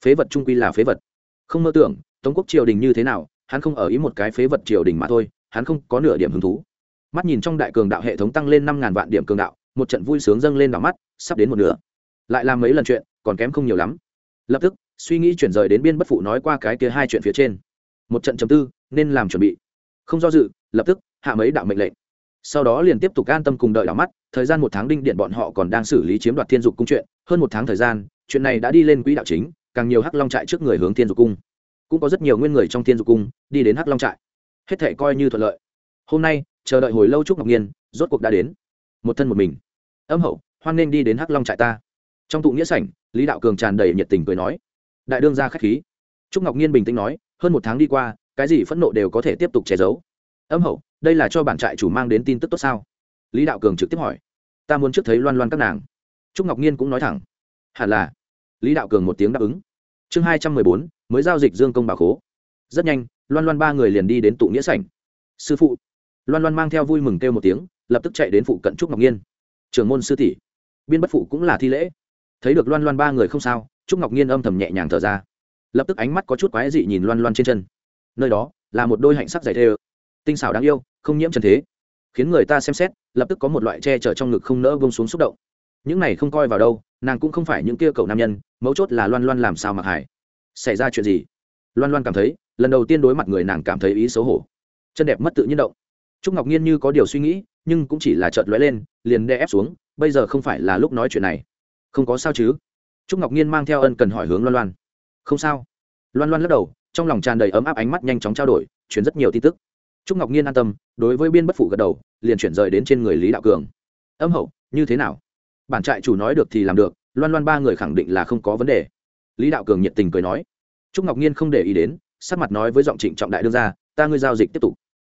Phế vật trung quy là phế vật không mơ tưởng, tống quốc triều đình như thế nào, hắn không ở ý một cái phế vật triều đình mà thôi, hắn không có nửa điểm hứng thú. Mắt nhìn trong đại cường đạo hệ thống tăng lên năm ngàn vạn điểm cường đạo, một trận vui sướng dâng lên đỏ mắt, sắp đến một nửa. Lại làm mấy lần chuyện, còn kém không nhiều lắm. Lập tức, suy nghĩ chuyển rời đến biên bất phụ nói qua cái kia hai chuyện phía trên. Một trận chấm tư, nên làm chuẩn bị. Không do dự, lập tức, hạ mấy đạo mệnh lệnh. Sau đó liền tiếp tục an tâm cùng đợi đảo mắt, thời gian một tháng đinh điện bọn họ còn đang xử lý chiếm đoạt thiên dục cung chuyện, hơn một tháng thời gian, chuyện này đã đi lên quỹ đạo chính càng nhiều hắc long trại trước người hướng thiên dục cung cũng có rất nhiều nguyên người trong thiên dục cung đi đến hắc long trại hết thể coi như thuận lợi hôm nay chờ đợi hồi lâu trúc ngọc nhiên rốt cuộc đã đến một thân một mình âm hậu hoan nên đi đến hắc long trại ta trong tụ nghĩa sảnh lý đạo cường tràn đầy nhiệt tình cười nói đại đương ra k h á c h khí trúc ngọc nhiên bình tĩnh nói hơn một tháng đi qua cái gì phẫn nộ đều có thể tiếp tục che giấu âm hậu đây là cho bản trại chủ mang đến tin tức tốt sao lý đạo cường trực tiếp hỏi ta muốn trước thấy loan loan các nàng trúc ngọc nhiên cũng nói thẳng hẳn là lý đạo cường một tiếng đáp ứng. Chương hai trăm mười bốn, mới giao dịch dương công bà khố. Rất nhanh, loan loan ba người liền đi đến tụ nghĩa sảnh. Sư phụ. Loan loan mang theo vui mừng kêu một tiếng, lập tức chạy đến phụ cận trúc ngọc nhiên. Trưởng môn sư tỷ. Biên bất phụ cũng là thi lễ. Thấy được loan loan ba người không sao, trúc ngọc nhiên âm thầm nhẹ nhàng thở ra. Lập tức ánh mắt có chút quái dị nhìn loan loan trên chân. Nơi đó là một đôi hạnh sắc dày thê tinh xảo đáng yêu, không nhiễm trần thế. Khiến người ta xem xét, lập tức có một loại che chở trong ngực không nỡ bông xuống xúc động những này không coi vào đâu, nàng cũng không phải những kia cậu nam nhân, mấu chốt là loan loan làm sao mặc hải xảy ra chuyện gì? Loan loan cảm thấy, lần đầu tiên đối mặt người nàng cảm thấy ý xấu hổ. Chân đẹp mất tự nhiên động. Trúc ngọc nhiên như có điều suy nghĩ, nhưng cũng chỉ là chợt lóe lên, liền đe ép xuống, bây giờ không phải là lúc nói chuyện này. Không có sao chứ? Trúc ngọc nhiên mang theo ân cần hỏi hướng loan loan. Không sao. Loan loan lắc đầu, trong lòng tràn đầy ấm áp ánh mắt nhanh chóng trao đổi chuyển rất nhiều tin tức. Trúc ngọc nhiên an tâm, đối với biên bất phụ gật đầu, liền chuyển rời đến trên người lý đạo cường. Âm hậu, như thế nào? Bản trại chủ nói được thì làm được, loan loan ba người khẳng định là không có vấn đề. Lý đạo cường nhiệt tình cười nói. Trúc ngọc nhiên không để ý đến, sắc mặt nói với giọng trịnh trọng đại đương ra ta ngươi giao dịch tiếp tục.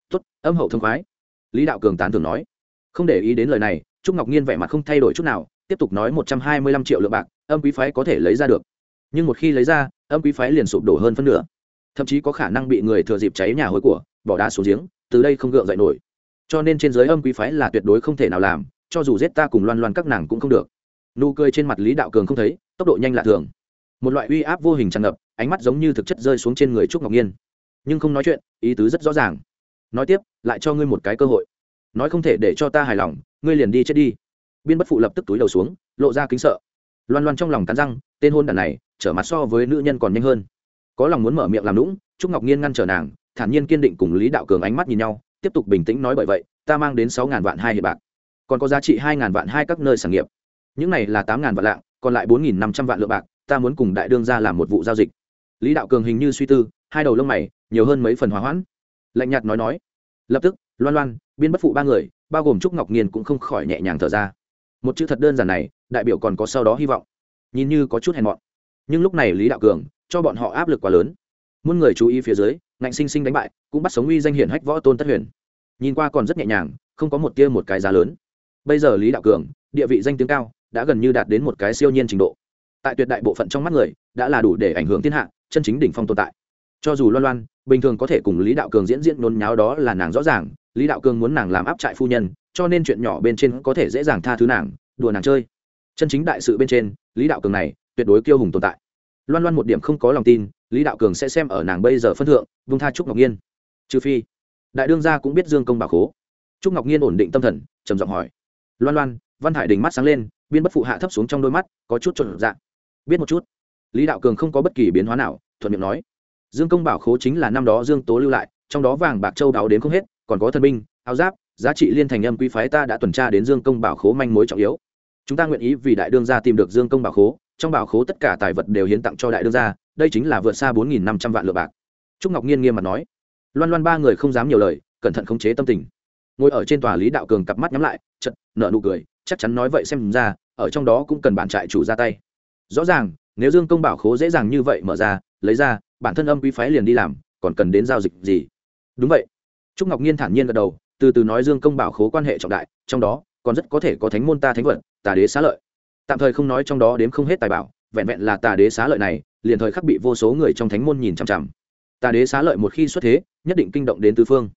Tuất âm hậu thông khoái. Lý đạo cường tán thường nói. Không để ý đến lời này, trúc ngọc nhiên vẻ mặt không thay đổi chút nào, tiếp tục nói một trăm hai mươi lăm triệu lượng bạc, âm quý phái có thể lấy ra được. Nhưng một khi lấy ra, âm quý phái liền sụp đổ hơn phân nửa. Thậm chí có khả năng bị người thừa dịp cháy nhà hối của, bỏ đá xuống giếng, từ đây không gượng dậy nổi. Cho nên trên giới âm quý phái là tuyệt đối không thể nào làm cho dù giết ta cùng loan loan các nàng cũng không được. Nụ cười trên mặt lý đạo cường không thấy, tốc độ nhanh lạ thường. Một loại uy áp vô hình tràn ngập, ánh mắt giống như thực chất rơi xuống trên người trúc ngọc nhiên. Nhưng không nói chuyện, ý tứ rất rõ ràng. Nói tiếp, lại cho ngươi một cái cơ hội. Nói không thể để cho ta hài lòng, ngươi liền đi chết đi. Biên bất phụ lập tức túi đầu xuống, lộ ra kính sợ. Loan loan trong lòng cắn răng, tên hôn đàn này, trở mặt so với nữ nhân còn nhanh hơn. Có lòng muốn mở miệng làm lũng trúc ngọc nhiên ngăn trở nàng, thản nhiên kiên định cùng lý đạo cường ánh mắt nhìn nhau, tiếp tục bình tĩnh nói bởi vậy, ta mang đến sáu ngàn vạn hai hiệp bạc còn có giá trị hai ngàn vạn hai các nơi sản nghiệp. Những này là tám ngàn vạn lạng, còn lại bốn nghìn năm trăm vạn lượng bạc, ta muốn cùng đại đương ra làm một vụ giao dịch. Lý đạo cường hình như suy tư, hai đầu lông mày, nhiều hơn mấy phần hòa hoãn. Lạnh nhạt nói nói. Lập tức, loan loan, biên bất phụ ba người, bao gồm trúc ngọc nhiên cũng không khỏi nhẹ nhàng thở ra. Một chữ thật đơn giản này, đại biểu còn có sau đó hy vọng. Nhìn như có chút hèn mọn. Nhưng lúc này lý đạo cường, cho bọn họ áp lực quá lớn. Muôn người chú ý phía dưới, ngạnh sinh sinh đánh bại, cũng bắt sống uy danh hiển hách võ tôn tất huyền. Nhìn qua còn rất nhẹ nhàng, không có một tia một cái giá lớn bây giờ lý đạo cường, địa vị danh tiếng cao, đã gần như đạt đến một cái siêu nhiên trình độ. Tại tuyệt đại bộ phận trong mắt người, đã là đủ để ảnh hưởng thiên hạ, chân chính đỉnh phong tồn tại. Cho dù loan loan, bình thường có thể cùng lý đạo cường diễn diễn nôn nháo đó là nàng rõ ràng, lý đạo cường muốn nàng làm áp trại phu nhân, cho nên chuyện nhỏ bên trên có thể dễ dàng tha thứ nàng, đùa nàng chơi. Chân chính đại sự bên trên, lý đạo cường này, tuyệt đối kiêu hùng tồn tại. Loan loan một điểm không có lòng tin, lý đạo cường sẽ xem ở nàng bây giờ phân thượng, vung tha trúc ngọc nhiên. Trừ phi, đại đương gia cũng biết dương công bà khố. Trúc ngọc nhiên ổn định tâm thần, trầm giọng hỏi loan loan, văn hải đình mắt sáng lên, biên bất phụ hạ thấp xuống trong đôi mắt, có chút trộn dạng. Biết một chút. Lý đạo cường không có bất kỳ biến hóa nào, thuận miệng nói. Dương công bảo khố chính là năm đó dương tố lưu lại, trong đó vàng bạc châu đáo đến không hết, còn có thần binh, áo giáp, giá trị liên thành âm quý phái ta đã tuần tra đến dương công bảo khố manh mối trọng yếu. Chúng ta nguyện ý vì đại đương gia tìm được dương công bảo khố, trong bảo khố tất cả tài vật đều hiến tặng cho đại đương gia, đây chính là vượt xa bốn nghìn năm trăm vạn lượng bạc. Trúc ngọc nhiên nghiêm mặt nói. Loan loan ba người không dám nhiều lời, cẩn thận khống chế tâm tình. Ngồi ở trên tòa lý đạo cường cặp mắt nhắm lại chật nợ nụ cười, chắc chắn nói vậy xem ra, ở trong đó cũng cần bản trại chủ ra tay. Rõ ràng, nếu dương công bảo khố dễ dàng như vậy mở ra, lấy ra, bản thân âm quý phái liền đi làm, còn cần đến giao dịch gì? Đúng vậy. Trúc ngọc nhiên thản nhiên gật đầu, từ từ nói dương công bảo khố quan hệ trọng đại, trong đó, còn rất có thể có thánh môn ta thánh vận tà đế xá lợi. Tạm thời không nói trong đó đếm không hết tài bảo, vẹn vẹn là tà đế xá lợi này, liền thời khắc bị vô số người trong thánh môn nhìn chằm chằm. Tà đế xá lợi một khi xuất thế, nhất định kinh động đến tứ phương.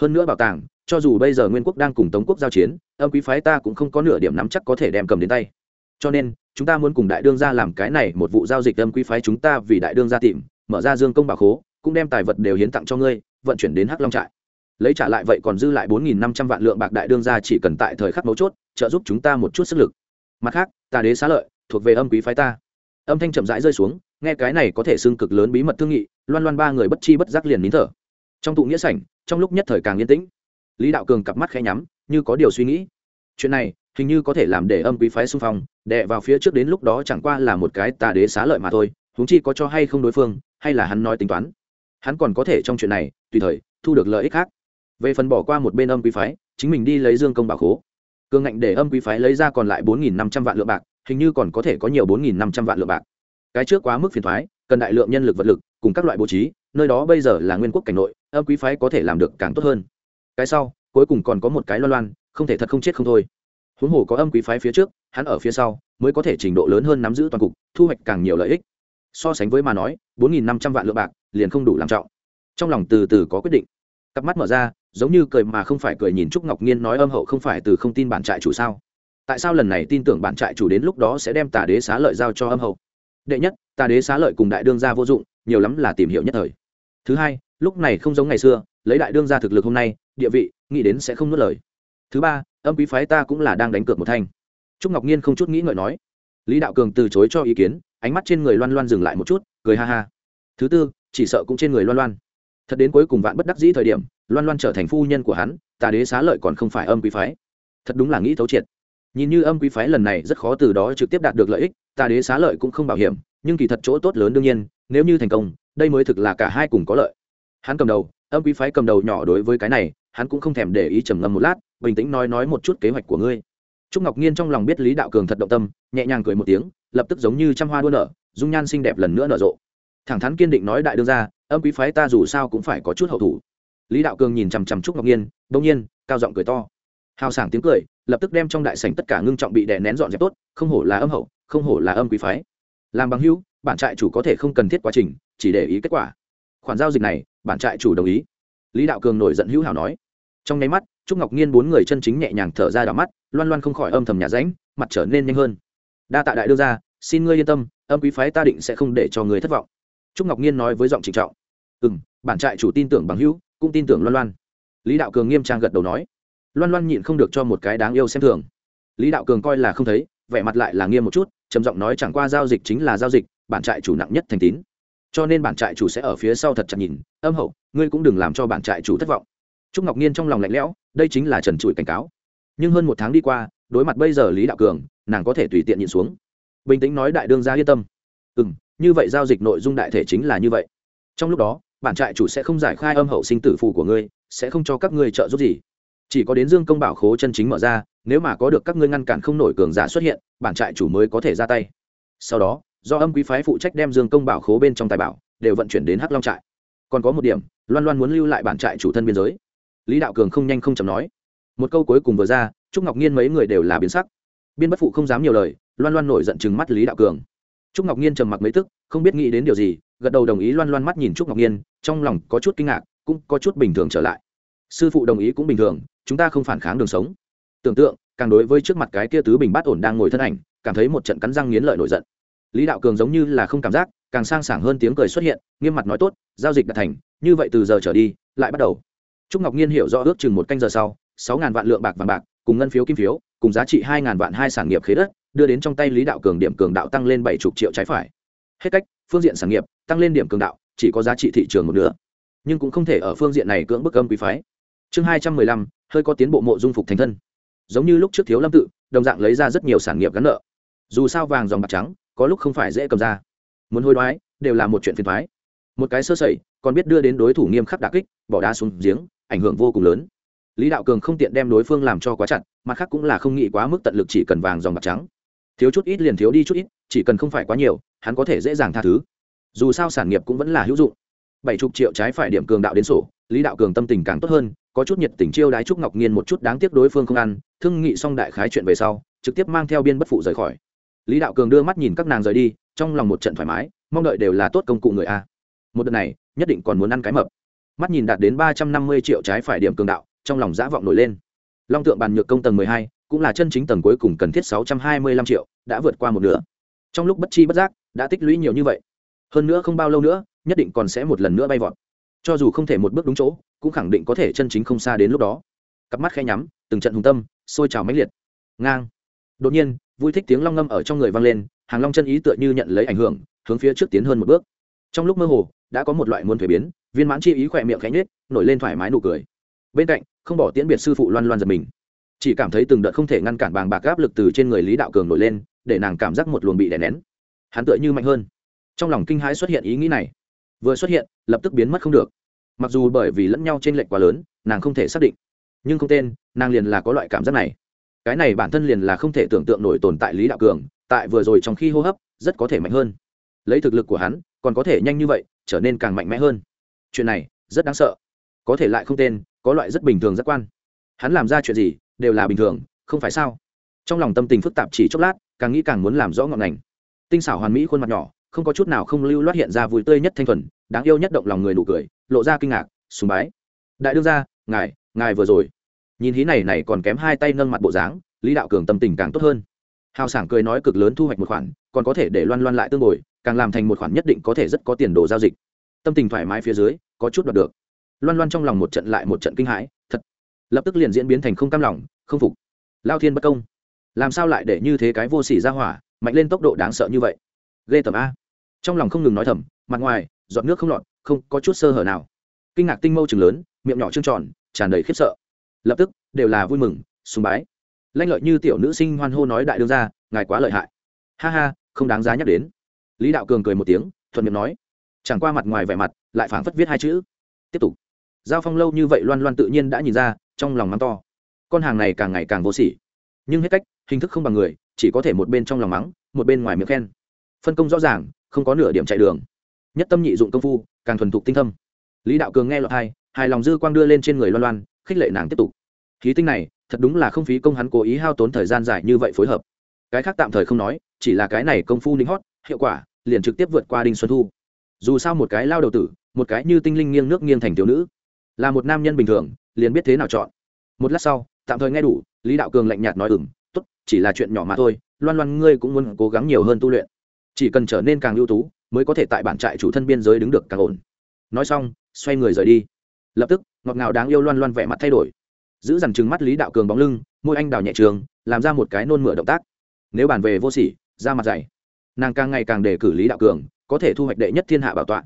Hơn nữa bảo tàng cho dù bây giờ nguyên quốc đang cùng tống quốc giao chiến, âm quý phái ta cũng không có nửa điểm nắm chắc có thể đem cầm đến tay. Cho nên, chúng ta muốn cùng đại đương gia làm cái này một vụ giao dịch âm quý phái chúng ta vì đại đương gia tìm, mở ra dương công bạc khố, cũng đem tài vật đều hiến tặng cho ngươi, vận chuyển đến hắc long trại. Lấy trả lại vậy còn dư lại bốn nghìn năm trăm vạn lượng bạc đại đương gia chỉ cần tại thời khắc mấu chốt, trợ giúp chúng ta một chút sức lực. Mặt khác, ta đế xá lợi, thuộc về âm quý phái ta. Âm thanh chậm rãi rơi xuống, nghe cái này có thể xưng cực lớn bí mật thương nghị, loan loan ba người bất chi bất giác liền nín thở. Trong tụ nghĩa sảnh, trong lúc nhất thời càng yên tĩnh lý đạo cường cặp mắt khẽ nhắm, như có điều suy nghĩ. Chuyện này, hình như có thể làm để âm quý phái xung phong đệ vào phía trước đến lúc đó chẳng qua là một cái tà đế xá lợi mà thôi, huống chi có cho hay không đối phương, hay là hắn nói tính toán. Hắn còn có thể trong chuyện này, tùy thời, thu được lợi ích khác. Về phần bỏ qua một bên âm quý phái, chính mình đi lấy dương công bảo khố. Cường ngạnh để âm quý phái lấy ra còn lại bốn nghìn năm trăm vạn lượng bạc, hình như còn có thể có nhiều bốn nghìn năm trăm vạn lượng bạc. Cái trước quá mức phiền thoái, cần đại lượng nhân lực vật lực, cùng các loại bố trí, nơi đó bây giờ là nguyên quốc cảnh nội, âm quý phái có thể làm được càng tốt hơn cái sau, cuối cùng còn có một cái loan loan, không thể thật không chết không thôi. Huống hồ có âm quý phái phía trước, hắn ở phía sau, mới có thể trình độ lớn hơn nắm giữ toàn cục, thu hoạch càng nhiều lợi ích. So sánh với mà nói, bốn nghìn năm trăm vạn lượng bạc, liền không đủ làm trọng. Trong lòng từ từ có quyết định. Cặp mắt mở ra, giống như cười mà không phải cười nhìn trúc ngọc nhiên nói âm hậu không phải từ không tin bản trại chủ sao. Tại sao lần này tin tưởng bản trại chủ đến lúc đó sẽ đem tà đế xá lợi giao cho âm hậu? Đệ nhất, tà đế xá lợi cùng đại đương gia vô dụng, nhiều lắm là tìm hiểu nhất thời. Thứ hai, lúc này không giống ngày xưa, lấy đại đương gia thực lực hôm nay địa vị, nghĩ đến sẽ không nuốt lời. Thứ ba, âm quý phái ta cũng là đang đánh cược một thanh. Trúc ngọc nhiên không chút nghĩ ngợi nói. Lý đạo cường từ chối cho ý kiến, ánh mắt trên người loan loan dừng lại một chút, cười ha ha. Thứ tư, chỉ sợ cũng trên người loan loan. Thật đến cuối cùng vạn bất đắc dĩ thời điểm, loan loan trở thành phu nhân của hắn, tà đế xá lợi còn không phải âm quý phái. Thật đúng là nghĩ thấu triệt. Nhìn như âm quý phái lần này rất khó từ đó trực tiếp đạt được lợi ích, tà đế xá lợi cũng không bảo hiểm, nhưng kỳ thật chỗ tốt lớn đương nhiên, nếu như thành công, đây mới thực là cả hai cùng có lợi. Hắn cầm đầu, âm quý phái cầm đầu nhỏ đối với cái này hắn cũng không thèm để ý trầm ngâm một lát, bình tĩnh nói nói một chút kế hoạch của ngươi. Trúc ngọc nhiên trong lòng biết lý đạo cường thật động tâm, nhẹ nhàng cười một tiếng, lập tức giống như trăm hoa đua nở, dung nhan xinh đẹp lần nữa nở rộ. Thẳng thắn kiên định nói đại đương ra âm quý phái ta dù sao cũng phải có chút hậu thủ. Lý đạo cường nhìn chằm chằm trúc ngọc nhiên, bỗng nhiên, cao giọng cười to. Hào sảng tiếng cười, lập tức đem trong đại sảnh tất cả ngưng trọng bị đè nén dọn dẹp tốt, không hổ là âm hậu, không hổ là âm quý phái. Làm bằng hữu, bản trại chủ có thể không cần thiết quá trình, chỉ để ý kết quả. Khoản giao dịch này, bản trại chủ đồng ý lý đạo cường nổi giận hữu hảo nói. Trong nháy mắt, trúc ngọc nhiên bốn người chân chính nhẹ nhàng thở ra đỏ mắt, loan loan không khỏi âm thầm nhà ránh, mặt trở nên nhanh hơn. Đa tạ đại đưa ra, xin ngươi yên tâm, âm quý phái ta định sẽ không để cho người thất vọng. Trúc ngọc nhiên nói với giọng trịnh trọng. Ừ m bản trại chủ tin tưởng bằng hữu, cũng tin tưởng loan loan. Lý đạo cường nghiêm trang gật đầu nói. Loan loan nhịn không được cho một cái đáng yêu xem thường. Lý đạo cường coi là không thấy, vẻ mặt lại là nghiêm một chút, trầm giọng nói chẳng qua giao dịch chính là giao dịch, bản trại chủ nặng nhất thành tín cho nên bản trại chủ sẽ ở phía sau thật chặt nhìn, âm hậu, ngươi cũng đừng làm cho bản trại chủ thất vọng. Trúc ngọc nhiên trong lòng lạnh lẽo, đây chính là trần trụi cảnh cáo. Nhưng hơn một tháng đi qua, đối mặt bây giờ lý đạo cường, nàng có thể tùy tiện nhìn xuống. Bình tĩnh nói đại đương gia yên tâm. Ừ m như vậy giao dịch nội dung đại thể chính là như vậy. Trong lúc đó, bản trại chủ sẽ không giải khai âm hậu sinh tử phù của ngươi, sẽ không cho các ngươi trợ giúp gì. Chỉ có đến dương công bảo khố chân chính mở ra, nếu mà có được các ngươi ngăn cản không nổi cường giả xuất hiện, bản trại chủ mới có thể ra tay. Sau đó do âm quý phái phụ trách đem dương công bảo khố bên trong tài bảo đều vận chuyển đến hắc long trại còn có một điểm loan loan muốn lưu lại bản trại chủ thân biên giới lý đạo cường không nhanh không chậm nói một câu cuối cùng vừa ra trúc ngọc nhiên mấy người đều là biến sắc biên bất phụ không dám nhiều lời loan loan nổi giận chừng mắt lý đạo cường trúc ngọc nhiên trầm mặc mấy tức không biết nghĩ đến điều gì gật đầu đồng ý loan loan mắt nhìn trúc ngọc nhiên trong lòng có chút kinh ngạc cũng có chút bình thường trở lại sư phụ đồng ý cũng bình thường chúng ta không phản kháng đường sống tưởng tượng càng đối với trước mặt cái kia tứ bình bát ổn đang ngồi thân ảnh cảm thấy một trận cắn răng nghiến lợi nổi giận lý đạo cường giống như là không cảm giác, càng sang sảng hơn tiếng cười xuất hiện, nghiêm mặt nói tốt, giao dịch đã thành, như vậy từ giờ trở đi, lại bắt đầu. Trúc ngọc nhiên hiểu rõ ước chừng một canh giờ sau, sáu ngàn vạn lượng bạc vàng bạc, cùng ngân phiếu kim phiếu, cùng giá trị hai ngàn vạn hai sản nghiệp khế đất, đưa đến trong tay lý đạo cường điểm cường đạo tăng lên bảy chục triệu trái phải. Hết cách, phương diện sản nghiệp, tăng lên điểm cường đạo, chỉ có giá trị thị trường một nửa. Nhưng cũng không thể ở phương diện này cưỡng bức âm quý phái. Chương hai trăm mười lăm, hơi có tiến bộ mộ dung phục thành thân. Giống như lúc trước thiếu lâm tự, đồng dạng lấy ra rất nhiều sản nghiệp gắn nợ. Dù sao vàng dòng bạc trắng có lúc không phải dễ cầm ra. Muốn hối đoái, đều là một chuyện phiền thoái một cái sơ sẩy, còn biết đưa đến đối thủ nghiêm khắc đà kích, bỏ đá xuống giếng, ảnh hưởng vô cùng lớn. Lý đạo cường không tiện đem đối phương làm cho quá chặt, mặt khác cũng là không nghĩ quá mức tận lực chỉ cần vàng dòng bạc trắng. Thiếu chút ít liền thiếu đi chút ít, chỉ cần không phải quá nhiều, hắn có thể dễ dàng tha thứ. Dù sao sản nghiệp cũng vẫn là hữu dụng. Bảy chục triệu trái phải điểm cường đạo đến sổ, lý đạo cường tâm tình càng tốt hơn, có chút nhiệt tình chiêu đái trúc ngọc nhiên một chút đáng tiếc đối phương không ăn, thương nghị xong đại khái chuyện về sau, trực tiếp mang theo biên bất phụ rời khỏi lý đạo cường đưa mắt nhìn các nàng rời đi, trong lòng một trận thoải mái, mong đợi đều là tốt công cụ người a. Một đợt này, nhất định còn muốn ăn cái mập. Mắt nhìn đạt đến ba trăm năm mươi triệu trái phải điểm cường đạo, trong lòng dã vọng nổi lên. Long tượng bàn nhược công tầng mười hai, cũng là chân chính tầng cuối cùng cần thiết sáu trăm hai mươi lăm triệu, đã vượt qua một nửa. Trong lúc bất chi bất giác, đã tích lũy nhiều như vậy. Hơn nữa không bao lâu nữa, nhất định còn sẽ một lần nữa bay vọt. Cho dù không thể một bước đúng chỗ, cũng khẳng định có thể chân chính không xa đến lúc đó. Cặp mắt khẽ nhắm, từng trận hùng tâm, sôi trào mãnh liệt. Ngang. Đột nhiên vui thích tiếng long ngâm ở trong người vang lên, hàng long chân ý tựa như nhận lấy ảnh hưởng, hướng phía trước tiến hơn một bước. Trong lúc mơ hồ, đã có một loại muôn thuế biến, viên mãn chi ý khỏe miệng khẽ nhết nổi lên thoải mái nụ cười. Bên cạnh, không bỏ tiễn biệt sư phụ loan loan giật mình. Chỉ cảm thấy từng đợt không thể ngăn cản bàng bạc áp lực từ trên người lý đạo cường nổi lên, để nàng cảm giác một luồng bị đè nén. Hắn tựa như mạnh hơn. Trong lòng kinh hãi xuất hiện ý nghĩ này. Vừa xuất hiện, lập tức biến mất không được. Mặc dù bởi vì lẫn nhau t r ê n lệch quá lớn, nàng không thể xác định. Nhưng không tên, nàng liền là có loại cảm giác này cái này bản thân liền là không thể tưởng tượng nổi tồn tại lý đạo cường, tại vừa rồi trong khi hô hấp, rất có thể mạnh hơn. Lấy thực lực của hắn, còn có thể nhanh như vậy, trở nên càng mạnh mẽ hơn. Chuyện này, rất đáng sợ. Có thể lại không tên, có loại rất bình thường giác quan. Hắn làm ra chuyện gì, đều là bình thường, không phải sao? Trong lòng tâm tình phức tạp chỉ chốc lát, càng nghĩ càng muốn làm rõ ngọn ngành. Tinh xảo hoàn mỹ khuôn mặt nhỏ, không có chút nào không lưu loát hiện ra vui tươi nhất thanh thuần, đáng yêu nhất động lòng người nụ cười, lộ ra kinh ngạc, sùng bái. Đại đương gia, ngài ngài vừa rồi nhìn hí này này còn kém hai tay nâng mặt bộ dáng, lý đạo cường tâm tình càng tốt hơn. Hào sảng cười nói cực lớn thu hoạch một khoản, còn có thể để loan loan lại tương bồi, càng làm thành một khoản nhất định có thể rất có tiền đồ giao dịch. Tâm tình thoải mái phía dưới, có chút đoạt được. Loan loan trong lòng một trận lại một trận kinh hãi, thật. Lập tức liền diễn biến thành không cam lòng, không phục. Lao thiên bất công. Làm sao lại để như thế cái vô sỉ ra hỏa, mạnh lên tốc độ đáng sợ như vậy? Ghê tầm a. Trong lòng không ngừng nói thầm, mặt ngoài, giọt nước không lọt, không có chút sơ hở nào. Kinh ngạc tinh mâu chừng lớn, miệng nhỏ trương tròn, tràn đầy khiếp sợ lập tức đều là vui mừng, sùng bái. Lanh lợi như tiểu nữ sinh hoan hô nói đại đương ra ngài quá lợi hại. Ha ha, không đáng giá nhắc đến. Lý đạo cường cười một tiếng, thuận miệng nói. Chẳng qua mặt ngoài vẻ mặt, lại phảng phất viết hai chữ. Tiếp tục. Giao phong lâu như vậy loan loan tự nhiên đã nhìn ra, trong lòng mắng to. Con hàng này càng ngày càng vô sỉ. Nhưng hết cách, hình thức không bằng người, chỉ có thể một bên trong lòng mắng, một bên ngoài miệng khen. Phân công rõ ràng, không có nửa điểm chạy đường. Nhất tâm nhị dụng công phu, càng thuần thục tinh thâm. Lý đạo cường nghe lọt hai hài lòng dư quang đưa lên trên người loan loan khích lệ nàng tiếp tục. Khí tinh này, thật đúng là không phí công hắn cố ý hao tốn thời gian dài như vậy phối hợp. Cái khác tạm thời không nói, chỉ là cái này công phu ninh hót, hiệu quả, liền trực tiếp vượt qua đinh xuân thu. Dù sao một cái lao đầu tử, một cái như tinh linh nghiêng nước nghiêng thành thiếu nữ, là một nam nhân bình thường, liền biết thế nào chọn. Một lát sau, tạm thời nghe đủ, lý đạo cường lạnh nhạt nói ừng t ố t chỉ là chuyện nhỏ mà thôi, loan loan ngươi cũng muốn cố gắng nhiều hơn tu luyện. Chỉ cần trở nên càng ưu tú, mới có thể tại bản trại chủ thân biên giới đứng được càng ổn. Nói xong, xoay người rời đi lập tức ngọt ngào đáng yêu loan loan vẻ mặt thay đổi giữ dằn chừng mắt lý đạo cường bóng lưng môi anh đào nhẹ trường làm ra một cái nôn mửa động tác nếu bàn về vô sỉ, ra mặt dày nàng càng ngày càng đề cử lý đạo cường có thể thu hoạch đệ nhất thiên hạ bảo tọa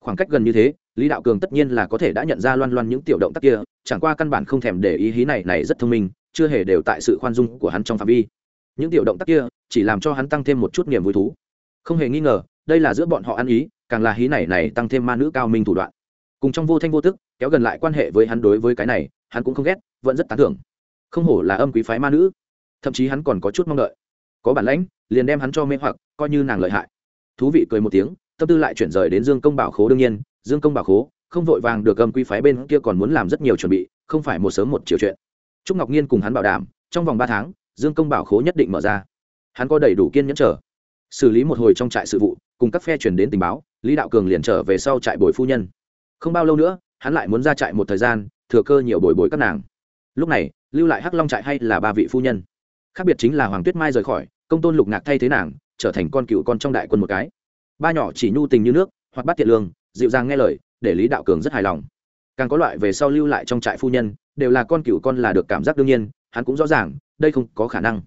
khoảng cách gần như thế lý đạo cường tất nhiên là có thể đã nhận ra loan loan những tiểu động tác kia chẳng qua căn bản không thèm để ý hí này này rất thông minh chưa hề đều tại sự khoan dung của hắn trong phạm vi những tiểu động tác kia chỉ làm cho hắn tăng thêm một chút niềm vui thú không hề nghi ngờ đây là giữa bọn họ ăn ý càng là hí này này tăng thêm ma nữ cao minh thủ đoạn cùng trong vô thanh vô tức kéo gần lại quan hệ với hắn đối với cái này, hắn cũng không ghét, vẫn rất tán thưởng. Không hổ là âm quý phái ma nữ. Thậm chí hắn còn có chút mong đợi. Có bản lãnh, liền đem hắn cho mê hoặc, coi như nàng lợi hại. Thú vị cười một tiếng, tâm tư lại chuyển rời đến dương công bảo khố đương nhiên. Dương công bảo khố, không vội vàng được âm quý phái bên kia còn muốn làm rất nhiều chuẩn bị, không phải một sớm một chiều chuyện. Trúc ngọc nhiên cùng hắn bảo đảm, trong vòng ba tháng, dương công bảo khố nhất định mở ra. Hắn có đầy đủ kiên nhẫn trở xử lý một hồi trong trại sự vụ, cùng các phe chuyển đến tình báo, lý đạo cường liền trở về sau trại bồi phu nhân. Không bao lâu nữa hắn lại muốn ra trại một thời gian, thừa cơ nhiều bồi bồi các nàng. Lúc này, lưu lại hắc long trại hay là ba vị phu nhân? Khác biệt chính là hoàng tuyết mai rời khỏi, công tôn lục ngạc thay thế nàng, trở thành con cựu con trong đại quân một cái. Ba nhỏ chỉ nhu tình như nước hoặc bắt thiện lương, dịu dàng nghe lời, để lý đạo cường rất hài lòng. Càng có loại về sau lưu lại trong trại phu nhân, đều là con cựu con là được cảm giác đương nhiên, hắn cũng rõ ràng, đây không có khả năng.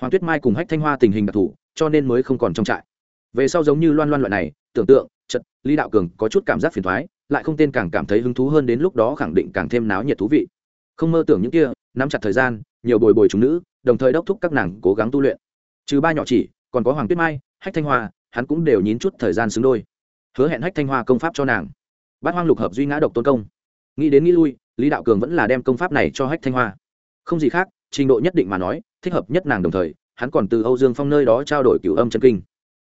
Hoàng tuyết mai cùng hách thanh hoa tình hình đặc thù, cho nên mới không còn trong trại. Về sau giống như loan loan loại này, tưởng tượng chật lý đạo cường có chút cảm giác phiền thoái lại không tên càng cảm thấy hứng thú hơn đến lúc đó khẳng định càng thêm náo nhiệt thú vị. Không mơ tưởng những kia, nắm chặt thời gian, nhiều bồi bồi chúng nữ, đồng thời đốc thúc các nàng cố gắng tu luyện. Trừ ba nhỏ chỉ, còn có hoàng tuyết mai, hách thanh hoa, hắn cũng đều nhín chút thời gian xứng đôi. Hứa hẹn hách thanh hoa công pháp cho nàng. Bát hoang lục hợp duy ngã độc tôn công. Nghĩ đến nghĩ lui, lý đạo cường vẫn là đem công pháp này cho hách thanh hoa. Không gì khác, trình độ nhất định mà nói, thích hợp nhất nàng đồng thời, hắn còn từ âu dương phong nơi đó trao đổi cửu âm chân kinh.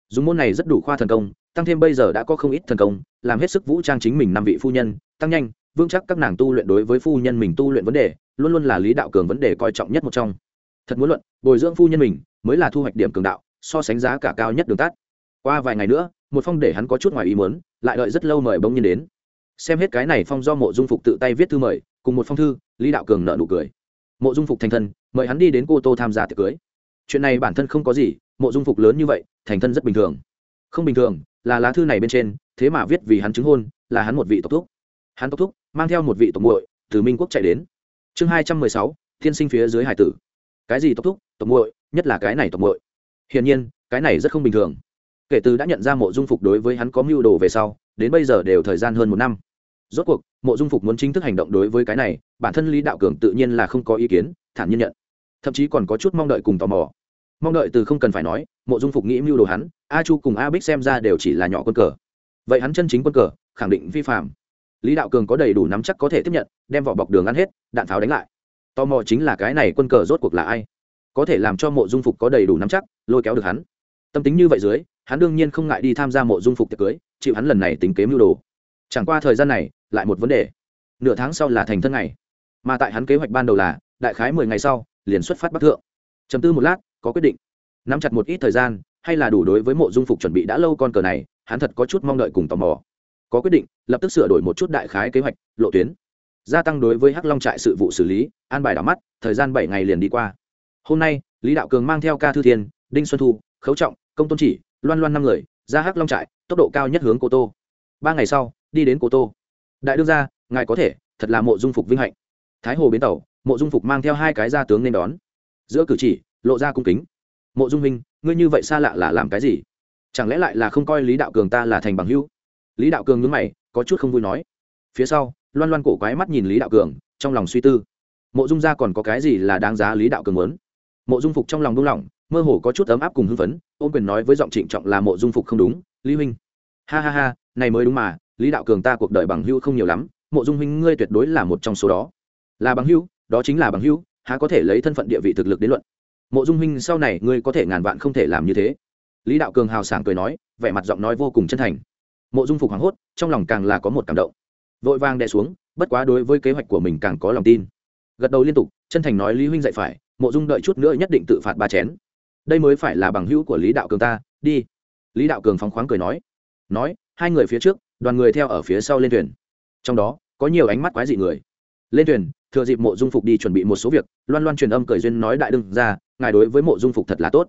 Dùng môn này rất đủ khoa thần công tăng thêm bây giờ đã có không ít thần công, làm hết sức vũ trang chính mình năm vị phu nhân, tăng nhanh, vững chắc các nàng tu luyện đối với phu nhân mình tu luyện vấn đề, luôn luôn là lý đạo cường vấn đề coi trọng nhất một trong. Thật muốn luận, bồi dưỡng phu nhân mình, mới là thu hoạch điểm cường đạo, so sánh giá cả cao nhất đường tắt. Qua vài ngày nữa, một phong để hắn có chút ngoài ý muốn, lại đợi rất lâu mời bỗng nhiên đến. Xem hết cái này phong do mộ dung phục tự tay viết thư mời, cùng một phong thư, lý đạo cường nợ nụ cười. Mộ dung phục thành thân, mời hắn đi đến cô tô tham gia tiệc cưới. Chuyện này bản thân không có gì, mộ dung phục lớn như vậy, thành thân rất bình thường. Không bình thường là lá thư này bên trên, thế mà viết vì hắn chứng hôn, là hắn một vị tộc thúc. Hắn tộc thúc mang theo một vị tộc muội từ minh quốc chạy đến. Chương hai trăm mười sáu, thiên sinh phía dưới hải tử. Cái gì tộc thúc? Tộc muội, nhất là cái này tộc muội. Hiển nhiên, cái này rất không bình thường. Kể từ đã nhận ra mộ dung phục đối với hắn có mưu đồ về sau, đến bây giờ đều thời gian hơn một năm. Rốt cuộc, mộ dung phục muốn chính thức hành động đối với cái này, bản thân lý đạo cường tự nhiên là không có ý kiến, thản nhiên nhận. Thậm chí còn có chút mong đợi cùng tò mò mong đợi từ không cần phải nói, mộ dung phục nghĩ mưu đồ hắn, a chu cùng a bích xem ra đều chỉ là nhỏ quân cờ. Vậy hắn chân chính quân cờ, khẳng định vi phạm. Lý đạo cường có đầy đủ nắm chắc có thể tiếp nhận, đem vỏ bọc đường ăn hết, đạn pháo đánh lại. Tò mò chính là cái này quân cờ rốt cuộc là ai? Có thể làm cho mộ dung phục có đầy đủ nắm chắc, lôi kéo được hắn. Tâm tính như vậy dưới, hắn đương nhiên không ngại đi tham gia mộ dung phục tiệc cưới, chịu hắn lần này tính kế mưu đồ. Chẳng qua thời gian này, lại một vấn đề. Nửa tháng sau là thành thân ngày. Mà tại hắn kế hoạch ban đầu là, đại khái mười ngày sau, liền xuất phát bắc thượng. Chấm tư một lát có quyết định. Nắm chặt một ít thời gian, hay là đủ đối với mộ dung phục chuẩn bị đã lâu con cờ này, hắn thật có chút mong đợi cùng tò mò. Có quyết định, lập tức sửa đổi một chút đại khái kế hoạch, lộ tuyến. Gia tăng đối với hắc long trại sự vụ xử lý, an bài đảo mắt, thời gian bảy ngày liền đi qua. Hôm nay, lý đạo cường mang theo ca thư thiên, đinh xuân thu, khấu trọng, công tôn chỉ, loan loan năm người, ra hắc long trại, tốc độ cao nhất hướng cô tô. Ba ngày sau, đi đến cô tô. Đại đương gia, ngài có thể, thật là mộ dung phục vinh hạnh. Thái hồ bến tàu, mộ dung phục mang theo hai cái gia tướng nên đón. Giữa cử chỉ lộ ra cung kính. Mộ dung minh, ngươi như vậy xa lạ là làm cái gì? Chẳng lẽ lại là không coi lý đạo cường ta là thành bằng hữu? Lý đạo cường nhướng mày, có chút không vui nói. Phía sau, loan loan cổ quái mắt nhìn lý đạo cường, trong lòng suy tư. Mộ dung ra còn có cái gì là đáng giá lý đạo cường muốn? Mộ dung phục trong lòng buông lỏng, mơ hồ có chút ấm áp cùng hưng phấn, ôm quyền nói với giọng trịnh trọng là mộ dung phục không đúng, lý huynh ha ha ha, này mới đúng mà, lý đạo cường ta cuộc đời bằng hữu không nhiều lắm, mộ dung huynh ngươi tuyệt đối là một trong số đó. Là bằng hữu, đó chính là bằng hữu, há có thể lấy thân phận địa vị thực lực đến luận mộ dung huynh sau này ngươi có thể ngàn vạn không thể làm như thế. Lý đạo cường hào sảng cười nói, vẻ mặt giọng nói vô cùng chân thành. Mộ dung phục hoảng hốt, trong lòng càng là có một cảm động. Vội vàng đè xuống, bất quá đối với kế hoạch của mình càng có lòng tin. Gật đầu liên tục, chân thành nói lý huynh dạy phải, mộ dung đợi chút nữa nhất định tự phạt ba chén. Đây mới phải là bằng hữu của lý đạo cường ta, đi. Lý đạo cường phóng khoáng cười nói. Nói, hai người phía trước, đoàn người theo ở phía sau lên thuyền. Trong đó, có nhiều ánh mắt quái dị người. Lên thuyền, thừa dịp mộ dung phục đi chuẩn bị một số việc, loan loan truyền âm cởi duyên nói đại đương ra ngài đối với mộ dung phục thật là tốt.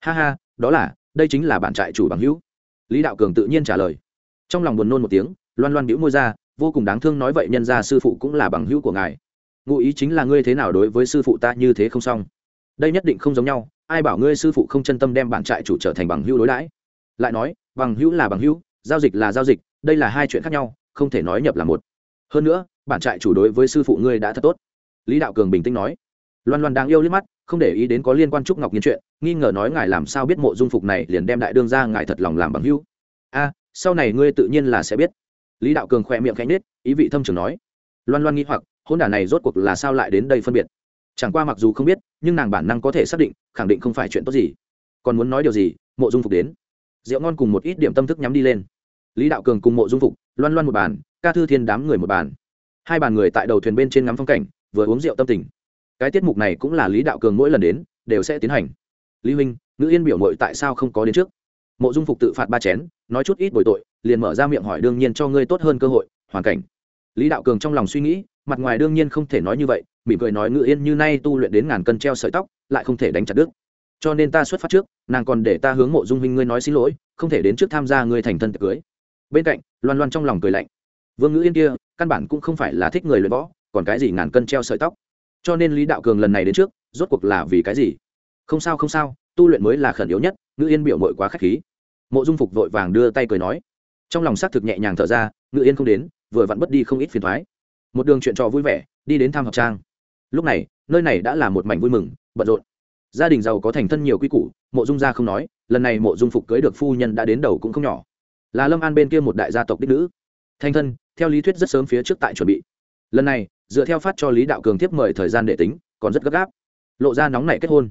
Ha ha, đó là, đây chính là bản trại chủ bằng hữu. Lý đạo cường tự nhiên trả lời. Trong lòng buồn nôn một tiếng, loan loan bĩu môi ra, vô cùng đáng thương nói vậy nhân ra sư phụ cũng là bằng hữu của ngài. Ngụ ý chính là ngươi thế nào đối với sư phụ ta như thế không xong. Đây nhất định không giống nhau, ai bảo ngươi sư phụ không chân tâm đem bản trại chủ trở thành bằng hữu đối đãi. Lại nói, bằng hữu là bằng hữu, giao dịch là giao dịch, đây là hai chuyện khác nhau, không thể nói nhập là một. Hơn nữa, bản trại chủ đối với sư phụ ngươi đã thật tốt. Lý đạo cường bình tĩnh nói. Loan loan đang yêu liếc mắt không để ý đến có liên quan trúc ngọc nhiên chuyện, nghi ngờ nói ngài làm sao biết mộ dung phục này liền đem đại đương ra ngài thật lòng làm bằng hữu. A, sau này ngươi tự nhiên là sẽ biết. Lý đạo cường khỏe miệng khẽ nết ý vị thâm trường nói. Loan loan nghĩ hoặc, hôn đả này rốt cuộc là sao lại đến đây phân biệt? Chẳng qua mặc dù không biết, nhưng nàng bản năng có thể xác định, khẳng định không phải chuyện tốt gì. Còn muốn nói điều gì, mộ dung phục đến. Rượu ngon cùng một ít điểm tâm thức nhắm đi lên. Lý đạo cường cùng mộ dung phục, loan loan một bàn, ca thư thiên đám người một bàn. Hai bàn người tại đầu thuyền bên trên ngắm phong cảnh, vừa uống rượu tâm tình cái tiết mục này cũng là lý đạo cường mỗi lần đến đều sẽ tiến hành lý huynh ngữ yên biểu mội tại sao không có đến trước mộ dung phục tự phạt ba chén nói chút ít bồi tội liền mở ra miệng hỏi đương nhiên cho ngươi tốt hơn cơ hội hoàn cảnh lý đạo cường trong lòng suy nghĩ mặt ngoài đương nhiên không thể nói như vậy mỉm cười nói ngự yên như nay tu luyện đến ngàn cân treo sợi tóc lại không thể đánh chặt đứt cho nên ta xuất phát trước nàng còn để ta hướng mộ dung huynh ngươi nói xin lỗi không thể đến trước tham gia ngươi thành thân tiệc cưới bên cạnh loan loan trong lòng cười lạnh vương ngữ yên kia căn bản cũng không phải là thích người luyện võ còn cái gì ngàn cân treo sợi tóc cho nên lý đạo cường lần này đến trước, rốt cuộc là vì cái gì? Không sao không sao, tu luyện mới là khẩn yếu nhất ngữ yên biểu mội quá k h á c h khí. Mộ dung phục vội vàng đưa tay cười nói. Trong lòng xác thực nhẹ nhàng thở ra ngữ yên không đến, vừa vặn bất đi không ít phiền thoái một đường chuyện trò vui vẻ, đi đến thăm học trang. Lúc này, nơi này đã là một mảnh vui mừng, bận rộn. Gia đình giàu có thành thân nhiều quy củ, mộ dung gia không nói, lần này mộ dung phục cưới được phu nhân đã đến đầu cũng không nhỏ. Là lâm an bên kia một đại gia tộc đích nữ. Thanh thân, theo lý thuyết rất sớm phía trước tại chuẩn bị. Lần này dựa theo phát cho lý đạo cường tiếp mời thời gian để tính, còn rất gấp gáp. Lộ ra nóng nảy kết hôn.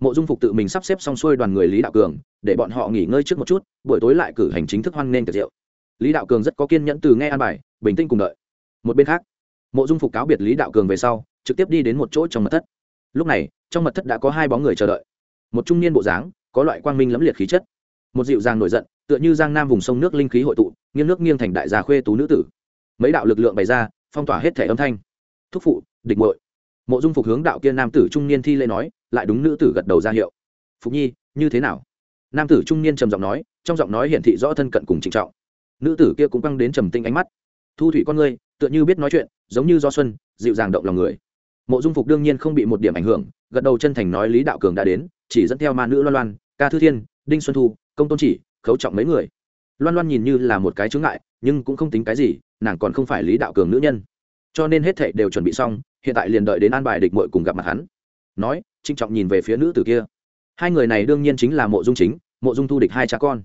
Mộ dung phục tự mình sắp xếp xong xuôi đoàn người lý đạo cường, để bọn họ nghỉ ngơi trước một chút, buổi tối lại cử hành chính thức hoan nghênh tiệc rượu. Lý đạo cường rất có kiên nhẫn từ nghe an bài, bình tĩnh cùng đợi. Một bên khác, mộ dung phục cáo biệt lý đạo cường về sau, trực tiếp đi đến một chỗ trong mật thất. Lúc này, trong mật thất đã có hai bóng người chờ đợi. Một trung niên bộ dáng, có loại quang minh lẫm liệt khí chất. Một dịu dàng nổi giận, tựa như giang nam vùng sông nước linh khí hội tụ, nghiêng nước nghiêng thành đại gia khuê tú nữ tử. Mấy đạo lực lượng bày ra, phong tỏa hết thể âm thanh thúc phụ, địch muội. Mộ dung phục hướng đạo kia nam tử trung niên thi lễ nói, lại đúng nữ tử gật đầu ra hiệu. Phục nhi, như thế nào? Nam tử trung niên trầm giọng nói, trong giọng nói hiển thị rõ thân cận cùng trịnh trọng. Nữ tử kia cũng băng đến trầm tinh ánh mắt. Thu thủy con ngươi, tựa như biết nói chuyện, giống như do xuân, dịu dàng động lòng người. Mộ dung phục đương nhiên không bị một điểm ảnh hưởng, gật đầu chân thành nói lý đạo cường đã đến, chỉ dẫn theo ma nữ loan loan, ca thư thiên, đinh xuân thu, công tôn chỉ, khấu trọng mấy người. Loan loan nhìn như là một cái chướng ngại, nhưng cũng không tính cái gì, nàng còn không phải lý đạo cường nữ nhân cho nên hết thảy đều chuẩn bị xong, hiện tại liền đợi đến an bài địch mội cùng gặp mặt hắn. Nói trinh trọng nhìn về phía nữ tử kia. Hai người này đương nhiên chính là mộ dung chính, mộ dung thu địch hai cha con.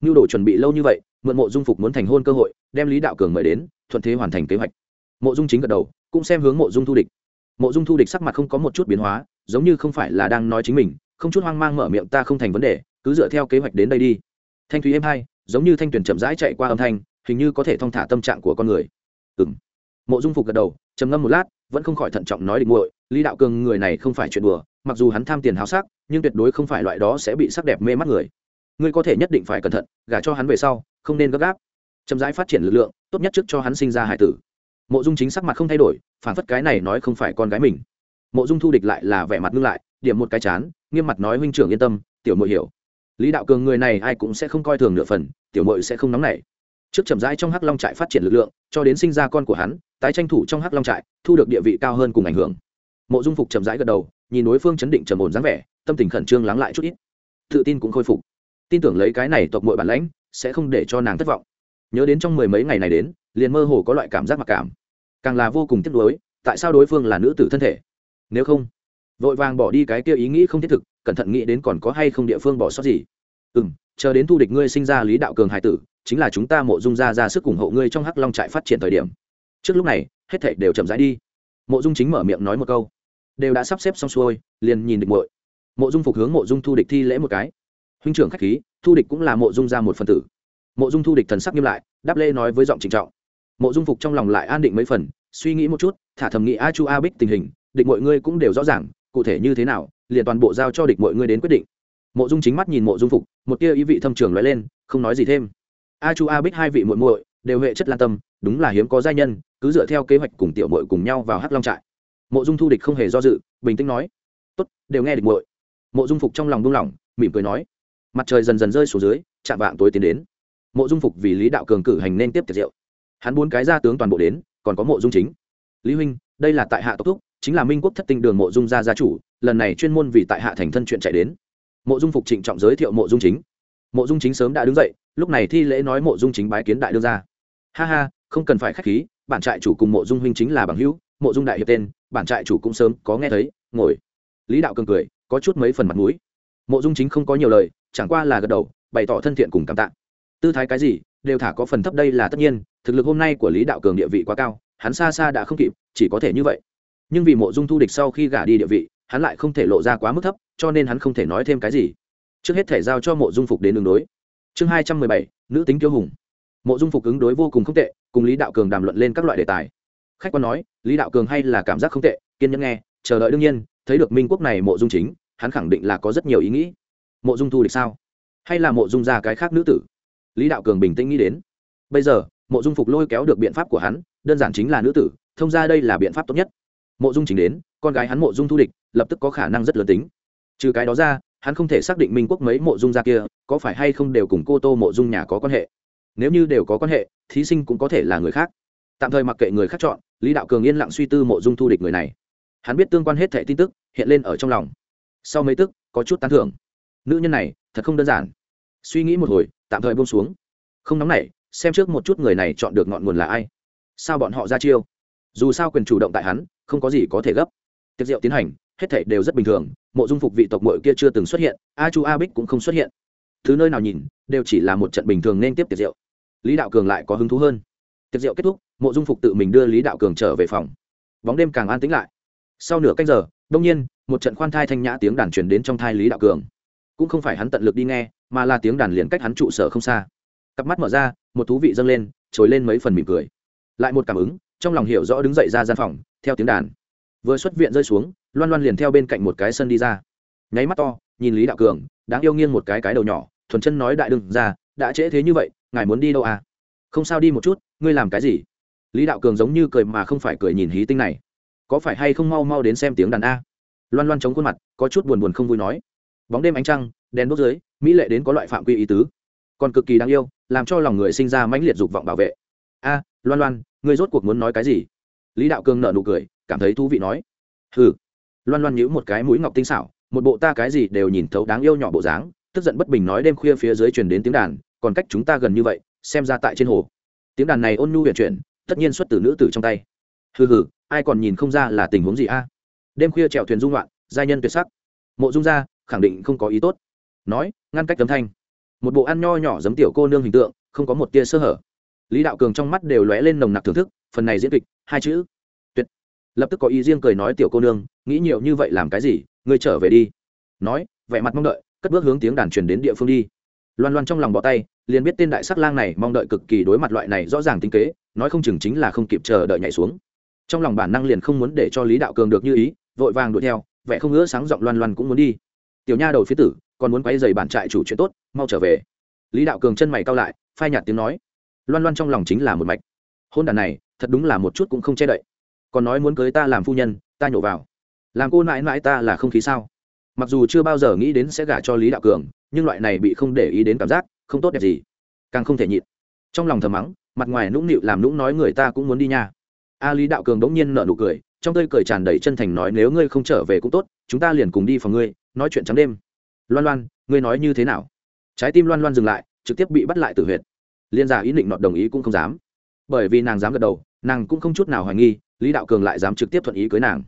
Nhu đồ chuẩn bị lâu như vậy, mượn mộ dung phục muốn thành hôn cơ hội, đem lý đạo cường mời đến, thuận thế hoàn thành kế hoạch. Mộ dung chính gật đầu, cũng xem hướng mộ dung thu địch. Mộ dung thu địch sắc mặt không có một chút biến hóa, giống như không phải là đang nói chính mình, không chút hoang mang mở miệng ta không thành vấn đề, cứ dựa theo kế hoạch đến đây đi. Thanh thúy êm hai giống như thanh tuyển chậm rãi chạy qua âm thanh, hình như có thể thong thả tâm trạng của con người. Ừ m mộ dung phục gật đầu, trầm ngâm một lát, vẫn không khỏi thận trọng nói định muội, lý đạo cường người này không phải chuyện đùa, mặc dù hắn tham tiền háo sắc, nhưng tuyệt đối không phải loại đó sẽ bị sắc đẹp mê mắt người. Ngươi có thể nhất định phải cẩn thận, gả cho hắn về sau, không nên gấp gáp. Chậm rãi phát triển lực lượng, tốt nhất trước cho hắn sinh ra hải tử. Mộ dung chính sắc mặt không thay đổi, phản phất cái này nói không phải con gái mình. Mộ dung thu địch lại là vẻ mặt ngưng lại, điểm một cái chán, nghiêm mặt nói huynh trưởng yên tâm, tiểu mội hiểu. Lý đạo cường người này ai cũng sẽ không coi thường nửa phần, tiểu mội sẽ không nóng nảy. Trước chậm rãi trong hắc long trại phát triển lực lượng, cho đến sinh ra con của hắn tái tranh thủ trong hắc long trại, thu được địa vị cao hơn cùng ảnh hưởng. Mộ dung phục chậm rãi gật đầu, nhìn đối phương chấn định trầm ổn dáng vẻ, tâm tình khẩn trương lắng lại chút ít. Tự tin cũng khôi phục. Tin tưởng lấy cái này tộc mọi bản lãnh, sẽ không để cho nàng thất vọng. Nhớ đến trong mười mấy ngày này đến, liền mơ hồ có loại cảm giác mặc cảm. Càng là vô cùng tiếc nuối, tại sao đối phương là nữ tử thân thể? Nếu không, vội vàng bỏ đi cái kia ý nghĩ không thiết thực, cẩn thận nghĩ đến còn có hay không địa phương bỏ sót gì. Ừ m chờ đến thu địch ngươi sinh ra lý đạo cường hải tử, chính là chúng ta mộ dung ra ra sức ủng hộ ngươi trong hắc long trại phát triển thời điểm trước lúc này, hết thảy đều chậm rãi đi. Mộ dung chính mở miệng nói một câu. Đều đã sắp xếp xong xuôi, liền nhìn địch muội. Mộ dung phục hướng mộ dung thu địch thi lễ một cái. Huynh trưởng khách khí, thu địch cũng là mộ dung ra một phần tử. Mộ dung thu địch thần sắc nghiêm lại, đáp lê nói với giọng trịnh trọng. Mộ dung phục trong lòng lại an định mấy phần, suy nghĩ một chút, thả thầm nghĩ a chu a bích tình hình, địch mọi ngươi cũng đều rõ ràng, cụ thể như thế nào, liền toàn bộ giao cho địch mọi ngươi đến quyết định. Mộ dung chính mắt nhìn mộ dung phục, một tia ý vị thâm trường nói lên, không nói gì thêm. A chu a bích hai vị muội muội đều hệ chất lan tâm, đúng là hiếm có giai nhân, cứ dựa theo kế hoạch cùng tiểu muội cùng nhau vào hắc long trại. Mộ dung thu địch không hề do dự, bình tĩnh nói, tốt, đều nghe địch muội. Mộ dung phục trong lòng buông lỏng, mỉm cười nói, mặt trời dần dần rơi xuống dưới, chạm vạng tối tiến đến. Mộ dung phục vì lý đạo cường cử hành nên tiếp tiệc rượu. Hắn bốn cái gia tướng toàn bộ đến, còn có mộ dung chính. Lý huynh, đây là tại hạ tốc thúc, chính là minh quốc thất tinh đường mộ dung gia gia chủ, lần này chuyên môn vì tại hạ thành thân chuyện chạy đến. Mộ dung phục trịnh trọng giới thiệu mộ dung chính. Mộ dung chính sớm đã đứng dậy, lúc này thi lễ nói mộ dung chính bái kiến đại đương gia ha ha, không cần phải k h á c h khí, bản trại chủ cùng mộ dung huynh chính là bằng hữu, mộ dung đại hiệp tên, bản trại chủ cũng sớm có nghe thấy, ngồi. Lý đạo cường cười, có chút mấy phần mặt mũi. Mộ dung chính không có nhiều lời, chẳng qua là gật đầu, bày tỏ thân thiện cùng cảm tạ. Tư thái cái gì, đều thả có phần thấp đây là tất nhiên, thực lực hôm nay của lý đạo cường địa vị quá cao, hắn xa xa đã không kịp, chỉ có thể như vậy. Nhưng vì mộ dung thu địch sau khi gả đi địa vị, hắn lại không thể lộ ra quá mức thấp, cho nên hắn không thể nói thêm cái gì. Trước hết thể giao cho mộ dung phục đến đường đối. Chương hai trăm mười bảy, nữ tính kiêu hùng mộ dung phục ứng đối vô cùng không tệ, cùng lý đạo cường đàm luận lên các loại đề tài. Khách quan nói, lý đạo cường hay là cảm giác không tệ, kiên nhẫn nghe, chờ đợi đương nhiên, thấy được minh quốc này mộ dung chính, hắn khẳng định là có rất nhiều ý nghĩ. Mộ dung thu địch sao? Hay là mộ dung ra cái khác nữ tử? Lý đạo cường bình tĩnh nghĩ đến. Bây giờ, mộ dung phục lôi kéo được biện pháp của hắn, đơn giản chính là nữ tử, thông ra đây là biện pháp tốt nhất. Mộ dung chính đến, con gái hắn mộ dung thu địch, lập tức có khả năng rất lớn tính. Trừ cái đó ra, hắn không thể xác định minh quốc mấy mộ dung ra kia, có phải hay không đều cùng cô tô mộ dung nhà có quan hệ nếu như đều có quan hệ, thí sinh cũng có thể là người khác. Tạm thời mặc kệ người khác chọn, lý đạo cường yên lặng suy tư mộ dung thu địch người này. Hắn biết tương quan hết thẻ tin tức, hiện lên ở trong lòng. Sau mấy tức, có chút tán thưởng. Nữ nhân này, thật không đơn giản. Suy nghĩ một hồi, tạm thời buông xuống. Không nóng nảy, xem trước một chút người này chọn được ngọn nguồn là ai. Sao bọn họ ra chiêu? Dù sao quyền chủ động tại hắn, không có gì có thể gấp. Tiệc rượu tiến hành, hết thảy đều rất bình thường. Mộ dung phục vị tộc mội kia chưa từng xuất hiện, a chu a bích cũng không xuất hiện thứ nơi nào nhìn, đều chỉ là một trận bình thường nên tiếp tiệc rượu. Lý đạo cường lại có hứng thú hơn. Tiệc rượu kết thúc, mộ dung phục tự mình đưa lý đạo cường trở về phòng. Bóng đêm càng an tĩnh lại. Sau nửa canh giờ, đông nhiên, một trận khoan thai thanh nhã tiếng đàn truyền đến trong thai lý đạo cường. Cũng không phải hắn tận lực đi nghe, mà là tiếng đàn liền cách hắn trụ sở không xa. Cặp mắt mở ra, một thú vị dâng lên, trồi lên mấy phần mỉm cười. Lại một cảm ứng, trong lòng hiểu rõ đứng dậy ra gian phòng, theo tiếng đàn. Vừa xuất viện rơi xuống, loan loan liền theo bên cạnh một cái sân đi ra. Nháy mắt to nhìn lý đạo cường, đáng yêu nghiêng một cái cái đầu nhỏ, thuần chân nói đại đừng ra, đã trễ thế như vậy, ngài muốn đi đâu à? Không sao đi một chút, ngươi làm cái gì? Lý đạo cường giống như cười mà không phải cười nhìn hí tinh này. Có phải hay không mau mau đến xem tiếng đàn a? Loan loan chống khuôn mặt, có chút buồn buồn không vui nói. Bóng đêm ánh trăng, đèn đốt dưới, mỹ lệ đến có loại phạm quy ý tứ. Còn cực kỳ đáng yêu, làm cho lòng người sinh ra mãnh liệt dục vọng bảo vệ. A, loan loan, ngươi rốt cuộc muốn nói cái gì? Lý đạo cường nợ nụ cười, cảm thấy thú vị nói. Hừ. Loan loan nhíu một cái mũi ngọc tinh xảo một bộ ta cái gì đều nhìn thấu đáng yêu nhỏ bộ dáng, tức giận bất bình nói đêm khuya phía dưới truyền đến tiếng đàn, còn cách chúng ta gần như vậy, xem ra tại trên hồ. Tiếng đàn này ôn nhu huyền chuyển, tất nhiên xuất từ nữ tử trong tay. Hừ hừ, ai còn nhìn không ra là tình huống gì a? Đêm khuya trèo thuyền dung loạn, giai nhân tuyệt sắc. Mộ dung ra khẳng định không có ý tốt. Nói, ngăn cách tấm thanh. Một bộ ăn nho nhỏ giấm tiểu cô nương hình tượng, không có một tia sơ hở. Lý đạo cường trong mắt đều lóe lên nồng nặc thưởng thức, phần này diễn kịch, hai chữ lập tức có ý riêng cười nói, tiểu cô nương, nghĩ nhiều như vậy làm cái gì? Ngươi trở về đi. Nói, vẻ mặt mong đợi, cất bước hướng tiếng đàn truyền đến địa phương đi. Loan loan trong lòng bỏ tay, liền biết tên đại sắc lang này mong đợi cực kỳ đối mặt loại này rõ ràng tinh kế, nói không chừng chính là không kịp chờ đợi nhảy xuống. Trong lòng bản năng liền không muốn để cho lý đạo cường được như ý, vội vàng đuổi theo, vẻ không ngỡ sáng giọng loan loan cũng muốn đi. Tiểu nha đầu phía tử, còn muốn quay dày bản trại chủ chuyện tốt, mau trở về. Lý đạo cường chân mày cao lại, phai nhạt tiếng nói. Loan loan trong lòng chính là một mạch. Hôn đàn này, thật đúng là một chút cũng không che đậy còn nói muốn cưới ta làm phu nhân, ta nhổ vào. Làm cô mãi mãi ta là không khí sao? Mặc dù chưa bao giờ nghĩ đến sẽ gả cho lý đạo cường, nhưng loại này bị không để ý đến cảm giác, không tốt đẹp gì. Càng không thể nhịn. Trong lòng thầm mắng, mặt ngoài nũng nịu làm nũng nói người ta cũng muốn đi nha. A lý đạo cường đống nhiên nở nụ cười, trong tơi cười tràn đầy chân thành nói nếu ngươi không trở về cũng tốt, chúng ta liền cùng đi phòng ngươi, nói chuyện trắng đêm. Loan loan, ngươi nói như thế nào? Trái tim loan loan dừng lại, trực tiếp bị bắt lại từ huyện liên giả ý định nọt đồng ý cũng không dám. Bởi vì nàng dám gật đầu, nàng cũng không chút nào hoài nghi lý đạo cường lại dám trực tiếp thuận ý cưới nàng.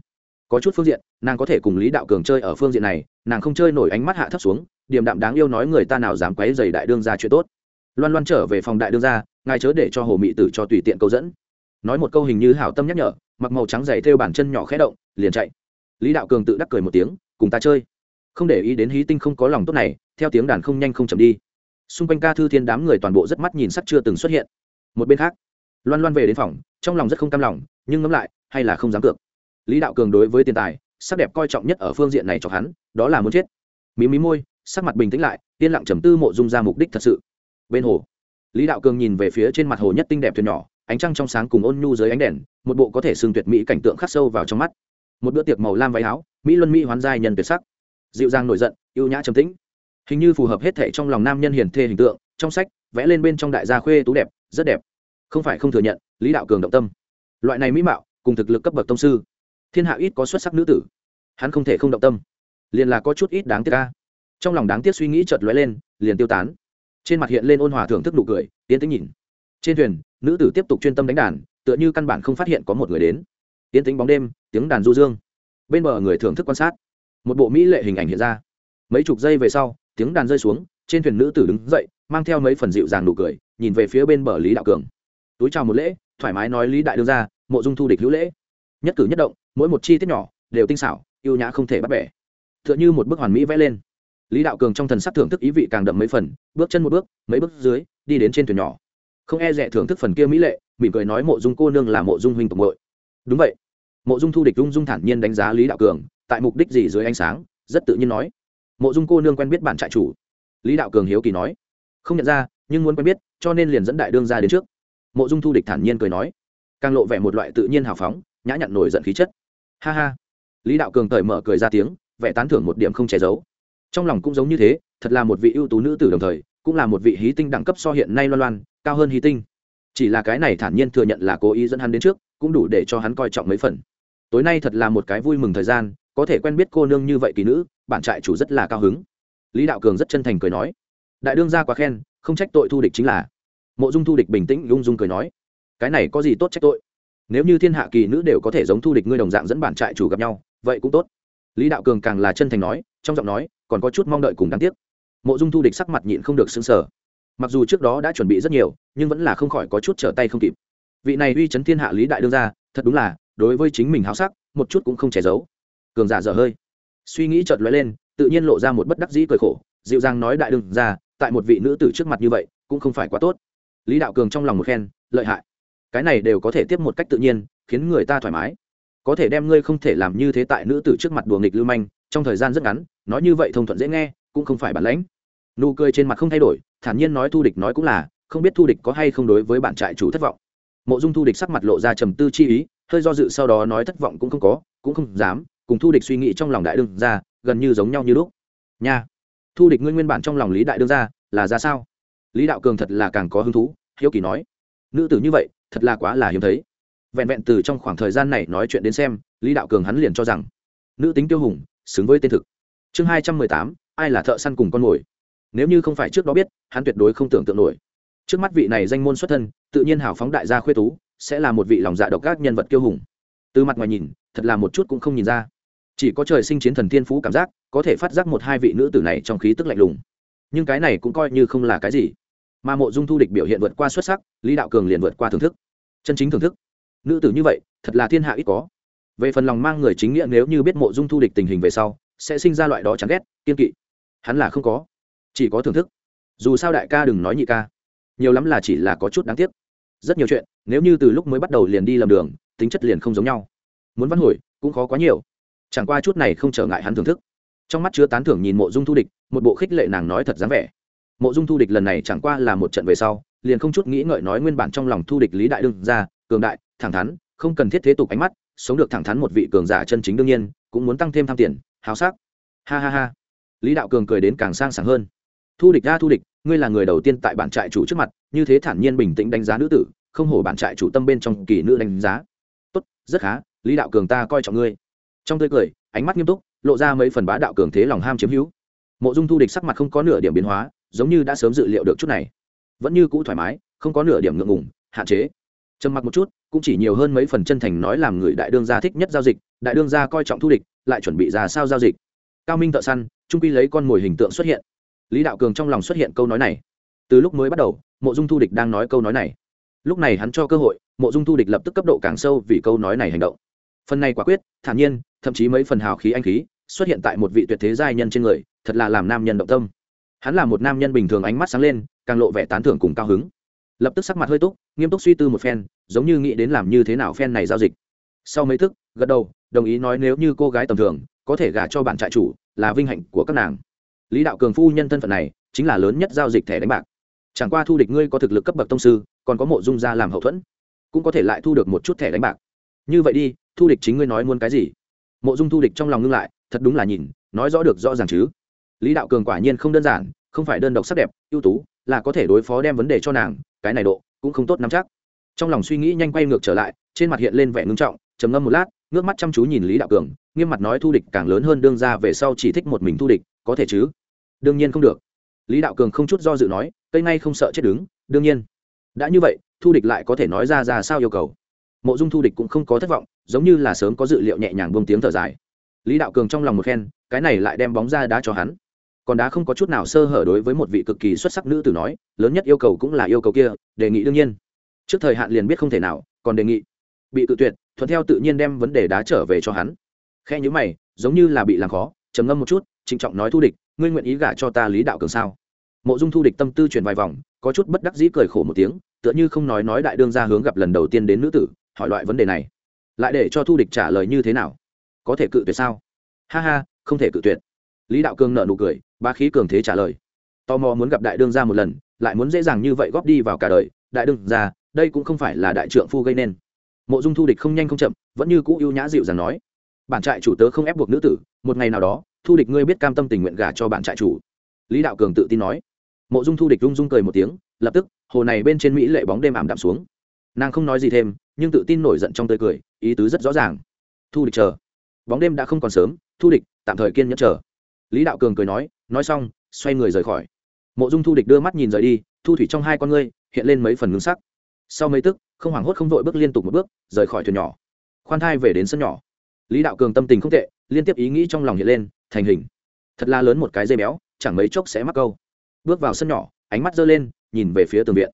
Có chút phương diện, nàng có thể cùng lý đạo cường chơi ở phương diện này, nàng không chơi nổi ánh mắt hạ thấp xuống, điềm đạm đáng yêu nói người ta nào dám quấy dày đại đương ra chuyện tốt. Loan loan trở về phòng đại đương ra ngài chớ để cho hồ mị tử cho tùy tiện câu dẫn. Nói một câu hình như hảo tâm nhắc nhở, mặc màu trắng dày theo bàn chân nhỏ khẽ động, liền chạy. Lý đạo cường tự đắc cười một tiếng, cùng ta chơi. Không để ý đến hí tinh không có lòng tốt này, theo tiếng đàn không nhanh không chậm đi. Xung quanh ca thư thiên đám người toàn bộ rất mắt nhìn sắc chưa từng xuất hiện. Một bên khác loan loan về đến phòng, trong lòng rất không cam lòng, nhưng ngẫm lại, hay là không dám cược. Lý đạo cường đối với tiền tài, sắc đẹp coi trọng nhất ở phương diện này cho hắn, đó là muốn chết. Mí mí môi, sắc mặt bình tĩnh lại, yên lặng trầm tư mộ dung ra mục đích thật sự. Bên hồ, lý đạo cường nhìn về phía trên mặt hồ nhất tinh đẹp thuyền nhỏ, ánh trăng trong sáng cùng ôn nhu dưới ánh đèn, một bộ có thể xương tuyệt mỹ cảnh tượng khắc sâu vào trong mắt. Một bữa tiệc màu lam váy áo, mỹ luân mỹ hoán giai nhân tuyệt sắc. Dịu dàng nổi giận, ưu nhã trầm tĩnh. Hình như phù hợp hết thể trong lòng nam nhân hiền thê hình tượng, trong sách, vẽ lên bên trong đại gia khuê tú đẹp, rất đẹp không phải không thừa nhận, lý đạo cường động tâm. Loại này mỹ mạo, cùng thực lực cấp bậc tông sư, thiên hạ ít có xuất sắc nữ tử. Hắn không thể không động tâm. Liền là có chút ít đáng tiếc ca trong lòng đáng tiếc suy nghĩ chợt lóe lên, liền tiêu tán. Trên mặt hiện lên ôn hòa thưởng thức nụ cười, tiến tính nhìn. Trên thuyền, nữ tử tiếp tục chuyên tâm đánh đàn, tựa như căn bản không phát hiện có một người đến. Tiến tính bóng đêm, tiếng đàn du dương. Bên bờ người thưởng thức quan sát. Một bộ mỹ lệ hình ảnh hiện ra. Mấy chục giây về sau, tiếng đàn rơi xuống, trên thuyền nữ tử đứng dậy, mang theo mấy phần dịu dàng nụ cười, nhìn về phía bên bờ lý đạo cường túi chào một lễ, thoải mái nói lý đại đương ra, mộ dung thu địch hữu lễ. Nhất cử nhất động, mỗi một chi tiết nhỏ, đều tinh xảo, yêu nhã không thể bắt bẻ. T h ư ợ n h ư một bức hoàn mỹ vẽ lên. Lý đạo cường trong thần sắc thưởng thức ý vị càng đậm mấy phần, bước chân một bước, mấy bước dưới, đi đến trên thuyền nhỏ. Không e rẻ thưởng thức phần kia mỹ lệ, mỉm cười nói mộ dung cô nương là mộ dung huynh tộc bội đúng vậy. Mộ dung thu địch ung dung thản nhiên đánh giá lý đạo cường, tại mục đích gì dưới ánh sáng, rất tự nhiên nói. Mộ dung cô nương quen biết bản trại chủ. Lý đạo cường hiếu kỳ nói. Không nhận ra, nhưng muốn quen biết, cho nên liền dẫn đại đương ra đến trước mộ dung thu địch thản nhiên cười nói, càng lộ vẻ một loại tự nhiên hào phóng, nhã nhặn nổi giận khí chất. Ha ha. Lý đạo cường cởi mở cười ra tiếng, vẻ tán thưởng một điểm không che giấu. Trong lòng cũng giống như thế, thật là một vị ưu tú nữ tử đồng thời, cũng là một vị hí tinh đẳng cấp so hiện nay loan loan, cao hơn hí tinh. Chỉ là cái này thản nhiên thừa nhận là cố ý dẫn hắn đến trước, cũng đủ để cho hắn coi trọng mấy phần. Tối nay thật là một cái vui mừng thời gian, có thể quen biết cô nương như vậy kỳ nữ bản trại chủ rất là cao hứng. Lý đạo cường rất chân thành cười nói, đại đương gia quá khen, không trách tội thu địch chính là mộ dung thu địch bình tĩnh lung dung cười nói, cái này có gì tốt trách tội? Nếu như thiên hạ kỳ nữ đều có thể giống thu địch ngươi đồng dạng dẫn bản trại chủ gặp nhau, vậy cũng tốt. Lý đạo cường càng là chân thành nói, trong giọng nói còn có chút mong đợi cùng đáng tiếc. Mộ dung thu địch sắc mặt nhịn không được xứng sở mặc dù trước đó đã chuẩn bị rất nhiều, nhưng vẫn là không khỏi có chút trở tay không kịp. Vị này uy chấn thiên hạ lý đại đương ra thật đúng là, đối với chính mình háo sắc, một chút cũng không che giấu. Cường giả dở hơi. Suy nghĩ chợt lóe lên, tự nhiên lộ ra một bất đắc dĩ cười khổ, dịu dàng nói đại đương ra tại một vị nữ tử trước mặt như vậy, cũng không phải quá tốt lý đạo cường trong lòng một khen, lợi hại. Cái này đều có thể tiếp một cách tự nhiên, khiến người ta thoải mái. Có thể đem ngươi không thể làm như thế tại nữ tử trước mặt đùa nghịch lưu manh, trong thời gian rất ngắn, nói như vậy thông thuận dễ nghe, cũng không phải bản lãnh. Nụ cười trên mặt không thay đổi, thản nhiên nói thu địch nói cũng là, không biết thu địch có hay không đối với bạn trại chủ thất vọng. Mộ dung thu địch sắc mặt lộ ra trầm tư chi ý, hơi do dự sau đó nói thất vọng cũng không có, cũng không dám, cùng thu địch suy nghĩ trong lòng đại đương ra gần như giống nhau như lúc. Nha. Thu địch ngươi nguyên bản trong lòng lý đại đương ra là ra sao? Lý đạo cường thật là càng có hứng thú, hiếu kỳ nói, nữ tử như vậy, thật là quá là hiếm thấy. Vẹn vẹn từ trong khoảng thời gian này nói chuyện đến xem, lý đạo cường hắn liền cho rằng, nữ tính tiêu hùng, xứng với tên thực. Chương hai trăm mười tám, ai là thợ săn cùng con mồi? Nếu như không phải trước đó biết, hắn tuyệt đối không tưởng tượng nổi. Trước mắt vị này danh môn xuất thân, tự nhiên hào phóng đại gia khuê tú, sẽ là một vị lòng dạ độc các nhân vật kiêu hùng. Từ mặt ngoài nhìn, thật là một chút cũng không nhìn ra. Chỉ có trời sinh chiến thần thiên phú cảm giác, có thể phát giác một hai vị nữ tử này trong khí tức lạnh lùng. Nhưng cái này cũng coi như không là cái gì mà mộ dung thu địch biểu hiện vượt qua xuất sắc, lý đạo cường liền vượt qua thưởng thức. Chân chính thưởng thức. Nữ tử như vậy, thật là thiên hạ ít có. Về phần lòng mang người chính nghĩa nếu như biết mộ dung thu địch tình hình về sau, sẽ sinh ra loại đó chán ghét, kiên kỵ. Hắn là không có. Chỉ có thưởng thức. Dù sao đại ca đừng nói nhị ca. Nhiều lắm là chỉ là có chút đáng tiếc. Rất nhiều chuyện, nếu như từ lúc mới bắt đầu liền đi lầm đường, tính chất liền không giống nhau. Muốn văn hồi, cũng khó quá nhiều. Chẳng qua chút này không trở ngại hắn thưởng thức. Trong mắt chứa tán thưởng nhìn mộ dung thu địch, một bộ khích lệ nàng nói thật dáng vẻ mộ dung thu địch lần này chẳng qua là một trận về sau, liền không chút nghĩ ngợi nói nguyên bản trong lòng thu địch lý đại đương ra, cường đại, thẳng thắn, không cần thiết thế tục ánh mắt, sống được thẳng thắn một vị cường giả chân chính đương nhiên, cũng muốn tăng thêm tham tiền hào sắc. Ha ha ha. Lý đạo cường cười đến càng sang sảng hơn. Thu địch ra thu địch, ngươi là người đầu tiên tại bản trại chủ trước mặt, như thế thản nhiên bình tĩnh đánh giá nữ tử, không hổ bản trại chủ tâm bên trong kỳ nữ đánh giá. Tốt, rất khá, lý đạo cường ta coi trọng ngươi. Trong tươi cười, ánh mắt nghiêm túc, lộ ra mấy phần bá đạo cường thế lòng ham chiếm hữu. Mộ dung thu địch sắc mặt không có nửa điểm biến hóa giống như đã sớm dự liệu được chút này. Vẫn như cũ thoải mái, không có nửa điểm ngượng ngùng, hạn chế. Trầm mặc một chút, cũng chỉ nhiều hơn mấy phần chân thành nói làm người đại đương gia thích nhất giao dịch, đại đương gia coi trọng thu địch, lại chuẩn bị ra sao giao dịch. Cao minh thợ săn, trung quy lấy con mồi hình tượng xuất hiện. Lý đạo cường trong lòng xuất hiện câu nói này. Từ lúc mới bắt đầu, mộ dung thu địch đang nói câu nói này. Lúc này hắn cho cơ hội, mộ dung thu địch lập tức cấp độ càng sâu vì câu nói này hành động. Phần này quả quyết, thản nhiên, thậm chí mấy phần hào khí anh khí, xuất hiện tại một vị tuyệt thế giai nhân trên người, thật là làm nam nhân động tâm hắn là một nam nhân bình thường ánh mắt sáng lên, càng lộ vẻ tán thưởng cùng cao hứng. Lập tức sắc mặt hơi túc, nghiêm túc suy tư một phen, giống như nghĩ đến làm như thế nào phen này giao dịch. Sau mấy thức, gật đầu, đồng ý nói nếu như cô gái tầm thường, có thể gả cho bạn trại chủ, là vinh hạnh của các nàng. Lý đạo cường phu nhân thân phận này, chính là lớn nhất giao dịch thẻ đánh bạc. Chẳng qua thu địch ngươi có thực lực cấp bậc tông sư, còn có mộ dung ra làm hậu thuẫn, cũng có thể lại thu được một chút thẻ đánh bạc. Như vậy đi, thu địch chính ngươi nói muốn cái gì? Mộ dung thu địch trong lòng ngưng lại, thật đúng là nhìn, nói rõ được rõ ràng chứ lý đạo cường quả nhiên không đơn giản, không phải đơn độc sắc đẹp, ưu tú, là có thể đối phó đem vấn đề cho nàng, cái này độ cũng không tốt nắm chắc. Trong lòng suy nghĩ nhanh quay ngược trở lại, trên mặt hiện lên vẻ ngưng trọng, trầm ngâm một lát, ngước mắt chăm chú nhìn lý đạo cường, nghiêm mặt nói thu địch càng lớn hơn đương ra về sau chỉ thích một mình thu địch, có thể chứ? Đương nhiên không được. Lý đạo cường không chút do dự nói, cây ngay không sợ chết đứng, đương nhiên. Đã như vậy, thu địch lại có thể nói ra ra sao yêu cầu? Mộ dung thu địch cũng không có thất vọng, giống như là sớm có dự liệu nhẹ nhàng buông tiếng thở dài. Lý đạo cường trong lòng một khen cái này lại đem bóng ra đá cho hắn còn đá không có chút nào sơ hở đối với một vị cực kỳ xuất sắc nữ tử nói, lớn nhất yêu cầu cũng là yêu cầu kia, đề nghị đương nhiên. Trước thời hạn liền biết không thể nào, còn đề nghị. Bị tự tuyệt, thuận theo tự nhiên đem vấn đề đá trở về cho hắn. Khe nhữ mày, giống như là bị làm khó, trầm ngâm một chút, trịnh trọng nói thu địch, ngươi nguyện ý gả cho ta lý đạo cường sao? Mộ dung thu địch tâm tư chuyển vài vòng, có chút bất đắc dĩ cười khổ một tiếng, tựa như không nói nói đại đương ra hướng gặp lần đầu tiên đến nữ tử, hỏi loại vấn đề này. Lại để cho thu địch trả lời như thế nào? Có thể cự tuyệt sao? Ha ha, không thể cự tuyệt. Lý đạo cường nợ nụ cười ba khí cường thế trả lời. Tò mò muốn gặp đại đương ra một lần, lại muốn dễ dàng như vậy góp đi vào cả đời, đại đương ra đây cũng không phải là đại trượng phu gây nên. Mộ dung thu địch không nhanh không chậm, vẫn như cũ ưu nhã dịu dàng nói. Bản trại chủ tớ không ép buộc nữ tử, một ngày nào đó, thu địch ngươi biết cam tâm tình nguyện gả cho bản trại chủ. Lý đạo cường tự tin nói. Mộ dung thu địch rung rung cười một tiếng, lập tức, hồ này bên trên mỹ lệ bóng đêm ảm đạm xuống. Nàng không nói gì thêm, nhưng tự tin nổi giận trong tươi cười, ý tứ rất rõ ràng. Thu địch chờ. Bóng đêm đã không còn sớm, thu địch tạm thời kiên nhẫn chờ. Lý đạo cường cười nói nói xong, xoay người rời khỏi. Mộ dung thu địch đưa mắt nhìn rời đi, thu thủy trong hai con ngươi hiện lên mấy phần ngưng sắc. Sau mấy tức, không hoảng hốt không vội bước liên tục một bước, rời khỏi thuyền nhỏ. Khoan thai về đến sân nhỏ. Lý đạo cường tâm tình không tệ, liên tiếp ý nghĩ trong lòng hiện lên, thành hình. Thật là lớn một cái dây béo, chẳng mấy chốc sẽ mắc câu. Bước vào sân nhỏ, ánh mắt giơ lên, nhìn về phía tường viện.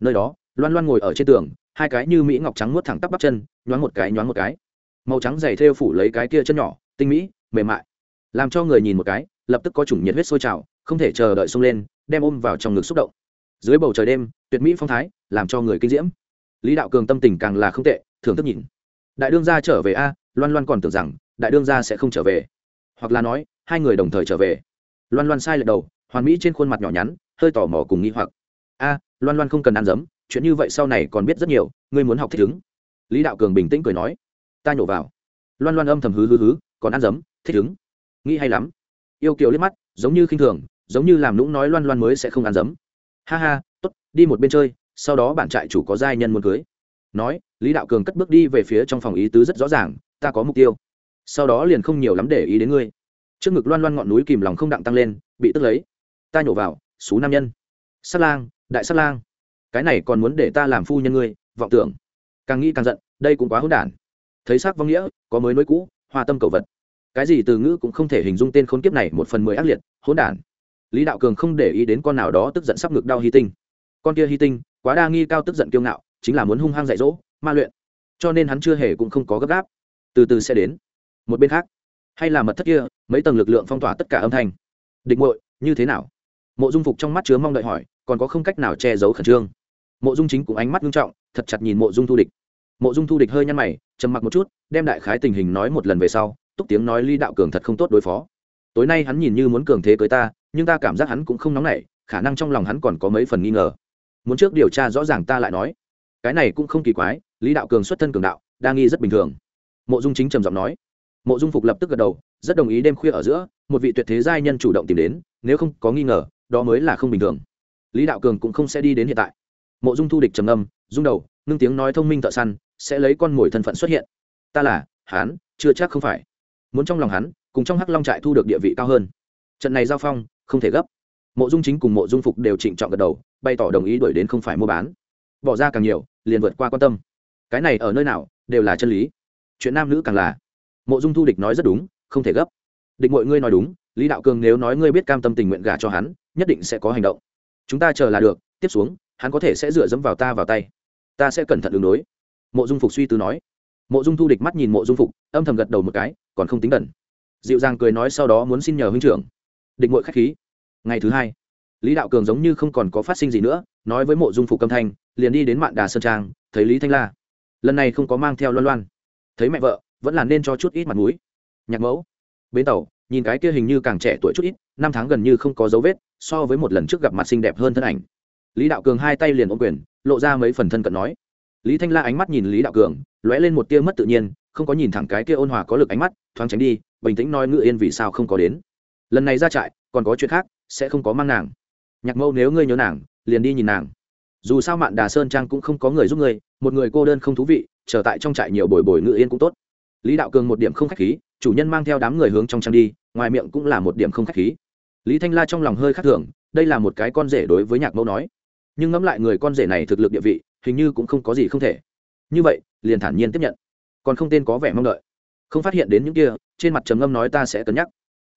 Nơi đó, loan loan ngồi ở trên tường, hai cái như mỹ ngọc trắng nuốt thẳng tắp bắp chân, nhoáng một cái, nhoáng một cái. Màu trắng dày thêu phủ lấy cái kia chân nhỏ, tinh mỹ, mềm mại. Làm cho người nhìn một cái lập tức có chủng nhiệt huyết sôi trào, không thể chờ đợi xông lên, đem ôm vào trong ngực xúc động. Dưới bầu trời đêm, tuyệt mỹ phong thái, làm cho người kinh diễm. Lý đạo cường tâm tình càng là không tệ, thưởng thức nhìn. Đại đương gia trở về a, loan loan còn tưởng rằng, đại đương gia sẽ không trở về. Hoặc là nói, hai người đồng thời trở về. Loan loan sai lệch đầu, hoàn mỹ trên khuôn mặt nhỏ nhắn, hơi tò mò cùng nghi hoặc. A, loan loan không cần ăn dấm, chuyện như vậy sau này còn biết rất nhiều, ngươi muốn học thích ứng. Lý đạo cường bình tĩnh cười nói. Ta nhổ vào. Loan loan âm thầm hứ hứ hứ, còn ăn dấm, thích ứng. Nghĩ hay lắm yêu kiều liếc mắt, giống như khinh thường, giống như làm lũng nói loan loan mới sẽ không ăn dấm. Ha ha t ố t đi một bên chơi, sau đó bạn trại chủ có giai nhân muốn cưới. Nói, lý đạo cường cất bước đi về phía trong phòng ý tứ rất rõ ràng, ta có mục tiêu. Sau đó liền không nhiều lắm để ý đến ngươi. Trước ngực loan loan ngọn núi kìm lòng không đặng tăng lên, bị tức lấy. Ta nhổ vào, xú nam nhân. Sát lang, đại sát lang. Cái này còn muốn để ta làm phu nhân ngươi, vọng tưởng. Càng nghĩ càng giận, đây cũng quá hỗn đản. Thấy sắc vong nghĩa, có mới nối cũ, hoa tâm cầu vật cái gì từ ngữ cũng không thể hình dung tên khốn kiếp này, một phần mười ác liệt, hỗn đản. Lý đạo cường không để ý đến con nào đó tức giận sắp ngực đau hy tinh. Con kia hy tinh, quá đa nghi cao tức giận kiêu ngạo, chính là muốn hung hăng dạy dỗ, ma luyện. Cho nên hắn chưa hề cũng không có gấp gáp. Từ từ sẽ đến. Một bên khác, hay là mật thất kia, mấy tầng lực lượng phong tỏa tất cả âm thanh. Địch muội, như thế nào? Mộ dung phục trong mắt chứa mong đợi hỏi, còn có không cách nào che giấu khẩn trương. Mộ dung chính cũng ánh mắt nghiêm trọng, thật chặt nhìn mộ dung thu địch. Mộ dung thu địch hơi nhăn mày, trầm mặc một chút, đem đại khái tình hình nói một lần về sau túc tiếng nói ly đạo cường thật không tốt đối phó. Tối nay hắn nhìn như muốn cường thế cưới ta, nhưng ta cảm giác hắn cũng không nóng nảy, khả năng trong lòng hắn còn có mấy phần nghi ngờ. Muốn trước điều tra rõ ràng ta lại nói. Cái này cũng không kỳ quái, lý đạo cường xuất thân cường đạo, đa nghi rất bình thường. Mộ dung chính trầm giọng nói. Mộ dung phục lập tức gật đầu, rất đồng ý đêm khuya ở giữa, một vị tuyệt thế giai nhân chủ động tìm đến, nếu không có nghi ngờ, đó mới là không bình thường. Lý đạo cường cũng không sẽ đi đến hiện tại. Mộ dung thu địch trầm âm rung đầu, ngưng tiếng nói thông minh thợ săn, sẽ lấy con mồi thân phận xuất hiện. Ta là hán chưa chắc không phải muốn trong lòng hắn, cùng trong hắc long trại thu được địa vị cao hơn. Trận này giao phong, không thể gấp. Mộ dung chính cùng mộ dung phục đều trịnh trọng gật đầu, bày tỏ đồng ý đuổi đến không phải mua bán. Bỏ ra càng nhiều, liền vượt qua quan tâm. Cái này ở nơi nào, đều là chân lý. Chuyện nam nữ càng là. Mộ dung thu địch nói rất đúng, không thể gấp. Địch mọi ngươi nói đúng, lý đạo cường nếu nói ngươi biết cam tâm tình nguyện gả cho hắn, nhất định sẽ có hành động. Chúng ta chờ là được, tiếp xuống, hắn có thể sẽ dựa dẫm vào ta vào tay. Ta sẽ cẩn thận đường đối. Mộ dung phục suy tư nói. Mộ dung thu địch mắt nhìn mộ dung phục, âm thầm gật đầu một cái còn không tính đần dịu dàng cười nói sau đó muốn xin nhờ huynh trưởng. Địch ngội khách khí. Ngày thứ hai, lý đạo cường giống như không còn có phát sinh gì nữa, nói với mộ dung phục âm thanh, liền đi đến mạn đà sơn trang, thấy lý thanh la. Lần này không có mang theo loan loan. Thấy mẹ vợ, vẫn là nên cho chút ít mặt mũi. Nhạc mẫu, bến tàu, nhìn cái kia hình như càng trẻ tuổi chút ít, năm tháng gần như không có dấu vết, so với một lần trước gặp mặt xinh đẹp hơn thân ảnh. Lý đạo cường hai tay liền ôm quyền, lộ ra mấy phần thân cận nói. Lý thanh la ánh mắt nhìn lý đạo cường, lóe lên một tia mất tự nhiên không có nhìn thẳng cái kia ôn hòa có lực ánh mắt, thoáng tránh đi, bình tĩnh nói ngự yên vì sao không có đến. Lần này ra trại, còn có chuyện khác, sẽ không có mang nàng. Nhạc mâu nếu ngươi nhớ nàng, liền đi nhìn nàng. Dù sao mạn đà sơn trang cũng không có người giúp ngươi, một người cô đơn không thú vị trở tại trong trại nhiều bồi bồi ngự yên cũng tốt. Lý đạo cường một điểm không khách khí, chủ nhân mang theo đám người hướng trong trang đi, ngoài miệng cũng là một điểm không khách khí. Lý thanh la trong lòng hơi khắc thường, đây là một cái con rể đối với nhạc mẫu nói. Nhưng ngẫm lại người con rể này thực lực địa vị, hình như cũng không có gì không thể. Như vậy, liền thản nhiên tiếp nhận còn không tên có vẻ mong đợi. Không phát hiện đến những kia, trên mặt trầm ngâm nói ta sẽ cân nhắc.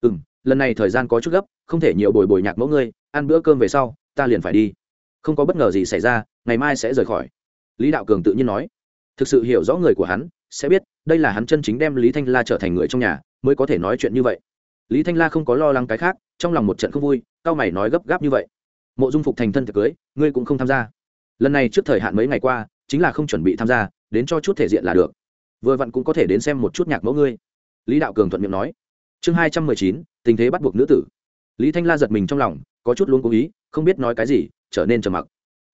Ừ m lần này thời gian có chút gấp, không thể nhiều bồi bồi nhạc mẫu ngươi, ăn bữa cơm về sau, ta liền phải đi. Không có bất ngờ gì xảy ra, ngày mai sẽ rời khỏi. Lý đạo cường tự nhiên nói. Thực sự hiểu rõ người của hắn, sẽ biết, đây là hắn chân chính đem lý thanh la trở thành người trong nhà, mới có thể nói chuyện như vậy. Lý thanh la không có lo lắng cái khác, trong lòng một trận không vui cao mày nói gấp gáp như vậy. Mộ dung phục thành thân thực cưới, ngươi cũng không tham gia. Lần này trước thời hạn mấy ngày qua, chính là không chuẩn bị tham gia, đến cho chút thể diện là được vừa vặn cũng có thể đến xem một chút nhạc mẫu ngươi. Lý đạo cường thuận miệng nói. Chương hai trăm mười chín, tình thế bắt buộc nữ tử. Lý thanh la giật mình trong lòng, có chút luôn cố ý, không biết nói cái gì, trở nên trầm mặc.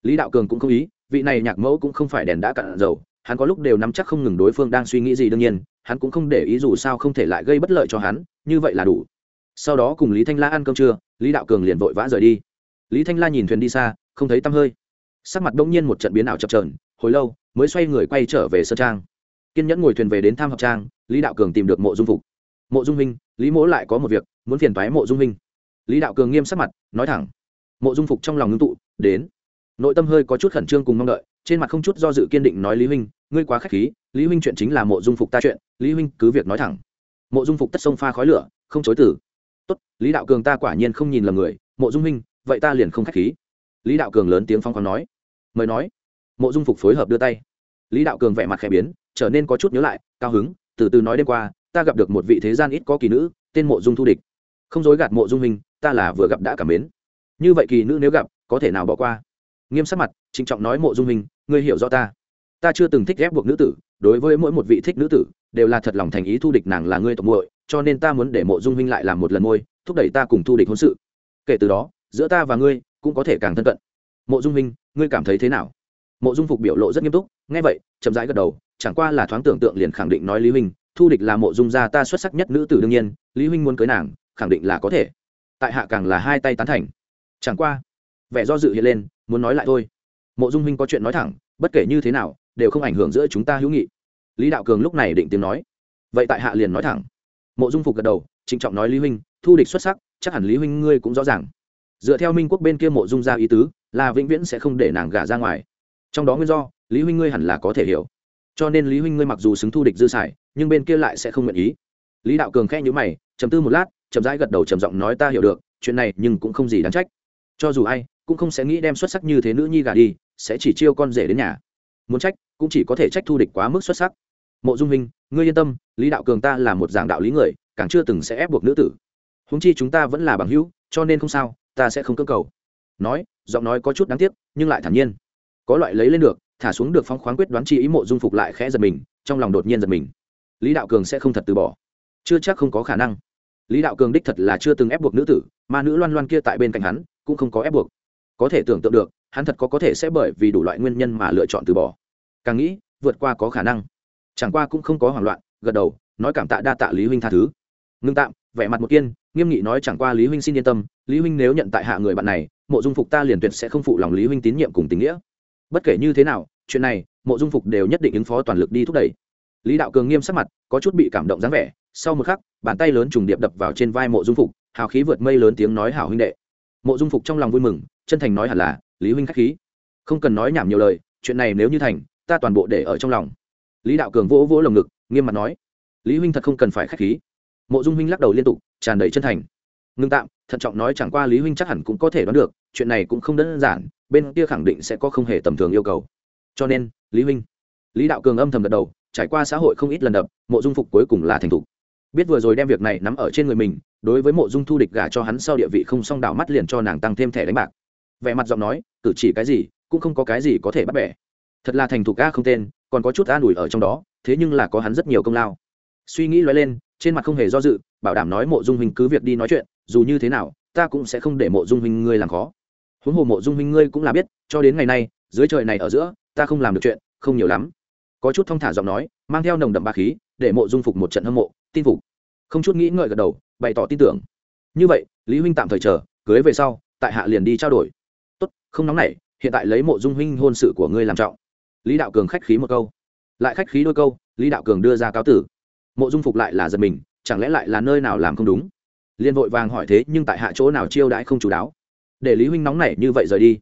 Lý đạo cường cũng không ý, vị này nhạc mẫu cũng không phải đèn đã cạn dầu, hắn có lúc đều nắm chắc không ngừng đối phương đang suy nghĩ gì đương nhiên, hắn cũng không để ý dù sao không thể lại gây bất lợi cho hắn, như vậy là đủ. Sau đó cùng lý thanh la ăn cơm trưa, lý đạo cường liền vội vã rời đi. Lý thanh la nhìn thuyền đi xa, không thấy tăm hơi. Sắc mặt đông nhiên một trận biến ảo chập trờn hồi lâu, mới xoay người quay trở về sơ trang kiên nhẫn ngồi thuyền về đến tham hợp trang, lý đạo cường tìm được mộ dung phục. Mộ dung minh lý mỗ lại có một việc, muốn phiền thoái mộ dung minh lý đạo cường nghiêm sắc mặt, nói thẳng. Mộ dung phục trong lòng ngưng tụ, đến. Nội tâm hơi có chút khẩn trương cùng mong đợi, trên mặt không chút do dự kiên định nói, lý huynh, ngươi quá k h á c h khí, lý huynh chuyện chính là mộ dung phục ta chuyện, lý huynh cứ việc nói thẳng. Mộ dung phục tất sông pha khói lửa, không chối tử tốt, lý đạo cường ta quả nhiên không nhìn lầm người, mộ dung huynh, vậy ta liền không k h á c h khí. Lý đạo cường lớn tiếng phong khoáng nói. Mời nói. Mộ dung phục phối hợp đưa tay. Lý đạo cường vẻ mặt khẽ biến trở nên có chút nhớ lại, cao hứng, từ từ nói đêm qua, ta gặp được một vị thế gian ít có kỳ nữ, tên mộ dung thu địch. Không dối gạt mộ dung hình ta là vừa gặp đã cảm mến. Như vậy kỳ nữ nếu gặp, có thể nào bỏ qua? Nghiêm sắc mặt, trịnh trọng nói mộ dung hình ngươi hiểu rõ ta. Ta chưa từng thích ghép buộc nữ tử, đối với mỗi một vị thích nữ tử, đều là thật lòng thành ý thu địch nàng là ngươi tộc muội, cho nên ta muốn để mộ dung huynh lại làm một lần môi, thúc đẩy ta cùng thu địch hôn sự. Kể từ đó, giữa ta và ngươi cũng có thể càng thân cận. Mộ dung huynh ngươi cảm thấy thế nào? Mộ dung phục biểu lộ rất nghiêm túc, nghe vậy, chậm rãi gật đầu chẳng qua là thoáng tưởng tượng liền khẳng định nói lý huynh, thu địch là mộ dung gia ta xuất sắc nhất nữ tử đương nhiên, lý huynh muốn cưới nàng, khẳng định là có thể. Tại hạ càng là hai tay tán thành. Chẳng qua, vẻ do dự hiện lên, muốn nói lại thôi. Mộ dung huynh có chuyện nói thẳng, bất kể như thế nào, đều không ảnh hưởng giữa chúng ta hữu nghị. Lý đạo cường lúc này định tiếng nói. Vậy tại hạ liền nói thẳng. Mộ dung phục gật đầu, trịnh trọng nói lý huynh, thu địch xuất sắc, chắc hẳn lý huynh ngươi cũng rõ ràng. Dựa theo minh quốc bên kia mộ dung ra ý tứ, là vĩnh viễn sẽ không để nàng gả ra ngoài. Trong đó nguyên do, lý huynh ngươi hẳn là có thể hiểu cho nên lý huynh ngươi mặc dù xứng thu địch dư xài nhưng bên kia lại sẽ không nguyện ý. Lý đạo cường khẽ nhữ mày chầm tư một lát chậm rãi gật đầu trầm giọng nói ta hiểu được chuyện này nhưng cũng không gì đáng trách. Cho dù ai cũng không sẽ nghĩ đem xuất sắc như thế nữ nhi gả đi sẽ chỉ chiêu con rể đến nhà. Muốn trách cũng chỉ có thể trách thu địch quá mức xuất sắc. Mộ dung Minh, ngươi yên tâm lý đạo cường ta là một giảng đạo lý người càng chưa từng sẽ ép buộc nữ tử. Húng chi chúng ta vẫn là bằng hữu cho nên không sao ta sẽ không cơ cầu. Nói giọng nói có chút đáng tiếc nhưng lại thản nhiên. Có loại lấy lên được thả xuống được phong khoáng quyết đoán chi ý mộ dung phục lại khẽ giật mình, trong lòng đột nhiên giật mình. Lý đạo cường sẽ không thật từ bỏ. Chưa chắc không có khả năng. Lý đạo cường đích thật là chưa từng ép buộc nữ tử, mà nữ loan loan kia tại bên cạnh hắn, cũng không có ép buộc. Có thể tưởng tượng được, hắn thật có có thể sẽ bởi vì đủ loại nguyên nhân mà lựa chọn từ bỏ. Càng nghĩ, vượt qua có khả năng. Chẳng qua cũng không có hoảng loạn, gật đầu, nói cảm tạ đa tạ lý huynh tha thứ. Ngưng tạm, vẻ mặt một kiên, nghiêm nghị nói chẳng qua lý huynh xin yên tâm, lý huynh nếu nhận tại hạ người bạn này, mộ dung phục ta liền tuyệt sẽ không phụ lòng lý huynh tín nhiệm cùng tình nghĩa. Bất kể như thế nào chuyện này, mộ dung phục đều nhất định ứng phó toàn lực đi thúc đẩy. Lý đạo cường nghiêm sắc mặt, có chút bị cảm động dáng vẻ, sau một khắc, bàn tay lớn trùng điệp đập vào trên vai mộ dung phục, hào khí vượt mây lớn tiếng nói hảo huynh đệ. Mộ dung phục trong lòng vui mừng, chân thành nói hẳn là, lý huynh k h á c h khí. Không cần nói nhảm nhiều lời, chuyện này nếu như thành, ta toàn bộ để ở trong lòng. Lý đạo cường vỗ vỗ lồng ngực, nghiêm mặt nói, lý huynh thật không cần phải k h á c h khí. Mộ dung huynh lắc đầu liên tục, tràn đầy chân thành. Ngưng tạm, thận trọng nói chẳng qua lý huynh chắc hẳn cũng có thể đoán được, chuyện này cũng không đơn giản, bên kia khẳng định sẽ có không hề tầm thường yêu cầu cho nên, lý huynh, lý đạo cường âm thầm gật đầu, trải qua xã hội không ít lần đập, mộ dung phục cuối cùng là thành thục. Biết vừa rồi đem việc này nắm ở trên người mình, đối với mộ dung thu địch gả cho hắn sau địa vị không song đảo mắt liền cho nàng tăng thêm thẻ đánh bạc. Vẻ mặt giọng nói, cử chỉ cái gì, cũng không có cái gì có thể bắt bẻ. Thật là thành thục ca không tên, còn có chút an ủi ở trong đó, thế nhưng là có hắn rất nhiều công lao. Suy nghĩ lóe lên, trên mặt không hề do dự, bảo đảm nói mộ dung huynh cứ việc đi nói chuyện, dù như thế nào, ta cũng sẽ không để mộ dung huynh ngươi làm khó. Huống hồ mộ dung huynh ngươi cũng là biết, cho đến ngày nay, dưới trời này ở giữa ta không làm được chuyện, không nhiều lắm. Có chút thong thả giọng nói, mang theo nồng đậm ba khí, để mộ dung phục một trận hâm mộ, tin phục. Không chút nghĩ ngợi gật đầu, bày tỏ tin tưởng. Như vậy, lý huynh tạm thời chờ, cưới về sau, tại hạ liền đi trao đổi. Tốt, không nóng nảy, hiện tại lấy mộ dung huynh hôn sự của ngươi làm trọng. Lý đạo cường khách khí một câu. Lại khách khí đôi câu, lý đạo cường đưa ra cáo tử. Mộ dung phục lại là giật mình, chẳng lẽ lại là nơi nào làm không đúng? Liên vội vàng hỏi thế, nhưng tại hạ chỗ nào chiêu đãi không chú đáo? Để lý huynh nóng nảy như vậy rời đi.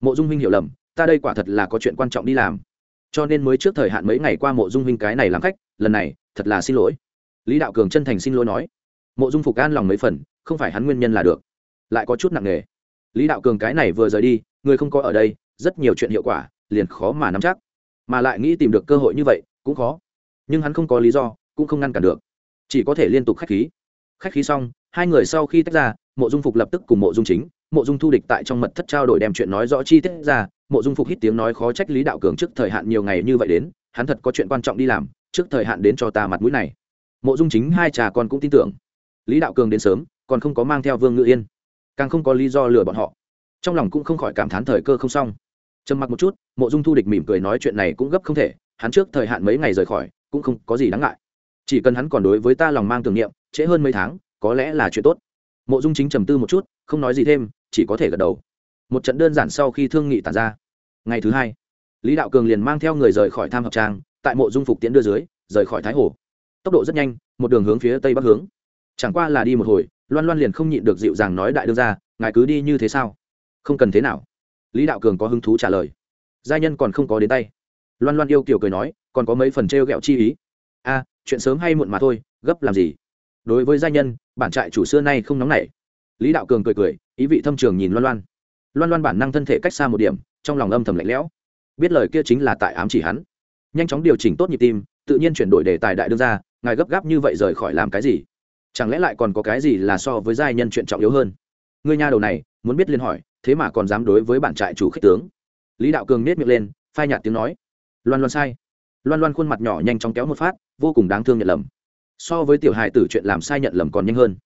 Mộ dung huynh hiểu lầm ta đây quả thật là có chuyện quan trọng đi làm. Cho nên mới trước thời hạn mấy ngày qua mộ dung huynh cái này làm khách, lần này, thật là xin lỗi. Lý đạo cường chân thành xin lỗi nói. Mộ dung phục an lòng mấy phần, không phải hắn nguyên nhân là được. Lại có chút nặng nề. Lý đạo cường cái này vừa rời đi, người không có ở đây, rất nhiều chuyện hiệu quả, liền khó mà nắm chắc. Mà lại nghĩ tìm được cơ hội như vậy, cũng khó. Nhưng hắn không có lý do, cũng không ngăn cản được. Chỉ có thể liên tục khách khí. Khách khí xong, hai người sau khi tách ra, mộ dung phục lập tức cùng mộ dung chính, mộ dung thu địch tại trong mật thất trao đổi đem chuyện nói rõ chi tiết ra mộ dung phục hít tiếng nói khó trách lý đạo cường trước thời hạn nhiều ngày như vậy đến, hắn thật có chuyện quan trọng đi làm, trước thời hạn đến cho ta mặt mũi này. Mộ dung chính hai trà con cũng tin tưởng. Lý đạo cường đến sớm, còn không có mang theo vương ngự yên. Càng không có lý do lừa bọn họ. Trong lòng cũng không khỏi cảm thán thời cơ không xong. Trầm mặc một chút, mộ dung thu địch mỉm cười nói chuyện này cũng gấp không thể, hắn trước thời hạn mấy ngày rời khỏi, cũng không có gì đáng ngại. Chỉ cần hắn còn đối với ta lòng mang tưởng niệm, trễ hơn mấy tháng, có lẽ là chuyện tốt. Mộ dung chính trầm tư một chút, không nói gì thêm, chỉ có thể gật đầu. Một trận đơn giản sau khi thương nghị tàn ra ngày thứ hai, lý đạo cường liền mang theo người rời khỏi tham hợp trang, tại mộ dung phục tiễn đưa dưới, rời khỏi thái hồ. Tốc độ rất nhanh, một đường hướng phía tây bắc hướng. Chẳng qua là đi một hồi, loan loan liền không nhịn được dịu dàng nói đại đương ra ngài cứ đi như thế sao? Không cần thế nào. Lý đạo cường có hứng thú trả lời. Gia nhân còn không có đến tay. Loan loan yêu kiểu cười nói, còn có mấy phần t r chi ý. A, chuyện sớm hay muộn mà thôi, gấp làm gì? Đối với gia nhân, bản trại chủ xưa nay không nóng nảy. Lý đạo cường cười cười, ý vị thâm trường nhìn loan loan loan loan bản năng thân thể cách xa một điểm, trong lòng âm thầm lạnh lẽo. Biết lời kia chính là tại ám chỉ hắn. Nhanh chóng điều chỉnh tốt nhịp tim, tự nhiên chuyển đổi đề tài đại đương ra, ngài gấp gáp như vậy rời khỏi làm cái gì? Chẳng lẽ lại còn có cái gì là so với giai nhân chuyện trọng yếu hơn? Người nhà đầu này, muốn biết liên hỏi, thế mà còn dám đối với bản trại chủ khích tướng. Lý đạo cường nết miệng lên, phai nhạt tiếng nói. Loan loan sai. Loan loan khuôn mặt nhỏ nhanh chóng kéo một phát, vô cùng đáng thương nhận lầm. So với tiểu hài tử chuyện làm sai nhận lầm còn nhanh hơn.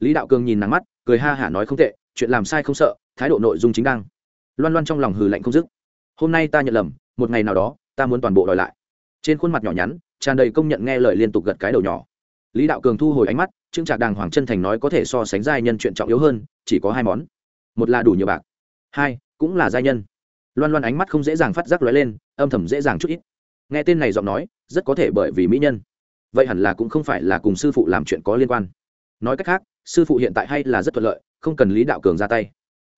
Lý đạo cường nhìn nắng mắt, cười ha hả nói không tệ, chuyện làm sai không sợ thái độ nội dung chính đang. Loan loan trong lòng hừ lạnh không dứt. Hôm nay ta nhận lầm, một ngày nào đó, ta muốn toàn bộ đòi lại. Trên khuôn mặt nhỏ nhắn, tràn đầy công nhận nghe lời liên tục gật cái đầu nhỏ. Lý đạo cường thu hồi ánh mắt trương trạc đàng hoàng chân thành nói có thể so sánh giai nhân chuyện trọng yếu hơn, chỉ có hai món. Một là đủ nhiều bạc. Hai, cũng là giai nhân. Loan loan ánh mắt không dễ dàng phát giác lóe lên, âm thầm dễ dàng chút ít. Nghe tên này giọng nói, rất có thể bởi vì mỹ nhân. Vậy hẳn là cũng không phải là cùng sư phụ làm chuyện có liên quan. Nói cách khác, sư phụ hiện tại hay là rất thuận lợi, không cần lý đạo cường ra tay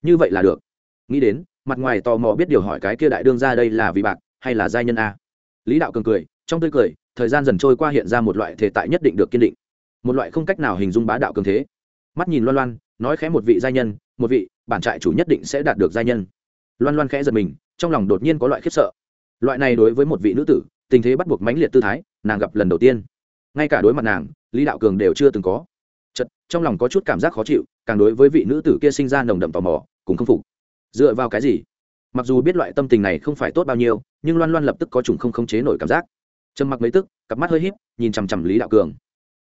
như vậy là được. Nghĩ đến, mặt ngoài tò mò biết điều hỏi cái kia đại đương ra đây là vì bạc hay là giai nhân a? Lý đạo cường cười, trong tươi cười, thời gian dần trôi qua hiện ra một loại thể tại nhất định được kiên định. Một loại không cách nào hình dung bá đạo cường thế. Mắt nhìn loan loan, nói khẽ một vị giai nhân, một vị, bản trại chủ nhất định sẽ đạt được giai nhân. Loan loan khẽ giật mình, trong lòng đột nhiên có loại khiếp sợ. Loại này đối với một vị nữ tử, tình thế bắt buộc mãnh liệt tư thái, nàng gặp lần đầu tiên. Ngay cả đối mặt nàng, lý đạo cường đều chưa từng có trong lòng có chút cảm giác khó chịu, càng đối với vị nữ tử kia sinh ra nồng đậm tò mò, cùng không phục. Dựa vào cái gì? Mặc dù biết loại tâm tình này không phải tốt bao nhiêu, nhưng loan loan lập tức có chủng không khống chế nổi cảm giác. Trầm mặc mấy tức, cặp mắt hơi híp, nhìn chằm chằm lý đạo cường.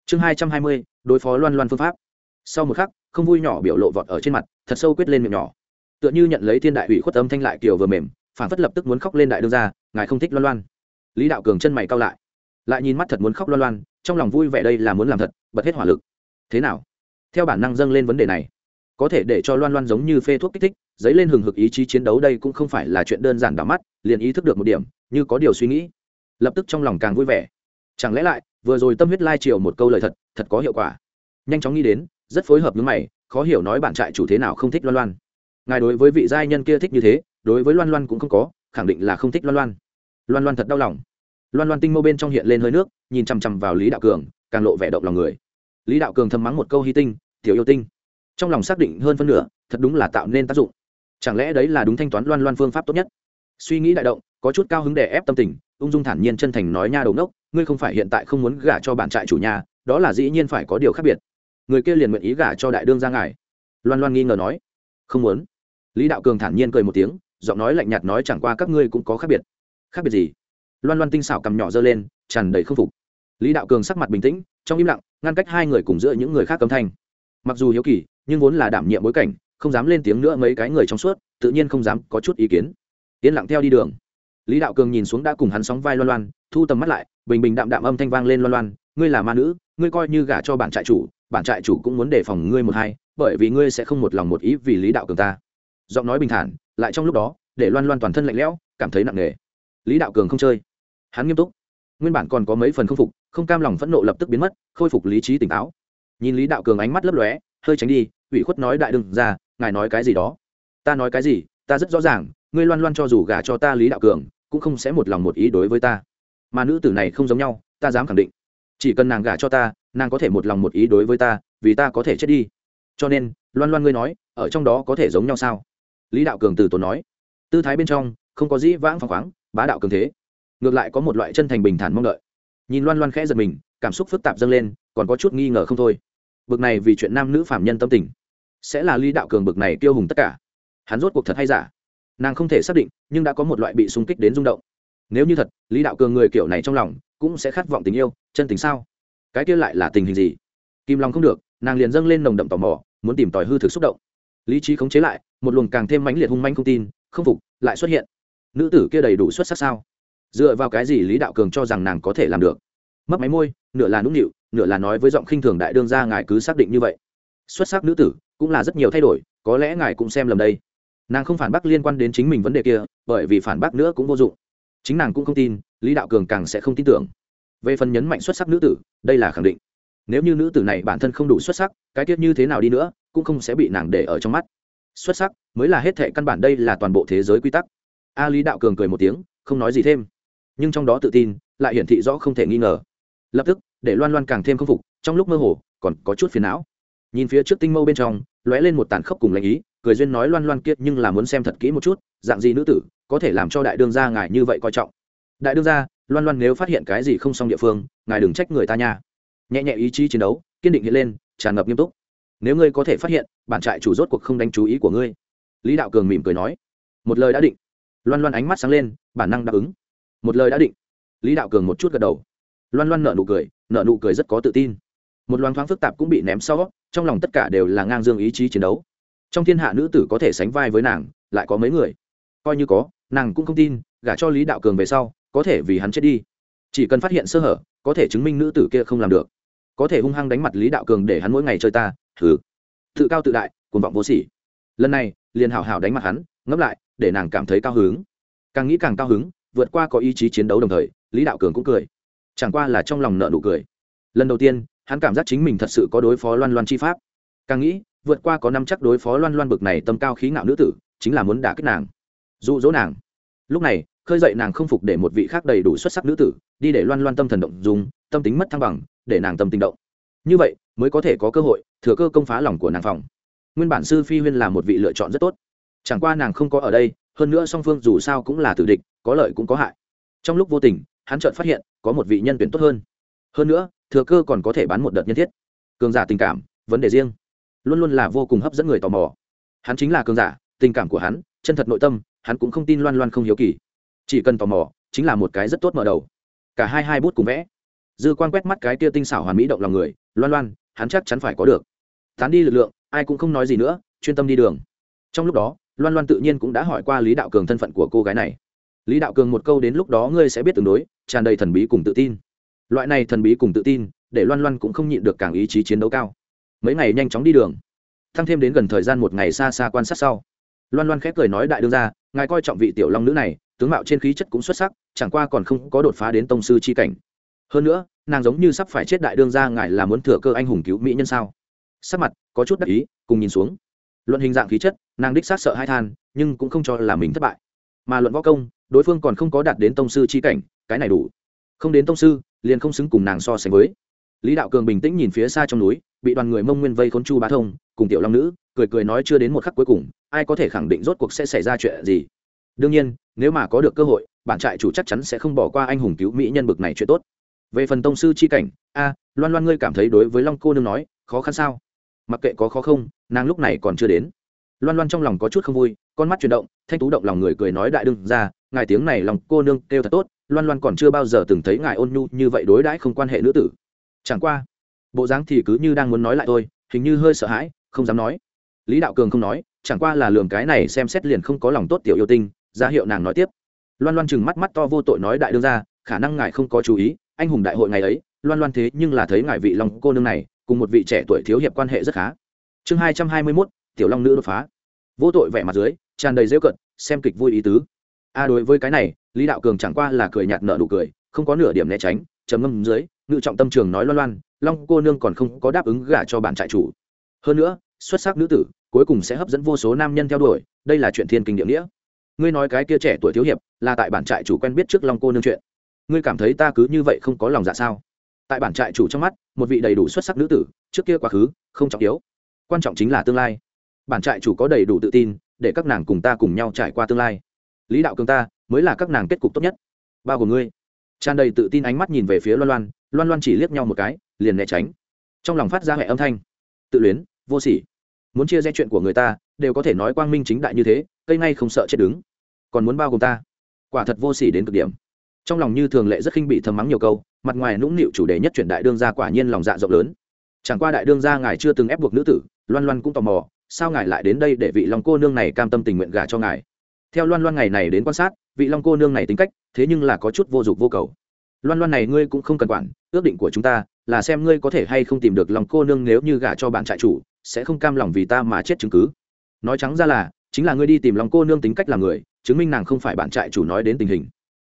Chương hai trăm hai mươi, đối phó loan loan phương pháp. Sau một khắc, không vui nhỏ biểu lộ vọt ở trên mặt, thật sâu quyết lên miệng nhỏ. Tựa như nhận lấy thiên đại ủy khuất âm thanh lại kiều vừa mềm phản phất lập tức muốn khóc lên đại đương ra ngài không thích loan loan. Lý đạo cường chân mày cao lại lại nhìn mắt thật muốn khóc loan loan, trong lòng vui vẻ đây là muốn làm thật, bật hết hỏa lực. Thế nào? Theo bản năng dâng lên vấn đề này, có thể để cho loan loan giống như phê thuốc kích thích, dấy lên hừng hực ý chí chiến đấu đây cũng không phải là chuyện đơn giản đỏ mắt, liền ý thức được một điểm, như có điều suy nghĩ. Lập tức trong lòng càng vui vẻ. Chẳng lẽ lại, vừa rồi tâm huyết lai chiều một câu lời thật thật có hiệu quả? Nhanh chóng nghĩ đến, rất phối hợp với mày, khó hiểu nói bạn trại chủ thế nào không thích loan loan. Ngài đối với vị giai nhân kia thích như thế, đối với loan loan cũng không có, khẳng định là không thích loan loan. Loan loan thật đau lòng. Loan loan tinh mâu bên trong hiện lên hơi nước, nhìn chằm chằm vào lý đạo cường, càng lộ vẻ động lòng người lý đạo cường thầm mắng một câu hy tinh tiểu yêu tinh. Trong lòng xác định hơn phân nửa thật đúng là tạo nên tác dụng. Chẳng lẽ đấy là đúng thanh toán loan loan phương pháp tốt nhất? Suy nghĩ đại động có chút cao hứng để ép tâm tình ung dung thản nhiên chân thành nói nha đầu nốc, ngươi không phải hiện tại không muốn gả cho bản trại chủ nhà đó là dĩ nhiên phải có điều khác biệt. Người kia liền nguyện ý gả cho đại đương ra ngài. Loan loan nghi ngờ nói không muốn. Lý đạo cường thản nhiên cười một tiếng giọng nói lạnh nhạt nói chẳng qua các ngươi cũng có khác biệt. Khác biệt gì? Loan loan tinh xảo cầm nhỏ giơ lên tràn đầy k phục lý đạo cường sắc mặt bình tĩnh, trong im lặng, ngăn cách hai người cùng giữa những người khác cấm thanh. Mặc dù hiếu kỳ, nhưng vốn là đảm nhiệm bối cảnh, không dám lên tiếng nữa mấy cái người trong suốt, tự nhiên không dám có chút ý kiến. Yên lặng theo đi đường. Lý đạo cường nhìn xuống đã cùng hắn sóng vai loan loan, thu tầm mắt lại, bình bình đạm đạm âm thanh vang lên loan loan, ngươi là ma nữ, ngươi coi như gả cho bản trại chủ, bản trại chủ cũng muốn đề phòng ngươi một hai, bởi vì ngươi sẽ không một lòng một ý vì lý đạo cường ta. Giọng nói bình thản, lại trong lúc đó, để loan loan toàn thân lạnh lẽo, cảm thấy nặng nề. Lý đạo cường không chơi. Hắn nghiêm túc nguyên bản còn có mấy phần không phục, không cam lòng phẫn nộ lập tức biến mất, khôi phục lý trí tỉnh táo. Nhìn lý đạo cường ánh mắt lấp lóe, hơi tránh đi, ủy khuất nói đại đừng ra, ngài nói cái gì đó? Ta nói cái gì, ta rất rõ ràng, ngươi loan loan cho dù gả cho ta lý đạo cường, cũng không sẽ một lòng một ý đối với ta. Mà nữ tử này không giống nhau, ta dám khẳng định. Chỉ cần nàng gả cho ta, nàng có thể một lòng một ý đối với ta, vì ta có thể chết đi. Cho nên, loan loan ngươi nói, ở trong đó có thể giống nhau sao? Lý đạo cường từ tốn nói. Tư thái bên trong, không có dĩ vãng phăng khoáng, bá đạo cường thế ngược lại có một loại chân thành bình thản mong đợi. Nhìn loan loan khẽ giật mình, cảm xúc phức tạp dâng lên, còn có chút nghi ngờ không thôi. Bực này vì chuyện nam nữ phạm nhân tâm tình. Sẽ là lý đạo cường bực này tiêu hùng tất cả. Hắn rốt cuộc thật hay giả? Nàng không thể xác định, nhưng đã có một loại bị sung kích đến rung động. Nếu như thật, lý đạo cường người kiểu này trong lòng, cũng sẽ khát vọng tình yêu, chân tình sao? Cái kia lại là tình hình gì? Kim long không được, nàng liền dâng lên nồng đậm tò mò, muốn tìm tòi hư thực xúc động. Lý trí khống chế lại, một luồng càng thêm mãnh liệt hung manh không tin, không phục, lại xuất hiện. Nữ tử kia đầy đủ xuất sắc sao? Dựa vào cái gì lý đạo cường cho rằng nàng có thể làm được? Mất máy môi, nửa là nũng nịu, nửa là nói với giọng khinh thường đại đương ra ngài cứ xác định như vậy. Xuất sắc nữ tử, cũng là rất nhiều thay đổi, có lẽ ngài cũng xem lầm đây. Nàng không phản bác liên quan đến chính mình vấn đề kia, bởi vì phản bác nữa cũng vô dụng. Chính nàng cũng không tin, lý đạo cường càng sẽ không tin tưởng. Về phần nhấn mạnh xuất sắc nữ tử, đây là khẳng định. Nếu như nữ tử này bản thân không đủ xuất sắc, cái tiết như thế nào đi nữa, cũng không sẽ bị nàng để ở trong mắt. Xuất sắc mới là hết thệ căn bản đây là toàn bộ thế giới quy tắc. A lý đạo cường cười một tiếng, không nói gì thêm nhưng trong đó tự tin, lại hiển thị rõ không thể nghi ngờ. Lập tức, để loan loan càng thêm k phục, trong lúc mơ hồ, còn có chút phiền não. Nhìn phía trước tinh mâu bên trong, lóe lên một tàn khốc cùng lãnh ý, cười duyên nói loan loan kiệt nhưng là muốn xem thật kỹ một chút, dạng gì nữ tử, có thể làm cho đại đương gia ngài như vậy coi trọng. Đại đương gia, loan loan nếu phát hiện cái gì không xong địa phương, ngài đừng trách người ta nha. Nhẹ nhẹ ý chí chiến đấu, kiên định hiện lên, tràn ngập nghiêm túc. Nếu ngươi có thể phát hiện, bản trại chủ rốt cuộc không đánh chú ý của ngươi. Lý đạo cường mỉm cười nói. Một lời đã định. Loan loan ánh mắt sáng lên, bản năng đáp ứng một lời đã định. Lý đạo cường một chút gật đầu. Loan loan nợ nụ cười nợ nụ cười rất có tự tin. Một loan thoáng phức tạp cũng bị ném sau, trong lòng tất cả đều là ngang dương ý chí chiến đấu. Trong thiên hạ nữ tử có thể sánh vai với nàng, lại có mấy người? Coi như có, nàng cũng không tin, gả cho lý đạo cường về sau, có thể vì hắn chết đi. Chỉ cần phát hiện sơ hở, có thể chứng minh nữ tử kia không làm được. Có thể hung hăng đánh mặt lý đạo cường để hắn mỗi ngày chơi ta thử tự cao tự đại, cuồng vọng vô sỉ. Lần này, liền hảo hảo đánh mặt hắn, ngẫm lại, để nàng cảm thấy cao hứng. Càng nghĩ càng cao hứng vượt qua có ý chí chiến đấu đồng thời, lý đạo cường cũng cười. Chẳng qua là trong lòng nợ nụ cười. Lần đầu tiên, hắn cảm giác chính mình thật sự có đối phó loan loan chi pháp. Càng nghĩ, vượt qua có năm chắc đối phó loan loan bực này tâm cao khí ngạo nữ tử, chính là muốn đả kích nàng. Dụ dỗ nàng. Lúc này, khơi dậy nàng không phục để một vị khác đầy đủ xuất sắc nữ tử, đi để loan loan tâm thần động dùng tâm tính mất thăng bằng, để nàng tâm tình động. Như vậy, mới có thể có cơ hội, thừa cơ công phá lòng của nàng phòng. Nguyên bản sư phi huyên là một vị lựa chọn rất tốt. Chẳng qua nàng không có ở đây hơn nữa song phương dù sao cũng là tử địch, có lợi cũng có hại. Trong lúc vô tình, hắn chợt phát hiện, có một vị nhân tuyển tốt hơn. Hơn nữa, thừa cơ còn có thể bán một đợt nhân thiết. Cường giả tình cảm, vấn đề riêng. Luôn luôn là vô cùng hấp dẫn người tò mò. Hắn chính là cường giả, tình cảm của hắn, chân thật nội tâm, hắn cũng không tin loan loan không hiếu kỳ. Chỉ cần tò mò, chính là một cái rất tốt mở đầu. Cả hai hai bút cùng vẽ. Dư quan quét mắt cái tia tinh xảo hoàn mỹ động lòng người, loan loan, hắn chắc chắn phải có được. Tán đi lực lượng, ai cũng không nói gì nữa, chuyên tâm đi đường. Trong lúc đó loan loan tự nhiên cũng đã hỏi qua lý đạo cường thân phận của cô gái này lý đạo cường một câu đến lúc đó ngươi sẽ biết tương đối tràn đầy thần bí cùng tự tin loại này thần bí cùng tự tin để loan loan cũng không nhịn được càng ý chí chiến đấu cao mấy ngày nhanh chóng đi đường thăng thêm đến gần thời gian một ngày xa xa quan sát sau loan loan khép cười nói đại đương ra ngài coi trọng vị tiểu long nữ này tướng mạo trên khí chất cũng xuất sắc chẳng qua còn không có đột phá đến tông sư c h i cảnh hơn nữa nàng giống như sắp phải chết đại đương ra ngài là muốn thừa cơ anh hùng cứu mỹ nhân sao sắc mặt có chút đắc ý cùng nhìn xuống luận hình dạng khí chất, nàng đích sát sợ hai than, nhưng cũng không cho là mình thất bại. Mà luận võ công, đối phương còn không có đạt đến tông sư c h i cảnh, cái này đủ. Không đến tông sư, liền không xứng cùng nàng so sánh với. Lý đạo cường bình tĩnh nhìn phía xa trong núi, bị đoàn người mông nguyên vây khốn chu bá thông, cùng tiểu long nữ, cười cười nói chưa đến một khắc cuối cùng, ai có thể khẳng định rốt cuộc sẽ xảy ra chuyện gì. Đương nhiên, nếu mà có được cơ hội, bản trại chủ chắc chắn sẽ không bỏ qua anh hùng cứu mỹ nhân bực này chuyện tốt. Về phần tông sư c h i cảnh, a, loan loan ngươi cảm thấy đối với long cô nương nói, khó khăn sao? Mặc kệ có khó không, nàng lúc này còn chưa đến. Loan loan trong lòng có chút không vui, con mắt chuyển động, thanh tú động lòng người cười nói đại đương ra, ngài tiếng này lòng cô nương kêu thật tốt, loan loan còn chưa bao giờ từng thấy ngài ôn nhu như vậy đối đãi không quan hệ nữ tử. Chẳng qua, bộ dáng thì cứ như đang muốn nói lại tôi hình như hơi sợ hãi, không dám nói. Lý đạo cường không nói, chẳng qua là lường cái này xem xét liền không có lòng tốt tiểu yêu tinh, ra hiệu nàng nói tiếp. Loan loan chừng mắt mắt to vô tội nói đại đương ra, khả năng ngài không có chú ý, anh hùng đại hội ngày ấy loan loan thế nhưng là thấy ngài vị long cô nương này, cùng một vị trẻ tuổi thiếu hiệp quan hệ rất khá. Chương hai trăm hai mươi mốt, tiểu long nữ đột phá. Vô tội vẻ mặt dưới, tràn đầy rêu cận xem kịch vui ý tứ. A, đối với cái này, lý đạo cường chẳng qua là cười nhạt nợ đủ cười, không có nửa điểm né tránh, trầm ngâm dưới, ngự trọng tâm trường nói loan loan, long cô nương còn không có đáp ứng gả cho bản trại chủ. Hơn nữa, xuất sắc nữ tử, cuối cùng sẽ hấp dẫn vô số nam nhân theo đuổi, đây là chuyện thiên kinh địa nghĩa. Ngươi nói cái kia trẻ tuổi thiếu hiệp, là tại bản trại chủ quen biết trước long cô nương chuyện. Ngươi cảm thấy ta cứ như vậy không có lòng dạ sao? Tại bản trại chủ trong mắt, một vị đầy đủ xuất sắc nữ tử, trước kia quá khứ, không trọng yếu. Quan trọng chính là tương lai. Bản trại chủ có đầy đủ tự tin, để các nàng cùng ta cùng nhau trải qua tương lai. Lý đạo cường ta, mới là các nàng kết cục tốt nhất. Bao gồm ngươi. Tràn đầy tự tin ánh mắt nhìn về phía loan loan loan loan chỉ liếc nhau một cái, liền né tránh. Trong lòng phát ra hệ âm thanh. Tự luyến, vô sỉ. Muốn chia rẽ chuyện của người ta, đều có thể nói quang minh chính đại như thế, cây ngay không sợ chết đứng. Còn muốn bao gồm ta. Quả thật vô sỉ đến cực điểm. Trong lòng như thường lệ rất khinh bị thầm mắng nhiều câu mặt ngoài nũng nịu chủ đề nhất chuyển đại đương gia quả nhiên lòng dạ rộng lớn. Chẳng qua đại đương gia ngài chưa từng ép buộc nữ tử, loan loan cũng tò mò, sao ngài lại đến đây để vị long cô nương này cam tâm tình nguyện gả cho ngài? Theo loan loan ngày này đến quan sát, vị long cô nương này tính cách, thế nhưng là có chút vô dụng vô cầu. Loan loan này ngươi cũng không cần quản, ước định của chúng ta là xem ngươi có thể hay không tìm được lòng cô nương nếu như gả cho bạn trại chủ, sẽ không cam lòng vì ta mà chết chứng cứ. Nói trắng ra là, chính là ngươi đi tìm lòng cô nương tính cách làm người, chứng minh nàng không phải bạn trại chủ nói đến tình hình.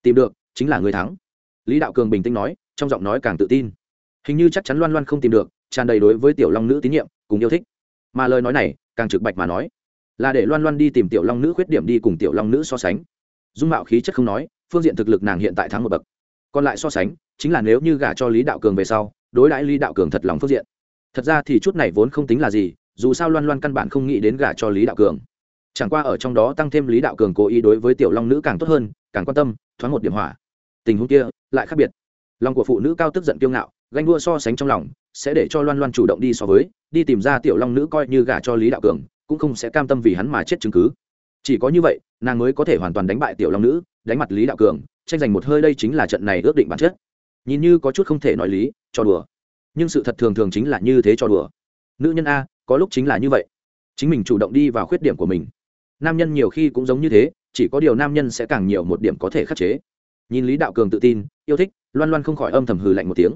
Tìm được, chính là ngươi thắng lý đạo cường bình tĩnh nói, trong giọng nói càng tự tin. Hình như chắc chắn loan loan không tìm được, tràn đầy đối với tiểu long nữ tín nhiệm, cùng yêu thích. Mà lời nói này, càng trực bạch mà nói, là để loan loan đi tìm tiểu long nữ khuyết điểm đi cùng tiểu long nữ so sánh. Dung mạo khí chất không nói, phương diện thực lực nàng hiện tại thắng một bậc. Còn lại so sánh, chính là nếu như gả cho lý đạo cường về sau, đối đãi lý đạo cường thật lòng phương diện. Thật ra thì chút này vốn không tính là gì, dù sao loan loan căn bản không nghĩ đến gả cho lý đạo cường. Chẳng qua ở trong đó tăng thêm lý đạo cường cố ý đối với tiểu long nữ càng tốt hơn, càng quan tâm, thoáng một điểm hỏa tình huống kia lại khác biệt. Lòng của phụ nữ cao tức giận kiêu ngạo, ganh đua so sánh trong lòng, sẽ để cho loan loan chủ động đi so với, đi tìm ra tiểu long nữ coi như gả cho lý đạo cường, cũng không sẽ cam tâm vì hắn mà chết chứng cứ. Chỉ có như vậy, nàng mới có thể hoàn toàn đánh bại tiểu long nữ, đánh mặt lý đạo cường, tranh giành một hơi đây chính là trận này ước định bản chất. Nhìn như có chút không thể nói lý, cho đùa. Nhưng sự thật thường thường chính là như thế cho đùa. Nữ nhân a, có lúc chính là như vậy. Chính mình chủ động đi vào khuyết điểm của mình. Nam nhân nhiều khi cũng giống như thế, chỉ có điều nam nhân sẽ càng nhiều một điểm có thể khắc chế nhìn lý đạo cường tự tin yêu thích loan loan không khỏi âm thầm hừ lạnh một tiếng.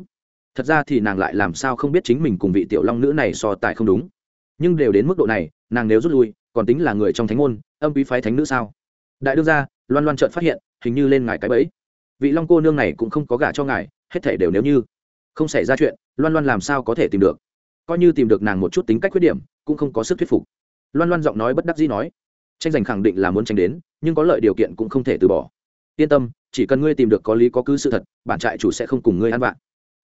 Thật ra thì nàng lại làm sao không biết chính mình cùng vị tiểu long nữ này so tài không đúng. Nhưng đều đến mức độ này nàng nếu rút lui còn tính là người trong thánh môn âm quý phái thánh nữ sao? Đại đương gia, loan loan trợn phát hiện hình như lên ngài cái bẫy. Vị long cô nương này cũng không có gả cho ngài hết thể đều nếu như không xảy ra chuyện loan loan làm sao có thể tìm được? Coi như tìm được nàng một chút tính cách khuyết điểm cũng không có sức thuyết phục. Loan loan giọng nói bất đắc dĩ nói tranh giành khẳng định là muốn tranh đến nhưng có lợi điều kiện cũng không thể từ bỏ. Yên tâm chỉ cần ngươi tìm được có lý có cứ sự thật, bản trại chủ sẽ không cùng ngươi ăn vạ.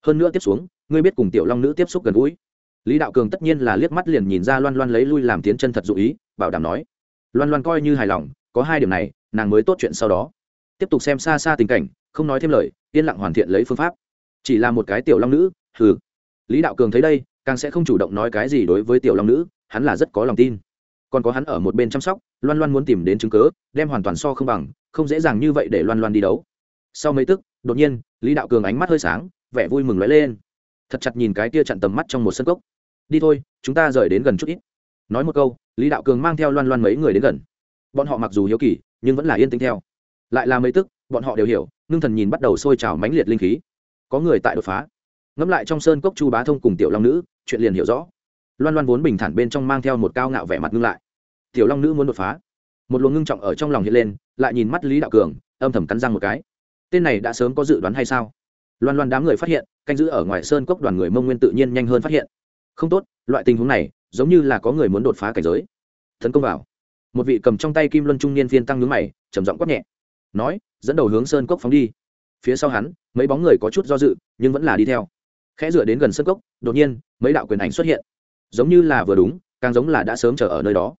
Hơn nữa tiếp xuống, ngươi biết cùng tiểu long nữ tiếp xúc gần gũi. Lý đạo cường tất nhiên là liếc mắt liền nhìn ra loan loan lấy lui làm tiến chân thật dụ ý, bảo đảm nói, loan loan coi như hài lòng, có hai điểm này, nàng mới tốt chuyện sau đó. Tiếp tục xem xa xa tình cảnh, không nói thêm lời, yên lặng hoàn thiện lấy phương pháp. Chỉ là một cái tiểu long nữ, hừ. Lý đạo cường thấy đây, càng sẽ không chủ động nói cái gì đối với tiểu long nữ, hắn là rất có lòng tin còn có hắn ở một bên chăm sóc, loan loan muốn tìm đến chứng cớ đem hoàn toàn so không bằng, không dễ dàng như vậy để loan loan đi đấu. Sau mấy tức, đột nhiên, lý đạo cường ánh mắt hơi sáng, vẻ vui mừng lóe lên. Thật chặt nhìn cái kia chặn tầm mắt trong một sân cốc. Đi thôi, chúng ta rời đến gần chút ít. Nói một câu, lý đạo cường mang theo loan loan mấy người đến gần. Bọn họ mặc dù hiếu kỳ, nhưng vẫn là yên tĩnh theo. Lại là mấy tức, bọn họ đều hiểu, ngưng thần nhìn bắt đầu sôi trào mãnh liệt linh khí. Có người tại đột phá. Ngẫm lại trong sơn cốc chu bá thông cùng tiểu long nữ, chuyện liền hiểu rõ loan loan vốn bình thản bên trong mang theo một cao ngạo vẻ mặt ngưng lại. Tiểu long nữ muốn đột phá. Một luồng ngưng trọng ở trong lòng hiện lên, lại nhìn mắt lý đạo cường, âm thầm cắn răng một cái. Tên này đã sớm có dự đoán hay sao? Loan loan đám người phát hiện, canh giữ ở ngoài sơn cốc đoàn người mông nguyên tự nhiên nhanh hơn phát hiện. Không tốt, loại tình huống này, giống như là có người muốn đột phá cảnh giới. Tấn công vào. Một vị cầm trong tay kim luân trung niên viên tăng nhướng mày, trầm giọng quát nhẹ. Nói, dẫn đầu hướng sơn cốc phóng đi. Phía sau hắn, mấy bóng người có chút do dự, nhưng vẫn là đi theo. Khẽ dựa đến gần sơn cốc, đột nhiên, mấy đạo quyền ảnh xuất hiện giống như là vừa đúng, càng giống là đã sớm chờ ở nơi đó.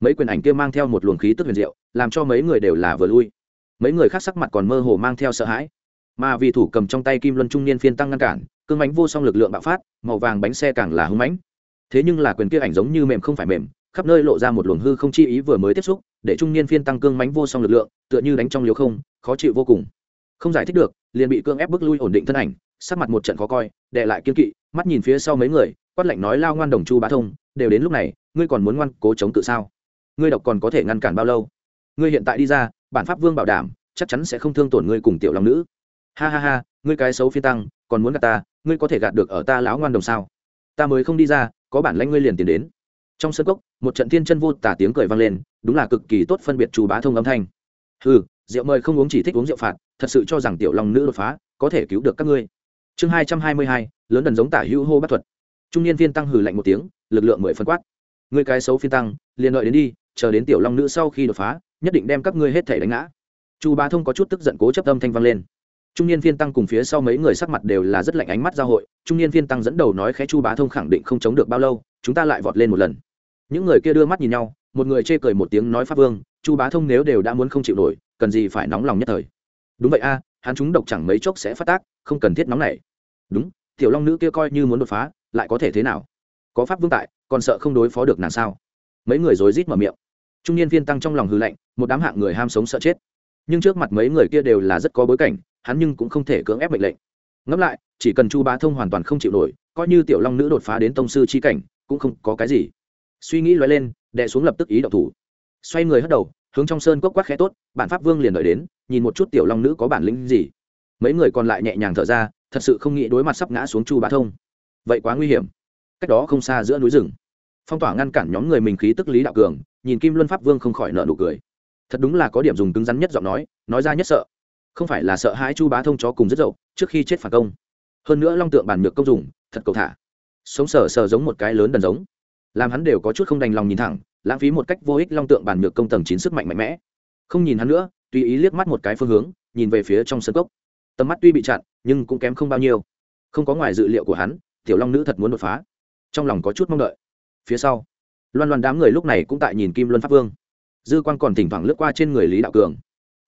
Mấy quyền ảnh kia mang theo một luồng khí tức huyền diệu, làm cho mấy người đều là vừa lui. Mấy người khác sắc mặt còn mơ hồ mang theo sợ hãi. Mà vì thủ cầm trong tay kim luân trung niên phiên tăng ngăn cản, cương bánh vô song lực lượng bạo phát, màu vàng bánh xe càng là hưng mãnh. Thế nhưng là quyền kia ảnh giống như mềm không phải mềm, khắp nơi lộ ra một luồng hư không chi ý vừa mới tiếp xúc, để trung niên phiên tăng cương mánh vô song lực lượng, tựa như đánh trong liều không, khó chịu vô cùng. Không giải thích được, liền bị cương ép bước lui ổn định thân ảnh, sắc mặt một trận khó coi đệ lại kiên kỵ, mắt nhìn phía sau mấy người quát lạnh nói lao ngoan đồng chu bá thông, đều đến lúc này, ngươi còn muốn ngoan cố chống cự sao? Ngươi độc còn có thể ngăn cản bao lâu? Ngươi hiện tại đi ra, bản pháp vương bảo đảm, chắc chắn sẽ không thương tổn ngươi cùng tiểu long nữ. Ha ha ha, ngươi cái xấu phi tăng, còn muốn gạt ta, ngươi có thể gạt được ở ta lão ngoan đồng sao? Ta mới không đi ra, có bản lãnh ngươi liền tiến đến. Trong sân cốc, một trận thiên chân vô tả tiếng cười vang lên, đúng là cực kỳ tốt phân biệt chu bá thông âm thanh. Ừ rượu mời không uống chỉ thích uống rượu phạt, thật sự cho rằng tiểu long nữ đột phá, có thể cứu được các ngươi. Chương hai trăm hai mươi hai, lớn đần giống tả hữu hô bắt thuật trung niên viên tăng hừ lạnh một tiếng, lực lượng mười phân quát. Ngươi cái xấu phiên tăng, liền đợi đến đi, chờ đến tiểu long nữ sau khi đột phá, nhất định đem các ngươi hết thể đánh ngã. Chu bá thông có chút tức giận cố chấp âm thanh vang lên. Trung niên viên tăng cùng phía sau mấy người sắc mặt đều là rất lạnh ánh mắt giao hội, trung niên viên tăng dẫn đầu nói khẽ chu bá thông khẳng định không chống được bao lâu, chúng ta lại vọt lên một lần. Những người kia đưa mắt nhìn nhau, một người chê cười một tiếng nói pháp vương, chu bá thông nếu đều đã muốn không chịu nổi, cần gì phải nóng lòng nhất thời. Đúng vậy a, hắn chúng độc chẳng mấy chốc sẽ phát tác, không cần thiết nóng này đúng, tiểu long nữ kia coi như muốn đột phá lại có thể thế nào? Có pháp vương tại, còn sợ không đối phó được nàng sao? Mấy người rối rít mở miệng. Trung niên viên tăng trong lòng hư lạnh, một đám hạng người ham sống sợ chết. Nhưng trước mặt mấy người kia đều là rất có bối cảnh, hắn nhưng cũng không thể cưỡng ép mệnh lệnh. Ngẫm lại, chỉ cần chu bá thông hoàn toàn không chịu nổi, coi như tiểu long nữ đột phá đến tông sư chi cảnh, cũng không có cái gì. Suy nghĩ loay lên đệ xuống lập tức ý đậu thủ. Xoay người hất đầu, hướng trong sơn cốc quát khẽ tốt, bản pháp vương liền đợi đến, nhìn một chút tiểu long nữ có bản lĩnh gì. Mấy người còn lại nhẹ nhàng thở ra, thật sự không nghĩ đối mặt sắp ngã xuống chu bá thông vậy quá nguy hiểm. Cách đó không xa giữa núi rừng. Phong tỏa ngăn cản nhóm người mình khí tức lý đạo cường, nhìn kim luân pháp vương không khỏi nợ nụ cười. Thật đúng là có điểm dùng cứng rắn nhất giọng nói nói ra nhất sợ. Không phải là sợ hãi chu bá thông chó cùng rất dậu, trước khi chết phản công. Hơn nữa long tượng bản nhược công dùng, thật cầu thả. Sống sờ sờ giống một cái lớn đần giống. Làm hắn đều có chút không đành lòng nhìn thẳng, lãng phí một cách vô ích long tượng bản nhược công tầng chín sức mạnh mạnh mẽ. Không nhìn hắn nữa, tùy ý liếc mắt một cái phương hướng, nhìn về phía trong sân cốc. Tầm mắt tuy bị chặn, nhưng cũng kém không bao nhiêu. Không có ngoài dự liệu của hắn tiểu long nữ thật muốn đột phá. Trong lòng có chút mong đợi. Phía sau, loan loan đám người lúc này cũng tại nhìn kim luân pháp vương. Dư quan còn thỉnh thoảng lướt qua trên người lý đạo cường.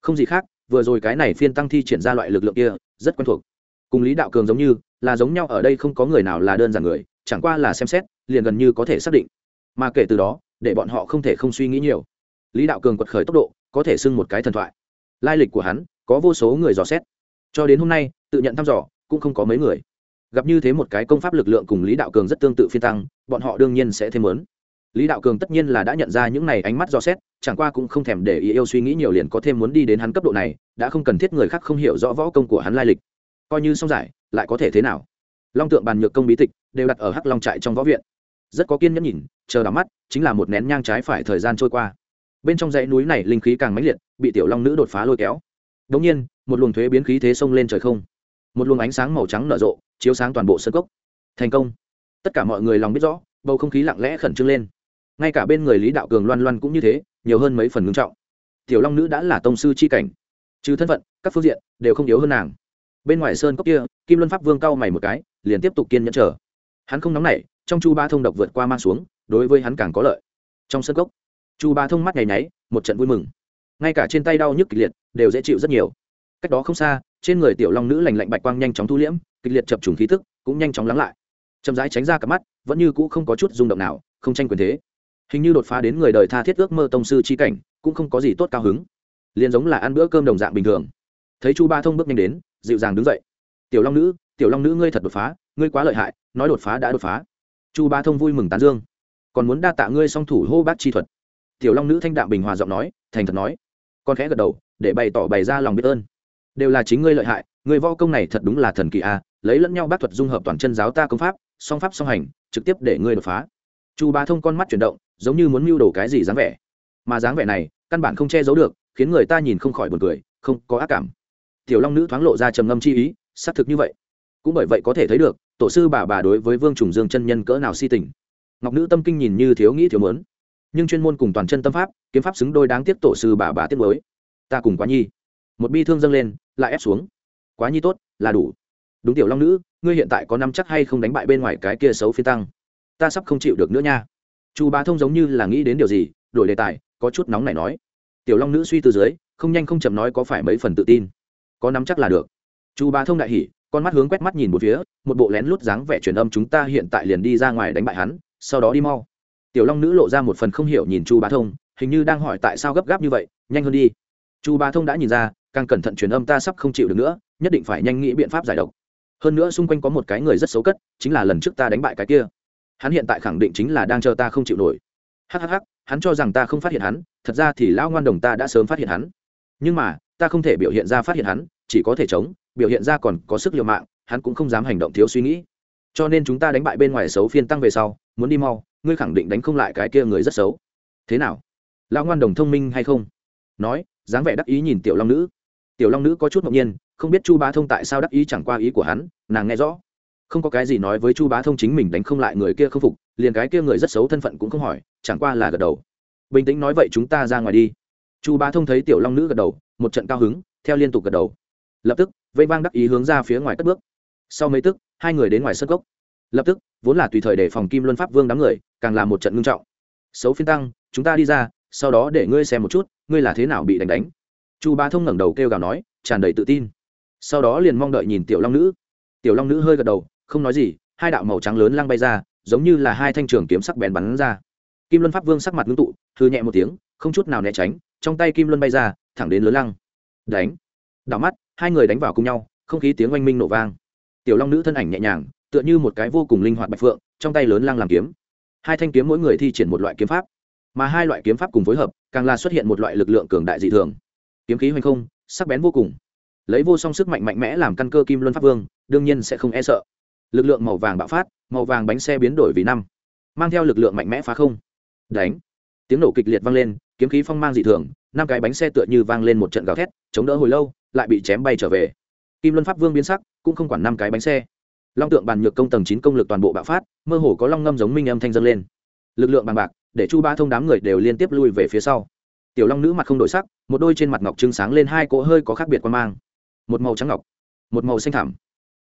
Không gì khác, vừa rồi cái này phiên tăng thi triển ra loại lực lượng kia, rất quen thuộc. Cùng lý đạo cường giống như, là giống nhau ở đây không có người nào là đơn giản người, chẳng qua là xem xét, liền gần như có thể xác định. Mà kể từ đó, để bọn họ không thể không suy nghĩ nhiều. Lý đạo cường quật khởi tốc độ, có thể xưng một cái thần thoại. Lai lịch của hắn, có vô số người dò xét. Cho đến hôm nay, tự nhận thăm dò, cũng không có mấy người gặp như thế một cái công pháp lực lượng cùng lý đạo cường rất tương tự phiên tăng, bọn họ đương nhiên sẽ thêm lớn. Lý đạo cường tất nhiên là đã nhận ra những này ánh mắt do xét, chẳng qua cũng không thèm để ý yêu suy nghĩ nhiều liền có thêm muốn đi đến hắn cấp độ này, đã không cần thiết người khác không hiểu rõ võ công của hắn lai lịch. Coi như xong giải, lại có thể thế nào? Long tượng bàn nhược công bí tịch đều đặt ở hắc long trại trong võ viện. Rất có kiên nhẫn nhìn, chờ đắm mắt, chính là một nén nhang trái phải thời gian trôi qua. Bên trong dãy núi này linh khí càng mãnh liệt, bị tiểu long nữ đột phá lôi kéo. Đống nhiên, một luồng thuế biến khí thế sông lên trời không một luồng ánh sáng màu trắng nở rộ, chiếu sáng toàn bộ sân cốc. Thành công. Tất cả mọi người lòng biết rõ, bầu không khí lặng lẽ khẩn trương lên. Ngay cả bên người lý đạo cường loan loan cũng như thế, nhiều hơn mấy phần ngưng trọng. Tiểu long nữ đã là tông sư c h i cảnh. Trừ thân phận, các phương diện đều không yếu hơn nàng. Bên ngoài sơn cốc kia, kim luân pháp vương cau mày một cái, liền tiếp tục kiên nhẫn chờ. Hắn không nóng nảy, trong chu ba thông độc vượt qua mang xuống, đối với hắn càng có lợi. Trong sân cốc, chu ba thông mắt ngày nháy, một trận vui mừng. Ngay cả trên tay đau nhức kịch liệt, đều dễ chịu rất nhiều. Cách đó không xa trên người tiểu long nữ lành lạnh bạch quang nhanh chóng thu liễm, kịch liệt chập trùng khí tức, cũng nhanh chóng lắng lại. Chậm rãi tránh ra cặp mắt, vẫn như cũ không có chút rung động nào, không tranh quyền thế. Hình như đột phá đến người đời tha thiết ước mơ tông sư chi cảnh, cũng không có gì tốt cao hứng. Liền giống là ăn bữa cơm đồng dạng bình thường. Thấy chu ba thông bước nhanh đến, dịu dàng đứng dậy. Tiểu long nữ, tiểu long nữ ngươi thật đột phá, ngươi quá lợi hại, nói đột phá đã đột phá. Chu ba thông vui mừng tán dương. Còn muốn đa tạ ngươi song thủ hô bác chi thuật. Tiểu long nữ thanh đạm bình hòa giọng nói, thành thật nói. Con khẽ gật đầu, để bày tỏ bày ra lòng biết ơn đều là chính ngươi lợi hại người võ công này thật đúng là thần kỳ a, lấy lẫn nhau bác thuật dung hợp toàn chân giáo ta công pháp, song pháp song hành, trực tiếp để ngươi đột phá. Chu Bá thông con mắt chuyển động, giống như muốn mưu đồ cái gì dáng vẻ. Mà dáng vẻ này, căn bản không che giấu được, khiến người ta nhìn không khỏi buồn cười, không có ác cảm. Tiểu long nữ thoáng lộ ra trầm ngâm chi ý, xác thực như vậy. Cũng bởi vậy có thể thấy được, tổ sư bà bà đối với vương trùng dương chân nhân cỡ nào si tình. Ngọc nữ tâm kinh nhìn như thiếu nghĩ thiếu mớn nhưng chuyên môn cùng toàn chân tâm pháp, kiếm pháp xứng đôi đáng tiếc tổ sư bà bà tiết mới ta cùng quá nhi. Một bi thương dâng lên lại ép xuống. Quá nhi tốt, là đủ. Đúng tiểu long nữ, ngươi hiện tại có năm chắc hay không đánh bại bên ngoài cái kia xấu phi tăng? Ta sắp không chịu được nữa nha. Chu bá thông giống như là nghĩ đến điều gì, đổi đề tài, có chút nóng này nói. Tiểu long nữ suy từ dưới, không nhanh không chậm nói có phải mấy phần tự tin. Có nắm chắc là được. Chu bá thông đại hỉ, con mắt hướng quét mắt nhìn một phía, một bộ lén lút dáng vẻ truyền âm chúng ta hiện tại liền đi ra ngoài đánh bại hắn, sau đó đi mau. Tiểu long nữ lộ ra một phần không hiểu nhìn chu bá thông, hình như đang hỏi tại sao gấp gáp như vậy, nhanh hơn đi. Chu bá thông đã nhìn ra càng cẩn thận truyền âm ta sắp không chịu được nữa, nhất định phải nhanh nghĩ biện pháp giải độc. Hơn nữa xung quanh có một cái người rất xấu cất, chính là lần trước ta đánh bại cái kia. Hắn hiện tại khẳng định chính là đang chờ ta không chịu nổi. Hhh hắn cho rằng ta không phát hiện hắn, thật ra thì lão ngoan đồng ta đã sớm phát hiện hắn. Nhưng mà, ta không thể biểu hiện ra phát hiện hắn, chỉ có thể chống, biểu hiện ra còn có sức liều mạng, hắn cũng không dám hành động thiếu suy nghĩ. Cho nên chúng ta đánh bại bên ngoài xấu phiên tăng về sau, muốn đi mau, ngươi khẳng định đánh không lại cái kia người rất xấu. Thế nào? Lão ngoan đồng thông minh hay không? Nói, dáng vẻ đắc ý nhìn tiểu long nữ tiểu long nữ có chút ngẫu nhiên, không biết chu bá thông tại sao đắc ý chẳng qua ý của hắn, nàng nghe rõ. Không có cái gì nói với chu bá thông chính mình đánh không lại người kia không phục, liền cái kia người rất xấu thân phận cũng không hỏi, chẳng qua là gật đầu. Bình tĩnh nói vậy chúng ta ra ngoài đi. Chu bá thông thấy tiểu long nữ gật đầu, một trận cao hứng, theo liên tục gật đầu. Lập tức, vây vang đắc ý hướng ra phía ngoài cất bước. Sau mấy tức, hai người đến ngoài sân gốc lập tức, vốn là tùy thời để phòng kim luân pháp vương đám người, càng là một trận ngưng trọng. Xấu phiên tăng, chúng ta đi ra, sau đó để ngươi xem một chút, ngươi là thế nào bị đánh đánh? Chu bá thông ngẩng đầu kêu gào nói, tràn đầy tự tin. Sau đó liền mong đợi nhìn tiểu long nữ. Tiểu long nữ hơi gật đầu, không nói gì, hai đạo màu trắng lớn lăng bay ra, giống như là hai thanh trường kiếm sắc bén bắn ra. Kim luân pháp vương sắc mặt ngưng tụ thư nhẹ một tiếng, không chút nào né tránh, trong tay kim luân bay ra, thẳng đến lớn lăng. Đánh. Đảo mắt, hai người đánh vào cùng nhau, không khí tiếng oanh minh nổ vang. Tiểu long nữ thân ảnh nhẹ nhàng, tựa như một cái vô cùng linh hoạt bạch phượng, trong tay lớn lăng làm kiếm. Hai thanh kiếm mỗi người thi triển một loại kiếm pháp, mà hai loại kiếm pháp cùng phối hợp, càng là xuất hiện một loại lực lượng cường đại dị thường kiếm khí hoành không, sắc bén vô cùng. Lấy vô song sức mạnh mạnh mẽ làm căn cơ kim luân pháp vương, đương nhiên sẽ không e sợ. Lực lượng màu vàng bạo phát, màu vàng bánh xe biến đổi vì năm. Mang theo lực lượng mạnh mẽ phá không. Đánh. Tiếng nổ kịch liệt vang lên, kiếm khí phong mang dị thường, năm cái bánh xe tựa như vang lên một trận gào thét, chống đỡ hồi lâu, lại bị chém bay trở về. Kim luân pháp vương biến sắc, cũng không quản năm cái bánh xe. Long tượng bàn nhược công tầng chín công lực toàn bộ bạo phát, mơ hồ có long ngâm giống minh âm thanh dâng lên. Lực lượng bàn bạc, để chu ba thông đám người đều liên tiếp lui về phía sau tiểu long nữ mặt không đổi sắc, một đôi trên mặt ngọc trưng sáng lên hai cỗ hơi có khác biệt quan mang. Một màu trắng ngọc, một màu xanh thẳm.